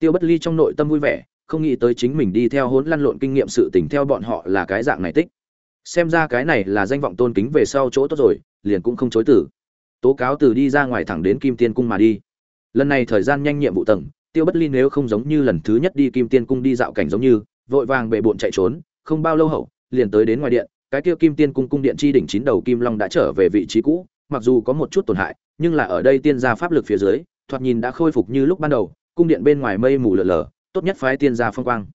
tiêu bất ly trong nội tâm vui vẻ, không nghĩ tới chính mình đi theo hỗn lăn lộn kinh nghiệm sự tình theo bọn họ là cái dạng này tích. Xem ra cái này là danh vọng tôn kính về sau chỗ tốt rồi, liền cũng không chối từ. Tố cáo từ đi ra ngoài thẳng đến kim tiên cung mà đi. Lần này thời gian nhanh nhiệm vụ tầng, tiêu bất ly nếu không giống như lần thứ nhất đi kim tiên cung đi dạo cảnh giống như, vội vàng bệ bộn chạy trốn, không bao lâu hậu, liền tới đến ngoài điện, cái kia kim tiên cung cung điện chi đỉnh chín đầu kim long đã trở về vị trí cũ, mặc dù có một chút tổn hại, nhưng là ở đây tiên gia pháp lực phía dưới, thoạt nhìn đã khôi phục như lúc ban đầu cung điện bên ngoài mây mù lờ lờ tốt nhất phái tiên gia phong quang.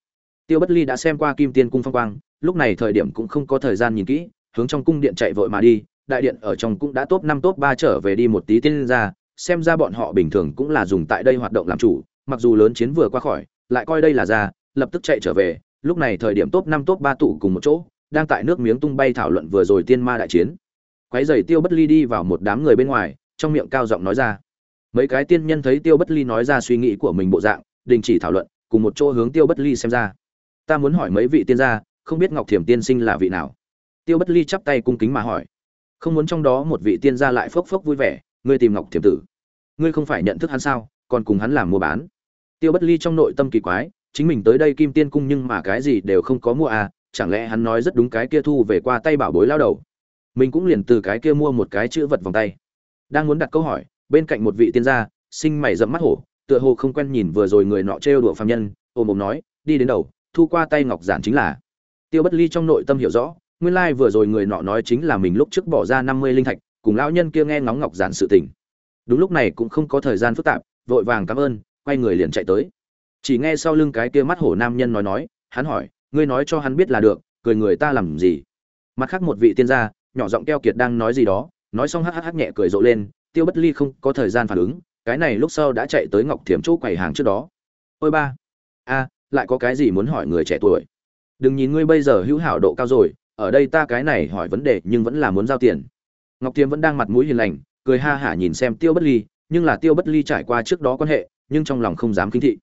Tiêu bất ly đã xem qua kim tiên cung phong quang, lúc này thời điểm cũng không có thời gian nhìn kỹ, hướng trong cung điện chạy vội mà đi, đại điện ở trong cũng đã top năm, top ba trở về đi một tí tiên gia, xem ra bọn họ bình thường cũng là dùng tại đây hoạt động làm chủ, mặc dù lớn chiến vừa qua khỏi, lại coi đây là ra lập tức chạy trở về, lúc này thời điểm top năm, top ba tụ cùng một chỗ, đang tại nước miếng tung bay thảo luận vừa rồi tiên ma đại chiến. Quấy giày tiêu bất ly đi vào một đám người bên ngoài, trong miệng cao giọng nói ra mấy cái tiên nhân thấy tiêu bất ly nói ra suy nghĩ của mình bộ dạng, đình chỉ thảo luận, cùng một chỗ hướng tiêu bất ly xem ra. Ta muốn hỏi mấy vị tiên gia, không biết ngọc thiểm tiên sinh là vị nào? Tiêu bất ly chắp tay cung kính mà hỏi. Không muốn trong đó một vị tiên gia lại phốc phốc vui vẻ, ngươi tìm ngọc thiểm tử. Ngươi không phải nhận thức hắn sao, còn cùng hắn làm mua bán. Tiêu bất ly trong nội tâm kỳ quái, chính mình tới đây kim tiên cung nhưng mà cái gì đều không có mua à chẳng lẽ hắn nói rất đúng cái kia thu về qua tay bảo bối lao đầu? Mình cũng liền từ cái kia mua một cái chữ vật vòng tay. Đang muốn đặt câu hỏi bên cạnh một vị tiên gia, sinh mày dẫm mắt hổ, tựa hồ không quen nhìn vừa rồi người nọ trêu đùa phàm nhân ôm ôm nói, đi đến đầu, thu qua tay ngọc giản chính là. Tiêu bất ly trong nội tâm hiểu rõ, nguyên lai vừa rồi người nọ nói chính là mình lúc trước bỏ ra năm mươi linh thạch, cùng lão nhân kia nghe ngóng ngọc giản sự tình. Đúng lúc này cũng không có thời gian phức tạp, vội vàng cảm ơn, quay người liền chạy tới. Chỉ nghe sau lưng cái kia mắt hổ nam nhân nói nói, hắn hỏi, ngươi nói cho hắn biết là được, cười người ta làm gì? Mặt khác một vị tiên gia, nhỏ giọng keo kiệt đang nói gì đó, nói xong hắc hắc nhẹ cười rộ lên tiêu bất ly không có thời gian phản ứng, cái này lúc sau đã chạy tới ngọc thiểm chỗ quầy hàng trước đó. Ôi ba, a, lại có cái gì muốn hỏi người trẻ tuổi? Đừng nhìn ngươi bây giờ hữu hảo độ cao rồi, ở đây ta cái này hỏi vấn đề nhưng vẫn là muốn giao tiền. Ngọc thiểm vẫn đang mặt mũi hiền lành, cười ha hả nhìn xem tiêu bất ly, nhưng là tiêu bất ly trải qua trước đó quan hệ, nhưng trong lòng không dám kinh thị.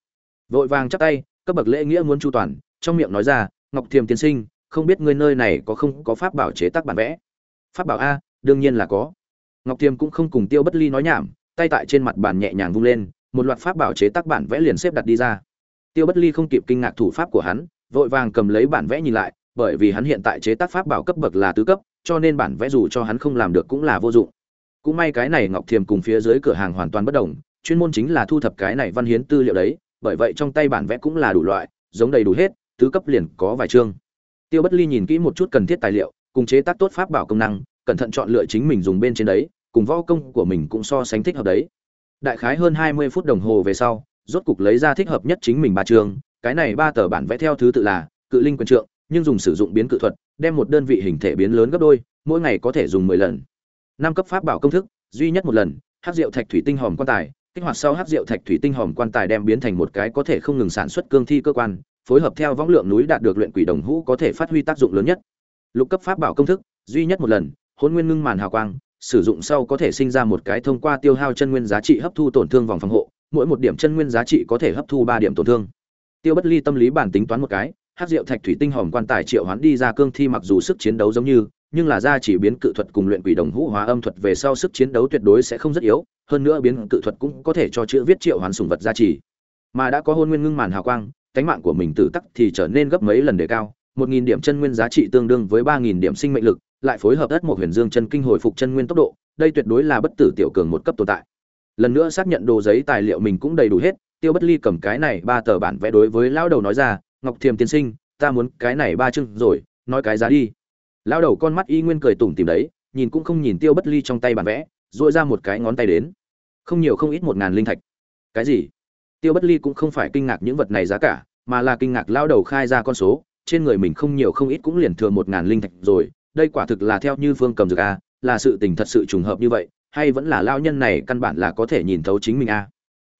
Vội vàng chắp tay, cấp bậc lễ nghĩa muốn chu toàn, trong miệng nói ra, ngọc thiềm tiên sinh, không biết ngươi nơi này có không có pháp bảo chế tác bản vẽ? Pháp bảo a, đương nhiên là có ngọc thiềm cũng không cùng tiêu bất ly nói nhảm, tay tại trên mặt bàn nhẹ nhàng vung lên, một loạt pháp bảo chế tác bản vẽ liền xếp đặt đi ra. Tiêu bất ly không kịp kinh ngạc thủ pháp của hắn, vội vàng cầm lấy bản vẽ nhìn lại, bởi vì hắn hiện tại chế tác pháp bảo cấp bậc là tứ cấp, cho nên bản vẽ dù cho hắn không làm được cũng là vô dụng. Cũng may cái này ngọc thiềm cùng phía dưới cửa hàng hoàn toàn bất đồng, chuyên môn chính là thu thập cái này văn hiến tư liệu đấy, bởi vậy trong tay bản vẽ cũng là đủ loại, giống đầy đủ hết, tứ cấp liền có vài chương. Tiêu bất ly nhìn kỹ một chút cần thiết tài liệu, cùng chế tác tốt pháp bảo công năng cẩn thận chọn lựa chính mình dùng bên trên đấy, cùng võ công của mình cũng so sánh thích hợp đấy đại khái hơn hai mươi phút đồng hồ về sau, rốt cục lấy ra thích hợp nhất chính mình ba trường. cái này ba tờ bản vẽ theo thứ tự là cự linh quyền trượng, nhưng dùng sử dụng biến cự thuật, đem một đơn vị hình thể biến lớn gấp đôi, mỗi ngày có thể dùng mười lần năm cấp pháp bảo công thức, duy nhất một lần hát rượu thạch thủy tinh hòm quan tài, kích hoạt sau hát rượu thạch thủy tinh hòm quan tài đem biến thành một cái có thể không ngừng sản xuất cương thi cơ quan, phối hợp theo võng lượng núi đạt được luyện quỷ đồng hũ có thể phát huy tác dụng lớn nhất lục cấp pháp bảo công thức, duy nhất một lần hôn nguyên ngưng màn hào quang, sử dụng sau có thể sinh ra một cái thông qua tiêu hao chân nguyên giá trị hấp thu tổn thương vòng phòng hộ, mỗi một điểm chân nguyên giá trị có thể hấp thu ba điểm tổn thương. Tiêu bất ly tâm lý bản tính toán một cái hát rượu thạch thủy tinh hòm quan tài triệu hoán đi ra cương thi mặc dù sức chiến đấu giống như, nhưng là ra chỉ biến cự thuật cùng luyện quỷ đồng hũ hóa âm thuật về sau sức chiến đấu tuyệt đối sẽ không rất yếu, hơn nữa biến cự thuật cũng có thể cho chữ viết triệu hoán sùng vật gia trì mà đã có hôn nguyên ngưng màn hào quang cánh mạng của mình tử tắc thì trở nên gấp mấy lần đề cao, một nghìn điểm chân nguyên giá trị tương đương với ba nghìn điểm sinh mệnh lực lại phối hợp đất một huyền dương chân kinh hồi phục chân nguyên tốc độ, đây tuyệt đối là bất tử tiểu cường một cấp tồn tại. Lần nữa xác nhận đồ giấy tài liệu mình cũng đầy đủ hết, tiêu bất ly cầm cái này ba tờ bản vẽ đối với lão đầu nói ra, ngọc thiềm tiên sinh, ta muốn cái này ba chương rồi, nói cái giá đi. Lão đầu con mắt y nguyên cười tủm tìm đấy, nhìn cũng không nhìn tiêu bất ly trong tay bản vẽ dội ra một cái ngón tay đến. Không nhiều không ít một ngàn linh thạch. Cái gì? Tiêu bất ly cũng không phải kinh ngạc những vật này giá cả, mà là kinh ngạc lao đầu khai ra con số, trên người mình không nhiều không ít cũng liền thừa một ngàn linh thạch rồi đây quả thực là theo như phương cầm dược a, là sự tình thật sự trùng hợp như vậy, hay vẫn là lao nhân này căn bản là có thể nhìn thấu chính mình a.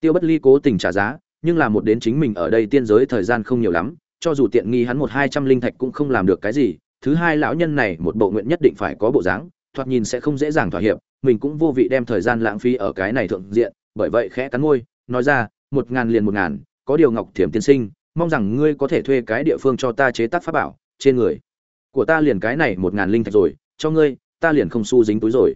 Tiêu bất ly cố tình trả giá, nhưng là một đến chính mình ở đây tiên giới thời gian không nhiều lắm, cho dù tiện nghi hắn một hai trăm linh thạch cũng không làm được cái gì, thứ hai lão nhân này một bộ nguyện nhất định phải có bộ dáng, thoạt nhìn sẽ không dễ dàng thỏa hiệp, mình cũng vô vị đem thời gian lãng phí ở cái này thượng diện, bởi vậy khẽ cắn môi, nói ra, một ngàn liền một ngàn, có điều ngọc thiểm tiên sinh, mong rằng ngươi có thể thuê cái địa phương cho ta chế tác pháp bảo, trên người của ta liền cái này một ngàn linh thạch rồi, cho ngươi, ta liền không xu dính túi rồi.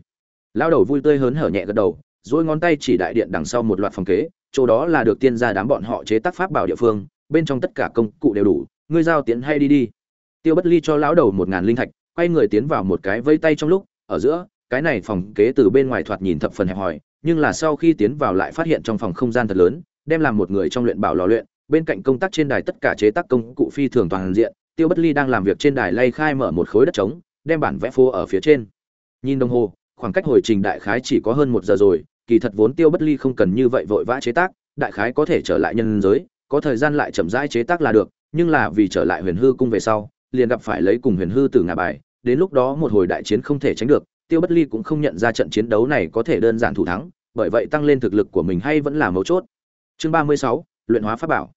Lao đầu vui tươi hớn hở nhẹ gật đầu dỗi ngón tay chỉ đại điện đằng sau một loạt phòng kế, chỗ đó là được tiên gia đám bọn họ chế tác pháp bảo địa phương, bên trong tất cả công cụ đều đủ, ngươi giao tiến hay đi đi. Tiêu bất ly cho lão đầu một ngàn linh thạch, quay người tiến vào một cái vây tay trong lúc, ở giữa, cái này phòng kế từ bên ngoài thoạt nhìn thập phần hẹp hòi, nhưng là sau khi tiến vào lại phát hiện trong phòng không gian thật lớn, đem làm một người trong luyện bảo lò luyện, bên cạnh công tác trên đài tất cả chế tác công cụ phi thường toàn diện tiêu bất ly đang làm việc trên đài lay khai mở một khối đất trống, đem bản vẽ phô ở phía trên. Nhìn đồng hồ, khoảng cách hồi trình đại khái chỉ có hơn một giờ rồi, kỳ thật vốn tiêu bất ly không cần như vậy vội vã chế tác, đại khái có thể trở lại nhân giới, có thời gian lại chậm rãi chế tác là được, nhưng là vì trở lại huyền hư cung về sau, liền gặp phải lấy cùng huyền hư từ ngà bài, đến lúc đó một hồi đại chiến không thể tránh được, tiêu bất ly cũng không nhận ra trận chiến đấu này có thể đơn giản thủ thắng, bởi vậy tăng lên thực lực của mình hay vẫn là mấu chốt. Chương ba mươi sáu, luyện hóa pháp bảo.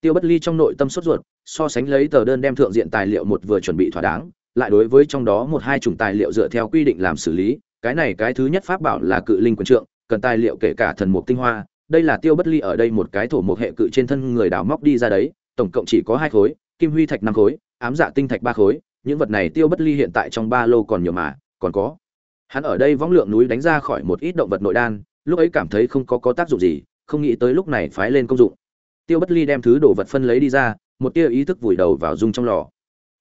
Tiêu bất ly trong nội tâm sốt ruột so sánh lấy tờ đơn đem thượng diện tài liệu một vừa chuẩn bị thỏa đáng, lại đối với trong đó một hai chủng tài liệu dựa theo quy định làm xử lý, cái này cái thứ nhất pháp bảo là cự linh quyền trượng, cần tài liệu kể cả thần mục tinh hoa, đây là tiêu bất ly ở đây một cái thổ mục hệ cự trên thân người đào móc đi ra đấy, tổng cộng chỉ có hai khối, kim huy thạch năm khối, ám dạ tinh thạch ba khối, những vật này tiêu bất ly hiện tại trong ba lô còn nhiều mà, còn có. Hắn ở đây võng lượng núi đánh ra khỏi một ít động vật nội đan, lúc ấy cảm thấy không có có tác dụng gì, không nghĩ tới lúc này phái lên công dụng. Tiêu bất ly đem thứ đồ vật phân lấy đi ra một tia ý thức vùi đầu vào dung trong lò.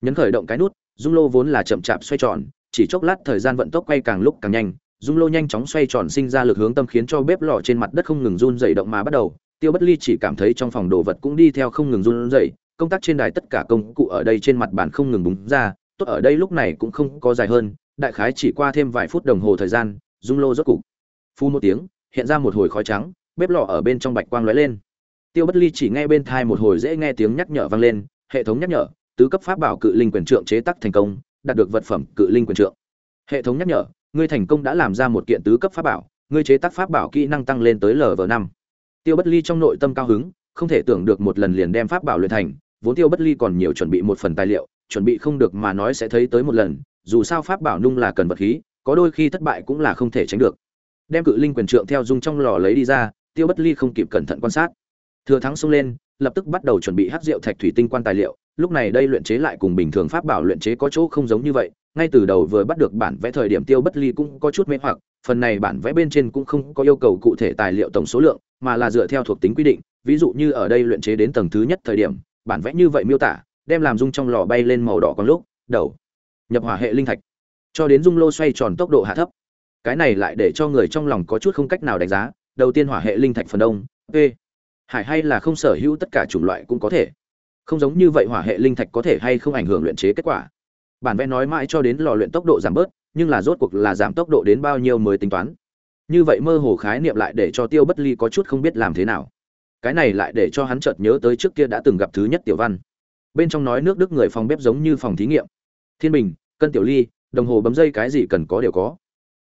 Nhấn khởi động cái nút, dung lô vốn là chậm chạp xoay tròn, chỉ chốc lát thời gian vận tốc quay càng lúc càng nhanh, dung lô nhanh chóng xoay tròn sinh ra lực hướng tâm khiến cho bếp lò trên mặt đất không ngừng run dày động mà bắt đầu. Tiêu bất ly chỉ cảm thấy trong phòng đồ vật cũng đi theo không ngừng run dày công tác trên đài tất cả công cụ ở đây trên mặt bàn không ngừng búng ra, tốt ở đây lúc này cũng không có dài hơn, đại khái chỉ qua thêm vài phút đồng hồ thời gian, dung lô rốt cục. Phu một tiếng, hiện ra một hồi khói trắng, bếp lò ở bên trong bạch quang lóe lên tiêu bất ly chỉ nghe bên thai một hồi dễ nghe tiếng nhắc nhở vang lên, hệ thống nhắc nhở, tứ cấp pháp bảo cự linh quyền trượng chế tác thành công, đạt được vật phẩm cự linh quyền trượng. Hệ thống nhắc nhở, ngươi thành công đã làm ra một kiện tứ cấp pháp bảo, ngươi chế tác pháp bảo kỹ năng tăng lên tới lv năm. Tiêu bất ly trong nội tâm cao hứng, không thể tưởng được một lần liền đem pháp bảo luyện thành, vốn tiêu bất ly còn nhiều chuẩn bị một phần tài liệu, chuẩn bị không được mà nói sẽ thấy tới một lần, dù sao pháp bảo nung là cần vật khí, có đôi khi thất bại cũng là không thể tránh được. Đem cự linh quyền trượng theo dung trong lò lấy đi ra, tiêu bất ly không kịp cẩn thận quan sát thừa thắng xông lên, lập tức bắt đầu chuẩn bị hát rượu thạch thủy tinh quan tài liệu. Lúc này đây luyện chế lại cùng bình thường pháp bảo luyện chế có chỗ không giống như vậy. Ngay từ đầu vừa bắt được bản vẽ thời điểm tiêu bất ly cũng có chút mê hoặc, phần này bản vẽ bên trên cũng không có yêu cầu cụ thể tài liệu tổng số lượng, mà là dựa theo thuộc tính quy định. Ví dụ như ở đây luyện chế đến tầng thứ nhất thời điểm, bản vẽ như vậy miêu tả, đem làm dung trong lò bay lên màu đỏ con lúc, đầu, nhập hỏa hệ linh thạch. Cho đến dung lô xoay tròn tốc độ hạ thấp. Cái này lại để cho người trong lòng có chút không cách nào đánh giá. Đầu tiên hỏa hệ linh thạch phần đông, p hải hay là không sở hữu tất cả chủng loại cũng có thể. Không giống như vậy hỏa hệ linh thạch có thể hay không ảnh hưởng luyện chế kết quả. Bản vẽ nói mãi cho đến lò luyện tốc độ giảm bớt, nhưng là rốt cuộc là giảm tốc độ đến bao nhiêu mới tính toán. Như vậy mơ hồ khái niệm lại để cho tiêu bất ly có chút không biết làm thế nào. Cái này lại để cho hắn chợt nhớ tới trước kia đã từng gặp thứ nhất tiểu văn. Bên trong nói nước đức người phòng bếp giống như phòng thí nghiệm. Thiên bình, cân tiểu ly, đồng hồ bấm dây cái gì cần có đều có.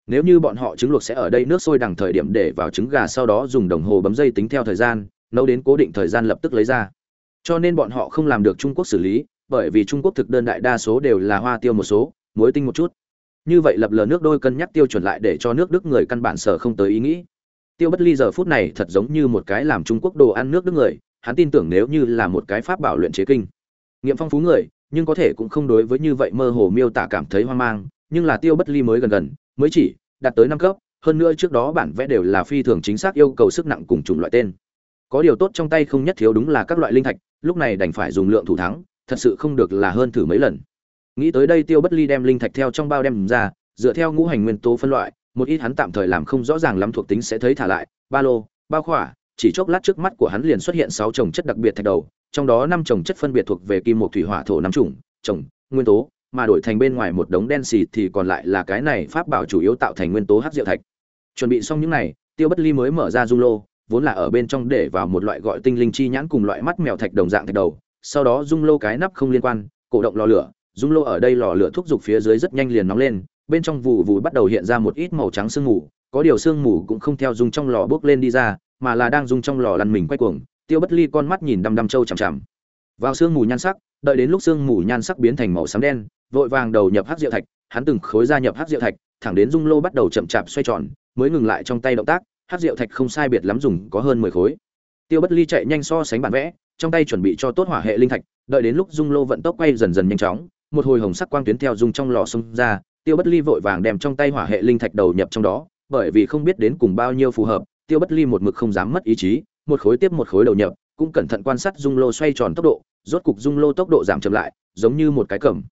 Nếu như bọn họ trứng luộc sẽ ở đây nước sôi đằng thời điểm để vào trứng gà sau đó dùng đồng hồ bấm dây tính theo thời gian nấu đến cố định thời gian lập tức lấy ra. Cho nên bọn họ không làm được trung quốc xử lý, bởi vì trung quốc thực đơn đại đa số đều là hoa tiêu một số, muối tinh một chút. Như vậy lập lờ nước đôi cân nhắc tiêu chuẩn lại để cho nước đức người căn bản sở không tới ý nghĩ. Tiêu bất ly giờ phút này thật giống như một cái làm trung quốc đồ ăn nước đức người, hắn tin tưởng nếu như là một cái pháp bảo luyện chế kinh, nghiệm phong phú người, nhưng có thể cũng không đối với như vậy mơ hồ miêu tả cảm thấy hoang mang, nhưng là tiêu bất ly mới gần gần, mới chỉ đạt tới năm cấp, hơn nữa trước đó bản vẽ đều là phi thường chính xác yêu cầu sức nặng cùng chủng loại tên có điều tốt trong tay không nhất thiếu đúng là các loại linh thạch, lúc này đành phải dùng lượng thủ thắng, thật sự không được là hơn thử mấy lần. Nghĩ tới đây tiêu bất ly đem linh thạch theo trong bao đem ra, dựa theo ngũ hành nguyên tố phân loại, một ít hắn tạm thời làm không rõ ràng lắm thuộc tính sẽ thấy thả lại, ba lô bao khỏa, chỉ chốc lát trước mắt của hắn liền xuất hiện sáu chồng chất đặc biệt thạch đầu, trong đó năm chồng chất phân biệt thuộc về kim một thủy hỏa thổ năm chủng, chồng, nguyên tố, mà đổi thành bên ngoài một đống đen xì thì còn lại là cái này pháp bảo chủ yếu tạo thành nguyên tố hắc diệu thạch. Chuẩn bị xong những này, tiêu bất ly mới mở ra dung lô vốn là ở bên trong để vào một loại gọi tinh linh chi nhãn cùng loại mắt mèo thạch đồng dạng thạch đầu, sau đó dung lô cái nắp không liên quan, cổ động lò lửa dung lô ở đây lò lửa thúc giục phía dưới rất nhanh liền nóng lên, bên trong vụ vụ bắt đầu hiện ra một ít màu trắng sương mù, có điều sương mù cũng không theo dung trong lò bước lên đi ra, mà là đang dung trong lò lăn mình quay cuồng, tiêu bất ly con mắt nhìn đăm đăm trâu chằm chằm. Vào sương mù nhan sắc, đợi đến lúc sương mù nhan sắc biến thành màu xám đen, vội vàng đầu nhập hắc diệu thạch, hắn từng khối gia nhập hắc diệu thạch, thẳng đến dung lô bắt đầu chậm chạp xoay tròn, mới ngừng lại trong tay động tác. Hát rượu thạch không sai biệt lắm dùng có hơn mười khối. Tiêu bất ly chạy nhanh so sánh bản vẽ, trong tay chuẩn bị cho tốt hỏa hệ linh thạch, đợi đến lúc dung lô vận tốc quay dần dần nhanh chóng, một hồi hồng sắc quang tuyến theo dung trong lò xông ra, tiêu bất ly vội vàng đem trong tay hỏa hệ linh thạch đầu nhập trong đó, bởi vì không biết đến cùng bao nhiêu phù hợp, tiêu bất ly một mực không dám mất ý chí, một khối tiếp một khối đầu nhập, cũng cẩn thận quan sát dung lô xoay tròn tốc độ, rốt cục dung lô tốc độ giảm chậm lại, giống như một cái cầm.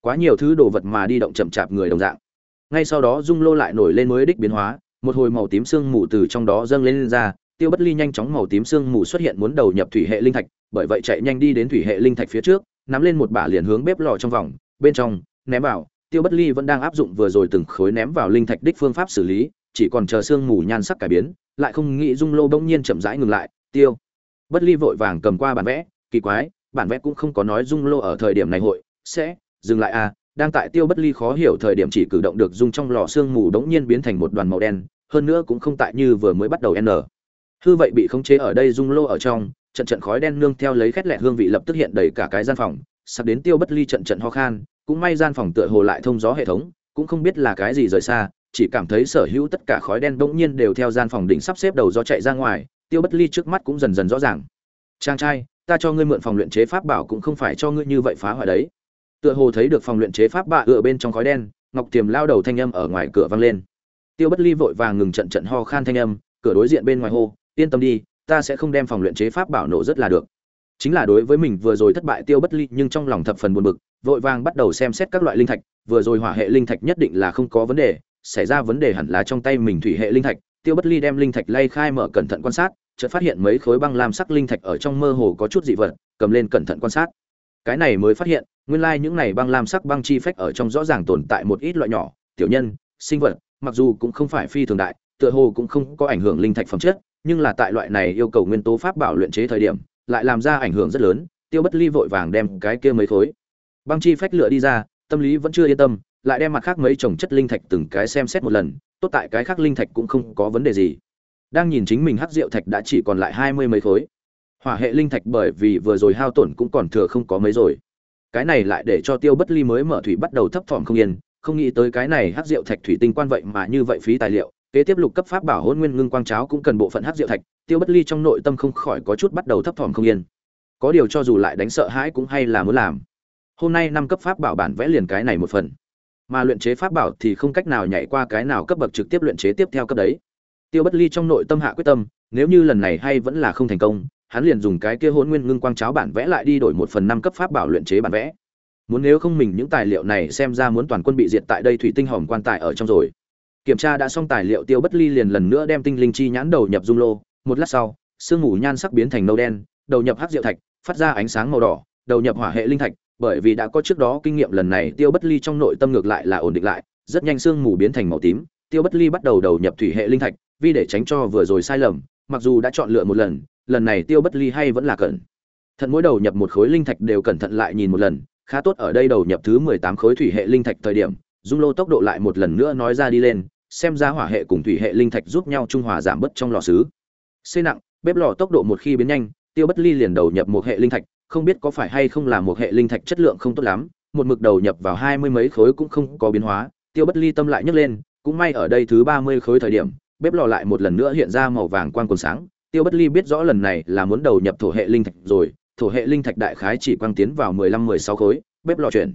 Quá nhiều thứ đồ vật mà đi động chậm chạp người đồng dạng. Ngay sau đó dung lô lại nổi lên mới đích biến hóa một hồi màu tím sương mù từ trong đó dâng lên, lên ra tiêu bất ly nhanh chóng màu tím sương mù xuất hiện muốn đầu nhập thủy hệ linh thạch bởi vậy chạy nhanh đi đến thủy hệ linh thạch phía trước nắm lên một bả liền hướng bếp lò trong vòng bên trong ném vào. Tiêu bất ly vẫn đang áp dụng vừa rồi từng khối ném vào linh thạch đích phương pháp xử lý chỉ còn chờ sương mù nhan sắc cải biến lại không nghĩ dung lô bỗng nhiên chậm rãi ngừng lại. Tiêu bất ly vội vàng cầm qua bản vẽ kỳ quái bản vẽ cũng không có nói dung lô ở thời điểm này hội sẽ dừng lại à đang tại tiêu bất ly khó hiểu thời điểm chỉ cử động được dung trong lò sương mù đống nhiên biến thành một đoàn màu đen, hơn nữa cũng không tại như vừa mới bắt đầu n. Hư vậy bị khống chế ở đây dung lô ở trong, trận trận khói đen nương theo lấy khét lẹ hương vị lập tức hiện đầy cả cái gian phòng, sắp đến tiêu bất ly trận trận ho khan, cũng may gian phòng tựa hồ lại thông gió hệ thống, cũng không biết là cái gì rời xa, chỉ cảm thấy sở hữu tất cả khói đen bỗng nhiên đều theo gian phòng đỉnh sắp xếp đầu do chạy ra ngoài, tiêu bất ly trước mắt cũng dần dần rõ ràng. Trang trai, ta cho ngươi mượn phòng luyện chế pháp bảo cũng không phải cho ngươi như vậy phá hoại đấy tựa hồ thấy được phòng luyện chế pháp bạ ựa bên trong khói đen, ngọc tiềm lao đầu thanh âm ở ngoài cửa vang lên. Tiêu bất ly vội vàng ngừng trận trận ho khan thanh âm, cửa đối diện bên ngoài hô, yên tâm đi, ta sẽ không đem phòng luyện chế pháp bảo nổ rất là được. Chính là đối với mình vừa rồi thất bại tiêu bất ly nhưng trong lòng thập phần buồn bực, vội vàng bắt đầu xem xét các loại linh thạch, vừa rồi hỏa hệ linh thạch nhất định là không có vấn đề, xảy ra vấn đề hẳn là trong tay mình thủy hệ linh thạch. Tiêu bất ly đem linh thạch lay khai mở cẩn thận quan sát, chợt phát hiện mấy khối băng lam sắc linh thạch ở trong mơ hồ có chút dị vật, cầm lên cẩn thận quan sát. Cái này mới phát hiện nguyên lai những này băng lam sắc băng chi phách ở trong rõ ràng tồn tại một ít loại nhỏ, tiểu nhân, sinh vật, mặc dù cũng không phải phi thường đại, tựa hồ cũng không có ảnh hưởng linh thạch phẩm chất, nhưng là tại loại này yêu cầu nguyên tố pháp bảo luyện chế thời điểm, lại làm ra ảnh hưởng rất lớn, tiêu bất ly vội vàng đem cái kia mấy khối băng chi phách lựa đi ra, tâm lý vẫn chưa yên tâm, lại đem mặt khác mấy chồng chất linh thạch từng cái xem xét một lần, tốt tại cái khác linh thạch cũng không có vấn đề gì. Đang nhìn chính mình hắc rượu thạch đã chỉ còn lại hai mươi mấy khối. Hỏa hệ linh thạch bởi vì vừa rồi hao tổn cũng còn thừa không có mấy rồi cái này lại để cho tiêu bất ly mới mở thủy bắt đầu thấp thỏm không yên, không nghĩ tới cái này hát rượu thạch thủy tinh quan vậy mà như vậy phí tài liệu, kế tiếp lục cấp pháp bảo hôn nguyên ngưng quang cháo cũng cần bộ phận hát rượu thạch, tiêu bất ly trong nội tâm không khỏi có chút bắt đầu thấp thỏm không yên. Có điều cho dù lại đánh sợ hãi cũng hay là muốn làm. Hôm nay năm cấp pháp bảo bản vẽ liền cái này một phần. Mà luyện chế pháp bảo thì không cách nào nhảy qua cái nào cấp bậc trực tiếp luyện chế tiếp theo cấp đấy. Tiêu bất ly trong nội tâm hạ quyết tâm, nếu như lần này hay vẫn là không thành công hắn liền dùng cái kia hôn nguyên ngưng quang cháo bản vẽ lại đi đổi một phần năm cấp pháp bảo luyện chế bản vẽ. Muốn nếu không mình những tài liệu này xem ra muốn toàn quân bị diệt tại đây thủy tinh hòm quan tài ở trong rồi. Kiểm tra đã xong tài liệu tiêu bất ly liền lần nữa đem tinh linh chi nhãn đầu nhập dung lô. Một lát sau, sương mù nhan sắc biến thành nâu đen, đầu nhập hắc diệu thạch, phát ra ánh sáng màu đỏ, đầu nhập hỏa hệ linh thạch, bởi vì đã có trước đó kinh nghiệm lần này tiêu bất ly trong nội tâm ngược lại là ổn định lại, rất nhanh sương mù biến thành màu tím, tiêu bất ly bắt đầu đầu nhập thủy hệ linh thạch, vì để tránh cho vừa rồi sai lầm, mặc dù đã chọn lựa một lần lần này tiêu bất ly hay vẫn là cẩn thận mỗi đầu nhập một khối linh thạch đều cẩn thận lại nhìn một lần, khá tốt ở đây đầu nhập thứ mười tám khối thủy hệ linh thạch thời điểm, dung lô tốc độ lại một lần nữa nói ra đi lên, xem ra hỏa hệ cùng thủy hệ linh thạch giúp nhau trung hòa giảm bớt trong lò xứ. Xây nặng, bếp lò tốc độ một khi biến nhanh, tiêu bất ly liền đầu nhập một hệ linh thạch, không biết có phải hay không là một hệ linh thạch chất lượng không tốt lắm, một mực đầu nhập vào hai mươi mấy khối cũng không có biến hóa, tiêu bất ly tâm lại nhấc lên, cũng may ở đây thứ ba mươi khối thời điểm, bếp lò lại một lần nữa hiện ra màu vàng quang còn sáng Tiêu Bất Ly biết rõ lần này là muốn đầu nhập thổ hệ linh thạch rồi, thổ hệ linh thạch đại khái chỉ quang tiến vào 15-16 khối, bếp lò chuyển.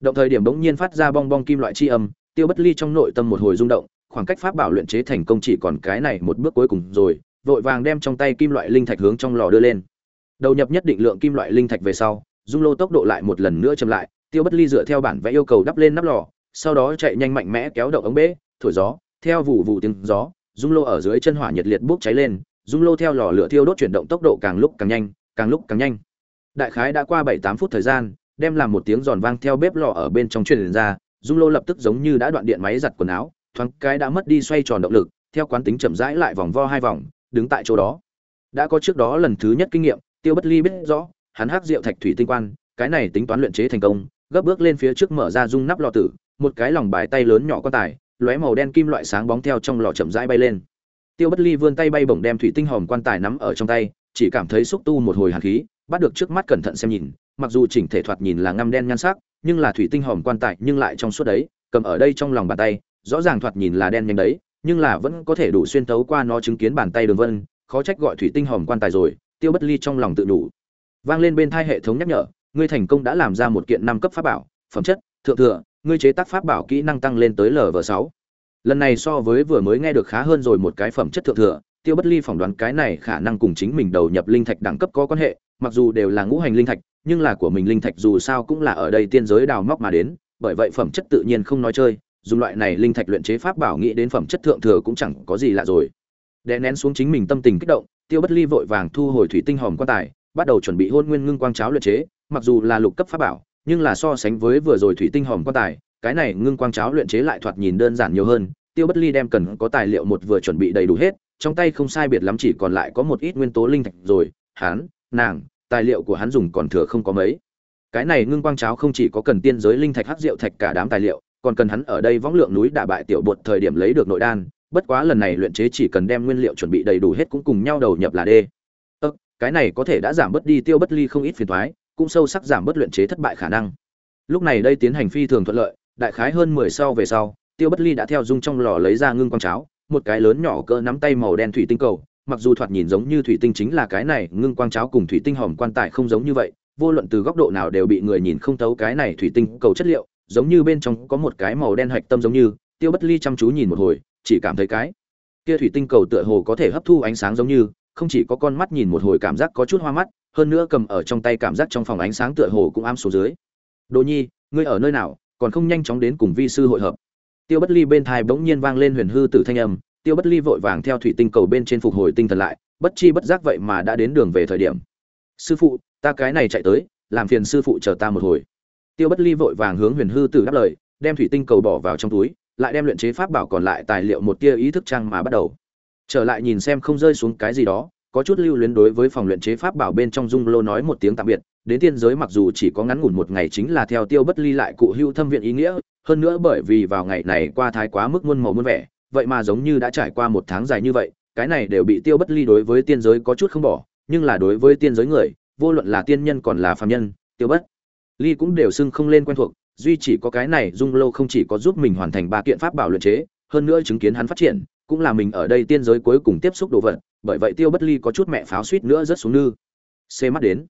Động thời điểm bỗng nhiên phát ra bong bong kim loại chi âm, Tiêu Bất Ly trong nội tâm một hồi rung động, khoảng cách pháp bảo luyện chế thành công chỉ còn cái này một bước cuối cùng rồi, vội vàng đem trong tay kim loại linh thạch hướng trong lò đưa lên. Đầu nhập nhất định lượng kim loại linh thạch về sau, dung lô tốc độ lại một lần nữa chậm lại, Tiêu Bất Ly dựa theo bản vẽ yêu cầu đắp lên nắp lò, sau đó chạy nhanh mạnh mẽ kéo động ống bế, thổi gió, theo vụ vụ tiếng gió, dung lô ở dưới chân hỏa nhiệt liệt bốc cháy lên, dung lô theo lò lửa thiêu đốt chuyển động tốc độ càng lúc càng nhanh, càng lúc càng nhanh. Đại khái đã qua bảy tám phút thời gian, đem làm một tiếng giòn vang theo bếp lò ở bên trong truyền ra, dung lô lập tức giống như đã đoạn điện máy giặt quần áo, thoáng cái đã mất đi xoay tròn động lực, theo quán tính chậm rãi lại vòng vo hai vòng, đứng tại chỗ đó. Đã có trước đó lần thứ nhất kinh nghiệm, tiêu bất ly biết rõ, hắn hắc rượu thạch thủy tinh quan, cái này tính toán luyện chế thành công, gấp bước lên phía trước mở ra dung nắp lò tử, một cái lòng bài tay lớn nhỏ quan tài, lóe màu đen kim loại sáng bóng theo trong lò chậm rãi bay lên tiêu bất ly vươn tay bay bổng đem thủy tinh hòm quan tài nắm ở trong tay, chỉ cảm thấy xúc tu một hồi hàn khí, bắt được trước mắt cẩn thận xem nhìn, mặc dù chỉnh thể thoạt nhìn là ngăm đen nhan sắc, nhưng là thủy tinh hòm quan tài nhưng lại trong suốt đấy, cầm ở đây trong lòng bàn tay, rõ ràng thoạt nhìn là đen nhanh đấy, nhưng là vẫn có thể đủ xuyên tấu qua nó chứng kiến bàn tay đường vân, khó trách gọi thủy tinh hòm quan tài rồi, tiêu bất ly trong lòng tự đủ. Vang lên bên thai hệ thống nhắc nhở, ngươi thành công đã làm ra một kiện năm cấp pháp bảo, phẩm chất, thượng thừa, ngươi chế tác pháp bảo kỹ năng tăng lên tới lv sáu lần này so với vừa mới nghe được khá hơn rồi một cái phẩm chất thượng thừa, tiêu bất ly phỏng đoán cái này khả năng cùng chính mình đầu nhập linh thạch đẳng cấp có quan hệ, mặc dù đều là ngũ hành linh thạch, nhưng là của mình linh thạch dù sao cũng là ở đây tiên giới đào móc mà đến, bởi vậy phẩm chất tự nhiên không nói chơi, dùng loại này linh thạch luyện chế pháp bảo nghĩ đến phẩm chất thượng thừa cũng chẳng có gì lạ rồi. Đè nén xuống chính mình tâm tình kích động, tiêu bất ly vội vàng thu hồi thủy tinh hòm quan tài, bắt đầu chuẩn bị hôn nguyên ngưng quang cháo luyện chế, mặc dù là lục cấp pháp bảo, nhưng là so sánh với vừa rồi thủy tinh hòm quan tài cái này ngưng quang cháo luyện chế lại thoạt nhìn đơn giản nhiều hơn, tiêu bất ly đem cần có tài liệu một vừa chuẩn bị đầy đủ hết, trong tay không sai biệt lắm chỉ còn lại có một ít nguyên tố linh thạch rồi, hắn, nàng, tài liệu của hắn dùng còn thừa không có mấy. Cái này ngưng quang cháo không chỉ có cần tiên giới linh thạch hắc rượu thạch cả đám tài liệu, còn cần hắn ở đây võng lượng núi đả bại tiểu bột thời điểm lấy được nội đan, bất quá lần này luyện chế chỉ cần đem nguyên liệu chuẩn bị đầy đủ hết cũng cùng nhau đầu nhập là đê. Ơ, cái này có thể đã giảm bớt đi tiêu bất ly không ít phiền thoái cũng sâu sắc giảm bớt luyện chế thất bại khả năng. Lúc này đây tiến hành phi thường thuận lợi đại khái hơn mười sau về sau, tiêu bất ly đã theo dung trong lò lấy ra ngưng quang cháo, một cái lớn nhỏ cỡ nắm tay màu đen thủy tinh cầu, mặc dù thoạt nhìn giống như thủy tinh chính là cái này, ngưng quang cháo cùng thủy tinh hòm quan tài không giống như vậy, vô luận từ góc độ nào đều bị người nhìn không thấu cái này thủy tinh cầu chất liệu, giống như bên trong có một cái màu đen hạch tâm giống như, tiêu bất ly chăm chú nhìn một hồi, chỉ cảm thấy cái kia thủy tinh cầu tựa hồ có thể hấp thu ánh sáng giống như, không chỉ có con mắt nhìn một hồi cảm giác có chút hoa mắt, hơn nữa cầm ở trong tay cảm giác trong phòng ánh sáng tựa hồ cũng am xuống dưới. Đỗ nhi, ngươi ở nơi nào? Còn không nhanh chóng đến cùng vi sư hội hợp. Tiêu bất ly bên thai bỗng nhiên vang lên huyền hư tử thanh âm, tiêu bất ly vội vàng theo thủy tinh cầu bên trên phục hồi tinh thần lại, bất chi bất giác vậy mà đã đến đường về thời điểm. Sư phụ, ta cái này chạy tới, làm phiền sư phụ chờ ta một hồi. Tiêu bất ly vội vàng hướng huyền hư tử đáp lời, đem thủy tinh cầu bỏ vào trong túi, lại đem luyện chế pháp bảo còn lại tài liệu một tia ý thức trang mà bắt đầu. Trở lại nhìn xem không rơi xuống cái gì đó có chút lưu luyến đối với phòng luyện chế pháp bảo bên trong dung lô nói một tiếng tạm biệt, đến tiên giới mặc dù chỉ có ngắn ngủn một ngày chính là theo tiêu bất ly lại cụ hưu thâm viện ý nghĩa, hơn nữa bởi vì vào ngày này qua thái quá mức muôn màu muôn vẻ, vậy mà giống như đã trải qua một tháng dài như vậy, cái này đều bị tiêu bất ly đối với tiên giới có chút không bỏ, nhưng là đối với tiên giới người, vô luận là tiên nhân còn là phàm nhân, tiêu bất ly cũng đều xưng không lên quen thuộc, duy chỉ có cái này dung lâu không chỉ có giúp mình hoàn thành ba kiện pháp bảo luyện chế, hơn nữa chứng kiến hắn phát triển cũng là mình ở đây tiên giới cuối cùng tiếp xúc đồ vật, bởi vậy tiêu bất ly có chút mẹ pháo suýt nữa rất xuống nư xê mắt đến.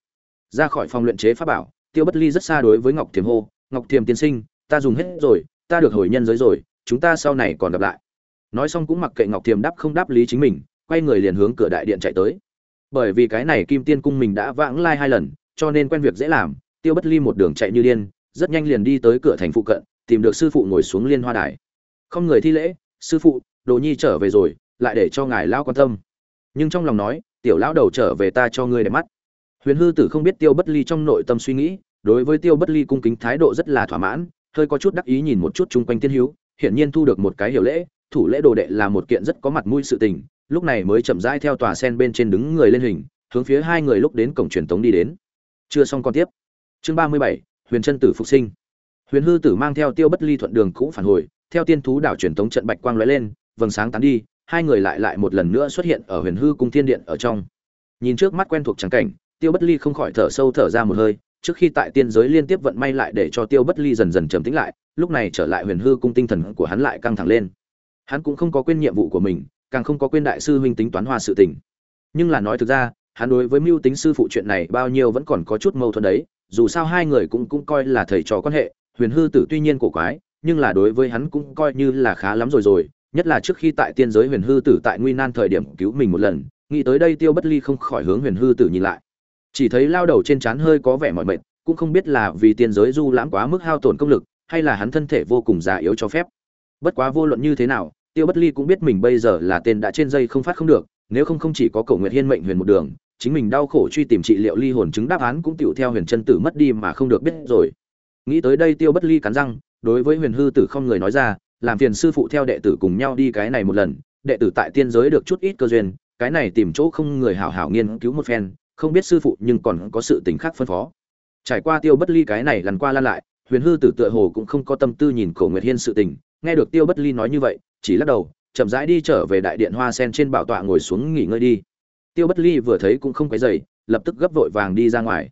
Ra khỏi phòng luyện chế pháp bảo, tiêu bất ly rất xa đối với ngọc thiềm hô, ngọc thiềm tiên sinh, ta dùng hết rồi, ta được hồi nhân giới rồi, chúng ta sau này còn gặp lại. Nói xong cũng mặc kệ ngọc thiềm đáp không đáp lý chính mình, quay người liền hướng cửa đại điện chạy tới. Bởi vì cái này kim tiên cung mình đã vãng lai hai lần, cho nên quen việc dễ làm, tiêu bất ly một đường chạy như điên, rất nhanh liền đi tới cửa thành phụ cận, tìm được sư phụ ngồi xuống liên hoa đài. Không người thi lễ, sư phụ đồ nhi trở về rồi, lại để cho ngài lão quan tâm. Nhưng trong lòng nói, tiểu lão đầu trở về ta cho ngươi để mắt. Huyền hư tử không biết tiêu bất ly trong nội tâm suy nghĩ, đối với tiêu bất ly cung kính thái độ rất là thỏa mãn, hơi có chút đắc ý nhìn một chút chung quanh tiên hữu, hiển nhiên thu được một cái hiểu lễ, thủ lễ đồ đệ là một kiện rất có mặt mũi sự tình, lúc này mới chậm rãi theo tòa sen bên trên đứng người lên hình, hướng phía hai người lúc đến cổng truyền tống đi đến. Chưa xong con tiếp. Chương ba mươi bảy, huyền chân tử phục sinh. Huyền hư tử mang theo tiêu bất ly thuận đường cũ phản hồi, theo tiên thú đảo truyền tống trận bạch quang lóe lên vầng sáng tán đi, hai người lại lại một lần nữa xuất hiện ở huyền hư cung thiên điện ở trong. Nhìn trước mắt quen thuộc trắng cảnh, tiêu bất ly không khỏi thở sâu thở ra một hơi, trước khi tại tiên giới liên tiếp vận may lại để cho tiêu bất ly dần dần trầm tĩnh lại, lúc này trở lại huyền hư cung tinh thần của hắn lại căng thẳng lên. Hắn cũng không có quên nhiệm vụ của mình, càng không có quên đại sư huynh tính toán hoa sự tình. Nhưng là nói thực ra, hắn đối với mưu tính sư phụ chuyện này bao nhiêu vẫn còn có chút mâu thuẫn đấy, dù sao hai người cũng cũng coi là thầy trò quan hệ, huyền hư tử tuy nhiên cổ quái, nhưng là đối với hắn cũng coi như là khá lắm rồi rồi nhất là trước khi tại tiên giới huyền hư tử tại nguy nan thời điểm cứu mình một lần, nghĩ tới đây tiêu bất ly không khỏi hướng huyền hư tử nhìn lại. Chỉ thấy lao đầu trên trán hơi có vẻ mỏi mệt, cũng không biết là vì tiên giới du lãm quá mức hao tổn công lực, hay là hắn thân thể vô cùng già yếu cho phép. Bất quá vô luận như thế nào, tiêu bất ly cũng biết mình bây giờ là tên đã trên dây không phát không được, nếu không không chỉ có cầu nguyện hiên mệnh huyền một đường, chính mình đau khổ truy tìm trị liệu ly hồn chứng đáp án cũng tựu theo huyền chân tử mất đi mà không được biết rồi. Nghĩ tới đây tiêu bất ly cắn răng, đối với huyền hư tử không người nói ra làm phiền sư phụ theo đệ tử cùng nhau đi cái này một lần, đệ tử tại tiên giới được chút ít cơ duyên, cái này tìm chỗ không người hảo hảo nghiên cứu một phen, không biết sư phụ nhưng còn có sự tình khác phân phó. Trải qua tiêu bất ly cái này lần qua lan lại, huyền hư tử tựa hồ cũng không có tâm tư nhìn cổ nguyệt hiên sự tình, nghe được tiêu bất ly nói như vậy, chỉ lắc đầu, chậm rãi đi trở về đại điện hoa sen trên bảo tọa ngồi xuống nghỉ ngơi đi. Tiêu bất ly vừa thấy cũng không quấy dày lập tức gấp vội vàng đi ra ngoài.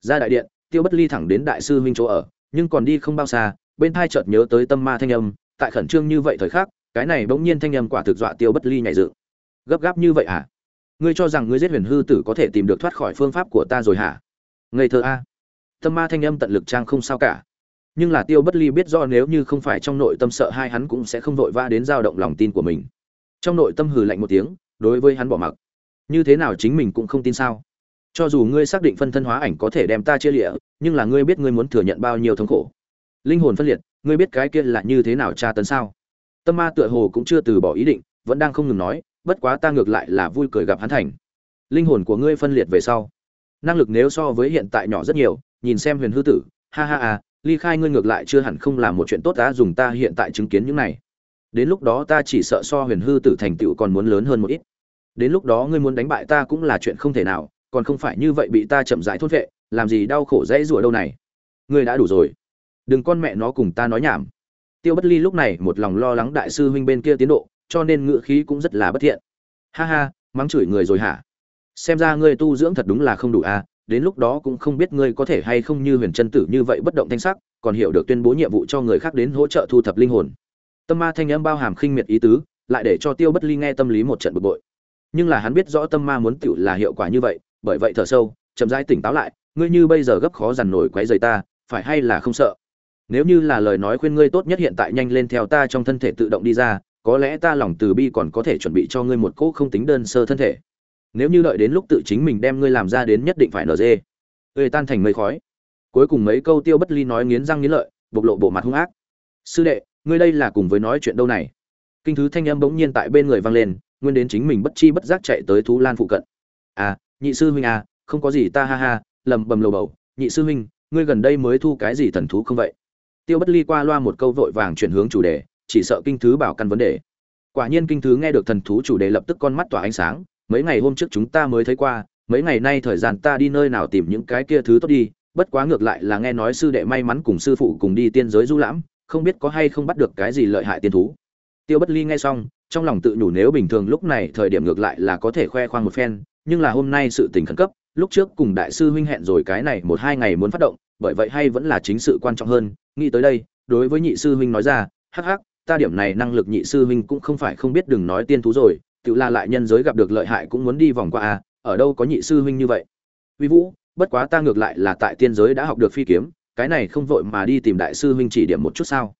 Ra đại điện, tiêu bất ly thẳng đến đại sư huynh chỗ ở, nhưng còn đi không bao xa, bên thai chợt nhớ tới tâm ma thanh âm tại khẩn trương như vậy thời khắc, cái này bỗng nhiên thanh âm quả thực dọa tiêu bất ly nhảy dựng. Gấp gáp như vậy à ngươi cho rằng ngươi giết huyền hư tử có thể tìm được thoát khỏi phương pháp của ta rồi hả? Ngây thơ a. Tâm ma thanh âm tận lực trang không sao cả. Nhưng là tiêu bất ly biết do nếu như không phải trong nội tâm sợ hai hắn cũng sẽ không vội vã đến dao động lòng tin của mình. Trong nội tâm hừ lạnh một tiếng, đối với hắn bỏ mặc. Như thế nào chính mình cũng không tin sao? Cho dù ngươi xác định phân thân hóa ảnh có thể đem ta chia lịa, nhưng là ngươi biết ngươi muốn thừa nhận bao nhiêu thống khổ. Linh hồn phân liệt ngươi biết cái kia là như thế nào tra tấn sao? Tâm ma tựa hồ cũng chưa từ bỏ ý định, vẫn đang không ngừng nói, bất quá ta ngược lại là vui cười gặp hắn thành. Linh hồn của ngươi phân liệt về sau. Năng lực nếu so với hiện tại nhỏ rất nhiều, nhìn xem huyền hư tử, ha ha à ly khai ngươi ngược lại chưa hẳn không làm một chuyện tốt đã dùng ta hiện tại chứng kiến những này. Đến lúc đó ta chỉ sợ so huyền hư tử thành tựu còn muốn lớn hơn một ít. Đến lúc đó ngươi muốn đánh bại ta cũng là chuyện không thể nào, còn không phải như vậy bị ta chậm rãi thốt vệ, làm gì đau khổ dễ rủa đâu này. Ngươi đã đủ rồi đừng con mẹ nó cùng ta nói nhảm. Tiêu bất ly lúc này một lòng lo lắng đại sư huynh bên kia tiến độ, cho nên ngựa khí cũng rất là bất thiện. Ha ha, mắng chửi người rồi hả? Xem ra ngươi tu dưỡng thật đúng là không đủ à đến lúc đó cũng không biết ngươi có thể hay không như huyền chân tử như vậy bất động thanh sắc, còn hiểu được tuyên bố nhiệm vụ cho người khác đến hỗ trợ thu thập linh hồn. Tâm ma thanh âm bao hàm khinh miệt ý tứ, lại để cho tiêu bất ly nghe tâm lý một trận bực bội. Nhưng là hắn biết rõ tâm ma muốn tựu là hiệu quả như vậy, bởi vậy thở sâu, chậm rãi tỉnh táo lại, ngươi như bây giờ gấp khó dằn nổi quấy rầy ta, phải hay là không sợ? Nếu như là lời nói khuyên ngươi tốt nhất hiện tại nhanh lên theo ta trong thân thể tự động đi ra, có lẽ ta lòng từ bi còn có thể chuẩn bị cho ngươi một cỗ không tính đơn sơ thân thể. Nếu như đợi đến lúc tự chính mình đem ngươi làm ra đến nhất định phải nở dê. Ươi tan thành mây khói. Cuối cùng mấy câu tiêu bất ly nói nghiến răng nghiến lợi, bộc lộ bộ mặt hung ác. Sư đệ, ngươi đây là cùng với nói chuyện đâu này? Kinh thứ thanh âm bỗng nhiên tại bên người vang lên, nguyên đến chính mình bất chi bất giác chạy tới thú lan phụ cận. À nhị sư huynh à không có gì ta ha ha, lầm bầm lầu bầu. Nhị sư huynh, ngươi gần đây mới thu cái gì thần thú không vậy? Tiêu bất ly qua loa một câu vội vàng chuyển hướng chủ đề, chỉ sợ kinh thứ bảo căn vấn đề. Quả nhiên kinh thứ nghe được thần thú chủ đề lập tức con mắt tỏa ánh sáng, mấy ngày hôm trước chúng ta mới thấy qua, mấy ngày nay thời gian ta đi nơi nào tìm những cái kia thứ tốt đi, bất quá ngược lại là nghe nói sư đệ may mắn cùng sư phụ cùng đi tiên giới du lãm, không biết có hay không bắt được cái gì lợi hại tiên thú. Tiêu bất ly nghe xong, trong lòng tự nhủ nếu bình thường lúc này thời điểm ngược lại là có thể khoe khoang một phen, nhưng là hôm nay sự tình khẩn cấp lúc trước cùng đại sư huynh hẹn rồi cái này một hai ngày muốn phát động, bởi vậy hay vẫn là chính sự quan trọng hơn, nghĩ tới đây, đối với nhị sư huynh nói ra, hắc hắc, ta điểm này năng lực nhị sư huynh cũng không phải không biết đừng nói tiên thú rồi, tự la lại nhân giới gặp được lợi hại cũng muốn đi vòng qua à ở đâu có nhị sư huynh như vậy? Uy vũ, bất quá ta ngược lại là tại tiên giới đã học được phi kiếm, cái này không vội mà đi tìm đại sư huynh chỉ điểm một chút sao?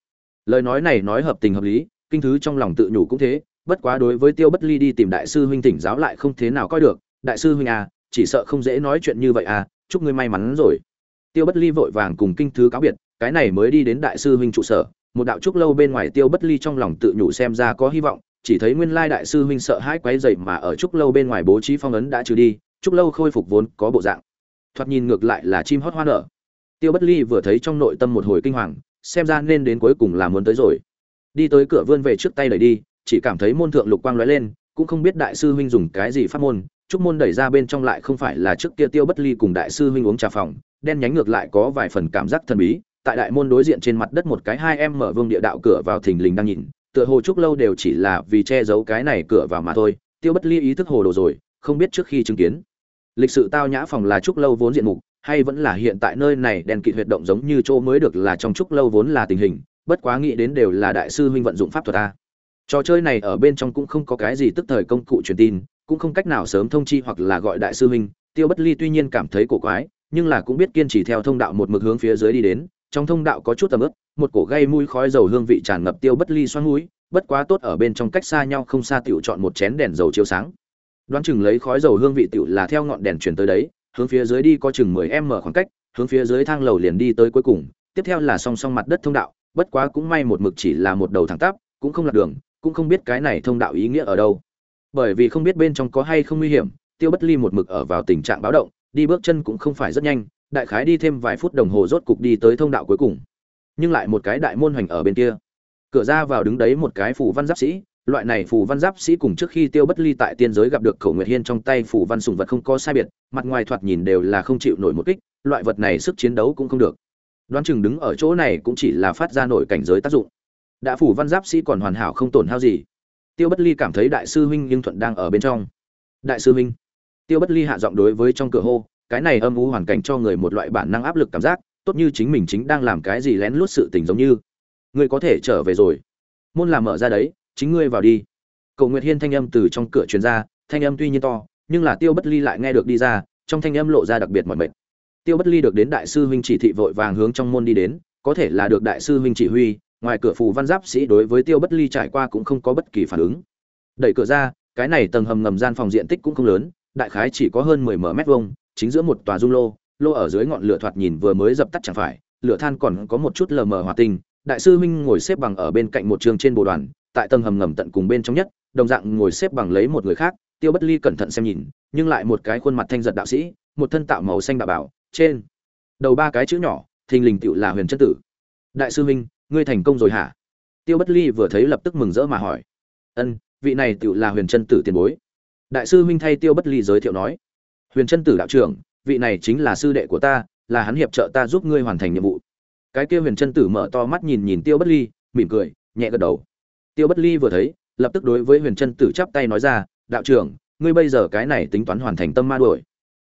Lời nói này nói hợp tình hợp lý, kinh thứ trong lòng tự nhủ cũng thế, bất quá đối với tiêu bất ly đi tìm đại sư huynh thỉnh giáo lại không thế nào coi được, đại sư huynh à chỉ sợ không dễ nói chuyện như vậy à chúc ngươi may mắn rồi. Tiêu bất ly vội vàng cùng kinh thứ cáo biệt, cái này mới đi đến đại sư huynh trụ sở, một đạo trúc lâu bên ngoài tiêu bất ly trong lòng tự nhủ xem ra có hy vọng, chỉ thấy nguyên lai đại sư huynh sợ hãi quấy dậy mà ở trúc lâu bên ngoài bố trí phong ấn đã trừ đi, trúc lâu khôi phục vốn có bộ dạng. Thoạt nhìn ngược lại là chim hót hoa nở. Tiêu bất ly vừa thấy trong nội tâm một hồi kinh hoàng, xem ra nên đến cuối cùng là muốn tới rồi. Đi tới cửa vươn về trước tay đẩy đi, chỉ cảm thấy môn thượng lục quang lóe lên, cũng không biết đại sư huynh dùng cái gì phát môn trúc môn đẩy ra bên trong lại không phải là trước kia tiêu bất ly cùng đại sư huynh uống trà phòng, đen nhánh ngược lại có vài phần cảm giác thần bí, tại đại môn đối diện trên mặt đất một cái hai em mở vương địa đạo cửa vào thình lình đang nhìn, tựa hồ trúc lâu đều chỉ là vì che giấu cái này cửa vào mà thôi, tiêu bất ly ý thức hồ đồ rồi, không biết trước khi chứng kiến. Lịch sự tao nhã phòng là trúc lâu vốn diện mục, hay vẫn là hiện tại nơi này đèn kỵ huyệt động giống như chỗ mới được là trong trúc lâu vốn là tình hình, bất quá nghĩ đến đều là đại sư huynh vận dụng pháp thuật ta trò chơi này ở bên trong cũng không có cái gì tức thời công cụ truyền tin cũng không cách nào sớm thông chi hoặc là gọi đại sư huynh. Tiêu bất ly tuy nhiên cảm thấy cổ quái, nhưng là cũng biết kiên trì theo thông đạo một mực hướng phía dưới đi đến. Trong thông đạo có chút tầm ướp một cổ gây mùi khói dầu hương vị tràn ngập tiêu bất ly xoắn mũi, bất quá tốt ở bên trong cách xa nhau không xa tiểu chọn một chén đèn dầu chiếu sáng. Đoán chừng lấy khói dầu hương vị tiểu là theo ngọn đèn truyền tới đấy, hướng phía dưới đi có chừng 10 m khoảng cách, hướng phía dưới thang lầu liền đi tới cuối cùng. Tiếp theo là song song mặt đất thông đạo, bất quá cũng may một mực chỉ là một đầu thẳng tắp, cũng không lạc đường, cũng không biết cái này thông đạo ý nghĩa ở đâu bởi vì không biết bên trong có hay không nguy hiểm, tiêu bất ly một mực ở vào tình trạng báo động, đi bước chân cũng không phải rất nhanh, đại khái đi thêm vài phút đồng hồ rốt cục đi tới thông đạo cuối cùng. Nhưng lại một cái đại môn hoành ở bên kia. Cửa ra vào đứng đấy một cái phù văn giáp sĩ, loại này phù văn giáp sĩ cùng trước khi tiêu bất ly tại tiên giới gặp được khẩu nguyệt hiên trong tay phù văn sùng vật không có sai biệt, mặt ngoài thoạt nhìn đều là không chịu nổi một kích, loại vật này sức chiến đấu cũng không được. Đoán chừng đứng ở chỗ này cũng chỉ là phát ra nổi cảnh giới tác dụng. Đã phù văn giáp sĩ còn hoàn hảo không tổn hao gì tiêu bất ly cảm thấy đại sư huynh nhưng thuận đang ở bên trong. Đại sư huynh. Tiêu bất ly hạ giọng đối với trong cửa hô, cái này âm u hoàn cảnh cho người một loại bản năng áp lực cảm giác, tốt như chính mình chính đang làm cái gì lén lút sự tình giống như. Ngươi có thể trở về rồi. Môn làm mở ra đấy, chính ngươi vào đi. Cầu nguyệt hiên thanh âm từ trong cửa truyền ra, thanh âm tuy nhiên to, nhưng là tiêu bất ly lại nghe được đi ra, trong thanh âm lộ ra đặc biệt mọi mệt. Tiêu bất ly được đến đại sư huynh chỉ thị vội vàng hướng trong môn đi đến, có thể là được đại sư huynh chỉ huy ngoài cửa phù văn giáp sĩ đối với tiêu bất ly trải qua cũng không có bất kỳ phản ứng. Đẩy cửa ra, cái này tầng hầm ngầm gian phòng diện tích cũng không lớn, đại khái chỉ có hơn mười m mét vuông, chính giữa một tòa dung lô lô ở dưới ngọn lửa thoạt nhìn vừa mới dập tắt chẳng phải, lửa than còn có một chút lờ mờ hòa tinh. Đại sư huynh ngồi xếp bằng ở bên cạnh một trường trên bồ đoàn, tại tầng hầm ngầm tận cùng bên trong nhất, đồng dạng ngồi xếp bằng lấy một người khác, tiêu bất ly cẩn thận xem nhìn, nhưng lại một cái khuôn mặt thanh giật đạo sĩ, một thân tạo màu xanh đạo bảo, trên đầu ba cái chữ nhỏ, thình lình tựu là huyền chân tử. Đại sư huynh ngươi thành công rồi hả? Tiêu bất ly vừa thấy lập tức mừng rỡ mà hỏi. Ân, vị này tự là huyền chân tử tiền bối. Đại sư huynh thay tiêu bất ly giới thiệu nói. Huyền chân tử đạo trưởng, vị này chính là sư đệ của ta, là hắn hiệp trợ ta giúp ngươi hoàn thành nhiệm vụ. Cái kia huyền chân tử mở to mắt nhìn nhìn tiêu bất ly, mỉm cười, nhẹ gật đầu. Tiêu bất ly vừa thấy, lập tức đối với huyền chân tử chắp tay nói ra, đạo trưởng, ngươi bây giờ cái này tính toán hoàn thành tâm ma đuổi.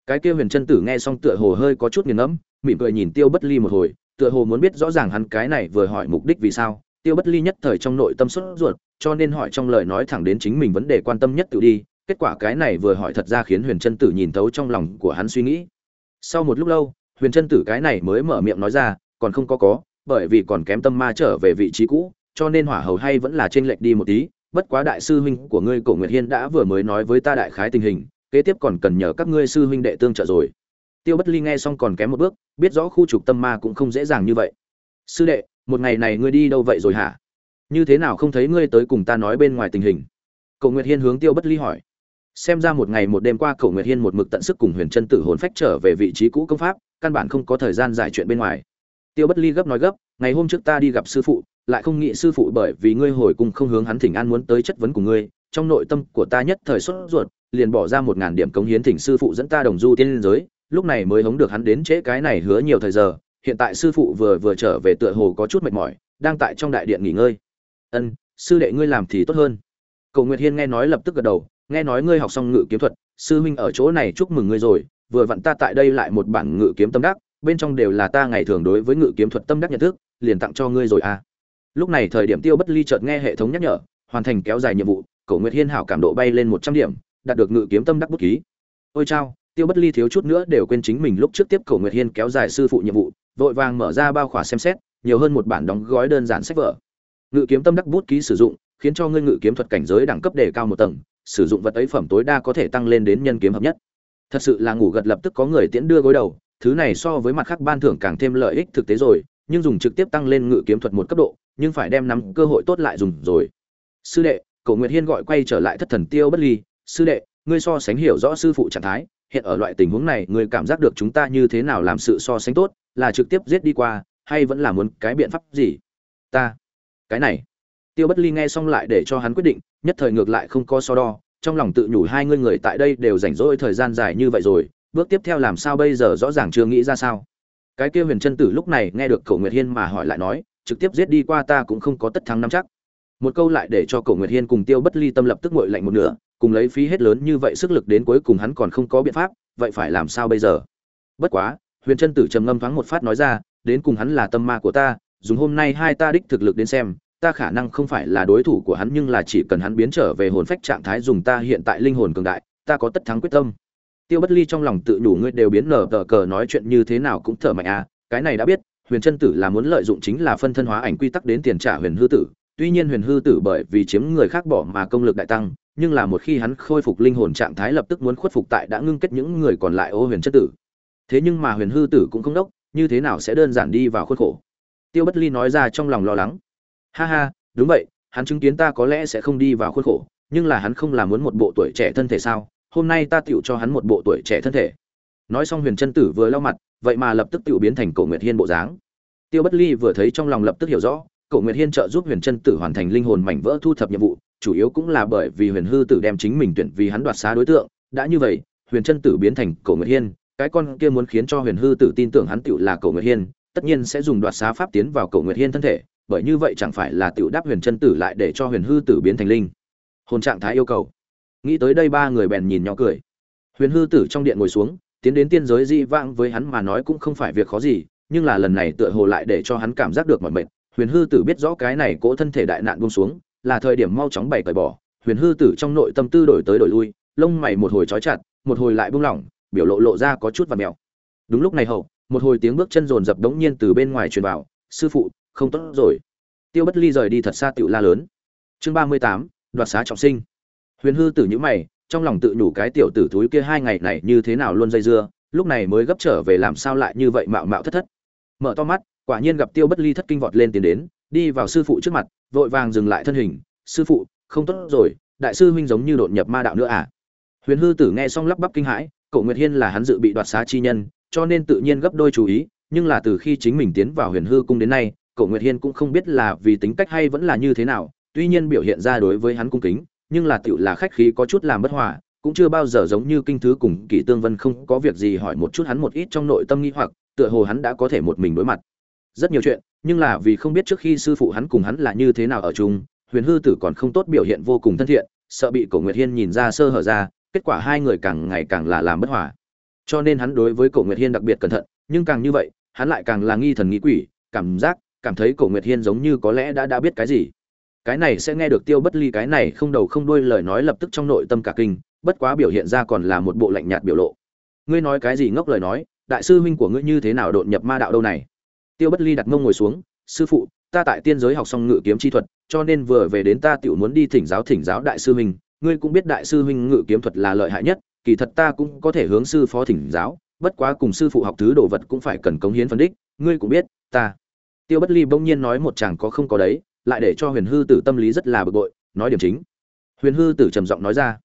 Cái kia huyền chân tử nghe xong tựa hồ hơi có chút nghiền ngẫm, mỉm cười nhìn tiêu bất ly một hồi tựa hồ muốn biết rõ ràng hắn cái này vừa hỏi mục đích vì sao, tiêu bất ly nhất thời trong nội tâm sốt ruột, cho nên hỏi trong lời nói thẳng đến chính mình vấn đề quan tâm nhất tự đi, kết quả cái này vừa hỏi thật ra khiến huyền Trân tử nhìn thấu trong lòng của hắn suy nghĩ. Sau một lúc lâu, huyền Trân tử cái này mới mở miệng nói ra, còn không có có, bởi vì còn kém tâm ma trở về vị trí cũ, cho nên hỏa hầu hay vẫn là trên lệch đi một tí, bất quá đại sư huynh của ngươi cổ nguyệt hiên đã vừa mới nói với ta đại khái tình hình, kế tiếp còn cần nhờ các ngươi sư huynh đệ tương trợ rồi tiêu bất ly nghe xong còn kém một bước, biết rõ khu trục tâm ma cũng không dễ dàng như vậy. Sư đệ, một ngày này ngươi đi đâu vậy rồi hả? Như thế nào không thấy ngươi tới cùng ta nói bên ngoài tình hình? Cổ nguyệt hiên hướng tiêu bất ly hỏi. Xem ra một ngày một đêm qua Cổ nguyệt hiên một mực tận sức cùng huyền chân tử hồn phách trở về vị trí cũ công pháp, căn bản không có thời gian giải chuyện bên ngoài. Tiêu bất ly gấp nói gấp, ngày hôm trước ta đi gặp sư phụ, lại không nghĩ sư phụ bởi vì ngươi hồi cùng không hướng hắn thỉnh an muốn tới chất vấn của ngươi, trong nội tâm của ta nhất thời xuất ruột, liền bỏ ra một ngàn điểm cống hiến thỉnh sư phụ dẫn ta đồng du tiên liên giới lúc này mới hống được hắn đến trễ cái này hứa nhiều thời giờ, hiện tại sư phụ vừa vừa trở về tựa hồ có chút mệt mỏi, đang tại trong đại điện nghỉ ngơi. Ân, sư đệ ngươi làm thì tốt hơn. Cầu nguyệt hiên nghe nói lập tức gật đầu, nghe nói ngươi học xong ngự kiếm thuật, sư huynh ở chỗ này chúc mừng ngươi rồi, vừa vặn ta tại đây lại một bản ngự kiếm tâm đắc, bên trong đều là ta ngày thường đối với ngự kiếm thuật tâm đắc nhận thức, liền tặng cho ngươi rồi à. Lúc này thời điểm tiêu bất ly chợt nghe hệ thống nhắc nhở, hoàn thành kéo dài nhiệm vụ, cầu nguyệt hiên hảo cảm độ bay lên một trăm điểm, đạt được ngự kiếm tâm đắc bút ký. Ôi chao tiêu bất ly thiếu chút nữa đều quên chính mình lúc trước tiếp cầu nguyệt hiên kéo dài sư phụ nhiệm vụ, vội vàng mở ra bao khỏa xem xét, nhiều hơn một bản đóng gói đơn giản sách vở. Ngự kiếm tâm đắc bút ký sử dụng, khiến cho ngươi ngự kiếm thuật cảnh giới đẳng cấp đề cao một tầng, sử dụng vật ấy phẩm tối đa có thể tăng lên đến nhân kiếm hợp nhất. Thật sự là ngủ gật lập tức có người tiễn đưa gối đầu, thứ này so với mặt khác ban thưởng càng thêm lợi ích thực tế rồi, nhưng dùng trực tiếp tăng lên ngự kiếm thuật một cấp độ, nhưng phải đem nắm cơ hội tốt lại dùng rồi. Sư đệ, cổ nguyệt hiên gọi quay trở lại thất thần tiêu bất ly, sư đệ, ngươi so sánh hiểu rõ sư phụ trạng thái hiện ở loại tình huống này, ngươi cảm giác được chúng ta như thế nào làm sự so sánh tốt, là trực tiếp giết đi qua, hay vẫn là muốn cái biện pháp gì? Ta, cái này. Tiêu bất ly nghe xong lại để cho hắn quyết định, nhất thời ngược lại không có so đo, trong lòng tự nhủ hai ngươi người tại đây đều rảnh rỗi thời gian dài như vậy rồi, bước tiếp theo làm sao bây giờ rõ ràng chưa nghĩ ra sao? Cái kia huyền chân tử lúc này nghe được cậu nguyệt hiên mà hỏi lại nói, trực tiếp giết đi qua ta cũng không có tất thắng nắm chắc một câu lại để cho cậu nguyệt hiên cùng tiêu bất ly tâm lập tức ngội lạnh một nửa, cùng lấy phí hết lớn như vậy sức lực đến cuối cùng hắn còn không có biện pháp, vậy phải làm sao bây giờ? Bất quá, huyền chân tử trầm ngâm thoáng một phát nói ra, đến cùng hắn là tâm ma của ta, dùng hôm nay hai ta đích thực lực đến xem, ta khả năng không phải là đối thủ của hắn nhưng là chỉ cần hắn biến trở về hồn phách trạng thái dùng ta hiện tại linh hồn cường đại, ta có tất thắng quyết tâm. Tiêu bất ly trong lòng tự nhủ ngươi đều biến nở tờ cờ nói chuyện như thế nào cũng thở mạnh à cái này đã biết, huyền chân tử là muốn lợi dụng chính là phân thân hóa ảnh quy tắc đến tiền trả huyền hư tử tuy nhiên huyền hư tử bởi vì chiếm người khác bỏ mà công lực đại tăng, nhưng là một khi hắn khôi phục linh hồn trạng thái lập tức muốn khuất phục tại đã ngưng kết những người còn lại ô huyền chân tử. Thế nhưng mà huyền hư tử cũng không đốc, như thế nào sẽ đơn giản đi vào khuất khổ? Tiêu bất ly nói ra trong lòng lo lắng. Ha ha, đúng vậy, hắn chứng kiến ta có lẽ sẽ không đi vào khuất khổ, nhưng là hắn không làm muốn một bộ tuổi trẻ thân thể sao? Hôm nay ta tựu cho hắn một bộ tuổi trẻ thân thể. Nói xong huyền chân tử vừa lau mặt, vậy mà lập tức tựu biến thành cổ nguyệt hiên bộ dáng. Tiêu bất ly vừa thấy trong lòng lập tức hiểu rõ cổ nguyệt hiên trợ giúp huyền chân tử hoàn thành linh hồn mảnh vỡ thu thập nhiệm vụ, chủ yếu cũng là bởi vì huyền hư tử đem chính mình tuyển vì hắn đoạt xá đối tượng. Đã như vậy, huyền chân tử biến thành cổ nguyệt hiên, cái con kia muốn khiến cho huyền hư tử tin tưởng hắn tựu là cổ nguyệt hiên, tất nhiên sẽ dùng đoạt xá pháp tiến vào cổ nguyệt hiên thân thể, bởi như vậy chẳng phải là tựu đáp huyền chân tử lại để cho huyền hư tử biến thành linh. Hồn trạng thái yêu cầu. Nghĩ tới đây ba người bèn nhìn nhỏ cười. Huyền hư tử trong điện ngồi xuống, tiến đến tiên giới di vãng với hắn mà nói cũng không phải việc khó gì, nhưng là lần này tựa hồ lại để cho hắn cảm giác được mọi mệt huyền hư tử biết rõ cái này cỗ thân thể đại nạn buông xuống, là thời điểm mau chóng bày cởi bỏ. Huyền hư tử trong nội tâm tư đổi tới đổi lui, lông mày một hồi trói chặt, một hồi lại buông lỏng, biểu lộ lộ ra có chút và mèo. Đúng lúc này hậu, một hồi tiếng bước chân rồn rập đống nhiên từ bên ngoài truyền vào, sư phụ, không tốt rồi. Tiêu bất ly rời đi thật xa tiểu la lớn. Chương ba mươi tám, đoạt xá trọng sinh. Huyền hư tử nhữ mày, trong lòng tự nhủ cái tiểu tử thúi kia hai ngày này như thế nào luôn dây dưa, lúc này mới gấp trở về làm sao lại như vậy mạo mạo thất thất. Mở to mắt quả nhiên gặp tiêu bất ly thất kinh vọt lên tiến đến, đi vào sư phụ trước mặt, vội vàng dừng lại thân hình, sư phụ, không tốt rồi, đại sư huynh giống như đột nhập ma đạo nữa à? Huyền hư tử nghe xong lắp bắp kinh hãi, cậu nguyệt hiên là hắn dự bị đoạt xá chi nhân, cho nên tự nhiên gấp đôi chú ý, nhưng là từ khi chính mình tiến vào huyền hư cung đến nay, cậu nguyệt hiên cũng không biết là vì tính cách hay vẫn là như thế nào, tuy nhiên biểu hiện ra đối với hắn cung kính, nhưng là tựu là khách khí có chút làm bất hòa, cũng chưa bao giờ giống như kinh thứ cùng kỷ tương vân không có việc gì hỏi một chút hắn một ít trong nội tâm nghi hoặc, tựa hồ hắn đã có thể một mình đối mặt rất nhiều chuyện, nhưng là vì không biết trước khi sư phụ hắn cùng hắn là như thế nào ở chung, huyền hư tử còn không tốt biểu hiện vô cùng thân thiện, sợ bị cổ nguyệt hiên nhìn ra sơ hở ra, kết quả hai người càng ngày càng là làm bất hòa. Cho nên hắn đối với cổ nguyệt hiên đặc biệt cẩn thận, nhưng càng như vậy, hắn lại càng là nghi thần nghĩ quỷ, cảm giác, cảm thấy cổ nguyệt hiên giống như có lẽ đã đã biết cái gì. Cái này sẽ nghe được tiêu bất ly cái này không đầu không đuôi lời nói lập tức trong nội tâm cả kinh, bất quá biểu hiện ra còn là một bộ lạnh nhạt biểu lộ. Ngươi nói cái gì ngốc lời nói, đại sư huynh của ngươi như thế nào đột nhập ma đạo đâu này? Tiêu bất ly đặt mông ngồi xuống, sư phụ, ta tại tiên giới học xong ngự kiếm chi thuật, cho nên vừa về đến ta tiểu muốn đi thỉnh giáo thỉnh giáo đại sư huynh. Ngươi cũng biết đại sư huynh ngự kiếm thuật là lợi hại nhất, kỳ thật ta cũng có thể hướng sư phó thỉnh giáo, bất quá cùng sư phụ học thứ đồ vật cũng phải cần cống hiến phân đích, ngươi cũng biết, ta. Tiêu bất ly bỗng nhiên nói một chàng có không có đấy, lại để cho huyền hư tử tâm lý rất là bực bội, nói điểm chính. Huyền hư tử trầm giọng nói ra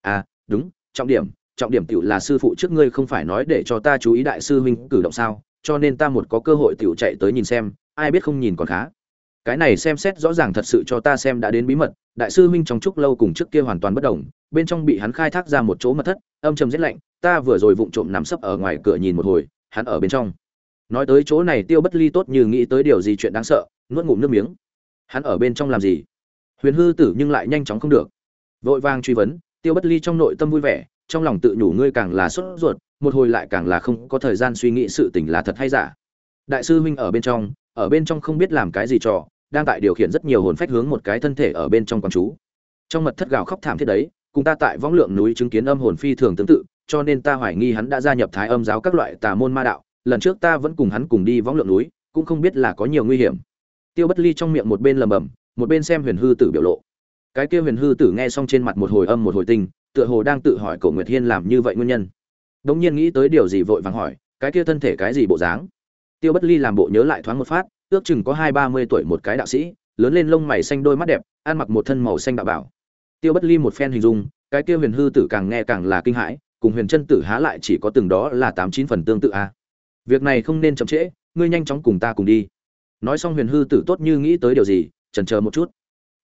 à đúng, trọng điểm trọng điểm tiểu là sư phụ trước ngươi không phải nói để cho ta chú ý đại sư huynh cử động sao cho nên ta một có cơ hội tiểu chạy tới nhìn xem ai biết không nhìn còn khá. Cái này xem xét rõ ràng thật sự cho ta xem đã đến bí mật đại sư huynh trong chốc lâu cùng trước kia hoàn toàn bất động, bên trong bị hắn khai thác ra một chỗ mật thất âm trầm giết lạnh ta vừa rồi vụng trộm nằm sấp ở ngoài cửa nhìn một hồi hắn ở bên trong. Nói tới chỗ này tiêu bất ly tốt như nghĩ tới điều gì chuyện đáng sợ nuốt ngụm nước miếng. Hắn ở bên trong làm gì? Huyền hư tử nhưng lại nhanh chóng không được. Vội vàng truy vấn tiêu bất ly trong nội tâm vui vẻ trong lòng tự nhủ ngươi càng là sốt ruột một hồi lại càng là không có thời gian suy nghĩ sự tình là thật hay giả. Đại sư huynh ở bên trong, ở bên trong không biết làm cái gì trò, đang tại điều khiển rất nhiều hồn phách hướng một cái thân thể ở bên trong quán chú. Trong mật thất gào khóc thảm thiết đấy, cùng ta tại võng lượng núi chứng kiến âm hồn phi thường tương tự, cho nên ta hoài nghi hắn đã gia nhập thái âm giáo các loại tà môn ma đạo, lần trước ta vẫn cùng hắn cùng đi võng lượng núi, cũng không biết là có nhiều nguy hiểm. Tiêu bất ly trong miệng một bên lầm bầm một bên xem huyền hư tử biểu lộ. Cái kia huyền hư tử nghe xong trên mặt một hồi âm một hồi tinh tựa hồ đang tự hỏi cổ nguyệt hiên làm như vậy nguyên nhân đống nhiên nghĩ tới điều gì vội vàng hỏi, cái kia thân thể cái gì bộ dáng? Tiêu bất ly làm bộ nhớ lại thoáng một phát, ước chừng có hai ba mươi tuổi một cái đạo sĩ, lớn lên lông mày xanh đôi mắt đẹp, ăn mặc một thân màu xanh đạo bảo. Tiêu bất ly một phen hình dung, cái kia huyền hư tử càng nghe càng là kinh hãi, cùng huyền chân tử há lại chỉ có từng đó là tám chín phần tương tự a. À. việc này không nên chậm trễ, ngươi nhanh chóng cùng ta cùng đi. Nói xong huyền hư tử tốt như nghĩ tới điều gì, chần chờ một chút.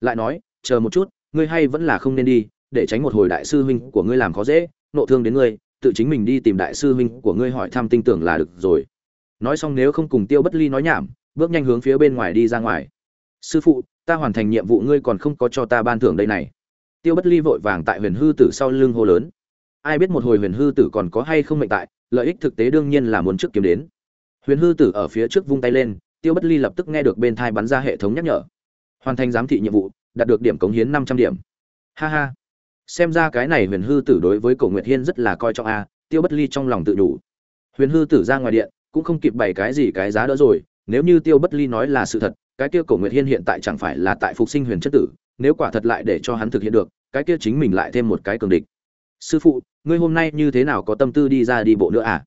Lại nói, chờ một chút, ngươi hay vẫn là không nên đi, để tránh một hồi đại sư huynh của ngươi làm khó dễ, nộ thương đến ngươi tự chính mình đi tìm đại sư huynh của ngươi hỏi thăm tin tưởng là được rồi. Nói xong nếu không cùng tiêu bất ly nói nhảm, bước nhanh hướng phía bên ngoài đi ra ngoài. Sư phụ, ta hoàn thành nhiệm vụ ngươi còn không có cho ta ban thưởng đây này. Tiêu bất ly vội vàng tại huyền hư tử sau lưng hô lớn. Ai biết một hồi huyền hư tử còn có hay không mệnh tại, lợi ích thực tế đương nhiên là muốn trước kiếm đến. Huyền hư tử ở phía trước vung tay lên, tiêu bất ly lập tức nghe được bên thai bắn ra hệ thống nhắc nhở. Hoàn thành giám thị nhiệm vụ, đạt được điểm cống hiến năm trăm điểm. Ha ha xem ra cái này huyền hư tử đối với cổ nguyệt hiên rất là coi trọng a, tiêu bất ly trong lòng tự đủ. Huyền hư tử ra ngoài điện, cũng không kịp bày cái gì cái giá đỡ rồi, nếu như tiêu bất ly nói là sự thật, cái kia cổ nguyệt hiên hiện tại chẳng phải là tại phục sinh huyền chất tử, nếu quả thật lại để cho hắn thực hiện được, cái kia chính mình lại thêm một cái cường địch. Sư phụ, ngươi hôm nay như thế nào có tâm tư đi ra đi bộ nữa à?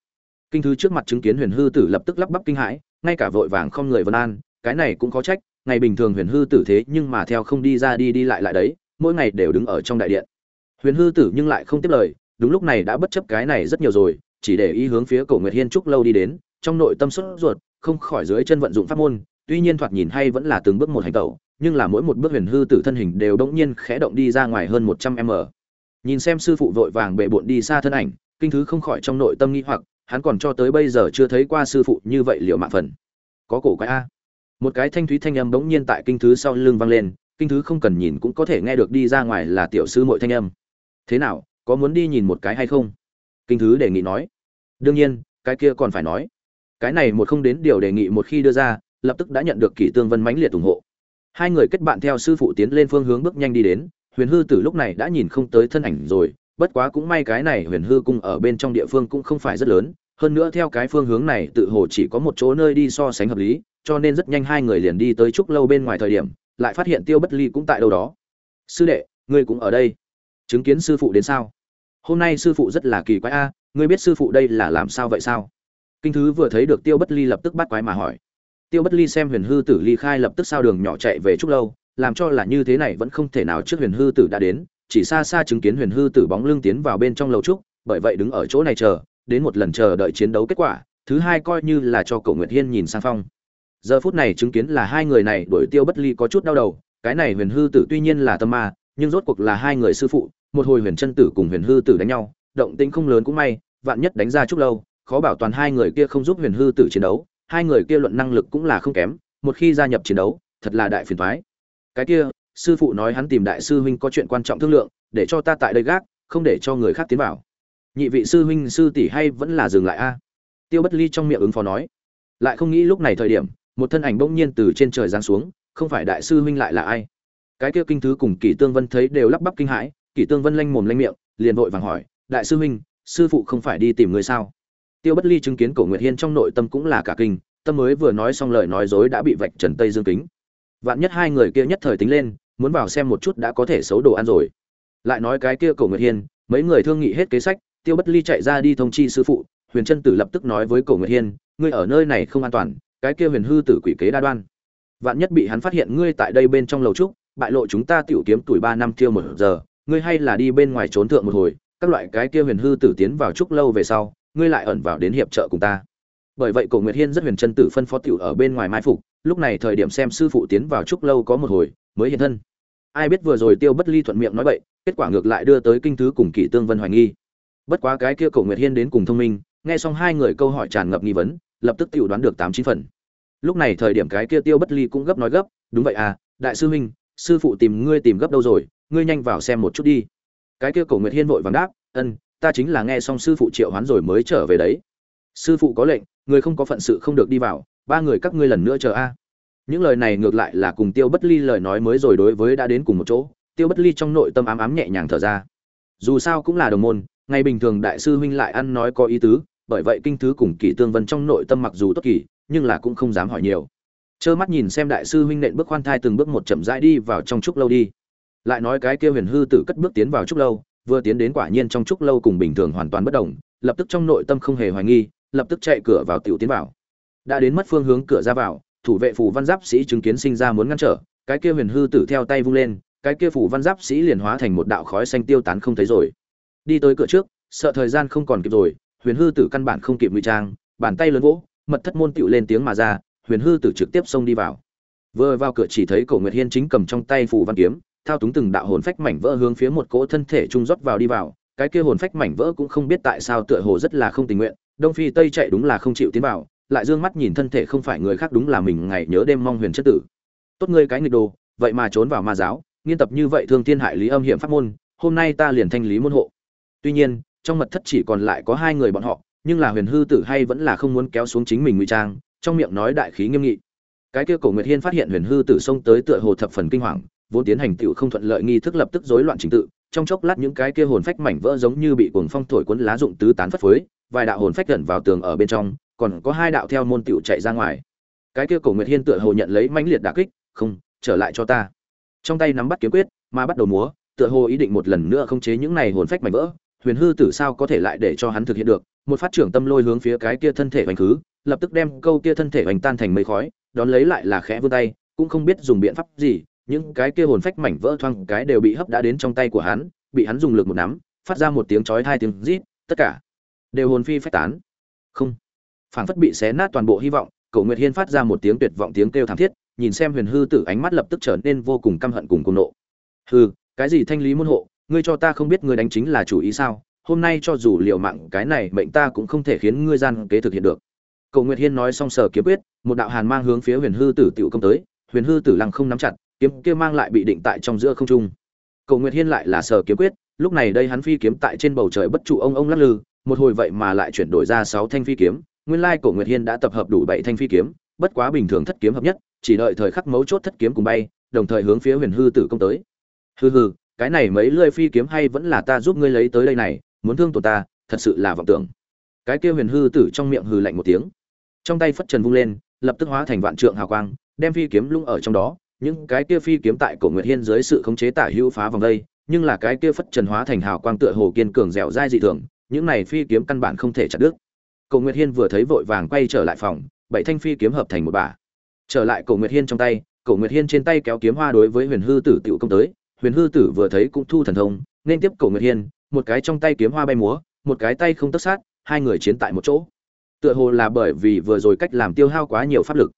Kinh thư trước mặt chứng kiến huyền hư tử lập tức lắp bắp kinh hãi, ngay cả vội vàng không người vân an, cái này cũng có trách, ngày bình thường huyền hư tử thế nhưng mà theo không đi ra đi đi lại lại đấy, mỗi ngày đều đứng ở trong đại điện huyền hư tử nhưng lại không tiếp lời, đúng lúc này đã bất chấp cái này rất nhiều rồi, chỉ để ý hướng phía cổ nguyệt hiên trúc lâu đi đến, trong nội tâm xuất ruột, không khỏi dưới chân vận dụng pháp môn, tuy nhiên thoạt nhìn hay vẫn là từng bước một hành tẩu, nhưng là mỗi một bước huyền hư tử thân hình đều đống nhiên khẽ động đi ra ngoài hơn một trăm m. Nhìn xem sư phụ vội vàng bệ bội đi xa thân ảnh, kinh thứ không khỏi trong nội tâm nghi hoặc, hắn còn cho tới bây giờ chưa thấy qua sư phụ như vậy liệu mạng phần. Có cổ quái a. Một cái thanh thúy thanh âm đống nhiên tại kinh thứ sau lưng vang lên, kinh thứ không cần nhìn cũng có thể nghe được đi ra ngoài là tiểu sư muội thanh âm thế nào, có muốn đi nhìn một cái hay không? Kinh thứ đề nghị nói. Đương nhiên, cái kia còn phải nói. Cái này một không đến điều đề nghị một khi đưa ra, lập tức đã nhận được kỷ tương vân mãnh liệt ủng hộ. Hai người kết bạn theo sư phụ tiến lên phương hướng bước nhanh đi đến, huyền hư từ lúc này đã nhìn không tới thân ảnh rồi, bất quá cũng may cái này huyền hư cung ở bên trong địa phương cũng không phải rất lớn, hơn nữa theo cái phương hướng này tự hồ chỉ có một chỗ nơi đi so sánh hợp lý, cho nên rất nhanh hai người liền đi tới trúc lâu bên ngoài thời điểm, lại phát hiện tiêu bất ly cũng tại đâu đó. Sư đệ, ngươi cũng ở đây chứng kiến sư phụ đến sao? Hôm nay sư phụ rất là kỳ quái a, ngươi biết sư phụ đây là làm sao vậy sao? Kinh thứ vừa thấy được tiêu bất ly lập tức bắt quái mà hỏi. Tiêu bất ly xem huyền hư tử ly khai lập tức sao đường nhỏ chạy về trúc lâu, làm cho là như thế này vẫn không thể nào trước huyền hư tử đã đến, chỉ xa xa chứng kiến huyền hư tử bóng lưng tiến vào bên trong lầu trúc, bởi vậy đứng ở chỗ này chờ, đến một lần chờ đợi chiến đấu kết quả, thứ hai coi như là cho cậu nguyệt hiên nhìn sang phong. Giờ phút này chứng kiến là hai người này đuổi tiêu bất ly có chút đau đầu, cái này huyền hư tử tuy nhiên là tâm ma nhưng rốt cuộc là hai người sư phụ, một hồi huyền chân tử cùng huyền hư tử đánh nhau, động tĩnh không lớn cũng may, vạn nhất đánh ra chút lâu, khó bảo toàn hai người kia không giúp huyền hư tử chiến đấu, hai người kia luận năng lực cũng là không kém, một khi gia nhập chiến đấu, thật là đại phiền toái. Cái kia, sư phụ nói hắn tìm đại sư huynh có chuyện quan trọng thương lượng, để cho ta tại đây gác, không để cho người khác tiến vào. Nhị vị sư huynh, sư tỷ hay vẫn là dừng lại a? Tiêu bất ly trong miệng ứng phó nói. Lại không nghĩ lúc này thời điểm, một thân ảnh bỗng nhiên từ trên trời giáng xuống, không phải đại sư huynh lại là ai? Cái kia kinh thứ cùng kỷ tương vân thấy đều lắp bắp kinh hãi, kỷ tương vân lanh mồm lanh miệng, liền vội vàng hỏi, đại sư huynh, sư phụ không phải đi tìm người sao? Tiêu bất ly chứng kiến cổ nguyệt hiên trong nội tâm cũng là cả kinh, tâm mới vừa nói xong lời nói dối đã bị vạch trần tây dương kính. Vạn nhất hai người kia nhất thời tính lên, muốn vào xem một chút đã có thể xấu đồ ăn rồi. Lại nói cái kia cổ nguyệt hiên, mấy người thương nghị hết kế sách, tiêu bất ly chạy ra đi thông chi sư phụ, huyền trân tử lập tức nói với cổ nguyệt hiên, ngươi ở nơi này không an toàn, cái kia huyền hư tử quỷ kế đa đoan. Vạn nhất bị hắn phát hiện ngươi tại đây bên trong lầu trúc bại lộ chúng ta tiểu kiếm tuổi ba năm tiêu một giờ, ngươi hay là đi bên ngoài trốn thượng một hồi, các loại cái kia huyền hư tử tiến vào trúc lâu về sau, ngươi lại ẩn vào đến hiệp trợ cùng ta. Bởi vậy cổ nguyệt hiên rất huyền chân tử phân phó tiểu ở bên ngoài mai phục, lúc này thời điểm xem sư phụ tiến vào trúc lâu có một hồi, mới hiện thân. Ai biết vừa rồi tiêu bất ly thuận miệng nói vậy kết quả ngược lại đưa tới kinh thứ cùng kỷ tương vân hoài nghi. Bất quá cái kia cổ nguyệt hiên đến cùng thông minh, nghe xong hai người câu hỏi tràn ngập nghi vấn, lập tức tiểu đoán được tám chín phần. Lúc này thời điểm cái kia tiêu bất ly cũng gấp nói gấp, đúng vậy à đại sư huynh sư phụ tìm ngươi tìm gấp đâu rồi, ngươi nhanh vào xem một chút đi. Cái kia cổ nguyệt hiên vội vàng đáp, ân, ta chính là nghe xong sư phụ triệu hoán rồi mới trở về đấy. Sư phụ có lệnh, người không có phận sự không được đi vào, ba người các ngươi lần nữa chờ a. Những lời này ngược lại là cùng tiêu bất ly lời nói mới rồi đối với đã đến cùng một chỗ, tiêu bất ly trong nội tâm ám ám nhẹ nhàng thở ra. Dù sao cũng là đồng môn, ngày bình thường đại sư huynh lại ăn nói có ý tứ, bởi vậy kinh thứ cùng kỷ tương vân trong nội tâm mặc dù tốt kỳ, nhưng là cũng không dám hỏi nhiều trơ mắt nhìn xem đại sư huynh nện bước khoan thai từng bước một chậm rãi đi vào trong trúc lâu đi. Lại nói cái kia huyền hư tử cất bước tiến vào trúc lâu, vừa tiến đến quả nhiên trong trúc lâu cùng bình thường hoàn toàn bất đồng, lập tức trong nội tâm không hề hoài nghi, lập tức chạy cửa vào tiểu tiến vào. Đã đến mất phương hướng cửa ra vào, thủ vệ phù văn giáp sĩ chứng kiến sinh ra muốn ngăn trở, cái kia huyền hư tử theo tay vung lên, cái kia phù văn giáp sĩ liền hóa thành một đạo khói xanh tiêu tán không thấy rồi. Đi tới cửa trước, sợ thời gian không còn kịp rồi, huyền hư tử căn bản không kịp ngụy trang, bàn tay lớn vỗ, mật thất môn tựu lên tiếng mà ra huyền hư tử trực tiếp xông đi vào. Vừa vào cửa chỉ thấy cổ nguyệt hiên chính cầm trong tay phù văn kiếm, thao túng từng đạo hồn phách mảnh vỡ hướng phía một cỗ thân thể trung rót vào đi vào. Cái kia hồn phách mảnh vỡ cũng không biết tại sao tựa hồ rất là không tình nguyện, đông phi tây chạy đúng là không chịu tiến vào, lại dương mắt nhìn thân thể không phải người khác đúng là mình ngày nhớ đêm mong huyền chất tử. Tốt ngươi cái nghịch đồ, vậy mà trốn vào ma giáo, nghiên tập như vậy thương thiên hại lý âm hiểm pháp môn, hôm nay ta liền thanh lý môn hộ. Tuy nhiên, trong mật thất chỉ còn lại có hai người bọn họ, nhưng là huyền hư tử hay vẫn là không muốn kéo xuống chính mình ngụy trang trong miệng nói đại khí nghiêm nghị. Cái kia cổ nguyệt hiên phát hiện huyền hư tử xông tới tựa hồ thập phần kinh hoàng, vốn tiến hành tiểu không thuận lợi nghi thức lập tức rối loạn trình tự, trong chốc lát những cái kia hồn phách mảnh vỡ giống như bị cuồng phong thổi cuốn lá rụng tứ tán phất phới, vài đạo hồn phách gần vào tường ở bên trong, còn có hai đạo theo môn tiểu chạy ra ngoài. Cái kia cổ nguyệt hiên tựa hồ nhận lấy mãnh liệt đả kích, không, trở lại cho ta. Trong tay nắm bắt kiếm quyết, mà bắt đầu múa, tựa hồ ý định một lần nữa không chế những này hồn phách mảnh vỡ, huyền hư tử sao có thể lại để cho hắn thực hiện được? Một phát trưởng tâm lôi hướng phía cái kia thân thể hoành khứ lập tức đem câu kia thân thể hoành tan thành mây khói, đón lấy lại là khẽ vươn tay, cũng không biết dùng biện pháp gì, những cái kia hồn phách mảnh vỡ thoang cái đều bị hấp đã đến trong tay của hắn, bị hắn dùng lực một nắm, phát ra một tiếng chói hai tiếng rít, tất cả đều hồn phi phách tán. Không, phảng phất bị xé nát toàn bộ hy vọng cậu nguyệt hiên phát ra một tiếng tuyệt vọng tiếng kêu thảm thiết, nhìn xem huyền hư tử ánh mắt lập tức trở nên vô cùng căm hận cùng cùng nộ. Hư cái gì thanh lý môn hộ, ngươi cho ta không biết ngươi đánh chính là chủ ý sao, hôm nay cho dù liều mạng, cái này mệnh ta cũng không thể khiến ngươi gian kế thực hiện được. Cổ nguyệt hiên nói xong sở kiếm quyết, một đạo hàn mang hướng phía huyền hư tử tiểu công tới, huyền hư tử lăng không nắm chặt, kiếm kia mang lại bị định tại trong giữa không trung. Cổ nguyệt hiên lại là sở kiếm quyết, lúc này đây hắn phi kiếm tại trên bầu trời bất trụ ông ông lắc lư, một hồi vậy mà lại chuyển đổi ra sáu thanh phi kiếm, nguyên lai cổ nguyệt hiên đã tập hợp đủ bảy thanh phi kiếm, bất quá bình thường thất kiếm hợp nhất, chỉ đợi thời khắc mấu chốt thất kiếm cùng bay, đồng thời hướng phía huyền hư tử công tới. Hư hư cái này mấy lưỡi phi kiếm hay vẫn là ta giúp ngươi lấy tới đây này, muốn thương tổn ta, thật sự là vọng tưởng. Cái kia huyền hư tử trong miệng hừ lạnh một tiếng trong tay phất trần vung lên, lập tức hóa thành vạn trượng hào quang, đem phi kiếm lung ở trong đó. Những cái kia phi kiếm tại cổ nguyệt hiên dưới sự khống chế tả hữu phá vòng đây, nhưng là cái kia phất trần hóa thành hào quang tựa hồ kiên cường dẻo dai dị thường, những này phi kiếm căn bản không thể chặt đứt. Cổ nguyệt hiên vừa thấy vội vàng quay trở lại phòng, bảy thanh phi kiếm hợp thành một bả. Trở lại cổ nguyệt hiên trong tay, cổ nguyệt hiên trên tay kéo kiếm hoa đối với huyền hư tử tiểu công tới, huyền hư tử vừa thấy cũng thu thần thông, nên tiếp cổ nguyệt hiên, một cái trong tay kiếm hoa bay múa, một cái tay không tất sát, hai người chiến tại một chỗ tựa hồ là bởi vì vừa rồi cách làm tiêu hao quá nhiều pháp lực.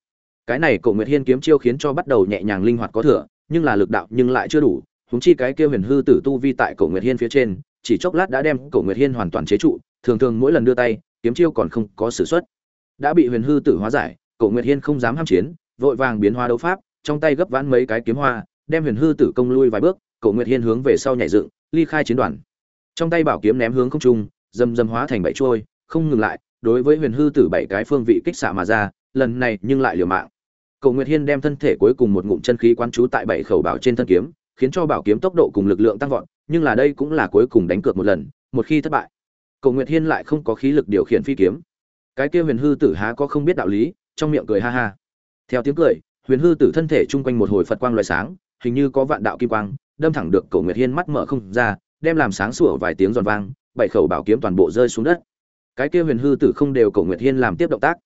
Cái này Cổ nguyệt hiên kiếm chiêu khiến cho bắt đầu nhẹ nhàng linh hoạt có thừa, nhưng là lực đạo nhưng lại chưa đủ húng chi cái kia huyền hư tử tu vi tại Cổ nguyệt hiên phía trên, chỉ chốc lát đã đem Cổ nguyệt hiên hoàn toàn chế trụ, thường thường mỗi lần đưa tay, kiếm chiêu còn không có s ử đã bị huyền hư tử hóa giải, Cổ nguyệt hiên không dám ham chiến, vội vàng biến hóa đấu pháp, trong tay gấp vãn mấy cái kiếm hoa, đem huyền hư tử công lui vài bước, Cổ nguyệt hiên hướng về sau nhảy dựng, ly khai chiến đoàn. Trong tay bảo kiếm ném hướng không trung dầm dầm hóa thành bảy trôi không ngừng lại đối với huyền hư tử bảy cái phương vị kích xạ mà ra, lần này nhưng lại liều mạng. Cầu nguyệt hiên đem thân thể cuối cùng một ngụm chân khí quán trú tại bảy khẩu bảo trên thân kiếm, khiến cho bảo kiếm tốc độ cùng lực lượng tăng vọt, nhưng là đây cũng là cuối cùng đánh cược một lần, một khi thất bại, cầu nguyệt hiên lại không có khí lực điều khiển phi kiếm. Cái kia huyền hư tử há có không biết đạo lý, trong miệng cười ha ha. Theo tiếng cười, huyền hư tử thân thể chung quanh một hồi phật quang loại sáng, hình như có vạn đạo kim quang, đâm thẳng được cầu nguyệt hiên mắt mở không ra, đem làm sáng sủa vài tiếng giòn vang, bảy khẩu bảo kiếm toàn bộ rơi xuống đất cái kia huyền hư tử không đều Cổ nguyệt hiên làm tiếp động tác.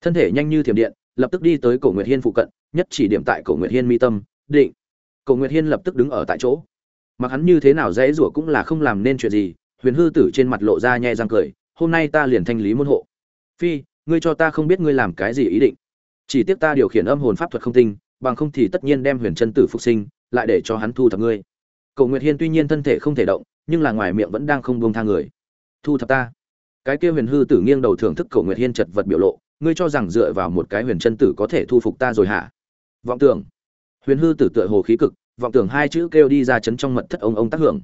Thân thể nhanh như thiểm điện, lập tức đi tới Cổ nguyệt hiên phụ cận, nhất chỉ điểm tại Cổ nguyệt hiên mi tâm, định. Cổ nguyệt hiên lập tức đứng ở tại chỗ. Mặc hắn như thế nào dễ rủa cũng là không làm nên chuyện gì, huyền hư tử trên mặt lộ ra nhẹ răng cười, hôm nay ta liền thanh lý môn hộ. Phi, ngươi cho ta không biết ngươi làm cái gì ý định. Chỉ tiếc ta điều khiển âm hồn pháp thuật không tinh, bằng không thì tất nhiên đem huyền chân tử phục sinh, lại để cho hắn thu thập ngươi. Cổ nguyệt hiên tuy nhiên thân thể không thể động, nhưng là ngoài miệng vẫn đang không buông tha người. Thu thập ta cái kia huyền hư tử nghiêng đầu thưởng thức Cổ nguyệt hiên chật vật biểu lộ, ngươi cho rằng dựa vào một cái huyền chân tử có thể thu phục ta rồi hả? Vọng tưởng. Huyền hư tử tựa hồ khí cực, vọng tưởng hai chữ kêu đi ra chấn trong mật thất ông ông tác hưởng.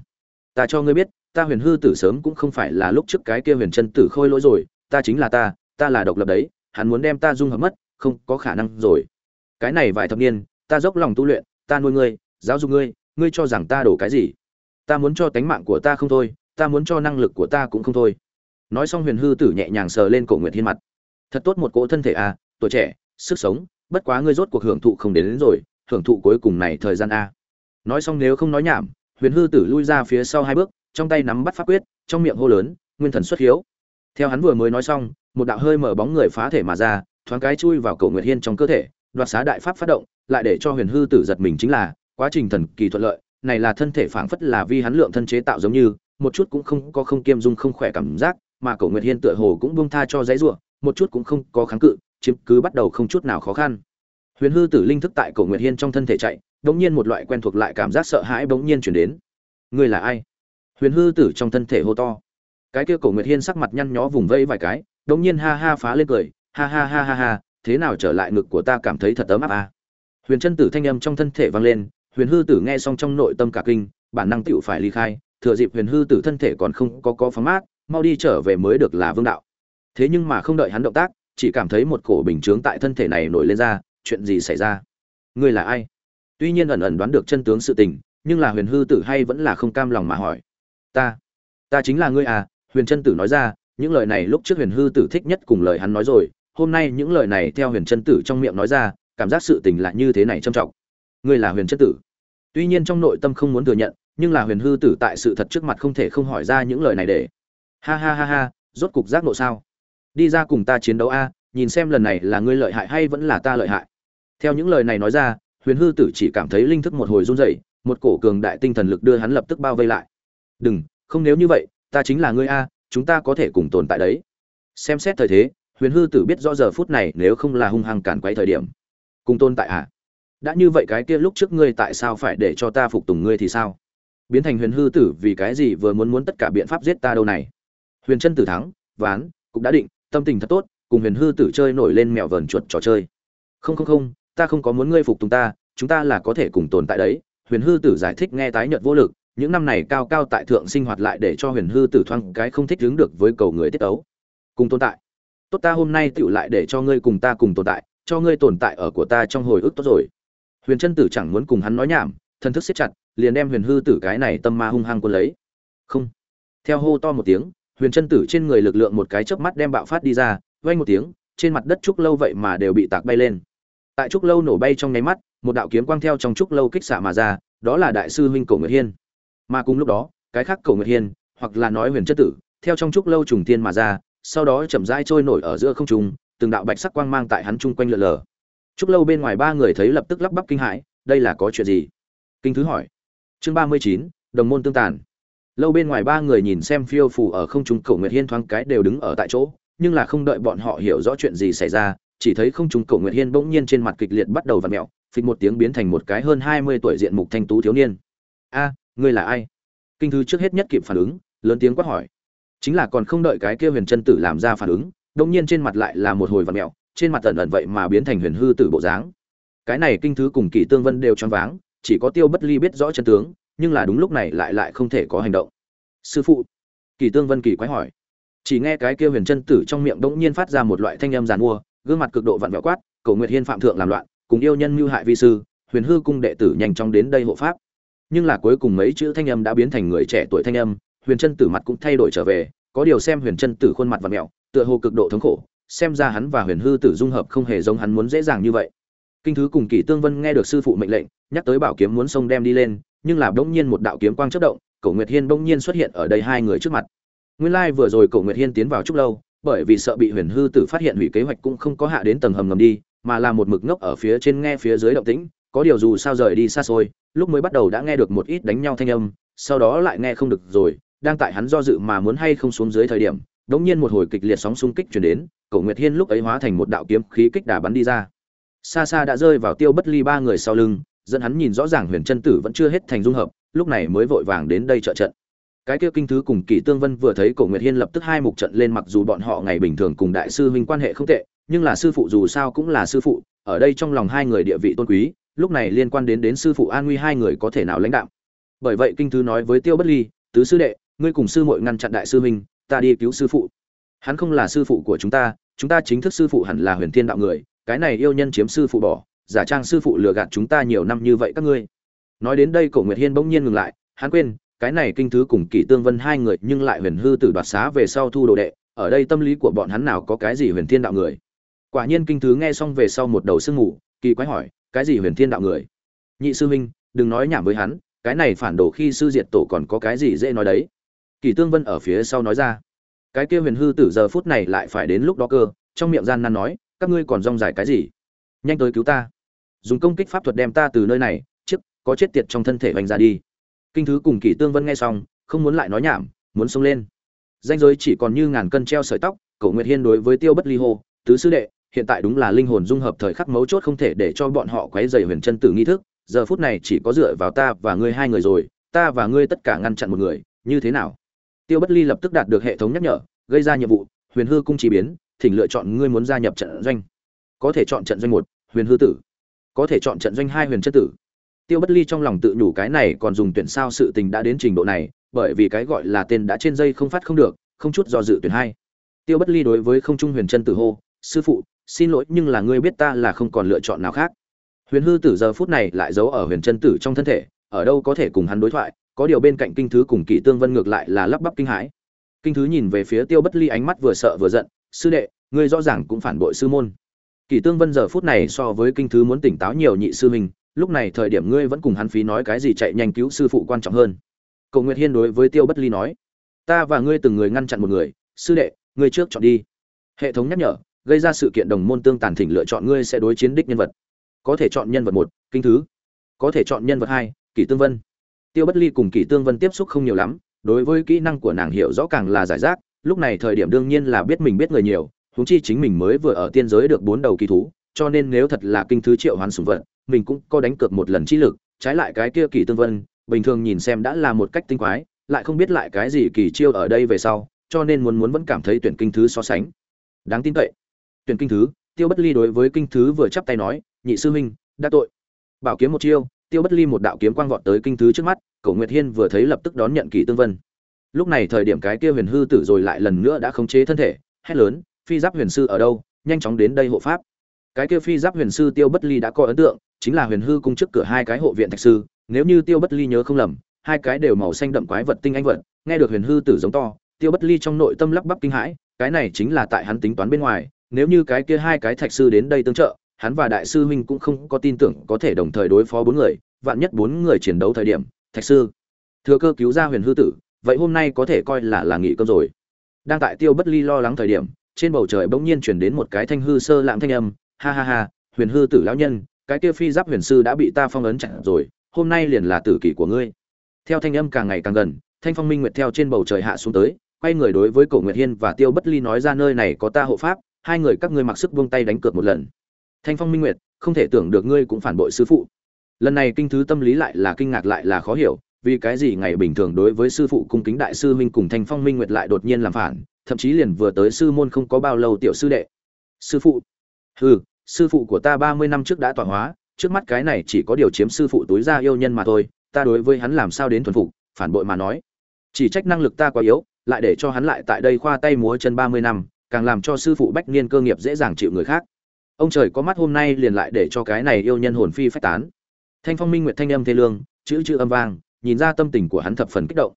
Ta cho ngươi biết, ta huyền hư tử sớm cũng không phải là lúc trước cái kia huyền chân tử khôi lỗi rồi, ta chính là ta ta là độc lập đấy, hắn muốn đem ta dung hợp mất, không có khả năng rồi. Cái này vài thập niên, ta dốc lòng tu luyện, ta nuôi ngươi, giáo dục ngươi ngươi cho rằng ta đổ cái gì? Ta muốn cho tánh mạng của ta không thôi, ta muốn cho năng lực của ta cũng không thôi nói xong huyền hư tử nhẹ nhàng sờ lên cổ nguyệt hiên mặt. Thật tốt một cỗ thân thể a tuổi trẻ sức sống bất quá ngươi rốt cuộc hưởng thụ không đến, đến rồi hưởng thụ cuối cùng này thời gian a nói xong nếu không nói nhảm huyền hư tử lui ra phía sau hai bước trong tay nắm bắt pháp quyết trong miệng hô lớn nguyên thần xuất hiếu. Theo hắn vừa mới nói xong một đạo hơi mở bóng người phá thể mà ra thoáng cái chui vào cầu nguyệt hiên trong cơ thể đoạt xá đại pháp phát động lại để cho huyền hư tử giật mình chính là quá trình thần kỳ thuận lợi này là thân thể phảng phất là vi hắn lượng thân chế tạo giống như một chút cũng không có không kiêm dung không khỏe cảm giác mà cổ nguyệt hiên tựa hồ cũng buông tha cho dãy rủa, một chút cũng không có kháng cự, chiếm cứ bắt đầu không chút nào khó khăn. Huyền hư tử linh thức tại cổ nguyệt hiên trong thân thể chạy, đống nhiên một loại quen thuộc lại cảm giác sợ hãi bỗng nhiên chuyển đến. Ngươi là ai? Huyền hư tử trong thân thể hô to. Cái kia cổ nguyệt hiên sắc mặt nhăn nhó vùng vây vài cái, đống nhiên ha ha phá lên cười, ha ha ha ha ha, thế nào trở lại ngực của ta cảm thấy thật ấm áp à. huyền chân tử thanh âm trong thân thể vang lên, huyền hư tử nghe xong trong nội tâm cả kinh, bản năng tựu phải ly khai, thừa dịp huyền hư tử thân thể còn không có có phóng mát mau đi trở về mới được là vương đạo. Thế nhưng mà không đợi hắn động tác, chỉ cảm thấy một cổ bình chướng tại thân thể này nổi lên ra, chuyện gì xảy ra? Ngươi là ai? Tuy nhiên ẩn ẩn đoán được chân tướng sự tình, nhưng là huyền hư tử hay vẫn là không cam lòng mà hỏi. Ta ta chính là ngươi à huyền chân tử nói ra, những lời này lúc trước huyền hư tử thích nhất cùng lời hắn nói rồi, hôm nay những lời này theo huyền chân tử trong miệng nói ra, cảm giác sự tình là như thế này trầm trọng. Ngươi là huyền chân tử. Tuy nhiên trong nội tâm không muốn thừa nhận, nhưng là huyền hư tử tại sự thật trước mặt không thể không hỏi ra những lời này để ha ha ha ha, rốt cục giác nộ sao? Đi ra cùng ta chiến đấu a, nhìn xem lần này là ngươi lợi hại hay vẫn là ta lợi hại. Theo những lời này nói ra, huyền hư tử chỉ cảm thấy linh thức một hồi run rẩy, một cổ cường đại tinh thần lực đưa hắn lập tức bao vây lại. Đừng, không nếu như vậy, ta chính là ngươi a, chúng ta có thể cùng tồn tại đấy. Xem xét thời thế, huyền hư tử biết rõ giờ phút này nếu không là hung hăng cản quấy thời điểm. Cùng tồn tại à? Đã như vậy cái kia lúc trước ngươi tại sao phải để cho ta phục tùng ngươi thì sao? Biến thành huyền hư tử vì cái gì vừa muốn muốn tất cả biện pháp giết ta đâu này? Huyền chân tử thắng, ván, cũng đã định, tâm tình thật tốt, cùng huyền hư tử chơi nổi lên mèo vờn chuột trò chơi. Không không không, ta không có muốn ngươi phục tùng ta, chúng ta là có thể cùng tồn tại đấy. Huyền hư tử giải thích nghe tái nhợt vô lực, những năm này cao cao tại thượng sinh hoạt lại để cho huyền hư tử thoang cái không thích đứng được với cầu người tiết ấu. Cùng tồn tại. Tốt ta hôm nay tựu lại để cho ngươi cùng ta cùng tồn tại, cho ngươi tồn tại ở của ta trong hồi ức tốt rồi. Huyền chân tử chẳng muốn cùng hắn nói nhảm thân thức siết chặt, liền đem huyền hư tử cái này tâm ma hung hăng quân lấy. Không. Theo hô to một tiếng huyền chân tử trên người lực lượng một cái chớp mắt đem bạo phát đi ra, vang một tiếng, trên mặt đất trúc lâu vậy mà đều bị tạc bay lên. Tại trúc lâu nổ bay trong nháy mắt, một đạo kiếm quang theo trong trúc lâu kích xạ mà ra, đó là đại sư huynh cổ nguyệt hiên. Mà cùng lúc đó, cái khác cổ nguyệt hiên, hoặc là nói huyền chất tử, theo trong trúc lâu trùng tiên mà ra, sau đó chậm rãi trôi nổi ở giữa không trung, từng đạo bạch sắc quang mang tại hắn chung quanh lượn lờ. Trúc lâu bên ngoài ba người thấy lập tức lắp bắp kinh hãi, đây là có chuyện gì? Kinh thứ hỏi. Chương ba mươi chín, đồng môn tương tàn lâu bên ngoài ba người nhìn xem phiêu phù ở không trung cổ nguyệt hiên thoáng cái đều đứng ở tại chỗ, nhưng là không đợi bọn họ hiểu rõ chuyện gì xảy ra, chỉ thấy không trung cổ nguyệt hiên bỗng nhiên trên mặt kịch liệt bắt đầu v ặ mẹo, phịch một tiếng biến thành một cái hơn hai mươi tuổi diện mục thanh tú thiếu niên. A, ngươi là ai? Kinh thư trước hết nhất kịp phản ứng, lớn tiếng quát hỏi. Chính là còn không đợi cái kia huyền chân tử làm ra phản ứng bỗng nhiên trên mặt lại là một hồi vặn mẹo, trên mặt tần ẩn vậy mà biến thành huyền hư tử bộ dáng. Cái này kinh thứ cùng kỷ tương vân đều choáng váng, chỉ có tiêu bất ly biết rõ chân tướng nhưng là đúng lúc này lại lại không thể có hành động. Sư phụ, kỳ tương vân kỳ quái hỏi. Chỉ nghe cái kia huyền chân tử trong miệng bỗng nhiên phát ra một loại thanh âm giàn mua, gương mặt cực độ vặn vẹo quát cầu nguyệt hiên phạm thượng làm loạn, cùng yêu nhân mưu hại vi sư, huyền hư cung đệ tử nhanh chóng đến đây hộ pháp. Nhưng là cuối cùng mấy chữ thanh âm đã biến thành người trẻ tuổi thanh âm, huyền chân tử mặt cũng thay đổi trở về, có điều xem huyền chân tử khuôn mặt và mẹo, tựa hồ cực độ thống khổ, xem ra hắn và huyền hư tử dung hợp không hề giống hắn muốn dễ dàng như vậy. Kinh thứ cùng kỷ tương vân nghe được sư phụ mệnh lệnh, nhắc tới bảo kiếm muốn xông đem đi lên nhưng là bỗng nhiên một đạo kiếm quang chớp động, cổ nguyệt hiên bỗng nhiên xuất hiện ở đây hai người trước mặt. Nguyên lai vừa rồi cổ nguyệt hiên tiến vào trúc lâu, bởi vì sợ bị huyền hư tử phát hiện hủy kế hoạch cũng không có hạ đến tầng hầm ngầm đi, mà là một mực ngốc ở phía trên nghe phía dưới động tĩnh, có điều dù sao rời đi xa xôi, lúc mới bắt đầu đã nghe được một ít đánh nhau thanh âm, sau đó lại nghe không được rồi, đang tại hắn do dự mà muốn hay không xuống dưới thời điểm, đống nhiên một hồi kịch liệt sóng xung kích truyền đến, cổ nguyệt hiên lúc ấy hóa thành một đạo kiếm khí kích đà bắn đi ra. Xa xa đã rơi vào tiêu bất ly ba người sau lưng dẫn hắn nhìn rõ ràng huyền chân tử vẫn chưa hết thành dung hợp, lúc này mới vội vàng đến đây trợ trận. Cái kia kinh thứ cùng kỳ tương vân vừa thấy cổ nguyệt hiên lập tức hai mục trận lên mặc dù bọn họ ngày bình thường cùng đại sư huynh quan hệ không tệ, nhưng là sư phụ dù sao cũng là sư phụ, ở đây trong lòng hai người địa vị tôn quý, lúc này liên quan đến đến sư phụ an nguy hai người có thể nào lãnh đạo bởi vậy kinh thứ nói với tiêu bất ly, tứ sư đệ, ngươi cùng sư muội ngăn chặn đại sư huynh, ta đi cứu sư phụ. Hắn không là sư phụ của chúng ta chúng ta chính thức sư phụ hẳn là huyền thiên đạo người, cái này yêu nhân chiếm sư phụ bỏ giả trang sư phụ lừa gạt chúng ta nhiều năm như vậy các ngươi. Nói đến đây, cổ nguyệt hiên bỗng nhiên ngừng lại, hắn quên, cái này kinh thứ cùng kỷ tương vân hai người nhưng lại huyền hư tử đoạt xá về sau thu đồ đệ, ở đây tâm lý của bọn hắn nào có cái gì huyền thiên đạo người? Quả nhiên kinh thứ nghe xong về sau một đầu sương ngủ kỳ quái hỏi, cái gì huyền thiên đạo người? Nhị sư huynh, đừng nói nhảm với hắn, cái này phản đồ khi sư diệt tổ còn có cái gì dễ nói đấy? Kỳ tương vân ở phía sau nói ra. Cái kia huyền hư tử giờ phút này lại phải đến lúc đó cơ, trong miệng gian nan nói, các ngươi còn rong dài cái gì? Nhanh tới cứu ta dùng công kích pháp thuật đem ta từ nơi này trước có chết tiệt trong thân thể hoành ra đi. Kinh thứ cùng kỳ tương vân nghe xong, không muốn lại nói nhảm, muốn xông lên. Danh giới chỉ còn như ngàn cân treo sợi tóc cậu nguyệt hiên đối với tiêu bất ly hô, tứ sư đệ, hiện tại đúng là linh hồn dung hợp thời khắc mấu chốt không thể để cho bọn họ quấy rầy huyền chân tử nghi thức, giờ phút này chỉ có dựa vào ta và ngươi hai người rồi, ta và ngươi tất cả ngăn chặn một người, như thế nào? Tiêu bất ly lập tức đạt được hệ thống nhắc nhở, gây ra nhiệm vụ, huyền hư cung chỉ biến, thỉnh lựa chọn ngươi muốn gia nhập trận doanh. Có thể chọn trận doanh một, huyền hư tử có thể chọn trận doanh hai huyền chất tử. Tiêu bất ly trong lòng tự nhủ cái này còn dùng tuyển sao sự tình đã đến trình độ này, bởi vì cái gọi là tên đã trên dây không phát không được, không chút do dự tuyển hai. Tiêu bất ly đối với không trung huyền chân tử hô, sư phụ, xin lỗi nhưng là ngươi biết ta là không còn lựa chọn nào khác. Huyền hư tử giờ phút này lại giấu ở huyền chân tử trong thân thể, ở đâu có thể cùng hắn đối thoại, có điều bên cạnh kinh thứ cùng kỵ tương vân ngược lại là lắp bắp kinh hãi. Kinh thứ nhìn về phía tiêu bất ly ánh mắt vừa sợ vừa giận, sư đệ, ngươi rõ ràng cũng phản bội sư môn kỷ tương vân giờ phút này so với kinh thứ muốn tỉnh táo nhiều nhị sư mình lúc này thời điểm ngươi vẫn cùng hắn phí nói cái gì chạy nhanh cứu sư phụ quan trọng hơn. Cổ nguyệt hiên đối với tiêu bất ly nói, ta và ngươi từng người ngăn chặn một người, sư đệ, ngươi trước chọn đi. Hệ thống nhắc nhở, gây ra sự kiện đồng môn tương tàn thỉnh lựa chọn ngươi sẽ đối chiến đích nhân vật. Có thể chọn nhân vật một, kinh thứ. Có thể chọn nhân vật hai kỷ tương vân. Tiêu bất ly cùng kỷ tương vân tiếp xúc không nhiều lắm, đối với kỹ năng của nàng hiểu rõ càng là giải rác, lúc này thời điểm đương nhiên là biết mình biết người nhiều huống chi chính mình mới vừa ở tiên giới được bốn đầu kỳ thú, cho nên nếu thật là kinh thứ triệu hoán sủng vật, mình cũng có đánh cược một lần trí lực, trái lại cái kia kỳ tương vân, bình thường nhìn xem đã là một cách tinh quái, lại không biết lại cái gì kỳ chiêu ở đây về sau, cho nên muốn muốn vẫn cảm thấy tuyển kinh thứ so sánh. Đáng tin cậy. Tuyển kinh thứ, tiêu bất ly đối với kinh thứ vừa chắp tay nói, nhị sư huynh, đã tội. Bảo kiếm một chiêu, tiêu bất ly một đạo kiếm quang vọt tới kinh thứ trước mắt, cổ nguyệt hiên vừa thấy lập tức đón nhận kỳ tương vân. Lúc này thời điểm cái kia huyền hư tử rồi lại lần nữa đã khống chế thân thể, hét lớn phi giáp huyền sư ở đâu, nhanh chóng đến đây hộ pháp. Cái kia phi giáp huyền sư tiêu bất ly đã có ấn tượng, chính là huyền hư cung trước cửa hai cái hộ viện thạch sư, nếu như tiêu bất ly nhớ không lầm, hai cái đều màu xanh đậm quái vật tinh anh vật, nghe được huyền hư tử giống to, tiêu bất ly trong nội tâm lắp bắp kinh hãi, cái này chính là tại hắn tính toán bên ngoài, nếu như cái kia hai cái thạch sư đến đây tương trợ, hắn và đại sư huynh cũng không có tin tưởng có thể đồng thời đối phó bốn người, vạn nhất bốn người chiến đấu thời điểm, thạch sư, thừa cơ cứu ra huyền hư tử, vậy hôm nay có thể coi là là nghỉ cơm rồi. Đang tại tiêu bất ly lo lắng thời điểm trên bầu trời bỗng nhiên chuyển đến một cái thanh hư sơ lãng thanh âm, ha ha ha, huyền hư tử lão nhân, cái kia phi giáp huyền sư đã bị ta phong ấn chặn rồi, hôm nay liền là tử kỷ của ngươi. Theo thanh âm càng ngày càng gần, thanh phong minh nguyệt theo trên bầu trời hạ xuống tới, quay người đối với cổ nguyệt hiên và tiêu bất ly nói ra nơi này có ta hộ pháp, hai người các ngươi mặc sức buông tay đánh cược một lần. Thanh phong minh nguyệt, không thể tưởng được ngươi cũng phản bội sư phụ. Lần này kinh thứ tâm lý lại là kinh ngạc lại là khó hiểu vì cái gì ngày bình thường đối với sư phụ cung kính đại sư minh cùng thanh phong minh nguyệt lại đột nhiên làm phản, thậm chí liền vừa tới sư môn không có bao lâu tiểu sư đệ. Sư phụ. Ừ sư phụ của ta ba mươi năm trước đã tọa hóa, trước mắt cái này chỉ có điều chiếm sư phụ túi ra yêu nhân mà thôi, ta đối với hắn làm sao đến thuần phục, phản bội mà nói. Chỉ trách năng lực ta quá yếu, lại để cho hắn lại tại đây khoa tay múa chân ba mươi năm, càng làm cho sư phụ bách niên cơ nghiệp dễ dàng chịu người khác. Ông trời có mắt hôm nay liền lại để cho cái này yêu nhân hồn phi phách tán. Thanh phong minh nguyệt thanh âm thê lương, chữ chữ âm vang nhìn ra tâm tình của hắn thập phần kích động.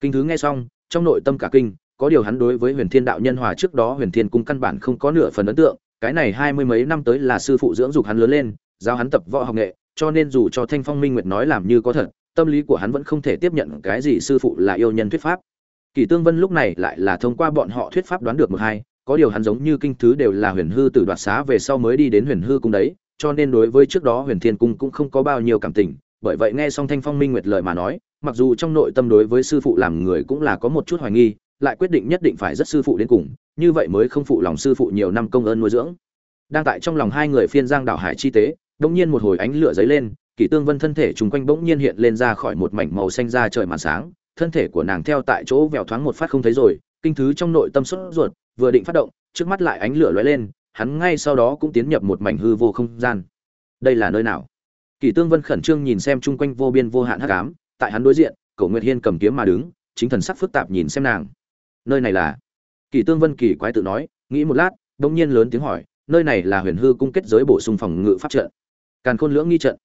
Kinh thứ nghe xong, trong nội tâm cả kinh, có điều hắn đối với huyền thiên đạo nhân hòa trước đó huyền thiên cung căn bản không có nửa phần ấn tượng, cái này hai mươi mấy năm tới là sư phụ dưỡng dục hắn lớn lên, giáo hắn tập võ học nghệ, cho nên dù cho thanh phong minh nguyệt nói làm như có thật, tâm lý của hắn vẫn không thể tiếp nhận cái gì sư phụ là yêu nhân thuyết pháp. Kỳ tương vân lúc này lại là thông qua bọn họ thuyết pháp đoán được một hai, có điều hắn giống như kinh thứ đều là huyền hư tử đoạt xá về sau mới đi đến huyền hư cung đấy, cho nên đối với trước đó huyền thiên cung cũng không có bao nhiêu cảm tình bởi vậy nghe xong thanh phong minh nguyệt lời mà nói, mặc dù trong nội tâm đối với sư phụ làm người cũng là có một chút hoài nghi, lại quyết định nhất định phải rất sư phụ đến cùng, như vậy mới không phụ lòng sư phụ nhiều năm công ơn nuôi dưỡng. Đang tại trong lòng hai người phiên giang đảo hải chi tế đống nhiên một hồi ánh lửa dấy lên, kỷ tương vân thân thể trùng quanh bỗng nhiên hiện lên ra khỏi một mảnh màu xanh ra trời màn sáng, thân thể của nàng theo tại chỗ vèo thoáng một phát không thấy rồi, kinh thứ trong nội tâm sốt ruột, vừa định phát động, trước mắt lại ánh lửa lóe lên, hắn ngay sau đó cũng tiến nhập một mảnh hư vô không gian. Đây là nơi nào? Kỷ tương vân khẩn trương nhìn xem chung quanh vô biên vô hạn hắc ám, tại hắn đối diện, cổ nguyệt hiên cầm kiếm mà đứng, chính thần sắc phức tạp nhìn xem nàng. Nơi này là? Kỷ tương vân kỳ quái tự nói, nghĩ một lát bỗng nhiên lớn tiếng hỏi, nơi này là huyền hư cung kết giới bổ sung phòng ngự pháp trận. Càn khôn lưỡng nghi trận.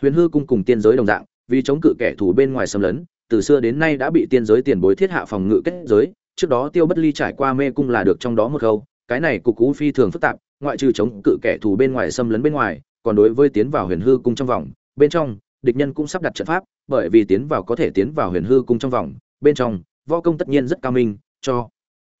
Huyền hư cung cùng tiên giới đồng dạng, vì chống cự kẻ thù bên ngoài xâm lấn, từ xưa đến nay đã bị tiên giới tiền bối thiết hạ phòng ngự kết giới, trước đó tiêu bất ly trải qua mê cung là được trong đó một câu, cái này cục cú phi thường phức tạp, ngoại trừ chống cự kẻ thù bên ngoài xâm lấn bên ngoài còn đối với tiến vào huyền hư cung trong vòng, bên trong, địch nhân cũng sắp đặt trận pháp, bởi vì tiến vào có thể tiến vào huyền hư cung trong vòng, bên trong, võ công tất nhiên rất cao minh, cho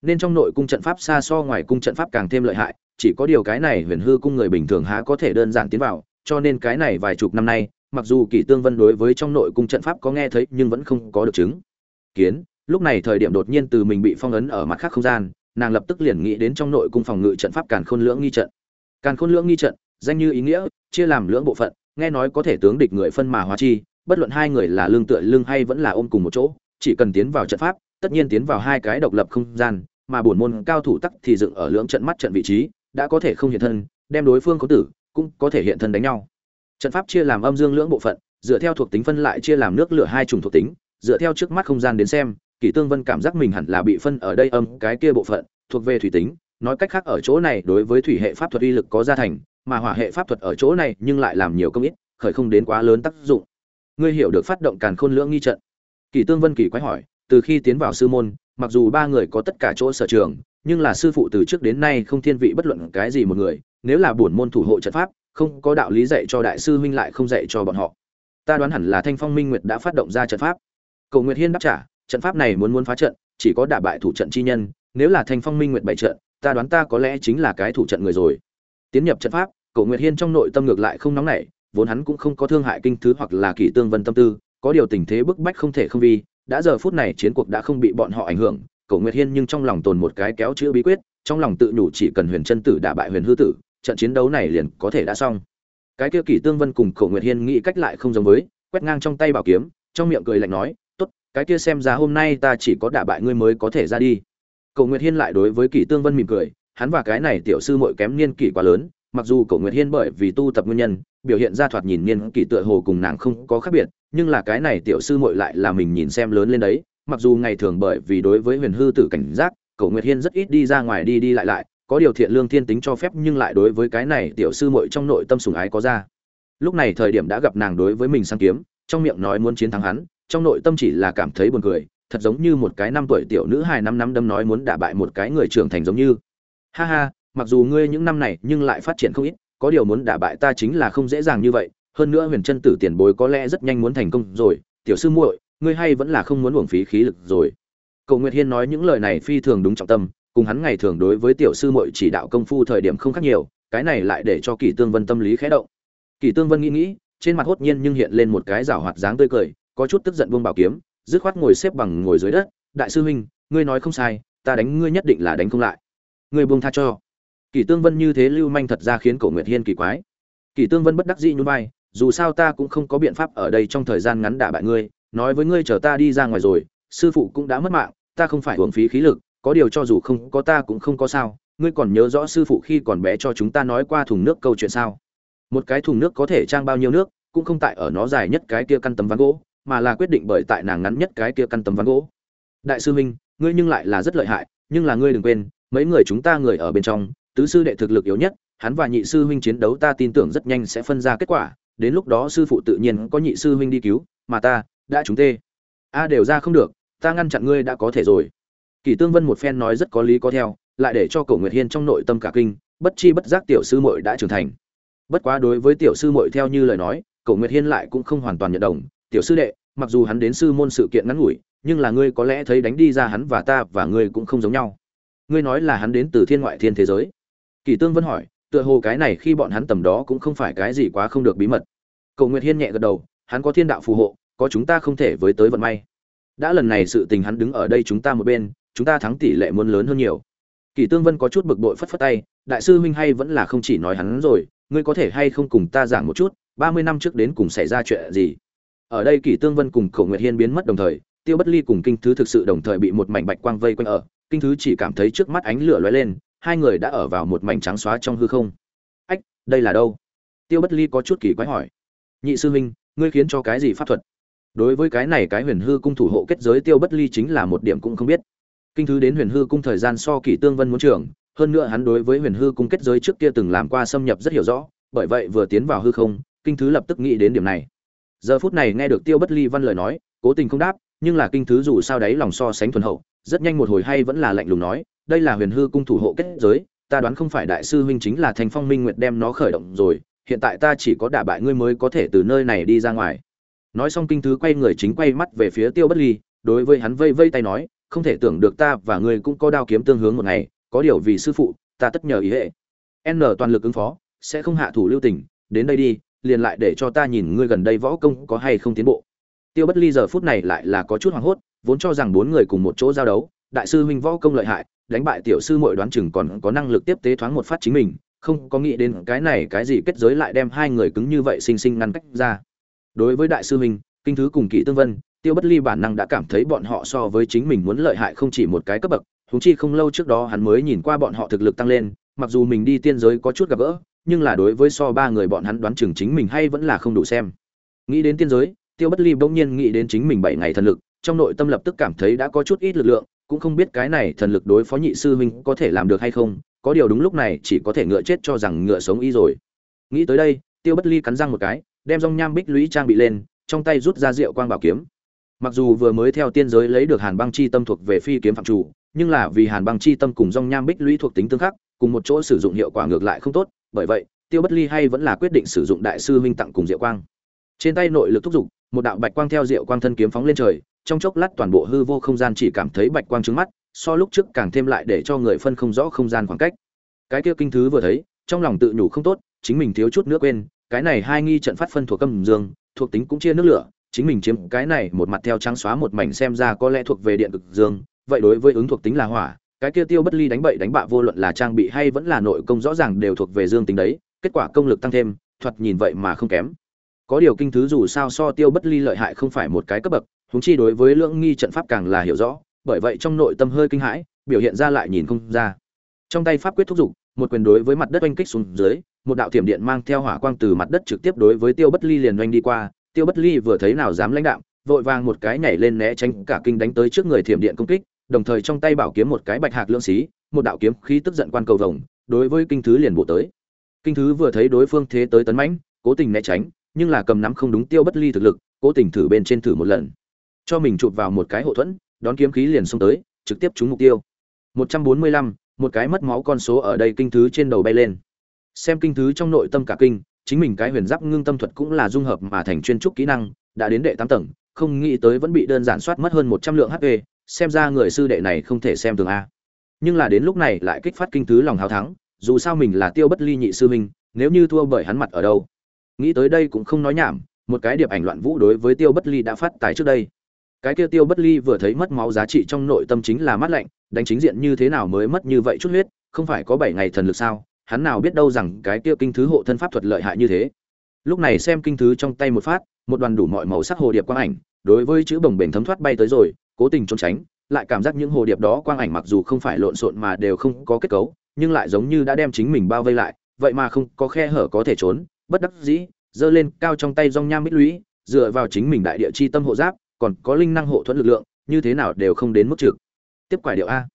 nên trong nội cung trận pháp xa so ngoài cung trận pháp càng thêm lợi hại, chỉ có điều cái này huyền hư cung người bình thường há có thể đơn giản tiến vào, cho nên cái này vài chục năm nay, mặc dù kỷ tương vân đối với trong nội cung trận pháp có nghe thấy nhưng vẫn không có được chứng. Kiến, lúc này thời điểm đột nhiên từ mình bị phong ấn ở mặt khác không gian, nàng lập tức liền nghĩ đến trong nội cung phòng ngự trận pháp càn khôn lưỡng nghi trận. Càn khôn lưỡng nghi trận danh như ý nghĩa, chia làm lưỡng bộ phận, nghe nói có thể tướng địch người phân mà hóa chi, bất luận hai người là lương tựa lưng hay vẫn là ôm cùng một chỗ, chỉ cần tiến vào trận pháp, tất nhiên tiến vào hai cái độc lập không gian, mà bổn môn cao thủ tắc thì dựng ở lưỡng trận mắt trận vị trí, đã có thể không hiện thân, đem đối phương có tử, cũng có thể hiện thân đánh nhau. Trận pháp chia làm âm dương lưỡng bộ phận, dựa theo thuộc tính phân lại chia làm nước lửa hai chủng thuộc tính, dựa theo trước mắt không gian đến xem, kỷ tương vân cảm giác mình hẳn là bị phân ở đây âm cái kia bộ phận, thuộc về thủy tính, nói cách khác ở chỗ này đối với thủy hệ pháp thuật uy lực có gia thành mà hỏa hệ pháp thuật ở chỗ này nhưng lại làm nhiều công ít, khởi không đến quá lớn tác dụng. Ngươi hiểu được phát động càn khôn lưỡng nghi trận? Kỷ tương vân kỳ quái hỏi, từ khi tiến vào sư môn, mặc dù ba người có tất cả chỗ sở trường, nhưng là sư phụ từ trước đến nay không thiên vị bất luận cái gì một người, nếu là buồn môn thủ hộ trận pháp, không có đạo lý dạy cho đại sư huynh lại không dạy cho bọn họ. Ta đoán hẳn là thanh phong minh nguyệt đã phát động ra trận pháp. Cầu nguyệt hiên đáp trả, trận pháp này muốn muốn phá trận, chỉ có đả bại thủ trận chi nhân, nếu là thanh phong minh nguyệt bảy trận, ta đoán ta có lẽ chính là cái thủ trận người rồi tiến nhập trận pháp, cổ nguyệt hiên trong nội tâm ngược lại không nóng nảy, vốn hắn cũng không có thương hại kinh thứ hoặc là kỷ tương vân tâm tư, có điều tình thế bức bách không thể không vì đã giờ phút này chiến cuộc đã không bị bọn họ ảnh hưởng, cổ nguyệt hiên nhưng trong lòng tồn một cái kéo chữ bí quyết, trong lòng tự nhủ chỉ cần huyền chân tử đả bại huyền hư tử, trận chiến đấu này liền có thể đã xong. Cái kia kỷ tương vân cùng cổ nguyệt hiên nghĩ cách lại không giống với, quét ngang trong tay bảo kiếm, trong miệng cười lạnh nói, tốt, cái kia xem ra hôm nay ta chỉ có đả bại ngươi mới có thể ra đi. Cổ nguyệt hiên lại đối với kỷ tương vân mỉm cười hắn và cái này tiểu sư muội kém niên kỷ quá lớn, mặc dù cổ nguyệt hiên bởi vì tu tập nguyên nhân, biểu hiện ra thoạt nhìn niên kỷ tựa hồ cùng nàng không có khác biệt, nhưng là cái này tiểu sư muội lại là mình nhìn xem lớn lên đấy, mặc dù ngày thường bởi vì đối với huyền hư tử cảnh giác, cổ nguyệt hiên rất ít đi ra ngoài đi đi lại lại, có điều thiện lương thiên tính cho phép nhưng lại đối với cái này tiểu sư muội trong nội tâm sủng ái có ra. Lúc này thời điểm đã gặp nàng đối với mình sang kiếm, trong miệng nói muốn chiến thắng hắn, trong nội tâm chỉ là cảm thấy buồn cười, thật giống như một cái năm tuổi tiểu nữ hài năm năm đâm nói muốn đả bại một cái người trưởng thành giống như ha ha, mặc dù ngươi những năm này nhưng lại phát triển không ít, có điều muốn đả bại ta chính là không dễ dàng như vậy. Hơn nữa huyền chân tử tiền bối có lẽ rất nhanh muốn thành công rồi. Tiểu sư muội, ngươi hay vẫn là không muốn uổng phí khí lực rồi. Cầu nguyệt hiên nói những lời này phi thường đúng trọng tâm, cùng hắn ngày thường đối với tiểu sư muội chỉ đạo công phu thời điểm không khác nhiều, cái này lại để cho kỳ tương vân tâm lý khẽ động. Kỳ tương vân nghĩ nghĩ, trên mặt hốt nhiên nhưng hiện lên một cái rảo hoạt dáng tươi cười, có chút tức giận buông bảo kiếm, dứt khoát ngồi xếp bằng ngồi dưới đất. Đại sư huynh, ngươi nói không sai, ta đánh ngươi nhất định là đánh không lại ngươi buông tha cho. Kỷ tương vân như thế lưu manh thật ra khiến cổ nguyệt hiên kỳ quái. Kỷ tương vân bất đắc dĩ nhún vai, dù sao ta cũng không có biện pháp ở đây trong thời gian ngắn đả bại ngươi, nói với ngươi chờ ta đi ra ngoài rồi, sư phụ cũng đã mất mạng, ta không phải uống phí khí lực, có điều cho dù không có ta cũng không có sao, ngươi còn nhớ rõ sư phụ khi còn bé cho chúng ta nói qua thùng nước câu chuyện sao? Một cái thùng nước có thể trang bao nhiêu nước, cũng không tại ở nó dài nhất cái kia căn tấm ván gỗ, mà là quyết định bởi tại nàng ngắn nhất cái kia căn tấm ván gỗ. Đại sư huynh ngươi nhưng lại là rất lợi hại, nhưng là ngươi đừng quên mấy người chúng ta người ở bên trong, tứ sư đệ thực lực yếu nhất, hắn và nhị sư huynh chiến đấu ta tin tưởng rất nhanh sẽ phân ra kết quả, đến lúc đó sư phụ tự nhiên có nhị sư huynh đi cứu, mà ta, đã chúng tê. A đều ra không được, ta ngăn chặn ngươi đã có thể rồi. Kỷ tương vân một phen nói rất có lý có theo, lại để cho cổ nguyệt hiên trong nội tâm cả kinh, bất chi bất giác tiểu sư muội đã trưởng thành. Bất quá đối với tiểu sư muội theo như lời nói, cổ nguyệt hiên lại cũng không hoàn toàn nhận đồng. Tiểu sư đệ, mặc dù hắn đến sư môn sự kiện ngắn ngủi, nhưng là ngươi có lẽ thấy đánh đi ra hắn và ta và ngươi cũng không giống nhau ngươi nói là hắn đến từ thiên ngoại thiên thế giới. Kỳ tương vân hỏi, tựa hồ cái này khi bọn hắn tầm đó cũng không phải cái gì quá không được bí mật. Cầu nguyệt hiên nhẹ gật đầu, hắn có thiên đạo phù hộ, có chúng ta không thể với tới vận may. Đã lần này sự tình hắn đứng ở đây chúng ta một bên, chúng ta thắng tỷ lệ muốn lớn hơn nhiều. Kỳ tương vân có chút bực bội phất phất tay, đại sư huynh hay vẫn là không chỉ nói hắn rồi, ngươi có thể hay không cùng ta giảng một chút, ba mươi năm trước đến cùng xảy ra chuyện gì? Ở đây kỳ tương vân cùng cầu nguyệt hiên biến mất đồng thời, tiêu bất ly cùng kinh thứ thực sự đồng thời bị một mảnh bạch quang vây quanh ở kinh thứ chỉ cảm thấy trước mắt ánh lửa lóe lên, hai người đã ở vào một mảnh trắng xóa trong hư không. Ách, đây là đâu? Tiêu bất ly có chút kỳ quái hỏi. Nhị sư huynh, ngươi khiến cho cái gì pháp thuật? Đối với cái này cái huyền hư cung thủ hộ kết giới tiêu bất ly chính là một điểm cũng không biết. Kinh thứ đến huyền hư cung thời gian so kỷ tương vân muốn trưởng, hơn nữa hắn đối với huyền hư cung kết giới trước kia từng làm qua xâm nhập rất hiểu rõ, bởi vậy vừa tiến vào hư không, kinh thứ lập tức nghĩ đến điểm này. Giờ phút này nghe được tiêu bất ly văn lời nói, cố tình không đáp, nhưng là kinh thứ dù sao đấy lòng so sánh thuần hậu rất nhanh một hồi hay vẫn là lạnh lùng nói, đây là huyền hư cung thủ hộ kết giới, ta đoán không phải đại sư huynh chính là thành phong minh nguyệt đem nó khởi động rồi, hiện tại ta chỉ có đả bại ngươi mới có thể từ nơi này đi ra ngoài. Nói xong kinh thứ quay người chính quay mắt về phía tiêu bất ly, đối với hắn vây vây tay nói, không thể tưởng được ta và ngươi cũng có đao kiếm tương hướng một ngày, có điều vì sư phụ, ta tất nhờ ý hệ. N toàn lực ứng phó, sẽ không hạ thủ lưu tình, đến đây đi, liền lại để cho ta nhìn ngươi gần đây võ công có hay không tiến bộ. Tiêu bất ly giờ phút này lại là có chút hoảng hốt vốn cho rằng bốn người cùng một chỗ giao đấu, đại sư huynh võ công lợi hại, đánh bại tiểu sư muội đoán chừng còn có năng lực tiếp tế thoáng một phát chính mình, không có nghĩ đến cái này cái gì kết giới lại đem hai người cứng như vậy sinh sinh ngăn cách ra. Đối với đại sư huynh, kinh thứ cùng kỵ tương vân, tiêu bất ly bản năng đã cảm thấy bọn họ so với chính mình muốn lợi hại không chỉ một cái cấp bậc, huống chi không lâu trước đó hắn mới nhìn qua bọn họ thực lực tăng lên, mặc dù mình đi tiên giới có chút gặp gỡ, nhưng là đối với so ba người bọn hắn đoán chừng chính mình hay vẫn là không đủ xem. Nghĩ đến tiên giới, tiêu bất ly bỗng nhiên nghĩ đến chính mình bảy ngày thần lực trong nội tâm lập tức cảm thấy đã có chút ít lực lượng, cũng không biết cái này thần lực đối phó nhị sư huynh có thể làm được hay không, có điều đúng lúc này chỉ có thể ngựa chết cho rằng ngựa sống y rồi. Nghĩ tới đây, tiêu bất ly cắn răng một cái, đem rong nham bích lũy trang bị lên, trong tay rút ra rượu quang bảo kiếm. Mặc dù vừa mới theo tiên giới lấy được hàn băng chi tâm thuộc về phi kiếm phạm chủ, nhưng là vì hàn băng chi tâm cùng rong nham bích lũy thuộc tính tương khắc, cùng một chỗ sử dụng hiệu quả ngược lại không tốt, bởi vậy, tiêu bất ly hay vẫn là quyết định sử dụng đại sư huynh tặng cùng diệu quang. Trên tay nội lực thúc giục, một đạo bạch quang theo diệu quang thân kiếm phóng lên trời trong chốc lát toàn bộ hư vô không gian chỉ cảm thấy bạch quang trứng mắt, so lúc trước càng thêm lại để cho người phân không rõ không gian khoảng cách. Cái kia kinh thứ vừa thấy, trong lòng tự nhủ không tốt, chính mình thiếu chút nước quên, cái này hai nghi trận phát phân thuộc âm dương, thuộc tính cũng chia nước lửa, chính mình chiếm cái này một mặt theo trắng xóa một mảnh xem ra có lẽ thuộc về điện cực dương, vậy đối với ứng thuộc tính là hỏa, cái kia tiêu bất ly đánh bậy đánh bạ vô luận là trang bị hay vẫn là nội công rõ ràng đều thuộc về dương tính đấy, kết quả công lực tăng thêm, thoạt nhìn vậy mà không kém. Có điều kinh thứ dù sao so tiêu bất ly lợi hại không phải một cái cấp bậc huống chi đối với lưỡng nghi trận pháp càng là hiểu rõ, bởi vậy trong nội tâm hơi kinh hãi, biểu hiện ra lại nhìn không ra. Trong tay pháp quyết thúc giục, một quyền đối với mặt đất oanh kích xuống dưới, một đạo thiểm điện mang theo hỏa quang từ mặt đất trực tiếp đối với tiêu bất ly liền oanh đi qua. Tiêu bất ly vừa thấy nào dám lãnh đạo, vội vàng một cái nhảy lên né tránh cả kinh đánh tới trước người thiểm điện công kích, đồng thời trong tay bảo kiếm một cái bạch hạc lưỡng xí, một đạo kiếm khí tức giận quan cầu vồng, đối với kinh thứ liền bổ tới. Kinh thứ vừa thấy đối phương thế tới tấn mãnh, cố tình né tránh, nhưng là cầm nắm không đúng tiêu bất ly thực lực, cố tình thử bên trên thử một lần cho mình chụp vào một cái hộ thuẫn đón kiếm khí liền xông tới trực tiếp trúng mục tiêu. 145, một cái mất máu con số ở đây kinh thứ trên đầu bay lên. Xem kinh thứ trong nội tâm cả kinh chính mình cái huyền giáp ngưng tâm thuật cũng là dung hợp mà thành chuyên trúc kỹ năng đã đến đệ tám tầng không nghĩ tới vẫn bị đơn giản soát mất hơn một trăm lượng hp xem ra người sư đệ này không thể xem thường a. Nhưng là đến lúc này lại kích phát kinh thứ lòng hào thắng dù sao mình là tiêu bất ly nhị sư huynh nếu như thua bởi hắn mặt ở đâu. Nghĩ tới đây cũng không nói nhảm một cái điệp ảnh loạn vũ đối với tiêu bất ly đã phát tài trước đây cái kia tiêu bất ly vừa thấy mất máu giá trị trong nội tâm chính là mắt lạnh, đánh chính diện như thế nào mới mất như vậy chút huyết, không phải có bảy ngày thần lực sao, hắn nào biết đâu rằng cái kia kinh thứ hộ thân pháp thuật lợi hại như thế. Lúc này xem kinh thứ trong tay một phát, một đoàn đủ mọi màu sắc hồ điệp quang ảnh, đối với chữ bồng bềnh thấm thoát bay tới rồi, cố tình trốn tránh, lại cảm giác những hồ điệp đó quang ảnh mặc dù không phải lộn xộn mà đều không có kết cấu, nhưng lại giống như đã đem chính mình bao vây lại, vậy mà không có khe hở có thể trốn, bất đắc dĩ, giơ lên cao trong tay rong nham bích lũy, dựa vào chính mình đại địa chi tâm hộ giáp còn có linh năng hộ thuẫn lực lượng, như thế nào đều không đến mức trực. Tiếp quải điệu a.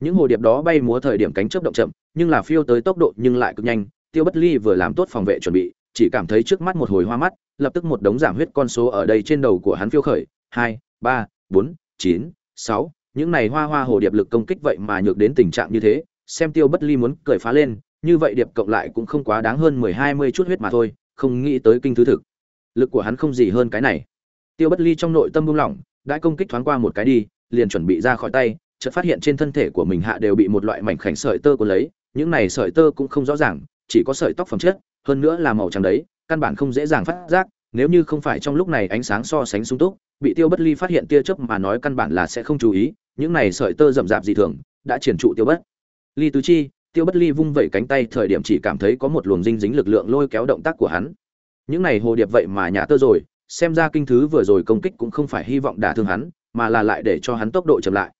Những hồ điệp đó bay múa thời điểm cánh chớp động chậm, nhưng là phiêu tới tốc độ nhưng lại cực nhanh, tiêu bất ly vừa làm tốt phòng vệ chuẩn bị, chỉ cảm thấy trước mắt một hồi hoa mắt, lập tức một đống giảm huyết con số ở đây trên đầu của hắn phiêu khởi, hai, ba, bốn, chín, sáu. Những này hoa hoa hồ điệp lực công kích vậy mà nhược đến tình trạng như thế, xem tiêu bất ly muốn cười phá lên, như vậy điệp cộng lại cũng không quá đáng hơn mười hai mươi chút huyết mà thôi, không nghĩ tới kinh thứ thực. Lực của hắn không gì hơn cái này tiêu bất ly trong nội tâm buông lỏng, đã công kích thoáng qua một cái đi, liền chuẩn bị ra khỏi tay, chợt phát hiện trên thân thể của mình hạ đều bị một loại mảnh khảnh sợi tơ của lấy, những này sợi tơ cũng không rõ ràng, chỉ có sợi tóc phẩm chất, hơn nữa là màu trắng đấy, căn bản không dễ dàng phát giác, nếu như không phải trong lúc này ánh sáng so sánh sung túc, bị tiêu bất ly phát hiện tia chớp mà nói căn bản là sẽ không chú ý, những này sợi tơ rậm rạp dị thường, đã triển trụ tiêu bất. Ly tứ chi, tiêu bất ly vung vẩy cánh tay thời điểm chỉ cảm thấy có một luồng dinh dính lực lượng lôi kéo động tác của hắn. Những này hồ điệp vậy mà nhả tơ rồi xem ra kinh thứ vừa rồi công kích cũng không phải hy vọng đả thương hắn, mà là lại để cho hắn tốc độ chậm lại.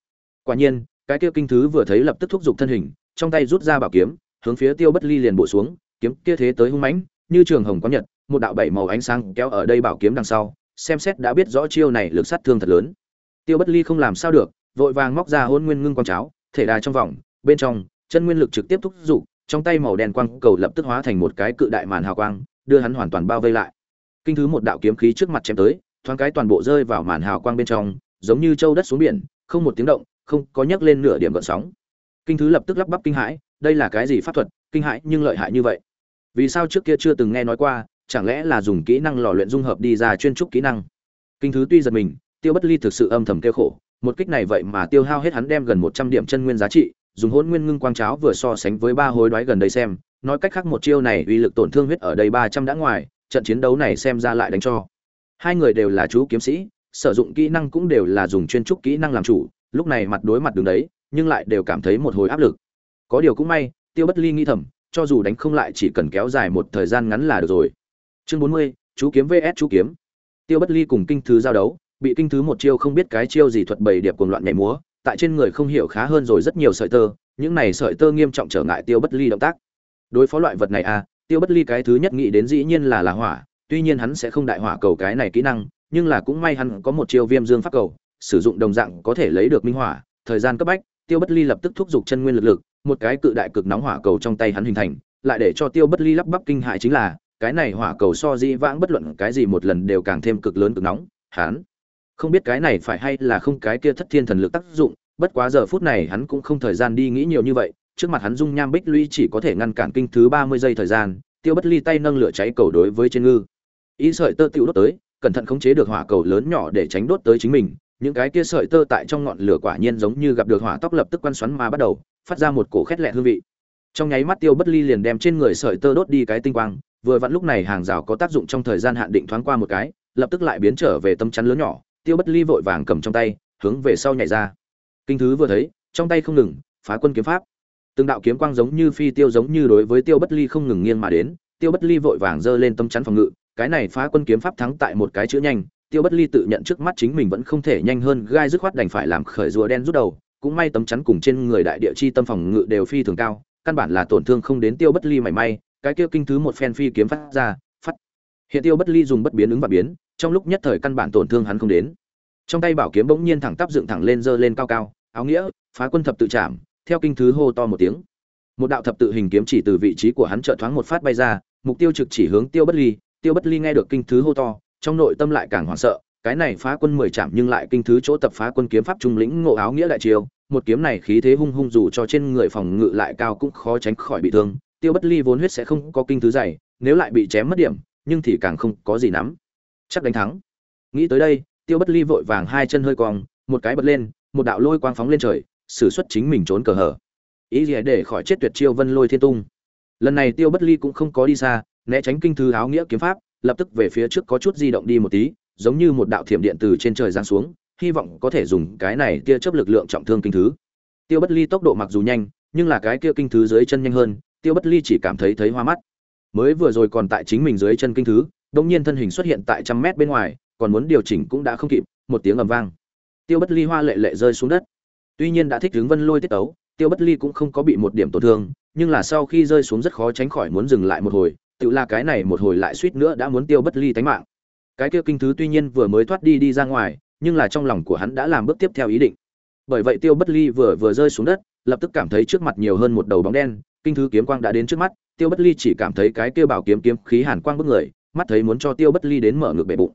Quả nhiên, cái kia kinh thứ vừa thấy lập tức thúc giục thân hình, trong tay rút ra bảo kiếm, hướng phía tiêu bất ly liền bổ xuống, kiếm kia thế tới hung mãnh, như trường hồng có nhật, một đạo bảy màu ánh sáng kéo ở đây bảo kiếm đằng sau, xem xét đã biết rõ chiêu này lực sát thương thật lớn. Tiêu bất ly không làm sao được, vội vàng móc ra hôn nguyên ngưng quang cháo, thể đà trong vòng, bên trong, chân nguyên lực trực tiếp thúc giục, trong tay màu đen quang cầu lập tức hóa thành một cái cự đại màn hào quang, đưa hắn hoàn toàn bao vây lại kinh thứ một đạo kiếm khí trước mặt chém tới, thoáng cái toàn bộ rơi vào màn hào quang bên trong, giống như châu đất xuống biển, không một tiếng động, không có nhấc lên nửa điểm gợn sóng. Kinh thứ lập tức lắp bắp kinh hãi, đây là cái gì pháp thuật, kinh hãi nhưng lợi hại như vậy. Vì sao trước kia chưa từng nghe nói qua, chẳng lẽ là dùng kỹ năng lò luyện dung hợp đi ra chuyên trúc kỹ năng? Kinh thứ tuy giật mình, tiêu bất ly thực sự âm thầm kêu khổ, một kích này vậy mà tiêu hao hết hắn đem gần một trăm điểm chân nguyên giá trị, dùng hôn nguyên ngưng quang cháo vừa so sánh với ba hối đoái gần đây xem, nói cách khác một chiêu này uy lực tổn thương huyết ở đây ba trăm đã ngoài trận chiến đấu này xem ra lại đánh cho. Hai người đều là chú kiếm sĩ, sử dụng kỹ năng cũng đều là dùng chuyên trúc kỹ năng làm chủ, lúc này mặt đối mặt đứng đấy, nhưng lại đều cảm thấy một hồi áp lực. Có điều cũng may, tiêu bất ly nghi thầm, cho dù đánh không lại chỉ cần kéo dài một thời gian ngắn là được rồi. Chương bốn mươi, chú kiếm vs chú kiếm. Tiêu bất ly cùng kinh thứ giao đấu, bị kinh thứ một chiêu không biết cái chiêu gì thuật bầy điệp cuồng loạn nhảy múa, tại trên người không hiểu khá hơn rồi rất nhiều sợi tơ, những này sợi tơ nghiêm trọng trở ngại tiêu bất ly động tác. Đối phó loại vật này à tiêu bất ly cái thứ nhất nghĩ đến dĩ nhiên là là hỏa, tuy nhiên hắn sẽ không đại hỏa cầu cái này kỹ năng, nhưng là cũng may hắn có một chiêu viêm dương pháp cầu, sử dụng đồng dạng có thể lấy được minh hỏa, thời gian cấp bách, tiêu bất ly lập tức thúc giục chân nguyên lực lực, một cái cự đại cực nóng hỏa cầu trong tay hắn hình thành, lại để cho tiêu bất ly lắp bắp kinh hại chính là, cái này hỏa cầu so di vãng bất luận cái gì một lần đều càng thêm cực lớn cực nóng, hắn không biết cái này phải hay là không cái kia thất thiên thần lực tác dụng, bất quá giờ phút này hắn cũng không thời gian đi nghĩ nhiều như vậy trước mặt hắn dung nham bích lũy chỉ có thể ngăn cản kinh thứ ba mươi giây thời gian, tiêu bất ly tay nâng lửa cháy cầu đối với trên ngư. Ý sợi tơ tiêu đốt tới, cẩn thận khống chế được hỏa cầu lớn nhỏ để tránh đốt tới chính mình, những cái kia sợi tơ tại trong ngọn lửa quả nhiên giống như gặp được hỏa tóc lập tức quan xoắn mà bắt đầu, phát ra một cổ khét lẹ hương vị. Trong nháy mắt tiêu bất ly liền đem trên người sợi tơ đốt đi cái tinh quang, vừa vặn lúc này hàng rào có tác dụng trong thời gian hạn định thoáng qua một cái, lập tức lại biến trở về tâm chắn lớn nhỏ, tiêu bất ly vội vàng cầm trong tay, hướng về sau nhảy ra. Kinh thứ vừa thấy, trong tay không ngừng, phá quân kiếm pháp từng đạo kiếm quang giống như phi tiêu giống như đối với tiêu bất ly không ngừng nghiêng mà đến, tiêu bất ly vội vàng giơ lên tâm chắn phòng ngự, cái này phá quân kiếm pháp thắng tại một cái chữ nhanh, tiêu bất ly tự nhận trước mắt chính mình vẫn không thể nhanh hơn, gai dứt khoát đành phải làm khởi rùa đen rút đầu, cũng may tấm chắn cùng trên người đại địa chi tâm phòng ngự đều phi thường cao, căn bản là tổn thương không đến tiêu bất ly mảy may, cái kia kinh thứ một phen phi kiếm phát ra, phát. Hiện tiêu bất ly dùng bất biến ứng và biến, trong lúc nhất thời căn bản tổn thương hắn không đến. Trong tay bảo kiếm bỗng nhiên thẳng tắp dựng thẳng lên, giơ lên cao cao, áo nghĩa, phá quân thập tự chạm theo kinh thứ hô to một tiếng, một đạo thập tự hình kiếm chỉ từ vị trí của hắn trợ thoáng một phát bay ra, mục tiêu trực chỉ hướng tiêu bất ly. Tiêu bất ly nghe được kinh thứ hô to, trong nội tâm lại càng hoảng sợ, cái này phá quân mười chạm nhưng lại kinh thứ chỗ tập phá quân kiếm pháp trung lĩnh ngộ áo nghĩa đại chiêu một kiếm này khí thế hung hung dù cho trên người phòng ngự lại cao cũng khó tránh khỏi bị thương. Tiêu bất ly vốn huyết sẽ không có kinh thứ dày, nếu lại bị chém mất điểm, nhưng thì càng không có gì nắm. Chắc đánh thắng. Nghĩ tới đây, tiêu bất ly vội vàng hai chân hơi cong, một cái bật lên, một đạo lôi quang phóng lên trời sử xuất chính mình trốn cờ hở. Ý gì để khỏi chết tuyệt chiêu vân lôi thiên tung. Lần này tiêu bất ly cũng không có đi xa, né tránh kinh thư áo nghĩa kiếm pháp, lập tức về phía trước có chút di động đi một tí, giống như một đạo thiểm điện từ trên trời giáng xuống, hy vọng có thể dùng cái này tia chấp lực lượng trọng thương kinh thứ. Tiêu bất ly tốc độ mặc dù nhanh, nhưng là cái kia kinh thứ dưới chân nhanh hơn, tiêu bất ly chỉ cảm thấy thấy hoa mắt. Mới vừa rồi còn tại chính mình dưới chân kinh thứ đông nhiên thân hình xuất hiện tại trăm mét bên ngoài, còn muốn điều chỉnh cũng đã không kịp, một tiếng ầm vang. Tiêu bất ly hoa lệ lệ rơi xuống đất tuy nhiên đã thích hướng vân lôi tiết tấu, tiêu bất ly cũng không có bị một điểm tổn thương nhưng là sau khi rơi xuống rất khó tránh khỏi muốn dừng lại một hồi tự là cái này một hồi lại suýt nữa đã muốn tiêu bất ly tánh mạng. Cái kia kinh thứ tuy nhiên vừa mới thoát đi đi ra ngoài nhưng là trong lòng của hắn đã làm bước tiếp theo ý định. Bởi vậy tiêu bất ly vừa vừa rơi xuống đất lập tức cảm thấy trước mặt nhiều hơn một đầu bóng đen kinh thứ kiếm quang đã đến trước mắt tiêu bất ly chỉ cảm thấy cái kia bảo kiếm kiếm khí hàn quang bức người mắt thấy muốn cho tiêu bất ly đến mở ngực bệ bụng.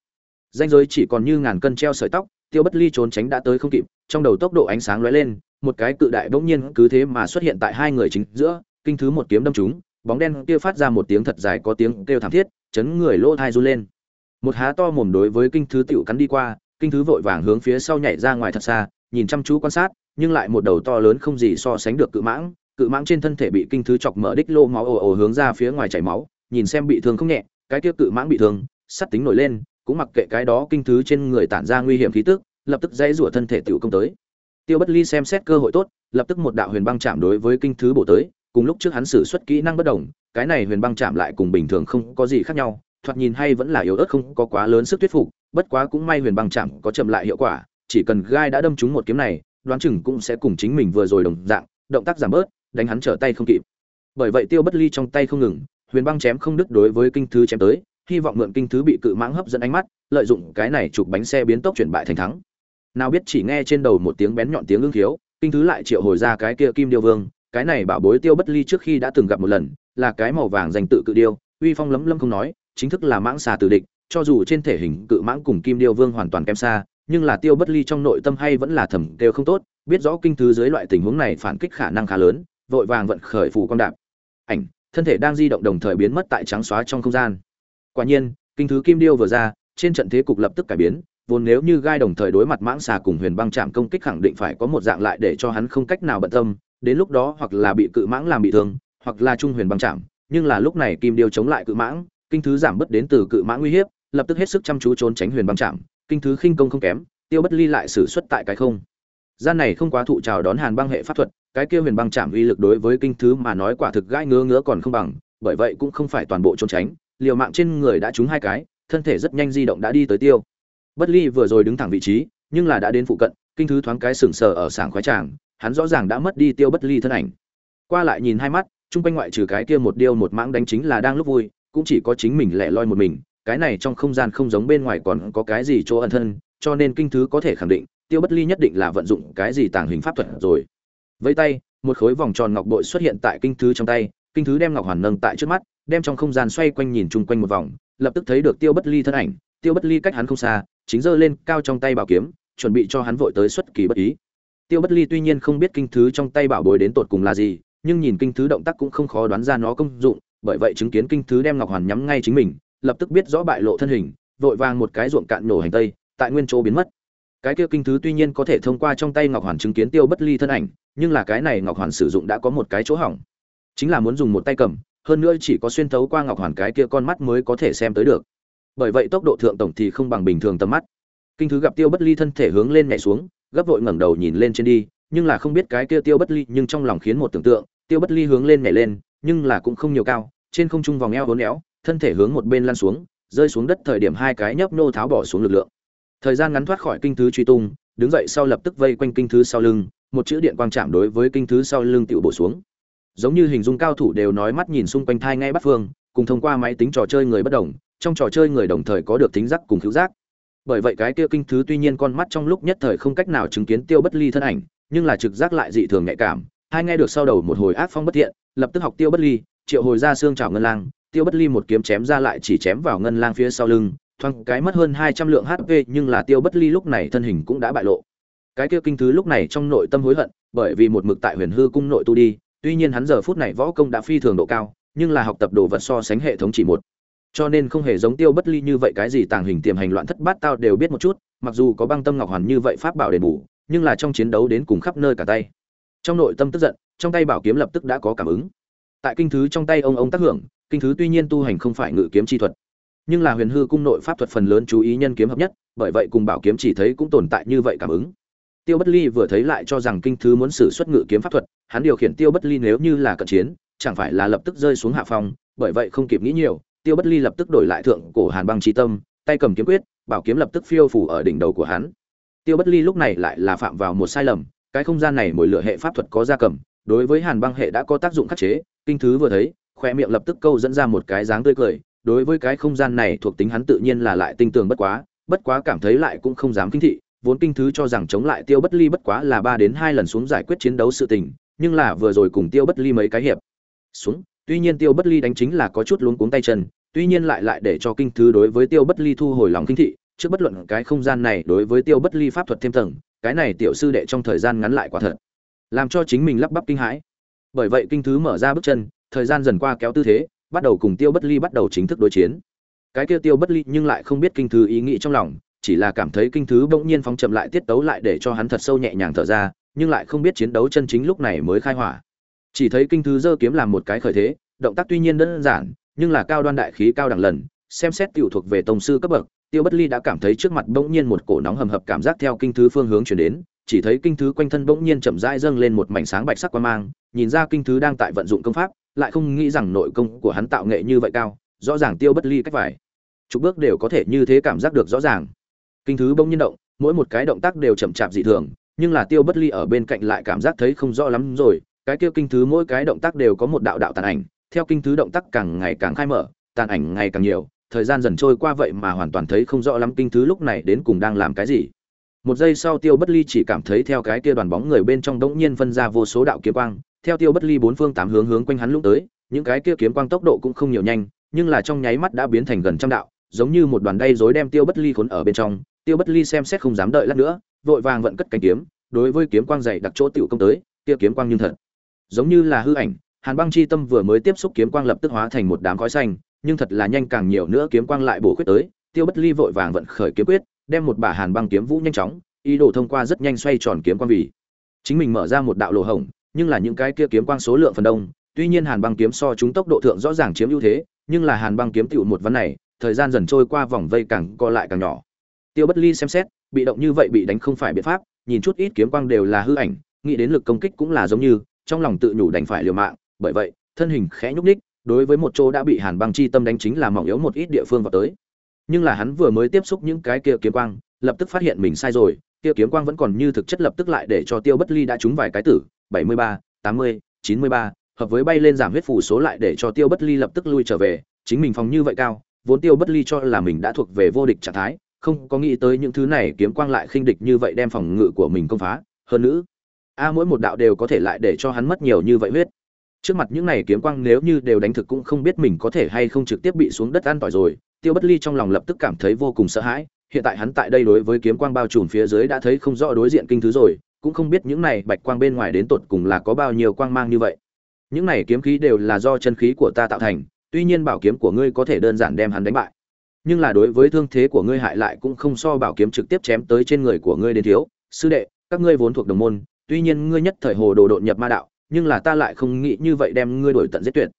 Danh giới chỉ còn như ngàn cân treo sợi tóc tiêu bất ly trốn tránh đã tới không kịp, trong đầu tốc độ ánh sáng lóe lên, một cái cự đại bỗng nhiên cứ thế mà xuất hiện tại hai người chính giữa, kinh thứ một kiếm đâm trúng, bóng đen kia phát ra một tiếng thật dài có tiếng kêu thảm thiết, chấn người lỗ thai run lên. Một há to mồm đối với kinh thứ tiểu cắn đi qua, kinh thứ vội vàng hướng phía sau nhảy ra ngoài thật xa, nhìn chăm chú quan sát, nhưng lại một đầu to lớn không gì so sánh được cự mãng cự mãng trên thân thể bị kinh thứ chọc mở đích lô máu ồ ồ hướng ra phía ngoài chảy máu, nhìn xem bị thương không nhẹ, cái kia cự mãng bị thương, sắt tính nổi lên cũng mặc kệ cái đó kinh thứ trên người tản ra nguy hiểm khí tức, lập tức dãy rủa thân thể tiểu công tới. Tiêu bất ly xem xét cơ hội tốt, lập tức một đạo huyền băng chạm đối với kinh thứ bổ tới, cùng lúc trước hắn sử xuất kỹ năng bất động cái này huyền băng chạm lại cùng bình thường không có gì khác nhau, thoạt nhìn hay vẫn là yếu ớt không có quá lớn sức thuyết phục, bất quá cũng may huyền băng chạm có chậm lại hiệu quả, chỉ cần gai đã đâm trúng một kiếm này, đoán chừng cũng sẽ cùng chính mình vừa rồi đồng dạng, động tác giảm bớt, đánh hắn trở tay không kịp. Bởi vậy tiêu bất ly trong tay không ngừng, huyền băng chém không đứt đối với kinh thứ chém tới hy vọng mượn kinh thứ bị cự mãng hấp dẫn ánh mắt, lợi dụng cái này chụp bánh xe biến tốc chuyển bại thành thắng. Nào biết chỉ nghe trên đầu một tiếng bén nhọn tiếng ưng thiếu kinh thứ lại triệu hồi ra cái kia kim điêu vương, cái này bảo bối tiêu bất ly trước khi đã từng gặp một lần, là cái màu vàng dành tự cự điêu, uy phong lấm lấm không nói, chính thức là mãng xà tử địch, cho dù trên thể hình cự mãng cùng kim điêu vương hoàn toàn kém xa, nhưng là tiêu bất ly trong nội tâm hay vẫn là thầm đều không tốt, biết rõ kinh thứ dưới loại tình huống này phản kích khả năng khá lớn, vội vàng vận khởi phù con đạp. Ảnh, thân thể đang di động đồng thời biến mất tại trắng xóa trong không gian quả nhiên, kinh thứ kim điêu vừa ra, trên trận thế cục lập tức cải biến, vốn nếu như gai đồng thời đối mặt mãng xà cùng huyền băng chạm công kích khẳng định phải có một dạng lại để cho hắn không cách nào bận tâm, đến lúc đó hoặc là bị cự mãng làm bị thương, hoặc là trung huyền băng chạm nhưng là lúc này kim điêu chống lại cự mãng, kinh thứ giảm bớt đến từ cự mãng uy hiếp, lập tức hết sức chăm chú trốn tránh huyền băng chạm kinh thứ khinh công không kém, tiêu bất ly lại xử xuất tại cái không. Gian này không quá thụ chào đón hàn băng hệ pháp thuật, cái kia huyền băng chạm uy lực đối với kinh thứ mà nói quả thực gai ngứa ngứa còn không bằng, bởi vậy cũng không phải toàn bộ trốn tránh liều mạng trên người đã trúng hai cái, thân thể rất nhanh di động đã đi tới tiêu. Bất ly vừa rồi đứng thẳng vị trí, nhưng là đã đến phụ cận, kinh thứ thoáng cái sừng sờ ở sảng khoái tràng, hắn rõ ràng đã mất đi tiêu bất ly thân ảnh. Qua lại nhìn hai mắt, chung quanh ngoại trừ cái kia một điêu một mãng đánh chính là đang lúc vui, cũng chỉ có chính mình lẻ loi một mình, cái này trong không gian không giống bên ngoài còn có cái gì chỗ ẩn thân, cho nên kinh thứ có thể khẳng định, tiêu bất ly nhất định là vận dụng cái gì tàng hình pháp thuật rồi. Vẫy tay, một khối vòng tròn ngọc bội xuất hiện tại kinh thứ trong tay, kinh thứ đem ngọc hoàn nâng tại trước mắt đem trong không gian xoay quanh nhìn chung quanh một vòng, lập tức thấy được tiêu bất ly thân ảnh. Tiêu bất ly cách hắn không xa, chính giơ lên cao trong tay bảo kiếm, chuẩn bị cho hắn vội tới xuất kỳ bất ý. Tiêu bất ly tuy nhiên không biết kinh thứ trong tay bảo bối đến tột cùng là gì, nhưng nhìn kinh thứ động tác cũng không khó đoán ra nó công dụng, bởi vậy chứng kiến kinh thứ đem ngọc hoàn nhắm ngay chính mình, lập tức biết rõ bại lộ thân hình, vội vàng một cái ruộng cạn nổ hành tây, tại nguyên chỗ biến mất. Cái kia kinh thứ tuy nhiên có thể thông qua trong tay ngọc hoàn chứng kiến tiêu bất ly thân ảnh, nhưng là cái này ngọc hoàn sử dụng đã có một cái chỗ hỏng. Chính là muốn dùng một tay cầm hơn nữa chỉ có xuyên thấu qua ngọc hoàn cái kia con mắt mới có thể xem tới được. Bởi vậy tốc độ thượng tổng thì không bằng bình thường tầm mắt. Kinh thứ gặp tiêu bất ly thân thể hướng lên nhảy xuống, gấp vội ngẩng đầu nhìn lên trên đi, nhưng là không biết cái kia tiêu bất ly, nhưng trong lòng khiến một tưởng tượng, tiêu bất ly hướng lên nhảy lên, nhưng là cũng không nhiều cao, trên không trung vòng eo hốn éo, thân thể hướng một bên lăn xuống, rơi xuống đất thời điểm hai cái nhấp nô tháo bỏ xuống lực lượng. Thời gian ngắn thoát khỏi kinh thứ truy tung, đứng dậy sau lập tức vây quanh kinh thứ sau lưng, một chữ điện quang chạm đối với kinh thứ sau lưng tựu bổ xuống giống như hình dung cao thủ đều nói mắt nhìn xung quanh thai ngay bắt phương, cùng thông qua máy tính trò chơi người bất đồng, trong trò chơi người đồng thời có được tính giác cùng cứu giác. Bởi vậy cái kia kinh thứ tuy nhiên con mắt trong lúc nhất thời không cách nào chứng kiến tiêu bất ly thân ảnh, nhưng là trực giác lại dị thường nhạy cảm, hai nghe được sau đầu một hồi ác phong bất thiện, lập tức học tiêu bất ly, triệu hồi ra xương trào ngân lang, tiêu bất ly một kiếm chém ra lại chỉ chém vào ngân lang phía sau lưng, thoáng cái mất hơn hai trăm lượng hp nhưng là tiêu bất ly lúc này thân hình cũng đã bại lộ. Cái kia kinh thứ lúc này trong nội tâm hối hận, bởi vì một mực tại huyền hư cung nội tu đi tuy nhiên hắn giờ phút này võ công đã phi thường độ cao, nhưng là học tập đồ vật so sánh hệ thống chỉ một. Cho nên không hề giống tiêu bất ly như vậy cái gì tàng hình tiềm hành loạn thất bát tao đều biết một chút, mặc dù có băng tâm ngọc hoàn như vậy pháp bảo đền bù, nhưng là trong chiến đấu đến cùng khắp nơi cả tay. Trong nội tâm tức giận, trong tay bảo kiếm lập tức đã có cảm ứng. Tại kinh thứ trong tay ông ông tác hưởng, kinh thứ tuy nhiên tu hành không phải ngự kiếm chi thuật, nhưng là huyền hư cung nội pháp thuật phần lớn chú ý nhân kiếm hợp nhất, bởi vậy cùng bảo kiếm chỉ thấy cũng tồn tại như vậy cảm ứng. Tiêu bất ly vừa thấy lại cho rằng kinh thứ muốn sử xuất ngự kiếm pháp thuật hắn điều khiển tiêu bất ly nếu như là cận chiến, chẳng phải là lập tức rơi xuống hạ phong, bởi vậy không kịp nghĩ nhiều, tiêu bất ly lập tức đổi lại thượng cổ hàn băng trí tâm, tay cầm kiếm quyết, bảo kiếm lập tức phiêu phủ ở đỉnh đầu của hắn. Tiêu bất ly lúc này lại là phạm vào một sai lầm, cái không gian này mỗi lửa hệ pháp thuật có gia cầm, đối với hàn băng hệ đã có tác dụng khắc chế, kinh thứ vừa thấy, khoe miệng lập tức câu dẫn ra một cái dáng tươi cười, đối với cái không gian này thuộc tính hắn tự nhiên là lại tinh tường bất quá bất quá cảm thấy lại cũng không dám kinh thị, vốn kinh thứ cho rằng chống lại tiêu bất ly bất quá là ba đến hai lần xuống giải quyết chiến đấu sự tình nhưng là vừa rồi cùng tiêu bất ly mấy cái hiệp. Xuống, tuy nhiên tiêu bất ly đánh chính là có chút luống cuống tay chân, tuy nhiên lại lại để cho kinh thứ đối với tiêu bất ly thu hồi lòng kinh thị, trước bất luận cái không gian này đối với tiêu bất ly pháp thuật thêm tầng, cái này tiểu sư đệ trong thời gian ngắn lại quả thật, làm cho chính mình lắp bắp kinh hãi. Bởi vậy kinh thứ mở ra bước chân, thời gian dần qua kéo tư thế, bắt đầu cùng tiêu bất ly bắt đầu chính thức đối chiến. Cái kia tiêu bất ly nhưng lại không biết kinh thứ ý nghĩ trong lòng, chỉ là cảm thấy kinh thứ bỗng nhiên phóng chậm lại tiết tấu lại để cho hắn thật sâu nhẹ nhàng thở ra nhưng lại không biết chiến đấu chân chính lúc này mới khai hỏa. Chỉ thấy kinh thứ giơ kiếm làm một cái khởi thế, động tác tuy nhiên đơn giản, nhưng là cao đoan đại khí cao đẳng lần, xem xét tiểu thuộc về tông sư cấp bậc, tiêu bất ly đã cảm thấy trước mặt bỗng nhiên một cổ nóng hầm hập cảm giác theo kinh thứ phương hướng chuyển đến, chỉ thấy kinh thứ quanh thân bỗng nhiên chậm rãi dâng lên một mảnh sáng bạch sắc quan mang, nhìn ra kinh thứ đang tại vận dụng công pháp, lại không nghĩ rằng nội công của hắn tạo nghệ như vậy cao, rõ ràng tiêu bất ly cách vải chục bước đều có thể như thế cảm giác được rõ ràng. Kinh thứ bỗng nhiên động, mỗi một cái động tác đều chậm chạp dị thường nhưng là tiêu bất ly ở bên cạnh lại cảm giác thấy không rõ lắm rồi, cái kia kinh thứ mỗi cái động tác đều có một đạo đạo tàn ảnh, theo kinh thứ động tác càng ngày càng khai mở, tàn ảnh ngày càng nhiều, thời gian dần trôi qua vậy mà hoàn toàn thấy không rõ lắm kinh thứ lúc này đến cùng đang làm cái gì. Một giây sau tiêu bất ly chỉ cảm thấy theo cái kia đoàn bóng người bên trong đống nhiên phân ra vô số đạo kiếm quang, theo tiêu bất ly bốn phương tám hướng hướng quanh hắn lúc tới, những cái kia kiếm quang tốc độ cũng không nhiều nhanh, nhưng là trong nháy mắt đã biến thành gần trăm đạo, giống như một đoàn đay rối đem tiêu bất ly khốn ở bên trong tiêu bất ly xem xét không dám đợi lát nữa, vội vàng vận cất cánh kiếm, đối với kiếm quang dày đặc chỗ tiểu công tới, kia kiếm quang nhưng thật. Giống như là hư ảnh, hàn băng chi tâm vừa mới tiếp xúc kiếm quang lập tức hóa thành một đám khói xanh, nhưng thật là nhanh càng nhiều nữa kiếm quang lại bổ khuyết tới, tiêu bất ly vội vàng vận khởi kiếm quyết, đem một bả hàn băng kiếm vũ nhanh chóng, ý đồ thông qua rất nhanh xoay tròn kiếm quang vì. Chính mình mở ra một đạo lỗ hổng, nhưng là những cái kia kiếm quang số lượng phần đông, tuy nhiên hàn băng kiếm so chúng tốc độ thượng rõ ràng chiếm ưu thế, nhưng là hàn băng kiếm tựu một ván này, thời gian dần trôi qua vòng vây càng co lại càng nhỏ tiêu bất ly xem xét bị động như vậy bị đánh không phải biện pháp nhìn chút ít kiếm quang đều là hư ảnh nghĩ đến lực công kích cũng là giống như trong lòng tự nhủ đành phải liều mạng bởi vậy thân hình khẽ nhúc ních đối với một chỗ đã bị hàn băng chi tâm đánh chính là mỏng yếu một ít địa phương vào tới. Nhưng là hắn vừa mới tiếp xúc những cái kia kiếm quang lập tức phát hiện mình sai rồi kia kiếm quang vẫn còn như thực chất lập tức lại để cho tiêu bất ly đã trúng vài cái tử 73, 80, 93, hợp với bay lên giảm huyết phủ số lại để cho tiêu bất ly lập tức lui trở về chính mình phòng như vậy cao vốn tiêu bất ly cho là mình đã thuộc về vô địch trạng thái không có nghĩ tới những thứ này kiếm quang lại khinh địch như vậy đem phòng ngự của mình công phá. Hơn nữa, a mỗi một đạo đều có thể lại để cho hắn mất nhiều như vậy huyết. Trước mặt những này kiếm quang nếu như đều đánh thực cũng không biết mình có thể hay không trực tiếp bị xuống đất an tỏi rồi, tiêu bất ly trong lòng lập tức cảm thấy vô cùng sợ hãi. Hiện tại hắn tại đây đối với kiếm quang bao trùm phía dưới đã thấy không rõ đối diện kinh thứ rồi, cũng không biết những này bạch quang bên ngoài đến tột cùng là có bao nhiêu quang mang như vậy. Những này kiếm khí đều là do chân khí của ta tạo thành, tuy nhiên bảo kiếm của ngươi có thể đơn giản đem hắn đánh bại nhưng là đối với thương thế của ngươi hại lại cũng không so bảo kiếm trực tiếp chém tới trên người của ngươi đến thiếu. Sư đệ, các ngươi vốn thuộc đồng môn, tuy nhiên ngươi nhất thời hồ đồ độn nhập ma đạo, nhưng là ta lại không nghĩ như vậy đem ngươi đổi tận giết tuyệt.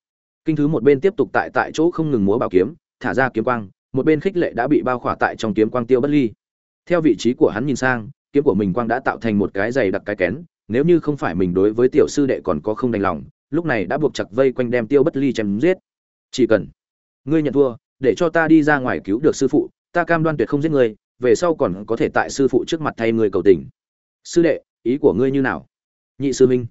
Kinh thứ một bên tiếp tục tại tại chỗ không ngừng múa bảo kiếm, thả ra kiếm quang, một bên khích lệ đã bị bao khỏa tại trong kiếm quang tiêu bất ly. Theo vị trí của hắn nhìn sang, kiếm của mình quang đã tạo thành một cái dày đặc cái kén, nếu như không phải mình đối với tiểu sư đệ còn có không đành lòng, lúc này đã buộc chặt vây quanh đem tiêu bất ly chém giết. Chỉ cần ngươi nhận thua để cho ta đi ra ngoài cứu được sư phụ, ta cam đoan tuyệt không giết ngươi, về sau còn có thể tại sư phụ trước mặt thay ngươi cầu tình. Sư đệ, ý của ngươi như nào? Nhị sư minh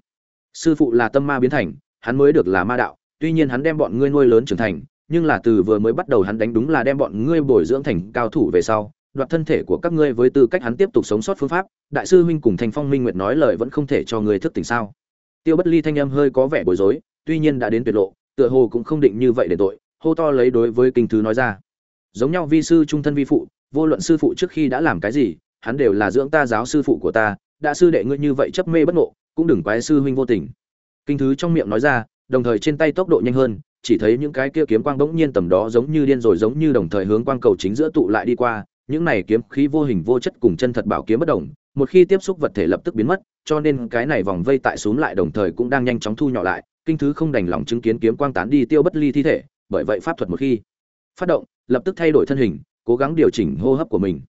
sư phụ là tâm ma biến thành, hắn mới được là ma đạo, tuy nhiên hắn đem bọn ngươi nuôi lớn trưởng thành, nhưng là từ vừa mới bắt đầu hắn đánh đúng là đem bọn ngươi bồi dưỡng thành cao thủ về sau, đoạt thân thể của các ngươi với tư cách hắn tiếp tục sống sót phương pháp, đại sư huynh cùng thành phong minh nguyệt nói lời vẫn không thể cho ngươi thức tỉnh sao? Tiêu bất ly thanh âm hơi có vẻ bối rối, tuy nhiên đã đến tuyệt lộ, tựa hồ cũng không định như vậy để tội hô to lấy đối với kinh thứ nói ra. Giống nhau vi sư trung thân vi phụ, vô luận sư phụ trước khi đã làm cái gì, hắn đều là dưỡng ta giáo sư phụ của ta, đã sư đệ ngươi như vậy chấp mê bất ngộ, cũng đừng quái sư huynh vô tình. Kinh thứ trong miệng nói ra, đồng thời trên tay tốc độ nhanh hơn, chỉ thấy những cái kia kiếm quang bỗng nhiên tầm đó giống như điên rồi giống như đồng thời hướng quang cầu chính giữa tụ lại đi qua, những này kiếm khí vô hình vô chất cùng chân thật bảo kiếm bất đồng một khi tiếp xúc vật thể lập tức biến mất, cho nên cái này vòng vây tại xuống lại đồng thời cũng đang nhanh chóng thu nhỏ lại, kinh thứ không đành lòng chứng kiến kiếm quang tán đi tiêu bất ly thi thể bởi vậy pháp thuật một khi phát động, lập tức thay đổi thân hình, cố gắng điều chỉnh hô hấp của mình.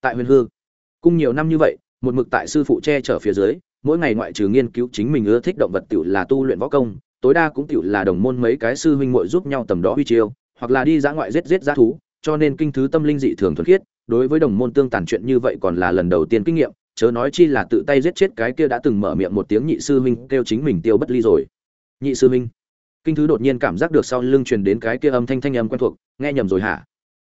Tại huyền hư cung nhiều năm như vậy, một mực tại sư phụ che chở phía dưới, mỗi ngày ngoại trừ nghiên cứu chính mình ưa thích động vật tiểu là tu luyện võ công, tối đa cũng tiểu là đồng môn mấy cái sư huynh muội giúp nhau tầm đó huy chiêu, hoặc là đi dã ngoại giết giết dã thú, cho nên kinh thứ tâm linh dị thường thuần khiết, đối với đồng môn tương tàn chuyện như vậy còn là lần đầu tiên kinh nghiệm, chớ nói chi là tự tay giết chết cái kia đã từng mở miệng một tiếng nhị sư huynh kêu chính mình tiêu bất ly rồi. Nhị sư huynh kinh thứ đột nhiên cảm giác được sau lưng truyền đến cái kia âm thanh thanh âm quen thuộc, nghe nhầm rồi hả?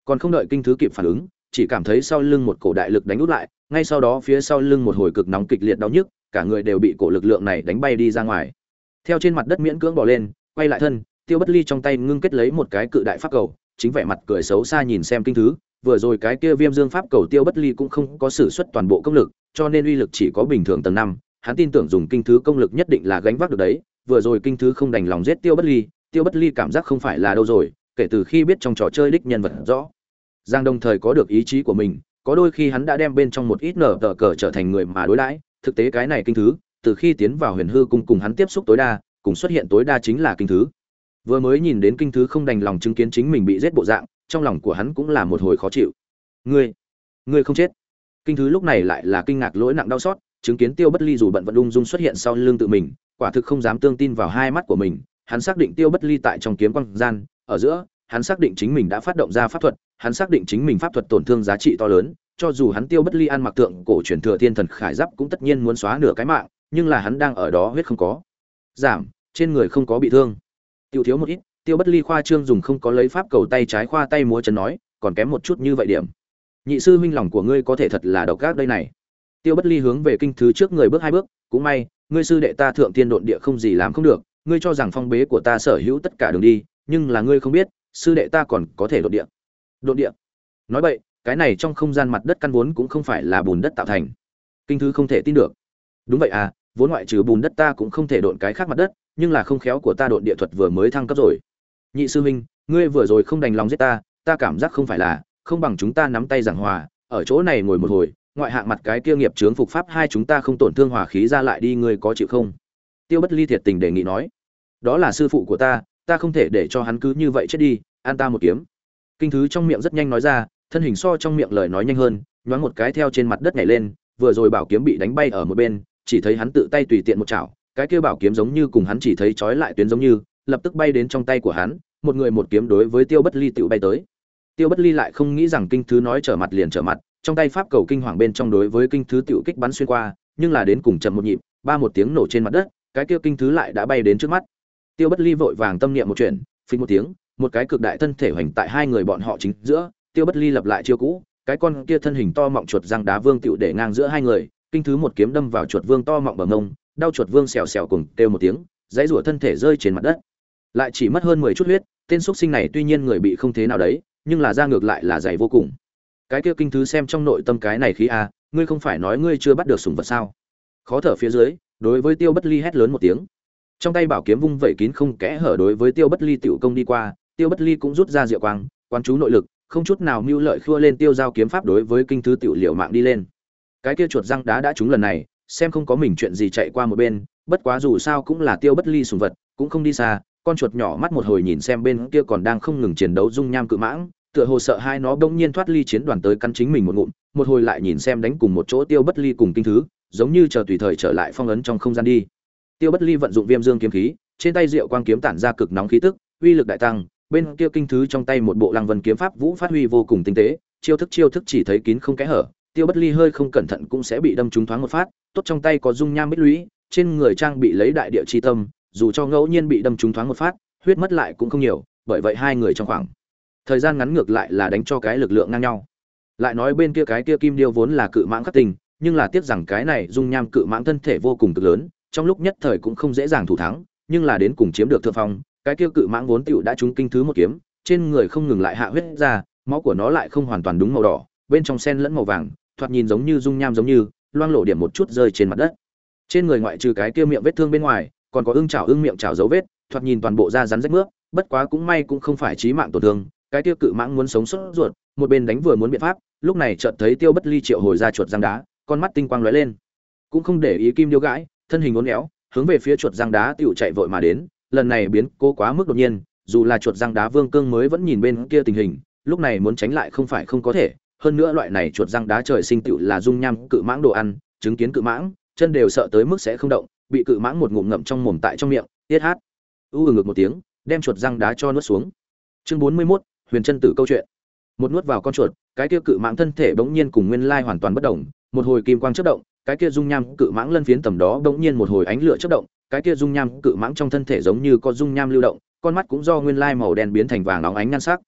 Còn không đợi kinh thứ kịp phản ứng, chỉ cảm thấy sau lưng một cổ đại lực đánh út lại, ngay sau đó phía sau lưng một hồi cực nóng kịch liệt đau nhức, cả người đều bị cổ lực lượng này đánh bay đi ra ngoài. Theo trên mặt đất miễn cưỡng bỏ lên, quay lại thân, tiêu bất ly trong tay ngưng kết lấy một cái cự đại pháp cầu, chính vẻ mặt cười xấu xa nhìn xem kinh thứ, vừa rồi cái kia viêm dương pháp cầu tiêu bất ly cũng không có sử xuất toàn bộ công lực, cho nên uy lực chỉ có bình thường tầng năm, hắn tin tưởng dùng kinh thứ công lực nhất định là gánh vác được đấy vừa rồi kinh thứ không đành lòng giết tiêu bất ly, tiêu bất ly cảm giác không phải là đâu rồi, kể từ khi biết trong trò chơi đích nhân vật rõ. Giang đồng thời có được ý chí của mình, có đôi khi hắn đã đem bên trong một ít nở tờ cờ trở thành người mà đối đãi. Thực tế cái này kinh thứ, từ khi tiến vào huyền hư cung cùng hắn tiếp xúc tối đa, cùng xuất hiện tối đa chính là kinh thứ. Vừa mới nhìn đến kinh thứ không đành lòng chứng kiến chính mình bị giết bộ dạng, trong lòng của hắn cũng là một hồi khó chịu. Ngươi ngươi không chết. Kinh thứ lúc này lại là kinh ngạc lỗi nặng đau xót, chứng kiến tiêu bất ly dù bận vận ung dung xuất hiện sau lưng tự mình quả thực không dám tương tin vào hai mắt của mình, hắn xác định tiêu bất ly tại trong kiếm quang gian, ở giữa, hắn xác định chính mình đã phát động ra pháp thuật, hắn xác định chính mình pháp thuật tổn thương giá trị to lớn, cho dù hắn tiêu bất ly ăn mặc tượng cổ truyền thừa thiên thần khải giáp cũng tất nhiên muốn xóa nửa cái mạng, nhưng là hắn đang ở đó huyết không có. Giảm, trên người không có bị thương. Tiêu thiếu một ít, tiêu bất ly khoa trương dùng không có lấy pháp cầu tay trái khoa tay múa chân nói, còn kém một chút như vậy điểm. Nhị sư huynh lòng của ngươi có thể thật là độc ác đây này. Tiêu bất ly hướng về kinh thứ trước người bước hai bước, cũng may ngươi sư đệ ta thượng tiên độn địa không gì làm không được, ngươi cho rằng phong bế của ta sở hữu tất cả đường đi, nhưng là ngươi không biết, sư đệ ta còn có thể độn địa. Độn địa. Nói vậy cái này trong không gian mặt đất căn vốn cũng không phải là bùn đất tạo thành. Kinh thư không thể tin được. Đúng vậy à vốn ngoại trừ bùn đất ta cũng không thể độn cái khác mặt đất, nhưng là không khéo của ta độn địa thuật vừa mới thăng cấp rồi. Nhị sư huynh, ngươi vừa rồi không đành lòng giết ta ta cảm giác không phải là, không bằng chúng ta nắm tay giảng hòa, ở chỗ này ngồi một hồi ngoại hạng mặt cái kia nghiệp chướng phục pháp hai chúng ta không tổn thương hòa khí ra lại đi, ngươi có chịu không? Tiêu bất ly thiệt tình đề nghị nói. Đó là sư phụ của ta ta không thể để cho hắn cứ như vậy chết đi, an ta một kiếm. Kinh thứ trong miệng rất nhanh nói ra, thân hình so trong miệng lời nói nhanh hơn, nhoáng một cái theo trên mặt đất nhảy lên, vừa rồi bảo kiếm bị đánh bay ở một bên, chỉ thấy hắn tự tay tùy tiện một chảo, cái kia bảo kiếm giống như cùng hắn chỉ thấy trói lại tuyến giống như, lập tức bay đến trong tay của hắn, một người một kiếm đối với tiêu bất ly tự bay tới. Tiêu bất ly lại không nghĩ rằng kinh thứ nói trở mặt liền trở mặt trong tay pháp cầu kinh hoàng bên trong đối với kinh thứ tiểu kích bắn xuyên qua, nhưng là đến cùng chậm một nhịp, ba một tiếng nổ trên mặt đất, cái kia kinh thứ lại đã bay đến trước mắt. Tiêu bất ly vội vàng tâm niệm một chuyện, phình một tiếng, một cái cực đại thân thể hoành tại hai người bọn họ chính giữa, tiêu bất ly lập lại chiêu cũ, cái con kia thân hình to mọng chuột răng đá vương tiểu để ngang giữa hai người, kinh thứ một kiếm đâm vào chuột vương to mọng bờ ngông đau chuột vương xèo xèo cùng kêu một tiếng, dãy rủa thân thể rơi trên mặt đất. Lại chỉ mất hơn mười chút huyết, tên xúc sinh này tuy nhiên người bị không thế nào đấy, nhưng là ra ngược lại là dày vô cùng cái kia kinh thứ xem trong nội tâm cái này khí a ngươi không phải nói ngươi chưa bắt được sùng vật sao? Khó thở phía dưới, đối với tiêu bất ly hét lớn một tiếng. Trong tay bảo kiếm vung vẩy kín không kẽ hở đối với tiêu bất ly tiểu công đi qua, tiêu bất ly cũng rút ra diệu quang quan chú nội lực, không chút nào mưu lợi khua lên tiêu giao kiếm pháp đối với kinh thứ tiểu liệu mạng đi lên. Cái kia chuột răng đá đã trúng lần này, xem không có mình chuyện gì chạy qua một bên, bất quá dù sao cũng là tiêu bất ly sùng vật, cũng không đi xa, con chuột nhỏ mắt một hồi nhìn xem bên kia còn đang không ngừng chiến đấu dung nham cự mãng tựa hồ sợ hai nó bỗng nhiên thoát ly chiến đoàn tới căn chính mình một ngụm, một hồi lại nhìn xem đánh cùng một chỗ tiêu bất ly cùng kinh thứ, giống như chờ tùy thời trở lại phong ấn trong không gian đi. Tiêu bất ly vận dụng viêm dương kiếm khí, trên tay diệu quang kiếm tản ra cực nóng khí tức, uy lực đại tăng, bên kia kinh thứ trong tay một bộ lăng vân kiếm pháp vũ phát huy vô cùng tinh tế, chiêu thức chiêu thức chỉ thấy kín không kẽ hở, tiêu bất ly hơi không cẩn thận cũng sẽ bị đâm trúng thoáng một phát, tốt trong tay có dung nham bích lũy, trên người trang bị lấy đại địa chi tâm, dù cho ngẫu nhiên bị đâm trúng thoáng một phát, huyết mất lại cũng không nhiều, bởi vậy hai người trong khoảng thời gian ngắn ngược lại là đánh cho cái lực lượng ngang nhau. Lại nói bên kia cái kia kim điêu vốn là cự mãng khắc tình nhưng là tiếc rằng cái này dung nham cự mãng thân thể vô cùng cực lớn, trong lúc nhất thời cũng không dễ dàng thủ thắng, nhưng là đến cùng chiếm được thượng phong, cái kia cự mãng vốn tựu đã trúng kinh thứ một kiếm, trên người không ngừng lại hạ huyết ra, máu của nó lại không hoàn toàn đúng màu đỏ, bên trong sen lẫn màu vàng, thoạt nhìn giống như dung nham giống như, loang lộ điểm một chút rơi trên mặt đất. Trên người ngoại trừ cái kia miệng vết thương bên ngoài, còn có ưng chảo ưng miệng chảo dấu vết, thoạt nhìn toàn bộ da rắn rách nước bất quá cũng may cũng không phải chí mạng tổn thương cái tiêu cự mãng muốn sống sốt ruột một bên đánh vừa muốn biện pháp lúc này chợt thấy tiêu bất ly triệu hồi ra chuột răng đá con mắt tinh quang lóe lên. Cũng không để ý kim điêu gãi thân hình uốn éo hướng về phía chuột răng đá tựu chạy vội mà đến lần này biến cố quá mức đột nhiên dù là chuột răng đá vương cương mới vẫn nhìn bên kia tình hình lúc này muốn tránh lại không phải không có thể hơn nữa loại này chuột răng đá trời sinh tựu là dung nham cự mãng đồ ăn chứng kiến cự mãng chân đều sợ tới mức sẽ không động bị cự mãng một ngụm ngậm trong mồm tại trong miệng tiết hát. U ừ ngược một tiếng đem chuột răng đá cho nuốt xuống. Chương bốn mươi 41, huyền chân tử câu chuyện. Một nuốt vào con chuột, cái kia cự mãng thân thể bỗng nhiên cùng nguyên lai hoàn toàn bất động một hồi kim quang chớp động, cái kia dung nham cự mãng lân phiến tầm đó bỗng nhiên một hồi ánh lửa chớp động, cái kia dung nham cự mãng trong thân thể giống như có dung nham lưu động, con mắt cũng do nguyên lai màu đen biến thành vàng óng ánh nhan sắc.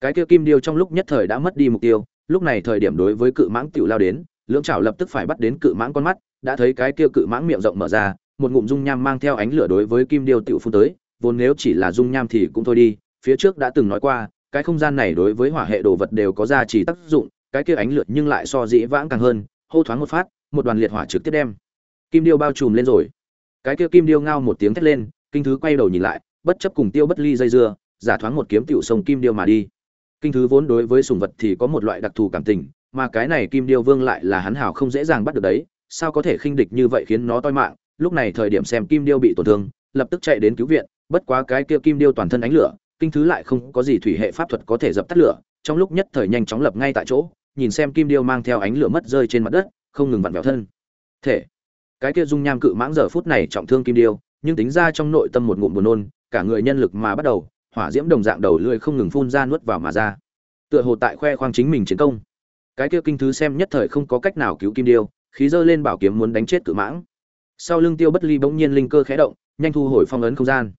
Cái kia kim điêu trong lúc nhất thời đã mất đi mục tiêu, lúc này thời điểm đối với cự mãng tiểu lao đến, lưỡng chảo lập tức phải bắt đến cự mãng con mắt, đã thấy cái kia cự mãng miệng rộng mở ra, một ngụm dung nham mang theo ánh lửa đối với kim điêu tiểu phun tới, vốn nếu chỉ là dung nham thì cũng thôi đi, phía trước đã từng nói qua cái không gian này đối với hỏa hệ đồ vật đều có giá trị tác dụng, cái kia ánh lửa nhưng lại so dĩ vãng càng hơn, hô thoáng một phát, một đoàn liệt hỏa trực tiếp đem. Kim điêu bao trùm lên rồi. Cái kia kim điêu ngao một tiếng thét lên, kinh thứ quay đầu nhìn lại, bất chấp cùng tiêu bất ly dây dưa, giả thoáng một kiếm tiểu sông kim điêu mà đi. Kinh thứ vốn đối với sùng vật thì có một loại đặc thù cảm tình, mà cái này kim điêu vương lại là hắn hảo không dễ dàng bắt được đấy, sao có thể khinh địch như vậy khiến nó toi mạng, lúc này thời điểm xem kim điêu bị tổn thương, lập tức chạy đến cứu viện, bất quá cái kia kim điêu toàn thân ánh lửa kinh thứ lại không có gì thủy hệ pháp thuật có thể dập tắt lửa, trong lúc nhất thời nhanh chóng lập ngay tại chỗ, nhìn xem kim điêu mang theo ánh lửa mất rơi trên mặt đất, không ngừng vặn vẹo thân. Thể. Cái kia dung nham cự mãng giờ phút này trọng thương kim điêu, nhưng tính ra trong nội tâm một ngụm buồn nôn, cả người nhân lực mà bắt đầu, hỏa diễm đồng dạng đầu lưỡi không ngừng phun ra nuốt vào mà ra. Tựa hồ tại khoe khoang chính mình chiến công. Cái kia kinh thứ xem nhất thời không có cách nào cứu kim điêu, khí dơ lên bảo kiếm muốn đánh chết cự mãng. Sau lưng tiêu bất ly bỗng nhiên linh cơ khẽ động, nhanh thu hồi phong ấn không gian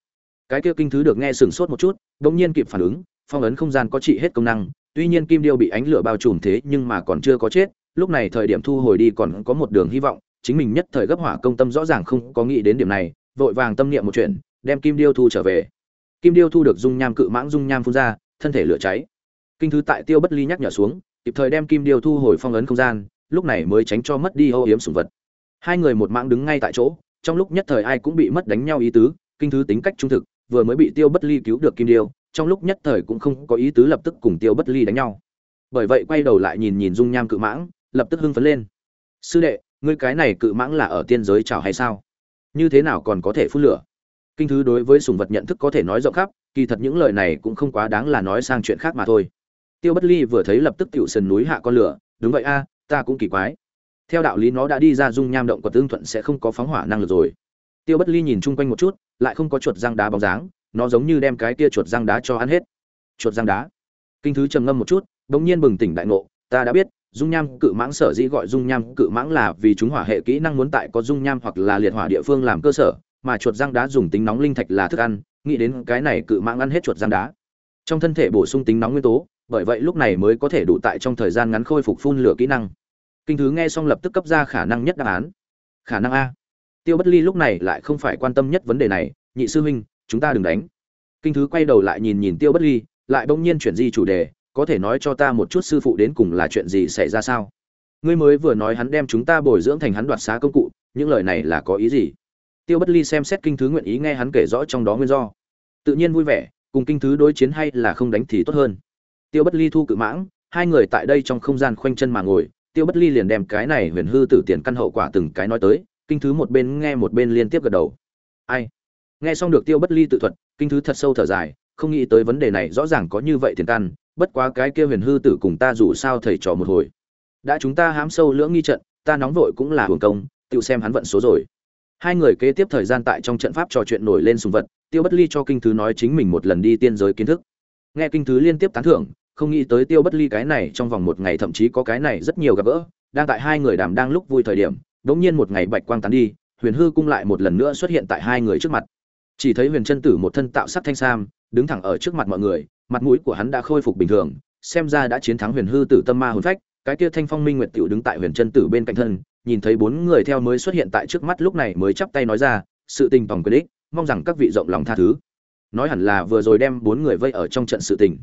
cái kia kinh thứ được nghe sửng sốt một chút bỗng nhiên kịp phản ứng, phong ấn không gian có trị hết công năng, tuy nhiên kim điêu bị ánh lửa bao trùm thế nhưng mà còn chưa có chết, lúc này thời điểm thu hồi đi còn có một đường hy vọng, chính mình nhất thời gấp hỏa công tâm rõ ràng không có nghĩ đến điểm này, vội vàng tâm niệm một chuyện, đem kim điêu thu trở về. Kim điêu thu được dung nham cự mãng dung nham phun ra, thân thể lửa cháy. Kinh thứ tại tiêu bất ly nhắc nhở xuống, kịp thời đem kim điêu thu hồi phong ấn không gian, lúc này mới tránh cho mất đi ô yếm sủng vật. Hai người một mãng đứng ngay tại chỗ, trong lúc nhất thời ai cũng bị mất đánh nhau ý tứ, kinh thứ tính cách trung thực vừa mới bị tiêu bất ly cứu được kim điêu, trong lúc nhất thời cũng không có ý tứ lập tức cùng tiêu bất ly đánh nhau. Bởi vậy quay đầu lại nhìn nhìn dung nham cự mãng, lập tức hưng phấn lên. Sư đệ, ngươi cái này cự mãng là ở tiên giới chào hay sao? Như thế nào còn có thể phun lửa? Kinh thứ đối với sùng vật nhận thức có thể nói rộng khắp, kỳ thật những lời này cũng không quá đáng là nói sang chuyện khác mà thôi. Tiêu bất ly vừa thấy lập tức tựu sườn núi hạ con lửa, đúng vậy a, ta cũng kỳ quái. Theo đạo lý nó đã đi ra dung nham động của tương thuận sẽ không có phóng hỏa năng lực rồi tiêu bất ly nhìn chung quanh một chút, lại không có chuột răng đá bóng dáng, nó giống như đem cái kia chuột răng đá cho ăn hết. Chuột răng đá. Kinh thứ trầm ngâm một chút bỗng nhiên bừng tỉnh đại ngộ, ta đã biết, dung nham cự mãng sở dĩ gọi dung nham cự mãng là vì chúng hỏa hệ kỹ năng muốn tại có dung nham hoặc là liệt hỏa địa phương làm cơ sở, mà chuột răng đá dùng tính nóng linh thạch là thức ăn, nghĩ đến cái này cự mãng ăn hết chuột răng đá. Trong thân thể bổ sung tính nóng nguyên tố, bởi vậy lúc này mới có thể đủ tại trong thời gian ngắn khôi phục phun lửa kỹ năng. Kinh thứ nghe xong lập tức cấp ra khả năng nhất đáp án. Khả năng a tiêu bất ly lúc này lại không phải quan tâm nhất vấn đề này, nhị sư huynh, chúng ta đừng đánh. Kinh thứ quay đầu lại nhìn nhìn tiêu bất ly, lại bỗng nhiên chuyển di chủ đề, có thể nói cho ta một chút sư phụ đến cùng là chuyện gì xảy ra sao? Ngươi mới vừa nói hắn đem chúng ta bồi dưỡng thành hắn đoạt xá công cụ, những lời này là có ý gì? Tiêu bất ly xem xét kinh thứ nguyện ý nghe hắn kể rõ trong đó nguyên do. Tự nhiên vui vẻ, cùng kinh thứ đối chiến hay là không đánh thì tốt hơn. Tiêu bất ly thu cự mãng, hai người tại đây trong không gian khoanh chân mà ngồi, tiêu bất ly liền đem cái này huyền hư tử tiền căn hậu quả từng cái nói tới kinh thứ một bên nghe một bên liên tiếp gật đầu. Ai? Nghe xong được tiêu bất ly tự thuật, kinh thứ thật sâu thở dài, không nghĩ tới vấn đề này rõ ràng có như vậy tiền căn, bất quá cái kia huyền hư tử cùng ta dù sao thầy trò một hồi. Đã chúng ta hám sâu lưỡng nghi trận, ta nóng vội cũng là hưởng công, tự xem hắn vận số rồi. Hai người kế tiếp thời gian tại trong trận pháp trò chuyện nổi lên sùng vật, tiêu bất ly cho kinh thứ nói chính mình một lần đi tiên giới kiến thức. Nghe kinh thứ liên tiếp tán thưởng, không nghĩ tới tiêu bất ly cái này trong vòng một ngày thậm chí có cái này rất nhiều gặp gỡ, đang tại hai người đàm đang lúc vui thời điểm đống nhiên một ngày bạch quang tán đi, huyền hư cung lại một lần nữa xuất hiện tại hai người trước mặt. Chỉ thấy huyền chân tử một thân tạo sắc thanh sam, đứng thẳng ở trước mặt mọi người, mặt mũi của hắn đã khôi phục bình thường, xem ra đã chiến thắng huyền hư tử tâm ma hồn phách, cái kia thanh phong minh nguyệt tiểu đứng tại huyền chân tử bên cạnh thân, nhìn thấy bốn người theo mới xuất hiện tại trước mắt lúc này mới chắp tay nói ra, sự tình tổng quyền ích mong rằng các vị rộng lòng tha thứ. Nói hẳn là vừa rồi đem bốn người vây ở trong trận sự tình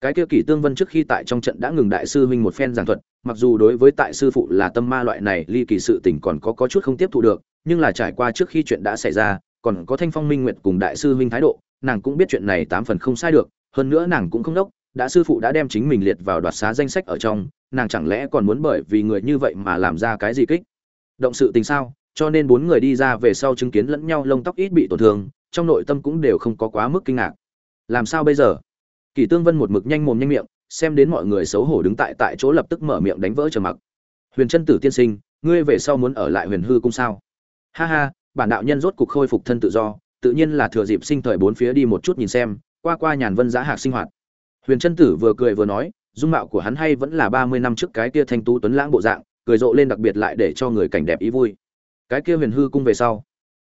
cái kia kỷ tương vân trước khi tại trong trận đã ngừng đại sư huynh một phen giảng thuật, mặc dù đối với tại sư phụ là tâm ma loại này, ly kỳ sự tình còn có có chút không tiếp thu được, nhưng là trải qua trước khi chuyện đã xảy ra, còn có thanh phong minh nguyệt cùng đại sư huynh thái độ, nàng cũng biết chuyện này tám phần không sai được, hơn nữa nàng cũng không đốc, đã sư phụ đã đem chính mình liệt vào đoạt xá danh sách ở trong, nàng chẳng lẽ còn muốn bởi vì người như vậy mà làm ra cái gì kích? Động sự tình sao? Cho nên bốn người đi ra về sau chứng kiến lẫn nhau lông tóc ít bị tổn thương, trong nội tâm cũng đều không có quá mức kinh ngạc. Làm sao bây giờ? Kỳ tương vân một mực nhanh mồm nhanh miệng, xem đến mọi người xấu hổ đứng tại tại chỗ lập tức mở miệng đánh vỡ trầm mặc. Huyền chân tử tiên sinh, ngươi về sau muốn ở lại huyền hư cung sao? Ha ha, bản đạo nhân rốt cục khôi phục thân tự do, tự nhiên là thừa dịp sinh thời bốn phía đi một chút nhìn xem, qua qua nhàn vân giá hạc sinh hoạt. Huyền chân tử vừa cười vừa nói, dung mạo của hắn hay vẫn là ba mươi năm trước cái kia thanh tú tuấn lãng bộ dạng, cười rộ lên đặc biệt lại để cho người cảnh đẹp ý vui. Cái kia huyền hư cung về sau.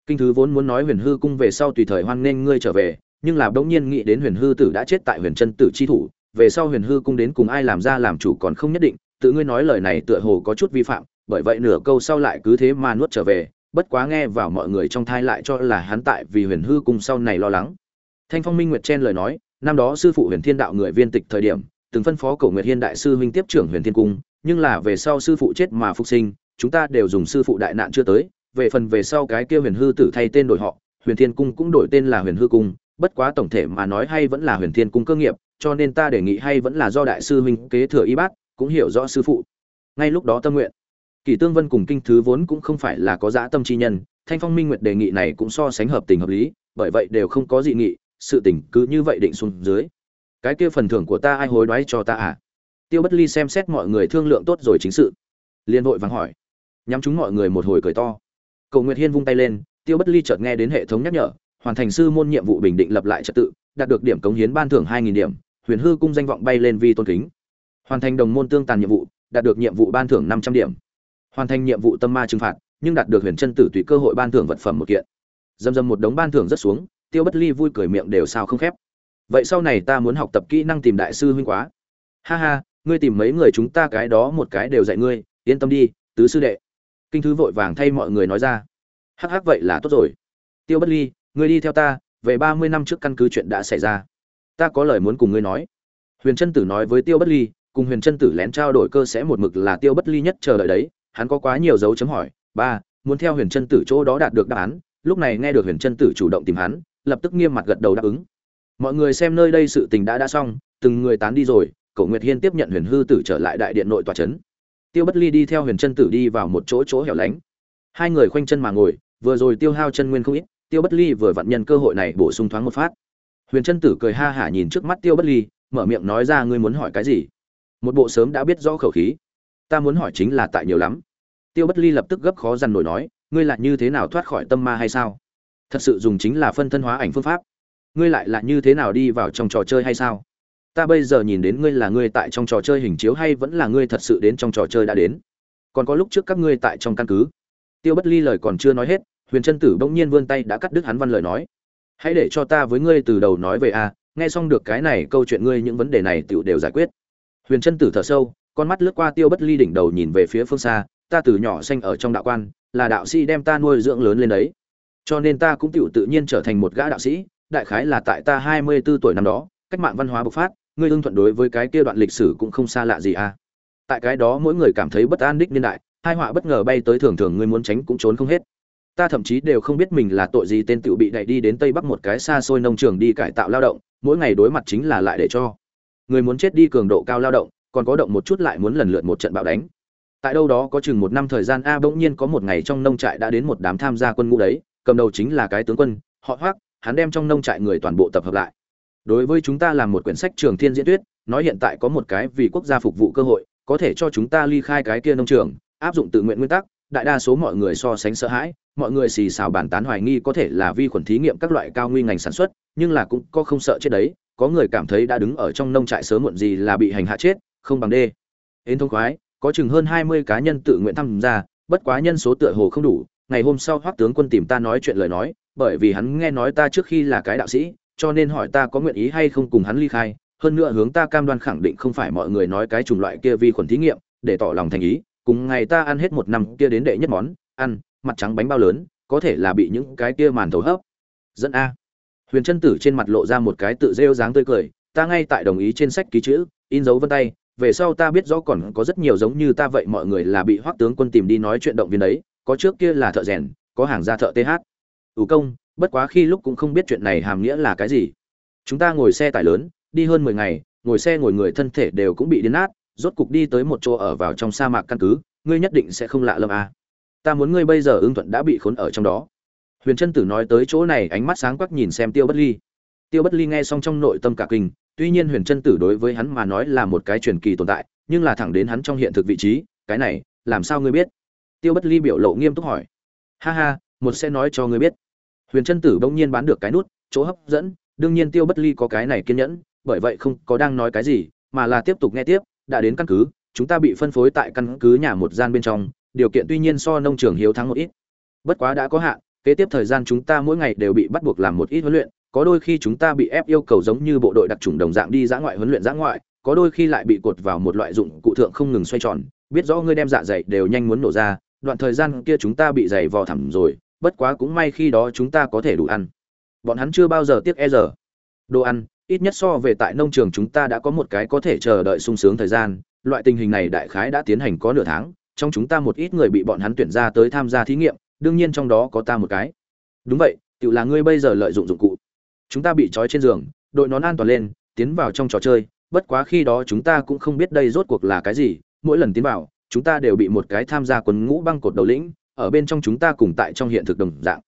Kinh thứ vốn muốn nói huyền hư cung về sau tùy thời hoan nghênh ngươi trở về nhưng là bỗng nhiên nghĩ đến huyền hư tử đã chết tại huyền chân tử chi thủ, về sau huyền hư cung đến cùng ai làm ra làm chủ còn không nhất định, tự ngươi nói lời này tựa hồ có chút vi phạm, bởi vậy nửa câu sau lại cứ thế mà nuốt trở về, bất quá nghe vào mọi người trong thai lại cho là hắn tại vì huyền hư cung sau này lo lắng. Thanh phong minh nguyệt chen lời nói, năm đó sư phụ huyền thiên đạo người viên tịch thời điểm, từng phân phó cổ nguyệt hiên đại sư huynh tiếp trưởng huyền thiên cung, nhưng là về sau sư phụ chết mà phục sinh, chúng ta đều dùng sư phụ đại nạn chưa tới, về phần về sau cái kia huyền hư tử thay tên đổi họ, huyền thiên cung cũng đổi tên là huyền hư cung bất quá tổng thể mà nói hay vẫn là huyền thiên cung cơ nghiệp, cho nên ta đề nghị hay vẫn là do đại sư huynh kế thừa y bát, cũng hiểu rõ sư phụ. Ngay lúc đó tâm nguyện. Kỷ tương vân cùng kinh thứ vốn cũng không phải là có dã tâm chi nhân, thanh phong minh nguyệt đề nghị này cũng so sánh hợp tình hợp lý, bởi vậy đều không có dị nghị, sự tình cứ như vậy định xuống dưới. Cái kia phần thưởng của ta ai hối đoái cho ta à? Tiêu bất ly xem xét mọi người thương lượng tốt rồi chính sự. Liên hội vắng hỏi. Nhắm chúng mọi người một hồi cười to. Cầu nguyệt hiên vung tay lên, tiêu bất ly chợt nghe đến hệ thống nhắc nhở hoàn thành sư môn nhiệm vụ bình định lập lại trật tự, đạt được điểm cống hiến ban thưởng hai nghìn điểm, huyền hư cung danh vọng bay lên vi tôn kính. Hoàn thành đồng môn tương tàn nhiệm vụ, đạt được nhiệm vụ ban thưởng năm trăm điểm. Hoàn thành nhiệm vụ tâm ma trừng phạt, nhưng đạt được huyền chân tử tùy cơ hội ban thưởng vật phẩm một kiện. Dầm dầm một đống ban thưởng rất xuống, tiêu bất ly vui cười miệng đều sao không khép. Vậy sau này ta muốn học tập kỹ năng tìm đại sư huynh quá. Ha ha, ngươi tìm mấy người chúng ta cái đó một cái đều dạy ngươi, yên tâm đi, tứ sư đệ. Kinh thứ vội vàng thay mọi người nói ra. Hắc hắc vậy là tốt rồi. Tiêu bất ly ngươi đi theo ta, về ba mươi năm trước căn cứ chuyện đã xảy ra. Ta có lời muốn cùng ngươi nói. Huyền trân tử nói với tiêu bất ly, cùng huyền trân tử lén trao đổi cơ sẽ một mực là tiêu bất ly nhất chờ đợi đấy. Hắn có quá nhiều dấu chấm hỏi, ba, muốn theo huyền trân tử chỗ đó đạt được đáp án? Lúc này nghe được huyền trân tử chủ động tìm hắn, lập tức nghiêm mặt gật đầu đáp ứng. Mọi người xem nơi đây sự tình đã đã xong, từng người tán đi rồi. Cậu nguyệt hiên tiếp nhận huyền hư tử trở lại đại điện nội tòa trấn tiêu bất ly đi theo huyền trân tử đi vào một chỗ chỗ hẻo lánh. Hai người khoanh chân mà ngồi, vừa rồi tiêu hao chân nguyên không ít tiêu bất ly vừa vặn nhân cơ hội này bổ sung thoáng một phát. Huyền trân tử cười ha hả nhìn trước mắt tiêu bất ly, mở miệng nói ra ngươi muốn hỏi cái gì? Một bộ sớm đã biết rõ khẩu khí. Ta muốn hỏi chính là tại nhiều lắm. Tiêu bất ly lập tức gấp khó dằn nổi nói, ngươi lại như thế nào thoát khỏi tâm ma hay sao? Thật sự dùng chính là phân thân hóa ảnh phương pháp. Ngươi lại là như thế nào đi vào trong trò chơi hay sao? Ta bây giờ nhìn đến ngươi là ngươi tại trong trò chơi hình chiếu hay vẫn là ngươi thật sự đến trong trò chơi đã đến? Còn có lúc trước các ngươi tại trong căn cứ. Tiêu bất ly lời còn chưa nói hết huyền trân tử bỗng nhiên vươn tay đã cắt đứt hắn văn lời nói. Hãy để cho ta với ngươi từ đầu nói về a, nghe xong được cái này, câu chuyện ngươi những vấn đề này tựu đều giải quyết. Huyền trân tử thở sâu, con mắt lướt qua tiêu bất ly đỉnh đầu nhìn về phía phương xa, ta từ nhỏ sinh ở trong đạo quan, là đạo sĩ đem ta nuôi dưỡng lớn lên đấy. Cho nên ta cũng tựu tự nhiên trở thành một gã đạo sĩ, đại khái là tại ta hai mươi 24 tuổi năm đó, cách mạng văn hóa bộc phát, ngươi ưng thuận đối với cái kia đoạn lịch sử cũng không xa lạ gì à tại cái đó mỗi người cảm thấy bất an đích niên đại, hai họa bất ngờ bay tới thường thường, ngươi muốn tránh cũng trốn không hết ta thậm chí đều không biết mình là tội gì tên tiểu bị đẩy đi đến tây bắc một cái xa xôi nông trường đi cải tạo lao động, mỗi ngày đối mặt chính là lại để cho. Người muốn chết đi cường độ cao lao động, còn có động một chút lại muốn lần lượt một trận bạo đánh. Tại đâu đó có chừng một năm thời gian, a, bỗng nhiên có một ngày trong nông trại đã đến một đám tham gia quân ngũ đấy, cầm đầu chính là cái tướng quân, họ hoác hắn đem trong nông trại người toàn bộ tập hợp lại. Đối với chúng ta làm một quyển sách trường thiên diễn tuyết nói hiện tại có một cái vì quốc gia phục vụ cơ hội, có thể cho chúng ta ly khai cái kia nông trường, áp dụng tự nguyện nguyên tắc, đại đa số mọi người so sánh sợ hãi mọi người xì xào bàn tán hoài nghi có thể là vi khuẩn thí nghiệm các loại cao nguy ngành sản xuất, nhưng là cũng có không sợ chết đấy, có người cảm thấy đã đứng ở trong nông trại sớm muộn gì là bị hành hạ chết, không bằng đê. Ến thông khoái, có chừng hơn hai mươi cá nhân tự nguyện tham gia, bất quá nhân số tựa hồ không đủ, ngày hôm sau hoắc tướng quân tìm ta nói chuyện lời nói, bởi vì hắn nghe nói ta trước khi là cái đạo sĩ, cho nên hỏi ta có nguyện ý hay không cùng hắn ly khai, hơn nữa hướng ta cam đoan khẳng định không phải mọi người nói cái chủng loại kia vi khuẩn thí nghiệm, để tỏ lòng thành ý, cùng ngày ta ăn hết một năm kia đến đệ nhất món, ăn mặt trắng bánh bao lớn, có thể là bị những cái kia màn thầu hấp. Dẫn a. Huyền chân tử trên mặt lộ ra một cái tự rêu dáng tươi cười, ta ngay tại đồng ý trên sách ký chữ, in dấu vân tay, về sau ta biết rõ còn có rất nhiều giống như ta vậy mọi người là bị hoắc tướng quân tìm đi nói chuyện động viên đấy, có trước kia là thợ rèn, có hàng gia thợ th ủ công, bất quá khi lúc cũng không biết chuyện này hàm nghĩa là cái gì. Chúng ta ngồi xe tải lớn, đi hơn mười ngày, ngồi xe ngồi người thân thể đều cũng bị điên nát, rốt cục đi tới một chỗ ở vào trong sa mạc căn cứ, ngươi nhất định sẽ không lạ lâm à ta muốn ngươi bây giờ ưng thuận đã bị khốn ở trong đó. Huyền trân tử nói tới chỗ này, ánh mắt sáng quắc nhìn xem tiêu bất ly. Tiêu bất ly nghe xong trong nội tâm cả kinh, tuy nhiên huyền trân tử đối với hắn mà nói là một cái truyền kỳ tồn tại, nhưng là thẳng đến hắn trong hiện thực vị trí, cái này, làm sao ngươi biết? Tiêu bất ly biểu lộ nghiêm túc hỏi. Ha ha, một sẽ nói cho ngươi biết. Huyền trân tử bỗng nhiên bán được cái nút, chỗ hấp dẫn, đương nhiên tiêu bất ly có cái này kiên nhẫn, bởi vậy không có đang nói cái gì, mà là tiếp tục nghe tiếp, đã đến căn cứ, chúng ta bị phân phối tại căn cứ nhà một gian bên trong điều kiện tuy nhiên so nông trường hiếu thắng một ít. Bất quá đã có hạn, kế tiếp thời gian chúng ta mỗi ngày đều bị bắt buộc làm một ít huấn luyện, có đôi khi chúng ta bị ép yêu cầu giống như bộ đội đặc trùng đồng dạng đi dã ngoại huấn luyện dã ngoại, có đôi khi lại bị cột vào một loại dụng cụ thượng không ngừng xoay tròn. Biết rõ ngươi đem dạ dày đều nhanh muốn nổ ra, đoạn thời gian kia chúng ta bị dày vò thẳm rồi, bất quá cũng may khi đó chúng ta có thể đủ ăn. Bọn hắn chưa bao giờ tiếc e giờ. Đồ ăn, ít nhất so về tại nông trường chúng ta đã có một cái có thể chờ đợi sung sướng thời gian. Loại tình hình này đại khái đã tiến hành có nửa tháng trong chúng ta một ít người bị bọn hắn tuyển ra tới tham gia thí nghiệm, đương nhiên trong đó có ta một cái. Đúng vậy tự là ngươi bây giờ lợi dụng dụng cụ. Chúng ta bị trói trên giường, đội nón an toàn lên, tiến vào trong trò chơi, bất quá khi đó chúng ta cũng không biết đây rốt cuộc là cái gì, mỗi lần tiến vào, chúng ta đều bị một cái tham gia quần ngũ băng cột đầu lĩnh, ở bên trong chúng ta cùng tại trong hiện thực đồng dạng.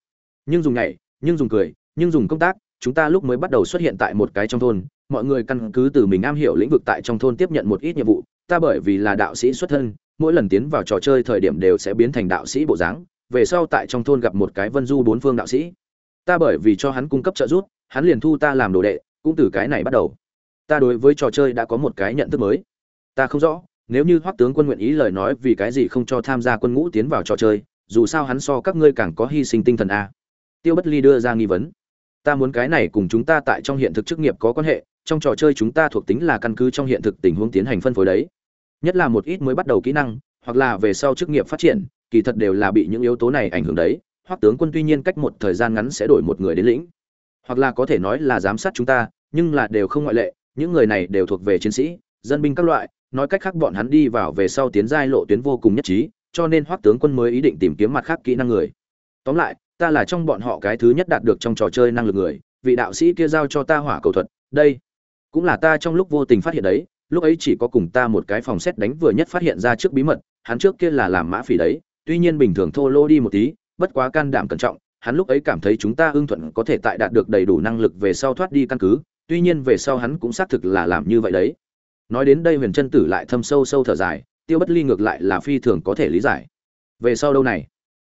Nhưng dùng nhảy, nhưng dùng cười, nhưng dùng công tác, chúng ta lúc mới bắt đầu xuất hiện tại một cái trong thôn, mọi người căn cứ từ mình am hiểu lĩnh vực tại trong thôn tiếp nhận một ít nhiệm vụ, ta bởi vì là đạo sĩ xuất thân mỗi lần tiến vào trò chơi thời điểm đều sẽ biến thành đạo sĩ bộ dáng, về sau tại trong thôn gặp một cái vân du bốn phương đạo sĩ. Ta bởi vì cho hắn cung cấp trợ giúp, hắn liền thu ta làm đồ đệ, cũng từ cái này bắt đầu. Ta đối với trò chơi đã có một cái nhận thức mới. Ta không rõ, nếu như hoắc tướng quân nguyện ý lời nói vì cái gì không cho tham gia quân ngũ tiến vào trò chơi, dù sao hắn so các ngươi càng có hy sinh tinh thần a. Tiêu bất ly đưa ra nghi vấn. Ta muốn cái này cùng chúng ta tại trong hiện thực chức nghiệp có quan hệ, trong trò chơi chúng ta thuộc tính là căn cứ trong hiện thực tình huống tiến hành phân phối đấy nhất là một ít mới bắt đầu kỹ năng, hoặc là về sau chức nghiệp phát triển, kỳ thật đều là bị những yếu tố này ảnh hưởng đấy. Hoặc tướng quân tuy nhiên cách một thời gian ngắn sẽ đổi một người đến lĩnh, hoặc là có thể nói là giám sát chúng ta, nhưng là đều không ngoại lệ, những người này đều thuộc về chiến sĩ, dân binh các loại, nói cách khác bọn hắn đi vào về sau tiến giai lộ tuyến vô cùng nhất trí, cho nên hoắc tướng quân mới ý định tìm kiếm mặt khác kỹ năng người. Tóm lại, ta là trong bọn họ cái thứ nhất đạt được trong trò chơi năng lực người, vị đạo sĩ kia giao cho ta hỏa cầu thuật, đây cũng là ta trong lúc vô tình phát hiện đấy lúc ấy chỉ có cùng ta một cái phòng xét đánh vừa nhất phát hiện ra trước bí mật, hắn trước kia là làm mã phỉ đấy, tuy nhiên bình thường thô lô đi một tí, bất quá can đảm cẩn trọng, hắn lúc ấy cảm thấy chúng ta ưng thuận có thể tại đạt được đầy đủ năng lực về sau thoát đi căn cứ, tuy nhiên về sau hắn cũng xác thực là làm như vậy đấy. Nói đến đây huyền chân tử lại thâm sâu sâu thở dài, tiêu bất ly ngược lại là phi thường có thể lý giải. Về sau đâu này?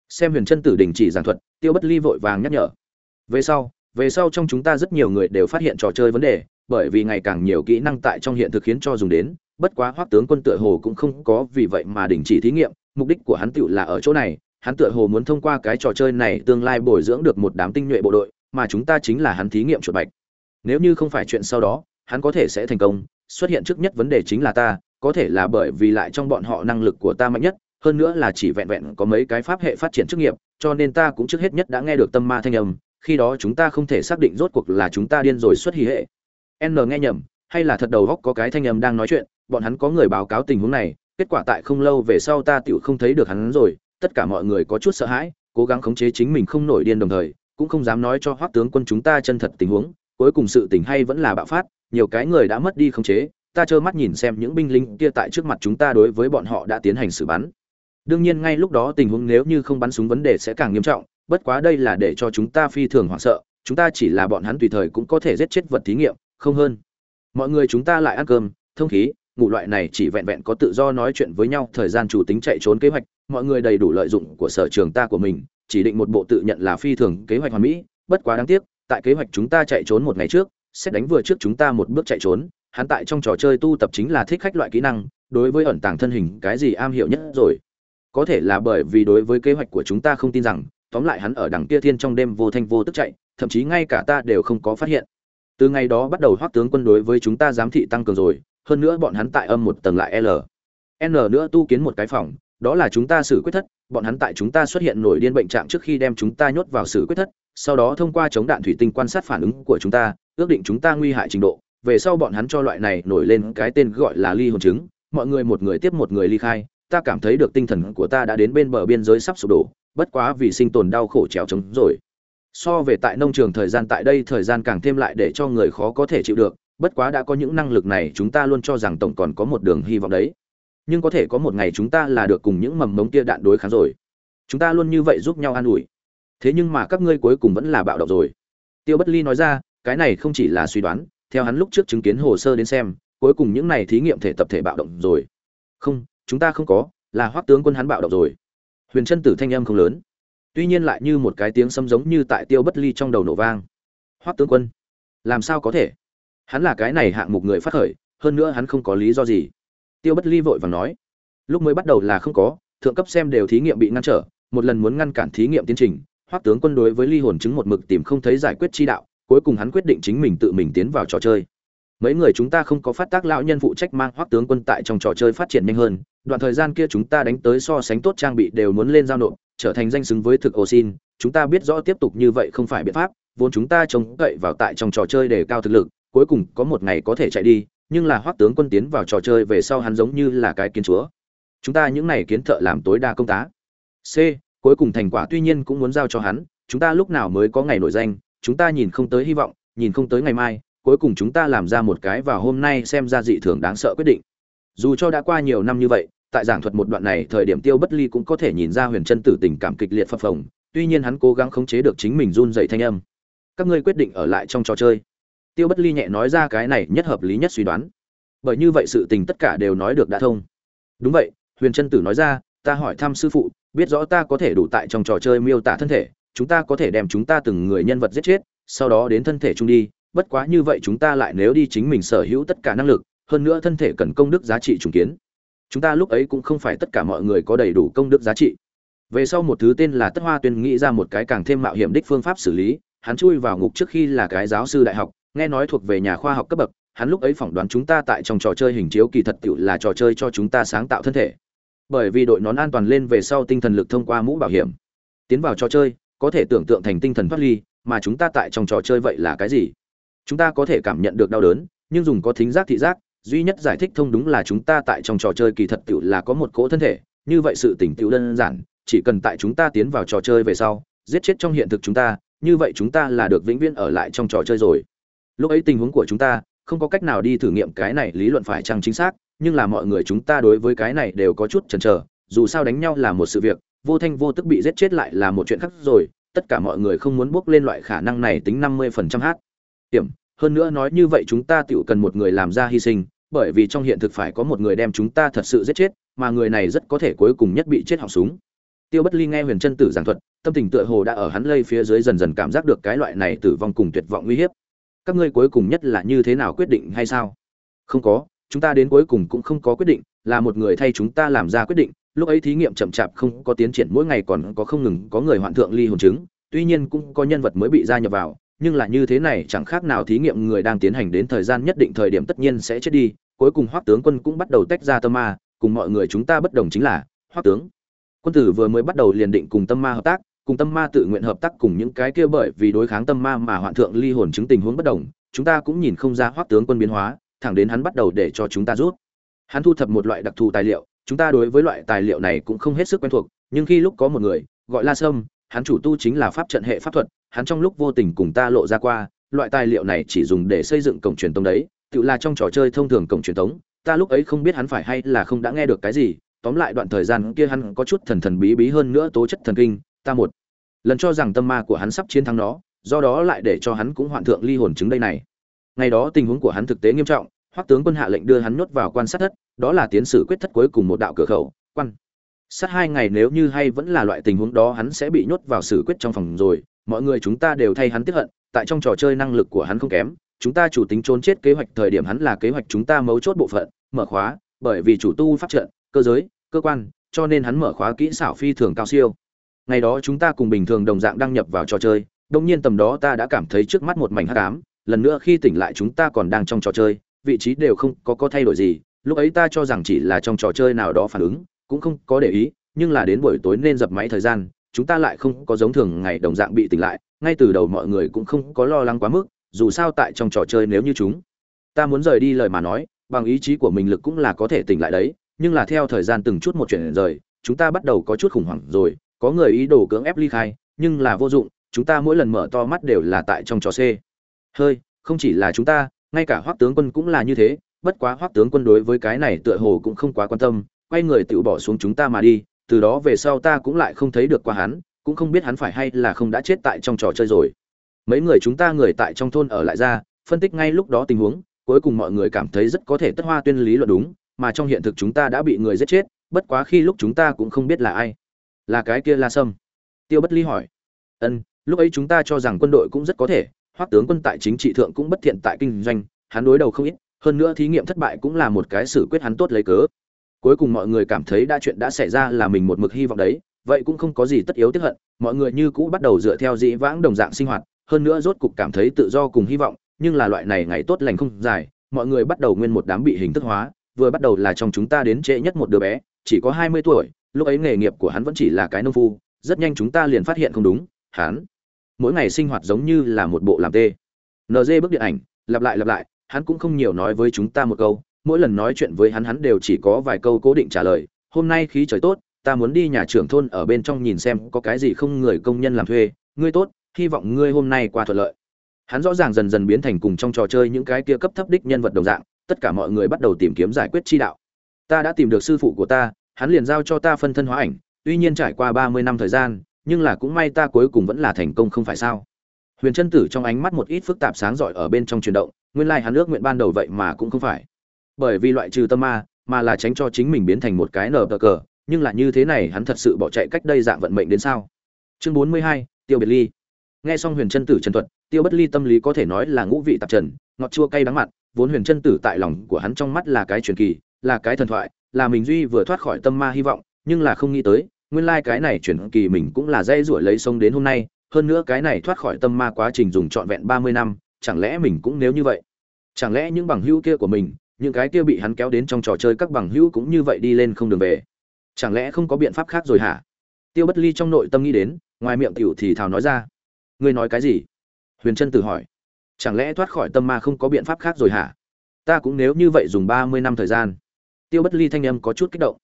Xem huyền chân tử đình chỉ giảng thuật, tiêu bất ly vội vàng nhắc nhở. Về sau về sau trong chúng ta rất nhiều người đều phát hiện trò chơi vấn đề bởi vì ngày càng nhiều kỹ năng tại trong hiện thực khiến cho dùng đến, bất quá hoắc tướng quân tựa hồ cũng không có vì vậy mà đình chỉ thí nghiệm, mục đích của hắn tựu là ở chỗ này, hắn tựa hồ muốn thông qua cái trò chơi này tương lai bồi dưỡng được một đám tinh nhuệ bộ đội, mà chúng ta chính là hắn thí nghiệm chuột bạch. Nếu như không phải chuyện sau đó, hắn có thể sẽ thành công, xuất hiện trước nhất vấn đề chính là ta, có thể là bởi vì lại trong bọn họ năng lực của ta mạnh nhất, hơn nữa là chỉ vẹn vẹn có mấy cái pháp hệ phát triển chức nghiệp, cho nên ta cũng trước hết nhất đã nghe được tâm ma thanh âm, khi đó chúng ta không thể xác định rốt cuộc là chúng ta điên rồi xuất hí hệ n nghe nhầm, hay là thật đầu góc có cái thanh âm đang nói chuyện, bọn hắn có người báo cáo tình huống này, kết quả tại không lâu về sau ta tiểu không thấy được hắn rồi, tất cả mọi người có chút sợ hãi, cố gắng khống chế chính mình không nổi điên đồng thời, cũng không dám nói cho hoắc tướng quân chúng ta chân thật tình huống, cuối cùng sự tình hay vẫn là bạo phát, nhiều cái người đã mất đi khống chế, ta trơ mắt nhìn xem những binh lính kia tại trước mặt chúng ta đối với bọn họ đã tiến hành xử bắn. Đương nhiên ngay lúc đó tình huống nếu như không bắn súng vấn đề sẽ càng nghiêm trọng, bất quá đây là để cho chúng ta phi thường hoảng sợ, chúng ta chỉ là bọn hắn tùy thời cũng có thể giết chết vật thí nghiệm không hơn. Mọi người chúng ta lại ăn cơm, thông khí, ngủ loại này chỉ vẹn vẹn có tự do nói chuyện với nhau, thời gian chủ tính chạy trốn kế hoạch, mọi người đầy đủ lợi dụng của sở trường ta của mình, chỉ định một bộ tự nhận là phi thường kế hoạch hoàn mỹ, bất quá đáng tiếc, tại kế hoạch chúng ta chạy trốn một ngày trước, xét đánh vừa trước chúng ta một bước chạy trốn, hắn tại trong trò chơi tu tập chính là thích khách loại kỹ năng, đối với ẩn tàng thân hình cái gì am hiểu nhất rồi. Có thể là bởi vì đối với kế hoạch của chúng ta không tin rằng, tóm lại hắn ở đằng kia thiên trong đêm vô thanh vô tức chạy, thậm chí ngay cả ta đều không có phát hiện từ ngày đó bắt đầu hoác tướng quân đối với chúng ta giám thị tăng cường rồi, hơn nữa bọn hắn tại âm một tầng lại l. N nữa tu kiến một cái phòng, đó là chúng ta xử quyết thất, bọn hắn tại chúng ta xuất hiện nổi điên bệnh trạng trước khi đem chúng ta nhốt vào xử quyết thất, sau đó thông qua chống đạn thủy tinh quan sát phản ứng của chúng ta, ước định chúng ta nguy hại trình độ. Về sau bọn hắn cho loại này nổi lên cái tên gọi là ly hồn chứng mọi người một người tiếp một người ly khai, ta cảm thấy được tinh thần của ta đã đến bên bờ biên giới sắp sụp đổ, bất quá vì sinh tồn đau khổ trèo trống rồi so về tại nông trường thời gian tại đây thời gian càng thêm lại để cho người khó có thể chịu được, bất quá đã có những năng lực này chúng ta luôn cho rằng tổng còn có một đường hy vọng đấy. Nhưng có thể có một ngày chúng ta là được cùng những mầm mống kia đạn đối kháng rồi. Chúng ta luôn như vậy giúp nhau an ủi. Thế nhưng mà các ngươi cuối cùng vẫn là bạo động rồi. Tiêu bất ly nói ra, cái này không chỉ là suy đoán, theo hắn lúc trước chứng kiến hồ sơ đến xem, cuối cùng những này thí nghiệm thể tập thể bạo động rồi. Không, chúng ta không có, là hoắc tướng quân hắn bạo động rồi. Huyền chân tử thanh âm không lớn tuy nhiên lại như một cái tiếng sấm giống như tại tiêu bất ly trong đầu nổ vang. Hoắc tướng quân, làm sao có thể? Hắn là cái này hạng mục người phát khởi, hơn nữa hắn không có lý do gì. Tiêu bất ly vội vàng nói, lúc mới bắt đầu là không có, thượng cấp xem đều thí nghiệm bị ngăn trở, một lần muốn ngăn cản thí nghiệm tiến trình, hoắc tướng quân đối với ly hồn chứng một mực tìm không thấy giải quyết chi đạo, cuối cùng hắn quyết định chính mình tự mình tiến vào trò chơi. Mấy người chúng ta không có phát tác lão nhân phụ trách mang hoắc tướng quân tại trong trò chơi phát triển nhanh hơn, đoạn thời gian kia chúng ta đánh tới so sánh tốt trang bị đều muốn lên giao nộp trở thành danh xứng với thực ô xin chúng ta biết rõ tiếp tục như vậy không phải biện pháp, vốn chúng ta trông cậy vào tại trong trò chơi để cao thực lực, cuối cùng có một ngày có thể chạy đi, nhưng là hoắc tướng quân tiến vào trò chơi về sau hắn giống như là cái kiến chúa. Chúng ta những này kiến thợ làm tối đa công tá. C, cuối cùng thành quả tuy nhiên cũng muốn giao cho hắn, chúng ta lúc nào mới có ngày nổi danh, chúng ta nhìn không tới hy vọng, nhìn không tới ngày mai, cuối cùng chúng ta làm ra một cái và hôm nay xem ra dị thường đáng sợ quyết định. Dù cho đã qua nhiều năm như vậy tại giảng thuật một đoạn này, thời điểm tiêu bất ly cũng có thể nhìn ra huyền chân tử tình cảm kịch liệt phập phồng, tuy nhiên hắn cố gắng khống chế được chính mình run dậy thanh âm. Các ngươi quyết định ở lại trong trò chơi. Tiêu bất ly nhẹ nói ra cái này nhất hợp lý nhất suy đoán. Bởi như vậy sự tình tất cả đều nói được đã thông. Đúng vậy, huyền chân tử nói ra, ta hỏi thăm sư phụ, biết rõ ta có thể đủ tại trong trò chơi miêu tả thân thể, chúng ta có thể đem chúng ta từng người nhân vật giết chết, sau đó đến thân thể chung đi, bất quá như vậy chúng ta lại nếu đi chính mình sở hữu tất cả năng lực, hơn nữa thân thể cần công đức giá trị trùng kiến chúng ta lúc ấy cũng không phải tất cả mọi người có đầy đủ công đức giá trị. Về sau một thứ tên là tất hoa tuyên nghĩ ra một cái càng thêm mạo hiểm đích phương pháp xử lý, hắn chui vào ngục trước khi là cái giáo sư đại học, nghe nói thuộc về nhà khoa học cấp bậc, hắn lúc ấy phỏng đoán chúng ta tại trong trò chơi hình chiếu kỳ thật tựu là trò chơi cho chúng ta sáng tạo thân thể. Bởi vì đội nón an toàn lên về sau tinh thần lực thông qua mũ bảo hiểm. Tiến vào trò chơi, có thể tưởng tượng thành tinh thần thoát ly, mà chúng ta tại trong trò chơi vậy là cái gì? Chúng ta có thể cảm nhận được đau đớn, nhưng dùng có thính giác thị giác duy nhất giải thích thông đúng là chúng ta tại trong trò chơi kỳ thật tựu là có một cỗ thân thể, như vậy sự tỉnh tựu đơn giản, chỉ cần tại chúng ta tiến vào trò chơi về sau, giết chết trong hiện thực chúng ta, như vậy chúng ta là được vĩnh viễn ở lại trong trò chơi rồi. Lúc ấy tình huống của chúng ta, không có cách nào đi thử nghiệm cái này, lý luận phải chăng chính xác, nhưng là mọi người chúng ta đối với cái này đều có chút chần chờ, dù sao đánh nhau là một sự việc, vô thanh vô tức bị giết chết lại là một chuyện khác rồi, tất cả mọi người không muốn bước lên loại khả năng này tính năm mươi phần trăm hát. Điểm hơn nữa nói như vậy chúng ta tự cần một người làm ra hy sinh, bởi vì trong hiện thực phải có một người đem chúng ta thật sự giết chết, mà người này rất có thể cuối cùng nhất bị chết họng súng. Tiêu bất ly nghe huyền chân tử giảng thuật, tâm tình tựa hồ đã ở hắn lây phía dưới dần dần cảm giác được cái loại này tử vong cùng tuyệt vọng uy hiếp. Các ngươi cuối cùng nhất là như thế nào quyết định hay sao? Không có, chúng ta đến cuối cùng cũng không có quyết định, là một người thay chúng ta làm ra quyết định, lúc ấy thí nghiệm chậm chạp không có tiến triển, mỗi ngày còn có không ngừng có người hoạn thượng ly hồn chứng, tuy nhiên cũng có nhân vật mới bị gia nhập vào nhưng là như thế này chẳng khác nào thí nghiệm người đang tiến hành đến thời gian nhất định thời điểm tất nhiên sẽ chết đi, cuối cùng hoắc tướng quân cũng bắt đầu tách ra tâm ma, cùng mọi người chúng ta bất đồng chính là hoắc tướng, quân tử vừa mới bắt đầu liền định cùng tâm ma hợp tác, cùng tâm ma tự nguyện hợp tác cùng những cái kia bởi vì đối kháng tâm ma mà hoạn thượng ly hồn chứng tình huống bất đồng, chúng ta cũng nhìn không ra hoắc tướng quân biến hóa, thẳng đến hắn bắt đầu để cho chúng ta rút. Hắn thu thập một loại đặc thù tài liệu, chúng ta đối với loại tài liệu này cũng không hết sức quen thuộc, nhưng khi lúc có một người, gọi la sâm hắn chủ tu chính là pháp trận hệ pháp thuật, hắn trong lúc vô tình cùng ta lộ ra qua, loại tài liệu này chỉ dùng để xây dựng cổng truyền tống đấy, tự là trong trò chơi thông thường cổng truyền tống, ta lúc ấy không biết hắn phải hay là không đã nghe được cái gì, tóm lại đoạn thời gian kia hắn có chút thần thần bí bí hơn nữa tố chất thần kinh, ta một lần cho rằng tâm ma của hắn sắp chiến thắng nó, do đó lại để cho hắn cũng hoạn thượng ly hồn chứng đây này. Ngày đó tình huống của hắn thực tế nghiêm trọng, hoắc tướng quân hạ lệnh đưa hắn nhốt vào quan sát thất, đó là tiến sử quyết thất cuối cùng một đạo cửa khẩu, quan sát hai ngày nếu như hay vẫn là loại tình huống đó hắn sẽ bị nhốt vào xử quyết trong phòng rồi. Mọi người chúng ta đều thay hắn tiếp hận, tại trong trò chơi năng lực của hắn không kém. Chúng ta chủ tính trốn chết kế hoạch thời điểm hắn là kế hoạch chúng ta mấu chốt bộ phận, mở khóa, bởi vì chủ tu pháp trận, cơ giới, cơ quan, cho nên hắn mở khóa kỹ xảo phi thường cao siêu. Ngày đó chúng ta cùng bình thường đồng dạng đăng nhập vào trò chơi đông nhiên tầm đó ta đã cảm thấy trước mắt một mảnh hắc ám. Lần nữa khi tỉnh lại chúng ta còn đang trong trò chơi, vị trí đều không có có thay đổi gì. Lúc ấy ta cho rằng chỉ là trong trò chơi nào đó phản ứng cũng không có để ý, nhưng là đến buổi tối nên dập máy thời gian, chúng ta lại không có giống thường ngày đồng dạng bị tỉnh lại, ngay từ đầu mọi người cũng không có lo lắng quá mức, dù sao tại trong trò chơi nếu như chúng ta muốn rời đi lời mà nói, bằng ý chí của mình lực cũng là có thể tỉnh lại đấy, nhưng là theo thời gian từng chút một chuyện rời, chúng ta bắt đầu có chút khủng hoảng rồi, có người ý đồ cưỡng ép ly khai, nhưng là vô dụng, chúng ta mỗi lần mở to mắt đều là tại trong trò c. Hơi, không chỉ là chúng ta, ngay cả hoắc tướng quân cũng là như thế, bất quá hoắc tướng quân đối với cái này tựa hồ cũng không quá quan tâm quay người tự bỏ xuống chúng ta mà đi, từ đó về sau ta cũng lại không thấy được qua hắn, cũng không biết hắn phải hay là không đã chết tại trong trò chơi rồi. Mấy người chúng ta người tại trong thôn ở lại ra, phân tích ngay lúc đó tình huống, cuối cùng mọi người cảm thấy rất có thể tất hoa tuyên lý luận đúng, mà trong hiện thực chúng ta đã bị người giết chết, bất quá khi lúc chúng ta cũng không biết là ai. Là cái kia la sâm? Tiêu bất ly hỏi. Ân, lúc ấy chúng ta cho rằng quân đội cũng rất có thể hoắc tướng quân tại chính trị thượng cũng bất thiện tại kinh doanh, hắn đối đầu không ít, hơn nữa thí nghiệm thất bại cũng là một cái xử quyết hắn tốt lấy cớ cuối cùng mọi người cảm thấy đã chuyện đã xảy ra là mình một mực hy vọng đấy, vậy cũng không có gì tất yếu tiếp hận, mọi người như cũ bắt đầu dựa theo dĩ vãng đồng dạng sinh hoạt, hơn nữa rốt cục cảm thấy tự do cùng hy vọng, nhưng là loại này ngày tốt lành không dài, mọi người bắt đầu nguyên một đám bị hình thức hóa, vừa bắt đầu là trong chúng ta đến trễ nhất một đứa bé, chỉ có hai mươi tuổi, lúc ấy nghề nghiệp của hắn vẫn chỉ là cái nông phu, rất nhanh chúng ta liền phát hiện không đúng, hắn, mỗi ngày sinh hoạt giống như là một bộ làm tê. Nd bước điện ảnh, lặp lại lặp lại, hắn cũng không nhiều nói với chúng ta một câu mỗi lần nói chuyện với hắn hắn đều chỉ có vài câu cố định trả lời, hôm nay khí trời tốt, ta muốn đi nhà trưởng thôn ở bên trong nhìn xem có cái gì không người công nhân làm thuê, ngươi tốt, hy vọng ngươi hôm nay qua thuận lợi. Hắn rõ ràng dần dần biến thành cùng trong trò chơi những cái kia cấp thấp đích nhân vật đồng dạng, tất cả mọi người bắt đầu tìm kiếm giải quyết chi đạo. Ta đã tìm được sư phụ của ta, hắn liền giao cho ta phân thân hóa ảnh, tuy nhiên trải qua ba mươi năm thời gian, nhưng là cũng may ta cuối cùng vẫn là thành công không phải sao. Huyền chân tử trong ánh mắt một ít phức tạp sáng rọi ở bên trong chuyển động, nguyên lai hắn ước nguyện ban đầu vậy mà cũng không phải bởi vì loại trừ tâm ma, mà là tránh cho chính mình biến thành một cái nở cờ, nhưng là như thế này hắn thật sự bỏ chạy cách đây dạng vận mệnh đến sao? Chương bốn mươi hai, tiêu biệt ly. Nghe xong huyền chân tử trần thuật, tiêu bất ly tâm lý có thể nói là ngũ vị tạp trần, ngọt chua cay đắng mặn vốn huyền chân tử tại lòng của hắn trong mắt là cái truyền kỳ, là cái thần thoại, là mình duy vừa thoát khỏi tâm ma hy vọng, nhưng là không nghĩ tới, nguyên lai cái này truyền kỳ mình cũng là dây ruổi lấy sông đến hôm nay, hơn nữa cái này thoát khỏi tâm ma quá trình dùng trọn vẹn ba mươi năm, chẳng lẽ mình cũng nếu như vậy? Chẳng lẽ những bằng hữu kia của mình những cái kia bị hắn kéo đến trong trò chơi các bằng hữu cũng như vậy đi lên không đường về. Chẳng lẽ không có biện pháp khác rồi hả? Tiêu bất ly trong nội tâm nghĩ đến, ngoài miệng tiểu thì thào nói ra. Ngươi nói cái gì? Huyền trân tự hỏi. Chẳng lẽ thoát khỏi tâm ma không có biện pháp khác rồi hả? Ta cũng nếu như vậy dùng ba mươi năm thời gian. Tiêu bất ly thanh âm có chút kích động.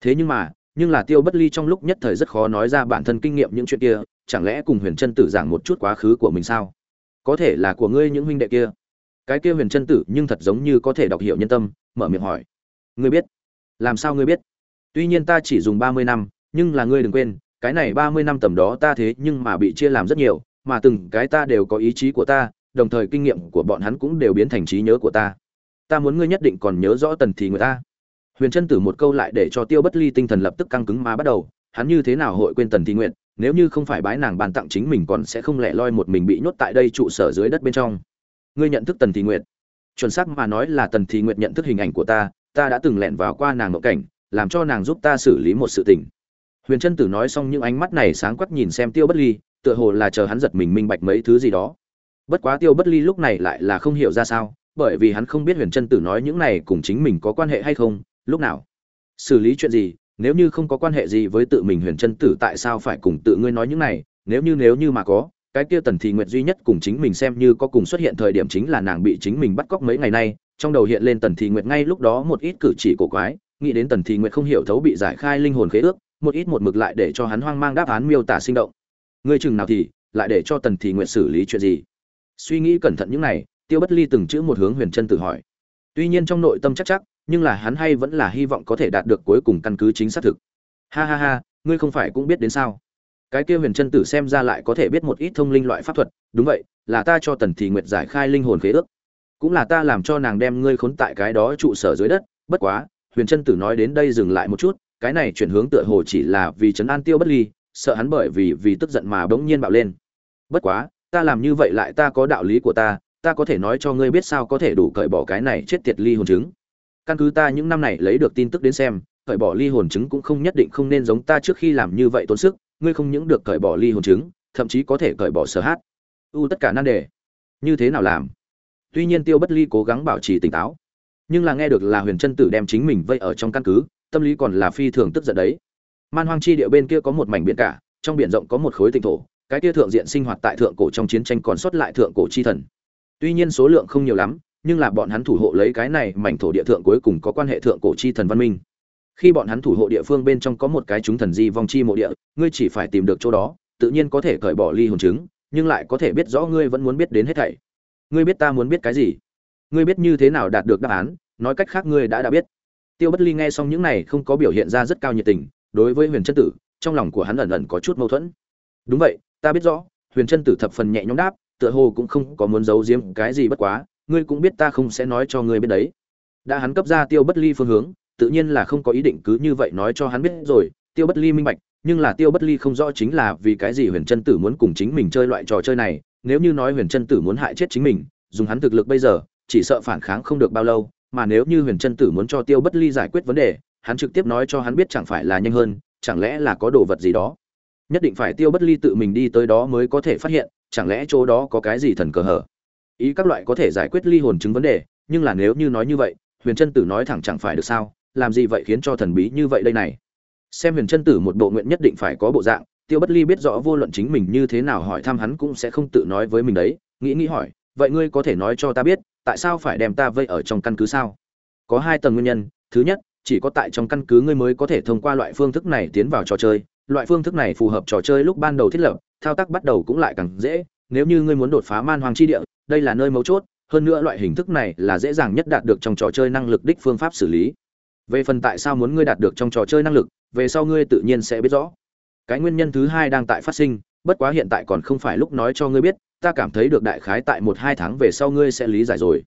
Thế nhưng mà, nhưng là tiêu bất ly trong lúc nhất thời rất khó nói ra bản thân kinh nghiệm những chuyện kia, chẳng lẽ cùng huyền trân tử giảng một chút quá khứ của mình sao? Có thể là của ngươi những huynh đệ kia cái kia huyền trân tử nhưng thật giống như có thể đọc hiểu nhân tâm, mở miệng hỏi. Ngươi biết. Làm sao ngươi biết? Tuy nhiên ta chỉ dùng ba mươi năm, nhưng là ngươi đừng quên, cái này ba mươi năm tầm đó ta thế nhưng mà bị chia làm rất nhiều, mà từng cái ta đều có ý chí của ta, đồng thời kinh nghiệm của bọn hắn cũng đều biến thành trí nhớ của ta. Ta muốn ngươi nhất định còn nhớ rõ tần thì người ta. Huyền trân tử một câu lại để cho tiêu bất ly tinh thần lập tức căng cứng mà bắt đầu, hắn như thế nào hội quên tần thi nguyện, nếu như không phải bái nàng bàn tặng chính mình còn sẽ không lẻ loi một mình bị nhốt tại đây trụ sở dưới đất bên trong ngươi nhận thức tần thị nguyệt. Chuẩn xác mà nói là tần thị nguyệt nhận thức hình ảnh của ta ta đã từng lẻn vào qua nàng ngộ cảnh, làm cho nàng giúp ta xử lý một sự tình. Huyền trân tử nói xong những ánh mắt này sáng quắc nhìn xem tiêu bất ly, tựa hồ là chờ hắn giật mình minh bạch mấy thứ gì đó. Bất quá tiêu bất ly lúc này lại là không hiểu ra sao, bởi vì hắn không biết huyền trân tử nói những này cùng chính mình có quan hệ hay không, lúc nào? Xử lý chuyện gì, nếu như không có quan hệ gì với tự mình huyền trân tử tại sao phải cùng tự ngươi nói những này, nếu như nếu như mà có cái kia tần thị nguyệt duy nhất cùng chính mình xem như có cùng xuất hiện thời điểm chính là nàng bị chính mình bắt cóc mấy ngày nay, trong đầu hiện lên tần thị nguyệt ngay lúc đó một ít cử chỉ cổ quái, nghĩ đến tần thị nguyệt không hiểu thấu bị giải khai linh hồn khế ước, một ít một mực lại để cho hắn hoang mang đáp án miêu tả sinh động. Người chừng nào thì, lại để cho tần thị nguyệt xử lý chuyện gì? Suy nghĩ cẩn thận những này, tiêu bất ly từng chữ một hướng huyền chân tự hỏi. Tuy nhiên trong nội tâm chắc chắc, nhưng là hắn hay vẫn là hy vọng có thể đạt được cuối cùng căn cứ chính xác thực. Ha ha ha, ngươi không phải cũng biết đến sao? Cái kia huyền chân tử xem ra lại có thể biết một ít thông linh loại pháp thuật, đúng vậy, là ta cho tần thị nguyệt giải khai linh hồn khế ước. Cũng là ta làm cho nàng đem ngươi khốn tại cái đó trụ sở dưới đất, bất quá, huyền chân tử nói đến đây dừng lại một chút, cái này chuyển hướng tựa hồ chỉ là vì trấn an tiêu bất ly, sợ hắn bởi vì vì tức giận mà bỗng nhiên bạo lên. Bất quá, ta làm như vậy lại ta có đạo lý của ta ta có thể nói cho ngươi biết sao có thể đủ cởi bỏ cái này chết tiệt ly hồn chứng căn cứ ta những năm này lấy được tin tức đến xem, cởi bỏ ly hồn chứng cũng không nhất định không nên giống ta trước khi làm như vậy tốn sức ngươi không những được cởi bỏ ly hồn chứng thậm chí có thể cởi bỏ sở hát. U tất cả nan đề. Như thế nào làm? Tuy nhiên tiêu bất ly cố gắng bảo trì tỉnh táo, nhưng là nghe được là huyền chân tử đem chính mình vây ở trong căn cứ, tâm lý còn là phi thường tức giận đấy. Man hoang chi địa bên kia có một mảnh biển cả, trong biển rộng có một khối tinh thổ, cái kia thượng diện sinh hoạt tại thượng cổ trong chiến tranh còn sót lại thượng cổ chi thần. Tuy nhiên số lượng không nhiều lắm, nhưng là bọn hắn thủ hộ lấy cái này mảnh thổ địa thượng cuối cùng có quan hệ thượng cổ chi thần văn minh khi bọn hắn thủ hộ địa phương bên trong có một cái chúng thần di vong chi mộ địa, ngươi chỉ phải tìm được chỗ đó, tự nhiên có thể cởi bỏ ly hồn chứng nhưng lại có thể biết rõ ngươi vẫn muốn biết đến hết thảy. Ngươi biết ta muốn biết cái gì? Ngươi biết như thế nào đạt được đáp án? Nói cách khác ngươi đã đã biết. Tiêu bất ly nghe xong những này không có biểu hiện ra rất cao nhiệt tình, đối với huyền chân tử, trong lòng của hắn ẩn ẩn có chút mâu thuẫn. Đúng vậy, ta biết rõ, huyền chân tử thập phần nhẹ nhõm đáp, tựa hồ cũng không có muốn giấu giếm cái gì bất quá, ngươi cũng biết ta không sẽ nói cho ngươi biết đấy. Đã hắn cấp ra tiêu bất ly phương hướng tự nhiên là không có ý định cứ như vậy nói cho hắn biết rồi, tiêu bất ly minh bạch, nhưng là tiêu bất ly không rõ chính là vì cái gì huyền chân tử muốn cùng chính mình chơi loại trò chơi này, nếu như nói huyền chân tử muốn hại chết chính mình, dùng hắn thực lực bây giờ, chỉ sợ phản kháng không được bao lâu, mà nếu như huyền chân tử muốn cho tiêu bất ly giải quyết vấn đề, hắn trực tiếp nói cho hắn biết chẳng phải là nhanh hơn, chẳng lẽ là có đồ vật gì đó. Nhất định phải tiêu bất ly tự mình đi tới đó mới có thể phát hiện, chẳng lẽ chỗ đó có cái gì thần cờ hở. Ý các loại có thể giải quyết ly hồn chứng vấn đề, nhưng là nếu như nói như vậy, huyền chân tử nói thẳng chẳng phải được sao? Làm gì vậy khiến cho thần bí như vậy đây này? Xem huyền chân tử một bộ nguyện nhất định phải có bộ dạng, tiêu bất ly biết rõ vô luận chính mình như thế nào hỏi thăm hắn cũng sẽ không tự nói với mình đấy. Nghĩ nghĩ hỏi, vậy ngươi có thể nói cho ta biết, tại sao phải đem ta vây ở trong căn cứ sao? Có hai tầng nguyên nhân. Thứ nhất, chỉ có tại trong căn cứ ngươi mới có thể thông qua loại phương thức này tiến vào trò chơi. Loại phương thức này phù hợp trò chơi lúc ban đầu thiết lập, thao tác bắt đầu cũng lại càng dễ. Nếu như ngươi muốn đột phá man hoàng chi địa, đây là nơi mấu chốt. Hơn nữa loại hình thức này là dễ dàng nhất đạt được trong trò chơi năng lực đích phương pháp xử lý về phần tại sao muốn ngươi đạt được trong trò chơi năng lực, về sau ngươi tự nhiên sẽ biết rõ. Cái nguyên nhân thứ hai đang tại phát sinh, bất quá hiện tại còn không phải lúc nói cho ngươi biết, ta cảm thấy được đại khái tại một hai tháng về sau ngươi sẽ lý giải rồi.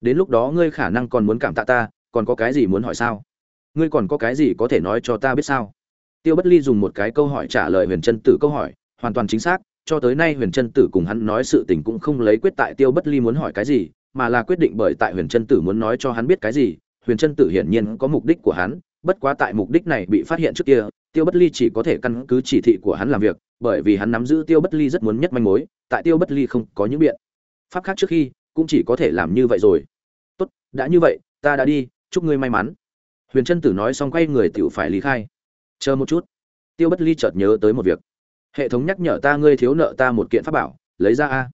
Đến lúc đó ngươi khả năng còn muốn cảm tạ ta, còn có cái gì muốn hỏi sao? Ngươi còn có cái gì có thể nói cho ta biết sao? Tiêu bất ly dùng một cái câu hỏi trả lời huyền chân tử câu hỏi, hoàn toàn chính xác, cho tới nay huyền chân tử cùng hắn nói sự tình cũng không lấy quyết tại tiêu bất ly muốn hỏi cái gì, mà là quyết định bởi tại huyền chân tử muốn nói cho hắn biết cái gì huyền chân tử hiển nhiên có mục đích của hắn, bất quá tại mục đích này bị phát hiện trước kia, tiêu bất ly chỉ có thể căn cứ chỉ thị của hắn làm việc, bởi vì hắn nắm giữ tiêu bất ly rất muốn nhất manh mối, tại tiêu bất ly không có những biện pháp khác trước khi, cũng chỉ có thể làm như vậy rồi. Tốt, đã như vậy, ta đã đi, chúc ngươi may mắn. Huyền trân tử nói xong quay người tiểu phải lý khai. Chờ một chút. Tiêu bất ly chợt nhớ tới một việc. Hệ thống nhắc nhở ta ngươi thiếu nợ ta một kiện pháp bảo, lấy ra a.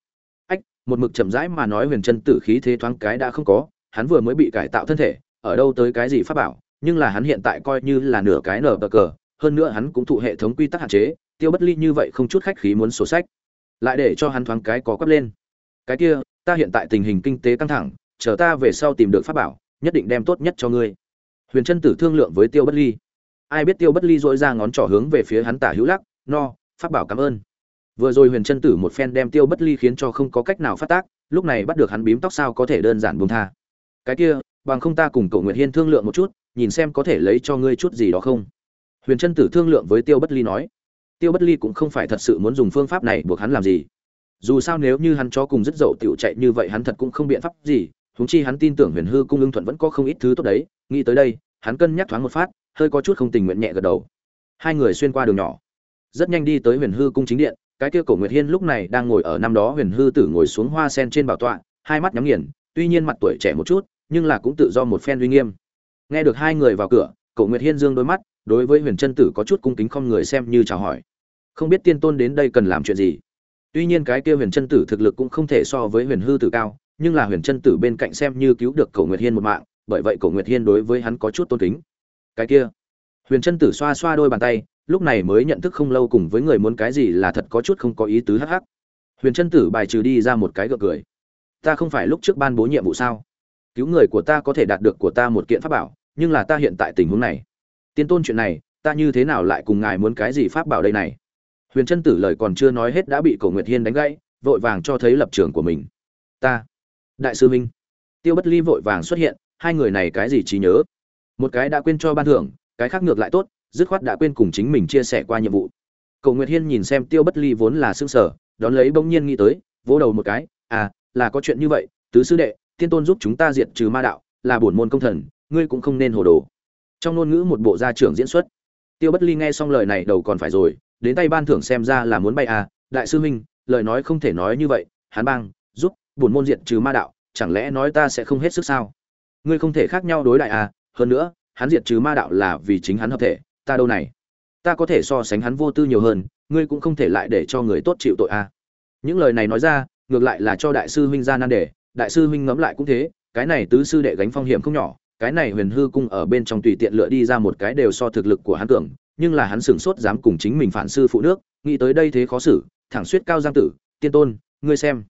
Ách, một mực chậm rãi mà nói huyền trân tử khí thế thoáng cái đã không có, hắn vừa mới bị cải tạo thân thể ở đâu tới cái gì pháp bảo, nhưng là hắn hiện tại coi như là nửa cái nở bờ cờ, hơn nữa hắn cũng thụ hệ thống quy tắc hạn chế, tiêu bất ly như vậy không chút khách khí muốn sổ sách, lại để cho hắn thoáng cái có quắp lên. Cái kia, ta hiện tại tình hình kinh tế căng thẳng, chờ ta về sau tìm được pháp bảo, nhất định đem tốt nhất cho ngươi. Huyền trân tử thương lượng với tiêu bất ly. Ai biết tiêu bất ly dội ra ngón trỏ hướng về phía hắn tả hữu lắc, no, pháp bảo cảm ơn. Vừa rồi huyền trân tử một phen đem tiêu bất ly khiến cho không có cách nào phát tác, lúc này bắt được hắn bím tóc sao có thể đơn giản buông tha. Cái kia bằng không ta cùng cậu nguyệt hiên thương lượng một chút, nhìn xem có thể lấy cho ngươi chút gì đó không? Huyền trân tử thương lượng với tiêu bất ly nói. Tiêu bất ly cũng không phải thật sự muốn dùng phương pháp này buộc hắn làm gì. Dù sao nếu như hắn cho cùng rất dậu tiểu chạy như vậy hắn thật cũng không biện pháp gì, huống chi hắn tin tưởng huyền hư cung ưng thuận vẫn có không ít thứ tốt đấy, nghĩ tới đây, hắn cân nhắc thoáng một phát, hơi có chút không tình nguyện nhẹ gật đầu. Hai người xuyên qua đường nhỏ. Rất nhanh đi tới huyền hư cung chính điện, cái kia cổ nguyệt hiên lúc này đang ngồi ở năm đó huyền hư tử ngồi xuống hoa sen trên bảo tọa, hai mắt nhắm nghiền, tuy nhiên mặt tuổi trẻ một chút nhưng là cũng tự do một phen uy nghiêm. Nghe được hai người vào cửa, cổ nguyệt hiên dương đôi mắt, đối với huyền chân tử có chút cung kính không người xem như chào hỏi. Không biết tiên tôn đến đây cần làm chuyện gì. Tuy nhiên cái kia huyền chân tử thực lực cũng không thể so với huyền hư tử cao, nhưng là huyền chân tử bên cạnh xem như cứu được cổ nguyệt hiên một mạng, bởi vậy cổ nguyệt hiên đối với hắn có chút tôn kính. Cái kia, huyền chân tử xoa xoa đôi bàn tay, lúc này mới nhận thức không lâu cùng với người muốn cái gì là thật có chút không có ý tứ hắc hắc. Huyền chân tử bài trừ đi ra một cái gật cười. Ta không phải lúc trước ban bố nhiệm vụ sao? Cứu người của ta có thể đạt được của ta một kiện pháp bảo, nhưng là ta hiện tại tình huống này. Tiên tôn chuyện này, ta như thế nào lại cùng ngài muốn cái gì pháp bảo đây này? Huyền trân tử lời còn chưa nói hết đã bị cổ nguyệt hiên đánh gãy, vội vàng cho thấy lập trường của mình. Ta, đại sư minh. Tiêu bất ly vội vàng xuất hiện, hai người này cái gì trí nhớ? Một cái đã quên cho ban thưởng, cái khác ngược lại tốt, dứt khoát đã quên cùng chính mình chia sẻ qua nhiệm vụ. Cầu nguyệt hiên nhìn xem tiêu bất ly vốn là xương sở đón lấy bỗng nhiên nghĩ tới, vỗ đầu một cái à là có chuyện như vậy, tứ sư đệ tiên tôn giúp chúng ta diệt trừ ma đạo, là bổn môn công thần, ngươi cũng không nên hồ đồ. Trong ngôn ngữ một bộ gia trưởng diễn xuất. Tiêu bất ly nghe xong lời này đầu còn phải rồi, đến tay ban thưởng xem ra là muốn bay à đại sư huynh, lời nói không thể nói như vậy, hán bang, giúp bổn môn diệt trừ ma đạo, chẳng lẽ nói ta sẽ không hết sức sao? Ngươi không thể khác nhau đối đại à hơn nữa, hắn diệt trừ ma đạo là vì chính hắn hợp thể, ta đâu này? Ta có thể so sánh hắn vô tư nhiều hơn, ngươi cũng không thể lại để cho người tốt chịu tội à. Những lời này nói ra, ngược lại là cho đại sư huynh ra nan đề đại sư huynh ngẫm lại cũng thế cái này tứ sư đệ gánh phong hiểm không nhỏ cái này huyền hư cung ở bên trong tùy tiện lựa đi ra một cái đều so thực lực của hắn tưởng, nhưng là hắn sửng sốt dám cùng chính mình phản sư phụ nước nghĩ tới đây thế khó xử thẳng suýt cao giang tử tiên tôn ngươi xem.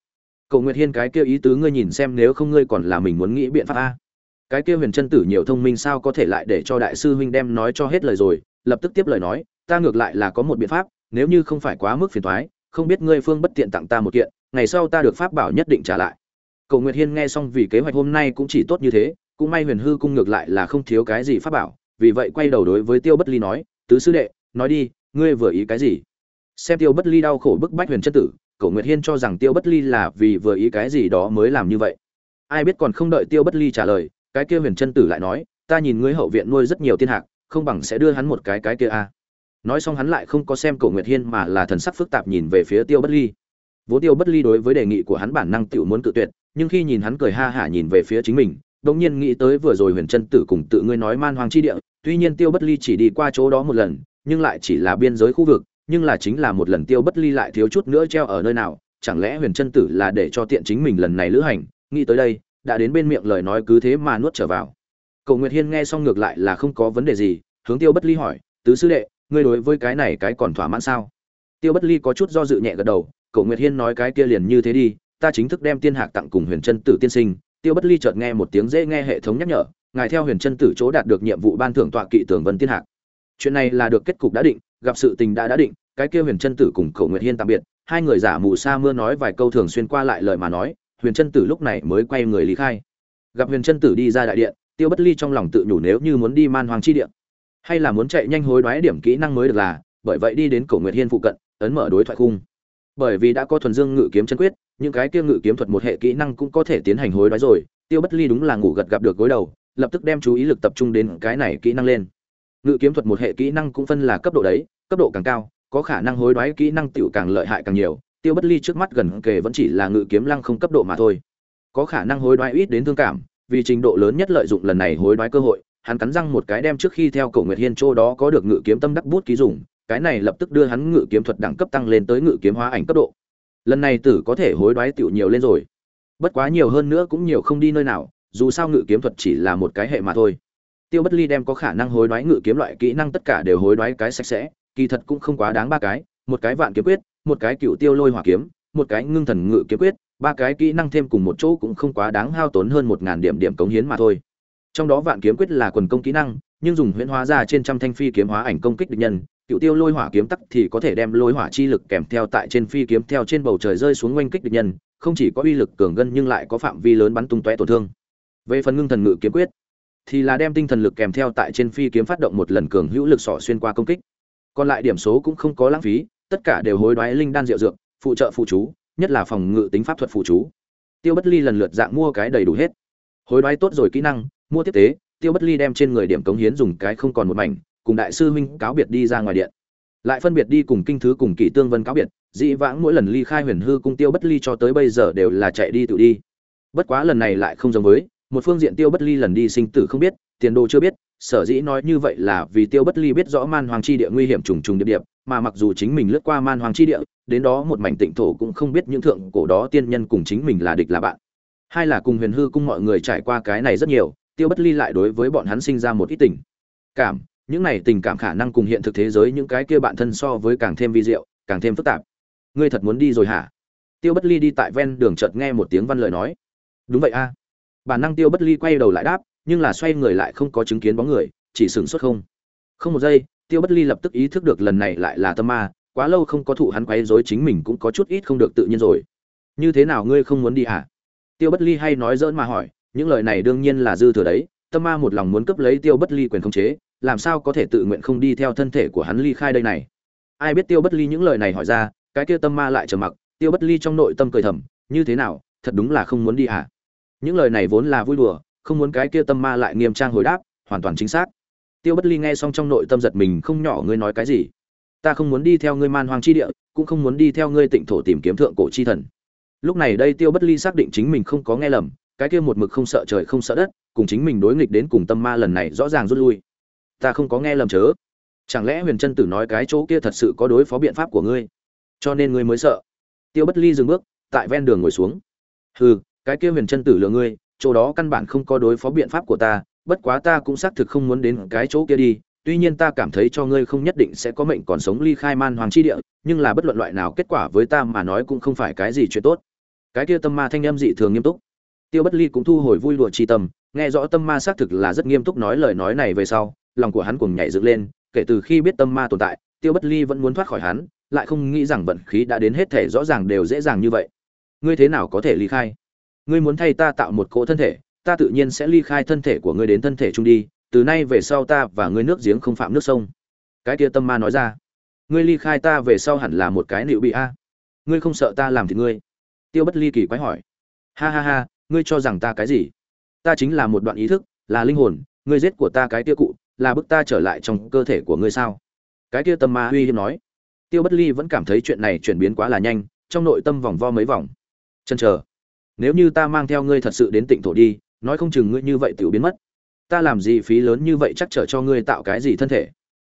Cầu nguyệt hiên cái kia ý tứ ngươi nhìn xem nếu không ngươi còn là mình muốn nghĩ biện pháp a. Cái kia huyền chân tử nhiều thông minh sao có thể lại để cho đại sư huynh đem nói cho hết lời rồi lập tức tiếp lời nói ta ngược lại là có một biện pháp nếu như không phải quá mức phiền thoái không biết ngươi phương bất tiện tặng ta một kiện ngày sau ta được pháp bảo nhất định trả lại. Cổ nguyệt hiên nghe xong vì kế hoạch hôm nay cũng chỉ tốt như thế, cũng may huyền hư cung ngược lại là không thiếu cái gì pháp bảo, vì vậy quay đầu đối với tiêu bất ly nói, tứ sư đệ, nói đi, ngươi vừa ý cái gì? Xem tiêu bất ly đau khổ bức bách huyền chân tử Cổ nguyệt hiên cho rằng tiêu bất ly là vì vừa ý cái gì đó mới làm như vậy. Ai biết còn không đợi tiêu bất ly trả lời, cái kia huyền chân tử lại nói, ta nhìn ngươi hậu viện nuôi rất nhiều thiên hạc, không bằng sẽ đưa hắn một cái cái kia a. Nói xong hắn lại không có xem Cổ nguyệt hiên mà là thần sắc phức tạp nhìn về phía tiêu bất ly vốn tiêu bất ly đối với đề nghị của hắn bản năng tự muốn cự tuyệt, nhưng khi nhìn hắn cười ha hả nhìn về phía chính mình, đột nhiên nghĩ tới vừa rồi huyền chân tử cùng tự ngươi nói man hoàng chi địa, tuy nhiên tiêu bất ly chỉ đi qua chỗ đó một lần, nhưng lại chỉ là biên giới khu vực, nhưng là chính là một lần tiêu bất ly lại thiếu chút nữa treo ở nơi nào, chẳng lẽ huyền chân tử là để cho tiện chính mình lần này lữ hành? Nghĩ tới đây, đã đến bên miệng lời nói cứ thế mà nuốt trở vào. Cầu nguyệt hiên nghe xong ngược lại là không có vấn đề gì, hướng tiêu bất ly hỏi, tứ sư đệ, ngươi đối với cái này cái còn thỏa mãn sao? Tiêu bất ly có chút do dự nhẹ gật đầu Cổ nguyệt hiên nói cái kia liền như thế đi, ta chính thức đem tiên hạc tặng cùng huyền chân tử tiên sinh. Tiêu bất ly chợt nghe một tiếng dễ nghe hệ thống nhắc nhở, ngài theo huyền chân tử chỗ đạt được nhiệm vụ ban thưởng tọa kỵ tưởng vân tiên hạc. Chuyện này là được kết cục đã định, gặp sự tình đã đã định, cái kia huyền chân tử cùng Cổ nguyệt hiên tạm biệt. Hai người giả mù sa mưa nói vài câu thường xuyên qua lại lời mà nói, huyền chân tử lúc này mới quay người lý khai. Gặp huyền chân tử đi ra đại điện, tiêu bất ly trong lòng tự nhủ nếu như muốn đi man hoàng chi điện hay là muốn chạy nhanh hối đoái điểm kỹ năng mới được là, bởi vậy đi đến cổ nguyệt hiên phụ cận, ấn mở đối thoại khung bởi vì đã có thuần dương ngự kiếm chân quyết, những cái kia ngự kiếm thuật một hệ kỹ năng cũng có thể tiến hành hối đoái rồi, tiêu bất ly đúng là ngủ gật gặp được gối đầu, lập tức đem chú ý lực tập trung đến cái này kỹ năng lên. Ngự kiếm thuật một hệ kỹ năng cũng phân là cấp độ đấy, cấp độ càng cao, có khả năng hối đoái kỹ năng tiểu càng lợi hại càng nhiều, tiêu bất ly trước mắt gần kề vẫn chỉ là ngự kiếm lăng không cấp độ mà thôi. Có khả năng hối đoái ít đến thương cảm, vì trình độ lớn nhất lợi dụng lần này hối đoái cơ hội, hắn cắn răng một cái đem trước khi theo cổ nguyệt hiên châu đó có được ngự kiếm tâm đắc bút ký dùng cái này lập tức đưa hắn ngự kiếm thuật đẳng cấp tăng lên tới ngự kiếm hóa ảnh cấp độ. Lần này tử có thể hối đoái tiểu nhiều lên rồi. Bất quá nhiều hơn nữa cũng nhiều không đi nơi nào, dù sao ngự kiếm thuật chỉ là một cái hệ mà thôi. Tiêu bất ly đem có khả năng hối đoái ngự kiếm loại kỹ năng tất cả đều hối đoái cái sạch sẽ, kỳ thật cũng không quá đáng ba cái, một cái vạn kiếm quyết, một cái cựu tiêu lôi hỏa kiếm, một cái ngưng thần ngự kiếm quyết, ba cái kỹ năng thêm cùng một chỗ cũng không quá đáng hao tốn hơn một ngàn điểm điểm cống hiến mà thôi. Trong đó vạn kiếm quyết là quần công kỹ năng, nhưng dùng huyễn hóa ra trên trăm thanh phi kiếm hóa ảnh công kích địch nhân cựu tiêu lôi hỏa kiếm tắc thì có thể đem lôi hỏa chi lực kèm theo tại trên phi kiếm theo trên bầu trời rơi xuống oanh kích địch nhân, không chỉ có uy lực cường gân nhưng lại có phạm vi lớn bắn tung tóe tổn thương. Về phần ngưng thần ngự kiếm quyết, thì là đem tinh thần lực kèm theo tại trên phi kiếm phát động một lần cường hữu lực sỏ xuyên qua công kích. Còn lại điểm số cũng không có lãng phí, tất cả đều hối đoái linh đan diệu dược, phụ trợ phụ chú, nhất là phòng ngự tính pháp thuật phụ chú. Tiêu bất ly lần lượt dạng mua cái đầy đủ hết. Hối đoái tốt rồi kỹ năng, mua tiếp tế, tiêu bất ly đem trên người điểm cống hiến dùng cái không còn một mảnh cùng đại sư huynh cáo biệt đi ra ngoài điện. Lại phân biệt đi cùng kinh thứ cùng kỷ tương vân cáo biệt, dĩ vãng mỗi lần ly khai huyền hư cung tiêu bất ly cho tới bây giờ đều là chạy đi tự đi. Bất quá lần này lại không giống với, một phương diện tiêu bất ly lần đi sinh tử không biết, tiền đồ chưa biết, sở dĩ nói như vậy là vì tiêu bất ly biết rõ man hoàng chi địa nguy hiểm trùng trùng điệp điệp, mà mặc dù chính mình lướt qua man hoàng chi địa, đến đó một mảnh tịnh thổ cũng không biết những thượng cổ đó tiên nhân cùng chính mình là địch là bạn. Hai là cùng huyền hư cung mọi người trải qua cái này rất nhiều, tiêu bất ly lại đối với bọn hắn sinh ra một ít tình cảm những này tình cảm khả năng cùng hiện thực thế giới những cái kia bạn thân so với càng thêm vi diệu, càng thêm phức tạp. Ngươi thật muốn đi rồi hả? Tiêu bất ly đi tại ven đường chợt nghe một tiếng văn lời nói. Đúng vậy a. Bản năng tiêu bất ly quay đầu lại đáp, nhưng là xoay người lại không có chứng kiến bóng người, chỉ sửng sốt không. Không một giây, tiêu bất ly lập tức ý thức được lần này lại là tâm ma, quá lâu không có thụ hắn quấy rối chính mình cũng có chút ít không được tự nhiên rồi. Như thế nào ngươi không muốn đi hả? Tiêu bất ly hay nói dỡn mà hỏi, những lời này đương nhiên là dư thừa đấy, tâm ma một lòng muốn cướp lấy tiêu bất ly quyền khống chế làm sao có thể tự nguyện không đi theo thân thể của hắn ly khai đây này? Ai biết tiêu bất ly những lời này hỏi ra, cái kia tâm ma lại trầm mặc, tiêu bất ly trong nội tâm cười thầm, như thế nào, thật đúng là không muốn đi à? những lời này vốn là vui đùa, không muốn cái kia tâm ma lại nghiêm trang hồi đáp, hoàn toàn chính xác. Tiêu bất ly nghe xong trong nội tâm giật mình, không nhỏ, ngươi nói cái gì? Ta không muốn đi theo ngươi man hoang chi địa, cũng không muốn đi theo ngươi tịnh thổ tìm kiếm thượng cổ chi thần. Lúc này đây tiêu bất ly xác định chính mình không có nghe lầm, cái kia một mực không sợ trời không sợ đất, cùng chính mình đối nghịch đến cùng tâm ma lần này rõ ràng rút lui ta không có nghe lầm chớ. Chẳng lẽ huyền trân tử nói cái chỗ kia thật sự có đối phó biện pháp của ngươi? Cho nên ngươi mới sợ. Tiêu bất ly dừng bước, tại ven đường ngồi xuống. Hừ, cái kia huyền trân tử lừa ngươi, chỗ đó căn bản không có đối phó biện pháp của ta, bất quá ta cũng xác thực không muốn đến cái chỗ kia đi, tuy nhiên ta cảm thấy cho ngươi không nhất định sẽ có mệnh còn sống ly khai man hoàng chi địa, nhưng là bất luận loại nào kết quả với ta mà nói cũng không phải cái gì chuyện tốt. Cái kia tâm ma thanh âm dị thường nghiêm túc. Tiêu bất ly cũng thu hồi vui đùa chi tâm, nghe rõ tâm ma xác thực là rất nghiêm túc nói lời nói này về sau lòng của hắn cùng nhảy dựng lên, kể từ khi biết tâm ma tồn tại, tiêu bất ly vẫn muốn thoát khỏi hắn, lại không nghĩ rằng vận khí đã đến hết thể rõ ràng đều dễ dàng như vậy. Ngươi thế nào có thể ly khai? Ngươi muốn thay ta tạo một cỗ thân thể, ta tự nhiên sẽ ly khai thân thể của ngươi đến thân thể chung đi, từ nay về sau ta và ngươi nước giếng không phạm nước sông. Cái kia tâm ma nói ra. Ngươi ly khai ta về sau hẳn là một cái nịu bị a. Ngươi không sợ ta làm thì ngươi? Tiêu bất ly kỳ quái hỏi. Ha ha ha, ngươi cho rằng ta cái gì? Ta chính là một đoạn ý thức, là linh hồn, ngươi giết của ta cái kia cụ là bức ta trở lại trong cơ thể của ngươi sao? Cái kia tâm ma uy hiếp nói. Tiêu bất ly vẫn cảm thấy chuyện này chuyển biến quá là nhanh, trong nội tâm vòng vo mấy vòng. Chân chờ. Nếu như ta mang theo ngươi thật sự đến tịnh thổ đi, nói không chừng ngươi như vậy tự biến mất. Ta làm gì phí lớn như vậy chắc trở cho ngươi tạo cái gì thân thể?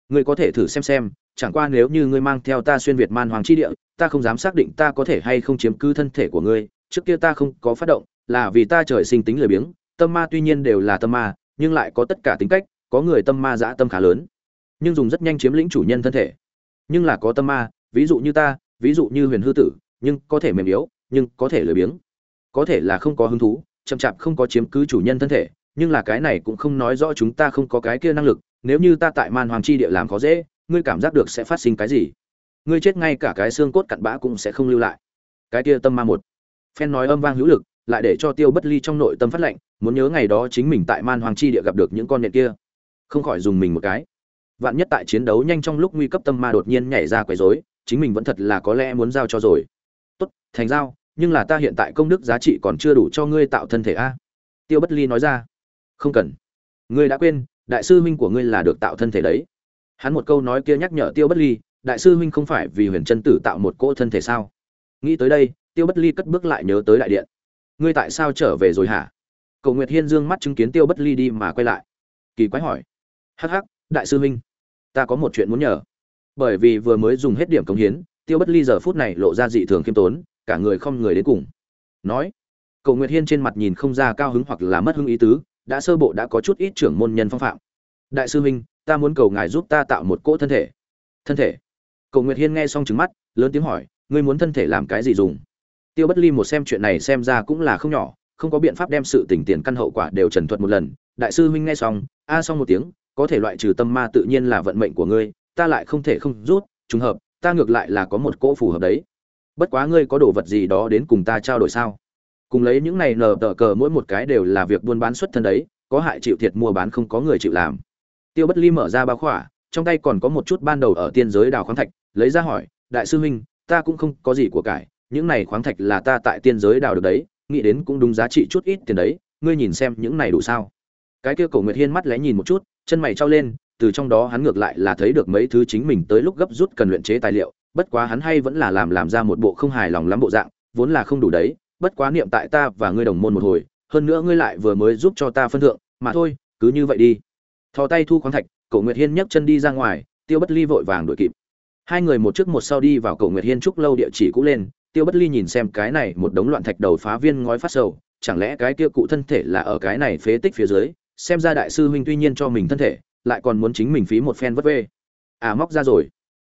Ngươi có thể thử xem xem, chẳng qua nếu như ngươi mang theo ta xuyên việt man hoàng chi địa, ta không dám xác định ta có thể hay không chiếm cứ thân thể của ngươi. Trước kia ta không có phát động, là vì ta trời sinh tính lười biếng. Tâm ma tuy nhiên đều là tâm ma, nhưng lại có tất cả tính cách có người tâm ma dã tâm khá lớn, nhưng dùng rất nhanh chiếm lĩnh chủ nhân thân thể. Nhưng là có tâm ma, ví dụ như ta, ví dụ như huyền hư tử, nhưng có thể mềm yếu, nhưng có thể lười biếng. Có thể là không có hứng thú, chậm chạp không có chiếm cứ chủ nhân thân thể, nhưng là cái này cũng không nói rõ chúng ta không có cái kia năng lực, nếu như ta tại man hoàng chi địa làm khó dễ, ngươi cảm giác được sẽ phát sinh cái gì? Ngươi chết ngay cả cái xương cốt cặn bã cũng sẽ không lưu lại. Cái kia tâm ma một. Phen nói âm vang hữu lực, lại để cho tiêu bất ly trong nội tâm phát lệnh, muốn nhớ ngày đó chính mình tại man hoàng chi địa gặp được những con nhện kia không khỏi dùng mình một cái. Vạn nhất tại chiến đấu nhanh trong lúc nguy cấp tâm ma đột nhiên nhảy ra quấy rối, chính mình vẫn thật là có lẽ muốn giao cho rồi. Tốt, thành giao, nhưng là ta hiện tại công đức giá trị còn chưa đủ cho ngươi tạo thân thể a. Tiêu bất ly nói ra. Không cần. Ngươi đã quên, đại sư huynh của ngươi là được tạo thân thể đấy. Hắn một câu nói kia nhắc nhở tiêu bất ly, đại sư huynh không phải vì huyền chân tử tạo một cỗ thân thể sao? Nghĩ tới đây, tiêu bất ly cất bước lại nhớ tới đại điện. Ngươi tại sao trở về rồi hả? Cầu nguyệt hiên dương mắt chứng kiến tiêu bất ly đi mà quay lại. Kỳ quái hỏi hắc hắc, đại sư huynh, ta có một chuyện muốn nhờ. Bởi vì vừa mới dùng hết điểm công hiến, tiêu bất ly giờ phút này lộ ra dị thường khiêm tốn, cả người không người đến cùng. Nói, cầu nguyệt hiên trên mặt nhìn không ra cao hứng hoặc là mất hứng ý tứ, đã sơ bộ đã có chút ít trưởng môn nhân phong phạm. Đại sư huynh, ta muốn cầu ngài giúp ta tạo một cỗ thân thể. Thân thể? Cầu nguyệt hiên nghe xong trứng mắt, lớn tiếng hỏi, ngươi muốn thân thể làm cái gì dùng? Tiêu bất ly một xem chuyện này xem ra cũng là không nhỏ, không có biện pháp đem sự tình tiền căn hậu quả đều trần thuật một lần. Đại sư huynh nghe xong, a xong một tiếng có thể loại trừ tâm ma tự nhiên là vận mệnh của ngươi, ta lại không thể không rút, trùng hợp, ta ngược lại là có một cỗ phù hợp đấy. Bất quá ngươi có đồ vật gì đó đến cùng ta trao đổi sao? Cùng lấy những này nờ tờ cờ mỗi một cái đều là việc buôn bán xuất thân đấy, có hại chịu thiệt mua bán không có người chịu làm. Tiêu bất ly mở ra bao khỏa, trong tay còn có một chút ban đầu ở tiên giới đào khoáng thạch, lấy ra hỏi, đại sư huynh, ta cũng không có gì của cải, những này khoáng thạch là ta tại tiên giới đào được đấy, nghĩ đến cũng đúng giá trị chút ít tiền đấy, ngươi nhìn xem những này đủ sao? Cái kia cổ nguyệt hiên mắt lẽ nhìn một chút chân mày trao lên, từ trong đó hắn ngược lại là thấy được mấy thứ chính mình tới lúc gấp rút cần luyện chế tài liệu, bất quá hắn hay vẫn là làm làm ra một bộ không hài lòng lắm bộ dạng, vốn là không đủ đấy, bất quá niệm tại ta và ngươi đồng môn một hồi, hơn nữa ngươi lại vừa mới giúp cho ta phân thượng, mà thôi, cứ như vậy đi. Thò tay thu khoáng thạch, cổ nguyệt hiên nhấc chân đi ra ngoài, tiêu bất ly vội vàng đuổi kịp. Hai người một trước một sau đi vào cổ nguyệt hiên trúc lâu địa chỉ cũ lên, tiêu bất ly nhìn xem cái này một đống loạn thạch đầu phá viên ngói phát sầu, chẳng lẽ cái kia cụ thân thể là ở cái này phế tích phía dưới xem ra đại sư huynh tuy nhiên cho mình thân thể, lại còn muốn chính mình phí một phen vất vê. À móc ra rồi.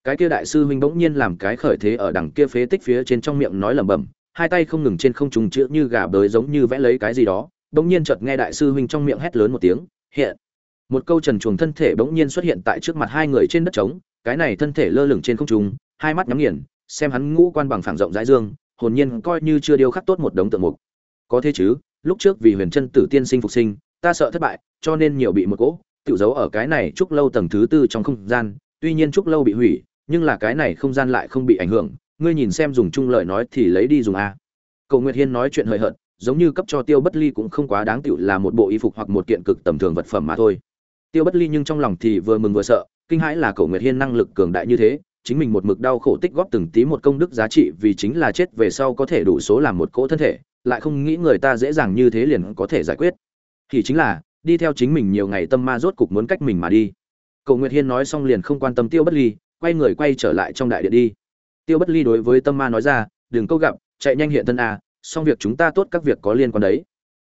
Cái kia đại sư huynh bỗng nhiên làm cái khởi thế ở đằng kia phế tích phía trên trong miệng nói lẩm bẩm, hai tay không ngừng trên không trùng chữ như gà bới giống như vẽ lấy cái gì đó, bỗng nhiên chợt nghe đại sư huynh trong miệng hét lớn một tiếng, hiện. Một câu trần chuồng thân thể bỗng nhiên xuất hiện tại trước mặt hai người trên đất trống, cái này thân thể lơ lửng trên không trung, hai mắt nhắm nghiền, xem hắn ngũ quan bằng phẳng rộng rãi dương, hồn nhiên coi như chưa điêu khắc tốt một đống tượng mục. Có thế chứ, lúc trước vì huyền chân tử tiên sinh phục sinh ta sợ thất bại, cho nên nhiều bị một cỗ, tự giấu ở cái này trúc lâu tầng thứ tư trong không gian. Tuy nhiên trúc lâu bị hủy, nhưng là cái này không gian lại không bị ảnh hưởng. Ngươi nhìn xem dùng chung lời nói thì lấy đi dùng a. Cầu nguyệt hiên nói chuyện hời hợt, giống như cấp cho tiêu bất ly cũng không quá đáng tựu là một bộ y phục hoặc một kiện cực tầm thường vật phẩm mà thôi. Tiêu bất ly nhưng trong lòng thì vừa mừng vừa sợ, kinh hãi là cầu nguyệt hiên năng lực cường đại như thế, chính mình một mực đau khổ tích góp từng tí một công đức giá trị vì chính là chết về sau có thể đủ số làm một cỗ thân thể, lại không nghĩ người ta dễ dàng như thế liền có thể giải quyết thì chính là, đi theo chính mình nhiều ngày tâm ma rốt cục muốn cách mình mà đi. Cầu nguyệt hiên nói xong liền không quan tâm tiêu bất ly, quay người quay trở lại trong đại điện đi. Tiêu bất ly đối với tâm ma nói ra, đừng câu gặp, chạy nhanh hiện thân a xong việc chúng ta tốt các việc có liên quan đấy.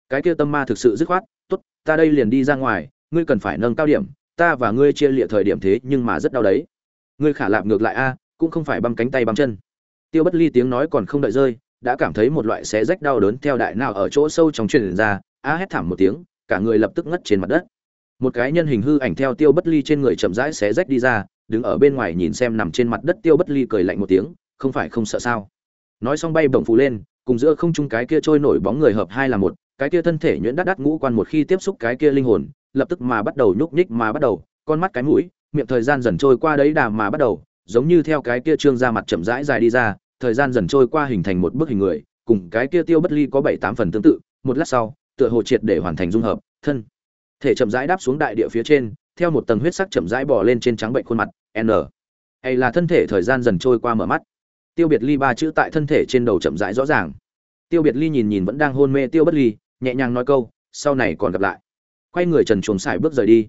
Cái kia tâm ma thực sự dứt khoát, tốt, ta đây liền đi ra ngoài, ngươi cần phải nâng cao điểm, ta và ngươi chia lịa thời điểm thế nhưng mà rất đau đấy. Ngươi khả lạp ngược lại a cũng không phải băm cánh tay băm chân. Tiêu bất ly tiếng nói còn không đợi rơi, đã cảm thấy một loại xé rách đau đớn theo đại nào ở chỗ sâu trong truyền ra, a hét thảm một tiếng cả người lập tức ngất trên mặt đất. Một cái nhân hình hư ảnh theo tiêu bất ly trên người chậm rãi xé rách đi ra, đứng ở bên ngoài nhìn xem nằm trên mặt đất tiêu bất ly cười lạnh một tiếng, không phải không sợ sao? Nói xong bay bổng phù lên, cùng giữa không trung cái kia trôi nổi bóng người hợp hai là một, cái kia thân thể nhuyễn đắt đắt ngũ quan một khi tiếp xúc cái kia linh hồn, lập tức mà bắt đầu nhúc nhích mà bắt đầu, con mắt cái mũi, miệng thời gian dần trôi qua đấy đà mà bắt đầu, giống như theo cái kia trương ra mặt chậm rãi dài đi ra, thời gian dần trôi qua hình thành một bức hình người, cùng cái kia tiêu bất ly có bảy tám phần tương tự, một lát sau tựa hồ triệt để hoàn thành dung hợp, thân. Thể chậm rãi đáp xuống đại địa phía trên, theo một tầng huyết sắc chậm rãi bò lên trên trắng bệnh khuôn mặt, n. Hay là thân thể thời gian dần trôi qua mở mắt. Tiêu biệt ly ba chữ tại thân thể trên đầu chậm rãi rõ ràng. Tiêu biệt ly nhìn nhìn vẫn đang hôn mê tiêu bất ly, nhẹ nhàng nói câu, sau này còn gặp lại. Quay người trần chuồng xài bước rời đi.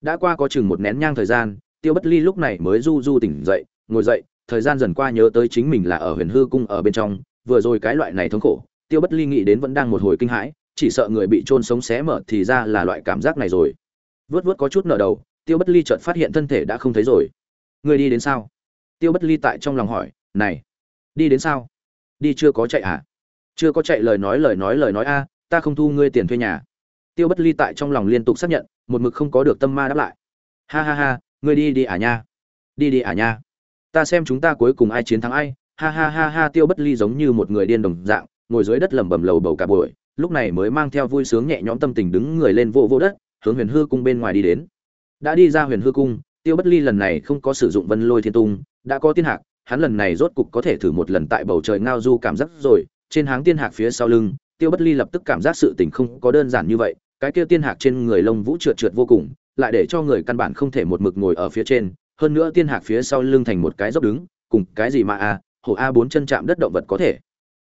Đã qua có chừng một nén nhang thời gian, tiêu bất ly lúc này mới du du tỉnh dậy, ngồi dậy, thời gian dần qua nhớ tới chính mình là ở huyền hư cung ở bên trong, vừa rồi cái loại này thống khổ, tiêu bất ly nghĩ đến vẫn đang một hồi kinh hãi chỉ sợ người bị trôn sống xé mở thì ra là loại cảm giác này rồi. Vớt vớt có chút nở đầu, tiêu bất ly chợt phát hiện thân thể đã không thấy rồi. Người đi đến sao? Tiêu bất ly tại trong lòng hỏi, này, đi đến sao? Đi chưa có chạy à? Chưa có chạy lời nói lời nói lời nói a, ta không thu ngươi tiền thuê nhà. Tiêu bất ly tại trong lòng liên tục xác nhận, một mực không có được tâm ma đáp lại. Ha ha ha, ngươi đi đi à nha? Đi đi à nha? Ta xem chúng ta cuối cùng ai chiến thắng ai. Ha ha ha ha, tiêu bất ly giống như một người điên đồng dạng, ngồi dưới đất lẩm bẩm lầu bầu cả buổi lúc này mới mang theo vui sướng nhẹ nhõm tâm tình đứng người lên vô vô đất, hướng huyền hư cung bên ngoài đi đến. Đã đi ra huyền hư cung, tiêu bất ly lần này không có sử dụng vân lôi thiên tung, đã có tiên hạc, hắn lần này rốt cục có thể thử một lần tại bầu trời ngao du cảm giác rồi, trên háng tiên hạc phía sau lưng, tiêu bất ly lập tức cảm giác sự tình không có đơn giản như vậy, cái kia tiên hạc trên người lông vũ trượt trượt vô cùng, lại để cho người căn bản không thể một mực ngồi ở phía trên, hơn nữa tiên hạc phía sau lưng thành một cái dốc đứng, cùng cái gì mà a, hổ a bốn chân chạm đất động vật có thể.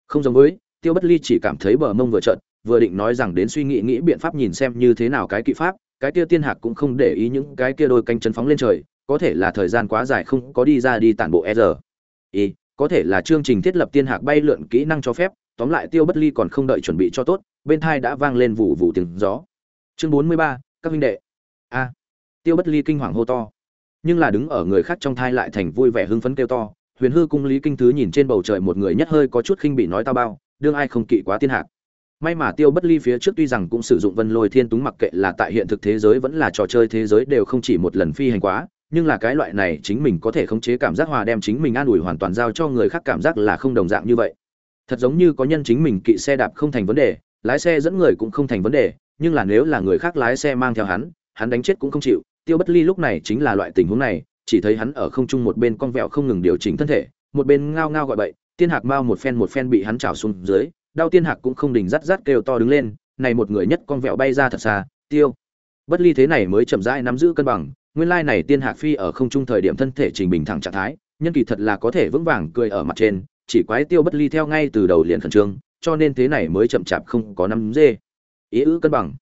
Không giống với tiêu bất ly chỉ cảm thấy bờ mông vừa trợn, vừa định nói rằng đến suy nghĩ nghĩ biện pháp nhìn xem như thế nào cái kỵ pháp, cái kia tiên hạc cũng không để ý những cái kia đôi canh chân phóng lên trời, có thể là thời gian quá dài không có đi ra đi tản bộ e giờ. Y có thể là chương trình thiết lập tiên hạc bay lượn kỹ năng cho phép, tóm lại tiêu bất ly còn không đợi chuẩn bị cho tốt, bên thai đã vang lên vụ vụ tiếng gió. Chương bốn mươi ba, các huynh đệ. A. Tiêu bất ly kinh hoàng hô to. Nhưng là đứng ở người khác trong thai lại thành vui vẻ hưng phấn kêu to, huyền hư cung lý kinh thứ nhìn trên bầu trời một người nhất hơi có chút khinh bị nói tao bao đương ai không kỵ quá tiên hạc. May mà tiêu bất ly phía trước tuy rằng cũng sử dụng vân lôi thiên túng mặc kệ là tại hiện thực thế giới vẫn là trò chơi thế giới đều không chỉ một lần phi hành quá, nhưng là cái loại này chính mình có thể khống chế cảm giác hòa đem chính mình an ủi hoàn toàn giao cho người khác cảm giác là không đồng dạng như vậy. Thật giống như có nhân chính mình kỵ xe đạp không thành vấn đề, lái xe dẫn người cũng không thành vấn đề, nhưng là nếu là người khác lái xe mang theo hắn hắn đánh chết cũng không chịu. Tiêu bất ly lúc này chính là loại tình huống này, chỉ thấy hắn ở không trung một bên con vẹo không ngừng điều chỉnh thân thể, một bên ngao ngao gọi bậy tiên hạc mao một phen một phen bị hắn trào xuống dưới, đau tiên hạc cũng không đình rắt rắt kêu to đứng lên, này một người nhất con vẹo bay ra thật xa, tiêu. Bất ly thế này mới chậm rãi nắm giữ cân bằng, nguyên lai này tiên hạc phi ở không trung thời điểm thân thể trình bình thẳng trạng thái, nhân kỳ thật là có thể vững vàng cười ở mặt trên, chỉ quái tiêu bất ly theo ngay từ đầu liền khẩn trương, cho nên thế này mới chậm chạp không có nắm dê. Ý ư cân bằng.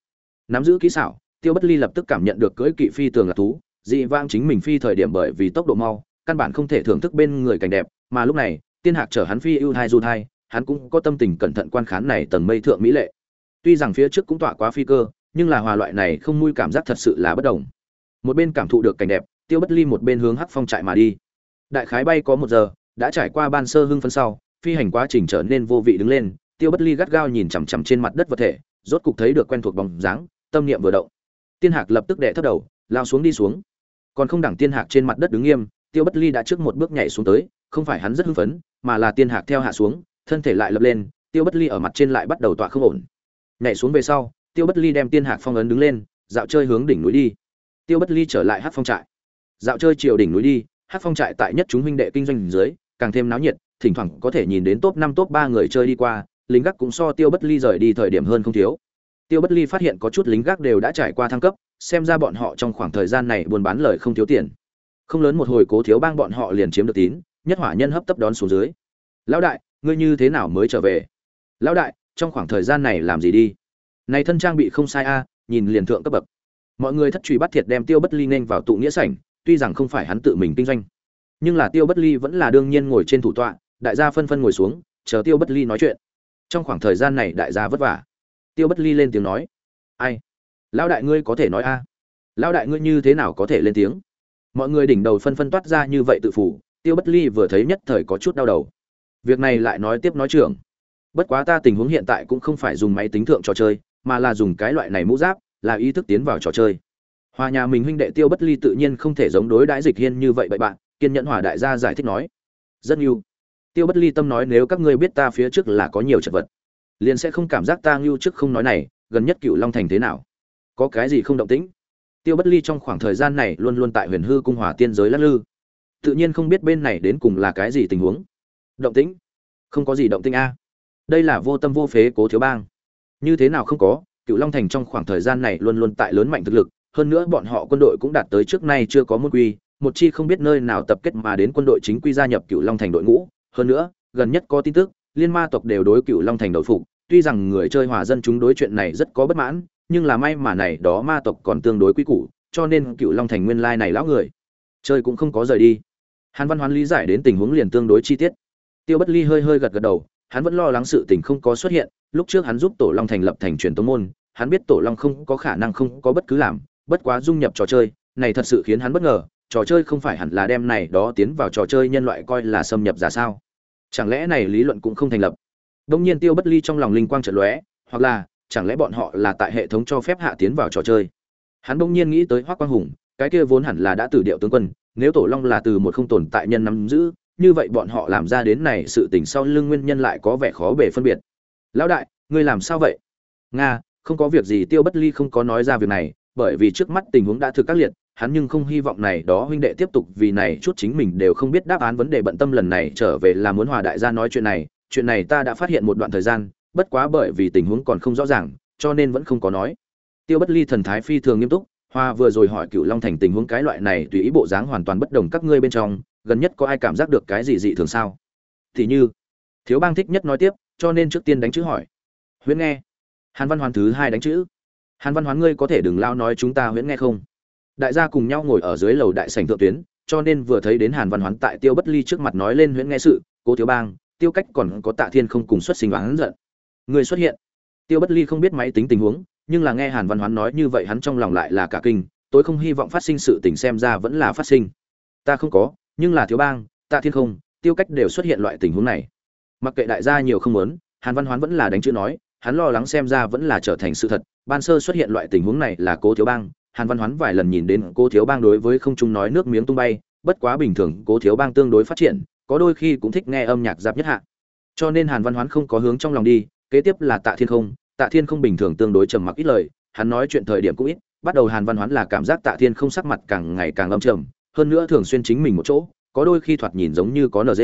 Nắm giữ kỹ xảo, tiêu bất ly lập tức cảm nhận được cưỡi kỵ phi tường là thú, dị vang chính mình phi thời điểm bởi vì tốc độ mau, căn bản không thể thưởng thức bên người cảnh đẹp, mà lúc này tiên hạc chở hắn phi ưu thai du thai, hắn cũng có tâm tình cẩn thận quan khán này tầng mây thượng mỹ lệ. Tuy rằng phía trước cũng tọa quá phi cơ, nhưng là hòa loại này không mui cảm giác thật sự là bất đồng. Một bên cảm thụ được cảnh đẹp, tiêu bất ly một bên hướng hắc phong trại mà đi. Đại khái bay có một giờ, đã trải qua ban sơ hưng phân sau, phi hành quá trình trở nên vô vị đứng lên, tiêu bất ly gắt gao nhìn chằm chằm trên mặt đất vật thể, rốt cục thấy được quen thuộc bóng dáng, tâm niệm vừa động. Tiên hạc lập tức đệ thấp đầu, lao xuống đi xuống. Còn không đẳng tiên hạc trên mặt đất đứng nghiêm tiêu bất ly đã trước một bước nhảy xuống tới, không phải hắn rất hưng phấn, mà là tiên hạc theo hạ xuống, thân thể lại lập lên, tiêu bất ly ở mặt trên lại bắt đầu tọa không ổn. Nhảy xuống về sau, tiêu bất ly đem tiên hạc phong ấn đứng lên, dạo chơi hướng đỉnh núi đi. Tiêu bất ly trở lại hát phong trại. Dạo chơi chiều đỉnh núi đi hát phong trại tại nhất chúng huynh đệ kinh doanh dưới, càng thêm náo nhiệt, thỉnh thoảng có thể nhìn đến top năm, top ba người chơi đi qua, lính gác cũng so tiêu bất ly rời đi thời điểm hơn không thiếu. Tiêu bất ly phát hiện có chút lính gác đều đã trải qua thăng cấp, xem ra bọn họ trong khoảng thời gian này buôn bán lời không thiếu tiền không lớn một hồi cố thiếu bang bọn họ liền chiếm được tín, nhất hỏa nhân hấp tấp đón xuống dưới. Lão đại, ngươi như thế nào mới trở về? Lão đại, trong khoảng thời gian này làm gì đi? Này thân trang bị không sai a, nhìn liền thượng cấp bậc. Mọi người thất truy bắt thiệt đem tiêu bất ly nên vào tụ nghĩa sảnh, tuy rằng không phải hắn tự mình kinh doanh. Nhưng là tiêu bất ly vẫn là đương nhiên ngồi trên thủ tọa, đại gia phân phân ngồi xuống, chờ tiêu bất ly nói chuyện. Trong khoảng thời gian này đại gia vất vả. Tiêu bất ly lên tiếng nói, ai? Lão đại ngươi có thể nói a? Lão đại ngươi như thế nào có thể lên tiếng? Mọi người đỉnh đầu phân phân toát ra như vậy tự phủ, tiêu bất ly vừa thấy nhất thời có chút đau đầu. Việc này lại nói tiếp nói trưởng. Bất quá ta tình huống hiện tại cũng không phải dùng máy tính thượng trò chơi, mà là dùng cái loại này mũ giáp, là ý thức tiến vào trò chơi. Hòa nhà mình huynh đệ tiêu bất ly tự nhiên không thể giống đối đãi dịch hiên như vậy bậy bạn, kiên nhẫn hòa đại gia giải thích nói. Rất nhiều. Tiêu bất ly tâm nói nếu các ngươi biết ta phía trước là có nhiều chật vật, liền sẽ không cảm giác ta ngưu trước không nói này, gần nhất cựu long thành thế nào? Có cái gì không động tĩnh? Tiêu bất ly trong khoảng thời gian này luôn luôn tại huyền hư cung hòa tiên giới lắc lư. Tự nhiên không biết bên này đến cùng là cái gì tình huống. Động tĩnh? Không có gì động tĩnh a. Đây là vô tâm vô phế cố thiếu bang. Như thế nào không có, cựu long thành trong khoảng thời gian này luôn luôn tại lớn mạnh thực lực, hơn nữa bọn họ quân đội cũng đạt tới trước nay chưa có môn quy, một chi không biết nơi nào tập kết mà đến quân đội chính quy gia nhập cựu long thành đội ngũ. Hơn nữa, gần nhất có tin tức, liên ma tộc đều đối cựu long thành đội phục, tuy rằng người chơi hòa dân chúng đối chuyện này rất có bất mãn nhưng là may mà này đó ma tộc còn tương đối quý củ, cho nên cựu long thành nguyên lai này lão người, chơi cũng không có rời đi. Hàn văn hoán lý giải đến tình huống liền tương đối chi tiết. Tiêu bất ly hơi hơi gật gật đầu, hắn vẫn lo lắng sự tình không có xuất hiện, lúc trước hắn giúp tổ long thành lập thành truyền tông môn, hắn biết tổ long không có khả năng không có bất cứ làm, bất quá dung nhập trò chơi, này thật sự khiến hắn bất ngờ, trò chơi không phải hẳn là đem này đó tiến vào trò chơi nhân loại coi là xâm nhập giả sao? Chẳng lẽ này lý luận cũng không thành lập? Đông nhiên tiêu bất ly trong lòng linh quang chợt lóe, hoặc là chẳng lẽ bọn họ là tại hệ thống cho phép hạ tiến vào trò chơi? Hắn bỗng nhiên nghĩ tới hoắc quang hùng, cái kia vốn hẳn là đã từ điệu tướng quân, nếu tổ long là từ một không tồn tại nhân nắm giữ, như vậy bọn họ làm ra đến này sự tình sau lưng nguyên nhân lại có vẻ khó bề phân biệt. Lão đại, ngươi làm sao vậy? Nga, không có việc gì, tiêu bất ly không có nói ra việc này, bởi vì trước mắt tình huống đã thực các liệt, hắn nhưng không hy vọng này đó huynh đệ tiếp tục vì này chút chính mình đều không biết đáp án vấn đề bận tâm lần này trở về là muốn hòa đại gia nói chuyện này chuyện này ta đã phát hiện một đoạn thời gian bất quá bởi vì tình huống còn không rõ ràng, cho nên vẫn không có nói. Tiêu bất ly thần thái phi thường nghiêm túc, hoa vừa rồi hỏi cựu long thành tình huống cái loại này tùy ý bộ dáng hoàn toàn bất đồng các ngươi bên trong, gần nhất có ai cảm giác được cái gì dị thường sao? Thì như, thiếu bang thích nhất nói tiếp, cho nên trước tiên đánh chữ hỏi. Huyễn nghe. Hàn văn hoàn thứ hai đánh chữ. Hàn văn hoán ngươi có thể đừng lao nói chúng ta huyễn nghe không? Đại gia cùng nhau ngồi ở dưới lầu đại sảnh thượng tuyến, cho nên vừa thấy đến hàn văn hoán tại tiêu bất ly trước mặt nói lên huyễn nghe sự, cố thiếu bang, tiêu cách còn có tạ thiên không cùng xuất sinh oán giận người xuất hiện. Tiêu bất ly không biết máy tính tình huống, nhưng là nghe hàn văn hoán nói như vậy hắn trong lòng lại là cả kinh, tôi không hy vọng phát sinh sự tình xem ra vẫn là phát sinh. Ta không có, nhưng là thiếu bang, tạ thiên không, tiêu cách đều xuất hiện loại tình huống này. Mặc kệ đại gia nhiều không muốn, hàn văn hoán vẫn là đánh chữ nói, hắn lo lắng xem ra vẫn là trở thành sự thật. Ban sơ xuất hiện loại tình huống này là cố thiếu bang, hàn văn hoán vài lần nhìn đến cố thiếu bang đối với không trung nói nước miếng tung bay, bất quá bình thường cố thiếu bang tương đối phát triển, có đôi khi cũng thích nghe âm nhạc giáp nhất hạ. Cho nên hàn văn hoán không có hướng trong lòng đi kế tiếp là tạ thiên không. Tạ thiên không bình thường tương đối trầm mặc ít lời, hắn nói chuyện thời điểm cũng ít, bắt đầu hàn văn hoán là cảm giác tạ thiên không sắc mặt càng ngày càng âm trầm, hơn nữa thường xuyên chính mình một chỗ, có đôi khi thoạt nhìn giống như có nd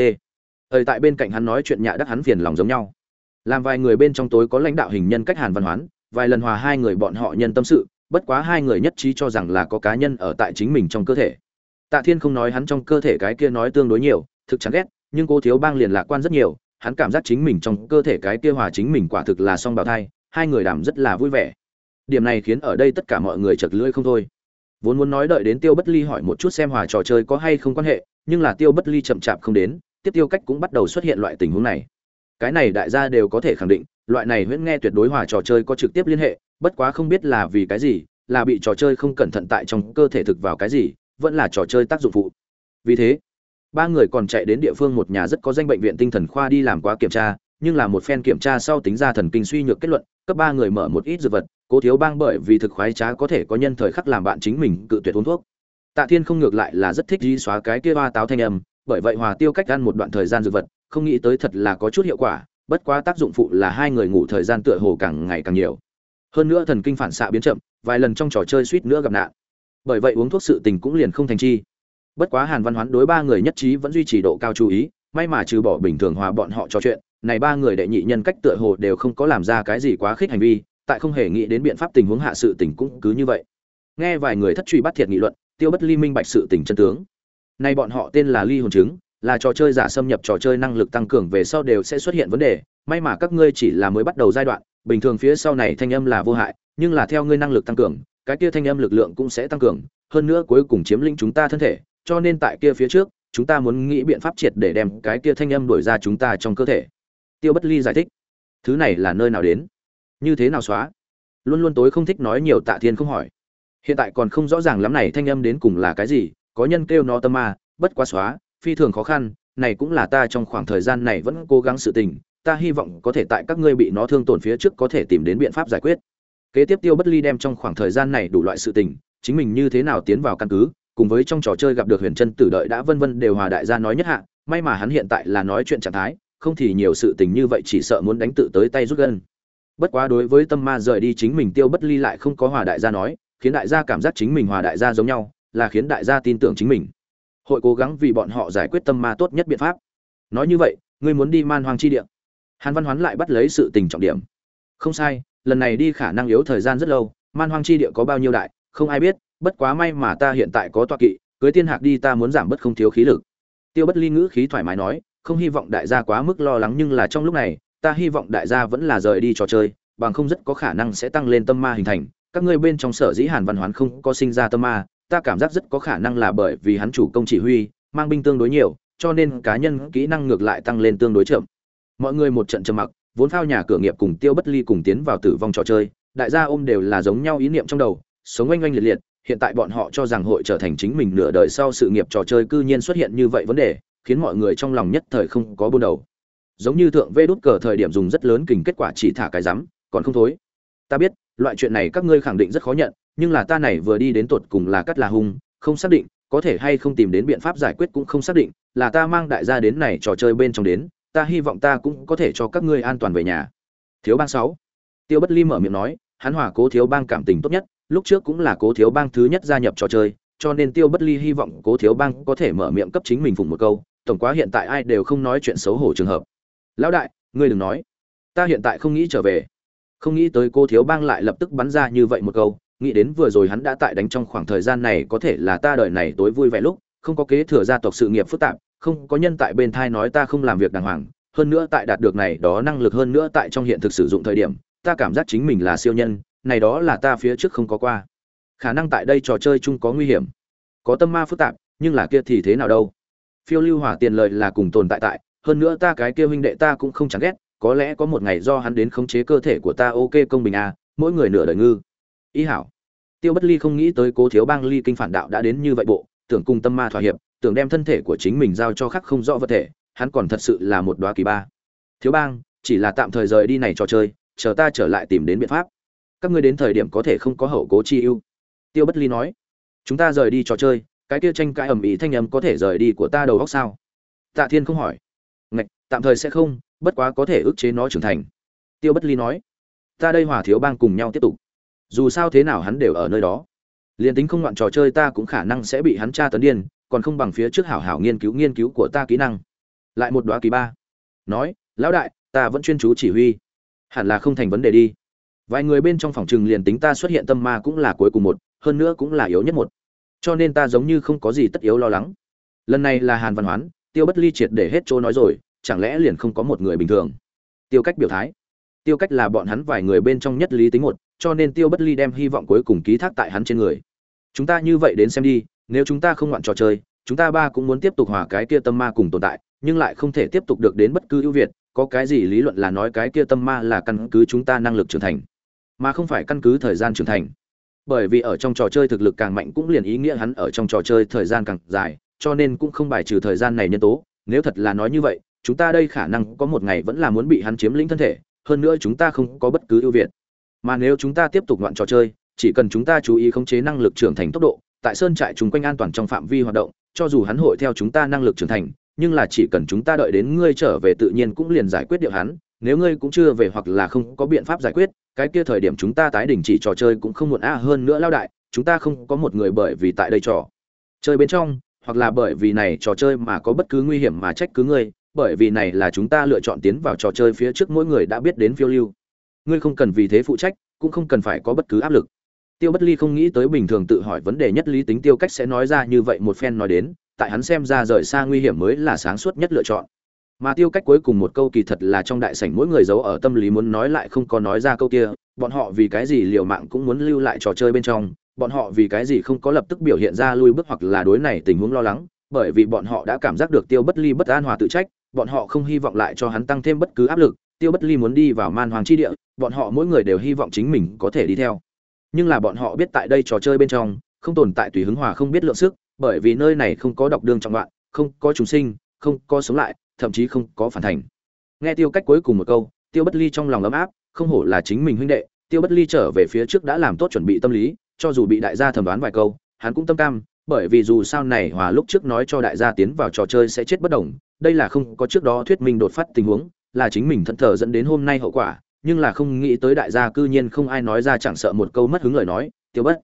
ở tại bên cạnh hắn nói chuyện nhạ đắc hắn phiền lòng giống nhau. Làm vài người bên trong tối có lãnh đạo hình nhân cách hàn văn hoán, vài lần hòa hai người bọn họ nhân tâm sự, bất quá hai người nhất trí cho rằng là có cá nhân ở tại chính mình trong cơ thể. Tạ thiên không nói hắn trong cơ thể cái kia nói tương đối nhiều, thực chẳng ghét, nhưng cô thiếu bang liền lạc quan rất nhiều hắn cảm giác chính mình trong cơ thể cái kia hòa chính mình quả thực là song bào thai, hai người đàm rất là vui vẻ. Điểm này khiến ở đây tất cả mọi người chật lưỡi không thôi. Vốn muốn nói đợi đến tiêu bất ly hỏi một chút xem hòa trò chơi có hay không quan hệ, nhưng là tiêu bất ly chậm chạp không đến, tiếp tiêu cách cũng bắt đầu xuất hiện loại tình huống này. Cái này đại gia đều có thể khẳng định, loại này huyễn nghe tuyệt đối hòa trò chơi có trực tiếp liên hệ, bất quá không biết là vì cái gì, là bị trò chơi không cẩn thận tại trong cơ thể thực vào cái gì, vẫn là trò chơi tác dụng phụ. Vì thế ba người còn chạy đến địa phương một nhà rất có danh bệnh viện tinh thần khoa đi làm quá kiểm tra, nhưng là một phen kiểm tra sau tính ra thần kinh suy nhược kết luận, cấp ba người mở một ít dược vật, cố thiếu bang bởi vì thực khoái trá có thể có nhân thời khắc làm bạn chính mình cự tuyệt uống thuốc. Tạ thiên không ngược lại là rất thích di xóa cái kia ba táo thanh âm, bởi vậy hòa tiêu cách ăn một đoạn thời gian dược vật, không nghĩ tới thật là có chút hiệu quả, bất quá tác dụng phụ là hai người ngủ thời gian tựa hồ càng ngày càng nhiều. Hơn nữa thần kinh phản xạ biến chậm, vài lần trong trò chơi suýt nữa gặp nạn. Bởi vậy uống thuốc sự tình cũng liền không thành chi bất quá hàn văn hoán đối ba người nhất trí vẫn duy trì độ cao chú ý, may mà trừ bỏ bình thường hòa bọn họ trò chuyện, này ba người đệ nhị nhân cách tựa hồ đều không có làm ra cái gì quá khích hành vi, tại không hề nghĩ đến biện pháp tình huống hạ sự tình cũng cứ như vậy. Nghe vài người thất truy bắt thiệt nghị luận, tiêu bất ly minh bạch sự tình chân tướng. Nay bọn họ tên là ly hồn chứng là trò chơi giả xâm nhập trò chơi năng lực tăng cường về sau đều sẽ xuất hiện vấn đề, may mà các ngươi chỉ là mới bắt đầu giai đoạn, bình thường phía sau này thanh âm là vô hại, nhưng là theo ngươi năng lực tăng cường, cái kia thanh âm lực lượng cũng sẽ tăng cường, hơn nữa cuối cùng chiếm lĩnh chúng ta thân thể cho nên tại kia phía trước, chúng ta muốn nghĩ biện pháp triệt để đem cái kia thanh âm đuổi ra chúng ta trong cơ thể. Tiêu bất ly giải thích, thứ này là nơi nào đến? Như thế nào xóa? Luôn luôn tối không thích nói nhiều tạ thiên không hỏi. Hiện tại còn không rõ ràng lắm này thanh âm đến cùng là cái gì, có nhân kêu nó tâm ma, bất quá xóa, phi thường khó khăn, này cũng là ta trong khoảng thời gian này vẫn cố gắng sự tình, ta hy vọng có thể tại các ngươi bị nó thương tổn phía trước có thể tìm đến biện pháp giải quyết. Kế tiếp tiêu bất ly đem trong khoảng thời gian này đủ loại sự tình, chính mình như thế nào tiến vào căn cứ cùng với trong trò chơi gặp được huyền chân tử đợi đã vân vân đều hòa đại gia nói nhất hạ, may mà hắn hiện tại là nói chuyện trạng thái, không thì nhiều sự tình như vậy chỉ sợ muốn đánh tự tới tay rút gân. Bất quá đối với tâm ma rời đi chính mình tiêu bất ly lại không có hòa đại gia nói, khiến đại gia cảm giác chính mình hòa đại gia giống nhau, là khiến đại gia tin tưởng chính mình. Hội cố gắng vì bọn họ giải quyết tâm ma tốt nhất biện pháp. Nói như vậy, ngươi muốn đi man hoang chi địa. Hàn văn hoán lại bắt lấy sự tình trọng điểm. Không sai, lần này đi khả năng yếu thời gian rất lâu, man hoang chi địa có bao nhiêu đại, không ai biết bất quá may mà ta hiện tại có toa kỵ, cưới tiên hạc đi ta muốn giảm bớt không thiếu khí lực. Tiêu bất ly ngữ khí thoải mái nói, không hy vọng đại gia quá mức lo lắng nhưng là trong lúc này, ta hy vọng đại gia vẫn là rời đi trò chơi, bằng không rất có khả năng sẽ tăng lên tâm ma hình thành. Các ngươi bên trong sở dĩ hàn văn hoán không có sinh ra tâm ma, ta cảm giác rất có khả năng là bởi vì hắn chủ công chỉ huy, mang binh tương đối nhiều, cho nên cá nhân kỹ năng ngược lại tăng lên tương đối chậm. Mọi người một trận trầm mặc, vốn phao nhà cửa nghiệp cùng tiêu bất ly cùng tiến vào tử vong trò chơi, đại gia ôm đều là giống nhau ý niệm trong đầu, sống oanh oanh liệt liệt hiện tại bọn họ cho rằng hội trở thành chính mình nửa đời sau sự nghiệp trò chơi cư nhiên xuất hiện như vậy vấn đề, khiến mọi người trong lòng nhất thời không có buôn đầu. Giống như thượng vê đút cờ thời điểm dùng rất lớn kình kết quả chỉ thả cái rắm, còn không thối. Ta biết, loại chuyện này các ngươi khẳng định rất khó nhận, nhưng là ta này vừa đi đến tột cùng là cắt là hung, không xác định, có thể hay không tìm đến biện pháp giải quyết cũng không xác định, là ta mang đại gia đến này trò chơi bên trong đến, ta hy vọng ta cũng có thể cho các ngươi an toàn về nhà. Thiếu bang sáu. Tiêu bất ly mở miệng nói, hắn hòa cố thiếu bang cảm tình tốt nhất lúc trước cũng là cố thiếu bang thứ nhất gia nhập trò chơi, cho nên tiêu bất ly hy vọng cố thiếu bang có thể mở miệng cấp chính mình phụng một câu, tổng quá hiện tại ai đều không nói chuyện xấu hổ trường hợp. Lão đại, ngươi đừng nói. Ta hiện tại không nghĩ trở về. Không nghĩ tới cô thiếu bang lại lập tức bắn ra như vậy một câu, nghĩ đến vừa rồi hắn đã tại đánh trong khoảng thời gian này có thể là ta đời này tối vui vẻ lúc, không có kế thừa gia tộc sự nghiệp phức tạp, không có nhân tại bên thai nói ta không làm việc đàng hoàng, hơn nữa tại đạt được này đó năng lực hơn nữa tại trong hiện thực sử dụng thời điểm, ta cảm giác chính mình là siêu nhân này đó là ta phía trước không có qua. Khả năng tại đây trò chơi chung có nguy hiểm. Có tâm ma phức tạp, nhưng là kia thì thế nào đâu? Phiêu lưu hỏa tiền lợi là cùng tồn tại tại, hơn nữa ta cái kia huynh đệ ta cũng không chẳng ghét, có lẽ có một ngày do hắn đến khống chế cơ thể của ta ok công bình à mỗi người nửa đời ngư. Ý hảo. Tiêu bất ly không nghĩ tới cố thiếu bang ly kinh phản đạo đã đến như vậy bộ, tưởng cùng tâm ma thỏa hiệp, tưởng đem thân thể của chính mình giao cho khắc không rõ vật thể, hắn còn thật sự là một đoá kỳ ba. Thiếu bang, chỉ là tạm thời rời đi này trò chơi, chờ ta trở lại tìm đến biện pháp các ngươi đến thời điểm có thể không có hậu cố chi ưu. Tiêu bất ly nói, chúng ta rời đi trò chơi, cái kia tranh cãi ầm ĩ thanh âm có thể rời đi của ta đầu góc sao? Tạ thiên không hỏi. Ngạch, tạm thời sẽ không, bất quá có thể ức chế nó trưởng thành. Tiêu bất ly nói, ta đây hòa thiếu bang cùng nhau tiếp tục. Dù sao thế nào hắn đều ở nơi đó. Liền tính không ngoạn trò chơi ta cũng khả năng sẽ bị hắn tra tấn điên, còn không bằng phía trước hảo hảo nghiên cứu nghiên cứu của ta kỹ năng. Lại một đoá kỳ ba. Nói, lão đại, ta vẫn chuyên chú chỉ huy. Hẳn là không thành vấn đề đi vài người bên trong phòng trừng liền tính ta xuất hiện tâm ma cũng là cuối cùng một, hơn nữa cũng là yếu nhất một. Cho nên ta giống như không có gì tất yếu lo lắng. Lần này là hàn văn hoán, tiêu bất ly triệt để hết chỗ nói rồi, chẳng lẽ liền không có một người bình thường? Tiêu cách biểu thái. Tiêu cách là bọn hắn vài người bên trong nhất lý tính một, cho nên tiêu bất ly đem hy vọng cuối cùng ký thác tại hắn trên người. Chúng ta như vậy đến xem đi, nếu chúng ta không ngoạn trò chơi, chúng ta ba cũng muốn tiếp tục hòa cái kia tâm ma cùng tồn tại, nhưng lại không thể tiếp tục được đến bất cứ ưu việt, có cái gì lý luận là nói cái kia tâm ma là căn cứ chúng ta năng lực trưởng thành mà không phải căn cứ thời gian trưởng thành. Bởi vì ở trong trò chơi thực lực càng mạnh cũng liền ý nghĩa hắn ở trong trò chơi thời gian càng dài, cho nên cũng không bài trừ thời gian này nhân tố. Nếu thật là nói như vậy, chúng ta đây khả năng có một ngày vẫn là muốn bị hắn chiếm lĩnh thân thể, hơn nữa chúng ta không có bất cứ ưu việt. Mà nếu chúng ta tiếp tục loạn trò chơi, chỉ cần chúng ta chú ý khống chế năng lực trưởng thành tốc độ, tại sơn trại chúng quanh an toàn trong phạm vi hoạt động, cho dù hắn hội theo chúng ta năng lực trưởng thành nhưng là chỉ cần chúng ta đợi đến ngươi trở về tự nhiên cũng liền giải quyết điệu hắn, nếu ngươi cũng chưa về hoặc là không có biện pháp giải quyết, cái kia thời điểm chúng ta tái đình chỉ trò chơi cũng không muộn a hơn nữa lao đại, chúng ta không có một người bởi vì tại đây trò chơi bên trong, hoặc là bởi vì này trò chơi mà có bất cứ nguy hiểm mà trách cứ ngươi, bởi vì này là chúng ta lựa chọn tiến vào trò chơi phía trước mỗi người đã biết đến phiêu lưu. Ngươi không cần vì thế phụ trách, cũng không cần phải có bất cứ áp lực. Tiêu bất ly không nghĩ tới bình thường tự hỏi vấn đề nhất lý tính tiêu cách sẽ nói ra như vậy một phen nói đến tại hắn xem ra rời xa nguy hiểm mới là sáng suốt nhất lựa chọn. Mà tiêu cách cuối cùng một câu kỳ thật là trong đại sảnh mỗi người giấu ở tâm lý muốn nói lại không có nói ra câu kia, bọn họ vì cái gì liều mạng cũng muốn lưu lại trò chơi bên trong, bọn họ vì cái gì không có lập tức biểu hiện ra lui bước hoặc là đối này tình huống lo lắng, bởi vì bọn họ đã cảm giác được tiêu bất ly bất an hòa tự trách, bọn họ không hy vọng lại cho hắn tăng thêm bất cứ áp lực, tiêu bất ly muốn đi vào man hoàng chi địa, bọn họ mỗi người đều hy vọng chính mình có thể đi theo. Nhưng là bọn họ biết tại đây trò chơi bên trong, không tồn tại tùy hứng hòa không biết lượng sức bởi vì nơi này không có độc đường trọng đoạn không có trùng sinh, không có sống lại, thậm chí không có phản thành. Nghe tiêu cách cuối cùng một câu, tiêu bất ly trong lòng ấm áp, không hổ là chính mình huynh đệ, tiêu bất ly trở về phía trước đã làm tốt chuẩn bị tâm lý, cho dù bị đại gia thẩm đoán vài câu, hắn cũng tâm cam, bởi vì dù sao này hòa lúc trước nói cho đại gia tiến vào trò chơi sẽ chết bất đồng, đây là không có trước đó thuyết minh đột phát tình huống, là chính mình thận thờ dẫn đến hôm nay hậu quả, nhưng là không nghĩ tới đại gia cư nhiên không ai nói ra chẳng sợ một câu mất hứng lời nói, tiêu bất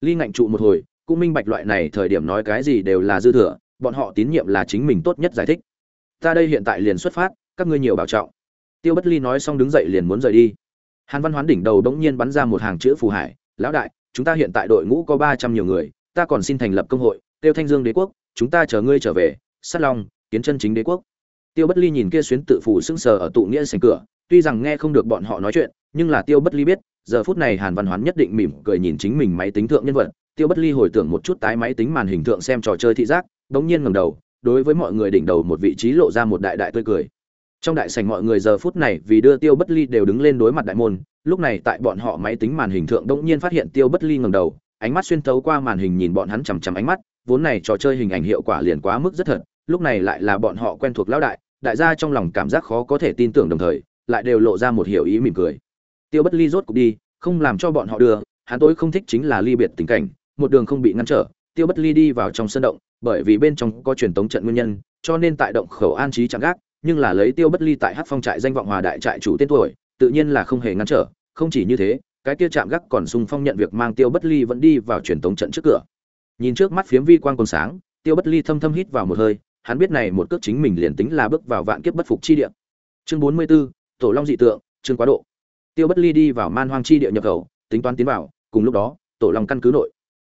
ly ngạnh trụ một hồi cũng minh bạch loại này thời điểm nói cái gì đều là dư thừa, bọn họ tín nhiệm là chính mình tốt nhất giải thích. Ta đây hiện tại liền xuất phát, các ngươi nhiều bảo trọng. Tiêu bất ly nói xong đứng dậy liền muốn rời đi. Hàn văn hoán đỉnh đầu đống nhiên bắn ra một hàng chữ phù hải, lão đại, chúng ta hiện tại đội ngũ có ba trăm nhiều người, ta còn xin thành lập công hội, tiêu thanh dương đế quốc, chúng ta chờ ngươi trở về, sát long, kiến chân chính đế quốc. Tiêu bất ly nhìn kia xuyến tự phủ sững sờ ở tụ nghĩa sảnh cửa, tuy rằng nghe không được bọn họ nói chuyện, nhưng là tiêu bất ly biết, giờ phút này hàn văn hoán nhất định mỉm cười nhìn chính mình máy tính thượng nhân vật tiêu bất ly hồi tưởng một chút tái máy tính màn hình thượng xem trò chơi thị giác, đống nhiên ngẩng đầu, đối với mọi người đỉnh đầu một vị trí lộ ra một đại đại tươi cười. Trong đại sảnh mọi người giờ phút này vì đưa tiêu bất ly đều đứng lên đối mặt đại môn, lúc này tại bọn họ máy tính màn hình thượng đống nhiên phát hiện tiêu bất ly ngẩng đầu, ánh mắt xuyên thấu qua màn hình nhìn bọn hắn chằm chằm ánh mắt, vốn này trò chơi hình ảnh hiệu quả liền quá mức rất thật, lúc này lại là bọn họ quen thuộc lão đại đại gia trong lòng cảm giác khó có thể tin tưởng đồng thời, lại đều lộ ra một hiểu ý mỉm cười. Tiêu bất ly rốt cục đi, không làm cho bọn họ đưa, hắn tối không thích chính là ly biệt tình cảnh một đường không bị ngăn trở tiêu bất ly đi vào trong sân động bởi vì bên trong có truyền tống trận nguyên nhân cho nên tại động khẩu an trí chạm gác nhưng là lấy tiêu bất ly tại hát phong trại danh vọng hòa đại trại chủ tên tuổi tự nhiên là không hề ngăn trở không chỉ như thế cái kia chạm gác còn sung phong nhận việc mang tiêu bất ly vẫn đi vào truyền tống trận trước cửa. Nhìn trước mắt phiếm vi quan còn sáng tiêu bất ly thâm thâm hít vào một hơi hắn biết này một cước chính mình liền tính là bước vào vạn kiếp bất phục chi địa. Chương bốn mươi 44, tổ long dị tượng chương quá độ. Tiêu bất ly đi vào man hoang chi địa nhập khẩu tính toán tiến vào cùng lúc đó tổ long căn cứ nội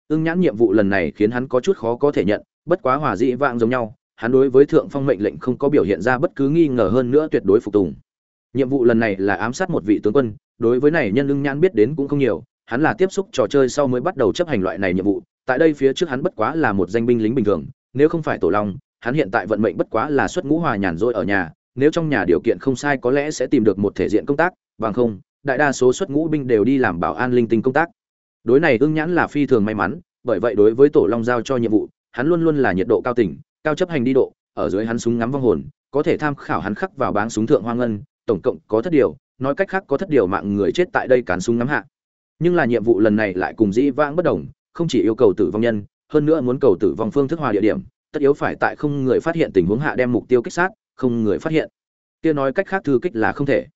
ưng nhãn nhiệm vụ lần này khiến hắn có chút khó có thể nhận, bất quá hòa dĩ vãng giống nhau, hắn đối với thượng phong mệnh lệnh không có biểu hiện ra bất cứ nghi ngờ hơn nữa tuyệt đối phục tùng. Nhiệm vụ lần này là ám sát một vị tướng quân, đối với này nhân ưng nhãn biết đến cũng không nhiều, hắn là tiếp xúc trò chơi sau mới bắt đầu chấp hành loại này nhiệm vụ, tại đây phía trước hắn bất quá là một danh binh lính bình thường, nếu không phải tổ long, hắn hiện tại vận mệnh bất quá là xuất ngũ hòa nhàn rỗi ở nhà, nếu trong nhà điều kiện không sai có lẽ sẽ tìm được một thể diện công tác, bằng không, đại đa số xuất ngũ binh đều đi làm bảo an linh tinh công tác đối này ưng nhãn là phi thường may mắn, bởi vậy đối với tổ long giao cho nhiệm vụ, hắn luôn luôn là nhiệt độ cao tỉnh, cao chấp hành đi độ, ở dưới hắn súng ngắm vong hồn, có thể tham khảo hắn khắc vào báng súng thượng hoang ngân, tổng cộng có thất điều, nói cách khác có thất điều mạng người chết tại đây cán súng ngắm hạ. Nhưng là nhiệm vụ lần này lại cùng dĩ vãng bất đồng, không chỉ yêu cầu tử vong nhân, hơn nữa muốn cầu tử vong phương thức hòa địa điểm, tất yếu phải tại không người phát hiện tình huống hạ đem mục tiêu kích sát, không người phát hiện. Kia nói cách khác thư kích là không thể.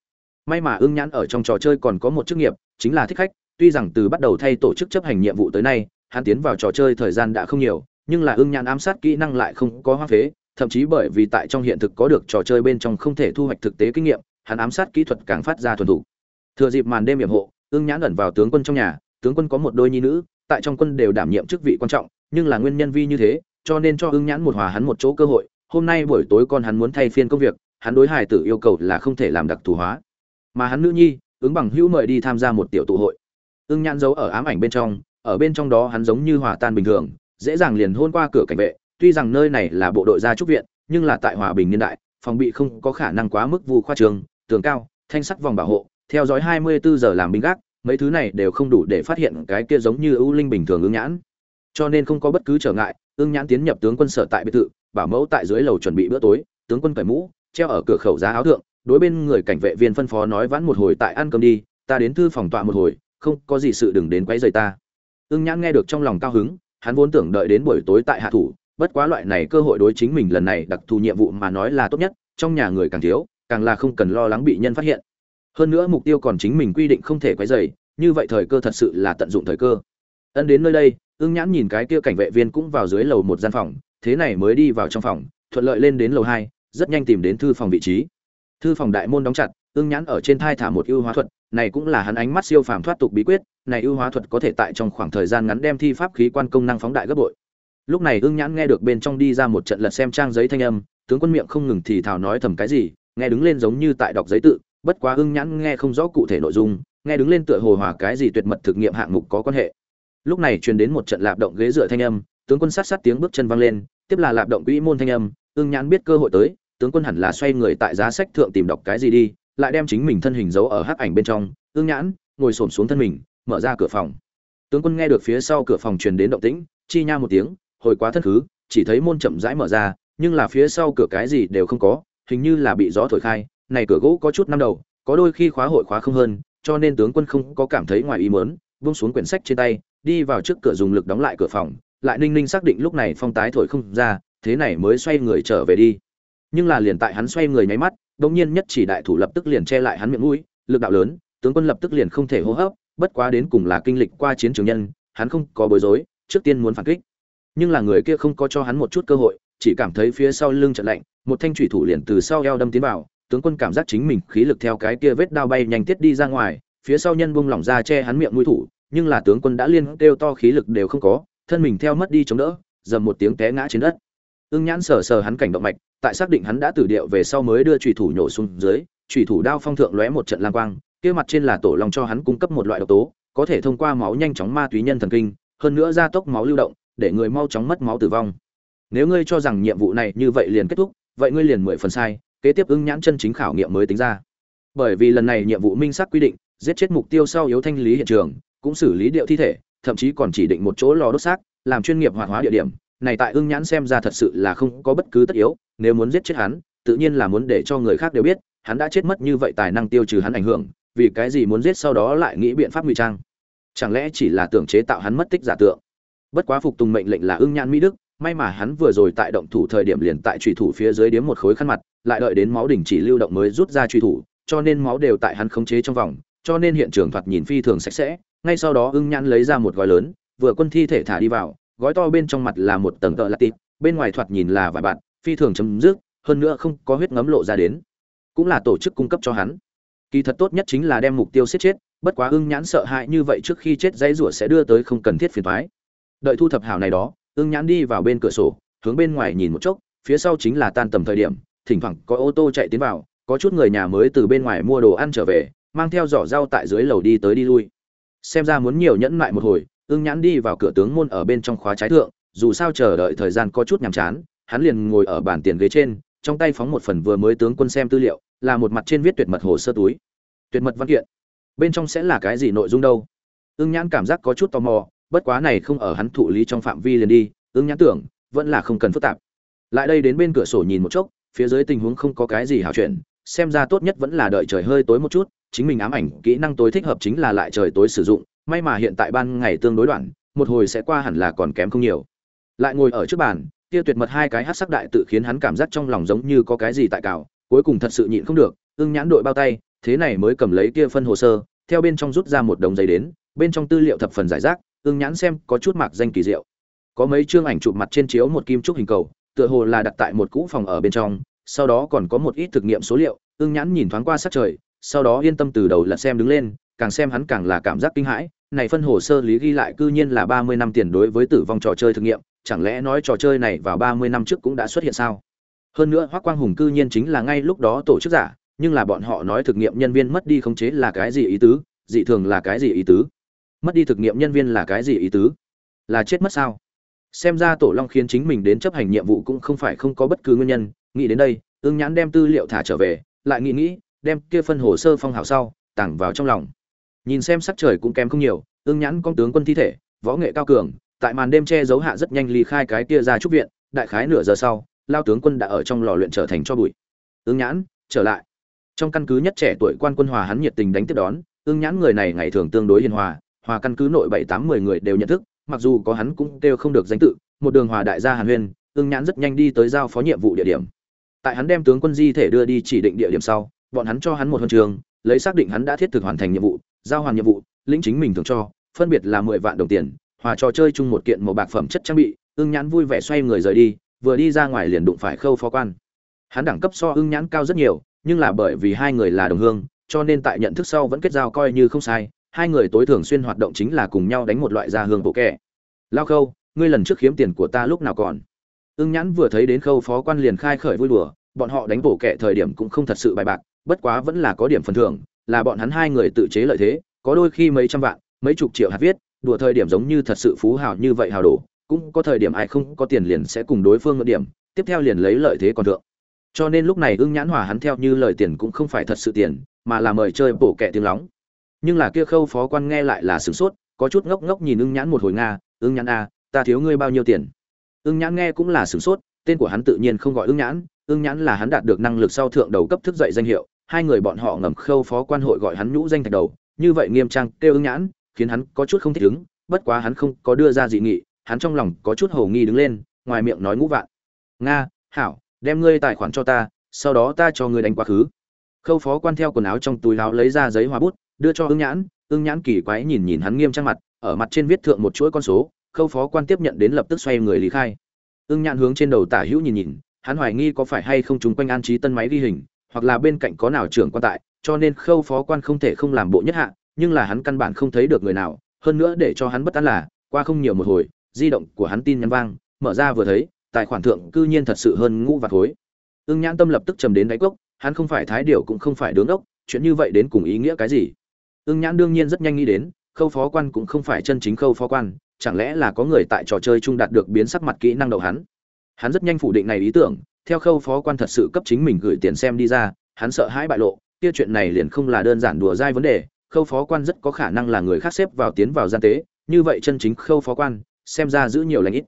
May mà ưng nhãn ở trong trò chơi còn có một chức nghiệp, chính là thích khách tuy rằng từ bắt đầu thay tổ chức chấp hành nhiệm vụ tới nay, hắn tiến vào trò chơi thời gian đã không nhiều, nhưng là ưng nhãn ám sát kỹ năng lại không có hoa phế, thậm chí bởi vì tại trong hiện thực có được trò chơi bên trong không thể thu hoạch thực tế kinh nghiệm, hắn ám sát kỹ thuật càng phát ra thuần thủ thừa dịp màn đêm hiểm hộ, ưng nhãn ẩn vào tướng quân trong nhà, tướng quân có một đôi nhi nữ, tại trong quân đều đảm nhiệm chức vị quan trọng, nhưng là nguyên nhân vi như thế, cho nên cho ưng nhãn một hòa hắn một chỗ cơ hội, hôm nay buổi tối con hắn muốn thay phiên công việc, hắn đối hài tử yêu cầu là không thể làm đặc thù hóa. Mà hắn nữ nhi, ứng bằng hữu mời đi tham gia một tiểu tụ hội ưng nhãn giấu ở ám ảnh bên trong, ở bên trong đó hắn giống như hòa tan bình thường, dễ dàng liền hôn qua cửa cảnh vệ, tuy rằng nơi này là bộ đội gia trúc viện, nhưng là tại hòa bình niên đại, phòng bị không có khả năng quá mức vu khoa trường, tường cao, thanh sắt vòng bảo hộ, theo dõi 24 giờ làm binh gác, mấy thứ này đều không đủ để phát hiện cái kia giống như ưu linh bình thường ưng nhãn. Cho nên không có bất cứ trở ngại, ưng nhãn tiến nhập tướng quân sở tại biệt thự, bảo mẫu tại dưới lầu chuẩn bị bữa tối, tướng quân cởi mũ, treo ở cửa khẩu giá áo thượng, đối bên người cảnh vệ viên phân phó nói vãn một hồi tại ăn cơm đi, ta đến thư phòng tọa một hồi không có gì sự đừng đến quấy rầy ta. Ưng nhãn nghe được trong lòng cao hứng, hắn vốn tưởng đợi đến buổi tối tại hạ thủ, bất quá loại này cơ hội đối chính mình lần này đặc thù nhiệm vụ mà nói là tốt nhất, trong nhà người càng thiếu, càng là không cần lo lắng bị nhân phát hiện. Hơn nữa mục tiêu còn chính mình quy định không thể quấy rầy, như vậy thời cơ thật sự là tận dụng thời cơ. Ân đến nơi đây, ưng nhãn nhìn cái kia cảnh vệ viên cũng vào dưới lầu một gian phòng, thế này mới đi vào trong phòng, thuận lợi lên đến lầu hai, rất nhanh tìm đến thư phòng vị trí. Thư phòng đại môn đóng chặt ưng nhãn ở trên thai thả một ưu hóa thuật, này cũng là hắn ánh mắt siêu phàm thoát tục bí quyết, này ưu hóa thuật có thể tại trong khoảng thời gian ngắn đem thi pháp khí quan công năng phóng đại gấp bội. Lúc này ưng nhãn nghe được bên trong đi ra một trận lật xem trang giấy thanh âm, tướng quân miệng không ngừng thì thào nói thầm cái gì, nghe đứng lên giống như tại đọc giấy tự, bất quá ưng nhãn nghe không rõ cụ thể nội dung, nghe đứng lên tựa hồ hòa cái gì tuyệt mật thực nghiệm hạng mục có quan hệ. Lúc này truyền đến một trận lạp động ghế dựa thanh âm, tướng quân sát sát tiếng bước chân vang lên, tiếp là lạp động quỹ môn thanh âm, ưng nhãn biết cơ hội tới, tướng quân hẳn là xoay người tại giá sách thượng tìm đọc cái gì đi lại đem chính mình thân hình giấu ở hắc ảnh bên trong, ương nhãn, ngồi xổm xuống thân mình, mở ra cửa phòng. Tướng quân nghe được phía sau cửa phòng truyền đến động tĩnh, chi nha một tiếng, hồi quá thân khứ, chỉ thấy môn chậm rãi mở ra, nhưng là phía sau cửa cái gì đều không có, hình như là bị gió thổi khai, này cửa gỗ có chút năm đầu, có đôi khi khóa hội khóa không hơn, cho nên tướng quân không có cảm thấy ngoài ý mớn buông xuống quyển sách trên tay, đi vào trước cửa dùng lực đóng lại cửa phòng, lại ninh ninh xác định lúc này phong tái thổi không ra, thế này mới xoay người trở về đi. Nhưng là liền tại hắn xoay người nháy mắt đột nhiên nhất chỉ đại thủ lập tức liền che lại hắn miệng mũi, lực đạo lớn, tướng quân lập tức liền không thể hô hấp, bất quá đến cùng là kinh lịch qua chiến trường nhân, hắn không có bối rối, trước tiên muốn phản kích. Nhưng là người kia không có cho hắn một chút cơ hội, chỉ cảm thấy phía sau lưng trận lạnh, một thanh chủy thủ liền từ sau eo đâm tiến vào, tướng quân cảm giác chính mình khí lực theo cái kia vết đao bay nhanh tiết đi ra ngoài, phía sau nhân bung lỏng ra che hắn miệng mũi thủ, nhưng là tướng quân đã liên kêu to khí lực đều không có, thân mình theo mất đi chống đỡ, dầm một tiếng té ngã trên đất. Ưng nhãn sờ sờ hắn cảnh động mạch tại xác định hắn đã tử điệu về sau mới đưa trùy thủ nhổ xuống dưới trùy thủ đao phong thượng lóe một trận lang quang, kia mặt trên là tổ long cho hắn cung cấp một loại độc tố, có thể thông qua máu nhanh chóng ma túy nhân thần kinh, hơn nữa gia tốc máu lưu động, để người mau chóng mất máu tử vong. Nếu ngươi cho rằng nhiệm vụ này như vậy liền kết thúc, vậy ngươi liền mười phần sai, kế tiếp ứng nhãn chân chính khảo nghiệm mới tính ra. Bởi vì lần này nhiệm vụ minh xác quy định, giết chết mục tiêu sau yếu thanh lý hiện trường, cũng xử lý điệu thi thể, thậm chí còn chỉ định một chỗ lò đốt xác, làm chuyên nghiệp hoạt hóa địa điểm này tại ưng nhãn xem ra thật sự là không có bất cứ tất yếu, nếu muốn giết chết hắn, tự nhiên là muốn để cho người khác đều biết, hắn đã chết mất như vậy tài năng tiêu trừ hắn ảnh hưởng, vì cái gì muốn giết sau đó lại nghĩ biện pháp ngụy trang? Chẳng lẽ chỉ là tưởng chế tạo hắn mất tích giả tượng? Bất quá phục tùng mệnh lệnh là ưng nhãn mỹ đức, may mà hắn vừa rồi tại động thủ thời điểm liền tại trùy thủ phía dưới điếm một khối khăn mặt, lại đợi đến máu đỉnh chỉ lưu động mới rút ra truy thủ, cho nên máu đều tại hắn khống chế trong vòng, cho nên hiện trường thoạt nhìn phi thường sạch sẽ, ngay sau đó ưng nhãn lấy ra một gói lớn, vừa quân thi thể thả đi vào gói to bên trong mặt là một tầng tợ lạt tịt, bên ngoài thoạt nhìn là vài bạn phi thường chấm dứt, hơn nữa không có huyết ngấm lộ ra đến. Cũng là tổ chức cung cấp cho hắn. Kỳ thật tốt nhất chính là đem mục tiêu giết chết, bất quá ưng nhãn sợ hãi như vậy trước khi chết dãy rủa sẽ đưa tới không cần thiết phiền toái. Đợi thu thập hảo này đó, ưng nhãn đi vào bên cửa sổ, hướng bên ngoài nhìn một chốc, phía sau chính là tan tầm thời điểm, thỉnh thoảng có ô tô chạy tiến vào, có chút người nhà mới từ bên ngoài mua đồ ăn trở về, mang theo giỏ rau tại dưới lầu đi tới đi lui. Xem ra muốn nhiều nhẫn mại một hồi ưng nhãn đi vào cửa tướng môn ở bên trong khóa trái thượng, dù sao chờ đợi thời gian có chút nhàm chán, hắn liền ngồi ở bàn tiền ghế trên, trong tay phóng một phần vừa mới tướng quân xem tư liệu, là một mặt trên viết tuyệt mật hồ sơ túi. Tuyệt mật văn kiện. Bên trong sẽ là cái gì nội dung đâu? Ưng nhãn cảm giác có chút tò mò, bất quá này không ở hắn thụ lý trong phạm vi liền đi, ưng nhãn tưởng, vẫn là không cần phức tạp. Lại đây đến bên cửa sổ nhìn một chốc, phía dưới tình huống không có cái gì hảo chuyện, xem ra tốt nhất vẫn là đợi trời hơi tối một chút, chính mình ám ảnh kỹ năng tối thích hợp chính là lại trời tối sử dụng may mà hiện tại ban ngày tương đối đoạn, một hồi sẽ qua hẳn là còn kém không nhiều. Lại ngồi ở trước bàn, kia tuyệt mật hai cái hát sắc đại tự khiến hắn cảm giác trong lòng giống như có cái gì tại cào, cuối cùng thật sự nhịn không được, ưng nhãn đội bao tay, thế này mới cầm lấy kia phân hồ sơ, theo bên trong rút ra một đồng giấy đến, bên trong tư liệu thập phần giải rác, ưng nhãn xem có chút mạc danh kỳ diệu. Có mấy chương ảnh chụp mặt trên chiếu một kim trúc hình cầu, tựa hồ là đặt tại một cũ phòng ở bên trong, sau đó còn có một ít thực nghiệm số liệu, ưng nhãn nhìn thoáng qua sát trời, sau đó yên tâm từ đầu lật xem đứng lên, càng xem hắn càng là cảm giác kinh hãi này phân hồ sơ lý ghi lại cư nhiên là ba mươi năm tiền đối với tử vong trò chơi thực nghiệm, chẳng lẽ nói trò chơi này vào ba mươi năm trước cũng đã xuất hiện sao? Hơn nữa, hoắc quang hùng cư nhiên chính là ngay lúc đó tổ chức giả, nhưng là bọn họ nói thực nghiệm nhân viên mất đi khống chế là cái gì ý tứ? Dị thường là cái gì ý tứ? Mất đi thực nghiệm nhân viên là cái gì ý tứ? Là chết mất sao? Xem ra tổ long khiến chính mình đến chấp hành nhiệm vụ cũng không phải không có bất cứ nguyên nhân, nghĩ đến đây, ương nhãn đem tư liệu thả trở về, lại nghĩ nghĩ, đem kia phân hồ sơ phong hào sau, tặng vào trong lòng nhìn xem sắc trời cũng kém không nhiều ương nhãn con tướng quân thi thể, võ nghệ cao cường, tại màn đêm che giấu hạ rất nhanh ly khai cái kia ra trúc viện, đại khái nửa giờ sau, lao tướng quân đã ở trong lò luyện trở thành cho bụi. Ương nhãn, trở lại. Trong căn cứ nhất trẻ tuổi quan quân hòa hắn nhiệt tình đánh tiếp đón ương nhãn người này ngày thường tương đối hiền hòa hòa căn cứ nội bảy tám mười người đều nhận thức, mặc dù có hắn cũng kêu không được danh tự, một đường hòa đại gia hàn huyên ương nhãn rất nhanh đi tới giao phó nhiệm vụ địa điểm. Tại hắn đem tướng quân di thể đưa đi chỉ định địa điểm sau, bọn hắn cho hắn một huân trường, lấy xác định hắn đã thiết thực hoàn thành nhiệm vụ giao hoàn nhiệm vụ, lĩnh chính mình thường cho, phân biệt là mười vạn đồng tiền, hòa trò chơi chung một kiện màu bạc phẩm chất trang bị ương nhãn vui vẻ xoay người rời đi, vừa đi ra ngoài liền đụng phải khâu phó quan. Hắn đẳng cấp so ưng nhãn cao rất nhiều, nhưng là bởi vì hai người là đồng hương, cho nên tại nhận thức sau vẫn kết giao coi như không sai, hai người tối thường xuyên hoạt động chính là cùng nhau đánh một loại gia hương bộ kẻ lao khâu, ngươi lần trước khiếm tiền của ta lúc nào còn? Ưng nhãn vừa thấy đến khâu phó quan liền khai khởi vui đùa, bọn họ đánh bổ kẻ thời điểm cũng không thật sự bài bạc, bất quá vẫn là có điểm phần thưởng là bọn hắn hai người tự chế lợi thế có đôi khi mấy trăm vạn mấy chục triệu hạt viết đùa thời điểm giống như thật sự phú hào như vậy hào đổ cũng có thời điểm ai không có tiền liền sẽ cùng đối phương mượn điểm tiếp theo liền lấy lợi thế còn thượng. Cho nên lúc này ưng nhãn hòa hắn theo như lời tiền cũng không phải thật sự tiền mà là mời chơi bổ kẹ tiếng lóng. Nhưng là kia khâu phó quan nghe lại là sửng sốt có chút ngốc ngốc nhìn ưng nhãn một hồi nga ưng nhãn a à, ta thiếu ngươi bao nhiêu tiền? Ưng nhãn nghe cũng là sửng sốt tên của hắn tự nhiên không gọi ưng nhãn ưng nhãn là hắn đạt được năng lực sau thượng đầu cấp thức dậy danh hiệu hai người bọn họ ngầm khâu phó quan hội gọi hắn nhũ danh thạch đầu, như vậy nghiêm trang, kêu ứng nhãn, khiến hắn có chút không thích ứng, bất quá hắn không có đưa ra dị nghị, hắn trong lòng có chút hồ nghi đứng lên, ngoài miệng nói ngũ vạn. Nga, hảo, đem ngươi tài khoản cho ta, sau đó ta cho ngươi đánh quá khứ. Khâu phó quan theo quần áo trong túi áo lấy ra giấy hoa bút, đưa cho ưng nhãn ưng nhãn kỳ quái nhìn nhìn hắn nghiêm trang mặt, ở mặt trên viết thượng một chuỗi con số, khâu phó quan tiếp nhận đến lập tức xoay người lý khai. Ưng nhãn hướng trên đầu tả hữu nhìn nhìn, hắn hoài nghi có phải hay không chúng quanh an trí tân máy ghi hình hoặc là bên cạnh có nào trưởng quan tại, cho nên khâu phó quan không thể không làm bộ nhất hạ, nhưng là hắn căn bản không thấy được người nào. Hơn nữa để cho hắn bất an là, qua không nhiều một hồi, di động của hắn tin nhắn vang, mở ra vừa thấy, tài khoản thượng cư nhiên thật sự hơn ngũ vạt khối. Ưng nhãn tâm lập tức trầm đến đáy cốc, hắn không phải thái điểu cũng không phải đứng ốc chuyện như vậy đến cùng ý nghĩa cái gì? Ưng nhãn đương nhiên rất nhanh nghĩ đến, khâu phó quan cũng không phải chân chính khâu phó quan, chẳng lẽ là có người tại trò chơi chung đạt được biến sắc mặt kỹ năng đầu hắn? Hắn rất nhanh phủ định này ý tưởng theo khâu phó quan thật sự cấp chính mình gửi tiền xem đi ra, hắn sợ hãi bại lộ, kia chuyện này liền không là đơn giản đùa dai vấn đề, khâu phó quan rất có khả năng là người khác xếp vào tiến vào gian tế, như vậy chân chính khâu phó quan, xem ra giữ nhiều lãnh ít.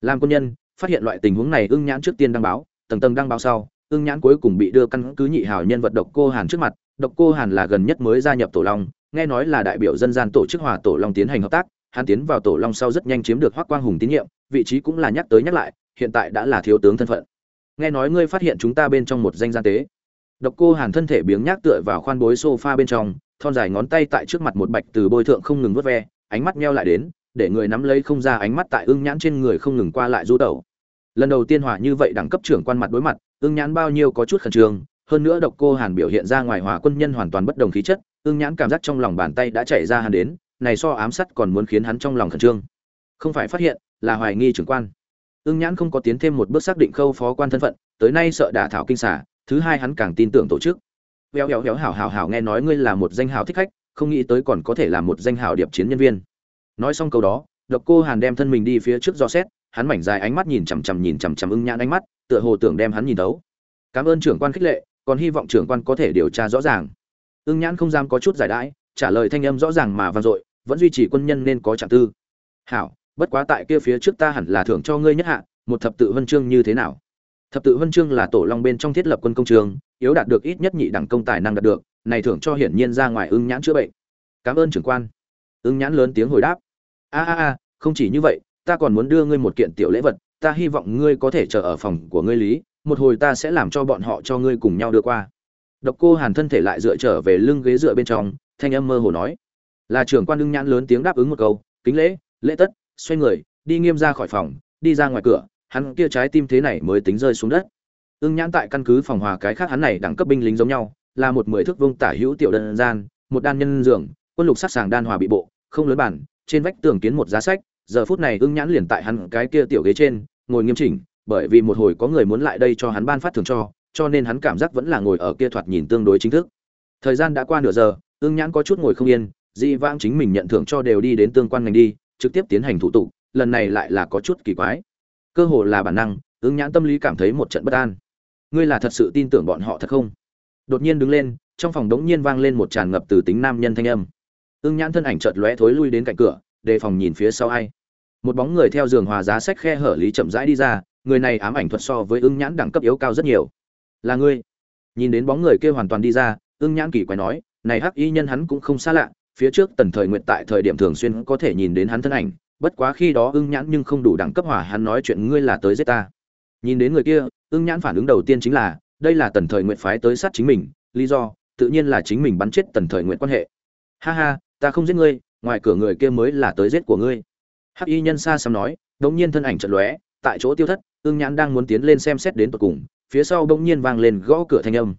Làm quân nhân, phát hiện loại tình huống này ưng nhãn trước tiên đăng báo, tầng tầng đăng báo sau, ưng nhãn cuối cùng bị đưa căn cứ nhị hào nhân vật độc cô hàn trước mặt, độc cô hàn là gần nhất mới gia nhập tổ long, nghe nói là đại biểu dân gian tổ chức hòa tổ long tiến hành hợp tác, hắn tiến vào tổ long sau rất nhanh chiếm được hoắc quang hùng tín nhiệm, vị trí cũng là nhắc tới nhắc lại, hiện tại đã là thiếu tướng thân phận nghe nói ngươi phát hiện chúng ta bên trong một danh gian tế. Độc cô hàn thân thể biếng nhác tựa vào khoan bối sofa bên trong, thon dài ngón tay tại trước mặt một bạch từ bôi thượng không ngừng vớt ve, ánh mắt meo lại đến, để người nắm lấy không ra ánh mắt tại ưng nhãn trên người không ngừng qua lại du tẩu. Lần đầu tiên hòa như vậy đẳng cấp trưởng quan mặt đối mặt, ưng nhãn bao nhiêu có chút khẩn trương, hơn nữa độc cô hàn biểu hiện ra ngoài hòa quân nhân hoàn toàn bất đồng khí chất, ưng nhãn cảm giác trong lòng bàn tay đã chảy ra hàn đến, này so ám sát còn muốn khiến hắn trong lòng khẩn trương. Không phải phát hiện, là hoài nghi trưởng quan ưng nhãn không có tiến thêm một bước xác định khâu phó quan thân phận, tới nay sợ đả thảo kinh xả, thứ hai hắn càng tin tưởng tổ chức. Véo véo véo hảo hảo hảo nghe nói ngươi là một danh hào thích khách, không nghĩ tới còn có thể là một danh hào điệp chiến nhân viên. Nói xong câu đó, độc cô hàn đem thân mình đi phía trước do xét, hắn mảnh dài ánh mắt nhìn chằm chằm nhìn chằm chằm ưng nhãn ánh mắt, tựa hồ tưởng đem hắn nhìn đấu cảm ơn trưởng quan khích lệ, còn hy vọng trưởng quan có thể điều tra rõ ràng. Ưng nhãn không dám có chút giải đãi, trả lời thanh âm rõ ràng mà vang dội, vẫn duy trì quân nhân nên có trạng tư. Hảo bất quá tại kia phía trước ta hẳn là thưởng cho ngươi nhất hạ, một thập tự huân chương như thế nào? Thập tự huân chương là tổ long bên trong thiết lập quân công trường, yếu đạt được ít nhất nhị đẳng công tài năng đạt được, này thưởng cho hiển nhiên ra ngoài ưng nhãn chữa bệnh. Cảm ơn trưởng quan. Ưng nhãn lớn tiếng hồi đáp. A a a, không chỉ như vậy, ta còn muốn đưa ngươi một kiện tiểu lễ vật, ta hy vọng ngươi có thể chờ ở phòng của ngươi lý, một hồi ta sẽ làm cho bọn họ cho ngươi cùng nhau đưa qua. Độc cô hàn thân thể lại dựa trở về lưng ghế dựa bên trong, thanh âm mơ hồ nói. Là trưởng quan ưng nhãn lớn tiếng đáp ứng một câu, kính lễ lễ tất xoay người, đi nghiêm ra khỏi phòng, đi ra ngoài cửa, hắn kia trái tim thế này mới tính rơi xuống đất. Ưng nhãn tại căn cứ phòng hòa cái khác hắn này đẳng cấp binh lính giống nhau, là một mười thước vương tả hữu tiểu đơn gian một đan nhân giường, quân lục sát sàng đan hòa bị bộ, không lớn bản, trên vách tường kiến một giá sách, giờ phút này ưng nhãn liền tại hắn cái kia tiểu ghế trên, ngồi nghiêm chỉnh, bởi vì một hồi có người muốn lại đây cho hắn ban phát thưởng cho cho nên hắn cảm giác vẫn là ngồi ở kia thoạt nhìn tương đối chính thức. Thời gian đã qua nửa giờ, ưng nhãn có chút ngồi không yên, dị vãng chính mình nhận thưởng cho đều đi đến tương quan ngành đi trực tiếp tiến hành thủ tục, lần này lại là có chút kỳ quái. Cơ hồ là bản năng, ứng nhãn tâm lý cảm thấy một trận bất an. Ngươi là thật sự tin tưởng bọn họ thật không? Đột nhiên đứng lên, trong phòng đống nhiên vang lên một tràn ngập từ tính nam nhân thanh âm. Ưng nhãn thân ảnh chợt lóe thối lui đến cạnh cửa, đề phòng nhìn phía sau ai. Một bóng người theo giường hòa giá sách khe hở lý chậm rãi đi ra, người này ám ảnh thuật so với ưng nhãn đẳng cấp yếu cao rất nhiều. Là ngươi. Nhìn đến bóng người kia hoàn toàn đi ra ưng nhãn kỳ quái nói, này hắc y nhân hắn cũng không xa lạ phía trước tần thời nguyện tại thời điểm thường xuyên có thể nhìn đến hắn thân ảnh, bất quá khi đó ưng nhãn nhưng không đủ đẳng cấp hỏa hắn nói chuyện ngươi là tới giết ta. Nhìn đến người kia, ưng nhãn phản ứng đầu tiên chính là, đây là tần thời nguyện phái tới sát chính mình, lý do, tự nhiên là chính mình bắn chết tần thời nguyện quan hệ. Ha ha, ta không giết ngươi, ngoài cửa người kia mới là tới giết của ngươi. Hắc y nhân xa xăm nói, đống nhiên thân ảnh trận lóe, tại chỗ tiêu thất, ưng nhãn đang muốn tiến lên xem xét đến tận cùng, phía sau đống nhiên vang lên gõ cửa thanh âm.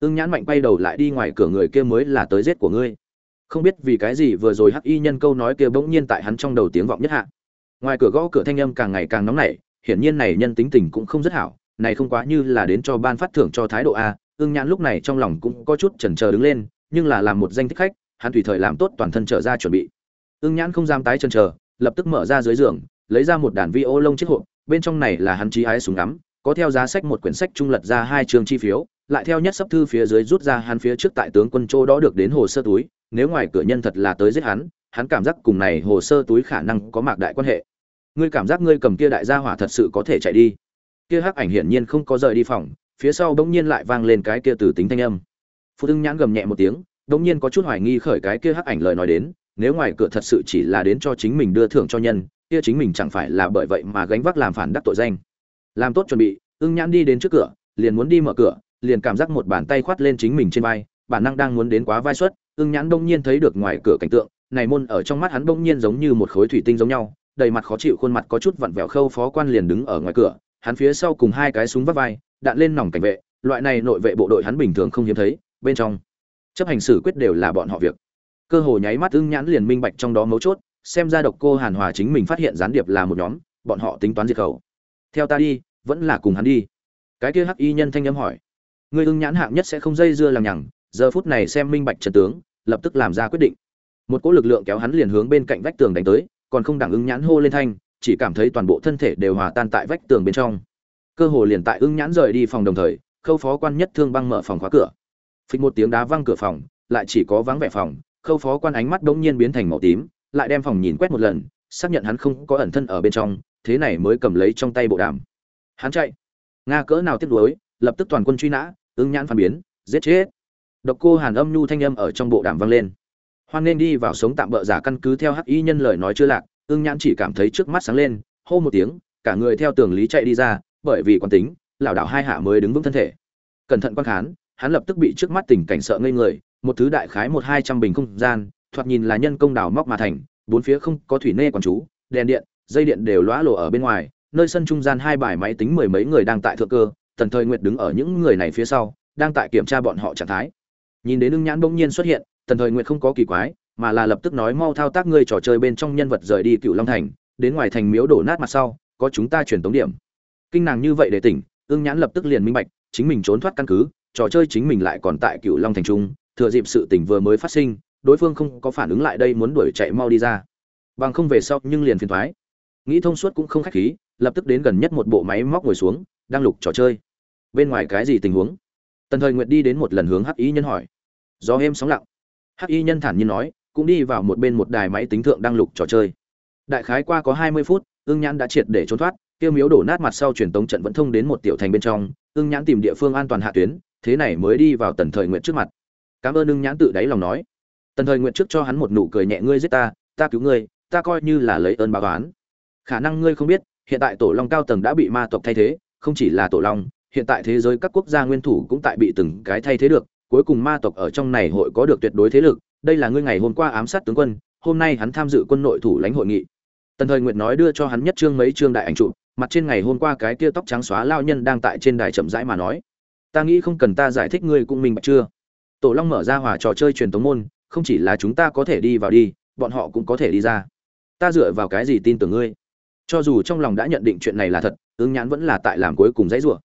Ưng nhãn mạnh bay đầu lại đi ngoài cửa người kia mới là tới giết của ngươi không biết vì cái gì vừa rồi hắc y nhân câu nói kia bỗng nhiên tại hắn trong đầu tiếng vọng nhất hạ. Ngoài cửa gõ cửa thanh âm càng ngày càng nóng nảy, hiển nhiên này nhân tính tình cũng không rất hảo, này không quá như là đến cho ban phát thưởng cho thái độ a ương nhãn lúc này trong lòng cũng có chút chần chờ đứng lên, nhưng là làm một danh thích khách, hắn tùy thời làm tốt toàn thân trở ra chuẩn bị. Ương nhãn không dám tái chần chờ, lập tức mở ra dưới giường, lấy ra một đàn vi ô lông chiếc hộp, bên trong này là hắn trí ái súng ngắm có theo giá sách một quyển sách trung lật ra hai trường chi phiếu, lại theo nhất sấp thư phía dưới rút ra hắn phía trước tại tướng quân châu đó được đến hồ sơ túi, nếu ngoài cửa nhân thật là tới giết hắn hắn cảm giác cùng này hồ sơ túi khả năng có mạc đại quan hệ. Ngươi cảm giác ngươi cầm kia đại gia hỏa thật sự có thể chạy đi. Kia hắc ảnh hiển nhiên không có rời đi phòng, phía sau bỗng nhiên lại vang lên cái kia từ tính thanh âm. Phụ ưng nhãn gầm nhẹ một tiếng đống nhiên có chút hoài nghi khởi cái kia hắc ảnh lời nói đến, nếu ngoài cửa thật sự chỉ là đến cho chính mình đưa thưởng cho nhân, kia chính mình chẳng phải là bởi vậy mà gánh vác làm phản đắc tội danh làm tốt chuẩn bị, ưng nhãn đi đến trước cửa, liền muốn đi mở cửa, liền cảm giác một bàn tay khoát lên chính mình trên vai, bản năng đang muốn đến quá vai suất ưng nhãn đông nhiên thấy được ngoài cửa cảnh tượng, này môn ở trong mắt hắn đông nhiên giống như một khối thủy tinh giống nhau, đầy mặt khó chịu, khuôn mặt có chút vặn vẹo khâu phó quan liền đứng ở ngoài cửa, hắn phía sau cùng hai cái súng vắt vai, đạn lên nòng cảnh vệ, loại này nội vệ bộ đội hắn bình thường không hiếm thấy, bên trong chấp hành xử quyết đều là bọn họ việc. Cơ hồ nháy mắt ưng nhãn liền minh bạch trong đó mấu chốt, xem ra độc cô hàn hòa chính mình phát hiện gián điệp là một nhóm, bọn họ tính toán diệt khẩu. Theo ta đi vẫn là cùng hắn đi. Cái kia hắc y nhân thanh âm hỏi. Người ưng nhãn hạng nhất sẽ không dây dưa làm nhằng, giờ phút này xem minh bạch trần tướng, lập tức làm ra quyết định. Một cỗ lực lượng kéo hắn liền hướng bên cạnh vách tường đánh tới, còn không đẳng ưng nhãn hô lên thanh, chỉ cảm thấy toàn bộ thân thể đều hòa tan tại vách tường bên trong. Cơ hồ liền tại ưng nhãn rời đi phòng đồng thời, khâu phó quan nhất thương băng mở phòng khóa cửa. Phịch một tiếng đá văng cửa phòng, lại chỉ có vắng vẻ phòng, khâu phó quan ánh mắt đống nhiên biến thành màu tím, lại đem phòng nhìn quét một lần, xác nhận hắn không có ẩn thân ở bên trong, thế này mới cầm lấy trong tay bộ đàm hắn chạy. Nga cỡ nào tiếp đối lập tức toàn quân truy nã, ứng nhãn phản biến, giết chết. Độc cô hàn âm nhu thanh âm ở trong bộ đàm vang lên. Hoan nên đi vào sống tạm bỡ giả căn cứ theo hắc y nhân lời nói chưa lạc ưng nhãn chỉ cảm thấy trước mắt sáng lên, hô một tiếng, cả người theo tường lý chạy đi ra, bởi vì quan tính lảo đảo hai hạ mới đứng vững thân thể. Cẩn thận quan khán, hắn lập tức bị trước mắt tình cảnh sợ ngây người, một thứ đại khái một hai trăm bình không gian, thoạt nhìn là nhân công đào móc mà thành, bốn phía không có thủy nê quản chú, đèn điện, dây điện đều lõa lộ ở bên ngoài nơi sân trung gian hai bài máy tính mười mấy người đang tại thượng cơ, tần thời nguyệt đứng ở những người này phía sau, đang tại kiểm tra bọn họ trạng thái. Nhìn đến ưng nhãn bỗng nhiên xuất hiện, tần thời nguyệt không có kỳ quái, mà là lập tức nói mau thao tác ngươi trò chơi bên trong nhân vật rời đi cựu long thành, đến ngoài thành miếu đổ nát mặt sau, có chúng ta truyền tống điểm. Kinh nàng như vậy để tỉnh, ưng nhãn lập tức liền minh bạch, chính mình trốn thoát căn cứ, trò chơi chính mình lại còn tại cựu long thành trung thừa dịp sự tình vừa mới phát sinh, đối phương không có phản ứng lại đây muốn đuổi chạy mau đi ra. Bằng không về sau nhưng liền phiền thoái. Nghĩ thông suốt cũng không khách khí lập tức đến gần nhất một bộ máy móc ngồi xuống, đang lục trò chơi. Bên ngoài cái gì tình huống? Tần thời nguyệt đi đến một lần hướng hắc y nhân hỏi. Do êm sóng lặng. Hắc y nhân thản nhiên nói, cũng đi vào một bên một đài máy tính thượng đang lục trò chơi. Đại khái qua có hai mươi phút ương nhãn đã triệt để trốn thoát, tiêu miếu đổ nát mặt sau truyền tống trận vẫn thông đến một tiểu thành bên trong ương nhãn tìm địa phương an toàn hạ tuyến, thế này mới đi vào tần thời nguyện trước mặt. Cảm ơn ương nhãn tự đáy lòng nói. Tần thời nguyện trước cho hắn một nụ cười nhẹ ngươi giết ta ta cứu ngươi, ta coi như là lấy ơn báo oán. Khả năng ngươi không biết hiện tại tổ long cao tầng đã bị ma tộc thay thế, không chỉ là tổ long, hiện tại thế giới các quốc gia nguyên thủ cũng tại bị từng cái thay thế được, cuối cùng ma tộc ở trong này hội có được tuyệt đối thế lực. Đây là ngươi ngày hôm qua ám sát tướng quân, hôm nay hắn tham dự quân nội thủ lãnh hội nghị. Tần thời nguyệt nói đưa cho hắn nhất trương mấy trương đại ảnh trụ mặt trên ngày hôm qua cái kia tóc trắng xóa lao nhân đang tại trên đài chậm rãi mà nói, ta nghĩ không cần ta giải thích ngươi cũng mình bạch chưa? Tổ long mở ra hòa trò chơi truyền tống môn, không chỉ là chúng ta có thể đi vào đi, bọn họ cũng có thể đi ra. Ta dựa vào cái gì tin tưởng ngươi? Cho dù trong lòng đã nhận định chuyện này là thật, ứng nhãn vẫn là tại làm cuối cùng dãy rủa.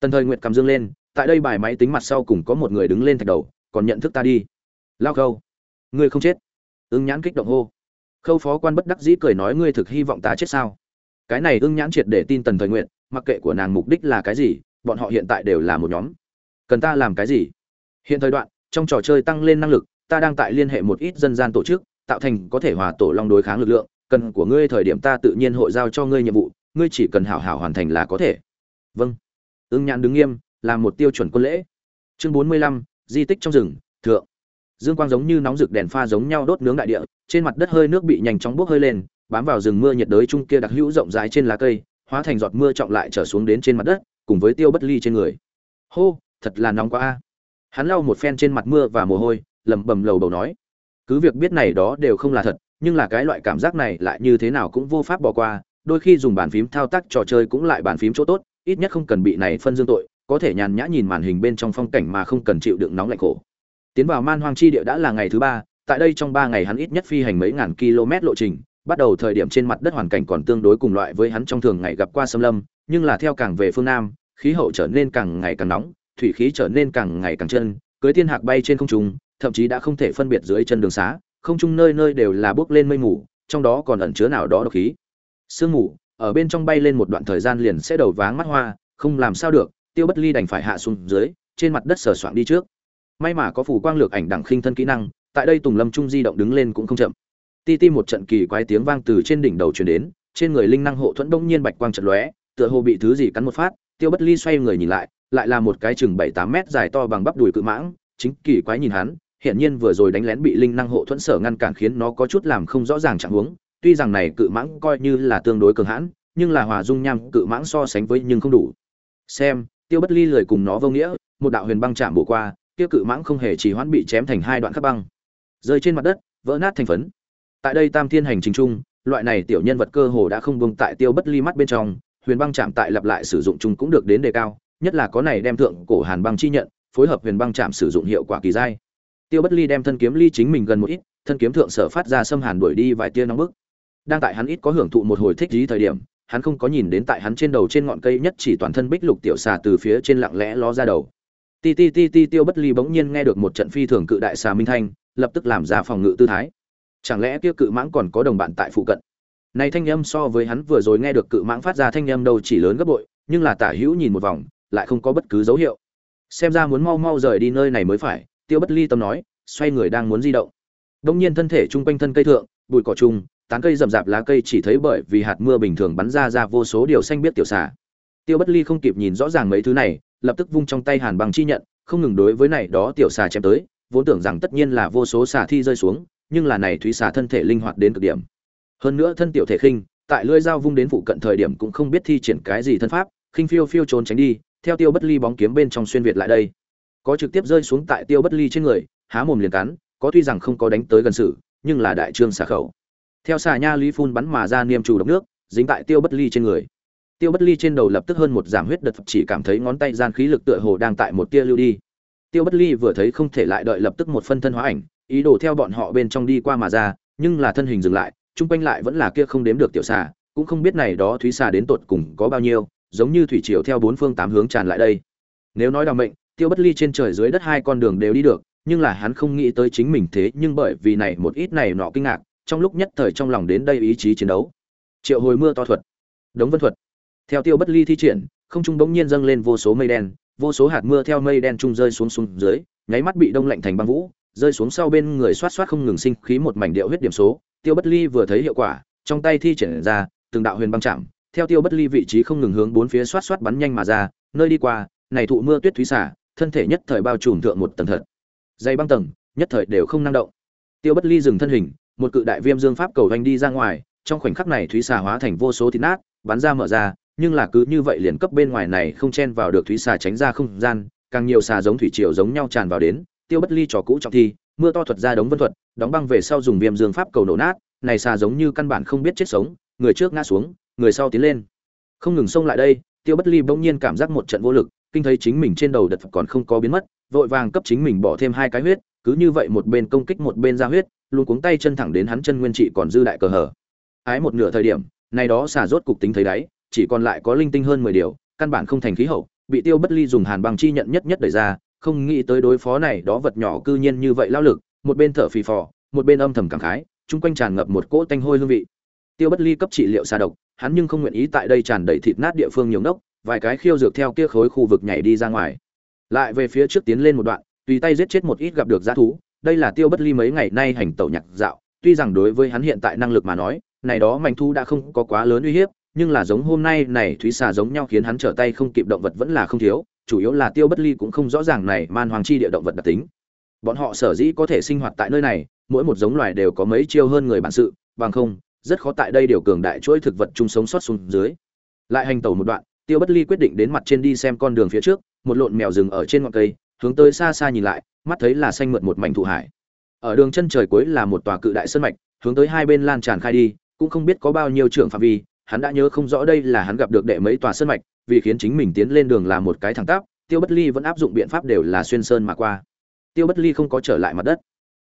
Tần thời nguyệt cầm dương lên, tại đây bài máy tính mặt sau cùng có một người đứng lên thạch đầu, còn nhận thức ta đi. Lao khâu. Ngươi không chết. Ứng nhãn kích động hô. Khâu phó quan bất đắc dĩ cười nói ngươi thực hy vọng ta chết sao? Cái này ưng nhãn triệt để tin tần thời nguyện mặc kệ của nàng mục đích là cái gì, bọn họ hiện tại đều là một nhóm. Cần ta làm cái gì? Hiện thời đoạn, trong trò chơi tăng lên năng lực, ta đang tại liên hệ một ít dân gian tổ chức, tạo thành có thể hòa tổ long đối kháng lực lượng cần của ngươi thời điểm ta tự nhiên hội giao cho ngươi nhiệm vụ, ngươi chỉ cần hảo hảo hoàn thành là có thể. Vâng. Ưng nhãn đứng nghiêm là một tiêu chuẩn quân lễ. Chương bốn mươi lăm, di tích trong rừng, thượng. Dương quang giống như nóng rực đèn pha giống nhau đốt nướng đại địa, trên mặt đất hơi nước bị nhanh chóng bốc hơi lên, bám vào rừng mưa nhiệt đới trung kia đặc hữu rộng rãi trên lá cây, hóa thành giọt mưa trọng lại trở xuống đến trên mặt đất, cùng với tiêu bất ly trên người. Hô, thật là nóng quá a. Hắn lau một phen trên mặt mưa và mồ hôi, lẩm bẩm lầu bầu nói. Cứ việc biết này đó đều không là thật nhưng là cái loại cảm giác này lại như thế nào cũng vô pháp bỏ qua, đôi khi dùng bàn phím thao tác trò chơi cũng lại bàn phím chỗ tốt, ít nhất không cần bị này phân dương tội, có thể nhàn nhã nhìn màn hình bên trong phong cảnh mà không cần chịu đựng nóng lạnh khổ. Tiến vào man hoang chi địa đã là ngày thứ ba, tại đây trong ba ngày hắn ít nhất phi hành mấy ngàn km lộ trình, bắt đầu thời điểm trên mặt đất hoàn cảnh còn tương đối cùng loại với hắn trong thường ngày gặp qua xâm lâm, nhưng là theo càng về phương nam, khí hậu trở nên càng ngày càng nóng, thủy khí trở nên càng ngày càng chân, cưới tiên hạc bay trên không trung, thậm chí đã không thể phân biệt dưới chân đường xá không trung nơi nơi đều là bước lên mây mù, trong đó còn ẩn chứa nào đó độc khí. Sương mù, ở bên trong bay lên một đoạn thời gian liền sẽ đầu váng mắt hoa, không làm sao được, tiêu bất ly đành phải hạ xuống dưới, trên mặt đất sờ soạng đi trước. May mà có phủ quang lược ảnh đẳng khinh thân kỹ năng, tại đây tùng lâm trung di động đứng lên cũng không chậm. Ti ti một trận kỳ quái tiếng vang từ trên đỉnh đầu truyền đến, trên người linh năng hộ thuẫn đông nhiên bạch quang trận lóe, tựa hồ bị thứ gì cắn một phát, tiêu bất ly xoay người nhìn lại lại là một cái chừng bảy tám mét dài to bằng bắp đùi cự mãng, chính kỳ quái nhìn hắn hiện nhiên vừa rồi đánh lén bị linh năng hộ thuẫn sở ngăn cản khiến nó có chút làm không rõ ràng trạng huống. Tuy rằng này cự mãng coi như là tương đối cường hãn, nhưng là hòa dung nham cự mãng so sánh với nhưng không đủ. Xem, tiêu bất ly lười cùng nó vô nghĩa, một đạo huyền băng chạm bổ qua, kia cự mãng không hề chỉ hoãn bị chém thành hai đoạn khắc băng. Rơi trên mặt đất, vỡ nát thành phấn. Tại đây tam thiên hành trình chung, loại này tiểu nhân vật cơ hồ đã không buông tại tiêu bất ly mắt bên trong, huyền băng chạm tại lặp lại sử dụng chung cũng được đến đề cao, nhất là có này đem thượng cổ hàn băng chi nhận, phối hợp huyền băng chạm sử dụng hiệu quả kỳ dai tiêu bất ly đem thân kiếm ly chính mình gần một ít, thân kiếm thượng sở phát ra xâm hàn đuổi đi vài tia nóng bức. Đang tại hắn ít có hưởng thụ một hồi thích dí thời điểm, hắn không có nhìn đến tại hắn trên đầu trên ngọn cây nhất chỉ toàn thân bích lục tiểu xà từ phía trên lặng lẽ ló ra đầu. Ti ti ti ti tiêu bất ly bỗng nhiên nghe được một trận phi thường cự đại xà minh thanh, lập tức làm ra phòng ngự tư thái. Chẳng lẽ kia cự mãng còn có đồng bạn tại phụ cận? Này thanh âm so với hắn vừa rồi nghe được cự mãng phát ra thanh âm đâu chỉ lớn gấp bội, nhưng là tả hữu nhìn một vòng, lại không có bất cứ dấu hiệu. Xem ra muốn mau mau rời đi nơi này mới phải tiêu bất ly tâm nói, xoay người đang muốn di động. Đông nhiên thân thể trung quanh thân cây thượng, bụi cỏ trùng, tán cây rậm rạp lá cây chỉ thấy bởi vì hạt mưa bình thường bắn ra ra vô số điều xanh biết tiểu xả. tiêu bất ly không kịp nhìn rõ ràng mấy thứ này, lập tức vung trong tay hàn bằng chi nhận, không ngừng đối với này đó tiểu xà chém tới, vốn tưởng rằng tất nhiên là vô số xà thi rơi xuống, nhưng là này thúy xà thân thể linh hoạt đến cực điểm. Hơn nữa thân tiểu thể khinh, tại lưỡi dao vung đến phụ cận thời điểm cũng không biết thi triển cái gì thân pháp, khinh phiêu phiêu trốn tránh đi, theo tiêu bất ly bóng kiếm bên trong xuyên việt lại đây có trực tiếp rơi xuống tại tiêu bất ly trên người, há mồm liền cắn, có tuy rằng không có đánh tới gần sự nhưng là đại trương xà khẩu. Theo xà nha lý phun bắn mà ra niêm trù độc nước, dính tại tiêu bất ly trên người. Tiêu bất ly trên đầu lập tức hơn một giảm huyết đợt chỉ cảm thấy ngón tay gian khí lực tựa hồ đang tại một tia lưu đi. Tiêu bất ly vừa thấy không thể lại đợi lập tức một phân thân hóa ảnh, ý đồ theo bọn họ bên trong đi qua mà ra, nhưng là thân hình dừng lại, chung quanh lại vẫn là kia không đếm được tiểu xà, cũng không biết này đó thúy xà đến tột cùng có bao nhiêu, giống như thủy triều theo bốn phương tám hướng tràn lại đây. Nếu nói đào mệnh tiêu bất ly trên trời dưới đất hai con đường đều đi được, nhưng là hắn không nghĩ tới chính mình thế, nhưng bởi vì này một ít này nọ kinh ngạc, trong lúc nhất thời trong lòng đến đây ý chí chiến đấu. Triệu hồi mưa to thuật. Đống vân thuật. Theo tiêu bất ly thi triển, không trung bỗng nhiên dâng lên vô số mây đen, vô số hạt mưa theo mây đen trung rơi xuống xuống dưới, nháy mắt bị đông lạnh thành băng vũ, rơi xuống sau bên người xoát xoát không ngừng sinh khí một mảnh điệu huyết điểm số. Tiêu bất ly vừa thấy hiệu quả, trong tay thi triển ra, từng đạo huyền băng chạm, theo tiêu bất ly vị trí không ngừng hướng bốn phía xoát xoát bắn nhanh mà ra, nơi đi qua, này thụ mưa tuyết thúy xả thân thể nhất thời bao trùm thượng một tầng thật. Dây băng tầng, nhất thời đều không năng động. Tiêu bất ly dừng thân hình, một cự đại viêm dương pháp cầu vanh đi ra ngoài, trong khoảnh khắc này thúy xà hóa thành vô số thịt nát, bắn ra mở ra, nhưng là cứ như vậy liền cấp bên ngoài này không chen vào được thúy xà tránh ra không gian, càng nhiều xà giống thủy triều giống nhau tràn vào đến, tiêu bất ly trò cũ trọng thi, mưa to thuật ra đống vân thuật, đóng băng về sau dùng viêm dương pháp cầu nổ nát, này xà giống như căn bản không biết chết sống, người trước ngã xuống, người sau tiến lên. Không ngừng xông lại đây, tiêu bất ly bỗng nhiên cảm giác một trận vô lực kinh thấy chính mình trên đầu đật còn không có biến mất, vội vàng cấp chính mình bỏ thêm hai cái huyết, cứ như vậy một bên công kích một bên ra huyết, luôn cuống tay chân thẳng đến hắn chân nguyên trị còn dư đại cờ hở ái một nửa thời điểm, nay đó xả rốt cục tính thấy đáy, chỉ còn lại có linh tinh hơn mười điều, căn bản không thành khí hậu, bị tiêu bất ly dùng hàn băng chi nhận nhất nhất đẩy ra, không nghĩ tới đối phó này đó vật nhỏ cư nhiên như vậy lao lực, một bên thở phì phò, một bên âm thầm cảm khái, chung quanh tràn ngập một cỗ tanh hôi hương vị. Tiêu bất ly cấp trị liệu xà độc, hắn nhưng không nguyện ý tại đây tràn đầy thịt nát địa phương nhiều nốc vài cái khiêu dược theo kia khối khu vực nhảy đi ra ngoài. Lại về phía trước tiến lên một đoạn, tùy tay giết chết một ít gặp được g thú. Đây là tiêu bất ly mấy ngày nay hành tẩu nhạc dạo. Tuy rằng đối với hắn hiện tại năng lực mà nói, này đó manh thu đã không có quá lớn uy hiếp, nhưng là giống hôm nay này thúy xà giống nhau khiến hắn trở tay không kịp động vật vẫn là không thiếu. Chủ yếu là tiêu bất ly cũng không rõ ràng này man hoàng chi địa động vật đặc tính. Bọn họ sở dĩ có thể sinh hoạt tại nơi này, mỗi một giống loài đều có mấy chiêu hơn người bản sự, bằng không, rất khó tại đây điều cường đại chuỗi thực vật chung sống sót xuống dưới. Lại hành tẩu một đoạn tiêu bất ly quyết định đến mặt trên đi xem con đường phía trước, một lộn mèo rừng ở trên ngọn cây, hướng tới xa xa nhìn lại, mắt thấy là xanh mượt một mảnh thụ hải. Ở đường chân trời cuối là một tòa cự đại sân mạch, hướng tới hai bên lan tràn khai đi, cũng không biết có bao nhiêu trưởng phạm vi, hắn đã nhớ không rõ đây là hắn gặp được đệ mấy tòa sân mạch, vì khiến chính mình tiến lên đường là một cái thẳng tắp, tiêu bất ly vẫn áp dụng biện pháp đều là xuyên sơn mà qua. Tiêu bất ly không có trở lại mặt đất,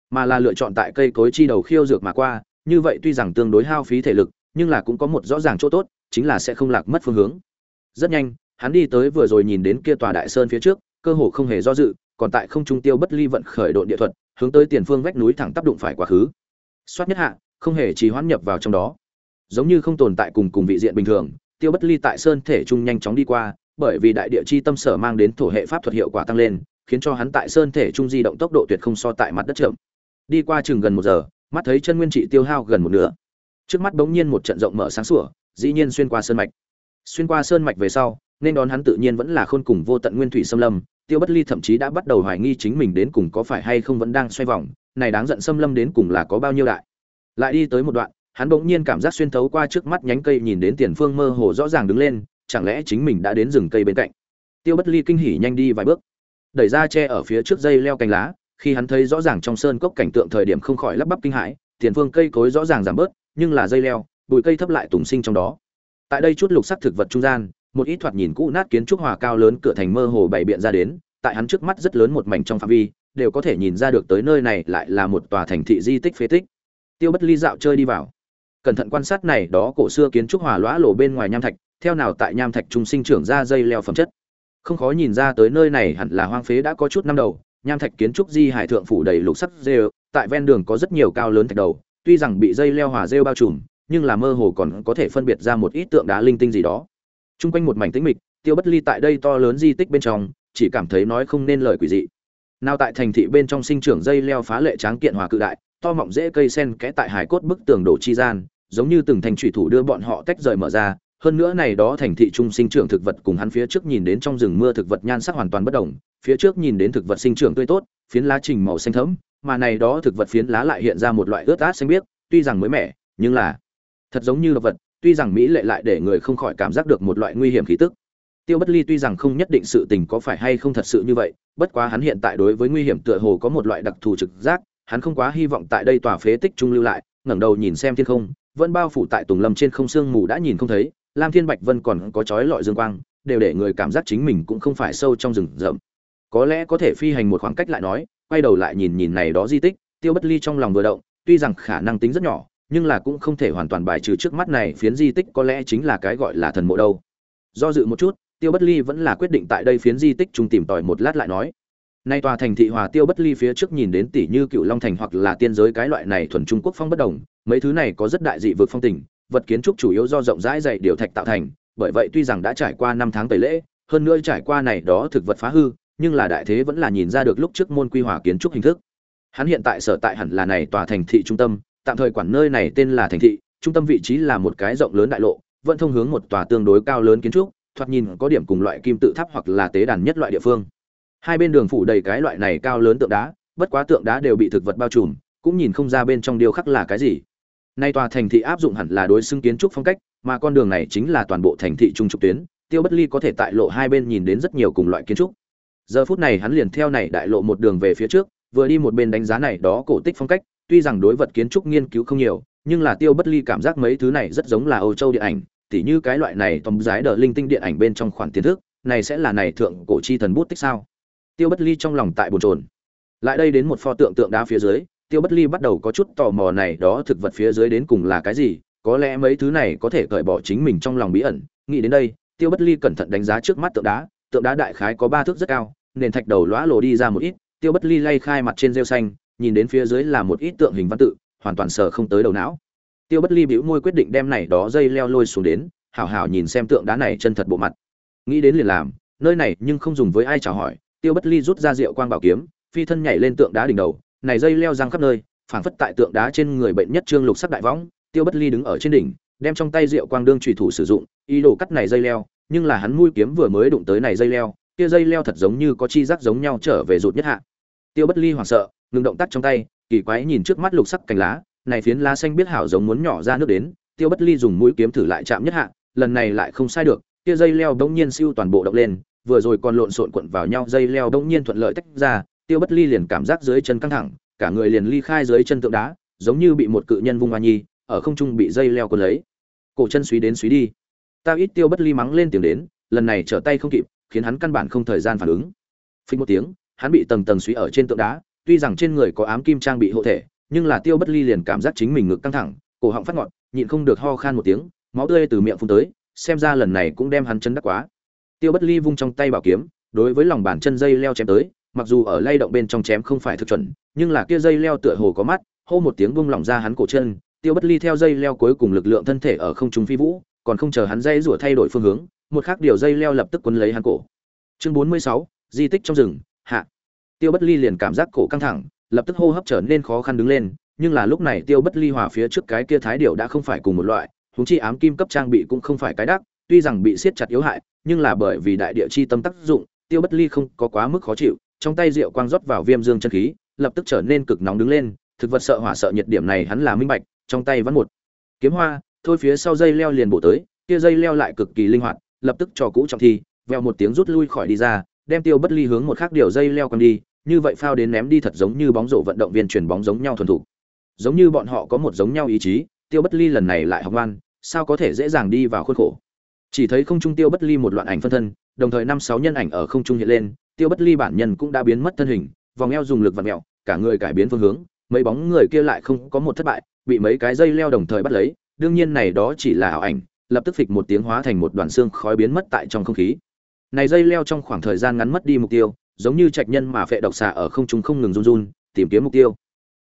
mà là lựa chọn tại cây cối chi đầu khiêu dược mà qua, như vậy tuy rằng tương đối hao phí thể lực, nhưng là cũng có một rõ ràng chỗ tốt, chính là sẽ không lạc mất phương hướng rất nhanh, hắn đi tới vừa rồi nhìn đến kia tòa đại sơn phía trước, cơ hồ không hề do dự, còn tại không trung tiêu bất ly vận khởi độn địa thuật, hướng tới tiền phương vách núi thẳng tác động phải quá khứ. Xoát nhất hạ, không hề trì hoãn nhập vào trong đó. Giống như không tồn tại cùng cùng vị diện bình thường, tiêu bất ly tại sơn thể trung nhanh chóng đi qua, bởi vì đại địa chi tâm sở mang đến thổ hệ pháp thuật hiệu quả tăng lên, khiến cho hắn tại sơn thể trung di động tốc độ tuyệt không so tại mặt đất chậm. Đi qua chừng gần một giờ, mắt thấy chân nguyên trị tiêu hao gần một nửa. Trước mắt bỗng nhiên một trận rộng mở sáng sủa, dĩ nhiên xuyên qua sơn mạch xuyên qua sơn mạch về sau, nên đón hắn tự nhiên vẫn là khôn cùng vô tận nguyên thủy xâm lâm. Tiêu bất ly thậm chí đã bắt đầu hoài nghi chính mình đến cùng có phải hay không vẫn đang xoay vòng, này đáng giận xâm lâm đến cùng là có bao nhiêu đại. Lại đi tới một đoạn, hắn bỗng nhiên cảm giác xuyên thấu qua trước mắt nhánh cây nhìn đến tiền phương mơ hồ rõ ràng đứng lên, chẳng lẽ chính mình đã đến rừng cây bên cạnh? Tiêu bất ly kinh hỉ nhanh đi vài bước, đẩy ra che ở phía trước dây leo cành lá, khi hắn thấy rõ ràng trong sơn cốc cảnh tượng thời điểm không khỏi lắp bắp kinh hãi, tiền phương cây cối rõ ràng giảm bớt, nhưng là dây leo, bụi cây thấp lại tùng sinh trong đó tại đây chút lục sắc thực vật trung gian, một ít thoạt nhìn cũ nát kiến trúc hòa cao lớn cửa thành mơ hồ bày biện ra đến, tại hắn trước mắt rất lớn một mảnh trong phạm vi, đều có thể nhìn ra được tới nơi này lại là một tòa thành thị di tích phế tích. Tiêu bất ly dạo chơi đi vào. Cẩn thận quan sát này đó cổ xưa kiến trúc hòa lõa lổ bên ngoài nham thạch, theo nào tại nham thạch trung sinh trưởng ra dây leo phẩm chất. Không khó nhìn ra tới nơi này hẳn là hoang phế đã có chút năm đầu, nham thạch kiến trúc di hải thượng phủ đầy lục sắt rêu, tại ven đường có rất nhiều cao lớn thạch đầu, tuy rằng bị dây leo hòa rêu bao trùm nhưng là mơ hồ còn có thể phân biệt ra một ít tượng đá linh tinh gì đó Trung quanh một mảnh tĩnh mịch, Tiêu Bất Ly tại đây to lớn di tích bên trong, chỉ cảm thấy nói không nên lời quỷ dị. Nào tại thành thị bên trong sinh trưởng dây leo phá lệ tráng kiện hòa cự đại, to mọng dễ cây sen kẽ tại hải cốt bức tường đổ chi gian, giống như từng thành thủy thủ đưa bọn họ tách rời mở ra, hơn nữa này đó thành thị trung sinh trưởng thực vật cùng hắn phía trước nhìn đến trong rừng mưa thực vật nhan sắc hoàn toàn bất đồng, phía trước nhìn đến thực vật sinh trưởng tươi tốt, phiến lá trình màu xanh thẫm, mà này đó thực vật phiến lá lại hiện ra một loại ướt át xanh biếc, tuy rằng mới mẻ, nhưng là thật giống như vật, tuy rằng mỹ lệ lại để người không khỏi cảm giác được một loại nguy hiểm khí tức. Tiêu Bất Ly tuy rằng không nhất định sự tình có phải hay không thật sự như vậy, bất quá hắn hiện tại đối với nguy hiểm tựa hồ có một loại đặc thù trực giác, hắn không quá hy vọng tại đây tòa phế tích trung lưu lại, ngẩng đầu nhìn xem thiên không, vẫn bao phủ tại tùng lâm trên không sương mù đã nhìn không thấy, Lam Thiên Bạch Vân còn có chói lọi dương quang, đều để người cảm giác chính mình cũng không phải sâu trong rừng rậm. Có lẽ có thể phi hành một khoảng cách lại nói, quay đầu lại nhìn nhìn này đó di tích, Tiêu Bất Ly trong lòng vừa động, tuy rằng khả năng tính rất nhỏ, nhưng là cũng không thể hoàn toàn bài trừ trước mắt này phiến di tích có lẽ chính là cái gọi là thần mộ đâu. Do dự một chút, Tiêu Bất Ly vẫn là quyết định tại đây phiến di tích trung tìm tòi một lát lại nói. Nay tòa thành thị Hòa Tiêu Bất Ly phía trước nhìn đến tỷ như Cựu Long thành hoặc là tiên giới cái loại này thuần Trung Quốc phong bất đồng, mấy thứ này có rất đại dị vực phong tình, vật kiến trúc chủ yếu do rộng rãi dày điều thạch tạo thành, bởi vậy tuy rằng đã trải qua năm tháng tẩy lễ, hơn nữa trải qua này đó thực vật phá hư, nhưng là đại thế vẫn là nhìn ra được lúc trước môn quy hòa kiến trúc hình thức. Hắn hiện tại sở tại hẳn là này tòa thành thị trung tâm, tạm thời quản nơi này tên là thành thị, trung tâm vị trí là một cái rộng lớn đại lộ, vẫn thông hướng một tòa tương đối cao lớn kiến trúc, thoạt nhìn có điểm cùng loại kim tự tháp hoặc là tế đàn nhất loại địa phương. Hai bên đường phủ đầy cái loại này cao lớn tượng đá, bất quá tượng đá đều bị thực vật bao trùm, cũng nhìn không ra bên trong điêu khắc là cái gì. Nay tòa thành thị áp dụng hẳn là đối xứng kiến trúc phong cách, mà con đường này chính là toàn bộ thành thị trung trục tuyến, Tiêu Bất Ly có thể tại lộ hai bên nhìn đến rất nhiều cùng loại kiến trúc. Giờ phút này hắn liền theo này đại lộ một đường về phía trước, vừa đi một bên đánh giá này đó cổ tích phong cách, tuy rằng đối vật kiến trúc nghiên cứu không nhiều, nhưng là Tiêu Bất Ly cảm giác mấy thứ này rất giống là Âu Châu điện ảnh, tỉ như cái loại này tóm giái đờ linh tinh điện ảnh bên trong khoản tiền thức, này sẽ là này thượng cổ chi thần bút tích sao? Tiêu Bất Ly trong lòng tại bồn chồn. Lại đây đến một pho tượng tượng đá phía dưới, Tiêu Bất Ly bắt đầu có chút tò mò này đó thực vật phía dưới đến cùng là cái gì, có lẽ mấy thứ này có thể cởi bỏ chính mình trong lòng bí ẩn. Nghĩ đến đây, Tiêu Bất Ly cẩn thận đánh giá trước mắt tượng đá, tượng đá đại khái có ba thước rất cao, nền thạch đầu lõa lồ đi ra một ít, Tiêu Bất Ly lay khai mặt trên rêu xanh, nhìn đến phía dưới là một ít tượng hình văn tự, hoàn toàn sờ không tới đầu não. Tiêu Bất Ly bĩu môi quyết định đem này đó dây leo lôi xuống đến, hảo hảo nhìn xem tượng đá này chân thật bộ mặt. Nghĩ đến liền làm, nơi này nhưng không dùng với ai chào hỏi, Tiêu Bất Ly rút ra rượu quang bảo kiếm, phi thân nhảy lên tượng đá đỉnh đầu, này dây leo răng khắp nơi, phảng phất tại tượng đá trên người bệnh nhất trương lục sắc đại võng, Tiêu Bất Ly đứng ở trên đỉnh, đem trong tay rượu quang đương chủy thủ sử dụng, ý đồ cắt này dây leo, nhưng là hắn mũi kiếm vừa mới đụng tới này dây leo, kia dây leo thật giống như có chi giác giống nhau trở về rụt nhất hạ. Tiêu Bất Ly hoảng sợ, ngừng động tác trong tay, kỳ quái nhìn trước mắt lục sắc cành lá, này phiến lá xanh biết hảo giống muốn nhỏ ra nước đến, Tiêu Bất Ly dùng mũi kiếm thử lại chạm nhất hạ, lần này lại không sai được, kia dây leo bỗng nhiên siêu toàn bộ động lên, vừa rồi còn lộn xộn cuộn vào nhau dây leo bỗng nhiên thuận lợi tách ra, Tiêu Bất Ly liền cảm giác dưới chân căng thẳng, cả người liền ly khai dưới chân tượng đá, giống như bị một cự nhân vung hoa nhi, ở không trung bị dây leo cuốn lấy. Cổ chân suy đến suy đi. tao ít Tiêu Bất Ly mắng lên tiếng đến, lần này trở tay không kịp, khiến hắn căn bản không thời gian phản ứng. Phình một tiếng, hắn bị tầng tầng suy ở trên tượng đá, tuy rằng trên người có ám kim trang bị hộ thể, nhưng là Tiêu Bất Ly liền cảm giác chính mình ngực căng thẳng, cổ họng phát ngọn, nhịn không được ho khan một tiếng, máu tươi từ miệng phun tới, xem ra lần này cũng đem hắn chấn đắc quá. Tiêu Bất Ly vung trong tay bảo kiếm, đối với lòng bàn chân dây leo chém tới, mặc dù ở lay động bên trong chém không phải thực chuẩn, nhưng là kia dây leo tựa hồ có mắt, hô một tiếng vung lỏng ra hắn cổ chân, Tiêu Bất Ly theo dây leo cuối cùng lực lượng thân thể ở không trung phi vũ, còn không chờ hắn dây rủa thay đổi phương hướng, một khắc điều dây leo lập tức quấn lấy hắn cổ. Chương 46, di tích trong rừng, hạ. Tiêu Bất Ly liền cảm giác cổ căng thẳng, lập tức hô hấp trở nên khó khăn đứng lên, nhưng là lúc này Tiêu Bất Ly hòa phía trước cái kia thái điệu đã không phải cùng một loại, huống chi ám kim cấp trang bị cũng không phải cái đắc, tuy rằng bị siết chặt yếu hại, nhưng là bởi vì đại địa chi tâm tác dụng, tiêu bất ly không có quá mức khó chịu trong tay rượu quang rót vào viêm dương chân khí lập tức trở nên cực nóng đứng lên thực vật sợ hỏa sợ nhiệt điểm này hắn là minh bạch trong tay vẫn một kiếm hoa thôi phía sau dây leo liền bổ tới kia dây leo lại cực kỳ linh hoạt lập tức cho cũ trọng thi vèo một tiếng rút lui khỏi đi ra đem tiêu bất ly hướng một khác điều dây leo còn đi như vậy phao đến ném đi thật giống như bóng rổ vận động viên chuyển bóng giống nhau thuần thủ giống như bọn họ có một giống nhau ý chí tiêu bất ly lần này lại học ngoan sao có thể dễ dàng đi vào khuôn khổ? Chỉ thấy không trung tiêu bất ly một loạn ảnh phân thân đồng thời năm sáu nhân ảnh ở không trung hiện lên tiêu bất ly bản nhân cũng đã biến mất thân hình vòng eo dùng lực vặn mèo, cả người cải biến phương hướng mấy bóng người kia lại không có một thất bại bị mấy cái dây leo đồng thời bắt lấy đương nhiên này đó chỉ là ảo ảnh lập tức phịch một tiếng hóa thành một đoàn xương khói biến mất tại trong không khí. Này dây leo trong khoảng thời gian ngắn mất đi mục tiêu giống như trạch nhân mà phệ độc xà ở không trung không ngừng run run, tìm kiếm mục tiêu.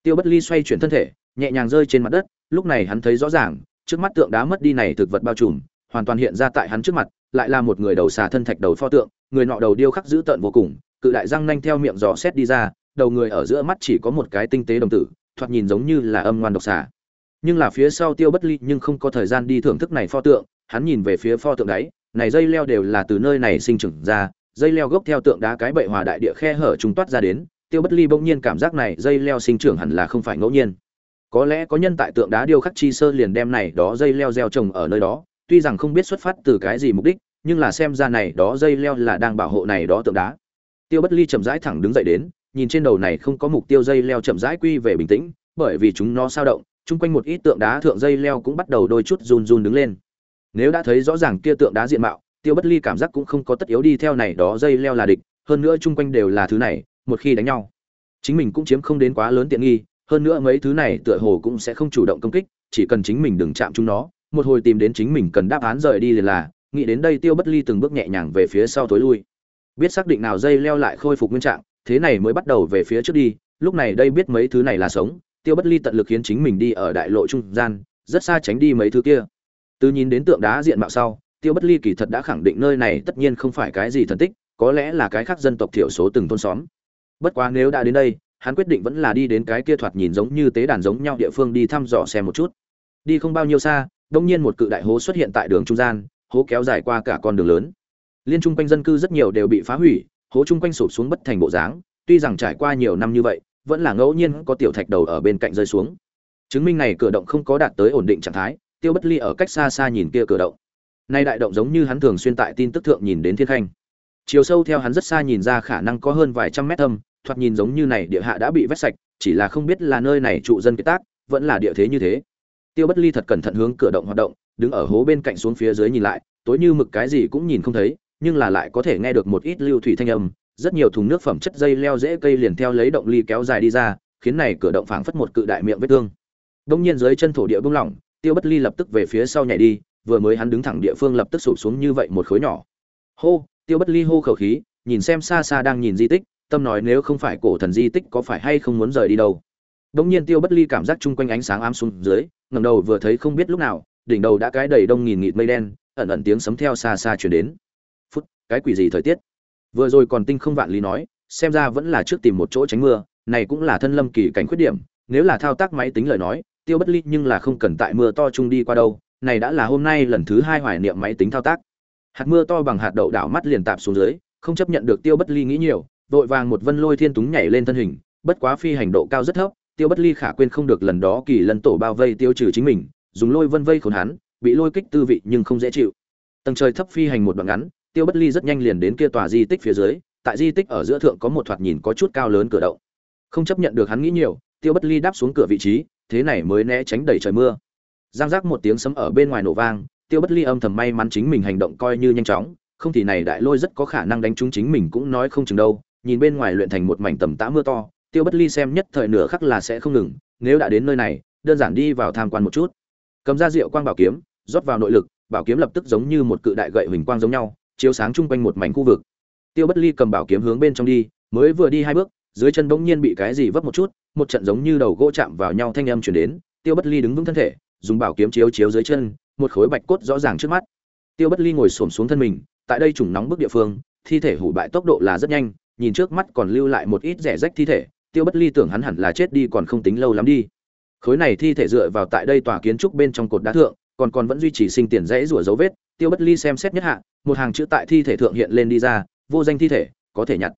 Tiêu bất ly xoay chuyển thân thể, nhẹ nhàng rơi trên mặt đất, lúc này hắn thấy rõ ràng, trước mắt tượng đá mất đi này thực vật bao trùm, hoàn toàn hiện ra tại hắn trước mặt, lại là một người đầu xà thân thạch đầu pho tượng, người nọ đầu điêu khắc dữ tợn vô cùng, cự đại răng nanh theo miệng giò xét đi ra, đầu người ở giữa mắt chỉ có một cái tinh tế đồng tử, thoạt nhìn giống như là âm ngoan độc xà. Nhưng là phía sau tiêu bất ly nhưng không có thời gian đi thưởng thức này pho tượng, hắn nhìn về phía pho tượng đấy, này dây leo đều là từ nơi này sinh trưởng ra dây leo gốc theo tượng đá cái bệ hòa đại địa khe hở trùng toát ra đến, tiêu bất ly bỗng nhiên cảm giác này dây leo sinh trưởng hẳn là không phải ngẫu nhiên. Có lẽ có nhân tại tượng đá điêu khắc chi sơ liền đem này đó dây leo gieo trồng ở nơi đó, tuy rằng không biết xuất phát từ cái gì mục đích, nhưng là xem ra này đó dây leo là đang bảo hộ này đó tượng đá. Tiêu bất ly chậm rãi thẳng đứng dậy đến, nhìn trên đầu này không có mục tiêu dây leo chậm rãi quy về bình tĩnh, bởi vì chúng nó sao động, chung quanh một ít tượng đá thượng dây leo cũng bắt đầu đôi chút run run đứng lên. Nếu đã thấy rõ ràng kia tượng đá diện mạo tiêu bất ly cảm giác cũng không có tất yếu đi theo này đó dây leo là địch, hơn nữa chung quanh đều là thứ này, một khi đánh nhau, chính mình cũng chiếm không đến quá lớn tiện nghi, hơn nữa mấy thứ này tựa hồ cũng sẽ không chủ động công kích, chỉ cần chính mình đừng chạm chúng nó, một hồi tìm đến chính mình cần đáp án rời đi liền là, nghĩ đến đây tiêu bất ly từng bước nhẹ nhàng về phía sau tối lui. Biết xác định nào dây leo lại khôi phục nguyên trạng, thế này mới bắt đầu về phía trước đi, lúc này đây biết mấy thứ này là sống, tiêu bất ly tận lực khiến chính mình đi ở đại lộ trung gian, rất xa tránh đi mấy thứ kia. Từ nhìn đến tượng đá diện mạo sau tiêu bất ly kỳ thật đã khẳng định nơi này tất nhiên không phải cái gì thần tích, có lẽ là cái khác dân tộc thiểu số từng thôn xóm. Bất quá nếu đã đến đây, hắn quyết định vẫn là đi đến cái kia thoạt nhìn giống như tế đàn giống nhau địa phương đi thăm dò xem một chút. Đi không bao nhiêu xa đông nhiên một cự đại hố xuất hiện tại đường trung gian, hố kéo dài qua cả con đường lớn. Liên trung quanh dân cư rất nhiều đều bị phá hủy, hố trung quanh sụp xuống bất thành bộ dáng, tuy rằng trải qua nhiều năm như vậy, vẫn là ngẫu nhiên có tiểu thạch đầu ở bên cạnh rơi xuống. Chứng minh này cửa động không có đạt tới ổn định trạng thái, tiêu bất ly ở cách xa xa nhìn kia cửa động nay đại động giống như hắn thường xuyên tại tin tức thượng nhìn đến thiên khanh. Chiều sâu theo hắn rất xa nhìn ra khả năng có hơn vài trăm mét thâm, thoạt nhìn giống như này địa hạ đã bị vét sạch, chỉ là không biết là nơi này trụ dân kết tác, vẫn là địa thế như thế. Tiêu bất ly thật cẩn thận hướng cửa động hoạt động, đứng ở hố bên cạnh xuống phía dưới nhìn lại, tối như mực cái gì cũng nhìn không thấy, nhưng là lại có thể nghe được một ít lưu thủy thanh âm, rất nhiều thùng nước phẩm chất dây leo dễ cây liền theo lấy động ly kéo dài đi ra, khiến này cửa động phảng phất một cự đại miệng vết thương. Đông nhiên dưới chân thổ địa bung lỏng, tiêu bất ly lập tức về phía sau nhảy đi vừa mới hắn đứng thẳng địa phương lập tức sụp xuống như vậy một khối nhỏ. Hô, tiêu bất ly hô khẩu khí, nhìn xem xa xa đang nhìn di tích, tâm nói nếu không phải cổ thần di tích có phải hay không muốn rời đi đâu. Đống nhiên tiêu bất ly cảm giác chung quanh ánh sáng ám xuống dưới, ngẩng đầu vừa thấy không biết lúc nào, đỉnh đầu đã cái đầy đông nghìn nghịt mây đen, ẩn ẩn tiếng sấm theo xa xa chuyển đến. Phút, cái quỷ gì thời tiết? Vừa rồi còn tinh không vạn lý nói, xem ra vẫn là trước tìm một chỗ tránh mưa, này cũng là thân lâm kỳ cảnh khuyết điểm, nếu là thao tác máy tính lời nói, tiêu bất ly nhưng là không cần tại mưa to chung đi qua đâu này đã là hôm nay lần thứ hai hoài niệm máy tính thao tác. Hạt mưa to bằng hạt đậu đảo mắt liền tạp xuống dưới, không chấp nhận được tiêu bất ly nghĩ nhiều, vội vàng một vân lôi thiên túng nhảy lên thân hình, bất quá phi hành độ cao rất thấp, tiêu bất ly khả quên không được lần đó kỳ lần tổ bao vây tiêu trừ chính mình, dùng lôi vân vây khốn hắn, bị lôi kích tư vị nhưng không dễ chịu. Tầng trời thấp phi hành một đoạn ngắn, tiêu bất ly rất nhanh liền đến kia tòa di tích phía dưới, tại di tích ở giữa thượng có một thoạt nhìn có chút cao lớn cửa động. Không chấp nhận được hắn nghĩ nhiều, tiêu bất ly đáp xuống cửa vị trí, thế này mới né tránh đẩy trời mưa giang giác một tiếng sấm ở bên ngoài nổ vang, tiêu bất ly âm thầm may mắn chính mình hành động coi như nhanh chóng, không thì này đại lôi rất có khả năng đánh trúng chính mình cũng nói không chừng đâu. Nhìn bên ngoài luyện thành một mảnh tầm tã mưa to, tiêu bất ly xem nhất thời nửa khắc là sẽ không ngừng, nếu đã đến nơi này, đơn giản đi vào tham quan một chút. Cầm ra rượu quang bảo kiếm, rót vào nội lực, bảo kiếm lập tức giống như một cự đại gậy huỳnh quang giống nhau, chiếu sáng chung quanh một mảnh khu vực. Tiêu bất ly cầm bảo kiếm hướng bên trong đi, mới vừa đi hai bước, dưới chân bỗng nhiên bị cái gì vấp một chút, một trận giống như đầu gỗ chạm vào nhau thanh âm chuyển đến, tiêu bất ly đứng vững thân thể dùng bảo kiếm chiếu chiếu dưới chân một khối bạch cốt rõ ràng trước mắt. Tiêu bất ly ngồi xổm xuống thân mình tại đây trùng nóng bức địa phương thi thể hủ bại tốc độ là rất nhanh nhìn trước mắt còn lưu lại một ít rẻ rách thi thể tiêu bất ly tưởng hắn hẳn là chết đi còn không tính lâu lắm đi. Khối này thi thể dựa vào tại đây tòa kiến trúc bên trong cột đá thượng còn còn vẫn duy trì sinh tiền rẽ rủa dấu vết tiêu bất ly xem xét nhất hạ một hàng chữ tại thi thể thượng hiện lên đi ra vô danh thi thể có thể nhặt.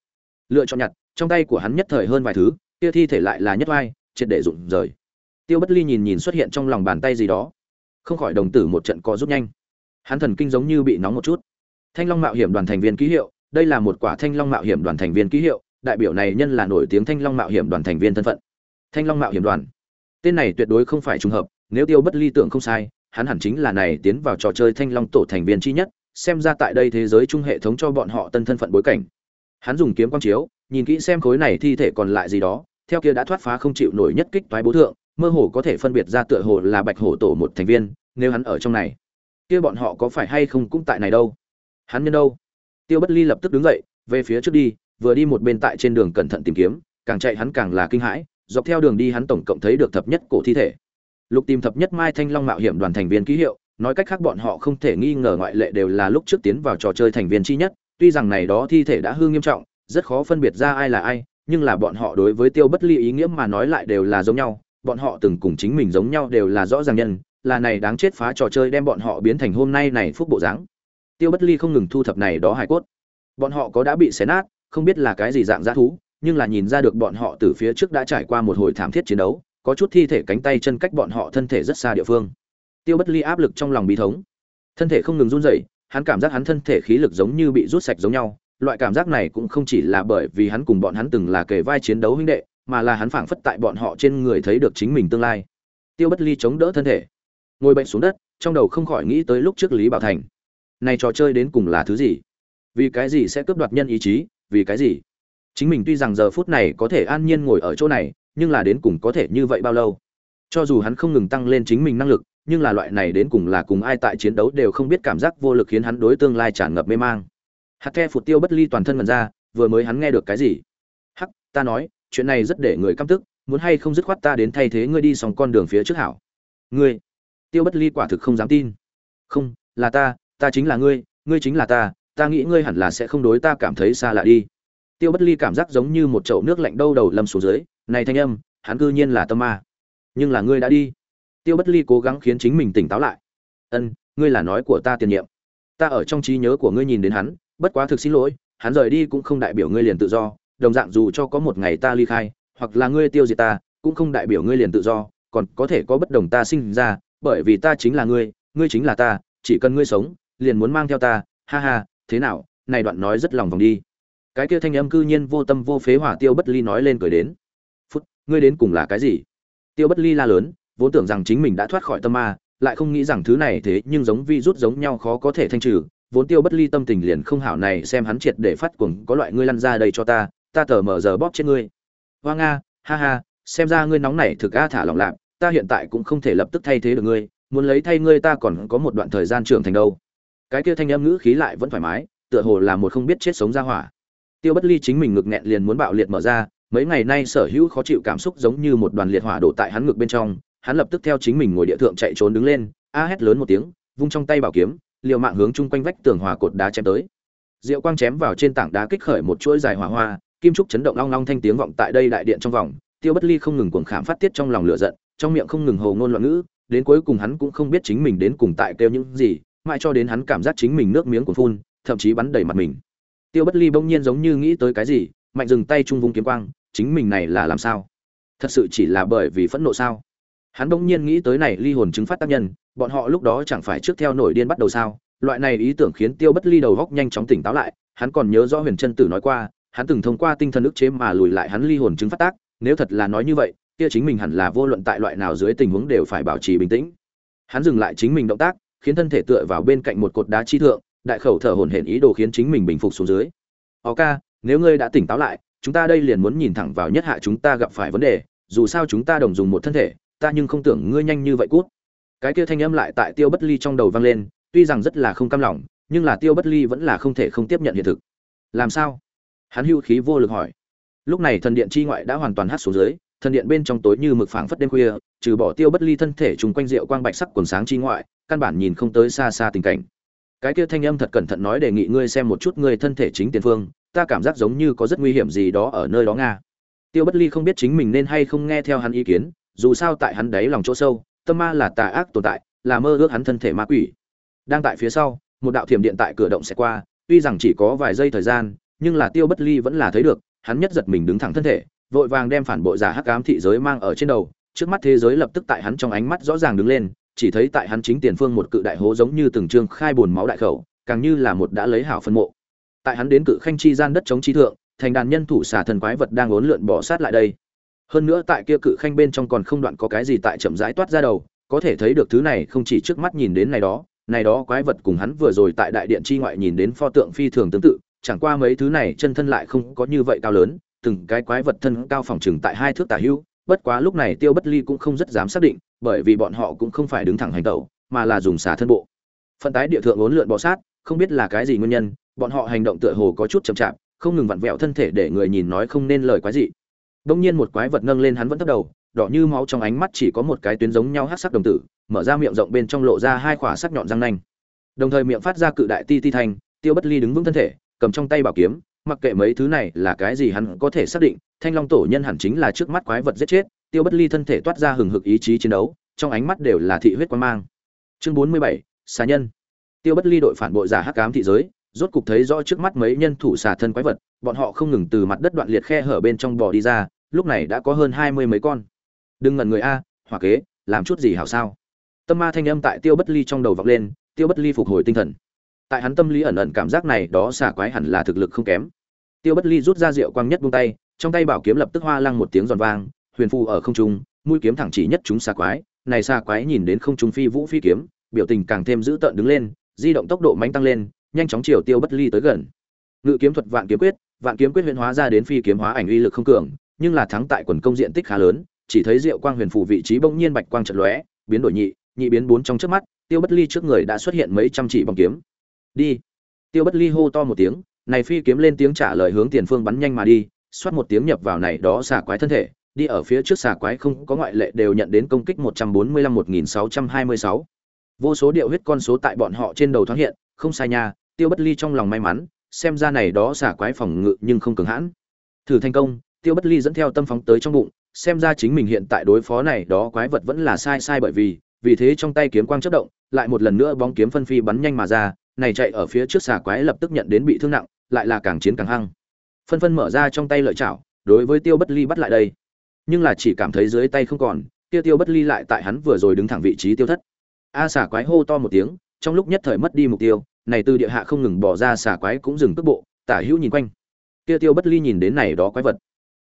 Lựa chọn nhặt trong tay của hắn nhất thời hơn vài thứ kia thi thể lại là nhất oai, triệt để rụng rời tiêu bất ly nhìn nhìn xuất hiện trong lòng bàn tay gì đó. Không khỏi đồng tử một trận co rút nhanh. Hắn thần kinh giống như bị nóng một chút. Thanh long mạo hiểm đoàn thành viên ký hiệu, đây là một quả thanh long mạo hiểm đoàn thành viên ký hiệu, đại biểu này nhân là nổi tiếng thanh long mạo hiểm đoàn thành viên thân phận. Thanh long mạo hiểm đoàn. Tên này tuyệt đối không phải trùng hợp, nếu tiêu bất ly tưởng không sai, hắn hẳn chính là này tiến vào trò chơi thanh long tổ thành viên chi nhất, xem ra tại đây thế giới chung hệ thống cho bọn họ tân thân phận bối cảnh. Hắn dùng kiếm quang chiếu, nhìn kỹ xem khối này thi thể còn lại gì đó, theo kia đã thoát phá không chịu nổi nhất kích toái bố thượng mơ hồ có thể phân biệt ra tựa hồ là bạch hổ tổ một thành viên, nếu hắn ở trong này, kia bọn họ có phải hay không cũng tại này đâu? Hắn nhân đâu? Tiêu bất ly lập tức đứng dậy, về phía trước đi, vừa đi một bên tại trên đường cẩn thận tìm kiếm, càng chạy hắn càng là kinh hãi, dọc theo đường đi hắn tổng cộng thấy được thập nhất cổ thi thể. Lục tìm thập nhất mai thanh long mạo hiểm đoàn thành viên ký hiệu, nói cách khác bọn họ không thể nghi ngờ ngoại lệ đều là lúc trước tiến vào trò chơi thành viên chi nhất, tuy rằng này đó thi thể đã hư nghiêm trọng, rất khó phân biệt ra ai là ai, nhưng là bọn họ đối với tiêu bất ly ý nghĩa mà nói lại đều là giống nhau bọn họ từng cùng chính mình giống nhau đều là rõ ràng nhân, là này đáng chết phá trò chơi đem bọn họ biến thành hôm nay này phúc bộ dáng. Tiêu bất ly không ngừng thu thập này đó hài cốt. Bọn họ có đã bị xé nát, không biết là cái gì dạng dã thú, nhưng là nhìn ra được bọn họ từ phía trước đã trải qua một hồi thảm thiết chiến đấu, có chút thi thể cánh tay chân cách bọn họ thân thể rất xa địa phương. Tiêu bất ly áp lực trong lòng bí thống. Thân thể không ngừng run rẩy, hắn cảm giác hắn thân thể khí lực giống như bị rút sạch giống nhau, loại cảm giác này cũng không chỉ là bởi vì hắn cùng bọn hắn từng là kề vai chiến đấu huynh đệ mà là hắn phảng phất tại bọn họ trên người thấy được chính mình tương lai. Tiêu bất ly chống đỡ thân thể, ngồi bệnh xuống đất, trong đầu không khỏi nghĩ tới lúc trước lý bảo thành. Này trò chơi đến cùng là thứ gì? Vì cái gì sẽ cướp đoạt nhân ý chí? Vì cái gì? Chính mình tuy rằng giờ phút này có thể an nhiên ngồi ở chỗ này, nhưng là đến cùng có thể như vậy bao lâu? Cho dù hắn không ngừng tăng lên chính mình năng lực, nhưng là loại này đến cùng là cùng ai tại chiến đấu đều không biết cảm giác vô lực khiến hắn đối tương lai tràn ngập mê mang. Hạt the phụt tiêu bất ly toàn thân mần ra, vừa mới hắn nghe được cái gì? Hắc, ta nói chuyện này rất để người căm tức, muốn hay không dứt khoát ta đến thay thế ngươi đi xong con đường phía trước hảo. Ngươi, tiêu bất ly quả thực không dám tin. Không, là ta ta chính là ngươi ngươi chính là ta ta nghĩ ngươi hẳn là sẽ không đối ta cảm thấy xa lạ đi. Tiêu bất ly cảm giác giống như một chậu nước lạnh đâu đầu lâm xuống dưới, này thanh âm, hắn cư nhiên là tâm ma. Nhưng là ngươi đã đi. Tiêu bất ly cố gắng khiến chính mình tỉnh táo lại. Ân, ngươi là nói của ta tiền nhiệm. Ta ở trong trí nhớ của ngươi nhìn đến hắn, bất quá thực xin lỗi, hắn rời đi cũng không đại biểu ngươi liền tự do đồng dạng dù cho có một ngày ta ly khai, hoặc là ngươi tiêu diệt ta, cũng không đại biểu ngươi liền tự do, còn có thể có bất đồng ta sinh ra, bởi vì ta chính là ngươi ngươi chính là ta, chỉ cần ngươi sống, liền muốn mang theo ta, ha ha, thế nào, này đoạn nói rất lòng vòng đi. Cái kia thanh âm cư nhiên vô tâm vô phế hỏa tiêu bất ly nói lên cười đến. Phút, ngươi đến cùng là cái gì? Tiêu bất ly la lớn, vốn tưởng rằng chính mình đã thoát khỏi tâm ma, lại không nghĩ rằng thứ này thế nhưng giống vi rút giống nhau khó có thể thanh trừ, vốn tiêu bất ly tâm tình liền không hảo này, xem hắn triệt để phát cuồng, có loại ngươi lăn ra đây cho ta ta tờ mở giờ bóp trên ngươi. Hoa nga, ha ha, xem ra ngươi nóng này thực a thả lòng lạc ta hiện tại cũng không thể lập tức thay thế được ngươi, muốn lấy thay ngươi ta còn có một đoạn thời gian trưởng thành đâu. Cái kia thanh âm ngữ khí lại vẫn thoải mái, tựa hồ là một không biết chết sống ra hỏa. Tiêu bất ly chính mình ngực nghẹn liền muốn bạo liệt mở ra, mấy ngày nay sở hữu khó chịu cảm xúc giống như một đoàn liệt hỏa đổ tại hắn ngực bên trong, hắn lập tức theo chính mình ngồi địa thượng chạy trốn đứng lên, a hét lớn một tiếng, vung trong tay bảo kiếm, liều mạng hướng chung quanh vách tường hòa cột đá chém tới. Diệu quang chém vào trên tảng đá kích khởi một chuỗi dài hỏa hoa kim trúc chấn động long long thanh tiếng vọng tại đây đại điện trong vòng, tiêu bất ly không ngừng cuồng khảm phát tiết trong lòng lửa giận, trong miệng không ngừng hồ ngôn loạn ngữ, đến cuối cùng hắn cũng không biết chính mình đến cùng tại kêu những gì, mãi cho đến hắn cảm giác chính mình nước miếng của phun, thậm chí bắn đầy mặt mình. Tiêu bất ly bỗng nhiên giống như nghĩ tới cái gì, mạnh dừng tay trung vung kiếm quang, chính mình này là làm sao? Thật sự chỉ là bởi vì phẫn nộ sao? Hắn bỗng nhiên nghĩ tới này ly hồn chứng phát tác nhân, bọn họ lúc đó chẳng phải trước theo nổi điên bắt đầu sao? Loại này ý tưởng khiến tiêu bất ly đầu góc nhanh chóng tỉnh táo lại, hắn còn nhớ rõ huyền chân tử nói qua hắn từng thông qua tinh thần ức chế mà lùi lại hắn ly hồn chứng phát tác, nếu thật là nói như vậy, kia chính mình hẳn là vô luận tại loại nào dưới tình huống đều phải bảo trì bình tĩnh. Hắn dừng lại chính mình động tác, khiến thân thể tựa vào bên cạnh một cột đá chi thượng, đại khẩu thở hổn hển ý đồ khiến chính mình bình phục xuống dưới. Ok nếu ngươi đã tỉnh táo lại, chúng ta đây liền muốn nhìn thẳng vào nhất hạ chúng ta gặp phải vấn đề, dù sao chúng ta đồng dùng một thân thể, ta nhưng không tưởng ngươi nhanh như vậy cút. Cái kia thanh âm lại tại tiêu bất ly trong đầu vang lên, tuy rằng rất là không cam lòng, nhưng là tiêu bất ly vẫn là không thể không tiếp nhận hiện thực. Làm sao? Hắn hưu khí vô lực hỏi. Lúc này thần điện chi ngoại đã hoàn toàn hát xuống dưới, thần điện bên trong tối như mực phảng phất đêm khuya, trừ bỏ tiêu bất ly thân thể trùng quanh rượu quang bạch sắc quần sáng chi ngoại, căn bản nhìn không tới xa xa tình cảnh. Cái kia thanh âm thật cẩn thận nói đề nghị ngươi xem một chút ngươi thân thể chính tiền phương, ta cảm giác giống như có rất nguy hiểm gì đó ở nơi đó nga. Tiêu bất ly không biết chính mình nên hay không nghe theo hắn ý kiến, dù sao tại hắn đáy lòng chỗ sâu, tâm ma là tà ác tồn tại, là mơ ước hắn thân thể ma quỷ. Đang tại phía sau, một đạo thiểm điện tại cửa động sẽ qua, tuy rằng chỉ có vài giây thời gian nhưng là tiêu bất ly vẫn là thấy được, hắn nhất giật mình đứng thẳng thân thể, vội vàng đem phản bội giả hắc ám thị giới mang ở trên đầu, trước mắt thế giới lập tức tại hắn trong ánh mắt rõ ràng đứng lên, chỉ thấy tại hắn chính tiền phương một cự đại hố giống như từng trương khai bồn máu đại khẩu, càng như là một đã lấy hảo phân mộ. Tại hắn đến cự khanh chi gian đất chống chi thượng, thành đàn nhân thủ xả thần quái vật đang uốn lượn bỏ sát lại đây. Hơn nữa tại kia cự khanh bên trong còn không đoạn có cái gì tại chậm rãi toát ra đầu, có thể thấy được thứ này không chỉ trước mắt nhìn đến này đó này đó quái vật cùng hắn vừa rồi tại đại điện chi ngoại nhìn đến pho tượng phi thường tương tự chẳng qua mấy thứ này chân thân lại không có như vậy cao lớn, từng cái quái vật thân cao phòng trường tại hai thước tả hữu bất quá lúc này tiêu bất ly cũng không rất dám xác định, bởi vì bọn họ cũng không phải đứng thẳng hành tẩu, mà là dùng xả thân bộ. Phân tái địa thượng uốn lượn bò sát, không biết là cái gì nguyên nhân, bọn họ hành động tựa hồ có chút chậm chạp, không ngừng vặn vẹo thân thể để người nhìn nói không nên lời quái gì đông nhiên một quái vật nâng lên hắn vẫn thấp đầu, đỏ như máu trong ánh mắt chỉ có một cái tuyến giống nhau hắc sắc đồng tử, mở ra miệng rộng bên trong lộ ra hai khỏa sắc nhọn răng nanh. Đồng thời miệng phát ra cự đại ti ti thanh, tiêu bất ly đứng vững thân thể cầm trong tay bảo kiếm, mặc kệ mấy thứ này là cái gì hắn có thể xác định, thanh long tổ nhân hẳn chính là trước mắt quái vật giết chết, tiêu bất ly thân thể toát ra hừng hực ý chí chiến đấu, trong ánh mắt đều là thị huyết quan mang. Chương bốn mươi bảy, xà nhân. Tiêu bất ly đội phản bội giả hắc cám thị giới, rốt cục thấy rõ trước mắt mấy nhân thủ xà thân quái vật, bọn họ không ngừng từ mặt đất đoạn liệt khe hở bên trong bò đi ra, lúc này đã có hơn hai mươi mấy con. Đừng ngẩn người a, hỏa kế, làm chút gì hảo sao? Tâm ma thanh âm tại tiêu bất ly trong đầu vọng lên, tiêu bất ly phục hồi tinh thần tại hắn tâm lý ẩn ẩn cảm giác này, đó xả quái hẳn là thực lực không kém. Tiêu bất ly rút ra rượu quang nhất buông tay, trong tay bảo kiếm lập tức hoa lăng một tiếng giòn vang, huyền phù ở không trung, mũi kiếm thẳng chỉ nhất chúng xà quái, này xà quái nhìn đến không trung phi vũ phi kiếm, biểu tình càng thêm dữ tợn đứng lên, di động tốc độ mạnh tăng lên, nhanh chóng chiều tiêu bất ly tới gần. Ngự kiếm thuật vạn kiếm quyết, vạn kiếm quyết huyền hóa ra đến phi kiếm hóa ảnh uy lực không cường, nhưng là thắng tại quần công diện tích khá lớn, chỉ thấy diệu quang huyền phù vị trí bỗng nhiên bạch quang trận lóe, biến đổi nhị nhị biến bốn trong trước mắt, tiêu bất ly trước người đã xuất hiện mấy trăm chỉ bằng kiếm đi tiêu bất ly hô to một tiếng, này phi kiếm lên tiếng trả lời hướng tiền phương bắn nhanh mà đi, xoát một tiếng nhập vào này đó xà quái thân thể, đi ở phía trước xà quái không có ngoại lệ đều nhận đến công kích 145-1626. vô số điệu huyết con số tại bọn họ trên đầu thoáng hiện, không sai nha, tiêu bất ly trong lòng may mắn, xem ra này đó xà quái phòng ngự nhưng không cường hãn thử thành công, tiêu bất ly dẫn theo tâm phóng tới trong bụng, xem ra chính mình hiện tại đối phó này đó quái vật vẫn là sai sai bởi vì vì thế trong tay kiếm quang chớp động, lại một lần nữa bóng kiếm phân phi bắn nhanh mà ra này chạy ở phía trước xà quái lập tức nhận đến bị thương nặng, lại là càng chiến càng hăng. Phân phân mở ra trong tay lợi chảo, đối với tiêu bất ly bắt lại đây. Nhưng là chỉ cảm thấy dưới tay không còn, kia tiêu bất ly lại tại hắn vừa rồi đứng thẳng vị trí tiêu thất. A xà quái hô to một tiếng, trong lúc nhất thời mất đi mục tiêu, này từ địa hạ không ngừng bỏ ra xà quái cũng dừng cước bộ, tả hữu nhìn quanh. Kia tiêu bất ly nhìn đến này đó quái vật.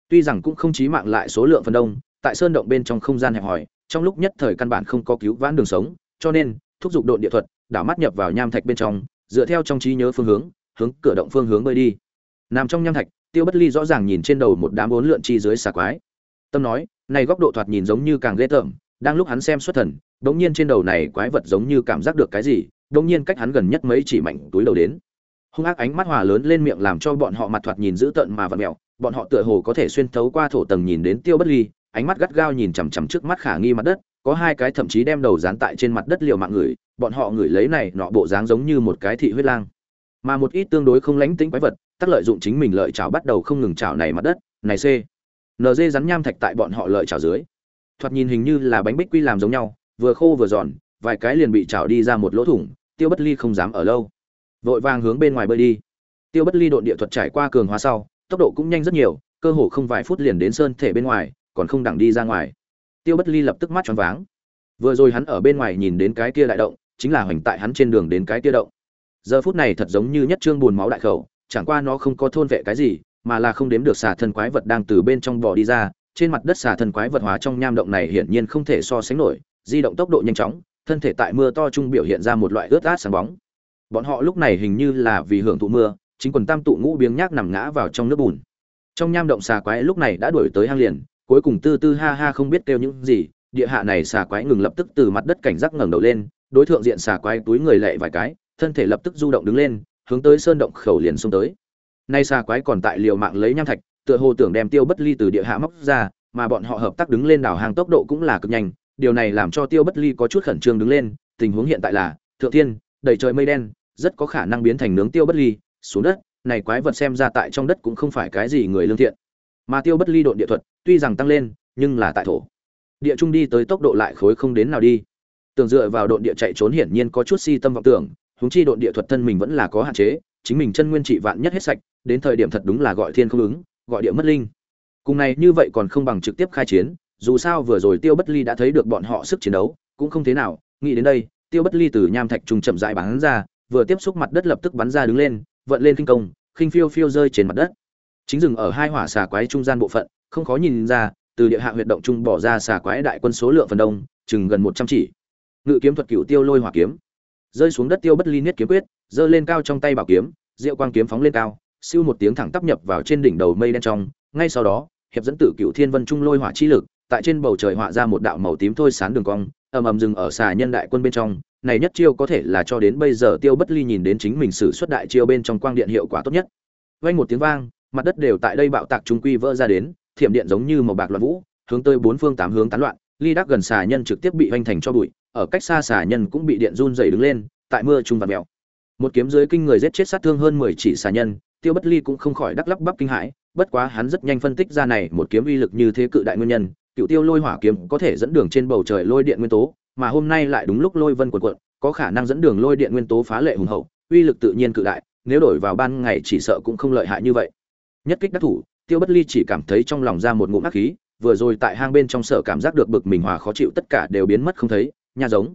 Tuy rằng cũng không chí mạng lại số lượng phần đông, tại sơn động bên trong không gian hẹp hòi, trong lúc nhất thời căn bản không có cứu vãn đường sống, cho nên, thúc giục độn địa thuật đảo mắt nhập vào nham thạch bên trong, dựa theo trong trí nhớ phương hướng hướng cửa động phương hướng bơi đi. Nằm trong nham thạch, tiêu bất ly rõ ràng nhìn trên đầu một đám bốn lượn chi dưới xà quái. Tâm nói, này góc độ thoạt nhìn giống như càng ghê tởm, đang lúc hắn xem xuất thần đống nhiên trên đầu này quái vật giống như cảm giác được cái gì đống nhiên cách hắn gần nhất mấy chỉ mạnh túi đầu đến. Hung ác ánh mắt hòa lớn lên miệng làm cho bọn họ mặt thoạt nhìn dữ tợn mà vặn mẹo bọn họ tựa hồ có thể xuyên thấu qua thổ tầng nhìn đến tiêu bất ly, ánh mắt gắt gao nhìn chằm chằm trước mắt khả nghi mặt đất có hai cái thậm chí đem đầu dán tại trên mặt đất liều mạng người, bọn họ người lấy này nọ bộ dáng giống như một cái thị huyết lang. Mà một ít tương đối không lánh tính quái vật tất lợi dụng chính mình lợi chảo bắt đầu không ngừng chảo này mặt đất, này c nd rắn nham thạch tại bọn họ lợi chảo dưới. Thoạt nhìn hình như là bánh bích quy làm giống nhau, vừa khô vừa giòn, vài cái liền bị chảo đi ra một lỗ thủng, tiêu bất ly không dám ở lâu. Vội vàng hướng bên ngoài bơi đi. Tiêu bất ly độn địa thuật trải qua cường hóa sau, tốc độ cũng nhanh rất nhiều, cơ hồ không vài phút liền đến sơn thể bên ngoài, còn không đặng đi ra ngoài tiêu bất ly lập tức mắt choáng váng. Vừa rồi hắn ở bên ngoài nhìn đến cái kia đại động, chính là hoành tại hắn trên đường đến cái kia động. Giờ phút này thật giống như nhất trương buồn máu đại khẩu, chẳng qua nó không có thôn vệ cái gì, mà là không đếm được xà thân quái vật đang từ bên trong bò đi ra, trên mặt đất xà thân quái vật hóa trong nham động này hiển nhiên không thể so sánh nổi, di động tốc độ nhanh chóng, thân thể tại mưa to trung biểu hiện ra một loại ướt át sáng bóng. Bọn họ lúc này hình như là vì hưởng thụ mưa, chính quần tam tụ ngũ biếng nhác nằm ngã vào trong nước bùn. Trong nham động xà quái lúc này đã đuổi tới hang liền cuối cùng tư tư ha ha không biết kêu những gì, địa hạ này xà quái ngừng lập tức từ mặt đất cảnh giác ngẩng đầu lên, đối tượng diện xà quái túi người lệ vài cái, thân thể lập tức du động đứng lên, hướng tới sơn động khẩu liền xông tới. Nay xà quái còn tại liều mạng lấy nham thạch, tựa hồ tưởng đem tiêu bất ly từ địa hạ móc ra, mà bọn họ hợp tác đứng lên đảo hàng tốc độ cũng là cực nhanh, điều này làm cho tiêu bất ly có chút khẩn trương đứng lên, tình huống hiện tại là, thượng thiên, đầy trời mây đen, rất có khả năng biến thành nướng tiêu bất ly, xuống đất, này quái vật xem ra tại trong đất cũng không phải cái gì người lương thiện mà tiêu bất ly độn địa thuật, tuy rằng tăng lên, nhưng là tại thổ. Địa trung đi tới tốc độ lại khối không đến nào đi. Tưởng dựa vào độn địa chạy trốn hiển nhiên có chút si tâm vọng tưởng húng chi độn địa thuật thân mình vẫn là có hạn chế, chính mình chân nguyên trị vạn nhất hết sạch, đến thời điểm thật đúng là gọi thiên không ứng, gọi địa mất linh. Cùng này như vậy còn không bằng trực tiếp khai chiến, dù sao vừa rồi tiêu bất ly đã thấy được bọn họ sức chiến đấu, cũng không thế nào, nghĩ đến đây, tiêu bất ly từ nham thạch trùng chậm dại bắn ra, vừa tiếp xúc mặt đất lập tức bắn ra đứng lên, vận lên kinh công, khinh phiêu phiêu rơi trên mặt đất chính dừng ở hai hỏa xà quái trung gian bộ phận, không khó nhìn ra, từ địa hạ huyệt động trung bỏ ra xà quái đại quân số lượng phần đông, chừng gần một trăm chỉ. Ngự kiếm thuật cựu tiêu lôi hỏa kiếm. Rơi xuống đất tiêu bất ly niết kiếm quyết, giơ lên cao trong tay bảo kiếm diệu quang kiếm phóng lên cao, siêu một tiếng thẳng tắp nhập vào trên đỉnh đầu mây đen trong, ngay sau đó, hiệp dẫn tử cựu thiên vân trung lôi hỏa chi lực, tại trên bầu trời họa ra một đạo màu tím thôi sán đường cong, ầm ầm dừng ở xà nhân đại quân bên trong, này nhất chiêu có thể là cho đến bây giờ tiêu bất ly nhìn đến chính mình sử xuất đại chiêu bên trong quang điện hiệu quả tốt nhất. Vang một tiếng vang mặt đất đều tại đây bạo tạc trung quy vỡ ra đến, thiểm điện giống như màu bạc loạn vũ, hướng tới bốn phương tám hướng tán loạn, ly đắc gần xà nhân trực tiếp bị hoành thành cho bụi, ở cách xa xà nhân cũng bị điện run rẩy đứng lên, tại mưa trung và mèo một kiếm dưới kinh người giết chết sát thương hơn mười chỉ xà nhân, tiêu bất ly cũng không khỏi đắc lắc bắp kinh hãi, bất quá hắn rất nhanh phân tích ra này, một kiếm uy lực như thế cự đại nguyên nhân, cựu tiêu lôi hỏa kiếm có thể dẫn đường trên bầu trời lôi điện nguyên tố, mà hôm nay lại đúng lúc lôi vân cuộn cuộn, có khả năng dẫn đường lôi điện nguyên tố phá lệ hùng hậu, uy lực tự nhiên cự đại, nếu đổi vào ban ngày chỉ sợ cũng không lợi hại như vậy nhất kích đắc thủ, tiêu bất ly chỉ cảm thấy trong lòng ra một ngụm ác khí, vừa rồi tại hang bên trong sở cảm giác được bực mình hòa khó chịu tất cả đều biến mất không thấy, nha giống.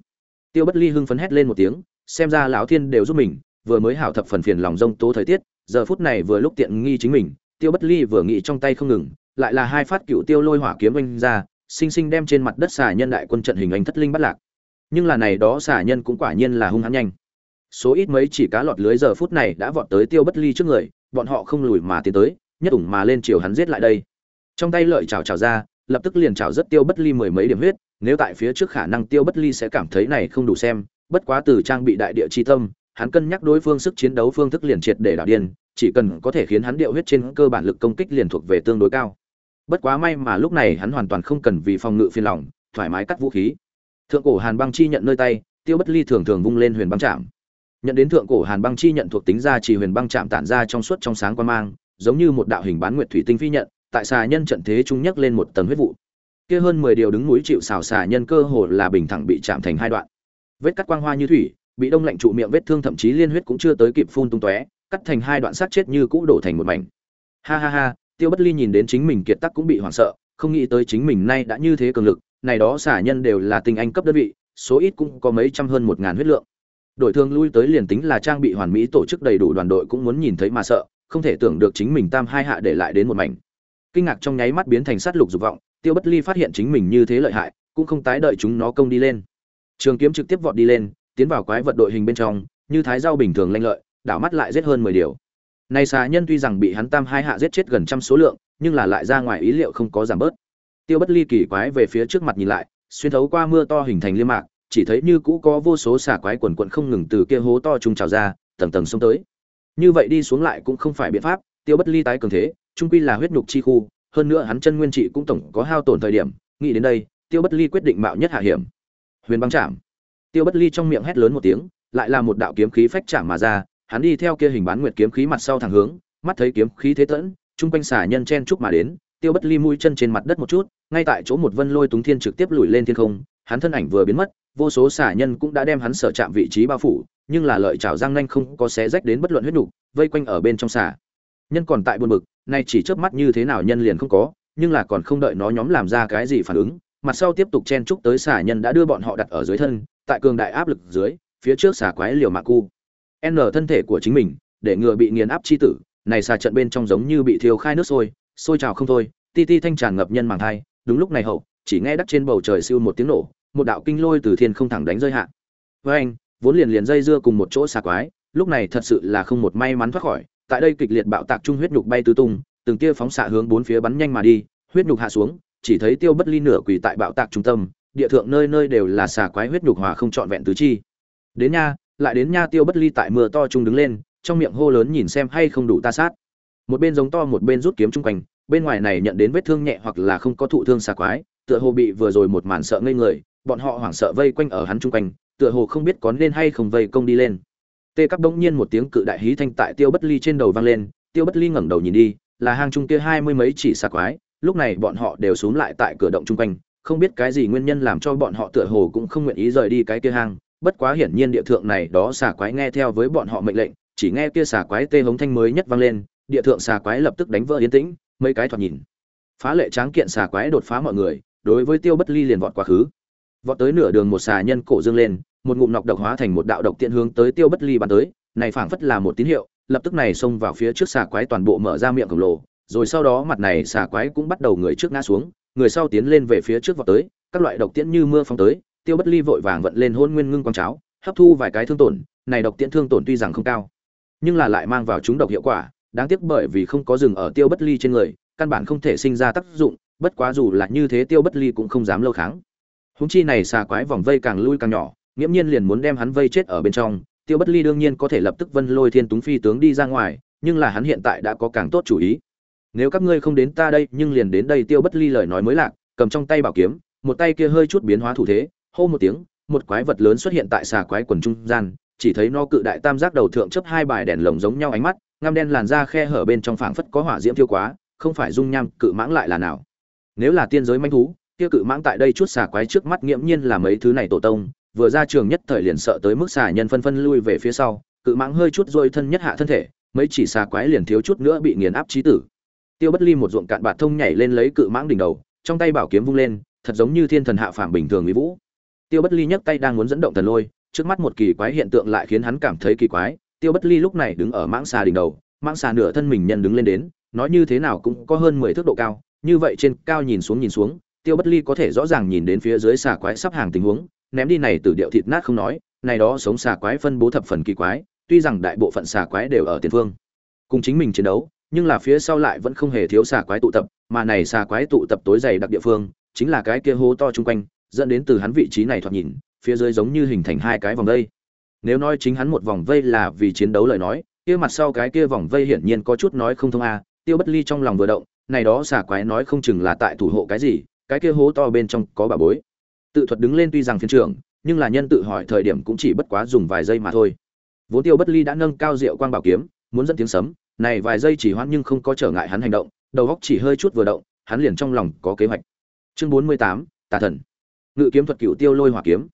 Tiêu bất ly hưng phấn hét lên một tiếng, xem ra lão thiên đều giúp mình, vừa mới hảo thập phần phiền lòng rông tố thời tiết, giờ phút này vừa lúc tiện nghi chính mình, tiêu bất ly vừa nghĩ trong tay không ngừng, lại là hai phát cựu tiêu lôi hỏa kiếm oanh ra, sinh sinh đem trên mặt đất xà nhân đại quân trận hình anh thất linh bắt lạc. Nhưng là này đó xà nhân cũng quả nhiên là hung hãn nhanh. Số ít mấy chỉ cá lọt lưới giờ phút này đã vọt tới tiêu bất ly trước người, bọn họ không lùi mà tiến tới nhất ủng mà lên chiều hắn giết lại đây. Trong tay lợi chảo chảo ra, lập tức liền chảo rất tiêu bất ly mười mấy điểm huyết, nếu tại phía trước khả năng tiêu bất ly sẽ cảm thấy này không đủ xem, bất quá từ trang bị đại địa chi tâm, hắn cân nhắc đối phương sức chiến đấu phương thức liền triệt để đảo điên, chỉ cần có thể khiến hắn điệu huyết trên cơ bản lực công kích liền thuộc về tương đối cao. Bất quá may mà lúc này hắn hoàn toàn không cần vì phòng ngự phiền lòng, thoải mái cắt vũ khí. Thượng cổ hàn băng chi nhận nơi tay, tiêu bất ly thường thường vung lên huyền băng chạm. Nhận đến thượng cổ hàn băng chi nhận thuộc tính ra chỉ huyền băng chạm tản ra trong suốt trong sáng quan mang giống như một đạo hình bán nguyệt thủy tinh phi nhận, tại xà nhân trận thế trung nhất lên một tầng huyết vụ. Kia hơn mười điều đứng núi chịu xào xà nhân cơ hồ là bình thẳng bị chạm thành hai đoạn. Vết cắt quang hoa như thủy, bị đông lạnh trụ miệng vết thương thậm chí liên huyết cũng chưa tới kịp phun tung tóe, cắt thành hai đoạn sát chết như cũ đổ thành một mảnh. Ha ha ha, tiêu bất ly nhìn đến chính mình kiệt tắc cũng bị hoảng sợ, không nghĩ tới chính mình nay đã như thế cường lực, này đó xả nhân đều là tinh anh cấp đơn vị, số ít cũng có mấy trăm hơn một ngàn huyết lượng. Đội thương lui tới liền tính là trang bị hoàn mỹ tổ chức đầy đủ đoàn đội cũng muốn nhìn thấy mà sợ không thể tưởng được chính mình tam hai hạ để lại đến một mảnh. Kinh ngạc trong nháy mắt biến thành sát lục dục vọng, tiêu bất ly phát hiện chính mình như thế lợi hại, cũng không tái đợi chúng nó công đi lên. Trường kiếm trực tiếp vọt đi lên, tiến vào quái vật đội hình bên trong, như thái rau bình thường lanh lợi, đảo mắt lại giết hơn mười điều. Này xà nhân tuy rằng bị hắn tam hai hạ giết chết gần trăm số lượng, nhưng là lại ra ngoài ý liệu không có giảm bớt. Tiêu bất ly kỳ quái về phía trước mặt nhìn lại, xuyên thấu qua mưa to hình thành liêm mạc, chỉ thấy như cũ có vô số xà quái quần quận không ngừng từ kia hố to trung trào ra, tầng tầng xông tới như vậy đi xuống lại cũng không phải biện pháp, tiêu bất ly tái cường thế, trung quy là huyết nhục chi khu, hơn nữa hắn chân nguyên trị cũng tổng có hao tổn thời điểm, nghĩ đến đây, tiêu bất ly quyết định mạo nhất hạ hiểm. Huyền băng chạm tiêu bất ly trong miệng hét lớn một tiếng, lại là một đạo kiếm khí phách chạm mà ra, hắn đi theo kia hình bán nguyệt kiếm khí mặt sau thẳng hướng, mắt thấy kiếm khí thế tẫn, chung quanh xả nhân chen chúc mà đến, tiêu bất ly mũi chân trên mặt đất một chút, ngay tại chỗ một vân lôi túng thiên trực tiếp lùi lên thiên không, hắn thân ảnh vừa biến mất, vô số xả nhân cũng đã đem hắn sở chạm vị trí bao phủ nhưng là lợi chảo răng nanh không có xé rách đến bất luận huyết đủ vây quanh ở bên trong xả nhân còn tại buồn bực, nay chỉ chớp mắt như thế nào nhân liền không có, nhưng là còn không đợi nó nhóm làm ra cái gì phản ứng, mặt sau tiếp tục chen chúc tới xả nhân đã đưa bọn họ đặt ở dưới thân, tại cường đại áp lực dưới, phía trước xả quái liều mạng cu. N thân thể của chính mình, để ngừa bị nghiền áp chi tử, này xà trận bên trong giống như bị thiêu khai nước sôi sôi trào không thôi, ti ti thanh tràn ngập nhân màng thai, đúng lúc này hậu, chỉ nghe đắc trên bầu trời siêu một tiếng nổ, một đạo kinh lôi từ thiên không thẳng đánh rơi hạ. Với anh vốn liền liền dây dưa cùng một chỗ xà quái, lúc này thật sự là không một may mắn thoát khỏi. Tại đây kịch liệt bạo tạc trung huyết nhục bay tứ tung, từng tia phóng xạ hướng bốn phía bắn nhanh mà đi, huyết nhục hạ xuống, chỉ thấy tiêu bất ly nửa quỳ tại bạo tạc trung tâm, địa thượng nơi nơi đều là xà quái huyết nhục hòa không trọn vẹn tứ chi. Đến nha, lại đến nha tiêu bất ly tại mưa to trung đứng lên, trong miệng hô lớn nhìn xem hay không đủ ta sát. Một bên giống to một bên rút kiếm chung quanh, bên ngoài này nhận đến vết thương nhẹ hoặc là không có thụ thương xà quái, tựa hồ bị vừa rồi một màn sợ ngây người, bọn họ hoảng sợ vây quanh ở hắn chung quanh tựa hồ không biết có nên hay không vây công đi lên. Tê cắp bỗng nhiên một tiếng cự đại hí thanh tại tiêu bất ly trên đầu vang lên, tiêu bất ly ngẩng đầu nhìn đi, là hang chung kia hai mươi mấy chỉ xà quái, lúc này bọn họ đều xuống lại tại cửa động chung quanh, không biết cái gì nguyên nhân làm cho bọn họ tựa hồ cũng không nguyện ý rời đi cái kia hang, bất quá hiển nhiên địa thượng này đó xà quái nghe theo với bọn họ mệnh lệnh, chỉ nghe kia xà quái tê hống thanh mới nhất vang lên, địa thượng xà quái lập tức đánh vỡ yên tĩnh, mấy cái thoạt nhìn. Phá lệ tráng kiện xà quái đột phá mọi người, đối với tiêu bất ly liền vọt quá khứ vọt tới nửa đường một xà nhân cổ dương lên, một ngụm nọc độc hóa thành một đạo độc tiện hướng tới tiêu bất ly bắn tới, này phảng phất là một tín hiệu, lập tức này xông vào phía trước xà quái toàn bộ mở ra miệng khổng lồ, rồi sau đó mặt này xà quái cũng bắt đầu người trước ngã xuống, người sau tiến lên về phía trước vọt tới, các loại độc tiễn như mưa phong tới, tiêu bất ly vội vàng vận lên hôn nguyên ngưng quang cháo, hấp thu vài cái thương tổn, này độc tiễn thương tổn tuy rằng không cao, nhưng là lại mang vào chúng độc hiệu quả, đáng tiếc bởi vì không có rừng ở tiêu bất ly trên người, căn bản không thể sinh ra tác dụng, bất quá dù là như thế tiêu bất ly cũng không dám lâu kháng húng chi này xà quái vòng vây càng lui càng nhỏ, nghiễm nhiên liền muốn đem hắn vây chết ở bên trong, tiêu bất ly đương nhiên có thể lập tức vân lôi thiên túng phi tướng đi ra ngoài, nhưng là hắn hiện tại đã có càng tốt chủ ý. Nếu các ngươi không đến ta đây, nhưng liền đến đây tiêu bất ly lời nói mới lạc, cầm trong tay bảo kiếm, một tay kia hơi chút biến hóa thủ thế, hô một tiếng, một quái vật lớn xuất hiện tại xà quái quần trung gian, chỉ thấy nó cự đại tam giác đầu thượng chấp hai bài đèn lồng giống nhau ánh mắt, ngăm đen làn da khe hở bên trong phảng phất có hỏa diễm thiêu quá, không phải dung nham, cự mãng lại là nào? Nếu là tiên giới manh thú kia cự mãng tại đây chút xà quái trước mắt nghiễm nhiên là mấy thứ này tổ tông, vừa ra trường nhất thời liền sợ tới mức xà nhân phân phân lui về phía sau, cự mãng hơi chút rôi thân nhất hạ thân thể, mấy chỉ xà quái liền thiếu chút nữa bị nghiền áp chí tử. Tiêu bất ly một ruộng cạn bạt thông nhảy lên lấy cự mãng đỉnh đầu, trong tay bảo kiếm vung lên, thật giống như thiên thần hạ phàm bình thường mỹ vũ. Tiêu bất ly nhấc tay đang muốn dẫn động thần lôi, trước mắt một kỳ quái hiện tượng lại khiến hắn cảm thấy kỳ quái. Tiêu bất ly lúc này đứng ở mãng xà đỉnh đầu, mãng xà nửa thân mình nhân đứng lên đến, nói như thế nào cũng có hơn mười thước độ cao, như vậy trên cao nhìn xuống nhìn xuống tiêu bất ly có thể rõ ràng nhìn đến phía dưới xà quái sắp hàng tình huống, ném đi này từ điệu thịt nát không nói, này đó sống xà quái phân bố thập phần kỳ quái, tuy rằng đại bộ phận xà quái đều ở tiền phương, cùng chính mình chiến đấu, nhưng là phía sau lại vẫn không hề thiếu xà quái tụ tập, mà này xà quái tụ tập tối dày đặc địa phương, chính là cái kia hố to chung quanh, dẫn đến từ hắn vị trí này thoạt nhìn, phía dưới giống như hình thành hai cái vòng vây. Nếu nói chính hắn một vòng vây là vì chiến đấu lời nói, kia mặt sau cái kia vòng vây hiển nhiên có chút nói không thông a, tiêu bất ly trong lòng vừa động, này đó xà quái nói không chừng là tại thủ hộ cái gì cái kia hố to bên trong có bà bối. Tự thuật đứng lên tuy rằng phiên trưởng, nhưng là nhân tự hỏi thời điểm cũng chỉ bất quá dùng vài giây mà thôi. Vốn tiêu bất ly đã nâng cao rượu quang bảo kiếm, muốn dẫn tiếng sấm, này vài giây chỉ hoãn nhưng không có trở ngại hắn hành động, đầu góc chỉ hơi chút vừa động, hắn liền trong lòng có kế hoạch. Chương bốn mươi tám, tà thần. Ngự kiếm thuật cựu tiêu lôi hỏa kiếm.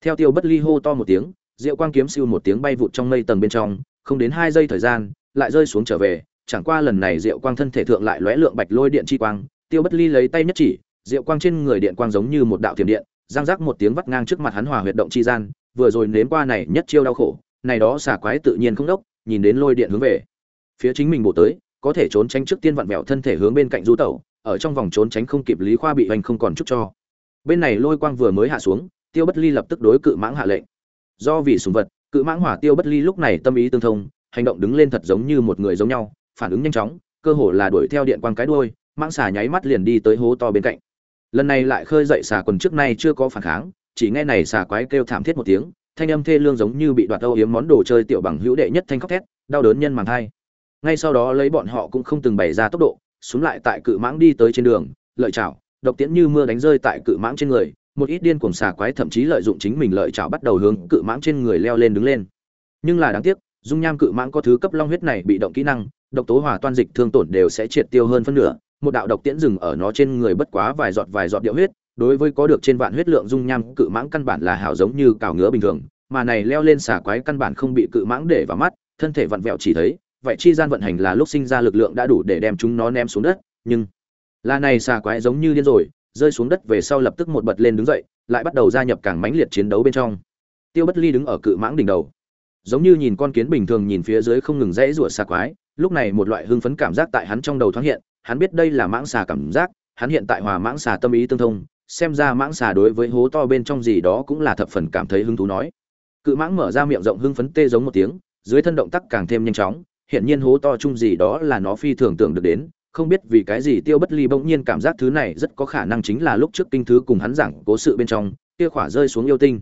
Theo tiêu bất ly hô to một tiếng, rượu quang kiếm siêu một tiếng bay vụt trong mây tầng bên trong, không đến hai giây thời gian, lại rơi xuống trở về, chẳng qua lần này rượu quang thân thể thượng lại lóe lượng bạch lôi điện chi quang, tiêu bất ly lấy tay nhất chỉ Diệu quang trên người điện quang giống như một đạo thiểm điện giang rác một tiếng vắt ngang trước mặt hắn hòa huyệt động chi gian, vừa rồi nếm qua này nhất chiêu đau khổ, này đó xả quái tự nhiên không đốc, nhìn đến lôi điện hướng về. Phía chính mình bổ tới, có thể trốn tránh trước tiên vặn vẹo thân thể hướng bên cạnh du tẩu, ở trong vòng trốn tránh không kịp lý khoa bị hoành không còn chút cho. Bên này lôi quang vừa mới hạ xuống, tiêu bất ly lập tức đối cự mãng hạ lệnh. Do vì sùng vật, cự mãng hỏa tiêu bất ly lúc này tâm ý tương thông, hành động đứng lên thật giống như một người giống nhau, phản ứng nhanh chóng, cơ hồ là đuổi theo điện quang cái đuôi, mãng xà nháy mắt liền đi tới hố to bên cạnh lần này lại khơi dậy xà quần trước nay chưa có phản kháng, chỉ nghe này xà quái kêu thảm thiết một tiếng, thanh âm thê lương giống như bị đoạt âu yếm món đồ chơi tiểu bằng hữu đệ nhất thanh khóc thét, đau đớn nhân màng hai ngay sau đó lấy bọn họ cũng không từng bày ra tốc độ, xuống lại tại cự mãng đi tới trên đường, lợi chảo, độc tiễn như mưa đánh rơi tại cự mãng trên người, một ít điên cuồng xà quái thậm chí lợi dụng chính mình lợi chảo bắt đầu hướng cự mãng trên người leo lên đứng lên. Nhưng là đáng tiếc, dung nham cự mãng có thứ cấp long huyết này bị động kỹ năng, độc tố hòa toan dịch thương tổn đều sẽ triệt tiêu hơn phân nửa một đạo độc tiễn dừng ở nó trên người bất quá vài giọt vài giọt điệu huyết, đối với có được trên vạn huyết lượng dung nham cự mãng căn bản là hảo giống như cào ngứa bình thường, mà này leo lên xà quái căn bản không bị cự mãng để vào mắt, thân thể vặn vẹo chỉ thấy, vậy chi gian vận hành là lúc sinh ra lực lượng đã đủ để đem chúng nó ném xuống đất, nhưng là này xà quái giống như điên rồi, rơi xuống đất về sau lập tức một bật lên đứng dậy, lại bắt đầu gia nhập càng mãnh liệt chiến đấu bên trong. Tiêu bất ly đứng ở cự mãng đỉnh đầu, giống như nhìn con kiến bình thường nhìn phía dưới không ngừng rẽ rủa xà quái, lúc này một loại hưng phấn cảm giác tại hắn trong đầu thoáng hiện hắn biết đây là mãng xà cảm giác, hắn hiện tại hòa mãng xà tâm ý tương thông, xem ra mãng xà đối với hố to bên trong gì đó cũng là thập phần cảm thấy hứng thú nói. Cự mãng mở ra miệng rộng hưng phấn tê giống một tiếng, dưới thân động tác càng thêm nhanh chóng hiện nhiên hố to chung gì đó là nó phi thường tưởng được đến, không biết vì cái gì tiêu bất ly bỗng nhiên cảm giác thứ này rất có khả năng chính là lúc trước kinh thứ cùng hắn giảng cố sự bên trong, kia khỏa rơi xuống yêu tinh.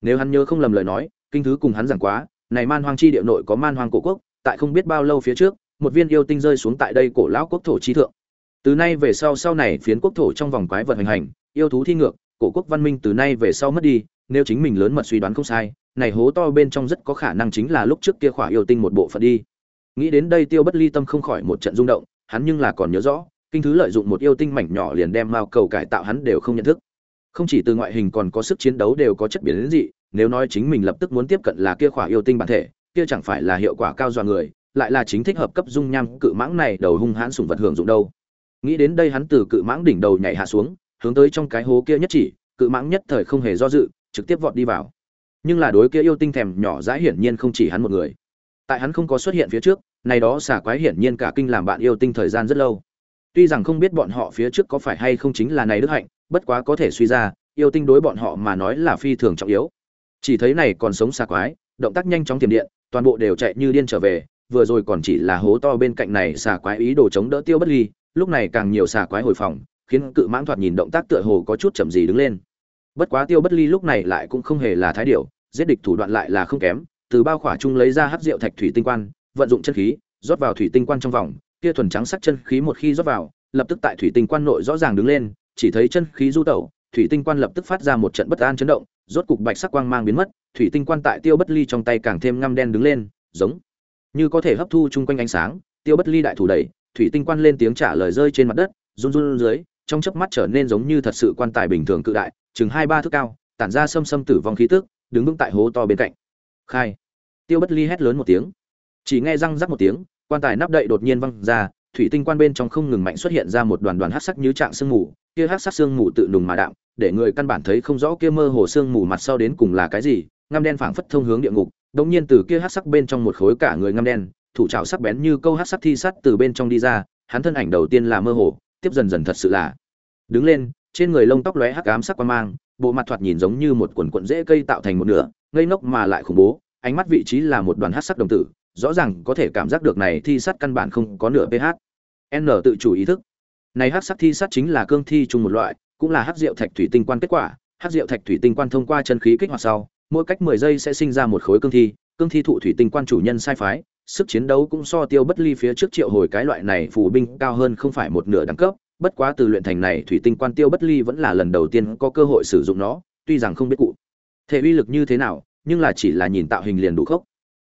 Nếu hắn nhớ không lầm lời nói, kinh thứ cùng hắn giảng quá, này man hoang chi địa nội có man hoang cổ quốc, tại không biết bao lâu phía trước một viên yêu tinh rơi xuống tại đây cổ lão quốc thổ chi thượng. Từ nay về sau sau này phiến quốc thổ trong vòng quái vật hành hành, yêu thú thi ngược, cổ quốc văn minh từ nay về sau mất đi, nếu chính mình lớn mật suy đoán không sai, này hố to bên trong rất có khả năng chính là lúc trước kia khỏa yêu tinh một bộ phận đi. Nghĩ đến đây tiêu bất ly tâm không khỏi một trận rung động, hắn nhưng là còn nhớ rõ, kinh thứ lợi dụng một yêu tinh mảnh nhỏ liền đem mao cầu cải tạo hắn đều không nhận thức. Không chỉ từ ngoại hình còn có sức chiến đấu đều có chất biến đến dị, nếu nói chính mình lập tức muốn tiếp cận là kia khỏa yêu tinh bản thể, kia chẳng phải là hiệu quả cao dọa người lại là chính thích hợp cấp dung nham cự mãng này đầu hung hãn sùng vật hưởng dụng đâu. Nghĩ đến đây hắn từ cự mãng đỉnh đầu nhảy hạ xuống, hướng tới trong cái hố kia nhất chỉ, cự mãng nhất thời không hề do dự, trực tiếp vọt đi vào. Nhưng là đối kia yêu tinh thèm nhỏ dãi hiển nhiên không chỉ hắn một người. Tại hắn không có xuất hiện phía trước, này đó xả quái hiển nhiên cả kinh làm bạn yêu tinh thời gian rất lâu. Tuy rằng không biết bọn họ phía trước có phải hay không chính là này đức hạnh, bất quá có thể suy ra, yêu tinh đối bọn họ mà nói là phi thường trọng yếu. Chỉ thấy này còn sống xà quái, động tác nhanh chóng tiềm điện, toàn bộ đều chạy như điên trở về vừa rồi còn chỉ là hố to bên cạnh này xà quái ý đồ chống đỡ tiêu bất ly, lúc này càng nhiều xà quái hồi phòng, khiến cự mãng thoạt nhìn động tác tựa hồ có chút chậm gì đứng lên. Bất quá tiêu bất ly lúc này lại cũng không hề là thái điệu giết địch thủ đoạn lại là không kém, từ bao khỏa chung lấy ra hắc rượu thạch thủy tinh quan, vận dụng chân khí, rót vào thủy tinh quan trong vòng, kia thuần trắng sắc chân khí một khi rót vào, lập tức tại thủy tinh quan nội rõ ràng đứng lên, chỉ thấy chân khí du tẩu, thủy tinh quan lập tức phát ra một trận bất an chấn động, rốt cục bạch sắc quang mang biến mất, thủy tinh quan tại tiêu bất ly trong tay càng thêm ngăm đen đứng lên, giống như có thể hấp thu chung quanh ánh sáng, tiêu bất ly đại thủ đẩy, thủy tinh quan lên tiếng trả lời rơi trên mặt đất, run run dưới, trong chớp mắt trở nên giống như thật sự quan tài bình thường cự đại, chừng hai ba thước cao, tản ra xâm xâm tử vong khí tức, đứng vững tại hố to bên cạnh. Khai. Tiêu bất ly hét lớn một tiếng. Chỉ nghe răng rắc một tiếng, quan tài nắp đậy đột nhiên văng ra, thủy tinh quan bên trong không ngừng mạnh xuất hiện ra một đoàn đoàn hắc sắc như trạng sương mù, kia hắc sắc sương mù tự nùng mà đạm, để người căn bản thấy không rõ kia mơ hồ sương mù mặt sau đến cùng là cái gì, ngăm đen phảng phất thông hướng địa ngục đống nhiên từ kia hắc sắc bên trong một khối cả người ngăm đen, thủ trảo sắc bén như câu hắc sắc thi sắt từ bên trong đi ra, hắn thân ảnh đầu tiên là mơ hồ, tiếp dần dần thật sự là đứng lên, trên người lông tóc lóe hắc ám sắc quan mang, bộ mặt thoạt nhìn giống như một quần quần rễ cây tạo thành một nửa, ngây ngốc mà lại khủng bố, ánh mắt vị trí là một đoàn hắc sắc đồng tử, rõ ràng có thể cảm giác được này thi sắt căn bản không có nửa ph. N tự chủ ý thức. Này hắc sắc thi sắt chính là cương thi chung một loại, cũng là hắc diệu thạch thủy tinh quan kết quả hắc diệu thạch thủy tinh quan thông qua chân khí kích hoạt sau mỗi cách mười giây sẽ sinh ra một khối cương thi cương thi thụ thủy tinh quan chủ nhân sai phái, sức chiến đấu cũng so tiêu bất ly phía trước triệu hồi cái loại này phù binh cao hơn không phải một nửa đẳng cấp, bất quá từ luyện thành này, thủy tinh quan tiêu bất ly vẫn là lần đầu tiên có cơ hội sử dụng nó, tuy rằng không biết cụ thể uy lực như thế nào, nhưng là chỉ là nhìn tạo hình liền đủ khốc.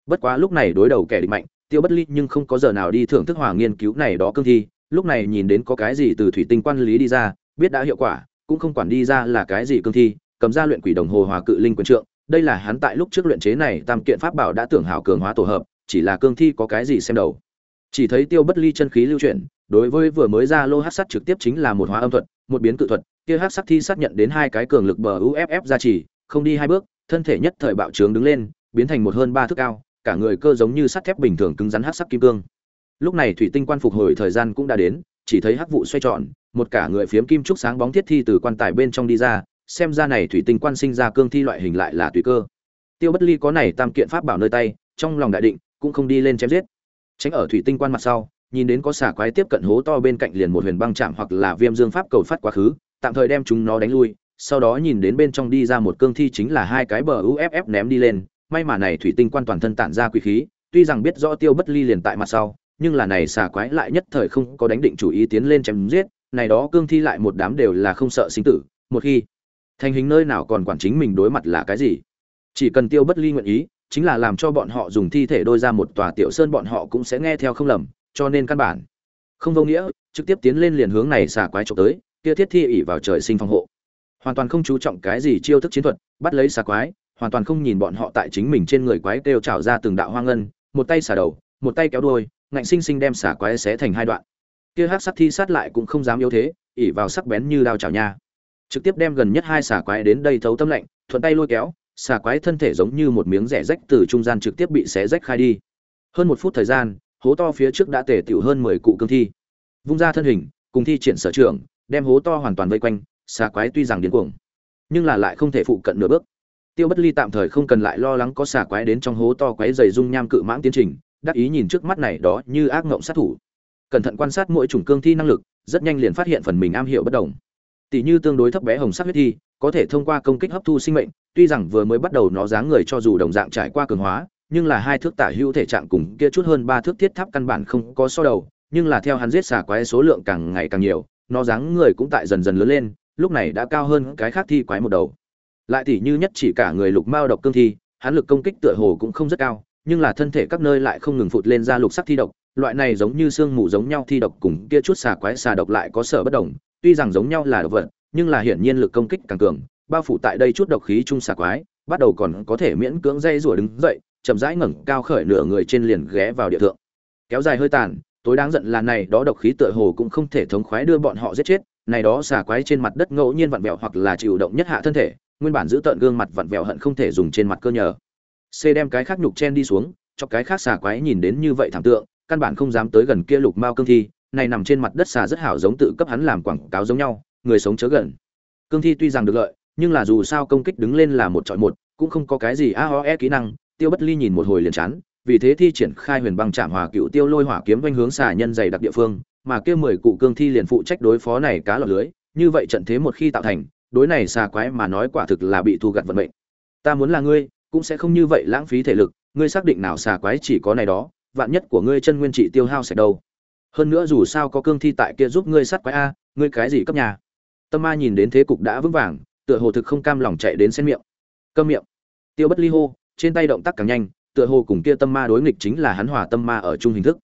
Bất quá lúc này đối đầu kẻ địch mạnh, tiêu bất ly nhưng không có giờ nào đi thưởng thức hòa nghiên cứu này đó cương thi, lúc này nhìn đến có cái gì từ thủy tinh quan lý đi ra, biết đã hiệu quả, cũng không quản đi ra là cái gì cương thi, cầm ra luyện quỷ đồng hồ hòa cự linh quyền trượng đây là hắn tại lúc trước luyện chế này tam kiện pháp bảo đã tưởng hảo cường hóa tổ hợp, chỉ là cương thi có cái gì xem đầu. Chỉ thấy tiêu bất ly chân khí lưu chuyển, đối với vừa mới ra lô hát sắt trực tiếp chính là một hóa âm thuật, một biến cự thuật, kia hát sắc thi xác nhận đến hai cái cường lực bờ uff ra chỉ, không đi hai bước, thân thể nhất thời bạo trướng đứng lên, biến thành một hơn ba thước cao, cả người cơ giống như sắt thép bình thường cứng rắn hát sắc kim cương. Lúc này thủy tinh quan phục hồi thời gian cũng đã đến, chỉ thấy hắc vụ xoay tròn, một cả người phiếm kim trúc sáng bóng thiết thi từ quan tài bên trong đi ra xem ra này thủy tinh quan sinh ra cương thi loại hình lại là tùy cơ. Tiêu bất ly có này tam kiện pháp bảo nơi tay, trong lòng đại định, cũng không đi lên chém giết. Tránh ở thủy tinh quan mặt sau, nhìn đến có xà quái tiếp cận hố to bên cạnh liền một huyền băng chạm hoặc là viêm dương pháp cầu phát quá khứ, tạm thời đem chúng nó đánh lui, sau đó nhìn đến bên trong đi ra một cương thi chính là hai cái bờ uff ném đi lên, may mà này thủy tinh quan toàn thân tản ra quỷ khí, tuy rằng biết rõ tiêu bất ly liền tại mặt sau, nhưng là này xà quái lại nhất thời không có đánh định chủ ý tiến lên chém giết, này đó cương thi lại một đám đều là không sợ sinh tử, một khi thành hình nơi nào còn quản chính mình đối mặt là cái gì? Chỉ cần tiêu bất ly nguyện ý, chính là làm cho bọn họ dùng thi thể đôi ra một tòa tiểu sơn bọn họ cũng sẽ nghe theo không lầm, cho nên căn bản không vô nghĩa, trực tiếp tiến lên liền hướng này xà quái trộm tới, kia thiết thi ỉ vào trời sinh phòng hộ. Hoàn toàn không chú trọng cái gì chiêu thức chiến thuật, bắt lấy xà quái, hoàn toàn không nhìn bọn họ tại chính mình trên người quái kêu trào ra từng đạo hoang ngân, một tay xả đầu, một tay kéo đuôi, ngạnh sinh sinh đem xà quái xé thành hai đoạn. Kia hắc sắc thi sát lại cũng không dám yếu thế ỉ vào sắc bén như đao chảo nha trực tiếp đem gần nhất hai xà quái đến đây thấu tâm lạnh, thuận tay lôi kéo, xà quái thân thể giống như một miếng rẻ rách từ trung gian trực tiếp bị xé rách khai đi. Hơn một phút thời gian, hố to phía trước đã tề tiểu hơn mười cụ cương thi. Vung ra thân hình, cùng thi triển sở trường, đem hố to hoàn toàn vây quanh, xà quái tuy rằng điên cuồng, nhưng là lại không thể phụ cận nửa bước. Tiêu bất ly tạm thời không cần lại lo lắng có xà quái đến trong hố to quái dày dung nham cự mãng tiến trình, đắc ý nhìn trước mắt này đó như ác ngộng sát thủ. Cẩn thận quan sát mỗi chủng cương thi năng lực, rất nhanh liền phát hiện phần mình am hiểu bất đồng tỷ như tương đối thấp bé hồng sắc huyết thi, có thể thông qua công kích hấp thu sinh mệnh, tuy rằng vừa mới bắt đầu nó dáng người cho dù đồng dạng trải qua cường hóa, nhưng là hai thước tả hữu thể trạng cùng kia chút hơn ba thước thiết tháp căn bản không có so đầu, nhưng là theo hắn giết xà quái số lượng càng ngày càng nhiều, nó dáng người cũng tại dần dần lớn lên, lúc này đã cao hơn cái khác thi quái một đầu. Lại tỷ như nhất chỉ cả người lục mao độc cương thi, hắn lực công kích tựa hồ cũng không rất cao, nhưng là thân thể các nơi lại không ngừng phụt lên ra lục sắc thi độc, loại này giống như xương mù giống nhau thi độc cùng kia chút xà quái xà độc lại có sở bất đồng tuy rằng giống nhau là độc vật, nhưng là hiển nhiên lực công kích càng cường, bao phủ tại đây chút độc khí trung xà quái, bắt đầu còn có thể miễn cưỡng dây rủa đứng dậy, chậm rãi ngẩng cao khởi nửa người trên liền ghé vào địa thượng. Kéo dài hơi tàn, tối đáng giận là này đó độc khí tựa hồ cũng không thể thống khoái đưa bọn họ giết chết, này đó xà quái trên mặt đất ngẫu nhiên vặn vẹo hoặc là chịu động nhất hạ thân thể, nguyên bản giữ tợn gương mặt vặn vẹo hận không thể dùng trên mặt cơ nhờ. C đem cái khác nhục chen đi xuống, cho cái khác xà quái nhìn đến như vậy thảm tượng, căn bản không dám tới gần kia lục mao cương thi này nằm trên mặt đất xà rất hảo giống tự cấp hắn làm quảng cáo giống nhau, người sống chớ gần. Cương thi tuy rằng được lợi, nhưng là dù sao công kích đứng lên là một chọi một, cũng không có cái gì a ho e kỹ năng, tiêu bất ly nhìn một hồi liền chán, vì thế thi triển khai huyền băng chạm hòa cựu tiêu lôi hỏa kiếm quanh hướng xà nhân dày đặc địa phương, mà kia mười cụ cương thi liền phụ trách đối phó này cá lọt lưới, như vậy trận thế một khi tạo thành, đối này xà quái mà nói quả thực là bị thu gặt vận mệnh. Ta muốn là ngươi, cũng sẽ không như vậy lãng phí thể lực, ngươi xác định nào xà quái chỉ có này đó, vạn nhất của ngươi chân nguyên trị tiêu hao sạch đâu hơn nữa dù sao có cương thi tại kia giúp ngươi sát quái a, ngươi cái gì cấp nhà? Tâm ma nhìn đến thế cục đã vững vàng, tựa hồ thực không cam lòng chạy đến xen miệng. Câm miệng. Tiêu bất ly hô, trên tay động tác càng nhanh, tựa hồ cùng kia tâm ma đối nghịch chính là hắn hòa tâm ma ở chung hình thức.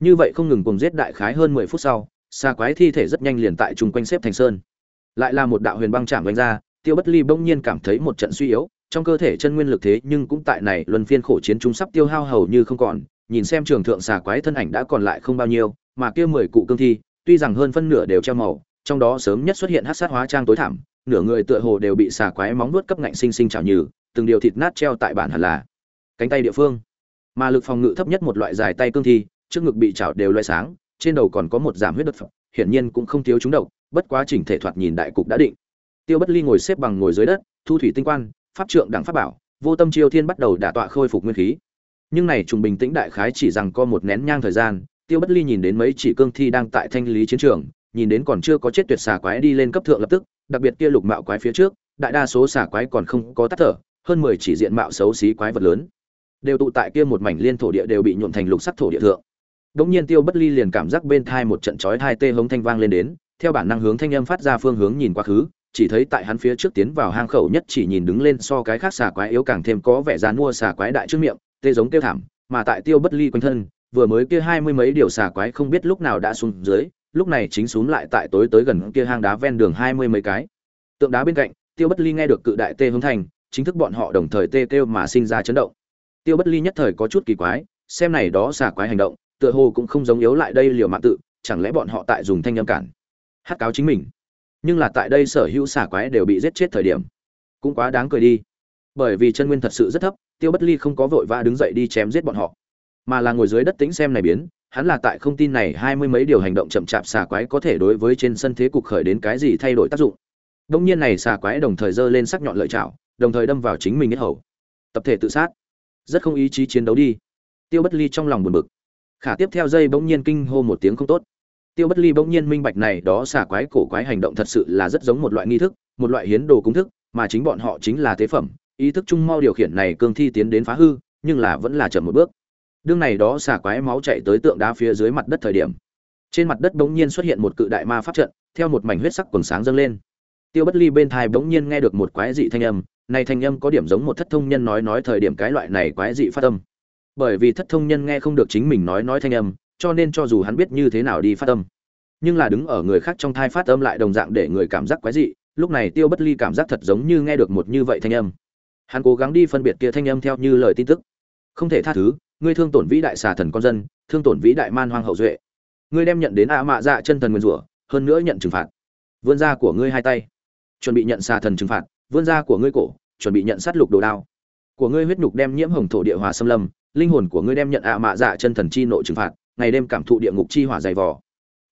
Như vậy không ngừng cùng giết đại khái hơn mười phút sau, xa quái thi thể rất nhanh liền tại chung quanh xếp thành sơn. Lại là một đạo huyền băng chạm đánh ra, tiêu bất ly bỗng nhiên cảm thấy một trận suy yếu, trong cơ thể chân nguyên lực thế nhưng cũng tại này luân phiên khổ chiến chúng sắp tiêu hao hầu như không còn, nhìn xem trường thượng xà quái thân ảnh đã còn lại không bao nhiêu mà kia mười cụ cương thi, tuy rằng hơn phân nửa đều treo màu, trong đó sớm nhất xuất hiện hắc sát hóa trang tối thảm, nửa người tựa hồ đều bị xà quái móng vuốt cấp ngạnh sinh sinh chảo nhừ, từng điều thịt nát treo tại bản hẳn là cánh tay địa phương. Mà lực phòng ngự thấp nhất một loại dài tay cương thi, trước ngực bị chảo đều loé sáng, trên đầu còn có một giảm huyết đột phẩm hiển nhiên cũng không thiếu chúng độc, bất quá chỉnh thể thoạt nhìn đại cục đã định. Tiêu bất ly ngồi xếp bằng ngồi dưới đất, thu thủy tinh quan, pháp trượng đẳng pháp bảo, vô tâm chiêu thiên bắt đầu đả tọa khôi phục nguyên khí. Nhưng này trùng bình tĩnh đại khái chỉ rằng có một nén nhang thời gian tiêu bất ly nhìn đến mấy chỉ cương thi đang tại thanh lý chiến trường, nhìn đến còn chưa có chết tuyệt xà quái đi lên cấp thượng lập tức, đặc biệt kia lục mạo quái phía trước, đại đa số xà quái còn không có tắt thở, hơn mười chỉ diện mạo xấu xí quái vật lớn, đều tụ tại kia một mảnh liên thổ địa đều bị nhuộm thành lục sắc thổ địa thượng. Đống nhiên tiêu bất ly liền cảm giác bên thai một trận chói hai tê hống thanh vang lên đến, theo bản năng hướng thanh âm phát ra phương hướng nhìn quá khứ, chỉ thấy tại hắn phía trước tiến vào hang khẩu nhất chỉ nhìn đứng lên so cái khác xà quái yếu càng thêm có vẻ dàn mua xà quái đại trước miệng, tê giống tiêu thảm, mà tại tiêu bất ly quanh thân vừa mới kia hai mươi mấy điều xà quái không biết lúc nào đã xuống dưới, lúc này chính xuống lại tại tối tới gần kia hang đá ven đường hai mươi mấy cái. Tượng đá bên cạnh, tiêu bất ly nghe được cự đại tê hướng thành, chính thức bọn họ đồng thời tê kêu mà sinh ra chấn động. Tiêu bất ly nhất thời có chút kỳ quái, xem này đó xà quái hành động, tựa hồ cũng không giống yếu lại đây liều mạng tự, chẳng lẽ bọn họ tại dùng thanh âm cản, hát cáo chính mình. Nhưng là tại đây sở hữu xà quái đều bị giết chết thời điểm, cũng quá đáng cười đi. Bởi vì chân nguyên thật sự rất thấp, tiêu bất ly không có vội vã đứng dậy đi chém giết bọn họ mà là ngồi dưới đất tĩnh xem này biến, hắn là tại không tin này hai mươi mấy điều hành động chậm chạp xà quái có thể đối với trên sân thế cục khởi đến cái gì thay đổi tác dụng. Đông nhiên này xà quái đồng thời giơ lên sắc nhọn lợi chảo, đồng thời đâm vào chính mình nhất hầu. Tập thể tự sát. Rất không ý chí chiến đấu đi. Tiêu bất ly trong lòng buồn bực. Khả tiếp theo dây bỗng nhiên kinh hô một tiếng không tốt. Tiêu bất ly bỗng nhiên minh bạch này đó xà quái cổ quái hành động thật sự là rất giống một loại nghi thức, một loại hiến đồ cúng thức, mà chính bọn họ chính là tế phẩm. Ý thức chung mau điều khiển này cương thi tiến đến phá hư, nhưng là vẫn là chậm một bước đương này đó xà quái máu chạy tới tượng đá phía dưới mặt đất thời điểm. Trên mặt đất bỗng nhiên xuất hiện một cự đại ma pháp trận, theo một mảnh huyết sắc quần sáng dâng lên. Tiêu bất ly bên thai bỗng nhiên nghe được một quái dị thanh âm, này thanh âm có điểm giống một thất thông nhân nói nói thời điểm cái loại này quái dị phát âm. Bởi vì thất thông nhân nghe không được chính mình nói nói thanh âm, cho nên cho dù hắn biết như thế nào đi phát âm, nhưng là đứng ở người khác trong thai phát âm lại đồng dạng để người cảm giác quái dị. Lúc này tiêu bất ly cảm giác thật giống như nghe được một như vậy thanh âm. Hắn cố gắng đi phân biệt kia thanh âm theo như lời tin tức. Không thể tha thứ ngươi thương tổn vĩ đại xà thần con dân, thương tổn vĩ đại man hoang hậu duệ. Ngươi đem nhận đến ạ mạ dạ chân thần nguyên rủa, hơn nữa nhận trừng phạt. Vươn ra của ngươi hai tay. Chuẩn bị nhận xà thần trừng phạt, vươn ra của ngươi cổ, chuẩn bị nhận sát lục đồ đao. Của ngươi huyết nhục đem nhiễm hồng thổ địa hòa xâm lâm, linh hồn của ngươi đem nhận ạ mạ dạ chân thần chi nội trừng phạt, ngày đêm cảm thụ địa ngục chi hỏa dày vò.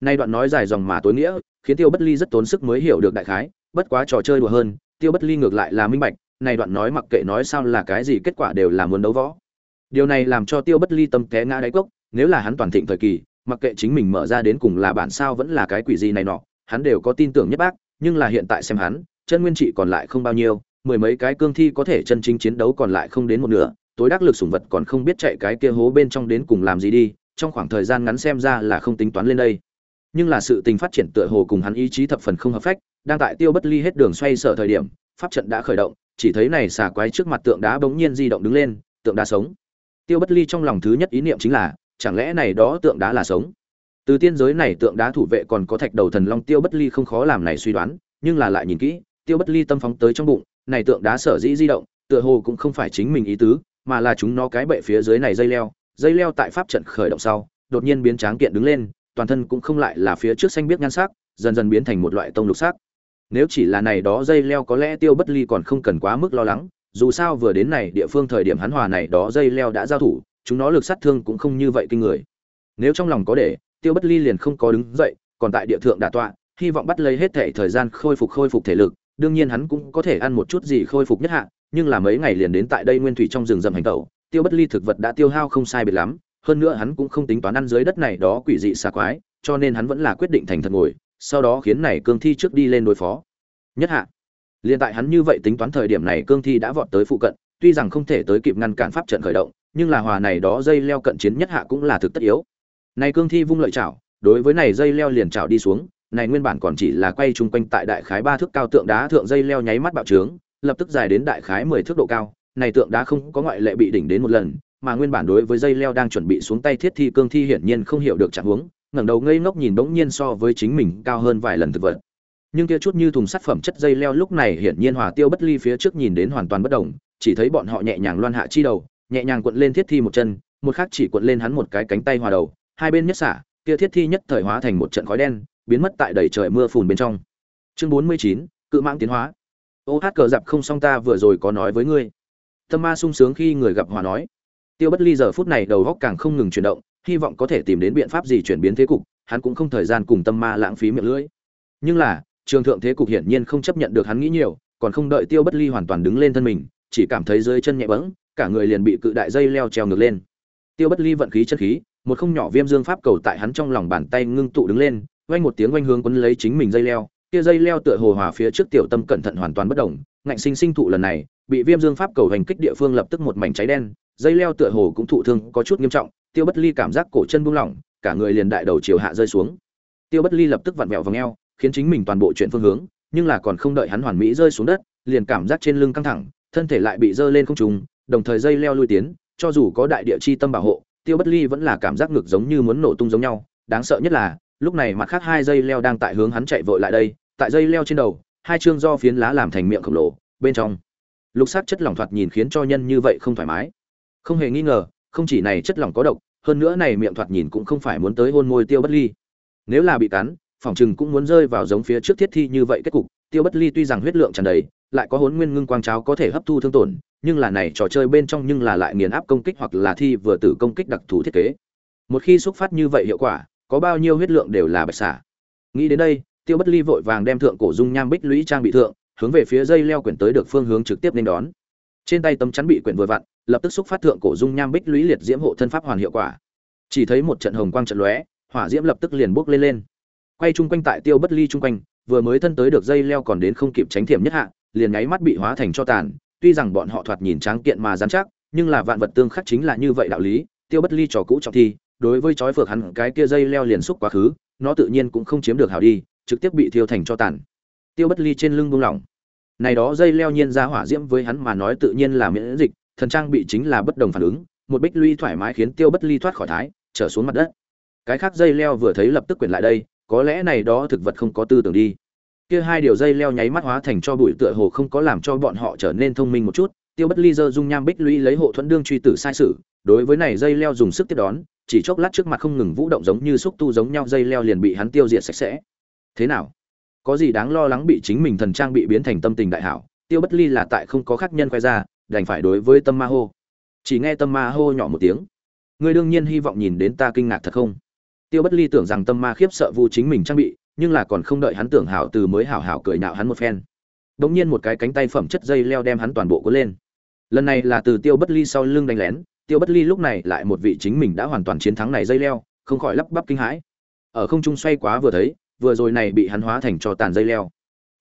Nay đoạn nói dài dòng mà tối nghĩa, khiến tiêu bất ly rất tốn sức mới hiểu được đại khái, bất quá trò chơi đùa hơn, tiêu bất ly ngược lại là minh bạch, này đoạn nói mặc kệ nói sao là cái gì kết quả đều là muốn đấu võ điều này làm cho tiêu bất ly tâm té ngã đáy cốc, nếu là hắn toàn thịnh thời kỳ, mặc kệ chính mình mở ra đến cùng là bản sao vẫn là cái quỷ gì này nọ, hắn đều có tin tưởng nhất bác, nhưng là hiện tại xem hắn, chân nguyên trị còn lại không bao nhiêu, mười mấy cái cương thi có thể chân chính chiến đấu còn lại không đến một nửa, tối đắc lực sủng vật còn không biết chạy cái kia hố bên trong đến cùng làm gì đi, trong khoảng thời gian ngắn xem ra là không tính toán lên đây. Nhưng là sự tình phát triển tựa hồ cùng hắn ý chí thập phần không hợp phách, đang tại tiêu bất ly hết đường xoay sở thời điểm, pháp trận đã khởi động, chỉ thấy này xà quái trước mặt tượng đá bỗng nhiên di động đứng lên, tượng đá sống tiêu bất ly trong lòng thứ nhất ý niệm chính là, chẳng lẽ này đó tượng đá là sống? Từ tiên giới này tượng đá thủ vệ còn có thạch đầu thần long tiêu bất ly không khó làm này suy đoán, nhưng là lại nhìn kỹ, tiêu bất ly tâm phóng tới trong bụng, này tượng đá sở dĩ di động, tựa hồ cũng không phải chính mình ý tứ, mà là chúng nó cái bệ phía dưới này dây leo dây leo tại pháp trận khởi động sau, đột nhiên biến tráng kiện đứng lên, toàn thân cũng không lại là phía trước xanh biếc nhan sắc, dần dần biến thành một loại tông lục sắc. Nếu chỉ là này đó dây leo có lẽ tiêu bất ly còn không cần quá mức lo lắng dù sao vừa đến này địa phương thời điểm hắn hòa này đó dây leo đã giao thủ, chúng nó lực sát thương cũng không như vậy kinh người. Nếu trong lòng có để, tiêu bất ly liền không có đứng dậy, còn tại địa thượng đả tọa, hy vọng bắt lấy hết thể thời gian khôi phục khôi phục thể lực, đương nhiên hắn cũng có thể ăn một chút gì khôi phục nhất hạ, nhưng là mấy ngày liền đến tại đây nguyên thủy trong rừng rậm hành tẩu, tiêu bất ly thực vật đã tiêu hao không sai biệt lắm, hơn nữa hắn cũng không tính toán ăn dưới đất này đó quỷ dị xa quái, cho nên hắn vẫn là quyết định thành thật ngồi, sau đó khiến này cương thi trước đi lên đối phó. Nhất hạ liền tại hắn như vậy tính toán thời điểm này cương thi đã vọt tới phụ cận, tuy rằng không thể tới kịp ngăn cản pháp trận khởi động, nhưng là hòa này đó dây leo cận chiến nhất hạ cũng là thực tất yếu. Này cương thi vung lợi chảo, đối với này dây leo liền chảo đi xuống, này nguyên bản còn chỉ là quay chung quanh tại đại khái ba thước cao tượng đá thượng dây leo nháy mắt bạo trướng, lập tức dài đến đại khái mười thước độ cao, này tượng đá không có ngoại lệ bị đỉnh đến một lần, mà nguyên bản đối với dây leo đang chuẩn bị xuống tay thiết thi cương thi hiển nhiên không hiểu được trạng huống, ngẩng đầu ngây ngốc nhìn bỗng nhiên so với chính mình cao hơn vài lần thực vật nhưng kia chút như thùng sắt phẩm chất dây leo lúc này hiển nhiên hòa tiêu bất ly phía trước nhìn đến hoàn toàn bất động chỉ thấy bọn họ nhẹ nhàng loan hạ chi đầu, nhẹ nhàng cuộn lên thiết thi một chân, một khác chỉ cuộn lên hắn một cái cánh tay hòa đầu, hai bên nhất xả, kia thiết thi nhất thời hóa thành một trận khói đen, biến mất tại đầy trời mưa phùn bên trong. Chương bốn mươi chín, cự mạng tiến hóa. Ô hát cờ dạp không xong ta vừa rồi có nói với ngươi. Tâm ma sung sướng khi người gặp hòa nói. Tiêu bất ly giờ phút này đầu góc càng không ngừng chuyển động, hy vọng có thể tìm đến biện pháp gì chuyển biến thế cục, hắn cũng không thời gian cùng tâm ma lãng phí miệng lưỡi. Nhưng là trường thượng thế cục hiển nhiên không chấp nhận được hắn nghĩ nhiều, còn không đợi tiêu bất ly hoàn toàn đứng lên thân mình, chỉ cảm thấy dưới chân nhẹ bẫng, cả người liền bị cự đại dây leo treo ngược lên. Tiêu bất ly vận khí chân khí, một không nhỏ viêm dương pháp cầu tại hắn trong lòng bàn tay ngưng tụ đứng lên, vang một tiếng oanh hướng quấn lấy chính mình dây leo. Kia dây leo tựa hồ hòa phía trước tiểu tâm cẩn thận hoàn toàn bất động, ngạnh sinh sinh thụ lần này, bị viêm dương pháp cầu hành kích địa phương lập tức một mảnh cháy đen, dây leo tựa hồ cũng thụ thương, có chút nghiêm trọng, tiêu bất ly cảm giác cổ chân buông lỏng, cả người liền đại đầu chiều hạ rơi xuống. Tiêu bất ly lập tức vặn vẹo vòng eo khiến chính mình toàn bộ chuyện phương hướng nhưng là còn không đợi hắn hoàn mỹ rơi xuống đất liền cảm giác trên lưng căng thẳng thân thể lại bị giơ lên không trung, đồng thời dây leo lui tiến cho dù có đại địa chi tâm bảo hộ tiêu bất ly vẫn là cảm giác ngực giống như muốn nổ tung giống nhau. Đáng sợ nhất là lúc này mặt khác hai dây leo đang tại hướng hắn chạy vội lại đây tại dây leo trên đầu hai chương do phiến lá làm thành miệng khổng lồ bên trong. Lục sát chất lỏng thoạt nhìn khiến cho nhân như vậy không thoải mái. Không hề nghi ngờ không chỉ này chất lỏng có độc hơn nữa này miệng thoạt nhìn cũng không phải muốn tới hôn môi tiêu bất ly. Nếu là bị cắn phỏng chừng cũng muốn rơi vào giống phía trước thiết thi như vậy, kết cục, tiêu bất ly tuy rằng huyết lượng tràn đầy, lại có hốn nguyên ngưng quang cháo có thể hấp thu thương tổn, nhưng là này trò chơi bên trong nhưng là lại nghiền áp công kích hoặc là thi vừa tử công kích đặc thù thiết kế. Một khi xúc phát như vậy hiệu quả, có bao nhiêu huyết lượng đều là bạch xả. Nghĩ đến đây, tiêu bất ly vội vàng đem thượng cổ dung nham bích lũy trang bị thượng, hướng về phía dây leo quyển tới được phương hướng trực tiếp nên đón. Trên tay tấm chắn bị quyển vừa vặn, lập tức xúc phát thượng cổ dung nham bích lũy liệt diễm hộ thân pháp hoàn hiệu quả. Chỉ thấy một trận hồng quang trận lóe, hỏa diễm lập tức liền bốc lên lên quay chung quanh tại tiêu bất ly chung quanh, vừa mới thân tới được dây leo còn đến không kịp tránh thiểm nhất hạ, liền nháy mắt bị hóa thành cho tàn. Tuy rằng bọn họ thoạt nhìn tráng kiện mà dán chắc, nhưng là vạn vật tương khắc chính là như vậy đạo lý, tiêu bất ly trò cũ trọng thi, đối với chói phược hắn cái kia dây leo liền xúc quá khứ, nó tự nhiên cũng không chiếm được hào đi, trực tiếp bị thiêu thành cho tàn. Tiêu bất ly trên lưng buông lỏng. Này đó dây leo nhiên ra hỏa diễm với hắn mà nói tự nhiên là miễn dịch, thần trang bị chính là bất đồng phản ứng, một bích ly thoải mái khiến tiêu bất ly thoát khỏi thái, trở xuống mặt đất. Cái khác dây leo vừa thấy lập tức quyển lại đây có lẽ này đó thực vật không có tư tưởng đi. Kia hai điều dây leo nháy mắt hóa thành cho bụi tựa hồ không có làm cho bọn họ trở nên thông minh một chút, tiêu bất ly dơ dung nham bích lũy lấy hộ thuẫn đương truy tử sai sử đối với này dây leo dùng sức tiếp đón, chỉ chốc lát trước mặt không ngừng vũ động giống như xúc tu giống nhau, dây leo liền bị hắn tiêu diệt sạch sẽ. Thế nào? Có gì đáng lo lắng bị chính mình thần trang bị biến thành tâm tình đại hảo? Tiêu bất ly là tại không có khác nhân quay ra, đành phải đối với tâm ma hô. Chỉ nghe tâm ma hô nhỏ một tiếng. Ngươi đương nhiên hy vọng nhìn đến ta kinh ngạc thật không? Tiêu bất ly tưởng rằng tâm ma khiếp sợ vu chính mình trang bị, nhưng là còn không đợi hắn tưởng hảo từ mới hảo hảo cười nhạo hắn một phen. Đống nhiên một cái cánh tay phẩm chất dây leo đem hắn toàn bộ cuốn lên. Lần này là từ tiêu bất ly sau lưng đánh lén, tiêu bất ly lúc này lại một vị chính mình đã hoàn toàn chiến thắng này dây leo, không khỏi lắp bắp kinh hãi. Ở không trung xoay quá vừa thấy, vừa rồi này bị hắn hóa thành cho tàn dây leo.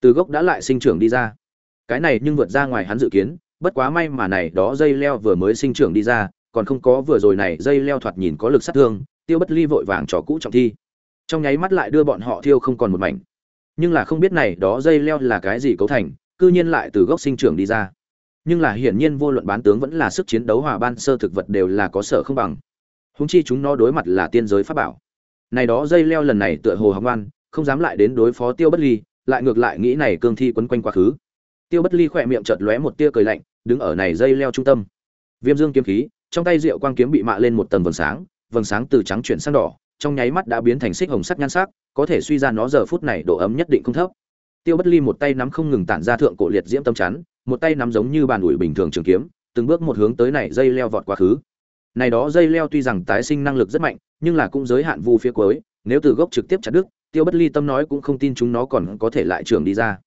Từ gốc đã lại sinh trưởng đi ra. Cái này nhưng vượt ra ngoài hắn dự kiến, bất quá may mà này đó dây leo vừa mới sinh trưởng đi ra, còn không có vừa rồi này dây leo thoạt nhìn có lực sát thương tiêu bất ly vội vàng trò cũ trọng thi. Trong nháy mắt lại đưa bọn họ thiêu không còn một mảnh. Nhưng là không biết này đó dây leo là cái gì cấu thành, cư nhiên lại từ gốc sinh trưởng đi ra. Nhưng là hiển nhiên vô luận bán tướng vẫn là sức chiến đấu hòa ban sơ thực vật đều là có sở không bằng. Húng chi chúng nó đối mặt là tiên giới pháp bảo. Này đó dây leo lần này tựa hồ hóng ngoan không dám lại đến đối phó tiêu bất ly, lại ngược lại nghĩ này cương thi quấn quanh quá khứ. Tiêu bất ly khỏe miệng chợt lóe một tia cười lạnh, đứng ở này dây leo trung tâm. Viêm dương kiếm khí, trong tay rượu quang kiếm bị mạ lên một tầng vầng sáng vầng sáng từ trắng chuyển sang đỏ, trong nháy mắt đã biến thành xích hồng sắc nhan sắc, có thể suy ra nó giờ phút này độ ấm nhất định không thấp. Tiêu bất ly một tay nắm không ngừng tản ra thượng cổ liệt diễm tâm chắn, một tay nắm giống như bàn ủi bình thường trường kiếm, từng bước một hướng tới này dây leo vọt quá khứ. Này đó dây leo tuy rằng tái sinh năng lực rất mạnh, nhưng là cũng giới hạn vu phía cuối, nếu từ gốc trực tiếp chặt đứt, tiêu bất ly tâm nói cũng không tin chúng nó còn có thể lại trường đi ra.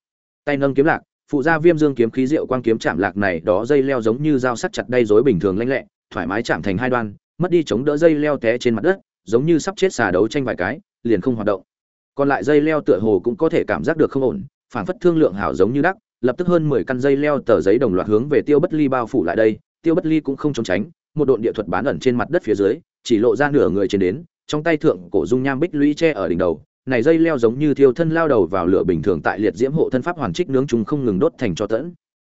Tay nâng kiếm lạc, phụ gia viêm dương kiếm khí diệu quang kiếm chạm lạc này, đó dây leo giống như dao sắt chặt đay rối bình thường lanh lẹ, thoải mái chạm thành hai đoan mất đi chống đỡ dây leo té trên mặt đất, giống như sắp chết xà đấu tranh vài cái, liền không hoạt động. Còn lại dây leo tựa hồ cũng có thể cảm giác được không ổn phản phất thương lượng hảo giống như đắc, lập tức hơn mười căn dây leo tờ giấy đồng loạt hướng về tiêu bất ly bao phủ lại đây. Tiêu bất ly cũng không trốn tránh, một độn địa thuật bán ẩn trên mặt đất phía dưới, chỉ lộ ra nửa người trên đến, trong tay thượng cổ dung nham bích lũy che ở đỉnh đầu. Này dây leo giống như thiêu thân lao đầu vào lửa bình thường tại liệt diễm hộ thân pháp hoàn trích nướng chúng không ngừng đốt thành cho tẫn.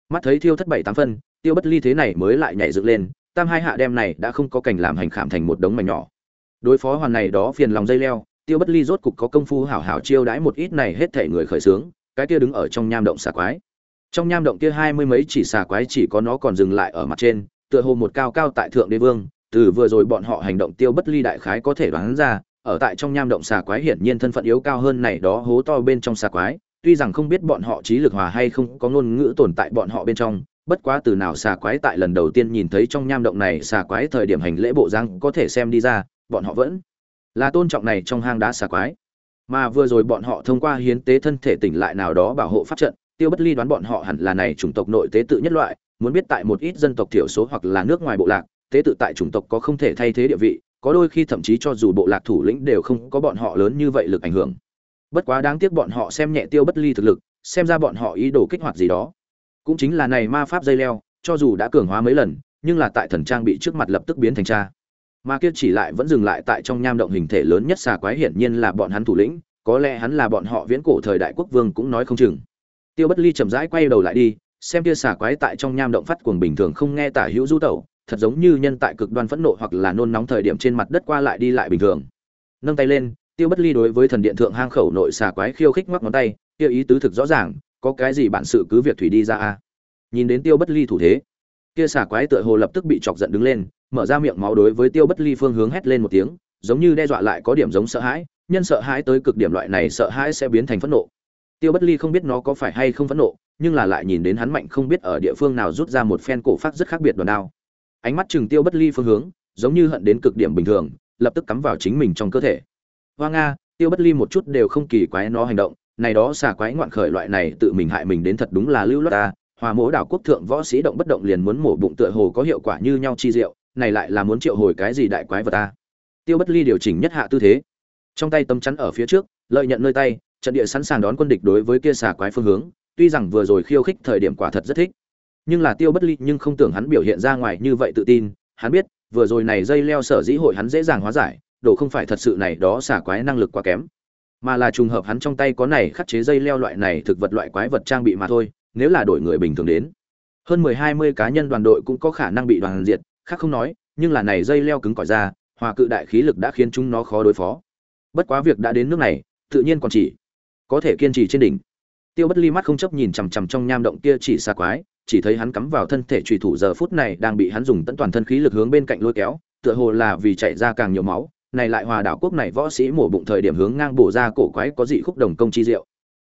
Mắt thấy thiêu thất bảy tám phân, tiêu bất ly thế này mới lại nhảy dựng lên tam hai hạ đem này đã không có cảnh làm hành khảm thành một đống mảnh nhỏ. Đối phó hoàn này đó phiền lòng dây leo, tiêu bất ly rốt cục có công phu hảo hảo chiêu đãi một ít này hết thể người khởi sướng cái kia đứng ở trong nham động xà quái. Trong nham động kia hai mươi mấy chỉ xà quái chỉ có nó còn dừng lại ở mặt trên, tựa hồ một cao cao tại thượng đế vương, từ vừa rồi bọn họ hành động tiêu bất ly đại khái có thể đoán ra, ở tại trong nham động xà quái hiển nhiên thân phận yếu cao hơn này đó hố to bên trong xà quái, tuy rằng không biết bọn họ trí lực hòa hay không có ngôn ngữ tồn tại bọn họ bên trong bất quá từ nào xà quái tại lần đầu tiên nhìn thấy trong nham động này xà quái thời điểm hành lễ bộ răng có thể xem đi ra, bọn họ vẫn là tôn trọng này trong hang đá xà quái. Mà vừa rồi bọn họ thông qua hiến tế thân thể tỉnh lại nào đó bảo hộ pháp trận, tiêu bất ly đoán bọn họ hẳn là này chủng tộc nội tế tự nhất loại, muốn biết tại một ít dân tộc thiểu số hoặc là nước ngoài bộ lạc, tế tự tại chủng tộc có không thể thay thế địa vị, có đôi khi thậm chí cho dù bộ lạc thủ lĩnh đều không có bọn họ lớn như vậy lực ảnh hưởng. Bất quá đáng tiếc bọn họ xem nhẹ tiêu bất ly thực lực, xem ra bọn họ ý đồ kích hoạt gì đó cũng chính là này ma pháp dây leo, cho dù đã cường hóa mấy lần, nhưng là tại thần trang bị trước mặt lập tức biến thành cha. Mà kia chỉ lại vẫn dừng lại tại trong nham động hình thể lớn nhất xà quái hiển nhiên là bọn hắn thủ lĩnh, có lẽ hắn là bọn họ viễn cổ thời đại quốc vương cũng nói không chừng. Tiêu bất ly chậm rãi quay đầu lại đi, xem kia xà quái tại trong nham động phát cuồng bình thường không nghe tả hữu du tẩu, thật giống như nhân tại cực đoan phẫn nộ hoặc là nôn nóng thời điểm trên mặt đất qua lại đi lại bình thường. Nâng tay lên, tiêu bất ly đối với thần điện thượng hang khẩu nội xà quái khiêu khích ngoắc ngón tay, kia ý tứ thực rõ ràng có cái gì bản sự cứ việc thủy đi ra a. Nhìn đến tiêu bất ly thủ thế, kia xà quái tựa hồ lập tức bị chọc giận đứng lên, mở ra miệng máu đối với tiêu bất ly phương hướng hét lên một tiếng, giống như đe dọa lại có điểm giống sợ hãi, nhân sợ hãi tới cực điểm loại này sợ hãi sẽ biến thành phẫn nộ. Tiêu bất ly không biết nó có phải hay không phẫn nộ, nhưng là lại nhìn đến hắn mạnh không biết ở địa phương nào rút ra một phen cổ phát rất khác biệt đòn đao. Ánh mắt chừng tiêu bất ly phương hướng, giống như hận đến cực điểm bình thường, lập tức cắm vào chính mình trong cơ thể. Hoa nga, tiêu bất ly một chút đều không kỳ quái nó hành động này đó xà quái ngoạn khởi loại này tự mình hại mình đến thật đúng là lưu loát ta. Hòa mỗ đảo quốc thượng võ sĩ động bất động liền muốn mổ bụng tựa hồ có hiệu quả như nhau chi diệu, này lại là muốn triệu hồi cái gì đại quái vật ta? Tiêu bất ly điều chỉnh nhất hạ tư thế. Trong tay tấm chắn ở phía trước, lợi nhận nơi tay, trận địa sẵn sàng đón quân địch đối với kia xà quái phương hướng, tuy rằng vừa rồi khiêu khích thời điểm quả thật rất thích. Nhưng là tiêu bất ly nhưng không tưởng hắn biểu hiện ra ngoài như vậy tự tin, hắn biết, vừa rồi này dây leo sở dĩ hội hắn dễ dàng hóa giải, đồ không phải thật sự này đó xả quái năng lực quá kém mà là trùng hợp hắn trong tay có này khắc chế dây leo loại này thực vật loại quái vật trang bị mà thôi, nếu là đổi người bình thường đến. Hơn mười hai mươi cá nhân đoàn đội cũng có khả năng bị đoàn diệt, khác không nói, nhưng là này dây leo cứng cỏi ra, hòa cự đại khí lực đã khiến chúng nó khó đối phó. Bất quá việc đã đến nước này, tự nhiên còn chỉ có thể kiên trì trên đỉnh. Tiêu bất ly mắt không chấp nhìn chằm chằm trong nham động kia chỉ xa quái, chỉ thấy hắn cắm vào thân thể trùy thủ giờ phút này đang bị hắn dùng tận toàn thân khí lực hướng bên cạnh lôi kéo, tựa hồ là vì chạy ra càng nhiều máu này lại hòa đảo quốc này võ sĩ mổ bụng thời điểm hướng ngang bổ ra cổ quái có dị khúc đồng công chi diệu.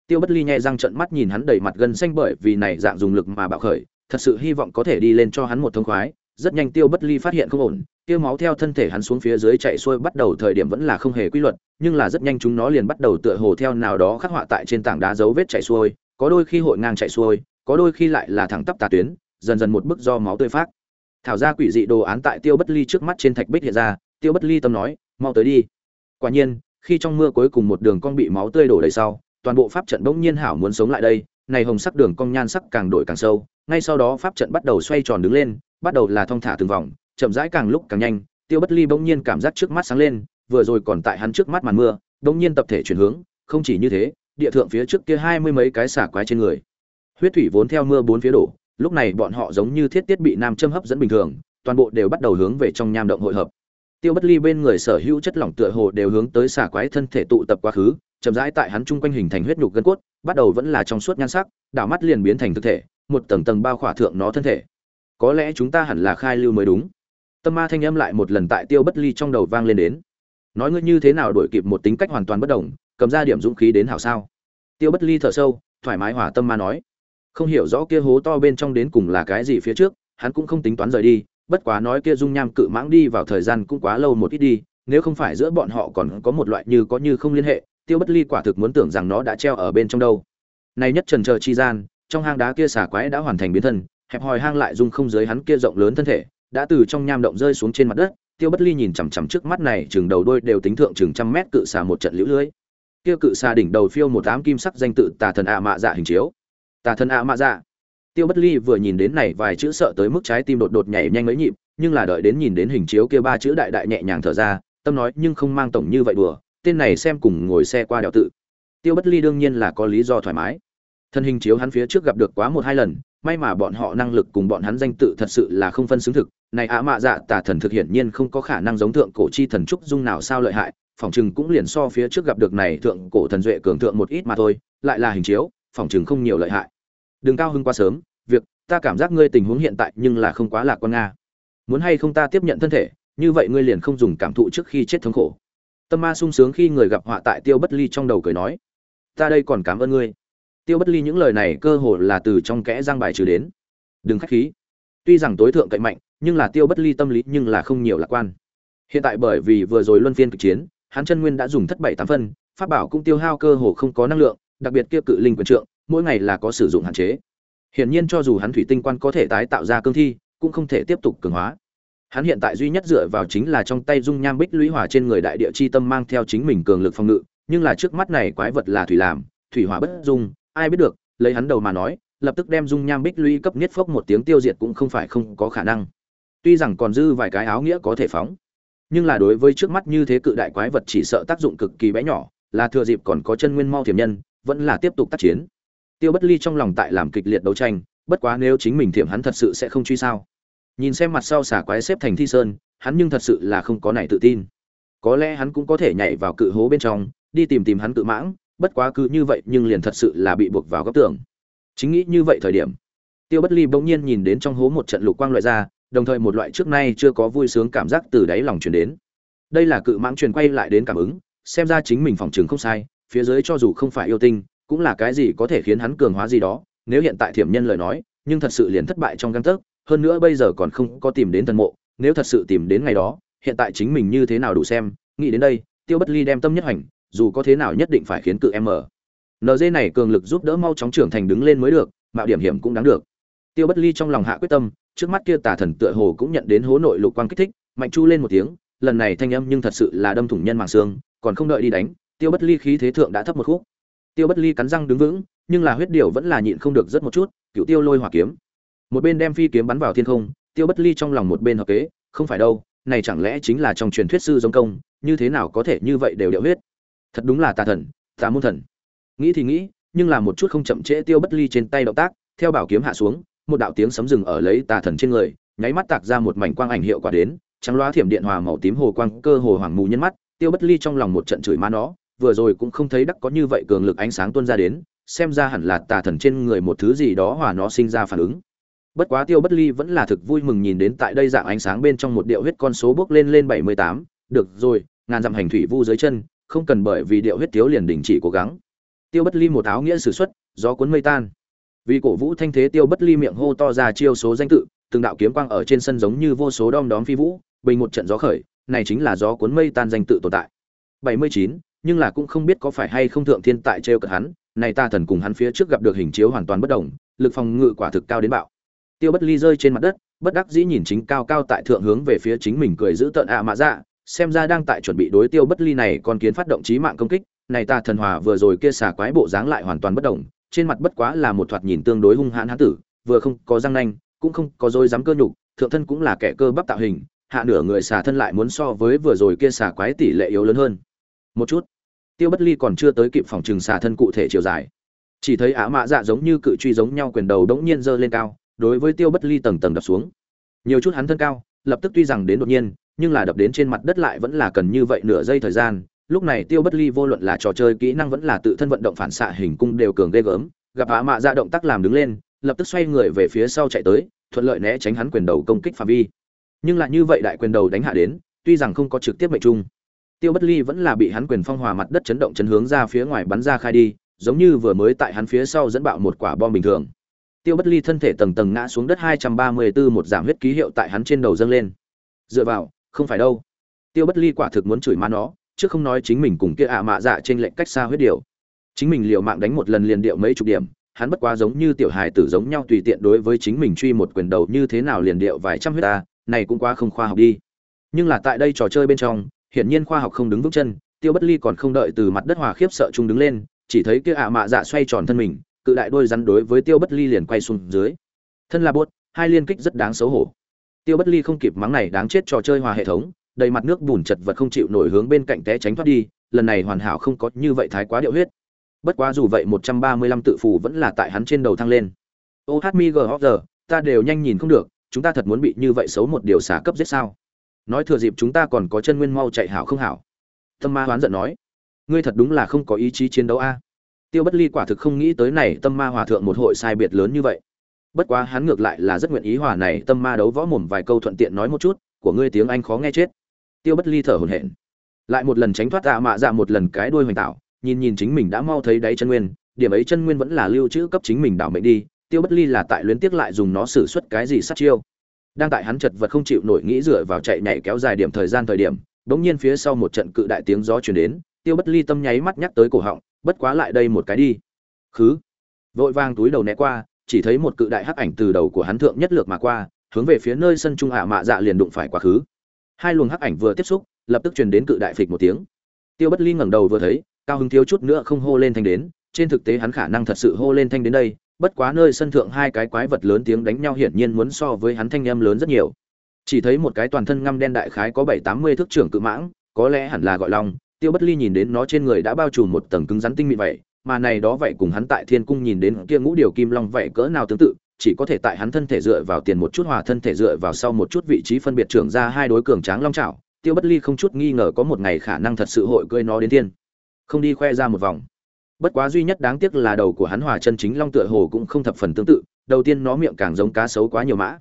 Tiêu bất ly nhẹ răng trận mắt nhìn hắn đầy mặt gần xanh bởi vì này dạng dùng lực mà bạo khởi, thật sự hy vọng có thể đi lên cho hắn một thông khoái. Rất nhanh tiêu bất ly phát hiện không ổn, tiêu máu theo thân thể hắn xuống phía dưới chạy xuôi bắt đầu thời điểm vẫn là không hề quy luật, nhưng là rất nhanh chúng nó liền bắt đầu tựa hồ theo nào đó khắc họa tại trên tảng đá dấu vết chạy xuôi, có đôi khi hội ngang chạy xuôi, có đôi khi lại là thẳng tắp tà tuyến, dần dần một bức do máu tươi phát. Thảo ra quỷ dị đồ án tại tiêu bất ly trước mắt trên thạch bích hiện ra, tiêu bất ly tâm nói mau tới đi. Quả nhiên, khi trong mưa cuối cùng một đường cong bị máu tươi đổ đầy sau, toàn bộ pháp trận bỗng nhiên hảo muốn sống lại đây, này hồng sắc đường cong nhan sắc càng đổi càng sâu, ngay sau đó pháp trận bắt đầu xoay tròn đứng lên, bắt đầu là thong thả từng vòng, chậm rãi càng lúc càng nhanh, tiêu bất ly bỗng nhiên cảm giác trước mắt sáng lên, vừa rồi còn tại hắn trước mắt màn mưa, bỗng nhiên tập thể chuyển hướng, không chỉ như thế, địa thượng phía trước kia hai mươi mấy cái xả quái trên người. Huyết thủy vốn theo mưa bốn phía đổ, lúc này bọn họ giống như thiết tiết bị nam châm hấp dẫn bình thường, toàn bộ đều bắt đầu hướng về trong nham động hội hợp tiêu bất ly bên người sở hữu chất lỏng tựa hồ đều hướng tới xả quái thân thể tụ tập quá khứ, chậm rãi tại hắn chung quanh hình thành huyết nhục gân cốt, bắt đầu vẫn là trong suốt nhan sắc, đảo mắt liền biến thành thực thể, một tầng tầng bao khỏa thượng nó thân thể. Có lẽ chúng ta hẳn là khai lưu mới đúng. Tâm ma thanh âm lại một lần tại tiêu bất ly trong đầu vang lên đến. Nói ngươi như thế nào đổi kịp một tính cách hoàn toàn bất đồng, cầm ra điểm dũng khí đến hảo sao? Tiêu bất ly thở sâu, thoải mái hòa tâm ma nói. Không hiểu rõ kia hố to bên trong đến cùng là cái gì phía trước, hắn cũng không tính toán rời đi bất quá nói kia dung nham cự mãng đi vào thời gian cũng quá lâu một ít đi, nếu không phải giữa bọn họ còn có một loại như có như không liên hệ, tiêu bất ly quả thực muốn tưởng rằng nó đã treo ở bên trong đâu. Này nhất trần chờ chi gian, trong hang đá kia xà quái đã hoàn thành biến thân, hẹp hòi hang lại dung không dưới hắn kia rộng lớn thân thể, đã từ trong nham động rơi xuống trên mặt đất, tiêu bất ly nhìn chằm chằm trước mắt này, chừng đầu đôi đều tính thượng chừng trăm mét cự xà một trận lũ lưới. Kia cự xà đỉnh đầu phiêu một ám kim sắc danh tự tà thần ạ mạ dạ hình chiếu. Tà thần ạ mạ dạ tiêu bất ly vừa nhìn đến này vài chữ sợ tới mức trái tim đột đột nhảy nhanh mấy nhịp, nhưng là đợi đến nhìn đến hình chiếu kia ba chữ đại đại nhẹ nhàng thở ra, tâm nói, nhưng không mang tổng như vậy đùa, tên này xem cùng ngồi xe qua đèo tự. Tiêu bất ly đương nhiên là có lý do thoải mái. Thân hình chiếu hắn phía trước gặp được quá một hai lần, may mà bọn họ năng lực cùng bọn hắn danh tự thật sự là không phân xứng thực, này ạ mạ dạ tà thần thực hiển nhiên không có khả năng giống thượng cổ chi thần trúc dung nào sao lợi hại, phòng chừng cũng liền so phía trước gặp được này thượng cổ thần duệ cường thượng một ít mà thôi, lại là hình chiếu, phòng chừng không nhiều lợi hại đừng cao hưng quá sớm, việc, ta cảm giác ngươi tình huống hiện tại nhưng là không quá lạc quan nga. Muốn hay không ta tiếp nhận thân thể, như vậy ngươi liền không dùng cảm thụ trước khi chết thống khổ. Tâm ma sung sướng khi người gặp họa tại tiêu bất ly trong đầu cười nói, ta đây còn cảm ơn ngươi. Tiêu bất ly những lời này cơ hồ là từ trong kẽ giang bài trừ đến. Đừng khách khí. Tuy rằng tối thượng cậy mạnh, nhưng là tiêu bất ly tâm lý nhưng là không nhiều lạc quan. Hiện tại bởi vì vừa rồi luân phiên cực chiến, hắn chân nguyên đã dùng thất bảy tám phân, pháp bảo cũng tiêu hao cơ hồ không có năng lượng, đặc biệt kia cự linh quyền trượng mỗi ngày là có sử dụng hạn chế. Hiển nhiên cho dù hắn thủy tinh quan có thể tái tạo ra cương thi, cũng không thể tiếp tục cường hóa. Hắn hiện tại duy nhất dựa vào chính là trong tay dung nham bích lũy hỏa trên người đại địa chi tâm mang theo chính mình cường lực phòng ngự, nhưng là trước mắt này quái vật là thủy làm, thủy hỏa bất dung, ai biết được, lấy hắn đầu mà nói, lập tức đem dung nham bích lũy cấp niết phốc một tiếng tiêu diệt cũng không phải không có khả năng. Tuy rằng còn dư vài cái áo nghĩa có thể phóng, nhưng là đối với trước mắt như thế cự đại quái vật chỉ sợ tác dụng cực kỳ bé nhỏ, là thừa dịp còn có chân nguyên mau thiểm nhân, vẫn là tiếp tục tác chiến tiêu bất ly trong lòng tại làm kịch liệt đấu tranh, bất quá nếu chính mình thiểm hắn thật sự sẽ không truy sao? Nhìn xem mặt sau xả quái xếp thành thi sơn, hắn nhưng thật sự là không có này tự tin. Có lẽ hắn cũng có thể nhảy vào cự hố bên trong, đi tìm tìm hắn cự mãng, bất quá cứ như vậy nhưng liền thật sự là bị buộc vào góc tường. Chính nghĩ như vậy thời điểm, tiêu bất ly bỗng nhiên nhìn đến trong hố một trận lục quang loại ra, đồng thời một loại trước nay chưa có vui sướng cảm giác từ đáy lòng truyền đến. Đây là cự mãng truyền quay lại đến cảm ứng, xem ra chính mình phòng trường không sai, phía dưới cho dù không phải yêu tinh cũng là cái gì có thể khiến hắn cường hóa gì đó, nếu hiện tại thiểm nhân lời nói, nhưng thật sự liền thất bại trong găng tấc, hơn nữa bây giờ còn không có tìm đến thần mộ, nếu thật sự tìm đến ngày đó, hiện tại chính mình như thế nào đủ xem, nghĩ đến đây, tiêu bất ly đem tâm nhất hành, dù có thế nào nhất định phải khiến cự em mở. Nd này cường lực giúp đỡ mau chóng trưởng thành đứng lên mới được, mạo điểm hiểm cũng đáng được. Tiêu bất ly trong lòng hạ quyết tâm, trước mắt kia tà thần tựa hồ cũng nhận đến hố nội lục quang kích thích, mạnh chu lên một tiếng, lần này thanh âm nhưng thật sự là đâm thủng nhân màng xương, còn không đợi đi đánh, tiêu bất ly khí thế thượng đã thấp một khúc tiêu bất ly cắn răng đứng vững, nhưng là huyết điểu vẫn là nhịn không được rất một chút, cựu tiêu lôi hỏa kiếm. Một bên đem phi kiếm bắn vào thiên không, tiêu bất ly trong lòng một bên hợp kế, không phải đâu, này chẳng lẽ chính là trong truyền thuyết sư giống công, như thế nào có thể như vậy đều điệu huyết? Thật đúng là tà thần, tà môn thần. Nghĩ thì nghĩ, nhưng là một chút không chậm trễ tiêu bất ly trên tay động tác, theo bảo kiếm hạ xuống, một đạo tiếng sấm rừng ở lấy tà thần trên người, nháy mắt tạc ra một mảnh quang ảnh hiệu quả đến, trắng loa thiểm điện hòa màu tím hồ quang, cơ hồ hoàng mù nhân mắt, tiêu bất ly trong lòng một trận chửi má nó vừa rồi cũng không thấy đắc có như vậy cường lực ánh sáng tuôn ra đến, xem ra hẳn là tà thần trên người một thứ gì đó hòa nó sinh ra phản ứng. Bất quá tiêu bất ly vẫn là thực vui mừng nhìn đến tại đây dạng ánh sáng bên trong một điệu huyết con số bước lên lên bảy mươi tám, được rồi, ngàn dặm hành thủy vu dưới chân, không cần bởi vì điệu huyết thiếu liền đình chỉ cố gắng. Tiêu bất ly một áo nghĩa sử xuất, gió cuốn mây tan. Vì cổ vũ thanh thế tiêu bất ly miệng hô to ra chiêu số danh tự, từng đạo kiếm quang ở trên sân giống như vô số đom đóm phi vũ, bình một trận gió khởi, này chính là gió cuốn mây tan danh tự tồn tại. bảy mươi chín nhưng là cũng không biết có phải hay không thượng thiên tại trêu cợt hắn, này ta thần cùng hắn phía trước gặp được hình chiếu hoàn toàn bất đồng, lực phòng ngự quả thực cao đến bạo. Tiêu bất ly rơi trên mặt đất, bất đắc dĩ nhìn chính cao cao tại thượng hướng về phía chính mình cười giữ tợn ạ mã dạ xem ra đang tại chuẩn bị đối tiêu bất ly này còn kiến phát động trí mạng công kích, này ta thần hòa vừa rồi kia xà quái bộ dáng lại hoàn toàn bất đồng, trên mặt bất quá là một thoạt nhìn tương đối hung hãn hán tử, vừa không có răng nanh, cũng không có rối dám cơ nhục, thượng thân cũng là kẻ cơ bắp tạo hình, hạ nửa người xà thân lại muốn so với vừa rồi kia xà quái tỷ lệ yếu lớn hơn một chút. Tiêu bất ly còn chưa tới kịp phòng trừng xà thân cụ thể chiều dài. Chỉ thấy ả mạ dạ giống như cự truy giống nhau quyền đầu đống nhiên giơ lên cao, đối với tiêu bất ly tầng tầng đập xuống. Nhiều chút hắn thân cao, lập tức tuy rằng đến đột nhiên, nhưng là đập đến trên mặt đất lại vẫn là cần như vậy nửa giây thời gian. Lúc này tiêu bất ly vô luận là trò chơi kỹ năng vẫn là tự thân vận động phản xạ hình cung đều cường ghê gớm. Gặp ả mạ dạ động tác làm đứng lên, lập tức xoay người về phía sau chạy tới, thuận lợi né tránh hắn quyền đầu công kích phạm vi. Nhưng lại như vậy đại quyền đầu đánh hạ đến, tuy rằng không có trực tiếp mệnh trung tiêu bất ly vẫn là bị hắn quyền phong hòa mặt đất chấn động chấn hướng ra phía ngoài bắn ra khai đi, giống như vừa mới tại hắn phía sau dẫn bạo một quả bom bình thường. Tiêu bất ly thân thể tầng tầng ngã xuống đất hai trăm ba mươi 234 một giảm huyết ký hiệu tại hắn trên đầu dâng lên. Dựa vào, không phải đâu. Tiêu bất ly quả thực muốn chửi má nó, chứ không nói chính mình cùng kia ạ mạ dạ trên lệnh cách xa huyết điều chính mình liều mạng đánh một lần liền điệu mấy chục điểm, hắn bất quá giống như tiểu hài tử giống nhau tùy tiện đối với chính mình truy một quyền đầu như thế nào liền điệu vài trăm huyết ta, này cũng quá không khoa học đi. Nhưng là tại đây trò chơi bên trong hiển nhiên khoa học không đứng vững chân, tiêu bất ly còn không đợi từ mặt đất hòa khiếp sợ trung đứng lên, chỉ thấy kia ạ mạ dạ xoay tròn thân mình, cự đại đôi rắn đối với tiêu bất ly liền quay xuống dưới. Thân là buốt hai liên kích rất đáng xấu hổ. Tiêu bất ly không kịp mắng này đáng chết trò chơi hòa hệ thống, đầy mặt nước bùn chật vật không chịu nổi hướng bên cạnh té tránh thoát đi, lần này hoàn hảo không có như vậy thái quá điệu huyết. Bất quá dù vậy một trăm ba mươi lăm tự phù vẫn là tại hắn trên đầu thăng lên. Ô hát mi gờ giờ, ta đều nhanh nhìn không được, chúng ta thật muốn bị như vậy xấu một điều xả cấp giết sao? Nói thừa dịp chúng ta còn có chân nguyên mau chạy hảo không hảo. Tâm ma hoán giận nói, ngươi thật đúng là không có ý chí chiến đấu a. Tiêu bất ly quả thực không nghĩ tới này tâm ma hòa thượng một hội sai biệt lớn như vậy. Bất quá hắn ngược lại là rất nguyện ý hòa này tâm ma đấu võ mồm vài câu thuận tiện nói một chút, của ngươi tiếng anh khó nghe chết. Tiêu bất ly thở hổn hển. Lại một lần tránh thoát tạ mạ dạ một lần cái đuôi hoành tạo, nhìn nhìn chính mình đã mau thấy đáy chân nguyên, điểm ấy chân nguyên vẫn là lưu trữ cấp chính mình đảo mệnh đi. Tiêu bất ly là tại luyến tiếc lại dùng nó xử suất cái gì sát chiêu đang tại hắn chật vật không chịu nổi nghĩ dựa vào chạy nhảy kéo dài điểm thời gian thời điểm, bỗng nhiên phía sau một trận cự đại tiếng gió chuyển đến, tiêu bất ly tâm nháy mắt nhắc tới cổ họng, bất quá lại đây một cái đi. Khứ. Vội vang túi đầu né qua, chỉ thấy một cự đại hắc ảnh từ đầu của hắn thượng nhất lược mà qua, hướng về phía nơi sân trung hạ mạ dạ liền đụng phải quá khứ. Hai luồng hắc ảnh vừa tiếp xúc, lập tức truyền đến cự đại phịch một tiếng. Tiêu bất ly ngẩng đầu vừa thấy, cao hứng thiếu chút nữa không hô lên thanh đến, trên thực tế hắn khả năng thật sự hô lên thanh đến đây bất quá nơi sân thượng hai cái quái vật lớn tiếng đánh nhau hiển nhiên muốn so với hắn thanh âm lớn rất nhiều. Chỉ thấy một cái toàn thân ngăm đen đại khái có bảy tám mươi thước trưởng cự mãng, có lẽ hẳn là gọi long, tiêu bất ly nhìn đến nó trên người đã bao trùm một tầng cứng rắn tinh mịn vậy, mà này đó vậy cùng hắn tại thiên cung nhìn đến kia ngũ điều kim long vậy cỡ nào tương tự, chỉ có thể tại hắn thân thể dựa vào tiền một chút hòa thân thể dựa vào sau một chút vị trí phân biệt trưởng ra hai đối cường tráng long trảo tiêu bất ly không chút nghi ngờ có một ngày khả năng thật sự hội cưỡi nó đến thiên. Không đi khoe ra một vòng bất quá duy nhất đáng tiếc là đầu của hắn hòa chân chính long tựa hồ cũng không thập phần tương tự, đầu tiên nó miệng càng giống cá sấu quá nhiều mã.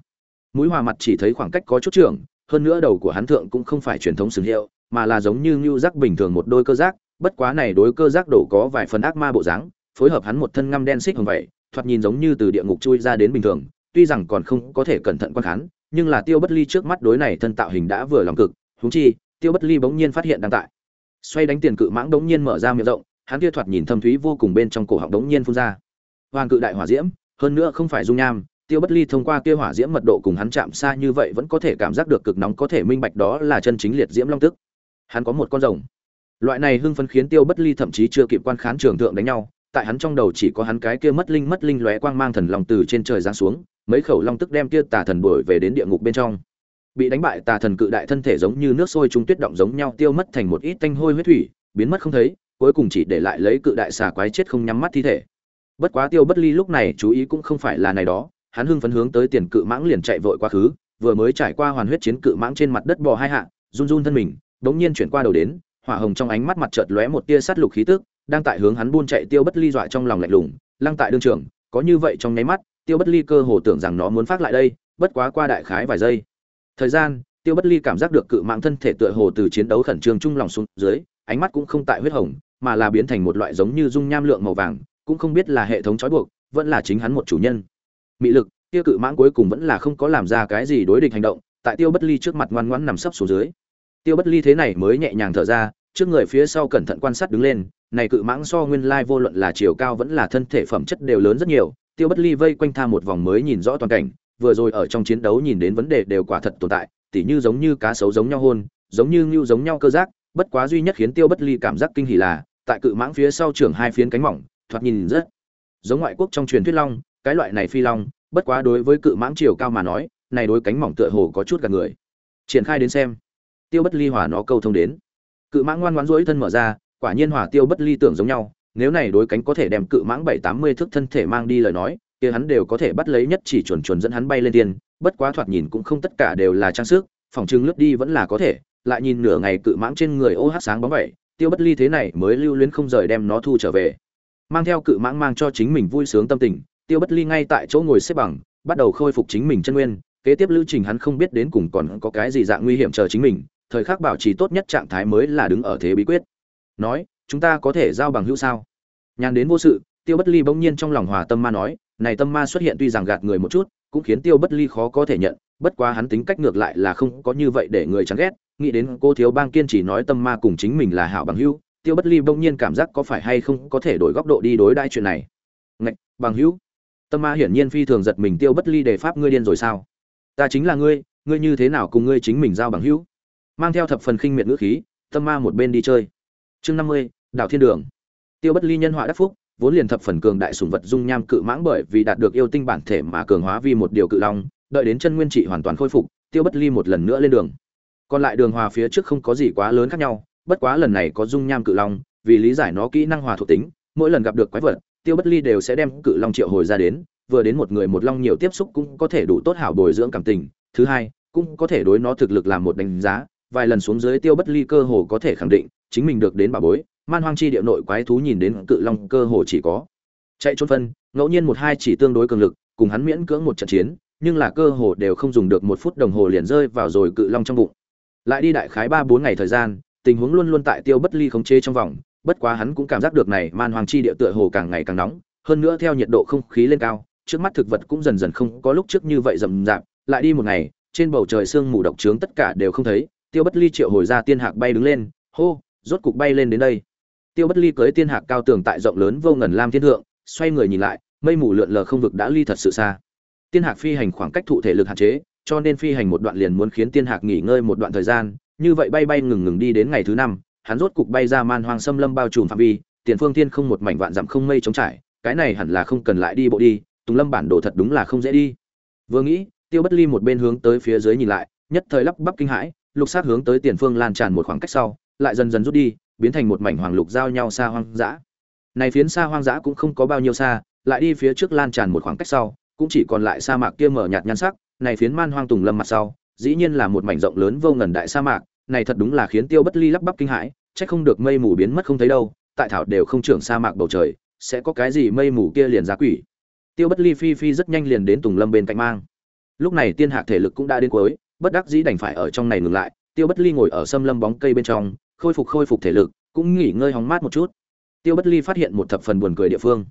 Mũi hòa mặt chỉ thấy khoảng cách có chút trưởng, hơn nữa đầu của hắn thượng cũng không phải truyền thống sừng hiệu, mà là giống như ngưu giác bình thường một đôi cơ giác, bất quá này đối cơ giác đổ có vài phần ác ma bộ dáng, phối hợp hắn một thân ngăm đen xích hồng vậy, thoạt nhìn giống như từ địa ngục chui ra đến bình thường, tuy rằng còn không có thể cẩn thận quan khán, nhưng là tiêu bất ly trước mắt đối này thân tạo hình đã vừa lòng cực húng chi, tiêu bất ly bỗng nhiên phát hiện đang tại. Xoay đánh tiền cự mãng bỗng nhiên mở ra miệng rộng hắn kia thoạt nhìn thâm thúy vô cùng bên trong cổ họng đống nhiên phun ra. Hoàng cự đại hỏa diễm, hơn nữa không phải dung nham, tiêu bất ly thông qua kia hỏa diễm mật độ cùng hắn chạm xa như vậy vẫn có thể cảm giác được cực nóng có thể minh bạch đó là chân chính liệt diễm long tức. Hắn có một con rồng. Loại này hưng phấn khiến tiêu bất ly thậm chí chưa kịp quan khán trường thượng đánh nhau, tại hắn trong đầu chỉ có hắn cái kia mất linh mất linh lóe quang mang thần long từ trên trời giáng xuống, mấy khẩu long tức đem kia tà thần đuổi về đến địa ngục bên trong. Bị đánh bại tà thần cự đại thân thể giống như nước sôi trung tuyết động giống nhau, tiêu mất thành một ít tanh hôi huyết thủy, biến mất không thấy cuối cùng chỉ để lại lấy cự đại xà quái chết không nhắm mắt thi thể. Bất quá tiêu bất ly lúc này chú ý cũng không phải là này đó, hắn hưng phấn hướng tới tiền cự mãng liền chạy vội quá khứ, vừa mới trải qua hoàn huyết chiến cự mãng trên mặt đất bò hai hạ, run run thân mình, đống nhiên chuyển qua đầu đến, hỏa hồng trong ánh mắt mặt chợt lóe một tia sát lục khí tức, đang tại hướng hắn buôn chạy tiêu bất ly dọa trong lòng lạnh lùng, lăng tại đương trường có như vậy trong nháy mắt, tiêu bất ly cơ hồ tưởng rằng nó muốn phát lại đây, bất quá qua đại khái vài giây, thời gian, tiêu bất ly cảm giác được cự mạng thân thể tựa hồ từ chiến đấu khẩn trương trung lòng xuống dưới, ánh mắt cũng không tại huyết hồng mà là biến thành một loại giống như dung nham lượng màu vàng, cũng không biết là hệ thống trói buộc, vẫn là chính hắn một chủ nhân. Mị lực, tiêu cự mãng cuối cùng vẫn là không có làm ra cái gì đối địch hành động, tại tiêu bất ly trước mặt ngoan ngoãn nằm sấp xuống dưới. Tiêu bất ly thế này mới nhẹ nhàng thở ra, trước người phía sau cẩn thận quan sát đứng lên, này cự mãng so nguyên lai vô luận là chiều cao vẫn là thân thể phẩm chất đều lớn rất nhiều, tiêu bất ly vây quanh tha một vòng mới nhìn rõ toàn cảnh, vừa rồi ở trong chiến đấu nhìn đến vấn đề đều quả thật tồn tại, tỉ như giống như cá sấu giống nhau hôn, giống như ngưu giống nhau cơ giác, bất quá duy nhất khiến tiêu bất ly cảm giác kinh hỉ là tại cự mãng phía sau trưởng hai phiến cánh mỏng, thoạt nhìn rất giống ngoại quốc trong truyền thuyết long, cái loại này phi long, bất quá đối với cự mãng chiều cao mà nói, này đối cánh mỏng tựa hồ có chút gạt người. Triển khai đến xem, tiêu bất ly hòa nó câu thông đến. Cự mãng ngoan ngoãn rỗi thân mở ra, quả nhiên hỏa tiêu bất ly tưởng giống nhau, nếu này đối cánh có thể đem cự mãng bảy tám mươi thước thân thể mang đi lời nói, kia hắn đều có thể bắt lấy nhất chỉ chuẩn chuẩn dẫn hắn bay lên tiên bất quá thoạt nhìn cũng không tất cả đều là trang sức, phòng trưng lướt đi vẫn là có thể, lại nhìn nửa ngày cự mãng trên người ô hát sáng bóng vậy tiêu bất ly thế này mới lưu luyến không rời đem nó thu trở về. Mang theo cự mãng mang cho chính mình vui sướng tâm tình, tiêu bất ly ngay tại chỗ ngồi xếp bằng, bắt đầu khôi phục chính mình chân nguyên, kế tiếp lưu trình hắn không biết đến cùng còn có cái gì dạng nguy hiểm chờ chính mình, thời khắc bảo trì tốt nhất trạng thái mới là đứng ở thế bí quyết. Nói, chúng ta có thể giao bằng hữu sao? Nhàn đến vô sự, tiêu bất ly bỗng nhiên trong lòng hòa tâm ma nói, này tâm ma xuất hiện tuy rằng gạt người một chút, cũng khiến tiêu bất ly khó có thể nhận bất quá hắn tính cách ngược lại là không có như vậy để người chán ghét, nghĩ đến cô thiếu bang kiên chỉ nói tâm ma cùng chính mình là hảo bằng hữu, tiêu bất ly bỗng nhiên cảm giác có phải hay không có thể đổi góc độ đi đối đãi chuyện này. Ngạch, bằng hữu. Tâm ma hiển nhiên phi thường giật mình, tiêu bất ly đề pháp ngươi điên rồi sao? Ta chính là ngươi ngươi như thế nào cùng ngươi chính mình giao bằng hữu? Mang theo thập phần khinh miệt ngữ khí, tâm ma một bên đi chơi. Chương năm mươi, đảo thiên đường. Tiêu bất ly nhân họa đắc phúc, vốn liền thập phần cường đại sủng vật dung nham cự mãng bởi vì đạt được yêu tinh bản thể mà cường hóa vi một điều cự long đợi đến chân nguyên trị hoàn toàn khôi phục, tiêu bất ly một lần nữa lên đường. Còn lại đường hòa phía trước không có gì quá lớn khác nhau, bất quá lần này có dung nham cự long, vì lý giải nó kỹ năng hòa thuộc tính, mỗi lần gặp được quái vật, tiêu bất ly đều sẽ đem cự long triệu hồi ra đến, vừa đến một người một long nhiều tiếp xúc cũng có thể đủ tốt hảo bồi dưỡng cảm tình, thứ hai, cũng có thể đối nó thực lực làm một đánh giá, vài lần xuống dưới tiêu bất ly cơ hồ có thể khẳng định, chính mình được đến bà bối, man hoang chi địa nội quái thú nhìn đến cự long cơ hồ chỉ có. Chạy trốn phân, ngẫu nhiên một hai chỉ tương đối cường lực, cùng hắn miễn cưỡng một trận chiến nhưng là cơ hồ đều không dùng được một phút đồng hồ liền rơi vào rồi cự long trong bụng. Lại đi đại khái ba bốn ngày thời gian, tình huống luôn luôn tại tiêu bất ly khống chế trong vòng, bất quá hắn cũng cảm giác được này man hoàng chi địa tựa hồ càng ngày càng nóng, hơn nữa theo nhiệt độ không khí lên cao, trước mắt thực vật cũng dần dần không có lúc trước như vậy rậm rạp, lại đi một ngày, trên bầu trời sương mù độc trướng tất cả đều không thấy, tiêu bất ly triệu hồi ra tiên hạc bay đứng lên, hô, rốt cục bay lên đến đây. Tiêu bất ly cưới tiên hạc cao tường tại rộng lớn vô ngần lam thiên thượng, xoay người nhìn lại, mây mù lượn lờ không vực đã ly thật sự xa tiên hạc phi hành khoảng cách thụ thể lực hạn chế, cho nên phi hành một đoạn liền muốn khiến tiên hạc nghỉ ngơi một đoạn thời gian, như vậy bay bay ngừng ngừng đi đến ngày thứ năm, hắn rốt cục bay ra man hoang xâm lâm bao trùm phạm vi, tiền phương thiên không một mảnh vạn dặm không mây trống trải, cái này hẳn là không cần lại đi bộ đi, tùng lâm bản đồ thật đúng là không dễ đi. Vừa nghĩ, tiêu bất ly một bên hướng tới phía dưới nhìn lại, nhất thời lắp bắp kinh hãi, lục sát hướng tới tiền phương lan tràn một khoảng cách sau, lại dần dần rút đi, biến thành một mảnh hoàng lục giao nhau xa hoang dã. Này phiến xa hoang dã cũng không có bao nhiêu xa, lại đi phía trước lan tràn một khoảng cách sau cũng chỉ còn lại sa mạc kia mở nhạt nhan sắc, này phiến man hoang tùng lâm mặt sau, dĩ nhiên là một mảnh rộng lớn vô ngần đại sa mạc, này thật đúng là khiến tiêu bất ly lắp bắp kinh hãi, chắc không được mây mù biến mất không thấy đâu, tại thảo đều không trưởng sa mạc bầu trời, sẽ có cái gì mây mù kia liền ra quỷ. Tiêu bất ly phi phi rất nhanh liền đến tùng lâm bên cạnh mang. Lúc này tiên hạc thể lực cũng đã đến cuối, bất đắc dĩ đành phải ở trong này ngừng lại, tiêu bất ly ngồi ở sâm lâm bóng cây bên trong, khôi phục khôi phục thể lực, cũng nghỉ ngơi hóng mát một chút. Tiêu bất ly phát hiện một thập phần buồn cười địa phương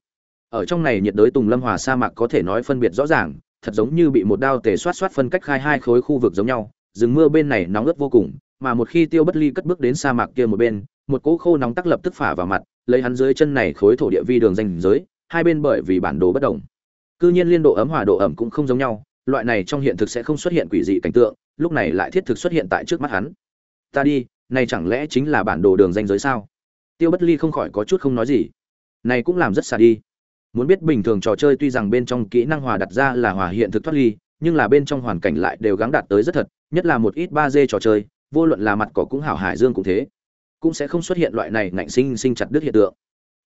ở trong này nhiệt đới tùng lâm hòa sa mạc có thể nói phân biệt rõ ràng, thật giống như bị một đao tề xoát xoát phân cách khai hai khối khu vực giống nhau, rừng mưa bên này nóng ướt vô cùng, mà một khi tiêu bất ly cất bước đến sa mạc kia một bên, một cỗ khô nóng tắc lập tức phả vào mặt, lấy hắn dưới chân này khối thổ địa vi đường danh giới, hai bên bởi vì bản đồ bất đồng. Cư nhiên liên độ ấm hòa độ ẩm cũng không giống nhau, loại này trong hiện thực sẽ không xuất hiện quỷ dị cảnh tượng, lúc này lại thiết thực xuất hiện tại trước mắt hắn. Ta đi, này chẳng lẽ chính là bản đồ đường danh giới sao? Tiêu bất ly không khỏi có chút không nói gì. Này cũng làm rất xa đi muốn biết bình thường trò chơi tuy rằng bên trong kỹ năng hòa đặt ra là hòa hiện thực thoát ly, nhưng là bên trong hoàn cảnh lại đều gắng đạt tới rất thật, nhất là một ít ba d trò chơi, vô luận là mặt cỏ cũng hảo, hải dương cũng thế. Cũng sẽ không xuất hiện loại này ngạnh sinh sinh chặt đứt hiện tượng.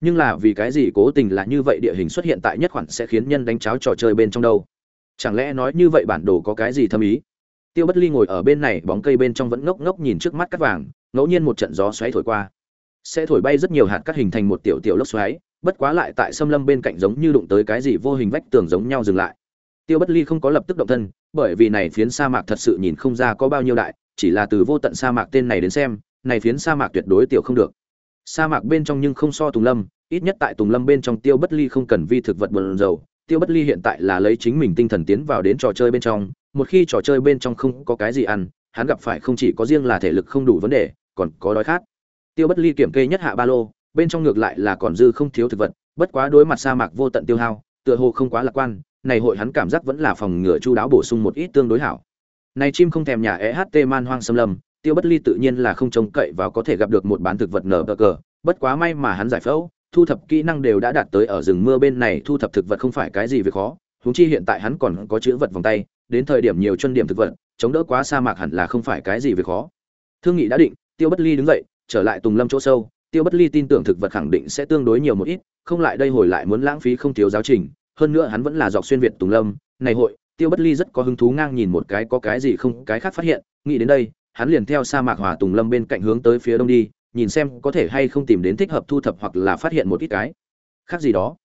Nhưng là vì cái gì cố tình là như vậy địa hình xuất hiện tại nhất khoản sẽ khiến nhân đánh cháo trò chơi bên trong đâu? Chẳng lẽ nói như vậy bản đồ có cái gì thâm ý? Tiêu bất ly ngồi ở bên này, bóng cây bên trong vẫn ngốc ngốc nhìn trước mắt cắt vàng, ngẫu nhiên một trận gió xoáy thổi qua. Sẽ thổi bay rất nhiều hạt cắt hình thành một tiểu tiểu lốc xoáy bất quá lại tại xâm lâm bên cạnh giống như đụng tới cái gì vô hình vách tường giống nhau dừng lại. Tiêu bất ly không có lập tức động thân, bởi vì này phiến sa mạc thật sự nhìn không ra có bao nhiêu đại, chỉ là từ vô tận sa mạc tên này đến xem, này phiến sa mạc tuyệt đối tiểu không được. Sa mạc bên trong nhưng không so tùng lâm, ít nhất tại tùng lâm bên trong tiêu bất ly không cần vi thực vật bờn dầu tiêu bất ly hiện tại là lấy chính mình tinh thần tiến vào đến trò chơi bên trong, một khi trò chơi bên trong không có cái gì ăn, hắn gặp phải không chỉ có riêng là thể lực không đủ vấn đề, còn có đói khát. Tiêu bất ly kiểm kê nhất hạ ba lô bên trong ngược lại là còn dư không thiếu thực vật, bất quá đối mặt sa mạc vô tận tiêu hao, tựa hồ không quá lạc quan, này hội hắn cảm giác vẫn là phòng ngừa chu đáo bổ sung một ít tương đối hảo. Này chim không thèm nhà EHT man hoang xâm lâm, tiêu bất ly tự nhiên là không trông cậy vào có thể gặp được một bán thực vật nở bờ cờ, bất quá may mà hắn giải phẫu, thu thập kỹ năng đều đã đạt tới ở rừng mưa bên này, thu thập thực vật không phải cái gì việc khó, huống chi hiện tại hắn còn có chữ vật vòng tay, đến thời điểm nhiều chân điểm thực vật, chống đỡ quá sa mạc hẳn là không phải cái gì việc khó. Thương nghị đã định, tiêu bất ly đứng dậy, trở lại tùng lâm chỗ sâu tiêu bất ly tin tưởng thực vật khẳng định sẽ tương đối nhiều một ít, không lại đây hồi lại muốn lãng phí không thiếu giáo trình, hơn nữa hắn vẫn là dọc xuyên việt tùng lâm. Này hội, tiêu bất ly rất có hứng thú ngang nhìn một cái có cái gì không, cái khác phát hiện, nghĩ đến đây, hắn liền theo sa mạc hòa tùng lâm bên cạnh hướng tới phía đông đi, nhìn xem có thể hay không tìm đến thích hợp thu thập hoặc là phát hiện một ít cái khác gì đó.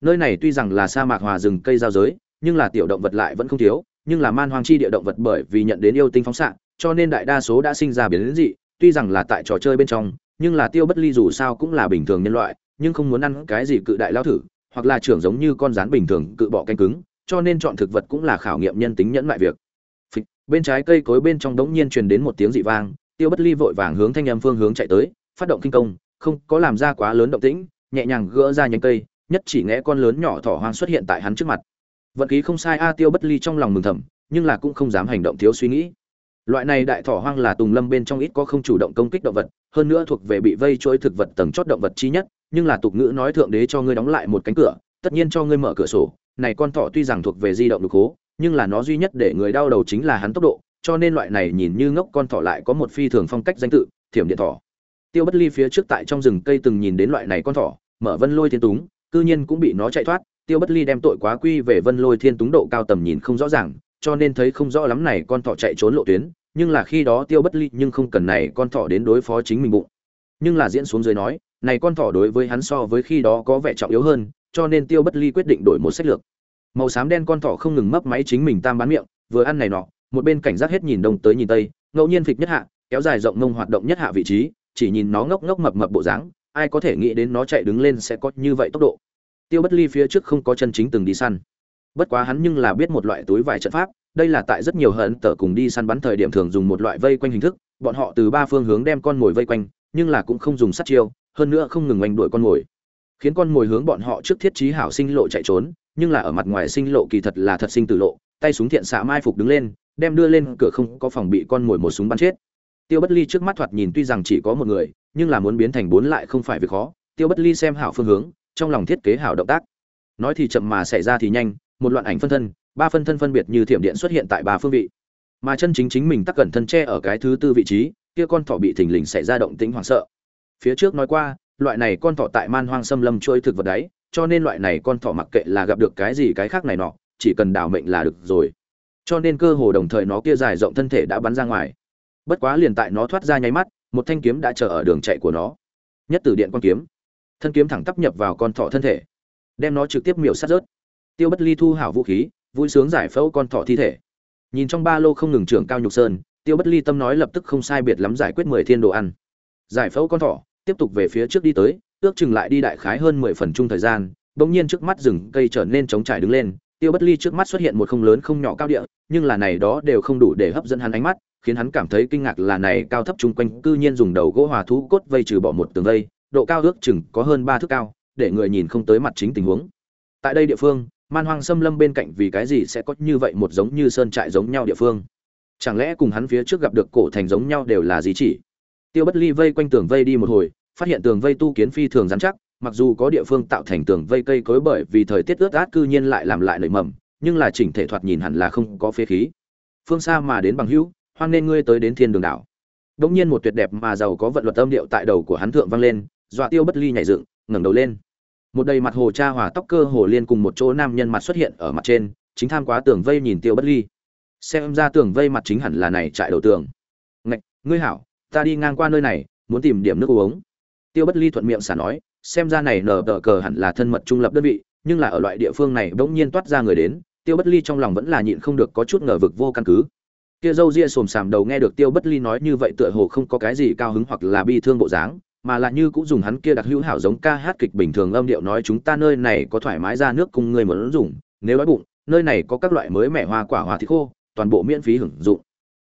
Nơi này tuy rằng là sa mạc hòa rừng cây giao giới, nhưng là tiểu động vật lại vẫn không thiếu, nhưng là man hoang chi địa động vật bởi vì nhận đến yêu tinh phóng xạ, cho nên đại đa số đã sinh ra biến dị, tuy rằng là tại trò chơi bên trong nhưng là tiêu bất ly dù sao cũng là bình thường nhân loại nhưng không muốn ăn cái gì cự đại lao thử hoặc là trưởng giống như con rắn bình thường cự bọ canh cứng cho nên chọn thực vật cũng là khảo nghiệm nhân tính nhẫn mại việc. Phịch, bên trái cây cối bên trong đống nhiên truyền đến một tiếng dị vang tiêu bất ly vội vàng hướng thanh âm phương hướng chạy tới phát động kinh công không có làm ra quá lớn động tĩnh nhẹ nhàng gỡ ra nhánh cây nhất chỉ ngẽ con lớn nhỏ thỏ hoang xuất hiện tại hắn trước mặt. Vận khí không sai a tiêu bất ly trong lòng mừng thầm nhưng là cũng không dám hành động thiếu suy nghĩ. Loại này đại thỏ hoang là tùng lâm bên trong ít có không chủ động công kích động vật hơn nữa thuộc về bị vây chuỗi thực vật tầng chót động vật chi nhất, nhưng là tục ngữ nói thượng đế cho ngươi đóng lại một cánh cửa, tất nhiên cho ngươi mở cửa sổ. Này con thỏ tuy rằng thuộc về di động được hố, nhưng là nó duy nhất để người đau đầu chính là hắn tốc độ, cho nên loại này nhìn như ngốc con thỏ lại có một phi thường phong cách danh tự, thiểm điện thỏ. Tiêu bất ly phía trước tại trong rừng cây từng nhìn đến loại này con thỏ, mở vân lôi thiên túng, cư nhiên cũng bị nó chạy thoát. Tiêu bất ly đem tội quá quy về vân lôi thiên túng độ cao tầm nhìn không rõ ràng, cho nên thấy không rõ lắm này con thỏ chạy trốn lộ tuyến nhưng là khi đó tiêu bất ly nhưng không cần này con thỏ đến đối phó chính mình bụng. Nhưng là diễn xuống dưới nói, này con thỏ đối với hắn so với khi đó có vẻ trọng yếu hơn, cho nên tiêu bất ly quyết định đổi một sách lược. Màu xám đen con thỏ không ngừng mấp máy chính mình tam bán miệng, vừa ăn này nọ, một bên cảnh giác hết nhìn đông tới nhìn tây, ngẫu nhiên phịch nhất hạ, kéo dài rộng ngông hoạt động nhất hạ vị trí, chỉ nhìn nó ngốc ngốc mập mập bộ dáng, ai có thể nghĩ đến nó chạy đứng lên sẽ có như vậy tốc độ. Tiêu bất ly phía trước không có chân chính từng đi săn. Bất quá hắn nhưng là biết một loại túi vải trận pháp đây là tại rất nhiều hận tở cùng đi săn bắn thời điểm thường dùng một loại vây quanh hình thức, bọn họ từ ba phương hướng đem con mồi vây quanh, nhưng là cũng không dùng sát chiêu, hơn nữa không ngừng oanh đuổi con mồi. Khiến con mồi hướng bọn họ trước thiết trí hảo sinh lộ chạy trốn, nhưng là ở mặt ngoài sinh lộ kỳ thật là thật sinh tử lộ, tay súng thiện xạ mai phục đứng lên, đem đưa lên cửa không có phòng bị con mồi một súng bắn chết. Tiêu bất ly trước mắt thoạt nhìn tuy rằng chỉ có một người, nhưng là muốn biến thành bốn lại không phải việc khó, tiêu bất ly xem hảo phương hướng, trong lòng thiết kế hảo động tác. Nói thì chậm mà xảy ra thì nhanh, một loạt ảnh phân thân ba phân thân phân biệt như thiểm điện xuất hiện tại ba phương vị. Mà chân chính chính mình tắc cẩn thân che ở cái thứ tư vị trí, kia con thỏ bị thình lình xảy ra động tĩnh hoảng sợ. Phía trước nói qua, loại này con thỏ tại man hoang xâm lâm trôi thực vật đáy cho nên loại này con thỏ mặc kệ là gặp được cái gì cái khác này nọ, chỉ cần đảo mệnh là được rồi. Cho nên cơ hồ đồng thời nó kia dài rộng thân thể đã bắn ra ngoài. Bất quá liền tại nó thoát ra nháy mắt, một thanh kiếm đã chờ ở đường chạy của nó. Nhất từ điện quan kiếm. Thân kiếm thẳng tắp nhập vào con thỏ thân thể, đem nó trực tiếp miểu sát rớt. Tiêu bất ly thu hảo vũ khí vui sướng giải phẫu con thỏ thi thể. Nhìn trong ba lô không ngừng trưởng cao nhục sơn, tiêu bất ly tâm nói lập tức không sai biệt lắm giải quyết mười thiên đồ ăn. Giải phẫu con thỏ, tiếp tục về phía trước đi tới, ước chừng lại đi đại khái hơn mười phần chung thời gian, bỗng nhiên trước mắt rừng cây trở nên trống trải đứng lên, tiêu bất ly trước mắt xuất hiện một không lớn không nhỏ cao địa, nhưng là này đó đều không đủ để hấp dẫn hắn ánh mắt, khiến hắn cảm thấy kinh ngạc là này cao thấp chung quanh cư nhiên dùng đầu gỗ hòa thú cốt vây trừ bỏ một tường vây, độ cao ước chừng có hơn ba thước cao, để người nhìn không tới mặt chính tình huống. Tại đây địa phương man hoang xâm lâm bên cạnh vì cái gì sẽ có như vậy một giống như sơn trại giống nhau địa phương? Chẳng lẽ cùng hắn phía trước gặp được cổ thành giống nhau đều là gì chỉ? Tiêu bất ly vây quanh tường vây đi một hồi, phát hiện tường vây tu kiến phi thường dán chắc, mặc dù có địa phương tạo thành tường vây cây cối bởi vì thời tiết ướt át cư nhiên lại làm lại nảy mầm, nhưng là chỉnh thể thoạt nhìn hẳn là không có phế khí. Phương xa mà đến bằng hữu, hoan nên ngươi tới đến thiên đường đảo. Đ nhiên một tuyệt đẹp mà giàu có vận luật âm điệu tại đầu của hắn thượng vang lên, dọa tiêu bất ly nhảy dựng, ngẩng đầu lên một đầy mặt hồ cha hòa tóc cơ hồ liên cùng một chỗ nam nhân mặt xuất hiện ở mặt trên, chính tham quá tường vây nhìn tiêu bất ly. Xem ra tường vây mặt chính hẳn là này trại đầu tường. Ngạch, ngươi hảo, ta đi ngang qua nơi này, muốn tìm điểm nước uống. Tiêu bất ly thuận miệng xả nói, xem ra này nở tờ cờ hẳn là thân mật trung lập đơn vị, nhưng là ở loại địa phương này bỗng nhiên toát ra người đến, tiêu bất ly trong lòng vẫn là nhịn không được có chút ngờ vực vô căn cứ. Kia dâu ria xồm xàm đầu nghe được tiêu bất ly nói như vậy tựa hồ không có cái gì cao hứng hoặc là bi thương bộ dáng mà là như cũng dùng hắn kia đặc hữu hảo giống ca hát kịch bình thường âm điệu nói chúng ta nơi này có thoải mái ra nước cùng người muốn dùng, nếu đói bụng, nơi này có các loại mới mẻ hoa quả hòa thịt khô, toàn bộ miễn phí hưởng dụng.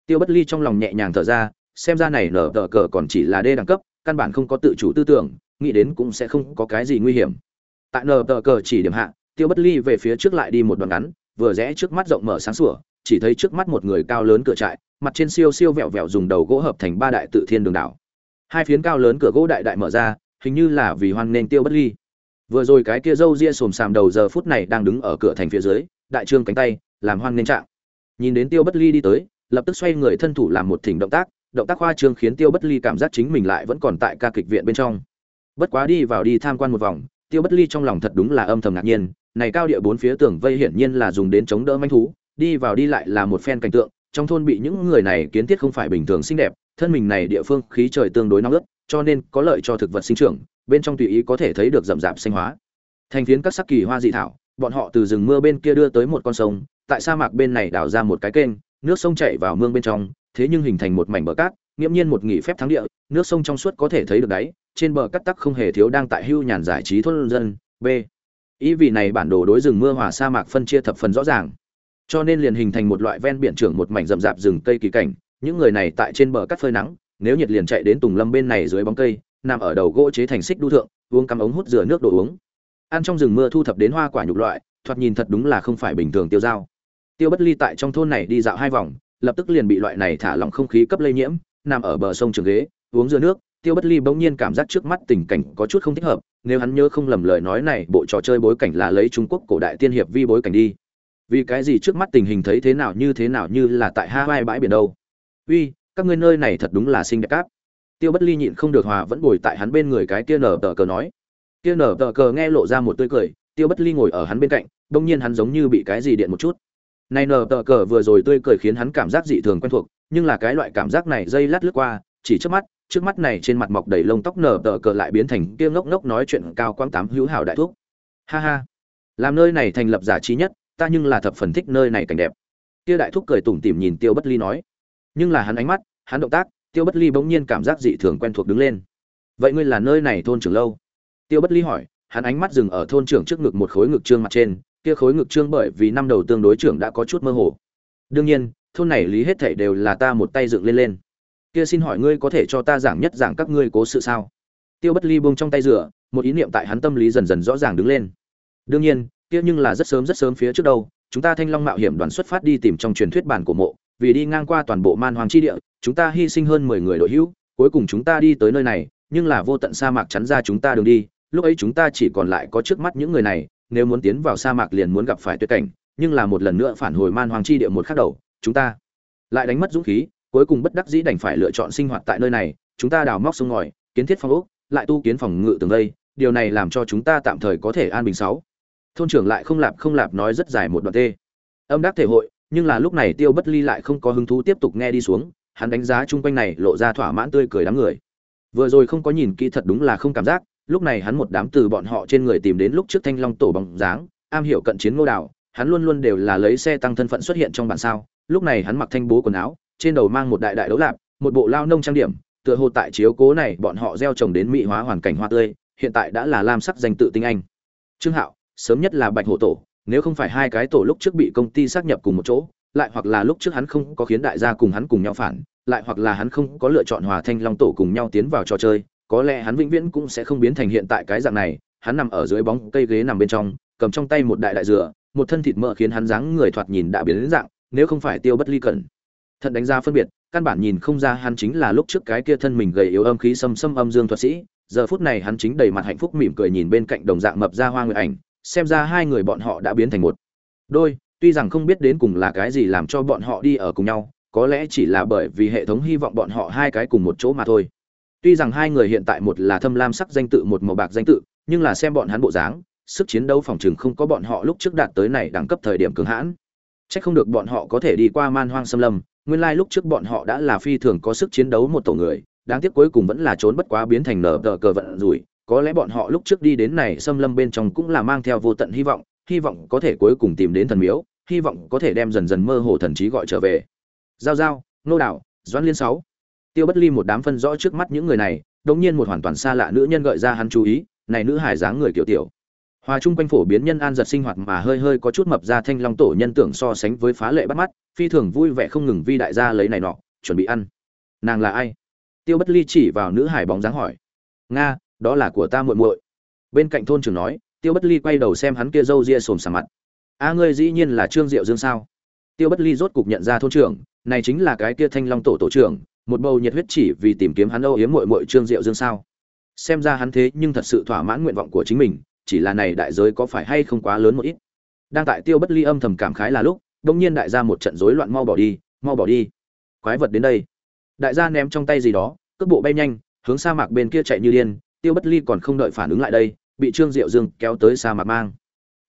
Tiêu bất ly trong lòng nhẹ nhàng thở ra, xem ra này nở tờ cờ còn chỉ là đê đẳng cấp, căn bản không có tự chủ tư tưởng, nghĩ đến cũng sẽ không có cái gì nguy hiểm. Tại nở tờ cờ chỉ điểm hạ, tiêu bất ly về phía trước lại đi một đoạn ngắn, vừa rẽ trước mắt rộng mở sáng sủa, chỉ thấy trước mắt một người cao lớn cửa trại, mặt trên siêu siêu vẹo vẹo dùng đầu gỗ hợp thành ba đại tự thiên đường đảo hai phiến cao lớn cửa gỗ đại đại mở ra, hình như là vì hoan nên tiêu bất ly. Vừa rồi cái kia râu ria xồm xàm đầu giờ phút này đang đứng ở cửa thành phía dưới, đại trương cánh tay, làm hoan nên trạng. Nhìn đến tiêu bất ly đi tới, lập tức xoay người thân thủ làm một thỉnh động tác động tác khoa trương khiến tiêu bất ly cảm giác chính mình lại vẫn còn tại ca kịch viện bên trong. Bất quá đi vào đi tham quan một vòng, tiêu bất ly trong lòng thật đúng là âm thầm ngạc nhiên, này cao địa bốn phía tường vây hiển nhiên là dùng đến chống đỡ manh thú, đi vào đi lại là một phen cảnh tượng, trong thôn bị những người này kiến thiết không phải bình thường xinh đẹp thân mình này địa phương khí trời tương đối nóng ướt, cho nên có lợi cho thực vật sinh trưởng, bên trong tùy ý có thể thấy được rậm rạp sinh hóa. Thành phiến các sắc kỳ hoa dị thảo, bọn họ từ rừng mưa bên kia đưa tới một con sông, tại sa mạc bên này đào ra một cái kênh, nước sông chảy vào mương bên trong, thế nhưng hình thành một mảnh bờ cát, nghiễm nhiên một nghỉ phép thắng địa, nước sông trong suốt có thể thấy được đáy, trên bờ cát tắc không hề thiếu đang tại hưu nhàn giải trí thôn dân, b. Ý vị này bản đồ đối rừng mưa hòa sa mạc phân chia thập phần rõ ràng. Cho nên liền hình thành một loại ven biển trưởng một mảnh rậm rạp rừng cây kỳ cảnh những người này tại trên bờ cắt phơi nắng, nếu nhiệt liền chạy đến tùng lâm bên này dưới bóng cây, nằm ở đầu gỗ chế thành xích đu thượng, uống cắm ống hút rửa nước đồ uống. Ăn trong rừng mưa thu thập đến hoa quả nhục loại, thoạt nhìn thật đúng là không phải bình thường tiêu dao. Tiêu bất ly tại trong thôn này đi dạo hai vòng, lập tức liền bị loại này thả lỏng không khí cấp lây nhiễm, nằm ở bờ sông trường ghế, uống dưa nước. Tiêu bất ly bỗng nhiên cảm giác trước mắt tình cảnh có chút không thích hợp, nếu hắn nhớ không lầm lời nói này, bộ trò chơi bối cảnh là lấy trung quốc cổ đại tiên hiệp vi bối cảnh đi. Vì cái gì trước mắt tình hình thấy thế nào như thế nào như là tại hai bãi biển đâu? Uy, các ngươi nơi này thật đúng là xinh đẹp cáp. Tiêu bất ly nhịn không được hòa vẫn bồi tại hắn bên người cái kia nở tờ cờ nói. Kia nở tờ cờ nghe lộ ra một tươi cười, tiêu bất ly ngồi ở hắn bên cạnh, đông nhiên hắn giống như bị cái gì điện một chút. Này nở tờ cờ vừa rồi tươi cười khiến hắn cảm giác dị thường quen thuộc, nhưng là cái loại cảm giác này dây lát lướt qua, chỉ trước mắt trước mắt này trên mặt mọc đầy lông tóc nở tờ cờ lại biến thành kia ngốc ngốc nói chuyện cao quang tám hữu hảo đại thuốc ha ha. Làm nơi này thành lập giả trí nhất, ta nhưng là thập phần thích nơi này cảnh đẹp. Kia đại thúc cười tủm tỉm nhìn tiêu bất ly nói nhưng là hắn ánh mắt, hắn động tác, tiêu bất ly bỗng nhiên cảm giác dị thường quen thuộc đứng lên. Vậy ngươi là nơi này thôn trưởng lâu? Tiêu bất ly hỏi, hắn ánh mắt dừng ở thôn trưởng trước ngực một khối ngực trương mặt trên, kia khối ngực trương bởi vì năm đầu tương đối trưởng đã có chút mơ hồ. Đương nhiên, thôn này lý hết thảy đều là ta một tay dựng lên lên. Kia xin hỏi ngươi có thể cho ta giảng nhất giảng các ngươi cố sự sao? Tiêu bất ly buông trong tay rửa, một ý niệm tại hắn tâm lý dần dần rõ ràng đứng lên. Đương nhiên, kia nhưng là rất sớm rất sớm phía trước đâu, chúng ta thanh long mạo hiểm đoàn xuất phát đi tìm trong truyền thuyết bản của mộ vì đi ngang qua toàn bộ man hoàng chi địa chúng ta hy sinh hơn mười người đội hữu cuối cùng chúng ta đi tới nơi này nhưng là vô tận sa mạc chắn ra chúng ta đường đi lúc ấy chúng ta chỉ còn lại có trước mắt những người này nếu muốn tiến vào sa mạc liền muốn gặp phải tuyệt cảnh nhưng là một lần nữa phản hồi man hoàng chi địa một khắc đầu chúng ta lại đánh mất dũng khí cuối cùng bất đắc dĩ đành phải lựa chọn sinh hoạt tại nơi này chúng ta đào móc sông ngòi kiến thiết phòng ốc lại tu kiến phòng ngự tường đây, điều này làm cho chúng ta tạm thời có thể an bình sáu. Thôn trưởng lại không lạp không lạp nói rất dài một đoạn tê. Âm đắc thể hội nhưng là lúc này tiêu bất ly lại không có hứng thú tiếp tục nghe đi xuống, hắn đánh giá chung quanh này lộ ra thỏa mãn tươi cười đám người. Vừa rồi không có nhìn kỹ thật đúng là không cảm giác, lúc này hắn một đám từ bọn họ trên người tìm đến lúc trước thanh long tổ bóng dáng, am hiểu cận chiến ngô đào hắn luôn luôn đều là lấy xe tăng thân phận xuất hiện trong bản sao. Lúc này hắn mặc thanh bố quần áo, trên đầu mang một đại đại đấu lạp, một bộ lao nông trang điểm, tựa hồ tại chiếu cố này bọn họ gieo trồng đến mỹ hóa hoàn cảnh hoa tươi, hiện tại đã là lam sắc danh tự tinh anh. Trương hạo, sớm nhất là bạch hổ tổ nếu không phải hai cái tổ lúc trước bị công ty xác nhập cùng một chỗ, lại hoặc là lúc trước hắn không có khiến đại gia cùng hắn cùng nhau phản, lại hoặc là hắn không có lựa chọn hòa thanh long tổ cùng nhau tiến vào trò chơi, có lẽ hắn vĩnh viễn cũng sẽ không biến thành hiện tại cái dạng này, hắn nằm ở dưới bóng cây ghế nằm bên trong, cầm trong tay một đại đại dừa, một thân thịt mỡ khiến hắn dáng người thoạt nhìn đã biến đến dạng, nếu không phải tiêu bất ly cẩn thận đánh ra phân biệt, căn bản nhìn không ra hắn chính là lúc trước cái kia thân mình gầy yếu âm khí xâm xâm âm dương thuật sĩ, giờ phút này hắn chính đầy mặt hạnh phúc mỉm cười nhìn bên cạnh đồng dạng mập ra hoa người ảnh xem ra hai người bọn họ đã biến thành một. Đôi tuy rằng không biết đến cùng là cái gì làm cho bọn họ đi ở cùng nhau có lẽ chỉ là bởi vì hệ thống hy vọng bọn họ hai cái cùng một chỗ mà thôi. Tuy rằng hai người hiện tại một là thâm lam sắc danh tự một màu bạc danh tự nhưng là xem bọn hắn bộ dáng sức chiến đấu phòng chừng không có bọn họ lúc trước đạt tới này đẳng cấp thời điểm cường hãn. Chắc không được bọn họ có thể đi qua man hoang xâm lâm, nguyên lai lúc trước bọn họ đã là phi thường có sức chiến đấu một tổ người, đáng tiếc cuối cùng vẫn là trốn bất quá biến thành nở tờ cờ vận rủi, có lẽ bọn họ lúc trước đi đến này xâm lâm bên trong cũng là mang theo vô tận hy vọng, hy vọng có thể cuối cùng tìm đến thần miếu, hy vọng có thể đem dần dần mơ hồ thần trí gọi trở về. Giao giao, nô đảo, Doãn Liên sáu. Tiêu Bất Ly một đám phân rõ trước mắt những người này, đống nhiên một hoàn toàn xa lạ nữ nhân gợi ra hắn chú ý, này nữ hải dáng người kiểu tiểu. Hòa chung quanh phổ biến nhân an giật sinh hoạt mà hơi hơi có chút mập ra thanh long tổ nhân tưởng so sánh với phá lệ bắt mắt, phi thường vui vẻ không ngừng vi đại gia lấy này nọ, chuẩn bị ăn. Nàng là ai? Tiêu Bất Ly chỉ vào nữ hải bóng dáng hỏi. Nga, đó là của ta muội muội. Bên cạnh thôn trưởng nói, Tiêu Bất Ly quay đầu xem hắn kia râu ria sồm sàm mặt. A ngươi dĩ nhiên là Trương Diệu Dương sao? Tiêu Bất Ly rốt cục nhận ra thôn trưởng, này chính là cái kia thanh long tổ tổ trưởng, một bầu nhiệt huyết chỉ vì tìm kiếm hắn âu yếm muội muội Trương Diệu Dương sao? Xem ra hắn thế nhưng thật sự thỏa mãn nguyện vọng của chính mình, chỉ là này đại giới có phải hay không quá lớn một ít đang tại tiêu bất ly âm thầm cảm khái là lúc đông nhiên đại gia một trận rối loạn mau bỏ đi mau bỏ đi quái vật đến đây đại gia ném trong tay gì đó cước bộ bay nhanh hướng sa mạc bên kia chạy như điên tiêu bất ly còn không đợi phản ứng lại đây, bị trương diệu dương kéo tới sa mạc mang.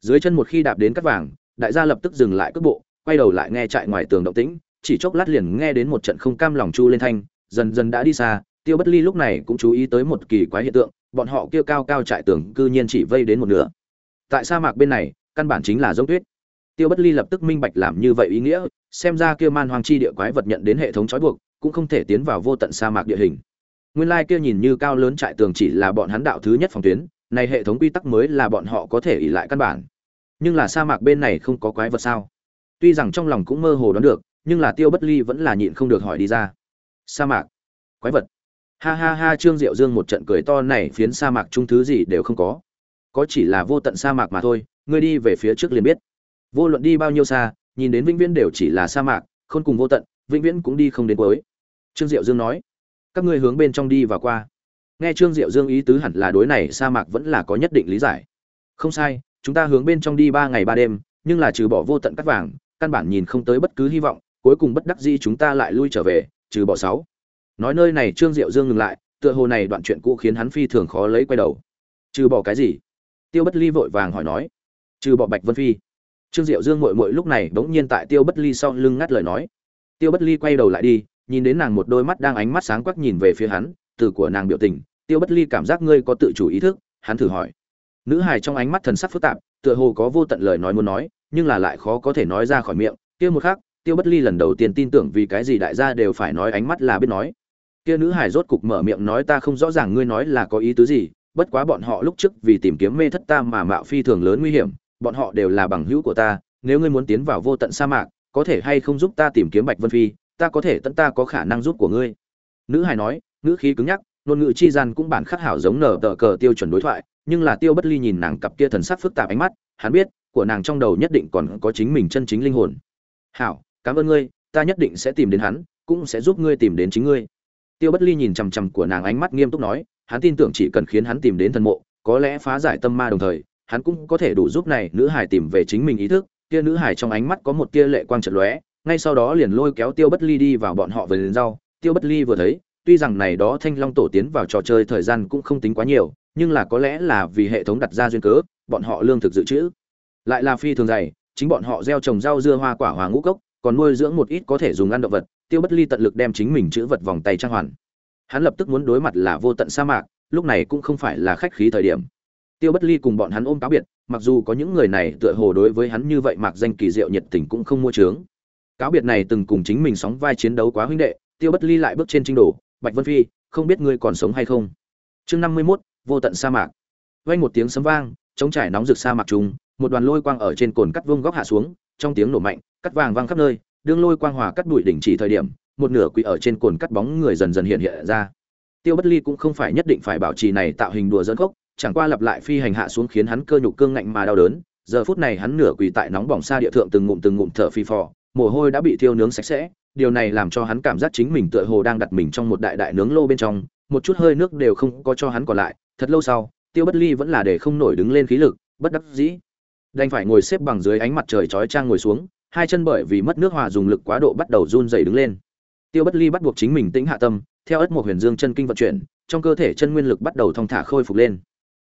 Dưới chân một khi đạp đến cắt vàng, đại gia lập tức dừng lại cước bộ, quay đầu lại nghe chạy ngoài tường động tĩnh, chỉ chốc lát liền nghe đến một trận không cam lòng chu lên thanh, dần dần đã đi xa, tiêu bất ly lúc này cũng chú ý tới một kỳ quái hiện tượng, bọn họ kia cao cao trại tường cư nhiên chỉ vây đến một nửa. Tại sa mạc bên này, căn bản chính là giống tuyết. Tiêu bất ly lập tức minh bạch làm như vậy ý nghĩa, xem ra kia man hoang chi địa quái vật nhận đến hệ thống trói buộc, cũng không thể tiến vào vô tận sa mạc địa hình nguyên lai kia nhìn như cao lớn trại tường chỉ là bọn hắn đạo thứ nhất phòng tuyến, này hệ thống quy tắc mới là bọn họ có thể ỉ lại căn bản. Nhưng là sa mạc bên này không có quái vật sao? Tuy rằng trong lòng cũng mơ hồ đoán được, nhưng là tiêu bất ly vẫn là nhịn không được hỏi đi ra. Sa mạc? Quái vật? Ha ha ha, trương diệu dương một trận cười to, này phiến sa mạc chung thứ gì đều không có. Có chỉ là vô tận sa mạc mà thôi, ngươi đi về phía trước liền biết. Vô luận đi bao nhiêu xa, nhìn đến vĩnh viễn đều chỉ là sa mạc không cùng vô tận, vĩnh viễn cũng đi không đến cuối. Trương diệu dương nói các ngươi hướng bên trong đi và qua. Nghe trương diệu dương ý tứ hẳn là đối này, sa mạc vẫn là có nhất định lý giải. Không sai, chúng ta hướng bên trong đi ba ngày ba đêm, nhưng là trừ bỏ vô tận cắt vàng, căn bản nhìn không tới bất cứ hy vọng, cuối cùng bất đắc dĩ chúng ta lại lui trở về, trừ bỏ sáu. Nói nơi này, trương diệu dương ngừng lại, tựa hồ này đoạn chuyện cũ khiến hắn phi thường khó lấy quay đầu. Trừ bỏ cái gì? Tiêu bất ly vội vàng hỏi nói. Trừ bỏ bạch vân phi. Trương diệu dương mội mội lúc này bỗng nhiên tại tiêu bất ly sau lưng ngắt lời nói. Tiêu bất ly quay đầu lại đi nhìn đến nàng một đôi mắt đang ánh mắt sáng quắc nhìn về phía hắn, từ của nàng biểu tình, tiêu bất ly cảm giác ngươi có tự chủ ý thức, hắn thử hỏi. Nữ hài trong ánh mắt thần sắc phức tạp, tựa hồ có vô tận lời nói muốn nói, nhưng là lại khó có thể nói ra khỏi miệng. Kia một khác tiêu bất ly lần đầu tiên tin tưởng vì cái gì đại gia đều phải nói ánh mắt là biết nói. Kia nữ hài rốt cục mở miệng nói ta không rõ ràng ngươi nói là có ý tứ gì, bất quá bọn họ lúc trước vì tìm kiếm mê thất ta mà mạo phi thường lớn nguy hiểm, bọn họ đều là bằng hữu của ta, nếu ngươi muốn tiến vào vô tận sa mạc, có thể hay không giúp ta tìm kiếm bạch vân phi ta có thể tận ta có khả năng giúp của ngươi. Nữ hài nói, ngữ khí cứng nhắc, ngôn ngữ chi gian cũng bản khắc hảo giống nở tờ cờ tiêu chuẩn đối thoại, nhưng là tiêu bất ly nhìn nàng cặp kia thần sắc phức tạp ánh mắt, hắn biết, của nàng trong đầu nhất định còn có chính mình chân chính linh hồn. Hảo, cảm ơn ngươi, ta nhất định sẽ tìm đến hắn, cũng sẽ giúp ngươi tìm đến chính ngươi. Tiêu bất ly nhìn chằm chằm của nàng ánh mắt nghiêm túc nói, hắn tin tưởng chỉ cần khiến hắn tìm đến thần mộ, có lẽ phá giải tâm ma đồng thời, hắn cũng có thể đủ giúp này nữ hải tìm về chính mình ý thức, kia nữ hải trong ánh mắt có một tia lệ quang trận lóe ngay sau đó liền lôi kéo tiêu bất ly đi vào bọn họ về lên rau. Tiêu bất ly vừa thấy, tuy rằng này đó thanh long tổ tiến vào trò chơi thời gian cũng không tính quá nhiều, nhưng là có lẽ là vì hệ thống đặt ra duyên cớ, bọn họ lương thực dự trữ. Lại là phi thường dày, chính bọn họ gieo trồng rau dưa hoa quả hòa ngũ cốc, còn nuôi dưỡng một ít có thể dùng ăn động vật. Tiêu bất ly tận lực đem chính mình chữ vật vòng tay trang hoàn. Hắn lập tức muốn đối mặt là vô tận sa mạc, lúc này cũng không phải là khách khí thời điểm. Tiêu bất ly cùng bọn hắn ôm cáo biệt, mặc dù có những người này tựa hồ đối với hắn như vậy mặc danh kỳ diệu nhiệt tình cũng không mua trướng cáo biệt này từng cùng chính mình sóng vai chiến đấu quá huynh đệ, tiêu bất ly lại bước trên trinh đồ, bạch vân phi, không biết ngươi còn sống hay không? Chương năm mươi mốt, vô tận sa mạc. Vang một tiếng sấm vang chống trải nóng rực sa mạc trùng, một đoàn lôi quang ở trên cồn cắt vương góc hạ xuống, trong tiếng nổ mạnh, cắt vàng vang khắp nơi, đương lôi quang hòa cắt bụi đỉnh chỉ thời điểm, một nửa quỷ ở trên cồn cắt bóng người dần dần hiện hiện ra. Tiêu bất ly cũng không phải nhất định phải bảo trì này tạo hình đùa dẫn gốc chẳng qua lặp lại phi hành hạ xuống khiến hắn cơ nhục cương ngạnh mà đau đớn, giờ phút này hắn nửa quỳ tại nóng bỏng xa địa thượng từng ngụm từng ngụm thở phi phò mồ hôi đã bị thiêu nướng sạch sẽ, điều này làm cho hắn cảm giác chính mình tựa hồ đang đặt mình trong một đại đại nướng lô bên trong, một chút hơi nước đều không có cho hắn còn lại, thật lâu sau, tiêu bất ly vẫn là để không nổi đứng lên khí lực, bất đắc dĩ. Đành phải ngồi xếp bằng dưới ánh mặt trời chói chang ngồi xuống, hai chân bởi vì mất nước hòa dùng lực quá độ bắt đầu run dày đứng lên. Tiêu bất ly bắt buộc chính mình tĩnh hạ tâm, theo ất một huyền dương chân kinh vận chuyển, trong cơ thể chân nguyên lực bắt đầu thong thả khôi phục lên.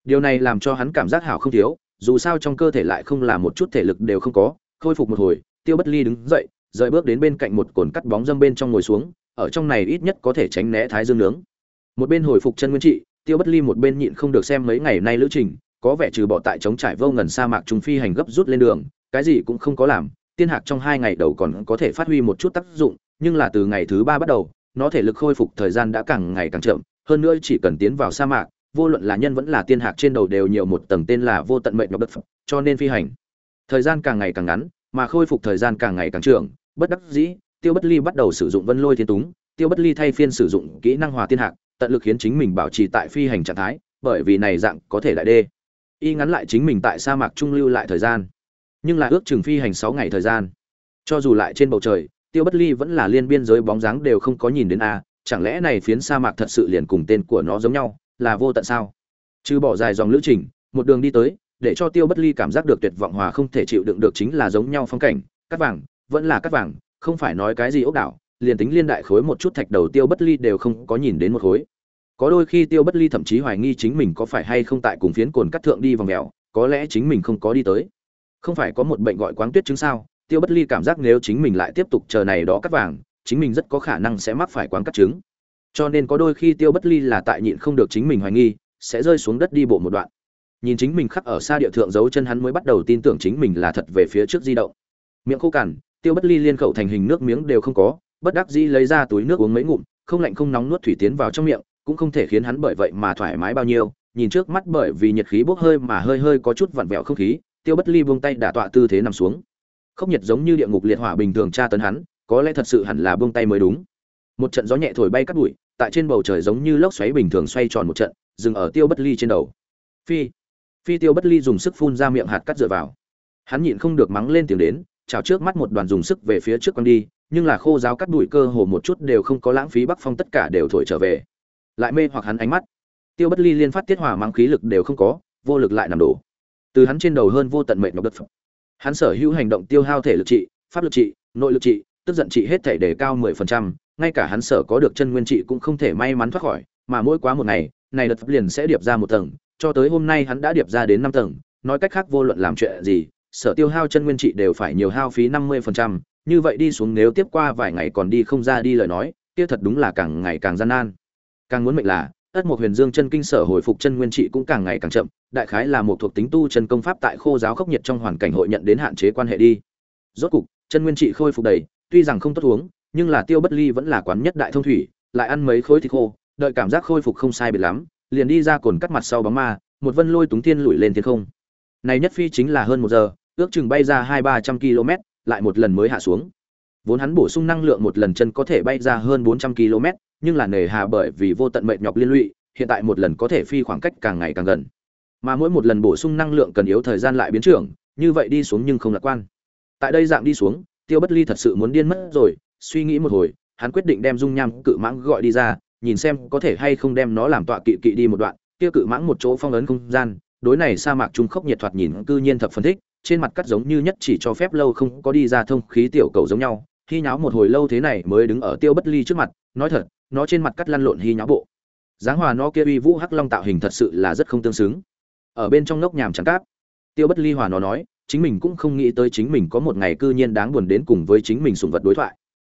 Điều này làm cho hắn cảm giác hảo không thiếu, dù sao trong cơ thể lại không là một chút thể lực đều không có, khôi phục một hồi tiêu bất ly đứng dậy rời bước đến bên cạnh một cồn cắt bóng dâm bên trong ngồi xuống ở trong này ít nhất có thể tránh né thái dương nướng. Một bên hồi phục chân nguyên trị tiêu bất ly một bên nhịn không được xem mấy ngày nay lữ trình có vẻ trừ bỏ tại chống trải vô ngần sa mạc trùng phi hành gấp rút lên đường cái gì cũng không có làm tiên hạc trong hai ngày đầu còn có thể phát huy một chút tác dụng nhưng là từ ngày thứ ba bắt đầu nó thể lực khôi phục thời gian đã càng ngày càng chậm hơn nữa chỉ cần tiến vào sa mạc vô luận là nhân vẫn là tiên hạc trên đầu đều nhiều một tầng tên là vô tận mệnh nhọc đất phẩm, cho nên phi hành. Thời gian càng ngày càng ngắn mà khôi phục thời gian càng ngày càng trưởng, bất đắc dĩ, tiêu bất ly bắt đầu sử dụng vân lôi thiên túng, tiêu bất ly thay phiên sử dụng kỹ năng hòa tiên hạc, tận lực khiến chính mình bảo trì tại phi hành trạng thái, bởi vì này dạng có thể đại đê. Y ngắn lại chính mình tại sa mạc trung lưu lại thời gian. Nhưng là ước chừng phi hành sáu ngày thời gian. Cho dù lại trên bầu trời, tiêu bất ly vẫn là liên biên giới bóng dáng đều không có nhìn đến a, chẳng lẽ này phiến sa mạc thật sự liền cùng tên của nó giống nhau, là vô tận sao? Trừ bỏ dài dòng lữ trình, một đường đi tới để cho tiêu bất ly cảm giác được tuyệt vọng hòa không thể chịu đựng được chính là giống nhau phong cảnh cắt vàng, vẫn là cắt vàng, không phải nói cái gì ốc đảo, liền tính liên đại khối một chút thạch đầu tiêu bất ly đều không có nhìn đến một khối. Có đôi khi tiêu bất ly thậm chí hoài nghi chính mình có phải hay không tại cùng phiến cồn cắt thượng đi vòng mèo, có lẽ chính mình không có đi tới. Không phải có một bệnh gọi quáng tuyết chứng sao, tiêu bất ly cảm giác nếu chính mình lại tiếp tục chờ này đó cắt vàng, chính mình rất có khả năng sẽ mắc phải quáng cắt chứng. Cho nên có đôi khi tiêu bất ly là tại nhịn không được chính mình hoài nghi, sẽ rơi xuống đất đi bộ một đoạn nhìn chính mình khắc ở xa địa thượng dấu chân hắn mới bắt đầu tin tưởng chính mình là thật về phía trước di động. Miệng khô cằn, tiêu bất ly liên khẩu thành hình nước miếng đều không có, bất đắc dĩ lấy ra túi nước uống mấy ngụm, không lạnh không nóng nuốt thủy tiến vào trong miệng, cũng không thể khiến hắn bởi vậy mà thoải mái bao nhiêu, nhìn trước mắt bởi vì nhiệt khí bốc hơi mà hơi hơi có chút vặn vẹo không khí, tiêu bất ly buông tay đả tọa tư thế nằm xuống. Không nhiệt giống như địa ngục liệt hỏa bình thường tra tấn hắn, có lẽ thật sự hẳn là buông tay mới đúng. Một trận gió nhẹ thổi bay cát bụi, tại trên bầu trời giống như lốc xoáy bình thường xoay tròn một trận, dừng ở tiêu bất ly trên đầu. Phi phi tiêu bất ly dùng sức phun ra miệng hạt cắt dựa vào. Hắn nhịn không được mắng lên tiếng đến, chào trước mắt một đoàn dùng sức về phía trước con đi, nhưng là khô giáo cắt đuổi cơ hồ một chút đều không có lãng phí bắc phong tất cả đều thổi trở về. Lại mê hoặc hắn ánh mắt. Tiêu bất ly liên phát tiết hỏa mắng khí lực đều không có, vô lực lại nằm đổ. Từ hắn trên đầu hơn vô tận mệnh ngọc đất phẩm hắn sở hữu hành động tiêu hao thể lực trị, pháp lực trị, nội lực trị, tức giận trị hết thể để cao mười phần trăm, ngay cả hắn sở có được chân nguyên trị cũng không thể may mắn thoát khỏi, mà mỗi quá một ngày, này đất liền sẽ điệp ra một tầng cho tới hôm nay hắn đã điệp ra đến năm tầng, nói cách khác vô luận làm chuyện gì, sở tiêu hao chân nguyên trị đều phải nhiều hao phí năm mươi phần trăm, như vậy đi xuống nếu tiếp qua vài ngày còn đi không ra đi lời nói, kia thật đúng là càng ngày càng gian nan. Càng muốn mệnh là, ất một huyền dương chân kinh sở hồi phục chân nguyên trị cũng càng ngày càng chậm, đại khái là một thuộc tính tu chân công pháp tại khô giáo khốc nhiệt trong hoàn cảnh hội nhận đến hạn chế quan hệ đi. Rốt cục, chân nguyên trị khôi phục đầy, tuy rằng không tốt uống nhưng là tiêu bất ly vẫn là quán nhất đại thông thủy, lại ăn mấy khối thịt khô, đợi cảm giác khôi phục không sai biệt lắm liền đi ra cồn cắt mặt sau bóng ma, một vân lôi túng thiên lủi lên thiên không. Này nhất phi chính là hơn một giờ, ước chừng bay ra hai ba trăm km, lại một lần mới hạ xuống. Vốn hắn bổ sung năng lượng một lần chân có thể bay ra hơn bốn trăm km, nhưng là nề hà bởi vì vô tận mệt nhọc liên lụy, hiện tại một lần có thể phi khoảng cách càng ngày càng gần. Mà mỗi một lần bổ sung năng lượng cần yếu thời gian lại biến trưởng, như vậy đi xuống nhưng không lạc quan. Tại đây dạng đi xuống, tiêu bất ly thật sự muốn điên mất rồi, suy nghĩ một hồi, hắn quyết định đem dung nham cự mãng gọi đi ra nhìn xem có thể hay không đem nó làm tọa kỵ kỵ đi một đoạn, kia cự mãng một chỗ phong ấn không gian, đối này sa mạc trung khốc nhiệt thoạt nhìn cư nhiên thập phân thích, trên mặt cắt giống như nhất chỉ cho phép lâu không có đi ra thông khí tiểu cầu giống nhau, hy nháo một hồi lâu thế này mới đứng ở tiêu bất ly trước mặt, nói thật, nó trên mặt cắt lăn lộn hy nháo bộ. Dáng hòa nó kia uy vũ hắc long tạo hình thật sự là rất không tương xứng. Ở bên trong ngốc nhàm trắng cáp, tiêu bất ly hòa nó nói, chính mình cũng không nghĩ tới chính mình có một ngày cư nhiên đáng buồn đến cùng với chính mình sùng vật đối thoại.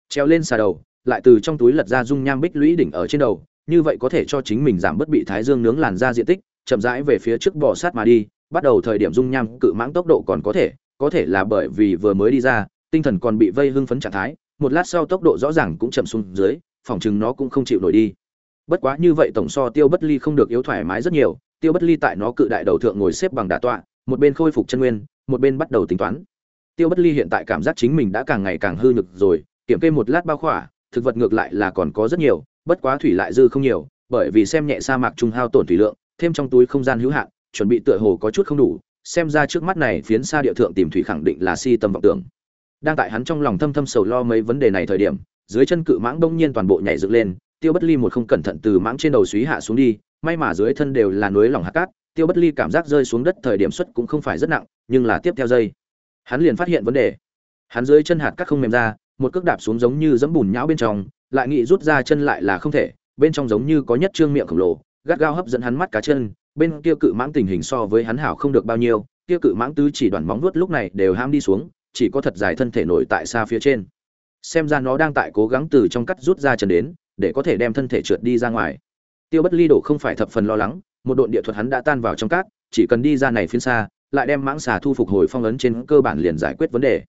Treo lên xà đầu lại từ trong túi lật ra dung nham bích lũy đỉnh ở trên đầu, như vậy có thể cho chính mình giảm bớt bị thái dương nướng làn da diện tích, chậm rãi về phía trước bò sát mà đi, bắt đầu thời điểm dung nham cự mãng tốc độ còn có thể có thể là bởi vì vừa mới đi ra, tinh thần còn bị vây hưng phấn trạng thái, một lát sau tốc độ rõ ràng cũng chậm xuống dưới, phòng chừng nó cũng không chịu nổi đi. Bất quá như vậy tổng so tiêu bất ly không được yếu thoải mái rất nhiều, tiêu bất ly tại nó cự đại đầu thượng ngồi xếp bằng đà tọa, một bên khôi phục chân nguyên, một bên bắt đầu tính toán. Tiêu bất ly hiện tại cảm giác chính mình đã càng ngày càng hư nhược rồi, kiểm kê một lát bao khỏa thực vật ngược lại là còn có rất nhiều, bất quá thủy lại dư không nhiều, bởi vì xem nhẹ sa mạc trung hao tổn thủy lượng, thêm trong túi không gian hữu hạn, chuẩn bị tựa hồ có chút không đủ, xem ra trước mắt này phiến xa địa thượng tìm thủy khẳng định là si tâm vọng tưởng. Đang tại hắn trong lòng thâm thâm sầu lo mấy vấn đề này thời điểm, dưới chân cự mãng đông nhiên toàn bộ nhảy dựng lên, tiêu bất ly một không cẩn thận từ mãng trên đầu suý hạ xuống đi, may mà dưới thân đều là núi lòng hạt cát, tiêu bất ly cảm giác rơi xuống đất thời điểm suất cũng không phải rất nặng, nhưng là tiếp theo dây hắn liền phát hiện vấn đề. Hắn dưới chân hạt cát không mềm ra một cước đạp xuống giống như dẫm bùn nhão bên trong, lại nghĩ rút ra chân lại là không thể, bên trong giống như có nhất trương miệng khổng lồ, gắt gao hấp dẫn hắn mắt cá chân, bên kia cự mãng tình hình so với hắn hảo không được bao nhiêu, kia cự mãng tứ chỉ đoàn móng vuốt lúc này đều ham đi xuống, chỉ có thật dài thân thể nổi tại xa phía trên. Xem ra nó đang tại cố gắng từ trong cắt rút ra chân đến, để có thể đem thân thể trượt đi ra ngoài. Tiêu bất ly đổ không phải thập phần lo lắng, một độn địa thuật hắn đã tan vào trong cát, chỉ cần đi ra này phiên xa, lại đem mãng xà thu phục hồi phong ấn trên cơ bản liền giải quyết vấn đề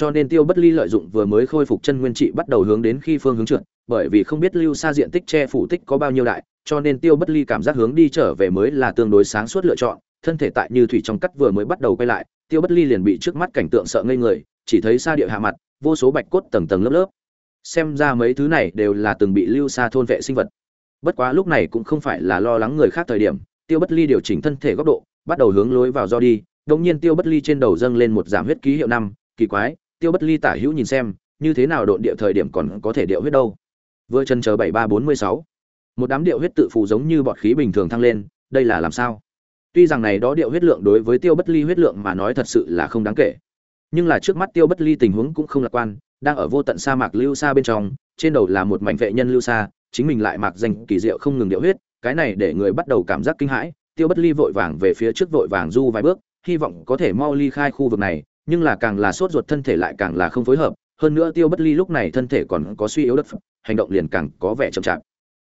cho nên tiêu bất ly lợi dụng vừa mới khôi phục chân nguyên trị bắt đầu hướng đến khi phương hướng trượt, bởi vì không biết lưu xa diện tích che phủ tích có bao nhiêu đại, cho nên tiêu bất ly cảm giác hướng đi trở về mới là tương đối sáng suốt lựa chọn, thân thể tại như thủy trong cắt vừa mới bắt đầu quay lại, tiêu bất ly liền bị trước mắt cảnh tượng sợ ngây người, chỉ thấy xa địa hạ mặt, vô số bạch cốt tầng tầng lớp lớp. Xem ra mấy thứ này đều là từng bị lưu xa thôn vệ sinh vật. Bất quá lúc này cũng không phải là lo lắng người khác thời điểm, tiêu bất ly điều chỉnh thân thể góc độ, bắt đầu hướng lối vào do đi, đột nhiên tiêu bất ly trên đầu dâng lên một giảm huyết ký hiệu năm, kỳ quái tiêu bất ly tả hữu nhìn xem, như thế nào độn địa thời điểm còn có thể điệu huyết đâu. Vừa chân chờ bảy ba bốn mươi sáu, một đám điệu huyết tự phụ giống như bọt khí bình thường thăng lên, đây là làm sao? Tuy rằng này đó điệu huyết lượng đối với tiêu bất ly huyết lượng mà nói thật sự là không đáng kể, nhưng là trước mắt tiêu bất ly tình huống cũng không lạc quan, đang ở vô tận sa mạc lưu xa bên trong, trên đầu là một mảnh vệ nhân lưu xa chính mình lại mạc danh kỳ diệu không ngừng điệu huyết, cái này để người bắt đầu cảm giác kinh hãi, tiêu bất ly vội vàng về phía trước vội vàng du vài bước, hy vọng có thể mau ly khai khu vực này nhưng là càng là sốt ruột thân thể lại càng là không phối hợp, hơn nữa tiêu bất ly lúc này thân thể còn có suy yếu đất hành động liền càng có vẻ chậm chạp.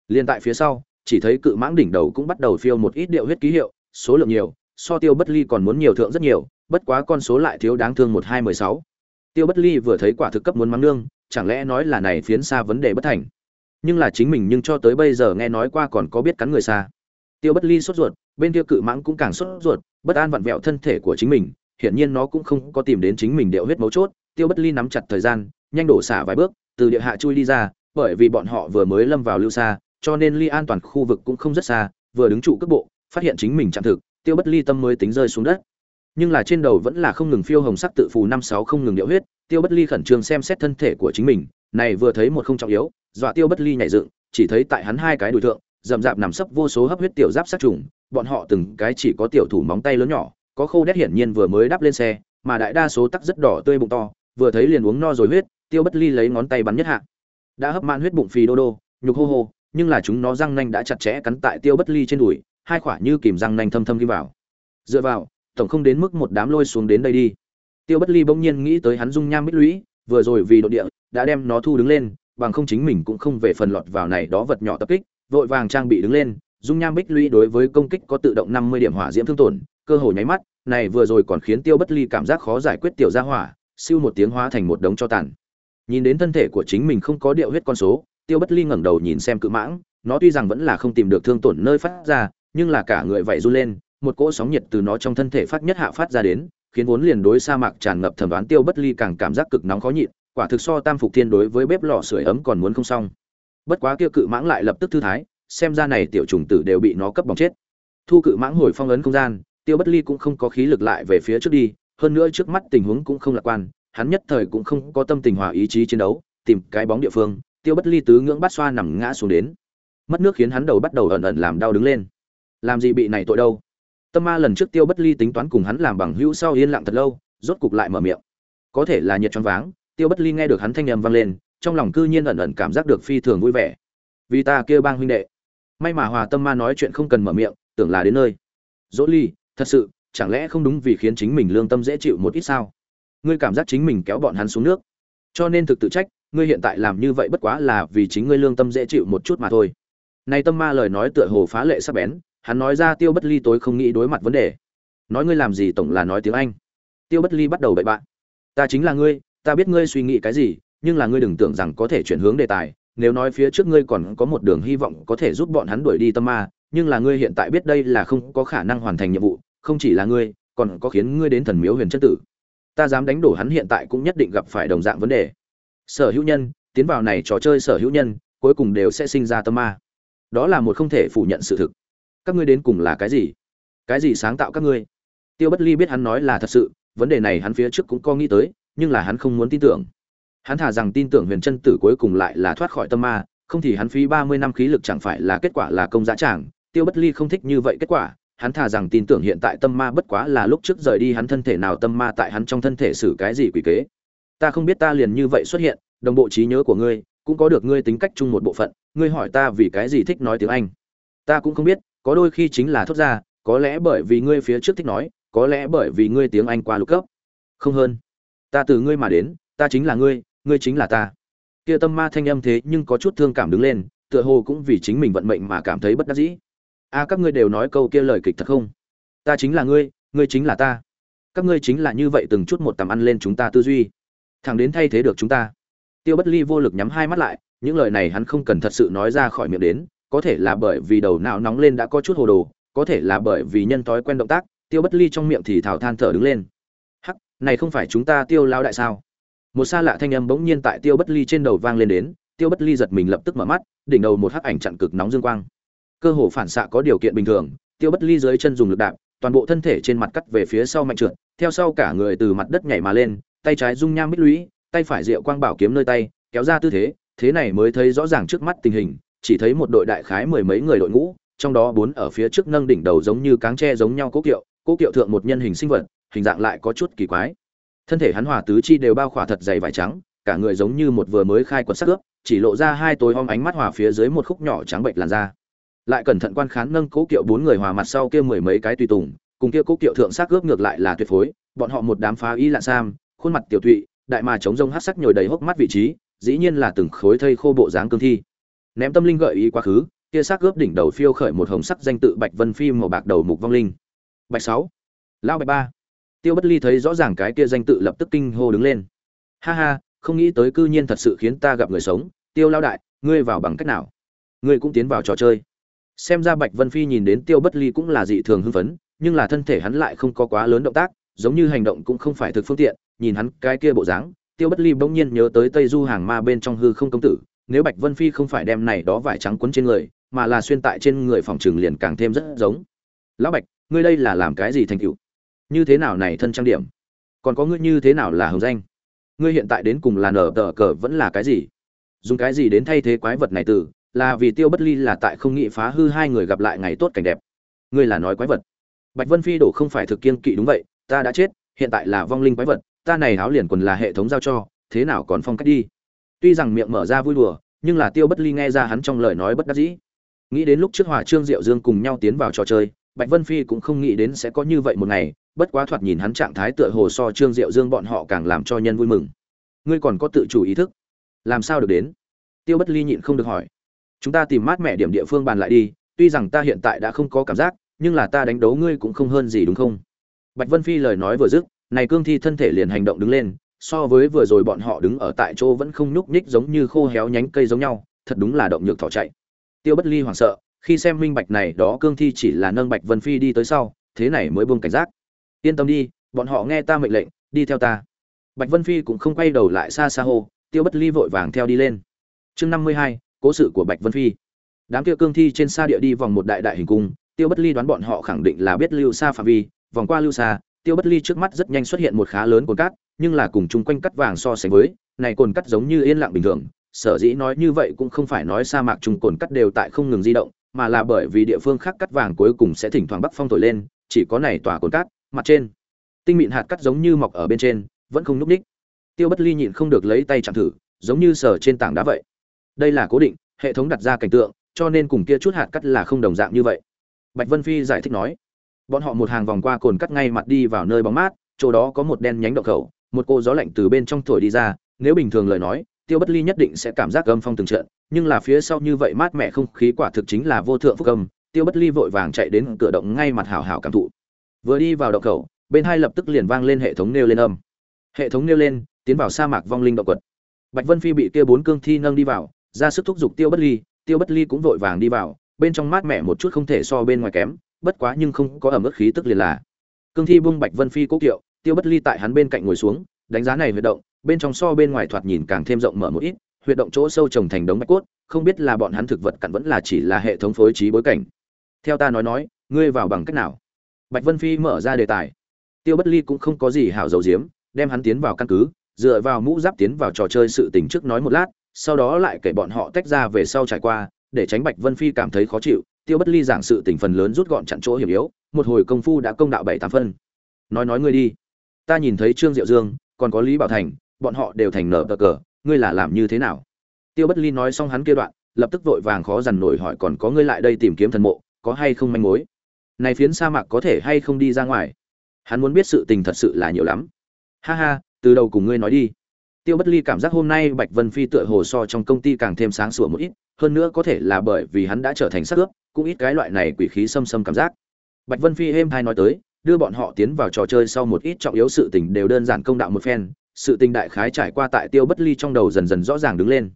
Liền tại phía sau, chỉ thấy cự mãng đỉnh đầu cũng bắt đầu phiêu một ít điệu huyết ký hiệu, số lượng nhiều, so tiêu bất ly còn muốn nhiều thượng rất nhiều, bất quá con số lại thiếu đáng thương một hai mười sáu. Tiêu bất ly vừa thấy quả thực cấp muốn mắng nương, chẳng lẽ nói là này phiến xa vấn đề bất thành? Nhưng là chính mình nhưng cho tới bây giờ nghe nói qua còn có biết cắn người xa. Tiêu bất ly sốt ruột, bên kia cự mãng cũng càng sốt ruột, bất an vặn vẹo thân thể của chính mình hiển nhiên nó cũng không có tìm đến chính mình điệu huyết mấu chốt, tiêu bất ly nắm chặt thời gian, nhanh đổ xả vài bước, từ địa hạ chui đi ra, bởi vì bọn họ vừa mới lâm vào lưu xa, cho nên ly an toàn khu vực cũng không rất xa, vừa đứng trụ cước bộ, phát hiện chính mình chạm thực, tiêu bất ly tâm mới tính rơi xuống đất. Nhưng là trên đầu vẫn là không ngừng phiêu hồng sắc tự phù năm sáu không ngừng điệu huyết, tiêu bất ly khẩn trương xem xét thân thể của chính mình, này vừa thấy một không trọng yếu, dọa tiêu bất ly nhảy dựng, chỉ thấy tại hắn hai cái đùi thượng, rậm rạp nằm sấp vô số hấp huyết tiểu giáp sát trùng, bọn họ từng cái chỉ có tiểu thủ móng tay lớn nhỏ có khô đét hiển nhiên vừa mới đáp lên xe, mà đại đa số tắc rất đỏ tươi bụng to, vừa thấy liền uống no rồi huyết, tiêu bất ly lấy ngón tay bắn nhất hạ. Đã hấp man huyết bụng phì đô đô, nhục hô hô, nhưng là chúng nó răng nanh đã chặt chẽ cắn tại tiêu bất ly trên đùi, hai khỏa như kìm răng nanh thâm thâm đi vào. Dựa vào, tổng không đến mức một đám lôi xuống đến đây đi. Tiêu bất ly bỗng nhiên nghĩ tới hắn dung nham bích lũy, vừa rồi vì độ địa, đã đem nó thu đứng lên, bằng không chính mình cũng không về phần lọt vào này đó vật nhỏ tập kích, vội vàng trang bị đứng lên, dung nham bích lũy đối với công kích có tự động năm mươi điểm hỏa diễm thương tổn cơ hội nháy mắt, này vừa rồi còn khiến tiêu bất ly cảm giác khó giải quyết tiểu gia hỏa, siêu một tiếng hóa thành một đống cho tàn. Nhìn đến thân thể của chính mình không có điệu huyết con số, tiêu bất ly ngẩng đầu nhìn xem cự mãng, nó tuy rằng vẫn là không tìm được thương tổn nơi phát ra, nhưng là cả người vậy run lên, một cỗ sóng nhiệt từ nó trong thân thể phát nhất hạ phát ra đến, khiến vốn liền đối sa mạc tràn ngập thẩm đoán tiêu bất ly càng cảm giác cực nóng khó nhịn, quả thực so tam phục thiên đối với bếp lò sưởi ấm còn muốn không xong. Bất quá kia cự mãng lại lập tức thư thái, xem ra này tiểu trùng tử đều bị nó cấp bỏng chết. Thu cự mãng hồi phong ấn không gian tiêu bất ly cũng không có khí lực lại về phía trước đi, hơn nữa trước mắt tình huống cũng không lạc quan, hắn nhất thời cũng không có tâm tình hòa ý chí chiến đấu, tìm cái bóng địa phương, tiêu bất ly tứ ngưỡng bát xoa nằm ngã xuống đến. Mất nước khiến hắn đầu bắt đầu ẩn ẩn làm đau đứng lên. Làm gì bị này tội đâu? Tâm ma lần trước tiêu bất ly tính toán cùng hắn làm bằng hữu sau yên lặng thật lâu, rốt cục lại mở miệng. Có thể là nhiệt choáng váng, tiêu bất ly nghe được hắn thanh âm vang lên, trong lòng cư nhiên ẩn ẩn cảm giác được phi thường vui vẻ. Vì ta kêu bang huynh đệ. May mà hòa tâm ma nói chuyện không cần mở miệng, tưởng là đến nơi. Dỗ ly thật sự, chẳng lẽ không đúng vì khiến chính mình lương tâm dễ chịu một ít sao? Ngươi cảm giác chính mình kéo bọn hắn xuống nước. Cho nên thực tự trách, ngươi hiện tại làm như vậy bất quá là vì chính ngươi lương tâm dễ chịu một chút mà thôi. Nay tâm ma lời nói tựa hồ phá lệ sắp bén, hắn nói ra tiêu bất ly tối không nghĩ đối mặt vấn đề. Nói ngươi làm gì tổng là nói tiếng anh. Tiêu bất ly bắt đầu bậy bạn ta chính là ngươi, ta biết ngươi suy nghĩ cái gì, nhưng là ngươi đừng tưởng rằng có thể chuyển hướng đề tài. Nếu nói phía trước ngươi còn có một đường hy vọng có thể giúp bọn hắn đuổi đi tâm ma, nhưng là ngươi hiện tại biết đây là không có khả năng hoàn thành nhiệm vụ không chỉ là ngươi, còn có khiến ngươi đến thần miếu huyền chất tử. Ta dám đánh đổ hắn hiện tại cũng nhất định gặp phải đồng dạng vấn đề. Sở hữu nhân, tiến vào này trò chơi sở hữu nhân, cuối cùng đều sẽ sinh ra tâm ma. Đó là một không thể phủ nhận sự thực. Các ngươi đến cùng là cái gì? Cái gì sáng tạo các ngươi? Tiêu bất ly biết hắn nói là thật sự, vấn đề này hắn phía trước cũng có nghĩ tới, nhưng là hắn không muốn tin tưởng. Hắn thả rằng tin tưởng huyền chân tử cuối cùng lại là thoát khỏi tâm ma, không thì hắn phí ba mươi năm khí lực chẳng phải là kết quả là công giá tràng. Tiêu bất ly không thích như vậy kết quả hắn thả rằng tin tưởng hiện tại tâm ma bất quá là lúc trước rời đi hắn thân thể nào tâm ma tại hắn trong thân thể xử cái gì quỷ kế. Ta không biết ta liền như vậy xuất hiện, đồng bộ trí nhớ của ngươi, cũng có được ngươi tính cách chung một bộ phận, ngươi hỏi ta vì cái gì thích nói tiếng anh. Ta cũng không biết, có đôi khi chính là thốt ra, có lẽ bởi vì ngươi phía trước thích nói, có lẽ bởi vì ngươi tiếng anh qua lục cấp. Không hơn. Ta từ ngươi mà đến, ta chính là ngươi ngươi chính là ta. Kia tâm ma thanh âm thế nhưng có chút thương cảm đứng lên, tựa hồ cũng vì chính mình vận mệnh mà cảm thấy bất đắc dĩ a, các ngươi đều nói câu kia lời kịch thật không? Ta chính là ngươi ngươi chính là ta. Các ngươi chính là như vậy từng chút một tầm ăn lên chúng ta tư duy. Thẳng đến thay thế được chúng ta. Tiêu bất ly vô lực nhắm hai mắt lại, những lời này hắn không cần thật sự nói ra khỏi miệng đến, có thể là bởi vì đầu não nóng lên đã có chút hồ đồ, có thể là bởi vì nhân thói quen động tác, tiêu bất ly trong miệng thì thảo than thở đứng lên. Hắc, này không phải chúng ta tiêu lao đại sao? Một xa lạ thanh âm bỗng nhiên tại tiêu bất ly trên đầu vang lên đến, tiêu bất ly giật mình lập tức mở mắt, đỉnh đầu một hắc ảnh chặn cực nóng dương quang cơ hồ phản xạ có điều kiện bình thường, tiêu bất ly dưới chân dùng lực đạp, toàn bộ thân thể trên mặt cắt về phía sau mạnh trượt, theo sau cả người từ mặt đất nhảy mà lên, tay trái dung nham mít lũy, tay phải rượu quang bảo kiếm nơi tay, kéo ra tư thế thế này mới thấy rõ ràng trước mắt tình hình, chỉ thấy một đội đại khái mười mấy người đội ngũ, trong đó bốn ở phía trước nâng đỉnh đầu giống như cáng tre giống nhau cố kiệu cố kiệu thượng một nhân hình sinh vật, hình dạng lại có chút kỳ quái. Thân thể hắn hòa tứ chi đều bao khỏa thật dày vải trắng, cả người giống như một vừa mới khai quật sắc ướp, chỉ lộ ra hai tối om ánh mắt hòa phía dưới một khúc nhỏ trắng bệnh làn da lại cẩn thận quan khán nâng cố kiệu bốn người hòa mặt sau kia mười mấy cái tùy tùng, cùng kia cố kiệu thượng sắc ướp ngược lại là tuyệt phối, bọn họ một đám phá y lạ sam, khuôn mặt tiểu thụy, đại mà chống rông hát sắc nhồi đầy hốc mắt vị trí, dĩ nhiên là từng khối thây khô bộ dáng cương thi. Ném tâm linh gợi ý quá khứ, kia xác ướp đỉnh đầu phiêu khởi một hồng sắc danh tự bạch vân phi màu bạc đầu mục vong linh. Bạch sáu, lão bạch ba. Tiêu bất ly thấy rõ ràng cái kia danh tự lập tức kinh hô đứng lên. Ha ha, không nghĩ tới cư nhiên thật sự khiến ta gặp người sống. Tiêu lao đại, ngươi vào bằng cách nào? Ngươi cũng tiến vào trò chơi xem ra bạch vân phi nhìn đến tiêu bất ly cũng là dị thường hưng phấn, nhưng là thân thể hắn lại không có quá lớn động tác, giống như hành động cũng không phải thực phương tiện, nhìn hắn cái kia bộ dáng, tiêu bất ly bỗng nhiên nhớ tới tây du hàng ma bên trong hư không công tử, nếu bạch vân phi không phải đem này đó vải trắng quấn trên người, mà là xuyên tại trên người phòng trường liền càng thêm rất giống. Lão bạch, ngươi đây là làm cái gì thành cựu như thế nào này thân trang điểm? Còn có ngươi như thế nào là hồng danh? Ngươi hiện tại đến cùng là nở tờ cờ vẫn là cái gì? Dùng cái gì đến thay thế quái vật này từ? Là vì tiêu bất ly là tại không nghị phá hư hai người gặp lại ngày tốt cảnh đẹp. Ngươi là nói quái vật. Bạch vân phi đổ không phải thực kiên kỵ đúng vậy, ta đã chết, hiện tại là vong linh quái vật, ta này háo liền quần là hệ thống giao cho, thế nào còn phong cách đi? Tuy rằng miệng mở ra vui đùa, nhưng là tiêu bất ly nghe ra hắn trong lời nói bất đắc dĩ. Nghĩ đến lúc trước hòa trương diệu dương cùng nhau tiến vào trò chơi, bạch vân phi cũng không nghĩ đến sẽ có như vậy một ngày, bất quá thoạt nhìn hắn trạng thái tựa hồ so trương diệu dương bọn họ càng làm cho nhân vui mừng. Ngươi còn có tự chủ ý thức? Làm sao được đến? Tiêu bất ly nhịn không được hỏi chúng ta tìm mát mẹ điểm địa phương bàn lại đi, tuy rằng ta hiện tại đã không có cảm giác, nhưng là ta đánh đấu ngươi cũng không hơn gì đúng không? Bạch vân phi lời nói vừa dứt, này cương thi thân thể liền hành động đứng lên, so với vừa rồi bọn họ đứng ở tại chỗ vẫn không nhúc nhích giống như khô héo nhánh cây giống nhau, thật đúng là động nhược thỏ chạy. Tiêu bất ly hoảng sợ, khi xem minh bạch này đó cương thi chỉ là nâng bạch vân phi đi tới sau, thế này mới buông cảnh giác. Yên tâm đi, bọn họ nghe ta mệnh lệnh, đi theo ta. Bạch vân phi cũng không quay đầu lại xa xa hô, tiêu bất ly vội vàng theo đi lên. Chương năm mươi hai cố sự của bạch vân phi. Đám kia cương thi trên xa địa đi vòng một đại đại hình cung, tiêu bất ly đoán bọn họ khẳng định là biết lưu xa phạm vi, vòng qua lưu xa tiêu bất ly trước mắt rất nhanh xuất hiện một khá lớn cồn cát, nhưng là cùng chung quanh cắt vàng so sánh với, này cồn cắt giống như yên lặng bình thường, sở dĩ nói như vậy cũng không phải nói sa mạc chung cồn cắt đều tại không ngừng di động, mà là bởi vì địa phương khác cắt vàng cuối cùng sẽ thỉnh thoảng bắc phong thổi lên, chỉ có này tỏa cồn cát, mặt trên. Tinh mịn hạt cắt giống như mọc ở bên trên, vẫn không núp ních. Tiêu bất ly nhịn không được lấy tay chạm thử, giống như sờ trên tảng đá vậy đây là cố định, hệ thống đặt ra cảnh tượng, cho nên cùng kia chút hạt cắt là không đồng dạng như vậy. Bạch vân phi giải thích nói, bọn họ một hàng vòng qua cồn cắt ngay mặt đi vào nơi bóng mát, chỗ đó có một đen nhánh động khẩu, một cô gió lạnh từ bên trong thổi đi ra, nếu bình thường lời nói, tiêu bất ly nhất định sẽ cảm giác âm phong từng trận, nhưng là phía sau như vậy mát mẻ không khí quả thực chính là vô thượng phúc âm, tiêu bất ly vội vàng chạy đến cửa động ngay mặt hảo hảo cảm thụ. Vừa đi vào động khẩu, bên hai lập tức liền vang lên hệ thống nêu lên âm. Hệ thống nêu lên, tiến vào sa mạc vong linh động quật. Bạch vân phi bị kia bốn cương thi nâng đi vào ra sức thúc giục tiêu bất ly, tiêu bất ly cũng vội vàng đi vào, bên trong mát mẻ một chút không thể so bên ngoài kém, bất quá nhưng không có ẩm ướt khí tức liền là. Cương thi bung bạch vân phi cố kiệu, tiêu bất ly tại hắn bên cạnh ngồi xuống, đánh giá này huyệt động, bên trong so bên ngoài thoạt nhìn càng thêm rộng mở một ít, huyệt động chỗ sâu trồng thành đống bạch cốt, không biết là bọn hắn thực vật cặn vẫn là chỉ là hệ thống phối trí bối cảnh. Theo ta nói nói, ngươi vào bằng cách nào? Bạch vân phi mở ra đề tài. Tiêu bất ly cũng không có gì hảo dầu diếm, đem hắn tiến vào căn cứ, dựa vào mũ giáp tiến vào trò chơi sự tình trước nói một lát sau đó lại kể bọn họ tách ra về sau trải qua, để tránh bạch vân phi cảm thấy khó chịu, tiêu bất ly giảng sự tình phần lớn rút gọn chặn chỗ hiểm yếu, một hồi công phu đã công đạo bảy tám phân. Nói nói ngươi đi. Ta nhìn thấy trương diệu dương, còn có lý bảo thành, bọn họ đều thành nở tờ cờ, ngươi là làm như thế nào? Tiêu bất ly nói xong hắn kia đoạn, lập tức vội vàng khó dằn nổi hỏi còn có ngươi lại đây tìm kiếm thần mộ, có hay không manh mối? Này phiến sa mạc có thể hay không đi ra ngoài? Hắn muốn biết sự tình thật sự là nhiều lắm. Ha ha, từ đầu cùng ngươi nói đi tiêu bất ly cảm giác hôm nay bạch vân phi tựa hồ so trong công ty càng thêm sáng sủa một ít, hơn nữa có thể là bởi vì hắn đã trở thành sắc ướp, cũng ít cái loại này quỷ khí xâm xâm cảm giác. Bạch vân phi êm hai nói tới, đưa bọn họ tiến vào trò chơi sau một ít trọng yếu sự tình đều đơn giản công đạo một phen, sự tình đại khái trải qua tại tiêu bất ly trong đầu dần dần rõ ràng đứng lên.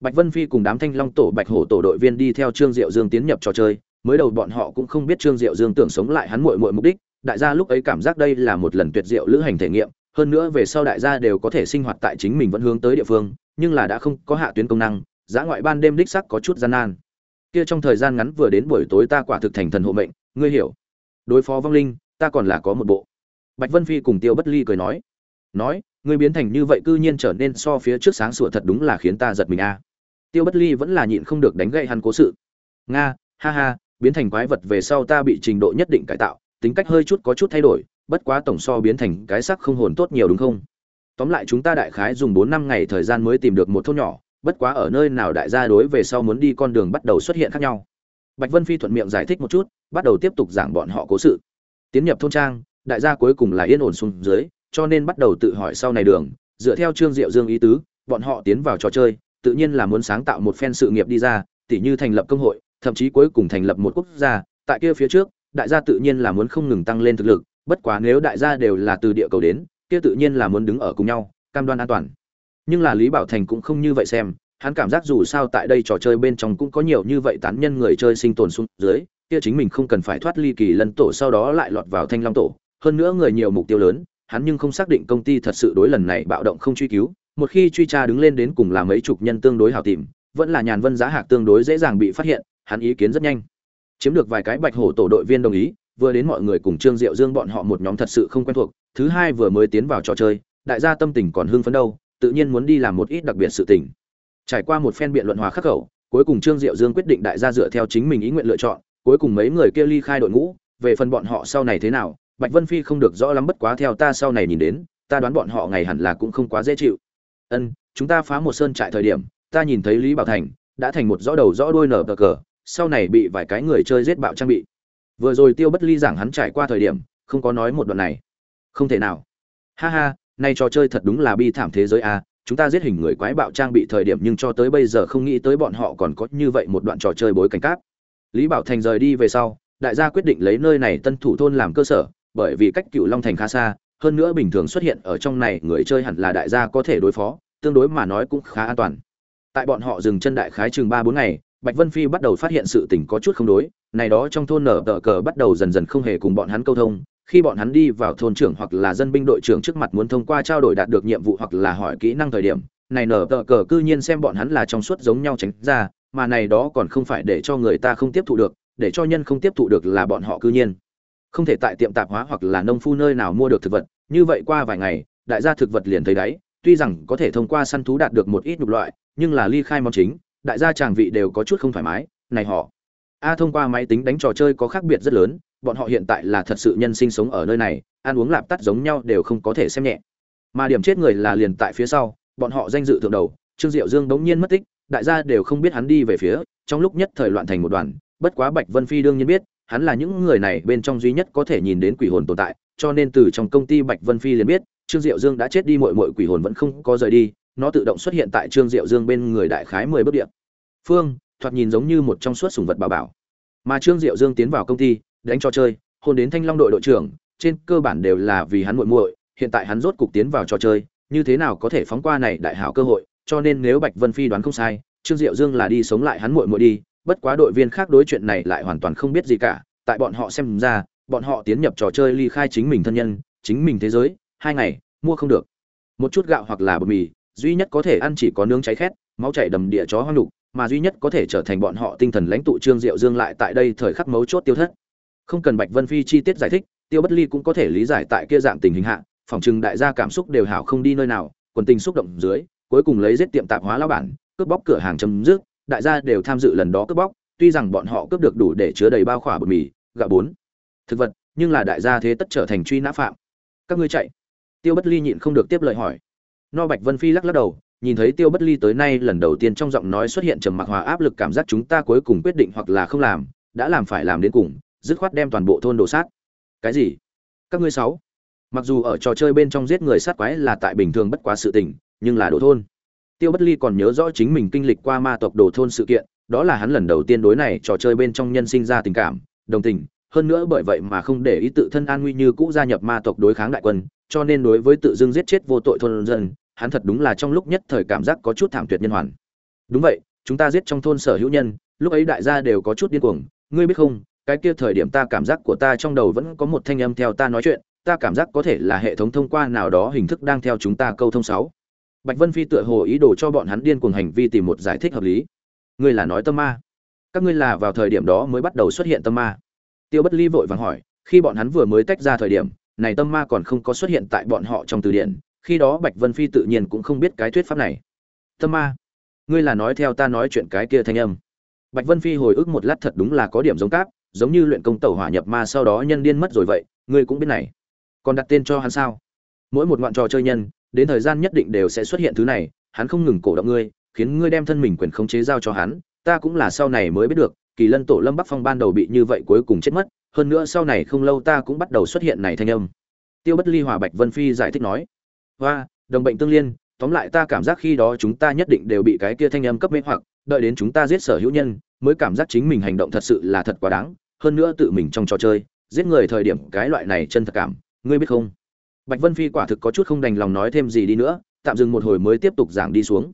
Bạch vân phi cùng đám thanh long tổ bạch hổ tổ đội viên đi theo trương diệu dương tiến nhập trò chơi, mới đầu bọn họ cũng không biết trương diệu dương tưởng sống lại hắn muội muội mục đích, đại gia lúc ấy cảm giác đây là một lần tuyệt diệu lữ hành thể nghiệm hơn nữa về sau đại gia đều có thể sinh hoạt tại chính mình vẫn hướng tới địa phương, nhưng là đã không có hạ tuyến công năng giã ngoại ban đêm đích sắc có chút gian nan. Kia trong thời gian ngắn vừa đến buổi tối ta quả thực thành thần hộ mệnh, ngươi hiểu. Đối phó vong linh, ta còn là có một bộ. Bạch vân phi cùng tiêu bất ly cười nói. Nói, ngươi biến thành như vậy cư nhiên trở nên so phía trước sáng sủa thật đúng là khiến ta giật mình a. Tiêu bất ly vẫn là nhịn không được đánh gậy hắn cố sự. Nga, ha ha, biến thành quái vật về sau ta bị trình độ nhất định cải tạo, tính cách hơi chút có chút thay đổi bất quá tổng so biến thành cái sắc không hồn tốt nhiều đúng không? Tóm lại chúng ta đại khái dùng bốn năm ngày thời gian mới tìm được một thôn nhỏ, bất quá ở nơi nào đại gia đối về sau muốn đi con đường bắt đầu xuất hiện khác nhau. Bạch vân phi thuận miệng giải thích một chút, bắt đầu tiếp tục giảng bọn họ cố sự. Tiến nhập thôn trang, đại gia cuối cùng là yên ổn xuống dưới, cho nên bắt đầu tự hỏi sau này đường, dựa theo trương diệu dương ý tứ, bọn họ tiến vào trò chơi, tự nhiên là muốn sáng tạo một phen sự nghiệp đi ra, tỉ như thành lập công hội, thậm chí cuối cùng thành lập một quốc gia, tại kia phía trước, đại gia tự nhiên là muốn không ngừng tăng lên thực lực bất quá nếu đại gia đều là từ địa cầu đến, kia tự nhiên là muốn đứng ở cùng nhau, cam đoan an toàn. Nhưng là lý bảo thành cũng không như vậy xem, hắn cảm giác dù sao tại đây trò chơi bên trong cũng có nhiều như vậy tán nhân người chơi sinh tồn xuống dưới, kia chính mình không cần phải thoát ly kỳ lân tổ sau đó lại lọt vào thanh long tổ. Hơn nữa người nhiều mục tiêu lớn, hắn nhưng không xác định công ty thật sự đối lần này bạo động không truy cứu. Một khi truy tra đứng lên đến cùng là mấy chục nhân tương đối hào tìm, vẫn là nhàn vân giá hạc tương đối dễ dàng bị phát hiện, hắn ý kiến rất nhanh. Chiếm được vài cái bạch hổ tổ đội viên đồng ý vừa đến mọi người cùng trương diệu dương bọn họ một nhóm thật sự không quen thuộc, thứ hai vừa mới tiến vào trò chơi, đại gia tâm tình còn hưng phấn đâu, tự nhiên muốn đi làm một ít đặc biệt sự tình. Trải qua một phen biện luận hòa khắc khẩu, cuối cùng trương diệu dương quyết định đại gia dựa theo chính mình ý nguyện lựa chọn, cuối cùng mấy người kia ly khai đội ngũ, về phần bọn họ sau này thế nào, bạch vân phi không được rõ lắm bất quá theo ta sau này nhìn đến, ta đoán bọn họ ngày hẳn là cũng không quá dễ chịu. Ân, chúng ta phá một sơn trại thời điểm, ta nhìn thấy lý bảo thành, đã thành một rõ đầu rõ đuôi nở cờ cờ, sau này bị vài cái người chơi giết bạo trang bị vừa rồi tiêu bất ly giảng hắn trải qua thời điểm, không có nói một đoạn này. Không thể nào. Ha ha nay trò chơi thật đúng là bi thảm thế giới a, chúng ta giết hình người quái bạo trang bị thời điểm nhưng cho tới bây giờ không nghĩ tới bọn họ còn có như vậy một đoạn trò chơi bối cảnh cáp. Lý bảo thành rời đi về sau, đại gia quyết định lấy nơi này tân thủ thôn làm cơ sở, bởi vì cách cựu long thành khá xa, hơn nữa bình thường xuất hiện ở trong này người chơi hẳn là đại gia có thể đối phó, tương đối mà nói cũng khá an toàn. Tại bọn họ dừng chân đại khái chừng ba bốn ngày bạch vân phi bắt đầu phát hiện sự tình có chút không đối này đó trong thôn nở tờ cờ bắt đầu dần dần không hề cùng bọn hắn câu thông khi bọn hắn đi vào thôn trưởng hoặc là dân binh đội trưởng trước mặt muốn thông qua trao đổi đạt được nhiệm vụ hoặc là hỏi kỹ năng thời điểm này nở tờ cờ cư nhiên xem bọn hắn là trong suốt giống nhau tránh ra mà này đó còn không phải để cho người ta không tiếp thụ được để cho nhân không tiếp thụ được là bọn họ cư nhiên. Không thể tại tiệm tạp hóa hoặc là nông phu nơi nào mua được thực vật như vậy qua vài ngày đại gia thực vật liền thấy đấy, tuy rằng có thể thông qua săn thú đạt được một ít nhục loại nhưng là ly khai món chính đại gia tràng vị đều có chút không thoải mái, này họ. A thông qua máy tính đánh trò chơi có khác biệt rất lớn, bọn họ hiện tại là thật sự nhân sinh sống ở nơi này, ăn uống lạp tắt giống nhau đều không có thể xem nhẹ. Mà điểm chết người là liền tại phía sau, bọn họ danh dự thượng đầu, trương diệu dương bỗng nhiên mất tích, đại gia đều không biết hắn đi về phía, trong lúc nhất thời loạn thành một đoàn, bất quá bạch vân phi đương nhiên biết, hắn là những người này bên trong duy nhất có thể nhìn đến quỷ hồn tồn tại, cho nên từ trong công ty bạch vân phi liền biết, trương diệu dương đã chết đi mội mội quỷ hồn vẫn không có rời đi nó tự động xuất hiện tại trương diệu dương bên người đại khái mười bước điện phương, thoạt nhìn giống như một trong suốt sùng vật bà bảo. Mà trương diệu dương tiến vào công ty, đánh trò chơi, hôn đến thanh long đội đội trưởng, trên cơ bản đều là vì hắn muội muội, hiện tại hắn rốt cục tiến vào trò chơi, như thế nào có thể phóng qua này đại hảo cơ hội, cho nên nếu bạch vân phi đoán không sai, trương diệu dương là đi sống lại hắn muội muội đi, bất quá đội viên khác đối chuyện này lại hoàn toàn không biết gì cả, tại bọn họ xem ra, bọn họ tiến nhập trò chơi ly khai chính mình thân nhân, chính mình thế giới, hai ngày, mua không được. Một chút gạo hoặc là bột mì duy nhất có thể ăn chỉ có nướng cháy khét, máu chảy đầm địa chó hoang đục, mà duy nhất có thể trở thành bọn họ tinh thần lãnh tụ trương diệu dương lại tại đây thời khắc mấu chốt tiêu thất. Không cần bạch vân phi chi tiết giải thích, tiêu bất ly cũng có thể lý giải tại kia dạng tình hình hạ, phòng chừng đại gia cảm xúc đều hảo không đi nơi nào, quần tình xúc động dưới, cuối cùng lấy giết tiệm tạp hóa lao bản, cướp bóc cửa hàng chấm dứt, đại gia đều tham dự lần đó cướp bóc, tuy rằng bọn họ cướp được đủ để chứa đầy bao khỏa bột mì, gạo bốn. Thực vật, nhưng là đại gia thế tất trở thành truy nã phạm. Các ngươi chạy. Tiêu bất ly nhịn không được tiếp lời hỏi no bạch vân phi lắc lắc đầu, nhìn thấy tiêu bất ly tới nay lần đầu tiên trong giọng nói xuất hiện trầm mặc hòa áp lực cảm giác chúng ta cuối cùng quyết định hoặc là không làm, đã làm phải làm đến cùng, dứt khoát đem toàn bộ thôn đổ sát. Cái gì? Các ngươi sáu? Mặc dù ở trò chơi bên trong giết người sát quái là tại bình thường bất quá sự tình, nhưng là đổ thôn. Tiêu bất ly còn nhớ rõ chính mình kinh lịch qua ma tộc đổ thôn sự kiện, đó là hắn lần đầu tiên đối này trò chơi bên trong nhân sinh ra tình cảm, đồng tình, hơn nữa bởi vậy mà không để ý tự thân an nguy như cũ gia nhập ma tộc đối kháng đại quân, cho nên đối với tự dưng giết chết vô tội thôn dân hắn thật đúng là trong lúc nhất thời cảm giác có chút thảm tuyệt nhân hoàn. Đúng vậy, chúng ta giết trong thôn sở hữu nhân, lúc ấy đại gia đều có chút điên cuồng, ngươi biết không, cái kia thời điểm ta cảm giác của ta trong đầu vẫn có một thanh âm theo ta nói chuyện, ta cảm giác có thể là hệ thống thông qua nào đó hình thức đang theo chúng ta câu thông sáu. Bạch vân phi tựa hồ ý đồ cho bọn hắn điên cuồng hành vi tìm một giải thích hợp lý. Ngươi là nói tâm ma. Các ngươi là vào thời điểm đó mới bắt đầu xuất hiện tâm ma. Tiêu bất ly vội vàng hỏi, khi bọn hắn vừa mới tách ra thời điểm, này tâm ma còn không có xuất hiện tại bọn họ trong từ điển khi đó bạch vân phi tự nhiên cũng không biết cái thuyết pháp này. Tâm ma, ngươi là nói theo ta nói chuyện cái kia thanh âm. Bạch vân phi hồi ức một lát thật đúng là có điểm giống cáp, giống như luyện công tẩu hỏa nhập ma sau đó nhân điên mất rồi vậy, ngươi cũng biết này. Còn đặt tên cho hắn sao? Mỗi một ngoạn trò chơi nhân, đến thời gian nhất định đều sẽ xuất hiện thứ này, hắn không ngừng cổ động ngươi, khiến ngươi đem thân mình quyền khống chế giao cho hắn, ta cũng là sau này mới biết được, kỳ lân tổ lâm bắc phong ban đầu bị như vậy cuối cùng chết mất, hơn nữa sau này không lâu ta cũng bắt đầu xuất hiện này thanh âm. Tiêu bất ly hòa bạch vân phi giải thích nói hoa, đồng bệnh tương liên, tóm lại ta cảm giác khi đó chúng ta nhất định đều bị cái kia thanh âm cấp mê hoặc, đợi đến chúng ta giết sở hữu nhân, mới cảm giác chính mình hành động thật sự là thật quá đáng, hơn nữa tự mình trong trò chơi, giết người thời điểm cái loại này chân thật cảm, ngươi biết không? Bạch vân phi quả thực có chút không đành lòng nói thêm gì đi nữa, tạm dừng một hồi mới tiếp tục giảng đi xuống.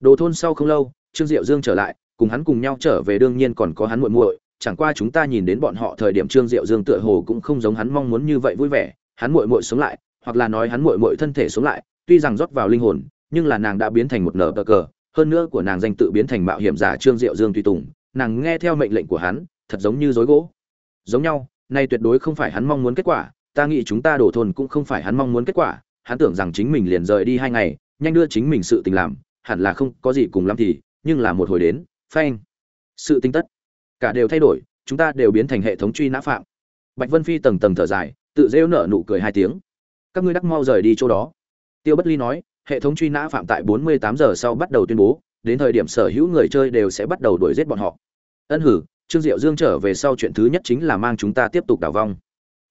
Đồ thôn sau không lâu, trương diệu dương trở lại, cùng hắn cùng nhau trở về đương nhiên còn có hắn muội muội, chẳng qua chúng ta nhìn đến bọn họ thời điểm trương diệu dương tựa hồ cũng không giống hắn mong muốn như vậy vui vẻ, hắn muội muội sống lại hoặc là nói hắn muội muội thân thể sống lại, tuy rằng rót vào linh hồn, nhưng là nàng đã biến thành một nở cờ. Hơn nữa của nàng danh tự biến thành mạo hiểm giả trương diệu dương tùy tùng, nàng nghe theo mệnh lệnh của hắn, thật giống như rối gỗ. Giống nhau, nay tuyệt đối không phải hắn mong muốn kết quả, ta nghĩ chúng ta đổ thôn cũng không phải hắn mong muốn kết quả. Hắn tưởng rằng chính mình liền rời đi hai ngày, nhanh đưa chính mình sự tình làm, hẳn là không có gì cùng lắm thì, nhưng là một hồi đến, phanh. Sự tinh tất cả đều thay đổi, chúng ta đều biến thành hệ thống truy nã phạm. Bạch vân phi tầng tầng thở dài, tự rêu nở nụ cười hai tiếng các ngươi đắc mau rời đi chỗ đó. Tiêu bất ly nói, hệ thống truy nã phạm tại 48 giờ sau bắt đầu tuyên bố, đến thời điểm sở hữu người chơi đều sẽ bắt đầu đuổi giết bọn họ. Ân hử, trương diệu dương trở về sau chuyện thứ nhất chính là mang chúng ta tiếp tục đảo vong.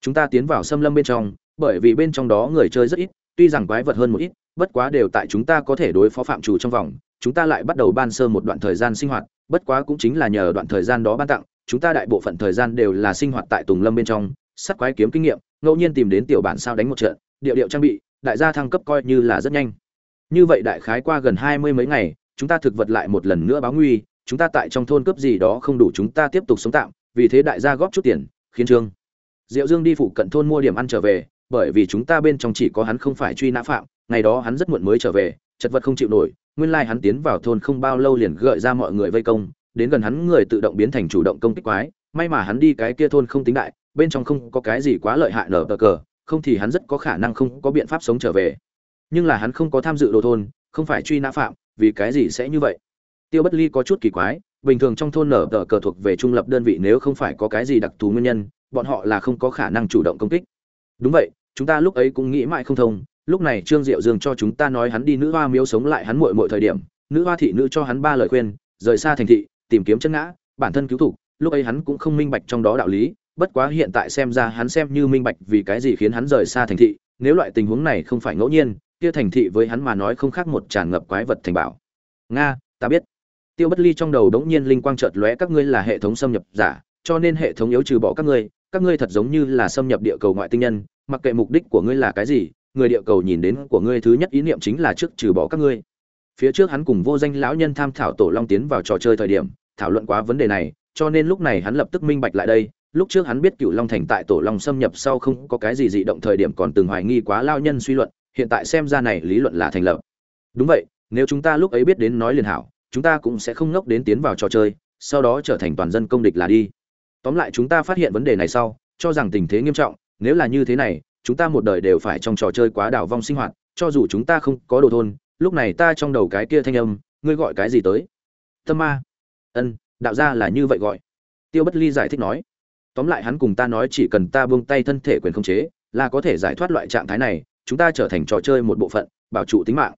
Chúng ta tiến vào xâm lâm bên trong, bởi vì bên trong đó người chơi rất ít, tuy rằng quái vật hơn một ít, bất quá đều tại chúng ta có thể đối phó phạm chủ trong vòng, chúng ta lại bắt đầu ban sơ một đoạn thời gian sinh hoạt, bất quá cũng chính là nhờ đoạn thời gian đó ban tặng, chúng ta đại bộ phận thời gian đều là sinh hoạt tại tùng lâm bên trong, sắt quái kiếm kinh nghiệm, ngẫu nhiên tìm đến tiểu bản sao đánh một trận điệu điệu trang bị, đại gia thăng cấp coi như là rất nhanh. Như vậy đại khái qua gần hai mươi mấy ngày, chúng ta thực vật lại một lần nữa báo nguy, chúng ta tại trong thôn cướp gì đó không đủ chúng ta tiếp tục sống tạm, vì thế đại gia góp chút tiền, khiến trương. Diệu dương đi phụ cận thôn mua điểm ăn trở về, bởi vì chúng ta bên trong chỉ có hắn không phải truy nã phạm, ngày đó hắn rất muộn mới trở về, chật vật không chịu nổi, nguyên lai hắn tiến vào thôn không bao lâu liền gợi ra mọi người vây công, đến gần hắn người tự động biến thành chủ động công kích quái, may mà hắn đi cái kia thôn không tính đại, bên trong không có cái gì quá lợi hại nở cờ cờ không thì hắn rất có khả năng không có biện pháp sống trở về. Nhưng là hắn không có tham dự đồ thôn, không phải truy nã phạm, vì cái gì sẽ như vậy? Tiêu bất ly có chút kỳ quái, bình thường trong thôn nở tờ cờ thuộc về trung lập đơn vị nếu không phải có cái gì đặc thù nguyên nhân, bọn họ là không có khả năng chủ động công kích. Đúng vậy, chúng ta lúc ấy cũng nghĩ mãi không thông, lúc này trương diệu dương cho chúng ta nói hắn đi nữ hoa miếu sống lại hắn muội muội thời điểm, nữ hoa thị nữ cho hắn ba lời khuyên, rời xa thành thị, tìm kiếm chân ngã, bản thân cứu thủ, lúc ấy hắn cũng không minh bạch trong đó đạo lý bất quá hiện tại xem ra hắn xem như minh bạch vì cái gì khiến hắn rời xa thành thị, nếu loại tình huống này không phải ngẫu nhiên, kia thành thị với hắn mà nói không khác một tràn ngập quái vật thành bảo nga, ta biết. Tiêu bất ly trong đầu đống nhiên linh quang chợt lóe, các ngươi là hệ thống xâm nhập giả, cho nên hệ thống yếu trừ bỏ các ngươi các ngươi thật giống như là xâm nhập địa cầu ngoại tinh nhân, mặc kệ mục đích của ngươi là cái gì, người địa cầu nhìn đến của ngươi thứ nhất ý niệm chính là trước trừ bỏ các ngươi. Phía trước hắn cùng vô danh lão nhân tham thảo tổ long tiến vào trò chơi thời điểm, thảo luận quá vấn đề này, cho nên lúc này hắn lập tức minh bạch lại đây lúc trước hắn biết cựu long thành tại tổ long xâm nhập sau không có cái gì dị động thời điểm còn từng hoài nghi quá lao nhân suy luận, hiện tại xem ra này lý luận là thành lập. Đúng vậy, nếu chúng ta lúc ấy biết đến nói liền hảo, chúng ta cũng sẽ không ngốc đến tiến vào trò chơi, sau đó trở thành toàn dân công địch là đi. Tóm lại chúng ta phát hiện vấn đề này sau, cho rằng tình thế nghiêm trọng, nếu là như thế này, chúng ta một đời đều phải trong trò chơi quá đảo vong sinh hoạt, cho dù chúng ta không có đồ thôn, lúc này ta trong đầu cái kia thanh âm, ngươi gọi cái gì tới? Tâm ma. Ân, đạo ra là như vậy gọi. Tiêu bất ly giải thích nói tóm lại hắn cùng ta nói chỉ cần ta buông tay thân thể quyền không chế, là có thể giải thoát loại trạng thái này, chúng ta trở thành trò chơi một bộ phận, bảo trụ tính mạng.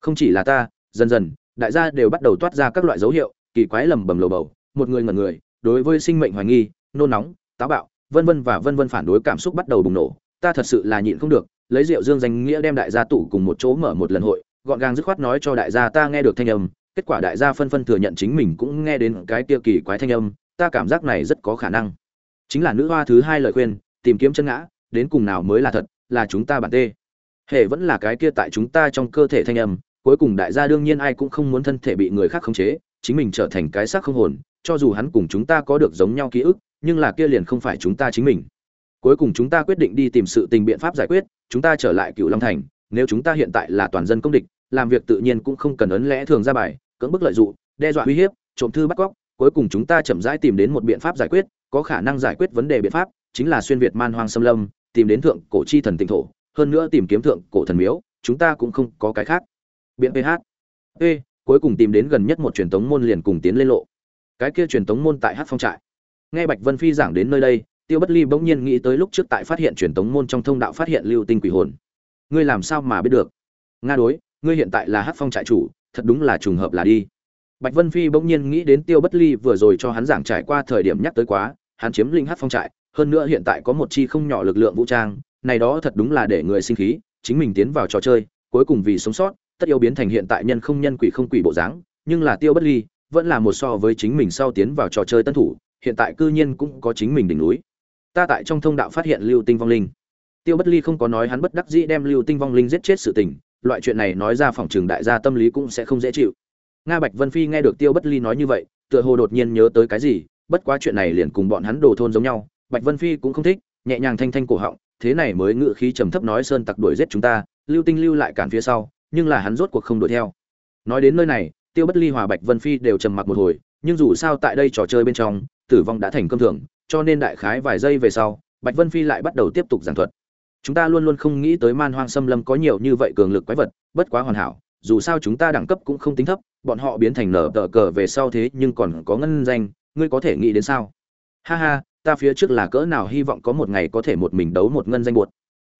Không chỉ là ta, dần dần, đại gia đều bắt đầu toát ra các loại dấu hiệu, kỳ quái lầm bầm lầu bầu, một người ngẩn người, đối với sinh mệnh hoài nghi, nôn nóng, táo bạo, vân vân và vân vân phản đối cảm xúc bắt đầu bùng nổ. Ta thật sự là nhịn không được, lấy rượu dương danh nghĩa đem đại gia tụ cùng một chỗ mở một lần hội, gọn gàng dứt khoát nói cho đại gia ta nghe được thanh âm, kết quả đại gia phân phân thừa nhận chính mình cũng nghe đến cái kia kỳ quái thanh âm, ta cảm giác này rất có khả năng chính là nữ hoa thứ hai lời khuyên, tìm kiếm chân ngã, đến cùng nào mới là thật, là chúng ta bản tê. Hệ vẫn là cái kia tại chúng ta trong cơ thể thanh âm, cuối cùng đại gia đương nhiên ai cũng không muốn thân thể bị người khác khống chế, chính mình trở thành cái xác không hồn, cho dù hắn cùng chúng ta có được giống nhau ký ức, nhưng là kia liền không phải chúng ta chính mình. Cuối cùng chúng ta quyết định đi tìm sự tình biện pháp giải quyết, chúng ta trở lại cựu long thành, nếu chúng ta hiện tại là toàn dân công địch, làm việc tự nhiên cũng không cần ấn lẽ thường ra bài, cưỡng bức lợi dụng, đe dọa uy hiếp, trộm thư bắt cóc, cuối cùng chúng ta chậm rãi tìm đến một biện pháp giải quyết có khả năng giải quyết vấn đề biện pháp, chính là xuyên việt man hoang xâm lâm, tìm đến thượng cổ chi thần tịnh thổ, hơn nữa tìm kiếm thượng cổ thần miếu, chúng ta cũng không có cái khác. Biện ph ê cuối cùng tìm đến gần nhất một truyền tống môn liền cùng tiến lên lộ. Cái kia truyền tống môn tại hát phong trại. Nghe bạch vân phi giảng đến nơi đây, tiêu bất ly bỗng nhiên nghĩ tới lúc trước tại phát hiện truyền tống môn trong thông đạo phát hiện lưu tinh quỷ hồn. Ngươi làm sao mà biết được? Nga đối, ngươi hiện tại là hát phong trại chủ, thật đúng là trùng hợp là đi bạch vân phi bỗng nhiên nghĩ đến tiêu bất ly vừa rồi cho hắn giảng trải qua thời điểm nhắc tới quá, hắn chiếm linh hát phong trại, hơn nữa hiện tại có một chi không nhỏ lực lượng vũ trang, này đó thật đúng là để người sinh khí, chính mình tiến vào trò chơi, cuối cùng vì sống sót, tất yếu biến thành hiện tại nhân không nhân quỷ không quỷ bộ dáng, nhưng là tiêu bất ly vẫn là một so với chính mình sau tiến vào trò chơi tân thủ, hiện tại cư nhiên cũng có chính mình đỉnh núi. Ta tại trong thông đạo phát hiện lưu tinh vong linh. Tiêu bất ly không có nói hắn bất đắc dĩ đem lưu tinh vong linh giết chết sự tình, loại chuyện này nói ra phòng trường đại gia tâm lý cũng sẽ không dễ chịu nga bạch vân phi nghe được tiêu bất ly nói như vậy, tựa hồ đột nhiên nhớ tới cái gì, bất quá chuyện này liền cùng bọn hắn đồ thôn giống nhau, bạch vân phi cũng không thích, nhẹ nhàng thanh thanh cổ họng, thế này mới ngự khí trầm thấp nói sơn tặc đuổi giết chúng ta, lưu tinh lưu lại cản phía sau, nhưng là hắn rốt cuộc không đuổi theo. Nói đến nơi này, tiêu bất ly hòa bạch vân phi đều trầm mặc một hồi, nhưng dù sao tại đây trò chơi bên trong, tử vong đã thành công thường, cho nên đại khái vài giây về sau, bạch vân phi lại bắt đầu tiếp tục giảng thuật. Chúng ta luôn luôn không nghĩ tới man hoang xâm lâm có nhiều như vậy cường lực quái vật, bất quá hoàn hảo dù sao chúng ta đẳng cấp cũng không tính thấp, bọn họ biến thành nở tờ cờ về sau thế nhưng còn có ngân danh, ngươi có thể nghĩ đến sao? Ha ha, ta phía trước là cỡ nào hy vọng có một ngày có thể một mình đấu một ngân danh buột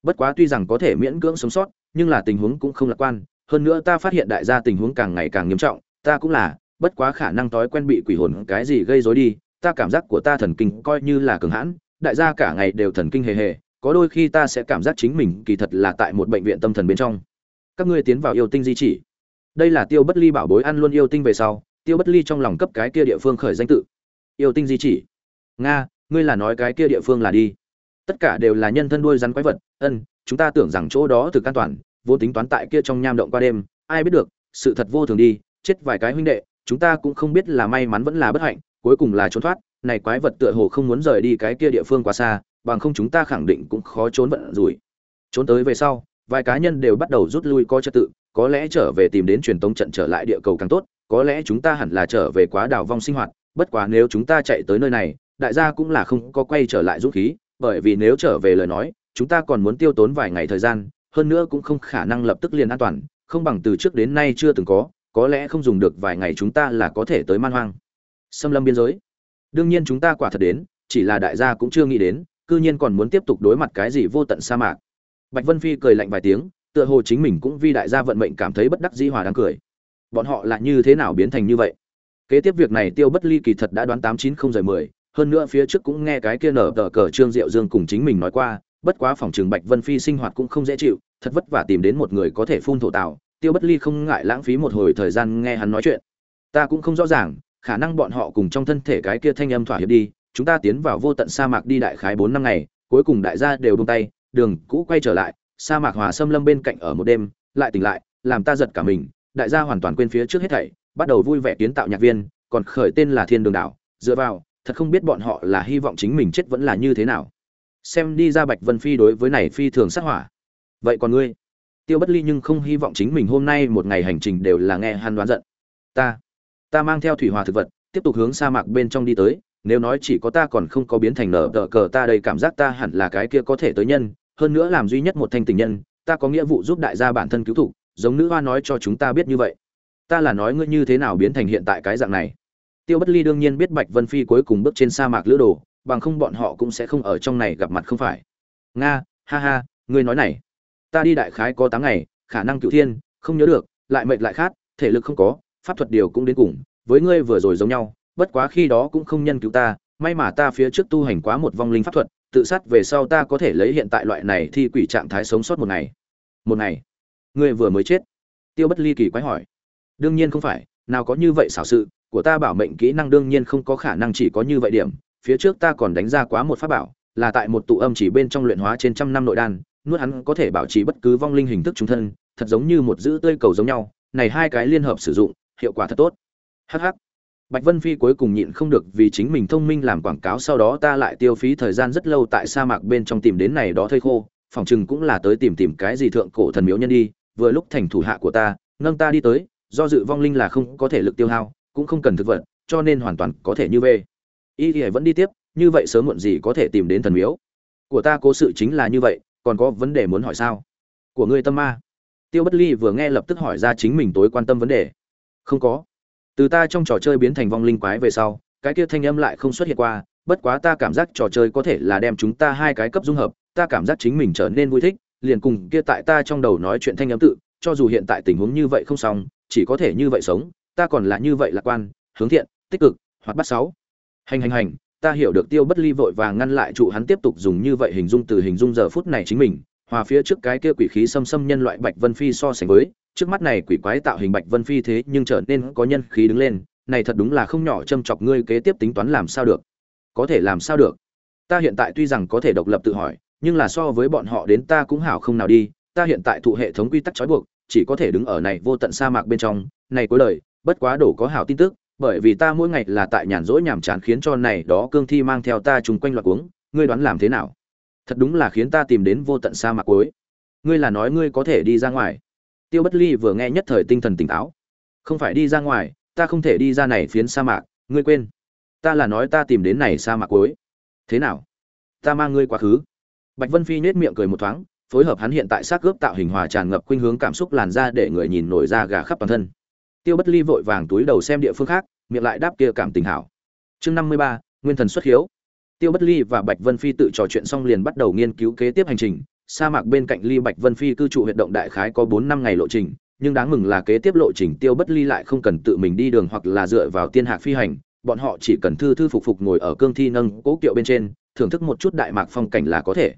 bất quá tuy rằng có thể miễn cưỡng sống sót, nhưng là tình huống cũng không lạc quan. Hơn nữa ta phát hiện đại gia tình huống càng ngày càng nghiêm trọng, ta cũng là, bất quá khả năng thói quen bị quỷ hồn cái gì gây rối đi, ta cảm giác của ta thần kinh coi như là cường hãn, đại gia cả ngày đều thần kinh hề hề, có đôi khi ta sẽ cảm giác chính mình kỳ thật là tại một bệnh viện tâm thần bên trong các ngươi tiến vào yêu tinh di chỉ. Đây là tiêu bất ly bảo bối ăn luôn yêu tinh về sau, tiêu bất ly trong lòng cấp cái kia địa phương khởi danh tự. Yêu tinh di chỉ. Nga, ngươi là nói cái kia địa phương là đi. Tất cả đều là nhân thân đuôi rắn quái vật, ân, chúng ta tưởng rằng chỗ đó thực an toàn, vô tính toán tại kia trong nham động qua đêm, ai biết được, sự thật vô thường đi, chết vài cái huynh đệ, chúng ta cũng không biết là may mắn vẫn là bất hạnh, cuối cùng là trốn thoát, này quái vật tựa hồ không muốn rời đi cái kia địa phương quá xa, bằng không chúng ta khẳng định cũng khó trốn vận rủi. Trốn tới về sau vài cá nhân đều bắt đầu rút lui coi trật tự, có lẽ trở về tìm đến truyền tống trận trở lại địa cầu càng tốt, có lẽ chúng ta hẳn là trở về quá đảo vong sinh hoạt, bất quá nếu chúng ta chạy tới nơi này, đại gia cũng là không có quay trở lại dũng khí, bởi vì nếu trở về lời nói, chúng ta còn muốn tiêu tốn vài ngày thời gian, hơn nữa cũng không khả năng lập tức liền an toàn, không bằng từ trước đến nay chưa từng có có lẽ không dùng được vài ngày chúng ta là có thể tới man hoang. Xâm lâm biên giới. Đương nhiên chúng ta quả thật đến, chỉ là đại gia cũng chưa nghĩ đến, cư nhiên còn muốn tiếp tục đối mặt cái gì vô tận sa mạc bạch vân phi cười lạnh vài tiếng, tựa hồ chính mình cũng vì đại gia vận mệnh cảm thấy bất đắc dĩ hòa đang cười. Bọn họ là như thế nào biến thành như vậy? Kế tiếp việc này tiêu bất ly kỳ thật đã đoán tám chín không giờ mười, hơn nữa phía trước cũng nghe cái kia nở tờ cờ trương diệu dương cùng chính mình nói qua, bất quá phòng trường bạch vân phi sinh hoạt cũng không dễ chịu, thật vất vả tìm đến một người có thể phun thổ tạo. Tiêu bất ly không ngại lãng phí một hồi thời gian nghe hắn nói chuyện. Ta cũng không rõ ràng, khả năng bọn họ cùng trong thân thể cái kia thanh âm thỏa hiệp đi, chúng ta tiến vào vô tận sa mạc đi đại khái bốn năm ngày, cuối cùng đại gia đều buông tay đường cũ quay trở lại, sa mạc hòa xâm lâm bên cạnh ở một đêm, lại tỉnh lại, làm ta giật cả mình, đại gia hoàn toàn quên phía trước hết thảy, bắt đầu vui vẻ kiến tạo nhạc viên, còn khởi tên là thiên đường đảo. Dựa vào, thật không biết bọn họ là hy vọng chính mình chết vẫn là như thế nào. Xem đi ra bạch vân phi đối với này phi thường sát hỏa. Vậy còn ngươi? Tiêu bất ly nhưng không hy vọng chính mình hôm nay một ngày hành trình đều là nghe hắn đoán giận. Ta ta mang theo thủy hòa thực vật, tiếp tục hướng sa mạc bên trong đi tới nếu nói chỉ có ta còn không có biến thành nở tờ cờ, ta đây cảm giác ta hẳn là cái kia có thể tới nhân, hơn nữa làm duy nhất một thanh tình nhân, ta có nghĩa vụ giúp đại gia bản thân cứu thủ, giống nữ hoa nói cho chúng ta biết như vậy. Ta là nói ngươi như thế nào biến thành hiện tại cái dạng này? Tiêu bất ly đương nhiên biết bạch vân phi cuối cùng bước trên sa mạc lữ đồ, bằng không bọn họ cũng sẽ không ở trong này gặp mặt không phải. Nga, ha ha, ngươi nói này. Ta đi đại khái có tám ngày, khả năng cựu thiên, không nhớ được, lại mệt lại khát thể lực không có, pháp thuật điều cũng đến cùng, với ngươi vừa rồi giống nhau bất quá khi đó cũng không nhân cứu ta, may mà ta phía trước tu hành quá một vong linh pháp thuật, tự sát về sau ta có thể lấy hiện tại loại này thi quỷ trạng thái sống sót một ngày. Một ngày? Ngươi vừa mới chết? Tiêu bất ly kỳ quái hỏi. Đương nhiên không phải, nào có như vậy xảo sự, của ta bảo mệnh kỹ năng đương nhiên không có khả năng chỉ có như vậy điểm. Phía trước ta còn đánh ra quá một pháp bảo, là tại một tụ âm chỉ bên trong luyện hóa trên trăm năm nội đan, nuốt hắn có thể bảo trì bất cứ vong linh hình thức trung thân, thật giống như một giữ tươi cầu giống nhau, này hai cái liên hợp sử dụng, hiệu quả thật tốt. Hh bạch vân phi cuối cùng nhịn không được vì chính mình thông minh làm quảng cáo sau đó ta lại tiêu phí thời gian rất lâu tại sa mạc bên trong tìm đến này đó thây khô, phòng chừng cũng là tới tìm tìm cái gì thượng cổ thần miếu nhân đi, vừa lúc thành thủ hạ của ta, nâng ta đi tới, do dự vong linh là không có thể lực tiêu hao, cũng không cần thực vật, cho nên hoàn toàn có thể như về y thì vẫn đi tiếp, như vậy sớm muộn gì có thể tìm đến thần miếu? Của ta cố sự chính là như vậy, còn có vấn đề muốn hỏi sao? Của ngươi tâm ma. Tiêu bất ly vừa nghe lập tức hỏi ra chính mình tối quan tâm vấn đề. Không có từ ta trong trò chơi biến thành vong linh quái về sau, cái kia thanh âm lại không xuất hiện qua, bất quá ta cảm giác trò chơi có thể là đem chúng ta hai cái cấp dung hợp, ta cảm giác chính mình trở nên vui thích, liền cùng kia tại ta trong đầu nói chuyện thanh âm tự, cho dù hiện tại tình huống như vậy không xong, chỉ có thể như vậy sống, ta còn là như vậy lạc quan, hướng thiện, tích cực hoặc bắt sáu. Hành hành hành, ta hiểu được tiêu bất ly vội và ngăn lại trụ hắn tiếp tục dùng như vậy hình dung từ hình dung giờ phút này chính mình hòa phía trước cái kia quỷ khí xâm xâm nhân loại bạch vân phi so sánh với, trước mắt này quỷ quái tạo hình bạch vân phi thế nhưng trở nên có nhân khí đứng lên, này thật đúng là không nhỏ châm chọc ngươi kế tiếp tính toán làm sao được. Có thể làm sao được? Ta hiện tại tuy rằng có thể độc lập tự hỏi, nhưng là so với bọn họ đến ta cũng hảo không nào đi, ta hiện tại thụ hệ thống quy tắc trói buộc, chỉ có thể đứng ở này vô tận sa mạc bên trong, này cuối lời bất quá đổ có hảo tin tức, bởi vì ta mỗi ngày là tại nhàn rỗi nhàm chán khiến cho này đó cương thi mang theo ta chung quanh loạt uống ngươi đoán làm thế nào? Thật đúng là khiến ta tìm đến vô tận sa mạc cuối. Ngươi là nói ngươi có thể đi ra ngoài. Tiêu bất ly vừa nghe nhất thời tinh thần tỉnh táo. Không phải đi ra ngoài, ta không thể đi ra này phiến sa mạc, ngươi quên. Ta là nói ta tìm đến này sa mạc cuối. Thế nào? Ta mang ngươi quá khứ. Bạch vân phi nết miệng cười một thoáng, phối hợp hắn hiện tại xác gớp tạo hình hòa tràn ngập khuynh hướng cảm xúc làn ra để người nhìn nổi ra gà khắp toàn thân. Tiêu bất ly vội vàng túi đầu xem địa phương khác, miệng lại đáp kia cảm tình hảo. Chương năm mươi ba, nguyên thần xuất hiếu tiêu bất ly và bạch vân phi tự trò chuyện xong liền bắt đầu nghiên cứu kế tiếp hành trình. Sa mạc bên cạnh ly bạch vân phi cư trụ huyệt động đại khái có bốn năm ngày lộ trình, nhưng đáng mừng là kế tiếp lộ trình tiêu bất ly lại không cần tự mình đi đường hoặc là dựa vào tiên hạc phi hành. Bọn họ chỉ cần thư thư phục phục ngồi ở cương thi nâng cố kiệu bên trên, thưởng thức một chút đại mạc phong cảnh là có thể.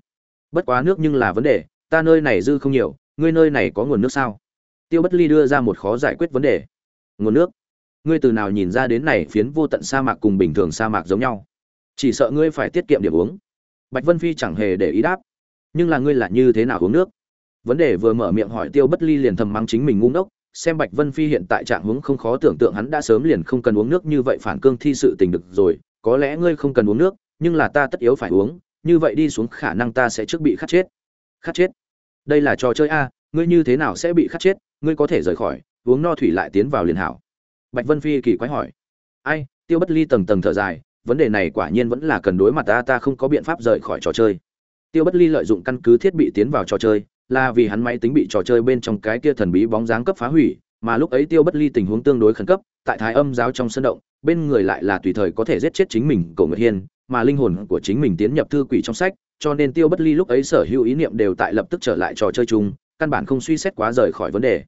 Bất quá nước nhưng là vấn đề, ta nơi này dư không nhiều, ngươi nơi này có nguồn nước sao? Tiêu bất ly đưa ra một khó giải quyết vấn đề. Nguồn nước? Ngươi từ nào nhìn ra đến này phiến vô tận sa mạc cùng bình thường sa mạc giống nhau? Chỉ sợ ngươi phải tiết kiệm điểm uống. Bạch vân phi chẳng hề để ý đáp. Nhưng là ngươi là như thế nào uống nước? Vấn đề vừa mở miệng hỏi tiêu bất ly liền thầm mắng chính mình ngu ngốc, xem bạch vân phi hiện tại trạng huống không khó tưởng tượng hắn đã sớm liền không cần uống nước như vậy phản cương thi sự tình được rồi, có lẽ ngươi không cần uống nước, nhưng là ta tất yếu phải uống, như vậy đi xuống khả năng ta sẽ trước bị khát chết. Khát chết? Đây là trò chơi a, ngươi như thế nào sẽ bị khát chết? Ngươi có thể rời khỏi, uống no thủy lại tiến vào liền hảo. Bạch vân phi kỳ quái hỏi. Ai? Tiêu bất ly tầng tầng thở dài vấn đề này quả nhiên vẫn là cần đối mặt ta ta không có biện pháp rời khỏi trò chơi. Tiêu bất ly lợi dụng căn cứ thiết bị tiến vào trò chơi, là vì hắn máy tính bị trò chơi bên trong cái kia thần bí bóng dáng cấp phá hủy, mà lúc ấy tiêu bất ly tình huống tương đối khẩn cấp, tại thái âm giáo trong sân động, bên người lại là tùy thời có thể giết chết chính mình cổ nguyệt hiên, mà linh hồn của chính mình tiến nhập thư quỷ trong sách, cho nên tiêu bất ly lúc ấy sở hữu ý niệm đều tại lập tức trở lại trò chơi chung, căn bản không suy xét quá rời khỏi vấn đề.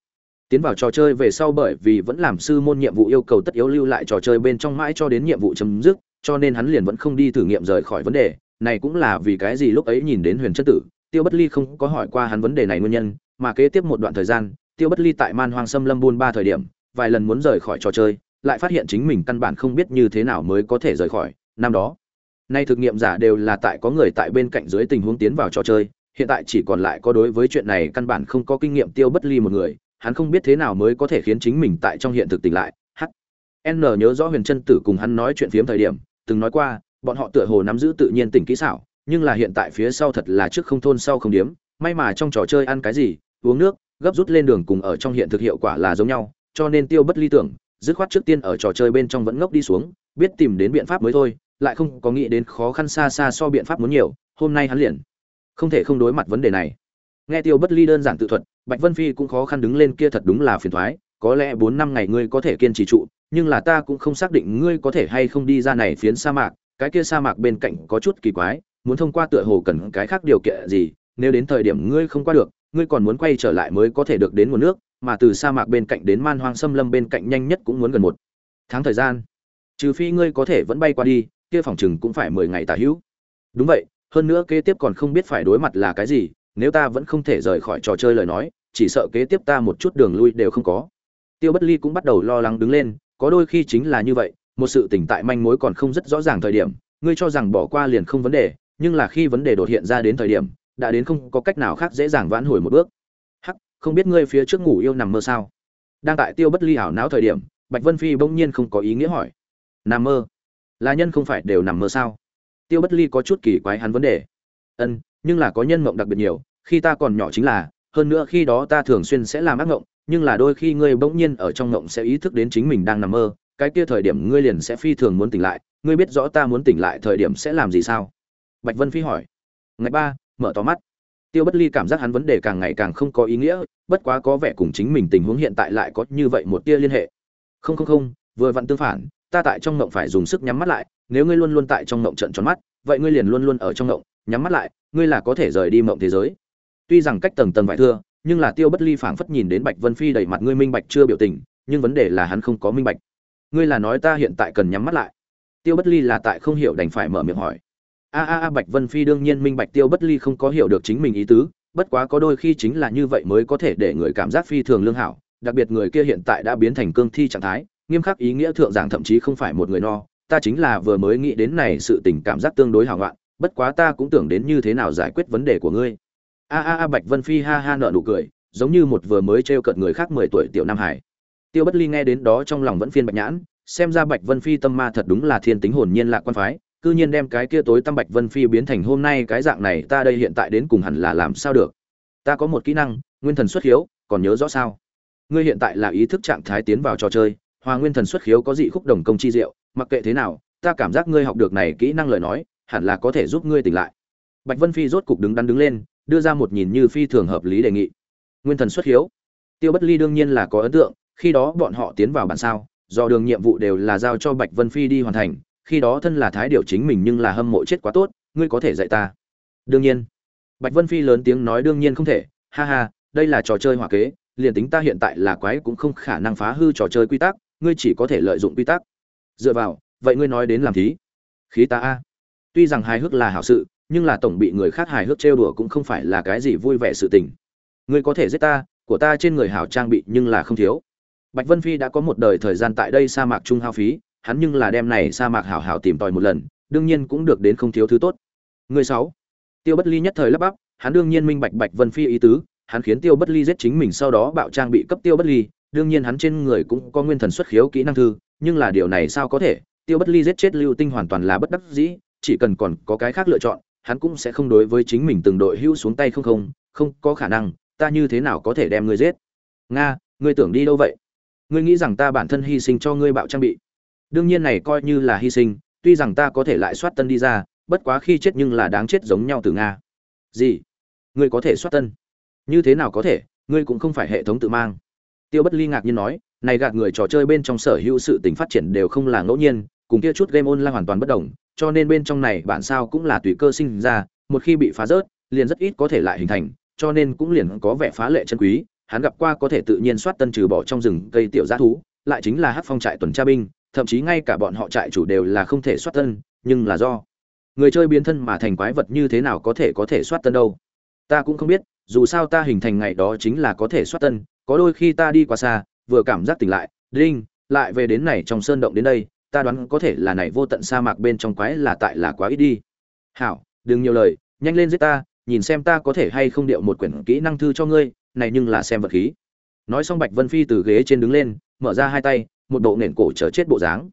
Tiến vào trò chơi về sau bởi vì vẫn làm sư môn nhiệm vụ yêu cầu tất yếu lưu lại trò chơi bên trong mãi cho đến nhiệm vụ chấm dứt cho nên hắn liền vẫn không đi thử nghiệm rời khỏi vấn đề. Này cũng là vì cái gì lúc ấy nhìn đến huyền chất tử, tiêu bất ly không có hỏi qua hắn vấn đề này nguyên nhân, mà kế tiếp một đoạn thời gian, tiêu bất ly tại man hoang sâm lâm buôn ba thời điểm, vài lần muốn rời khỏi trò chơi, lại phát hiện chính mình căn bản không biết như thế nào mới có thể rời khỏi. Năm đó, nay thực nghiệm giả đều là tại có người tại bên cạnh dưới tình huống tiến vào trò chơi, hiện tại chỉ còn lại có đối với chuyện này căn bản không có kinh nghiệm tiêu bất ly một người, hắn không biết thế nào mới có thể khiến chính mình tại trong hiện thực tỉnh lại. H, n nhớ rõ huyền chân tử cùng hắn nói chuyện phiếm thời điểm từng nói qua, bọn họ tựa hồ nắm giữ tự nhiên tỉnh kỹ xảo, nhưng là hiện tại phía sau thật là trước không thôn sau không điếm, may mà trong trò chơi ăn cái gì, uống nước, gấp rút lên đường cùng ở trong hiện thực hiệu quả là giống nhau, cho nên tiêu bất ly tưởng, dứt khoát trước tiên ở trò chơi bên trong vẫn ngốc đi xuống, biết tìm đến biện pháp mới thôi, lại không có nghĩ đến khó khăn xa xa so biện pháp muốn nhiều, hôm nay hắn liền không thể không đối mặt vấn đề này nghe tiêu bất ly đơn giản tự thuật, bạch vân phi cũng khó khăn đứng lên kia thật đúng là phiền toái có lẽ bốn năm ngày ngươi có thể kiên trì trụ, nhưng là ta cũng không xác định ngươi có thể hay không đi ra này phiến sa mạc, cái kia sa mạc bên cạnh có chút kỳ quái, muốn thông qua tựa hồ cần cái khác điều kiện gì, nếu đến thời điểm ngươi không qua được, ngươi còn muốn quay trở lại mới có thể được đến nguồn nước, mà từ sa mạc bên cạnh đến man hoang xâm lâm bên cạnh nhanh nhất cũng muốn gần một tháng thời gian. Trừ phi ngươi có thể vẫn bay qua đi, kia phòng chừng cũng phải mười ngày tả hữu. Đúng vậy, hơn nữa kế tiếp còn không biết phải đối mặt là cái gì, nếu ta vẫn không thể rời khỏi trò chơi lời nói, chỉ sợ kế tiếp ta một chút đường lui đều không có tiêu bất ly cũng bắt đầu lo lắng đứng lên, có đôi khi chính là như vậy, một sự tỉnh tại manh mối còn không rất rõ ràng thời điểm, ngươi cho rằng bỏ qua liền không vấn đề, nhưng là khi vấn đề đột hiện ra đến thời điểm, đã đến không có cách nào khác dễ dàng vãn hồi một bước. Hắc, không biết ngươi phía trước ngủ yêu nằm mơ sao? Đang tại tiêu bất ly ảo não thời điểm, bạch vân phi bỗng nhiên không có ý nghĩa hỏi. Nằm mơ? Là nhân không phải đều nằm mơ sao? Tiêu bất ly có chút kỳ quái hắn vấn đề. Ân, nhưng là có nhân mộng đặc biệt nhiều, khi ta còn nhỏ chính là, hơn nữa khi đó ta thường xuyên sẽ làm ác mộng nhưng là đôi khi ngươi bỗng nhiên ở trong ngộng sẽ ý thức đến chính mình đang nằm mơ cái kia thời điểm ngươi liền sẽ phi thường muốn tỉnh lại ngươi biết rõ ta muốn tỉnh lại thời điểm sẽ làm gì sao? Bạch vân phi hỏi. Ngày ba mở to mắt. Tiêu bất ly cảm giác hắn vấn đề càng ngày càng không có ý nghĩa bất quá có vẻ cùng chính mình tình huống hiện tại lại có như vậy một tia liên hệ. Không không không vừa vặn tương phản ta tại trong ngộng phải dùng sức nhắm mắt lại nếu ngươi luôn luôn tại trong ngộng trận tròn mắt vậy ngươi liền luôn luôn ở trong ngộng, nhắm mắt lại ngươi là có thể rời đi mộng thế giới. Tuy rằng cách tầng tầng vải thưa nhưng là tiêu bất ly phảng phất nhìn đến bạch vân phi đầy mặt ngươi minh bạch chưa biểu tình, nhưng vấn đề là hắn không có minh bạch. Ngươi là nói ta hiện tại cần nhắm mắt lại. Tiêu bất ly là tại không hiểu đành phải mở miệng hỏi. A a a, bạch vân phi đương nhiên minh bạch tiêu bất ly không có hiểu được chính mình ý tứ, bất quá có đôi khi chính là như vậy mới có thể để người cảm giác phi thường lương hảo, đặc biệt người kia hiện tại đã biến thành cương thi trạng thái, nghiêm khắc ý nghĩa thượng giảng thậm chí không phải một người no, ta chính là vừa mới nghĩ đến này sự tình cảm giác tương đối hảo ngoạn bất quá ta cũng tưởng đến như thế nào giải quyết vấn đề của ngươi a a a bạch vân phi ha ha nợ nụ cười, giống như một vừa mới t r e o cợt người khác mười tuổi tiểu nam hải. Tiêu bất ly nghe đến đó trong lòng vẫn phiên bạch nhãn, xem ra bạch vân phi tâm ma thật đúng là thiên tính hồn nhiên lạ quan phái, cư nhiên đem cái kia tối tâm bạch vân phi biến thành hôm nay cái dạng này, ta đây hiện tại đến cùng hẳn là làm sao được? Ta có một kỹ năng, nguyên thần xuất khiếu, còn nhớ rõ sao? Ngươi hiện tại là ý thức trạng thái tiến vào trò chơi, hòa nguyên thần xuất khiếu có dị khúc đồng công chi diệu, mặc kệ thế nào, ta cảm giác ngươi học được này kỹ năng lời nói, hẳn là có thể giúp ngươi tỉnh lại. Bạch vân phi rốt cục đứng đắn đứng lên đưa ra một nhìn như phi thường hợp lý đề nghị. Nguyên thần xuất hiếu. Tiêu bất ly đương nhiên là có ấn tượng, khi đó bọn họ tiến vào bản sao, do đường nhiệm vụ đều là giao cho bạch vân phi đi hoàn thành, khi đó thân là thái điều chính mình nhưng là hâm mộ chết quá tốt, ngươi có thể dạy ta. Đương nhiên. Bạch vân phi lớn tiếng nói đương nhiên không thể, ha ha, đây là trò chơi hỏa kế, liền tính ta hiện tại là quái cũng không khả năng phá hư trò chơi quy tắc, ngươi chỉ có thể lợi dụng quy tắc. Dựa vào, vậy ngươi nói đến làm thí. Khí ta a. Tuy rằng hài hước là hảo sự nhưng là tổng bị người khác hài hước trêu đùa cũng không phải là cái gì vui vẻ sự tình. Ngươi có thể giết ta, của ta trên người hảo trang bị nhưng là không thiếu. Bạch vân phi đã có một đời thời gian tại đây sa mạc trung hao phí, hắn nhưng là đem này sa mạc hảo hảo tìm tòi một lần, đương nhiên cũng được đến không thiếu thứ tốt. Người sáu. Tiêu bất ly nhất thời lắp bắp, hắn đương nhiên minh bạch bạch vân phi ý tứ, hắn khiến tiêu bất ly giết chính mình sau đó bạo trang bị cấp tiêu bất ly, đương nhiên hắn trên người cũng có nguyên thần xuất khiếu kỹ năng thư, nhưng là điều này sao có thể? Tiêu bất ly giết chết lưu tinh hoàn toàn là bất đắc dĩ, chỉ cần còn có cái khác lựa chọn hắn cũng sẽ không đối với chính mình từng đội hưu xuống tay không không không có khả năng, ta như thế nào có thể đem ngươi giết? Nga, ngươi tưởng đi đâu vậy? Ngươi nghĩ rằng ta bản thân hy sinh cho ngươi bạo trang bị. Đương nhiên này coi như là hy sinh, tuy rằng ta có thể lại soát tân đi ra, bất quá khi chết nhưng là đáng chết giống nhau từ nga. Gì? Ngươi có thể soát tân? Như thế nào có thể? Ngươi cũng không phải hệ thống tự mang. Tiêu bất ly ngạc nhiên nói, này gạt người trò chơi bên trong sở hữu sự tình phát triển đều không là ngẫu nhiên cùng kia chút game online hoàn toàn bất đồng, cho nên bên trong này bản sao cũng là tùy cơ sinh ra, một khi bị phá rớt, liền rất ít có thể lại hình thành, cho nên cũng liền có vẻ phá lệ chân quý, hắn gặp qua có thể tự nhiên soát tân trừ bỏ trong rừng cây tiểu dã thú, lại chính là hắc phong trại tuần tra binh, thậm chí ngay cả bọn họ trại chủ đều là không thể soát tân, nhưng là do người chơi biến thân mà thành quái vật như thế nào có thể có thể soát tân đâu? Ta cũng không biết, dù sao ta hình thành ngày đó chính là có thể soát tân, có đôi khi ta đi quá xa, vừa cảm giác tỉnh lại, đinh, lại về đến này trong sơn động đến đây ta đoán có thể là này vô tận sa mạc bên trong quái là tại là quá ít đi. Hảo, đừng nhiều lời, nhanh lên giết ta, nhìn xem ta có thể hay không điệu một quyển kỹ năng thư cho ngươi, này nhưng là xem vật khí. Nói xong bạch vân phi từ ghế trên đứng lên, mở ra hai tay, một bộ nền cổ chờ chết bộ dáng.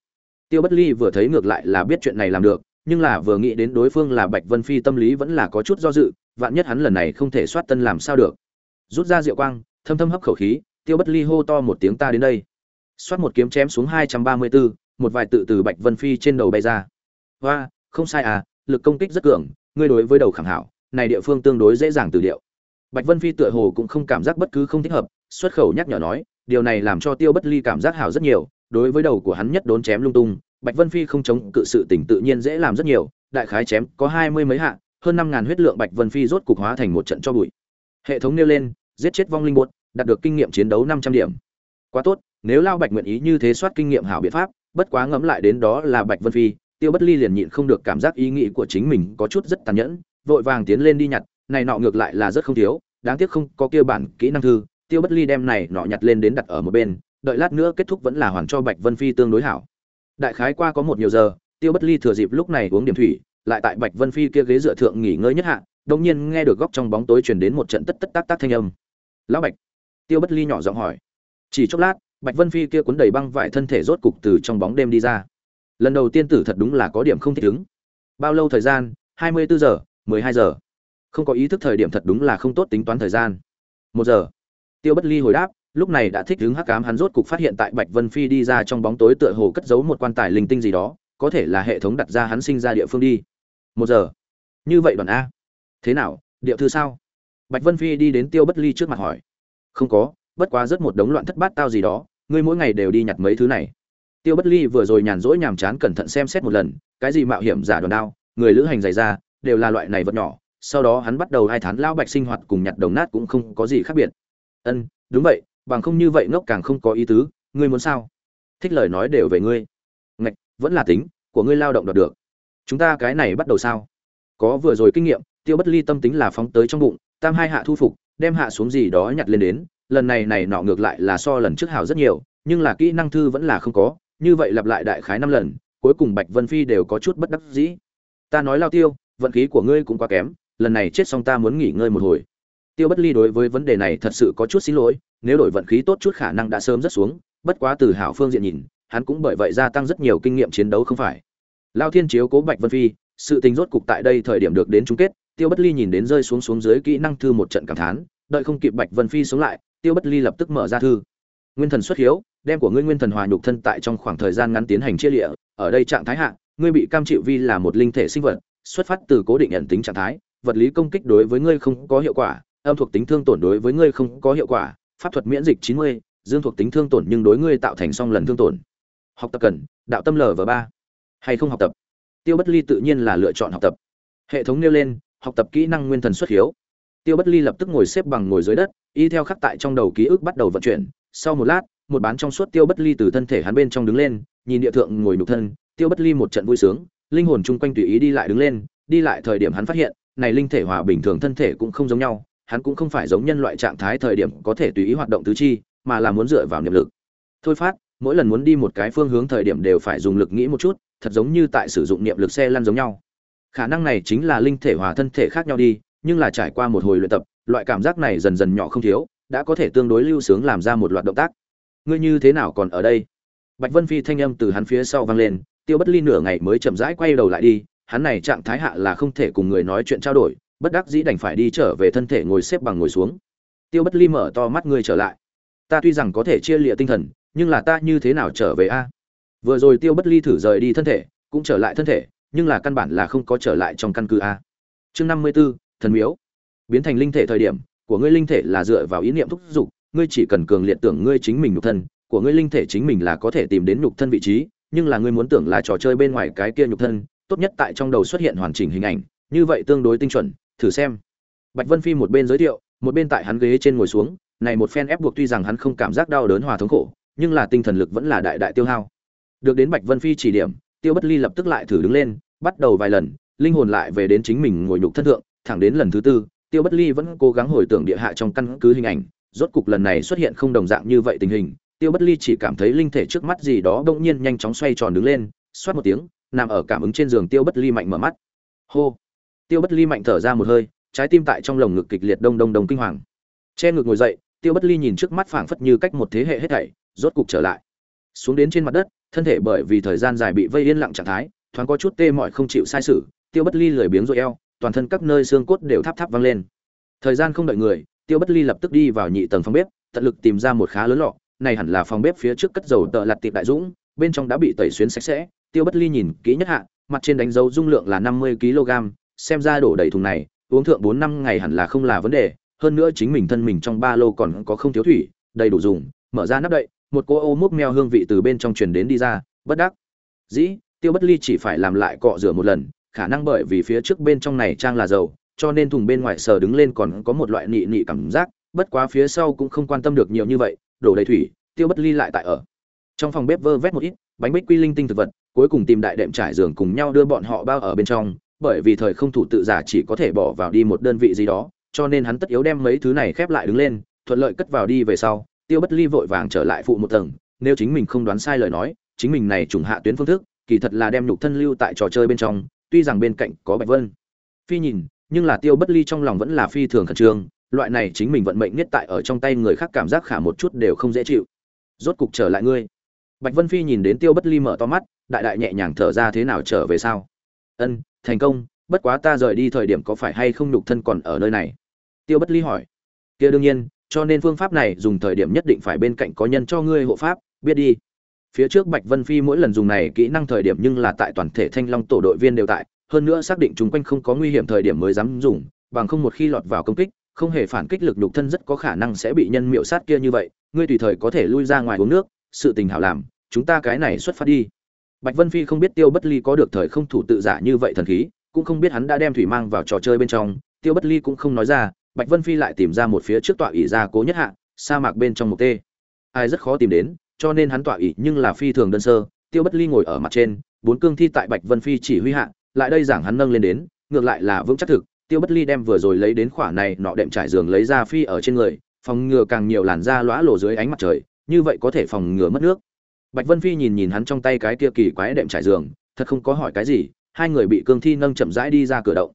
Tiêu bất ly vừa thấy ngược lại là biết chuyện này làm được, nhưng là vừa nghĩ đến đối phương là bạch vân phi tâm lý vẫn là có chút do dự, vạn nhất hắn lần này không thể soát tân làm sao được. Rút ra diệu quang, thâm thâm hấp khẩu khí, tiêu bất ly hô to một tiếng ta đến đây. Soát một kiếm chém xuống hai trăm ba mươi bốn một vài tự từ bạch vân phi trên đầu bay ra. Hoa không sai à lực công kích rất cường, ngươi đối với đầu khẳng hảo, này địa phương tương đối dễ dàng từ điệu. Bạch vân phi tựa hồ cũng không cảm giác bất cứ không thích hợp, xuất khẩu nhắc nhở nói, điều này làm cho tiêu bất ly cảm giác hảo rất nhiều, đối với đầu của hắn nhất đốn chém lung tung, bạch vân phi không chống cự sự tỉnh tự nhiên dễ làm rất nhiều, đại khái chém có hai mươi mấy hạ, hơn năm ngàn huyết lượng bạch vân phi rốt cục hóa thành một trận cho bụi. Hệ thống nêu lên, giết chết vong linh bột, đạt được kinh nghiệm chiến đấu năm trăm điểm. Quá tốt, nếu lao bạch nguyện ý như thế soát kinh nghiệm hảo biện pháp bất quá ngẫm lại đến đó là bạch vân phi, tiêu bất ly liền nhịn không được cảm giác ý nghĩ của chính mình có chút rất tàn nhẫn, vội vàng tiến lên đi nhặt, này nọ ngược lại là rất không thiếu, đáng tiếc không có kia bản kỹ năng thư. Tiêu bất ly đem này nọ nhặt lên đến đặt ở một bên, đợi lát nữa kết thúc vẫn là hoàn cho bạch vân phi tương đối hảo. Đại khái qua có một nhiều giờ, tiêu bất ly thừa dịp lúc này uống điểm thủy, lại tại bạch vân phi kia ghế dựa thượng nghỉ ngơi nhất hạ đông nhiên nghe được góc trong bóng tối truyền đến một trận tất tất tác tác thanh âm. Lão bạch? Tiêu bất ly nhỏ giọng hỏi. Chỉ chốc lát bạch vân phi kia cuốn đầy băng vải thân thể rốt cục từ trong bóng đêm đi ra. Lần đầu tiên tử thật đúng là có điểm không thích ứng. Bao lâu thời gian? Hai mươi bốn giờ, mười hai giờ. Không có ý thức thời điểm thật đúng là không tốt tính toán thời gian. Một giờ. Tiêu bất ly hồi đáp, lúc này đã thích ứng hắc cám hắn rốt cục phát hiện tại bạch vân phi đi ra trong bóng tối tựa hồ cất giấu một quan tài linh tinh gì đó, có thể là hệ thống đặt ra hắn sinh ra địa phương đi. Một giờ. Như vậy đoàn a. Thế nào, điệu thư sao? Bạch vân phi đi đến tiêu bất ly trước mặt hỏi. Không có, bất quá rất một đống loạn thất bát tao gì đó ngươi mỗi ngày đều đi nhặt mấy thứ này. Tiêu bất ly vừa rồi nhàn rỗi nhàm chán cẩn thận xem xét một lần, cái gì mạo hiểm, giả đòn đao, người lữ hành dày ra đều là loại này vật nhỏ. Sau đó hắn bắt đầu hai tháng lao bạch sinh hoạt cùng nhặt đồng nát cũng không có gì khác biệt. Ân, đúng vậy, bằng không như vậy ngốc càng không có ý tứ, ngươi muốn sao? Thích lời nói đều về ngươi. Ngạch, vẫn là tính, của ngươi lao động đoạt được. Chúng ta cái này bắt đầu sao? Có vừa rồi kinh nghiệm, tiêu bất ly tâm tính là phóng tới trong bụng, tam hai hạ thu phục, đem hạ xuống gì đó nhặt lên đến lần này này nọ ngược lại là so lần trước hào rất nhiều, nhưng là kỹ năng thư vẫn là không có, như vậy lặp lại đại khái năm lần, cuối cùng bạch vân phi đều có chút bất đắc dĩ. Ta nói lao tiêu, vận khí của ngươi cũng quá kém, lần này chết xong ta muốn nghỉ ngơi một hồi. Tiêu bất ly đối với vấn đề này thật sự có chút xin lỗi, nếu đổi vận khí tốt chút khả năng đã sớm rất xuống, bất quá từ hảo phương diện nhìn, hắn cũng bởi vậy gia tăng rất nhiều kinh nghiệm chiến đấu không phải. Lao thiên chiếu cố bạch vân phi, sự tình rốt cục tại đây thời điểm được đến chung kết, tiêu bất ly nhìn đến rơi xuống xuống dưới kỹ năng thư một trận cảm thán, đợi không kịp bạch vân phi sống lại tiêu bất ly lập tức mở ra thư. Nguyên thần xuất hiếu đem của ngươi nguyên thần hòa nhục thân tại trong khoảng thời gian ngắn tiến hành chia lịa ở đây trạng thái hạ ngươi bị cam chịu vi là một linh thể sinh vật xuất phát từ cố định nhận tính trạng thái vật lý công kích đối với ngươi không có hiệu quả âm thuộc tính thương tổn đối với ngươi không có hiệu quả pháp thuật miễn dịch 90, dương thuộc tính thương tổn nhưng đối ngươi tạo thành song lần thương tổn. Học tập cần đạo tâm lv ba. Hay không học tập? Tiêu bất ly tự nhiên là lựa chọn học tập. Hệ thống nêu lên học tập kỹ năng nguyên thần xuất hiếu tiêu bất ly lập tức ngồi xếp bằng ngồi dưới đất, y theo khắc tại trong đầu ký ức bắt đầu vận chuyển. Sau một lát, một bán trong suốt tiêu bất ly từ thân thể hắn bên trong đứng lên, nhìn địa thượng ngồi nhục thân, tiêu bất ly một trận vui sướng, linh hồn chung quanh tùy ý đi lại đứng lên, đi lại thời điểm hắn phát hiện, này linh thể hòa bình thường thân thể cũng không giống nhau, hắn cũng không phải giống nhân loại trạng thái thời điểm có thể tùy ý hoạt động tứ chi, mà là muốn dựa vào niệm lực. Thôi phát, mỗi lần muốn đi một cái phương hướng thời điểm đều phải dùng lực nghĩ một chút, thật giống như tại sử dụng niệm lực xe lăn giống nhau. Khả năng này chính là linh thể hòa thân thể khác nhau đi nhưng là trải qua một hồi luyện tập, loại cảm giác này dần dần nhỏ không thiếu, đã có thể tương đối lưu sướng làm ra một loạt động tác. Ngươi như thế nào còn ở đây? Bạch vân phi thanh âm từ hắn phía sau vang lên, tiêu bất ly nửa ngày mới chậm rãi quay đầu lại đi, hắn này trạng thái hạ là không thể cùng người nói chuyện trao đổi, bất đắc dĩ đành phải đi trở về thân thể ngồi xếp bằng ngồi xuống. Tiêu bất ly mở to mắt ngươi trở lại. Ta tuy rằng có thể chia lịa tinh thần, nhưng là ta như thế nào trở về a? Vừa rồi tiêu bất ly thử rời đi thân thể, cũng trở lại thân thể, nhưng là căn bản là không có trở lại trong căn cứ a. Chương năm mươi b ố thần miếu. Biến thành linh thể thời điểm, của ngươi linh thể là dựa vào ý niệm thúc giục, ngươi chỉ cần cường liệt tưởng ngươi chính mình nhục thân, của ngươi linh thể chính mình là có thể tìm đến nhục thân vị trí, nhưng là ngươi muốn tưởng là trò chơi bên ngoài cái kia nhục thân, tốt nhất tại trong đầu xuất hiện hoàn chỉnh hình ảnh, như vậy tương đối tinh chuẩn, thử xem. Bạch vân phi một bên giới thiệu, một bên tại hắn ghế trên ngồi xuống, này một phen ép buộc tuy rằng hắn không cảm giác đau đớn hòa thống khổ, nhưng là tinh thần lực vẫn là đại đại tiêu hao. Được đến bạch vân phi chỉ điểm, tiêu bất ly lập tức lại thử đứng lên, bắt đầu vài lần, linh hồn lại về đến chính mình ngồi nhục thân thượng thẳng đến lần thứ tư, tiêu bất ly vẫn cố gắng hồi tưởng địa hạ trong căn cứ hình ảnh, rốt cục lần này xuất hiện không đồng dạng như vậy tình hình, tiêu bất ly chỉ cảm thấy linh thể trước mắt gì đó bỗng nhiên nhanh chóng xoay tròn đứng lên, xoát một tiếng, nằm ở cảm ứng trên giường tiêu bất ly mạnh mở mắt. Hô! Tiêu bất ly mạnh thở ra một hơi, trái tim tại trong lồng ngực kịch liệt đông đông đông kinh hoàng. Che ngực ngồi dậy, tiêu bất ly nhìn trước mắt phảng phất như cách một thế hệ hết thảy, rốt cục trở lại. Xuống đến trên mặt đất, thân thể bởi vì thời gian dài bị vây yên lặng trạng thái, thoáng có chút tê mỏi không chịu sai sự, tiêu bất ly lười biếng rồi eo toàn thân các nơi xương cốt đều tháp tháp vang lên. Thời gian không đợi người, tiêu bất ly lập tức đi vào nhị tầng phòng bếp, tận lực tìm ra một khá lớn lọ, này hẳn là phòng bếp phía trước cất dầu tợ lặt tiệp đại dũng, bên trong đã bị tẩy xuyến sạch sẽ. Tiêu bất ly nhìn kỹ nhất hạ, mặt trên đánh dấu dung lượng là năm mươi kg, xem ra đổ đầy thùng này, uống thượng bốn năm ngày hẳn là không là vấn đề, hơn nữa chính mình thân mình trong ba lô còn có không thiếu thủy, đầy đủ dùng, mở ra nắp đậy, một cô ô mốc meo hương vị từ bên trong truyền đến đi ra, bất đắc. Dĩ, tiêu bất ly chỉ phải làm lại cọ rửa một lần khả năng bởi vì phía trước bên trong này trang là dầu, cho nên thùng bên ngoài sờ đứng lên còn có một loại nị nị cảm giác, bất quá phía sau cũng không quan tâm được nhiều như vậy, đổ đầy thủy, tiêu bất ly lại tại ở. Trong phòng bếp vơ vét một ít, bánh bích quy linh tinh thực vật, cuối cùng tìm đại đệm trải giường cùng nhau đưa bọn họ bao ở bên trong, bởi vì thời không thủ tự giả chỉ có thể bỏ vào đi một đơn vị gì đó, cho nên hắn tất yếu đem mấy thứ này khép lại đứng lên, thuận lợi cất vào đi về sau, tiêu bất ly vội vàng trở lại phụ một tầng, nếu chính mình không đoán sai lời nói, chính mình này trùng hạ tuyến phương thức, kỳ thật là đem nhục thân lưu tại trò chơi bên trong tuy rằng bên cạnh có bạch vân, phi nhìn, nhưng là tiêu bất ly trong lòng vẫn là phi thường khẩn trương, loại này chính mình vận mệnh nhất tại ở trong tay người khác cảm giác khả một chút đều không dễ chịu. Rốt cục trở lại ngươi. Bạch vân phi nhìn đến tiêu bất ly mở to mắt, đại đại nhẹ nhàng thở ra thế nào trở về sao? Ân, thành công, bất quá ta rời đi thời điểm có phải hay không nhục thân còn ở nơi này? Tiêu bất ly hỏi. Kia đương nhiên, cho nên phương pháp này dùng thời điểm nhất định phải bên cạnh có nhân cho ngươi hộ pháp, biết đi phía trước bạch vân phi mỗi lần dùng này kỹ năng thời điểm nhưng là tại toàn thể thanh long tổ đội viên đều tại, hơn nữa xác định chúng quanh không có nguy hiểm thời điểm mới dám dùng, bằng không một khi lọt vào công kích, không hề phản kích lực nhục thân rất có khả năng sẽ bị nhân miệu sát kia như vậy, ngươi tùy thời có thể lui ra ngoài uống nước, sự tình hảo làm, chúng ta cái này xuất phát đi. Bạch vân phi không biết tiêu bất ly có được thời không thủ tự giả như vậy thần khí, cũng không biết hắn đã đem thủy mang vào trò chơi bên trong, tiêu bất ly cũng không nói ra, bạch vân phi lại tìm ra một phía trước tọa ỷ ra cố nhất hạ, sa mạc bên trong một tê. Ai rất khó tìm đến cho nên hắn tọa ỷ nhưng là phi thường đơn sơ, tiêu bất ly ngồi ở mặt trên, bốn cương thi tại bạch vân phi chỉ huy hạ, lại đây giảng hắn nâng lên đến, ngược lại là vững chắc thực, tiêu bất ly đem vừa rồi lấy đến khỏa này nọ đệm trải giường lấy ra phi ở trên người, phòng ngừa càng nhiều làn da lõa lộ dưới ánh mặt trời, như vậy có thể phòng ngừa mất nước. Bạch vân phi nhìn nhìn hắn trong tay cái kia kỳ quái đệm trải giường, thật không có hỏi cái gì, hai người bị cương thi nâng chậm rãi đi ra cửa động.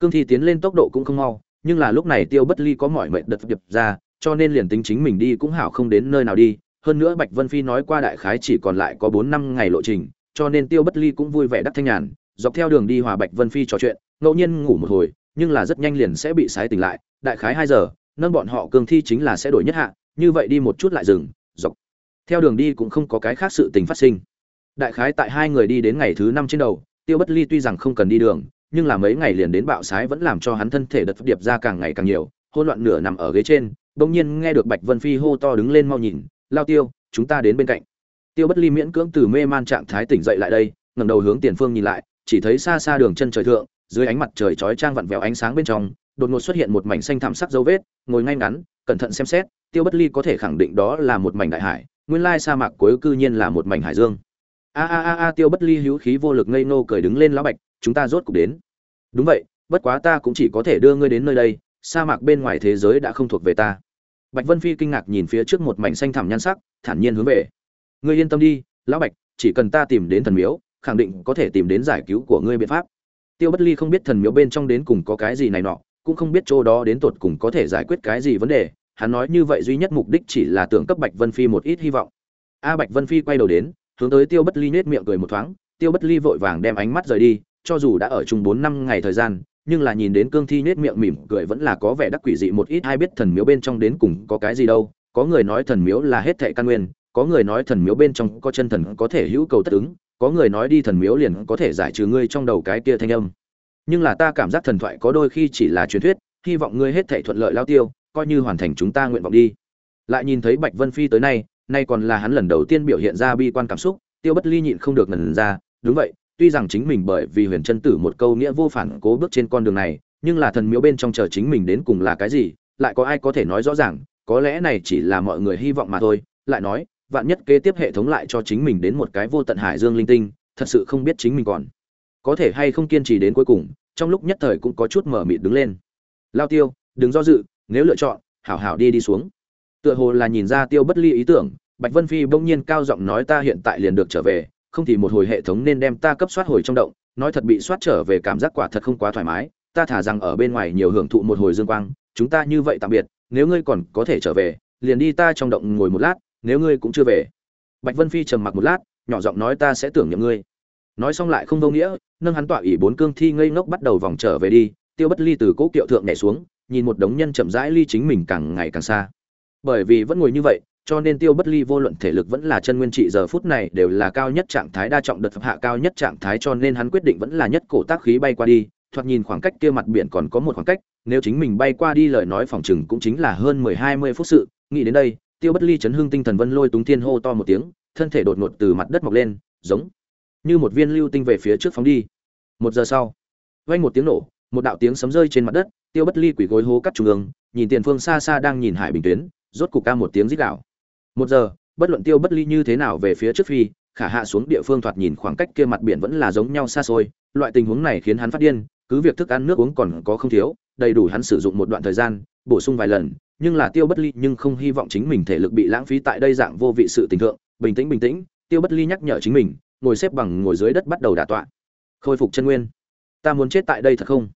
Cương thi tiến lên tốc độ cũng không mau, nhưng là lúc này tiêu bất ly có mỏi mệt đật điệp ra, cho nên liền tính chính mình đi cũng hảo không đến nơi nào đi hơn nữa bạch vân phi nói qua đại khái chỉ còn lại có bốn năm ngày lộ trình, cho nên tiêu bất ly cũng vui vẻ đắc thanh nhàn, dọc theo đường đi hòa bạch vân phi trò chuyện, ngẫu nhiên ngủ một hồi, nhưng là rất nhanh liền sẽ bị sái tỉnh lại, đại khái hai giờ, nâng bọn họ cường thi chính là sẽ đổi nhất hạ, như vậy đi một chút lại dừng, dọc theo đường đi cũng không có cái khác sự tình phát sinh. Đại khái tại hai người đi đến ngày thứ năm trên đầu, tiêu bất ly tuy rằng không cần đi đường, nhưng là mấy ngày liền đến bạo sái vẫn làm cho hắn thân thể đật điệp ra càng ngày càng nhiều hôn loạn nửa nằm ở ghế trên, bỗng nhiên nghe được bạch vân phi hô to đứng lên mau nhìn lao tiêu, chúng ta đến bên cạnh. Tiêu bất ly miễn cưỡng từ mê man trạng thái tỉnh dậy lại đây, ngẩng đầu hướng tiền phương nhìn lại, chỉ thấy xa xa đường chân trời thượng, dưới ánh mặt trời chói trang vặn vẹo ánh sáng bên trong, đột ngột xuất hiện một mảnh xanh thảm sắc dấu vết, ngồi ngay ngắn, cẩn thận xem xét, tiêu bất ly có thể khẳng định đó là một mảnh đại hải, nguyên lai sa mạc cuối cư nhiên là một mảnh hải dương. A a a a, tiêu bất ly hữu khí vô lực ngây nô cười đứng lên lão bạch, chúng ta rốt cục đến. Đúng vậy, bất quá ta cũng chỉ có thể đưa ngươi đến nơi đây, sa mạc bên ngoài thế giới đã không thuộc về ta bạch vân phi kinh ngạc nhìn phía trước một mảnh xanh thẳm nhan sắc, thản nhiên hướng về. Ngươi yên tâm đi, lão bạch, chỉ cần ta tìm đến thần miếu, khẳng định có thể tìm đến giải cứu của ngươi biện pháp. Tiêu bất ly không biết thần miếu bên trong đến cùng có cái gì này nọ, cũng không biết chỗ đó đến tột cùng có thể giải quyết cái gì vấn đề. Hắn nói như vậy duy nhất mục đích chỉ là tưởng cấp bạch vân phi một ít hy vọng. A bạch vân phi quay đầu đến, hướng tới tiêu bất ly nhếch miệng cười một thoáng. Tiêu bất ly vội vàng đem ánh mắt rời đi, cho dù đã ở chung bốn năm ngày thời gian nhưng là nhìn đến cương thi nết miệng mỉm cười vẫn là có vẻ đắc quỷ dị một ít, ai biết thần miếu bên trong đến cùng có cái gì đâu, có người nói thần miếu là hết thệ căn nguyên, có người nói thần miếu bên trong có chân thần có thể hữu cầu tất ứng, có người nói đi thần miếu liền có thể giải trừ ngươi trong đầu cái kia thanh âm. Nhưng là ta cảm giác thần thoại có đôi khi chỉ là truyền thuyết, hy vọng ngươi hết thệ thuận lợi lao tiêu, coi như hoàn thành chúng ta nguyện vọng đi. Lại nhìn thấy bạch vân phi tới nay nay còn là hắn lần đầu tiên biểu hiện ra bi quan cảm xúc, tiêu bất ly nhịn không được ngần ra, đúng vậy tuy rằng chính mình bởi vì huyền chân tử một câu nghĩa vô phản cố bước trên con đường này, nhưng là thần miếu bên trong chờ chính mình đến cùng là cái gì, lại có ai có thể nói rõ ràng, có lẽ này chỉ là mọi người hy vọng mà thôi, lại nói, vạn nhất kế tiếp hệ thống lại cho chính mình đến một cái vô tận hải dương linh tinh, thật sự không biết chính mình còn có thể hay không kiên trì đến cuối cùng, trong lúc nhất thời cũng có chút mở mịt đứng lên. Lao tiêu, đừng do dự, nếu lựa chọn, hảo hảo đi đi xuống. Tựa hồ là nhìn ra tiêu bất ly ý tưởng, bạch vân phi bỗng nhiên cao giọng nói ta hiện tại liền được trở về không thì một hồi hệ thống nên đem ta cấp soát hồi trong động, nói thật bị soát trở về cảm giác quả thật không quá thoải mái, ta thả rằng ở bên ngoài nhiều hưởng thụ một hồi dương quang, chúng ta như vậy tạm biệt, nếu ngươi còn có thể trở về, liền đi ta trong động ngồi một lát, nếu ngươi cũng chưa về. Bạch vân phi trầm mặc một lát, nhỏ giọng nói ta sẽ tưởng nhầm ngươi. Nói xong lại không vô nghĩa, nâng hắn tọa ỉ bốn cương thi ngây ngốc bắt đầu vòng trở về đi, tiêu bất ly từ cỗ kiệu thượng nhảy xuống, nhìn một đống nhân chậm rãi ly chính mình càng ngày càng xa. Bởi vì vẫn ngồi như vậy cho nên tiêu bất ly vô luận thể lực vẫn là chân nguyên trị giờ phút này đều là cao nhất trạng thái, đa trọng đợt hạ cao nhất trạng thái cho nên hắn quyết định vẫn là nhất cổ tác khí bay qua đi. Thoạt nhìn khoảng cách kia mặt biển còn có một khoảng cách, nếu chính mình bay qua đi lời nói phòng chừng cũng chính là hơn mười, hai mươi phút sự. Nghĩ đến đây, tiêu bất ly chấn hương tinh thần vân lôi túng thiên hô to một tiếng, thân thể đột ngột từ mặt đất mọc lên, giống như một viên lưu tinh về phía trước phóng đi. Một giờ sau, vang một tiếng nổ, một đạo tiếng sấm rơi trên mặt đất, tiêu bất ly quỳ gối hố cắt trung ương, nhìn tiền phương xa xa đang nhìn hải bình tuyến, rốt cục ca một tiếng rít gạo một giờ, bất luận tiêu bất ly như thế nào về phía trước phi, khả hạ xuống địa phương thoạt nhìn khoảng cách kia mặt biển vẫn là giống nhau xa xôi. Loại tình huống này khiến hắn phát điên, cứ việc thức ăn nước uống còn có không thiếu, đầy đủ hắn sử dụng một đoạn thời gian, bổ sung vài lần, nhưng là tiêu bất ly nhưng không hy vọng chính mình thể lực bị lãng phí tại đây dạng vô vị sự tình thượng. Bình tĩnh bình tĩnh, tiêu bất ly nhắc nhở chính mình, ngồi xếp bằng, ngồi dưới đất bắt đầu đả tọa. Khôi phục chân nguyên. Ta muốn chết tại đây thật không?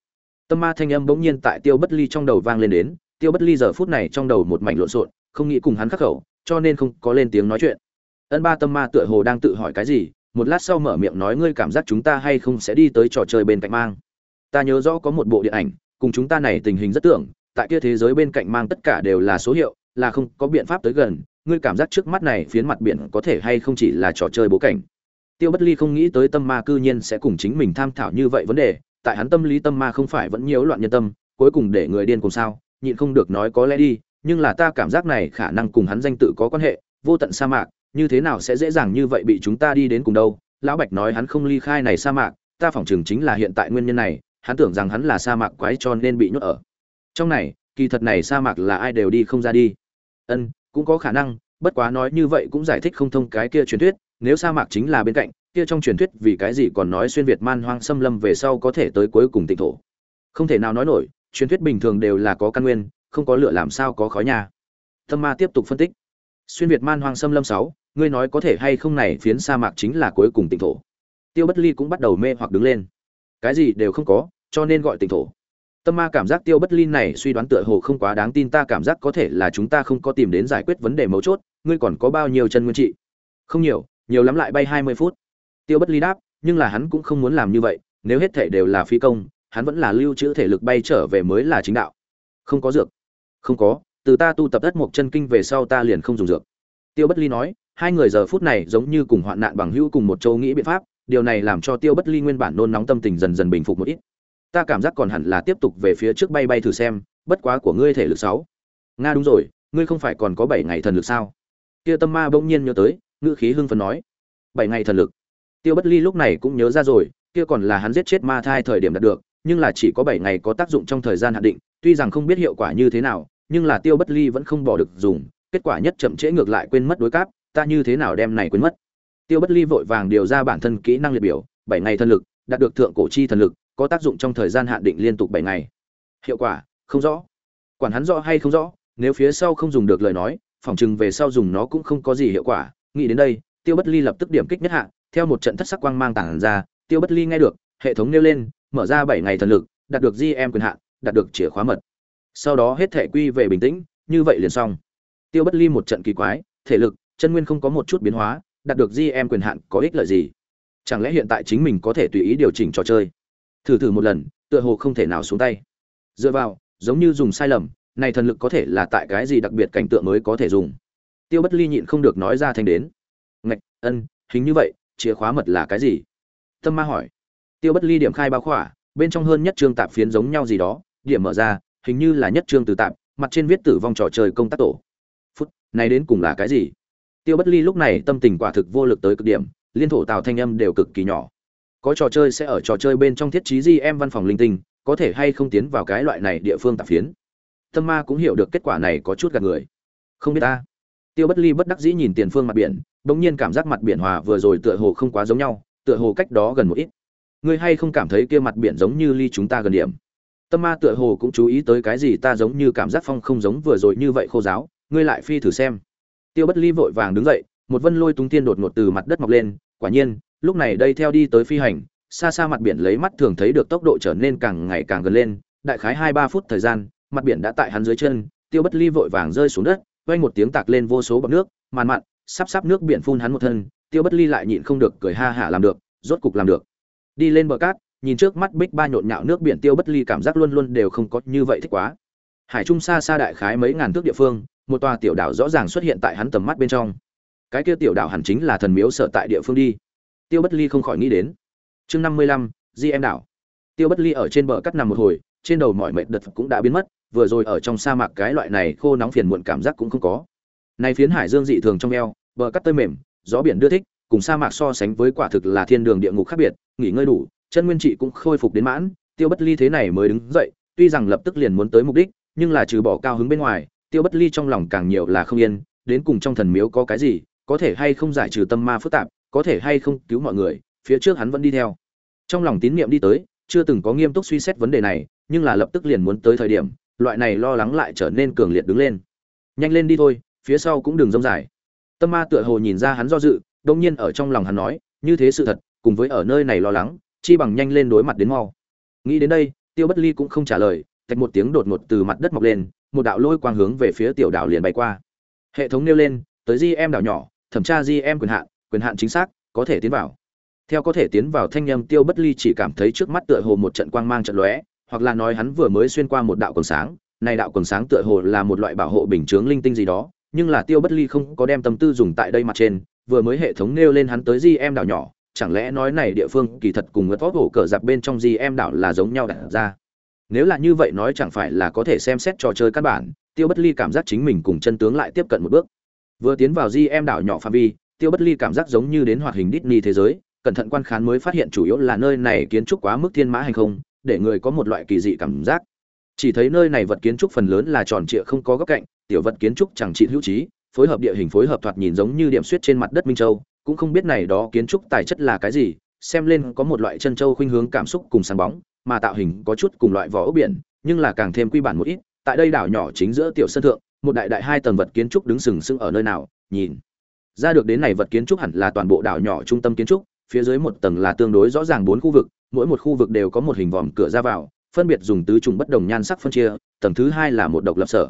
Tâm ma thanh âm bỗng nhiên tại tiêu bất ly trong đầu vang lên đến, tiêu bất ly giờ phút này trong đầu một mảnh lộn xộn, không nghĩ cùng hắn khắc khẩu cho nên không có lên tiếng nói chuyện. Ân ba tâm ma tựa hồ đang tự hỏi cái gì, một lát sau mở miệng nói ngươi cảm giác chúng ta hay không sẽ đi tới trò chơi bên cạnh mang. Ta nhớ rõ có một bộ điện ảnh, cùng chúng ta này tình hình rất tưởng, tại kia thế giới bên cạnh mang tất cả đều là số hiệu, là không có biện pháp tới gần, ngươi cảm giác trước mắt này phiến mặt biển có thể hay không chỉ là trò chơi bố cảnh. Tiêu bất ly không nghĩ tới tâm ma cư nhiên sẽ cùng chính mình tham thảo như vậy vấn đề, tại hắn tâm lý tâm ma không phải vẫn nhiễu loạn nhân tâm, cuối cùng để người điên cùng sao, nhịn không được nói có lẽ đi nhưng là ta cảm giác này khả năng cùng hắn danh tự có quan hệ, vô tận sa mạc, như thế nào sẽ dễ dàng như vậy bị chúng ta đi đến cùng đâu? Lão bạch nói hắn không ly khai này sa mạc, ta phỏng chừng chính là hiện tại nguyên nhân này, hắn tưởng rằng hắn là sa mạc quái cho nên bị nhốt ở. Trong này, kỳ thật này sa mạc là ai đều đi không ra đi. Ân, cũng có khả năng, bất quá nói như vậy cũng giải thích không thông cái kia truyền thuyết, nếu sa mạc chính là bên cạnh, kia trong truyền thuyết vì cái gì còn nói xuyên việt man hoang xâm lâm về sau có thể tới cuối cùng tịnh thổ? Không thể nào nói nổi, truyền thuyết bình thường đều là có căn nguyên không có lửa làm sao có khói nhà tâm ma tiếp tục phân tích. Xuyên việt man hoang xâm lâm sáu, ngươi nói có thể hay không này phiến sa mạc chính là cuối cùng tỉnh thổ. Tiêu bất ly cũng bắt đầu mê hoặc đứng lên. Cái gì đều không có, cho nên gọi tỉnh thổ. Tâm ma cảm giác tiêu bất ly này suy đoán tựa hồ không quá đáng tin, ta cảm giác có thể là chúng ta không có tìm đến giải quyết vấn đề mấu chốt, ngươi còn có bao nhiêu chân nguyên trị? Không nhiều nhiều lắm lại bay hai mươi phút. Tiêu bất ly đáp, nhưng là hắn cũng không muốn làm như vậy, nếu hết thể đều là phi công, hắn vẫn là lưu trữ thể lực bay trở về mới là chính đạo. Không có dược không có, từ ta tu tập đất một chân kinh về sau ta liền không dùng dược. Tiêu bất ly nói, hai người giờ phút này giống như cùng hoạn nạn bằng hữu cùng một châu nghĩ biện pháp, điều này làm cho tiêu bất ly nguyên bản nôn nóng tâm tình dần dần bình phục một ít. Ta cảm giác còn hẳn là tiếp tục về phía trước bay bay thử xem, bất quá của ngươi thể lực sáu. Nga đúng rồi, ngươi không phải còn có bảy ngày thần lực sao? Kia tâm ma bỗng nhiên nhớ tới, ngữ khí hưng phấn nói. Bảy ngày thần lực. Tiêu bất ly lúc này cũng nhớ ra rồi, kia còn là hắn giết chết ma thai thời điểm đạt được nhưng là chỉ có bảy ngày có tác dụng trong thời gian hạn định, tuy rằng không biết hiệu quả như thế nào, nhưng là tiêu bất ly vẫn không bỏ được dùng, kết quả nhất chậm trễ ngược lại quên mất đối cáp, ta như thế nào đem này quên mất. Tiêu bất ly vội vàng điều ra bản thân kỹ năng liệt biểu, bảy ngày thần lực, đạt được thượng cổ chi thần lực, có tác dụng trong thời gian hạn định liên tục bảy ngày. Hiệu quả, không rõ. Quản hắn rõ hay không rõ, nếu phía sau không dùng được lời nói phỏng chừng về sau dùng nó cũng không có gì hiệu quả. Nghĩ đến đây, tiêu bất ly lập tức điểm kích nhất hạ, theo một trận thất sắc quang mang tản ra, tiêu bất ly nghe được, hệ thống nêu lên mở ra bảy ngày thần lực, đạt được gm quyền hạn, đạt được chìa khóa mật. Sau đó hết thể quy về bình tĩnh, như vậy liền xong. Tiêu bất ly một trận kỳ quái, thể lực, chân nguyên không có một chút biến hóa, đạt được gm quyền hạn có ích lợi gì? Chẳng lẽ hiện tại chính mình có thể tùy ý điều chỉnh trò chơi? Thử thử một lần, tựa hồ không thể nào xuống tay. Dựa vào, giống như dùng sai lầm, này thần lực có thể là tại cái gì đặc biệt cảnh tượng mới có thể dùng? Tiêu bất ly nhịn không được nói ra thành đến. Ngạch, ân, hình như vậy, chìa khóa mật là cái gì? Tâm ma hỏi tiêu bất ly điểm khai bao khỏa, bên trong hơn nhất trương tạp phiến giống nhau gì đó, điểm mở ra, hình như là nhất trương từ tạp, mặt trên viết tử vong trò chơi công tác tổ. Phút, này đến cùng là cái gì? Tiêu bất ly lúc này tâm tình quả thực vô lực tới cực điểm, liên thổ tào thanh âm đều cực kỳ nhỏ. Có trò chơi sẽ ở trò chơi bên trong thiết trí di em văn phòng linh tinh, có thể hay không tiến vào cái loại này địa phương tạp phiến? Tâm ma cũng hiểu được kết quả này có chút gạt người. Không biết ta. Tiêu bất ly bất đắc dĩ nhìn tiền phương mặt biển bỗng nhiên cảm giác mặt biển hòa vừa rồi tựa hồ không quá giống nhau, tựa hồ cách đó gần một ít ngươi hay không cảm thấy kia mặt biển giống như ly chúng ta gần điểm? Tâm ma tựa hồ cũng chú ý tới cái gì ta giống như cảm giác phong không giống vừa rồi như vậy khô giáo, ngươi lại phi thử xem. Tiêu bất ly vội vàng đứng dậy, một vân lôi tung tiên đột ngột từ mặt đất mọc lên, quả nhiên, lúc này đây theo đi tới phi hành, xa xa mặt biển lấy mắt thường thấy được tốc độ trở nên càng ngày càng gần lên, đại khái hai ba phút thời gian, mặt biển đã tại hắn dưới chân, tiêu bất ly vội vàng rơi xuống đất, vang một tiếng tạc lên vô số bọc nước, màn mặn sắp sắp nước biển phun hắn một thân, tiêu bất ly lại nhịn không được cười ha hả làm được, rốt cục làm được đi lên bờ cát, nhìn trước mắt bích ba nhộn nhạo nước biển tiêu bất ly, cảm giác luôn luôn đều không có như vậy thích quá. Hải trung xa xa đại khái mấy ngàn thước địa phương, một tòa tiểu đảo rõ ràng xuất hiện tại hắn tầm mắt bên trong. Cái kia tiểu đảo hẳn chính là thần miếu sở tại địa phương đi. Tiêu bất ly không khỏi nghĩ đến. Chương năm mươi lăm, di em đảo. Tiêu bất ly ở trên bờ cắt nằm một hồi, trên đầu mọi mệt đật cũng đã biến mất, vừa rồi ở trong sa mạc cái loại này khô nóng phiền muộn cảm giác cũng không có. Nay phiến hải dương dị thường trong eo, bờ cắt tơi mềm, gió biển đưa thích cùng sa mạc so sánh với quả thực là thiên đường địa ngục khác biệt, nghỉ ngơi đủ, chân nguyên trị cũng khôi phục đến mãn, tiêu bất ly thế này mới đứng dậy, tuy rằng lập tức liền muốn tới mục đích, nhưng là trừ bỏ cao hứng bên ngoài, tiêu bất ly trong lòng càng nhiều là không yên, đến cùng trong thần miếu có cái gì, có thể hay không giải trừ tâm ma phức tạp, có thể hay không cứu mọi người, phía trước hắn vẫn đi theo. Trong lòng tín niệm đi tới, chưa từng có nghiêm túc suy xét vấn đề này, nhưng là lập tức liền muốn tới thời điểm, loại này lo lắng lại trở nên cường liệt đứng lên. Nhanh lên đi thôi, phía sau cũng đừng rông dài. Tâm ma tựa hồ nhìn ra hắn do dự đông nhiên ở trong lòng hắn nói, như thế sự thật, cùng với ở nơi này lo lắng, chi bằng nhanh lên đối mặt đến mau. Nghĩ đến đây, tiêu bất ly cũng không trả lời tạch một tiếng đột ngột từ mặt đất mọc lên, một đạo lôi quang hướng về phía tiểu đảo liền bay qua. Hệ thống nêu lên, tới di em đảo nhỏ, thẩm tra di em quyền hạn quyền hạn chính xác, có thể tiến vào. Theo có thể tiến vào thanh nhâm tiêu bất ly chỉ cảm thấy trước mắt tựa hồ một trận quang mang trận lóe, hoặc là nói hắn vừa mới xuyên qua một đạo quần sáng, này đạo quần sáng tựa hồ là một loại bảo hộ bình chướng linh tinh gì đó nhưng là tiêu bất ly không có đem tâm tư dùng tại đây mặt trên, vừa mới hệ thống nêu lên hắn tới di em đảo nhỏ, chẳng lẽ nói này địa phương kỳ thật cùng ngất vót hổ cờ giặc bên trong di em đảo là giống nhau đặt ra? Nếu là như vậy nói chẳng phải là có thể xem xét trò chơi căn bản, tiêu bất ly cảm giác chính mình cùng chân tướng lại tiếp cận một bước. Vừa tiến vào di em đảo nhỏ phạm vi, tiêu bất ly cảm giác giống như đến hoạt hình Disney thế giới, cẩn thận quan khán mới phát hiện chủ yếu là nơi này kiến trúc quá mức thiên mã hành không, để người có một loại kỳ dị cảm giác. Chỉ thấy nơi này vật kiến trúc phần lớn là tròn trịa không có góc cạnh tiểu vật kiến trúc chẳng trị hữu trí, phối hợp địa hình phối hợp thoạt nhìn giống như điểm suyết trên mặt đất minh châu, cũng không biết này đó kiến trúc tài chất là cái gì, xem lên có một loại chân châu khuynh hướng cảm xúc cùng sáng bóng, mà tạo hình có chút cùng loại vỏ ốc biển, nhưng là càng thêm quy bản một ít, tại đây đảo nhỏ chính giữa tiểu sân thượng, một đại đại hai tầng vật kiến trúc đứng sừng sững ở nơi nào, nhìn ra được đến này vật kiến trúc hẳn là toàn bộ đảo nhỏ trung tâm kiến trúc, phía dưới một tầng là tương đối rõ ràng bốn khu vực, mỗi một khu vực đều có một hình vòm cửa ra vào, phân biệt dùng tứ trùng bất đồng nhan sắc phân chia, tầng thứ hai là một độc lập sở.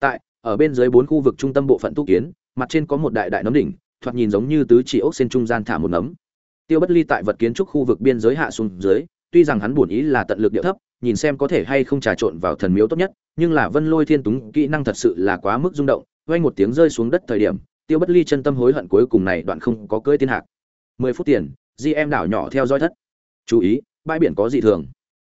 Tại ở bên dưới bốn khu vực trung tâm bộ phận tu kiến, mặt trên có một đại đại nấm đỉnh, thoạt nhìn giống như tứ chỉ ốc trên trung gian thả một nấm. Tiêu bất ly tại vật kiến trúc khu vực biên giới hạ xuống dưới, tuy rằng hắn buồn ý là tận lực địa thấp, nhìn xem có thể hay không trà trộn vào thần miếu tốt nhất, nhưng là vân lôi thiên túng kỹ năng thật sự là quá mức rung động, vang một tiếng rơi xuống đất thời điểm, tiêu bất ly chân tâm hối hận cuối cùng này đoạn không có cưỡi tiên hạc. Mười phút tiền, di em đảo nhỏ theo dõi thất. Chú ý, bãi biển có dị thường.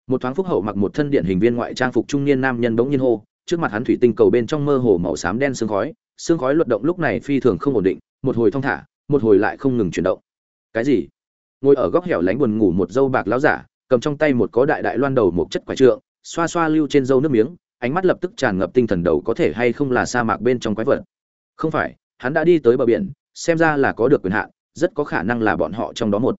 Một thoáng phúc hậu mặc một thân điện hình viên ngoại trang phục trung niên nam nhân bỗng nhiên hô trước mặt hắn thủy tinh cầu bên trong mơ hồ màu xám đen sương khói sương khói luật động lúc này phi thường không ổn định, một hồi thong thả, một hồi lại không ngừng chuyển động. Cái gì? Ngồi ở góc hẻo lánh buồn ngủ một dâu bạc láo giả, cầm trong tay một có đại đại loan đầu một chất quái trượng, xoa xoa lưu trên dâu nước miếng, ánh mắt lập tức tràn ngập tinh thần đầu có thể hay không là sa mạc bên trong quái vật. Không phải, hắn đã đi tới bờ biển, xem ra là có được quyền hạn, rất có khả năng là bọn họ trong đó một.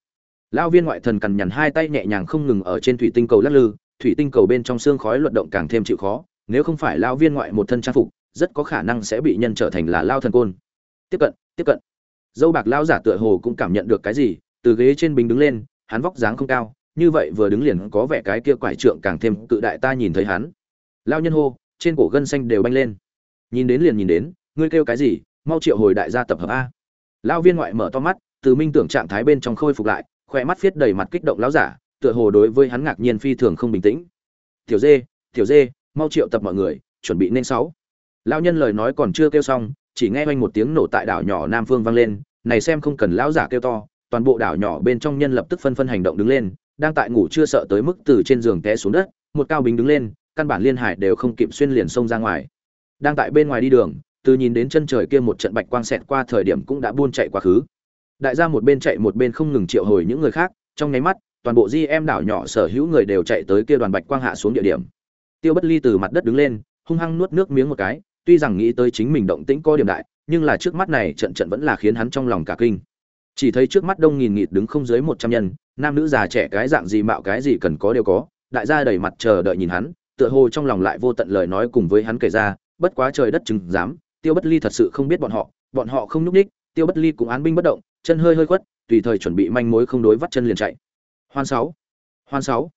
Lão viên ngoại thần cằn nhằn hai tay nhẹ nhàng không ngừng ở trên thủy tinh cầu lắc lư, thủy tinh cầu bên trong xương khói luận động càng thêm chịu khó nếu không phải lao viên ngoại một thân trang phục, rất có khả năng sẽ bị nhân trở thành là lao thần côn. Tiếp cận tiếp cận. Dâu bạc lao giả tựa hồ cũng cảm nhận được cái gì, từ ghế trên bình đứng lên, hắn vóc dáng không cao, như vậy vừa đứng liền có vẻ cái kia quải trượng càng thêm cự đại ta nhìn thấy hắn. Lao nhân hô, trên cổ gân xanh đều banh lên. Nhìn đến liền nhìn đến, ngươi kêu cái gì, mau triệu hồi đại gia tập hợp a. Lao viên ngoại mở to mắt, từ minh tưởng trạng thái bên trong khôi phục lại, khỏe mắt viết đầy mặt kích động lão giả, tựa hồ đối với hắn ngạc nhiên phi thường không bình tĩnh. Tiểu dê tiểu dê mau triệu tập mọi người, chuẩn bị nên sáu. Lão nhân lời nói còn chưa kêu xong, chỉ nghe oanh một tiếng nổ tại đảo nhỏ nam phương vang lên, này xem không cần lão giả kêu to, toàn bộ đảo nhỏ bên trong nhân lập tức phân phân hành động đứng lên, đang tại ngủ chưa sợ tới mức từ trên giường té xuống đất, một cao bính đứng lên, căn bản liên hải đều không kịp xuyên liền xông ra ngoài. Đang tại bên ngoài đi đường, từ nhìn đến chân trời kia một trận bạch quang xẹt qua thời điểm cũng đã buôn chạy quá khứ. Đại gia một bên chạy một bên không ngừng triệu hồi những người khác, trong nháy mắt, toàn bộ di em đảo nhỏ sở hữu người đều chạy tới kia đoàn bạch quang hạ xuống địa điểm tiêu bất ly từ mặt đất đứng lên, hung hăng nuốt nước miếng một cái, tuy rằng nghĩ tới chính mình động tĩnh có điểm đại, nhưng là trước mắt này trận trận vẫn là khiến hắn trong lòng cả kinh. Chỉ thấy trước mắt đông nghìn nghịt đứng không dưới một trăm nhân, nam nữ già trẻ cái dạng gì mạo cái gì cần có đều có, đại gia đầy mặt chờ đợi nhìn hắn, tựa hồ trong lòng lại vô tận lời nói cùng với hắn kể ra, bất quá trời đất chừng dám tiêu bất ly thật sự không biết bọn họ bọn họ không nhúc ních tiêu bất ly cũng án binh bất động, chân hơi hơi quất tùy thời chuẩn bị manh mối không đối vắt chân liền chạy. Hoan sáu hoan sáu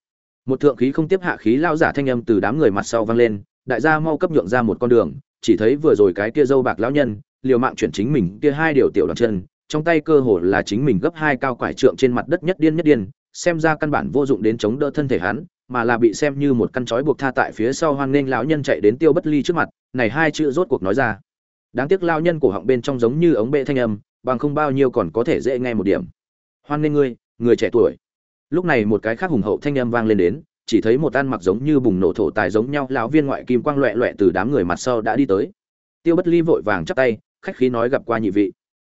một thượng khí không tiếp hạ khí lao giả thanh âm từ đám người mặt sau vang lên, đại gia mau cấp nhượng ra một con đường, chỉ thấy vừa rồi cái kia dâu bạc lão nhân, liều mạng chuyển chính mình, kia hai điều tiểu đoàn chân, trong tay cơ hồ là chính mình gấp hai cao quải trượng trên mặt đất nhất điên nhất điên, xem ra căn bản vô dụng đến chống đỡ thân thể hắn, mà là bị xem như một căn chói buộc tha tại phía sau hoang nghênh lão nhân chạy đến tiêu bất ly trước mặt, này hai chữ rốt cuộc nói ra. Đáng tiếc lão nhân cổ họng bên trong giống như ống bệ thanh âm, bằng không bao nhiêu còn có thể dễ nghe một điểm. Hoan nghênh ngươi, người trẻ tuổi lúc này một cái khác hùng hậu thanh âm vang lên đến, chỉ thấy một ăn mặc giống như bùng nổ thổ tài giống nhau lão viên ngoại kim quang loẹ loẹ từ đám người mặt sau đã đi tới. Tiêu bất ly vội vàng chắp tay, khách khí nói gặp qua nhị vị.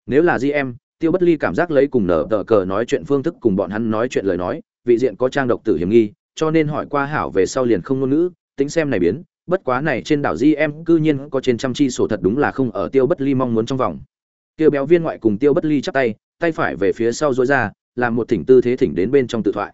Nếu là di em, tiêu bất ly cảm giác lấy cùng nở tờ cờ nói chuyện phương thức cùng bọn hắn nói chuyện lời nói, vị diện có trang độc tử hiểm nghi, cho nên hỏi qua hảo về sau liền không ngôn ngữ, tính xem này biến, bất quá này trên đảo di em cư nhiên có trên trăm chi sổ thật đúng là không ở tiêu bất ly mong muốn trong vòng. Tiêu béo viên ngoại cùng tiêu bất ly chắp tay tay phải về phía sau dối ra làm một thỉnh tư thế thỉnh đến bên trong tự thoại.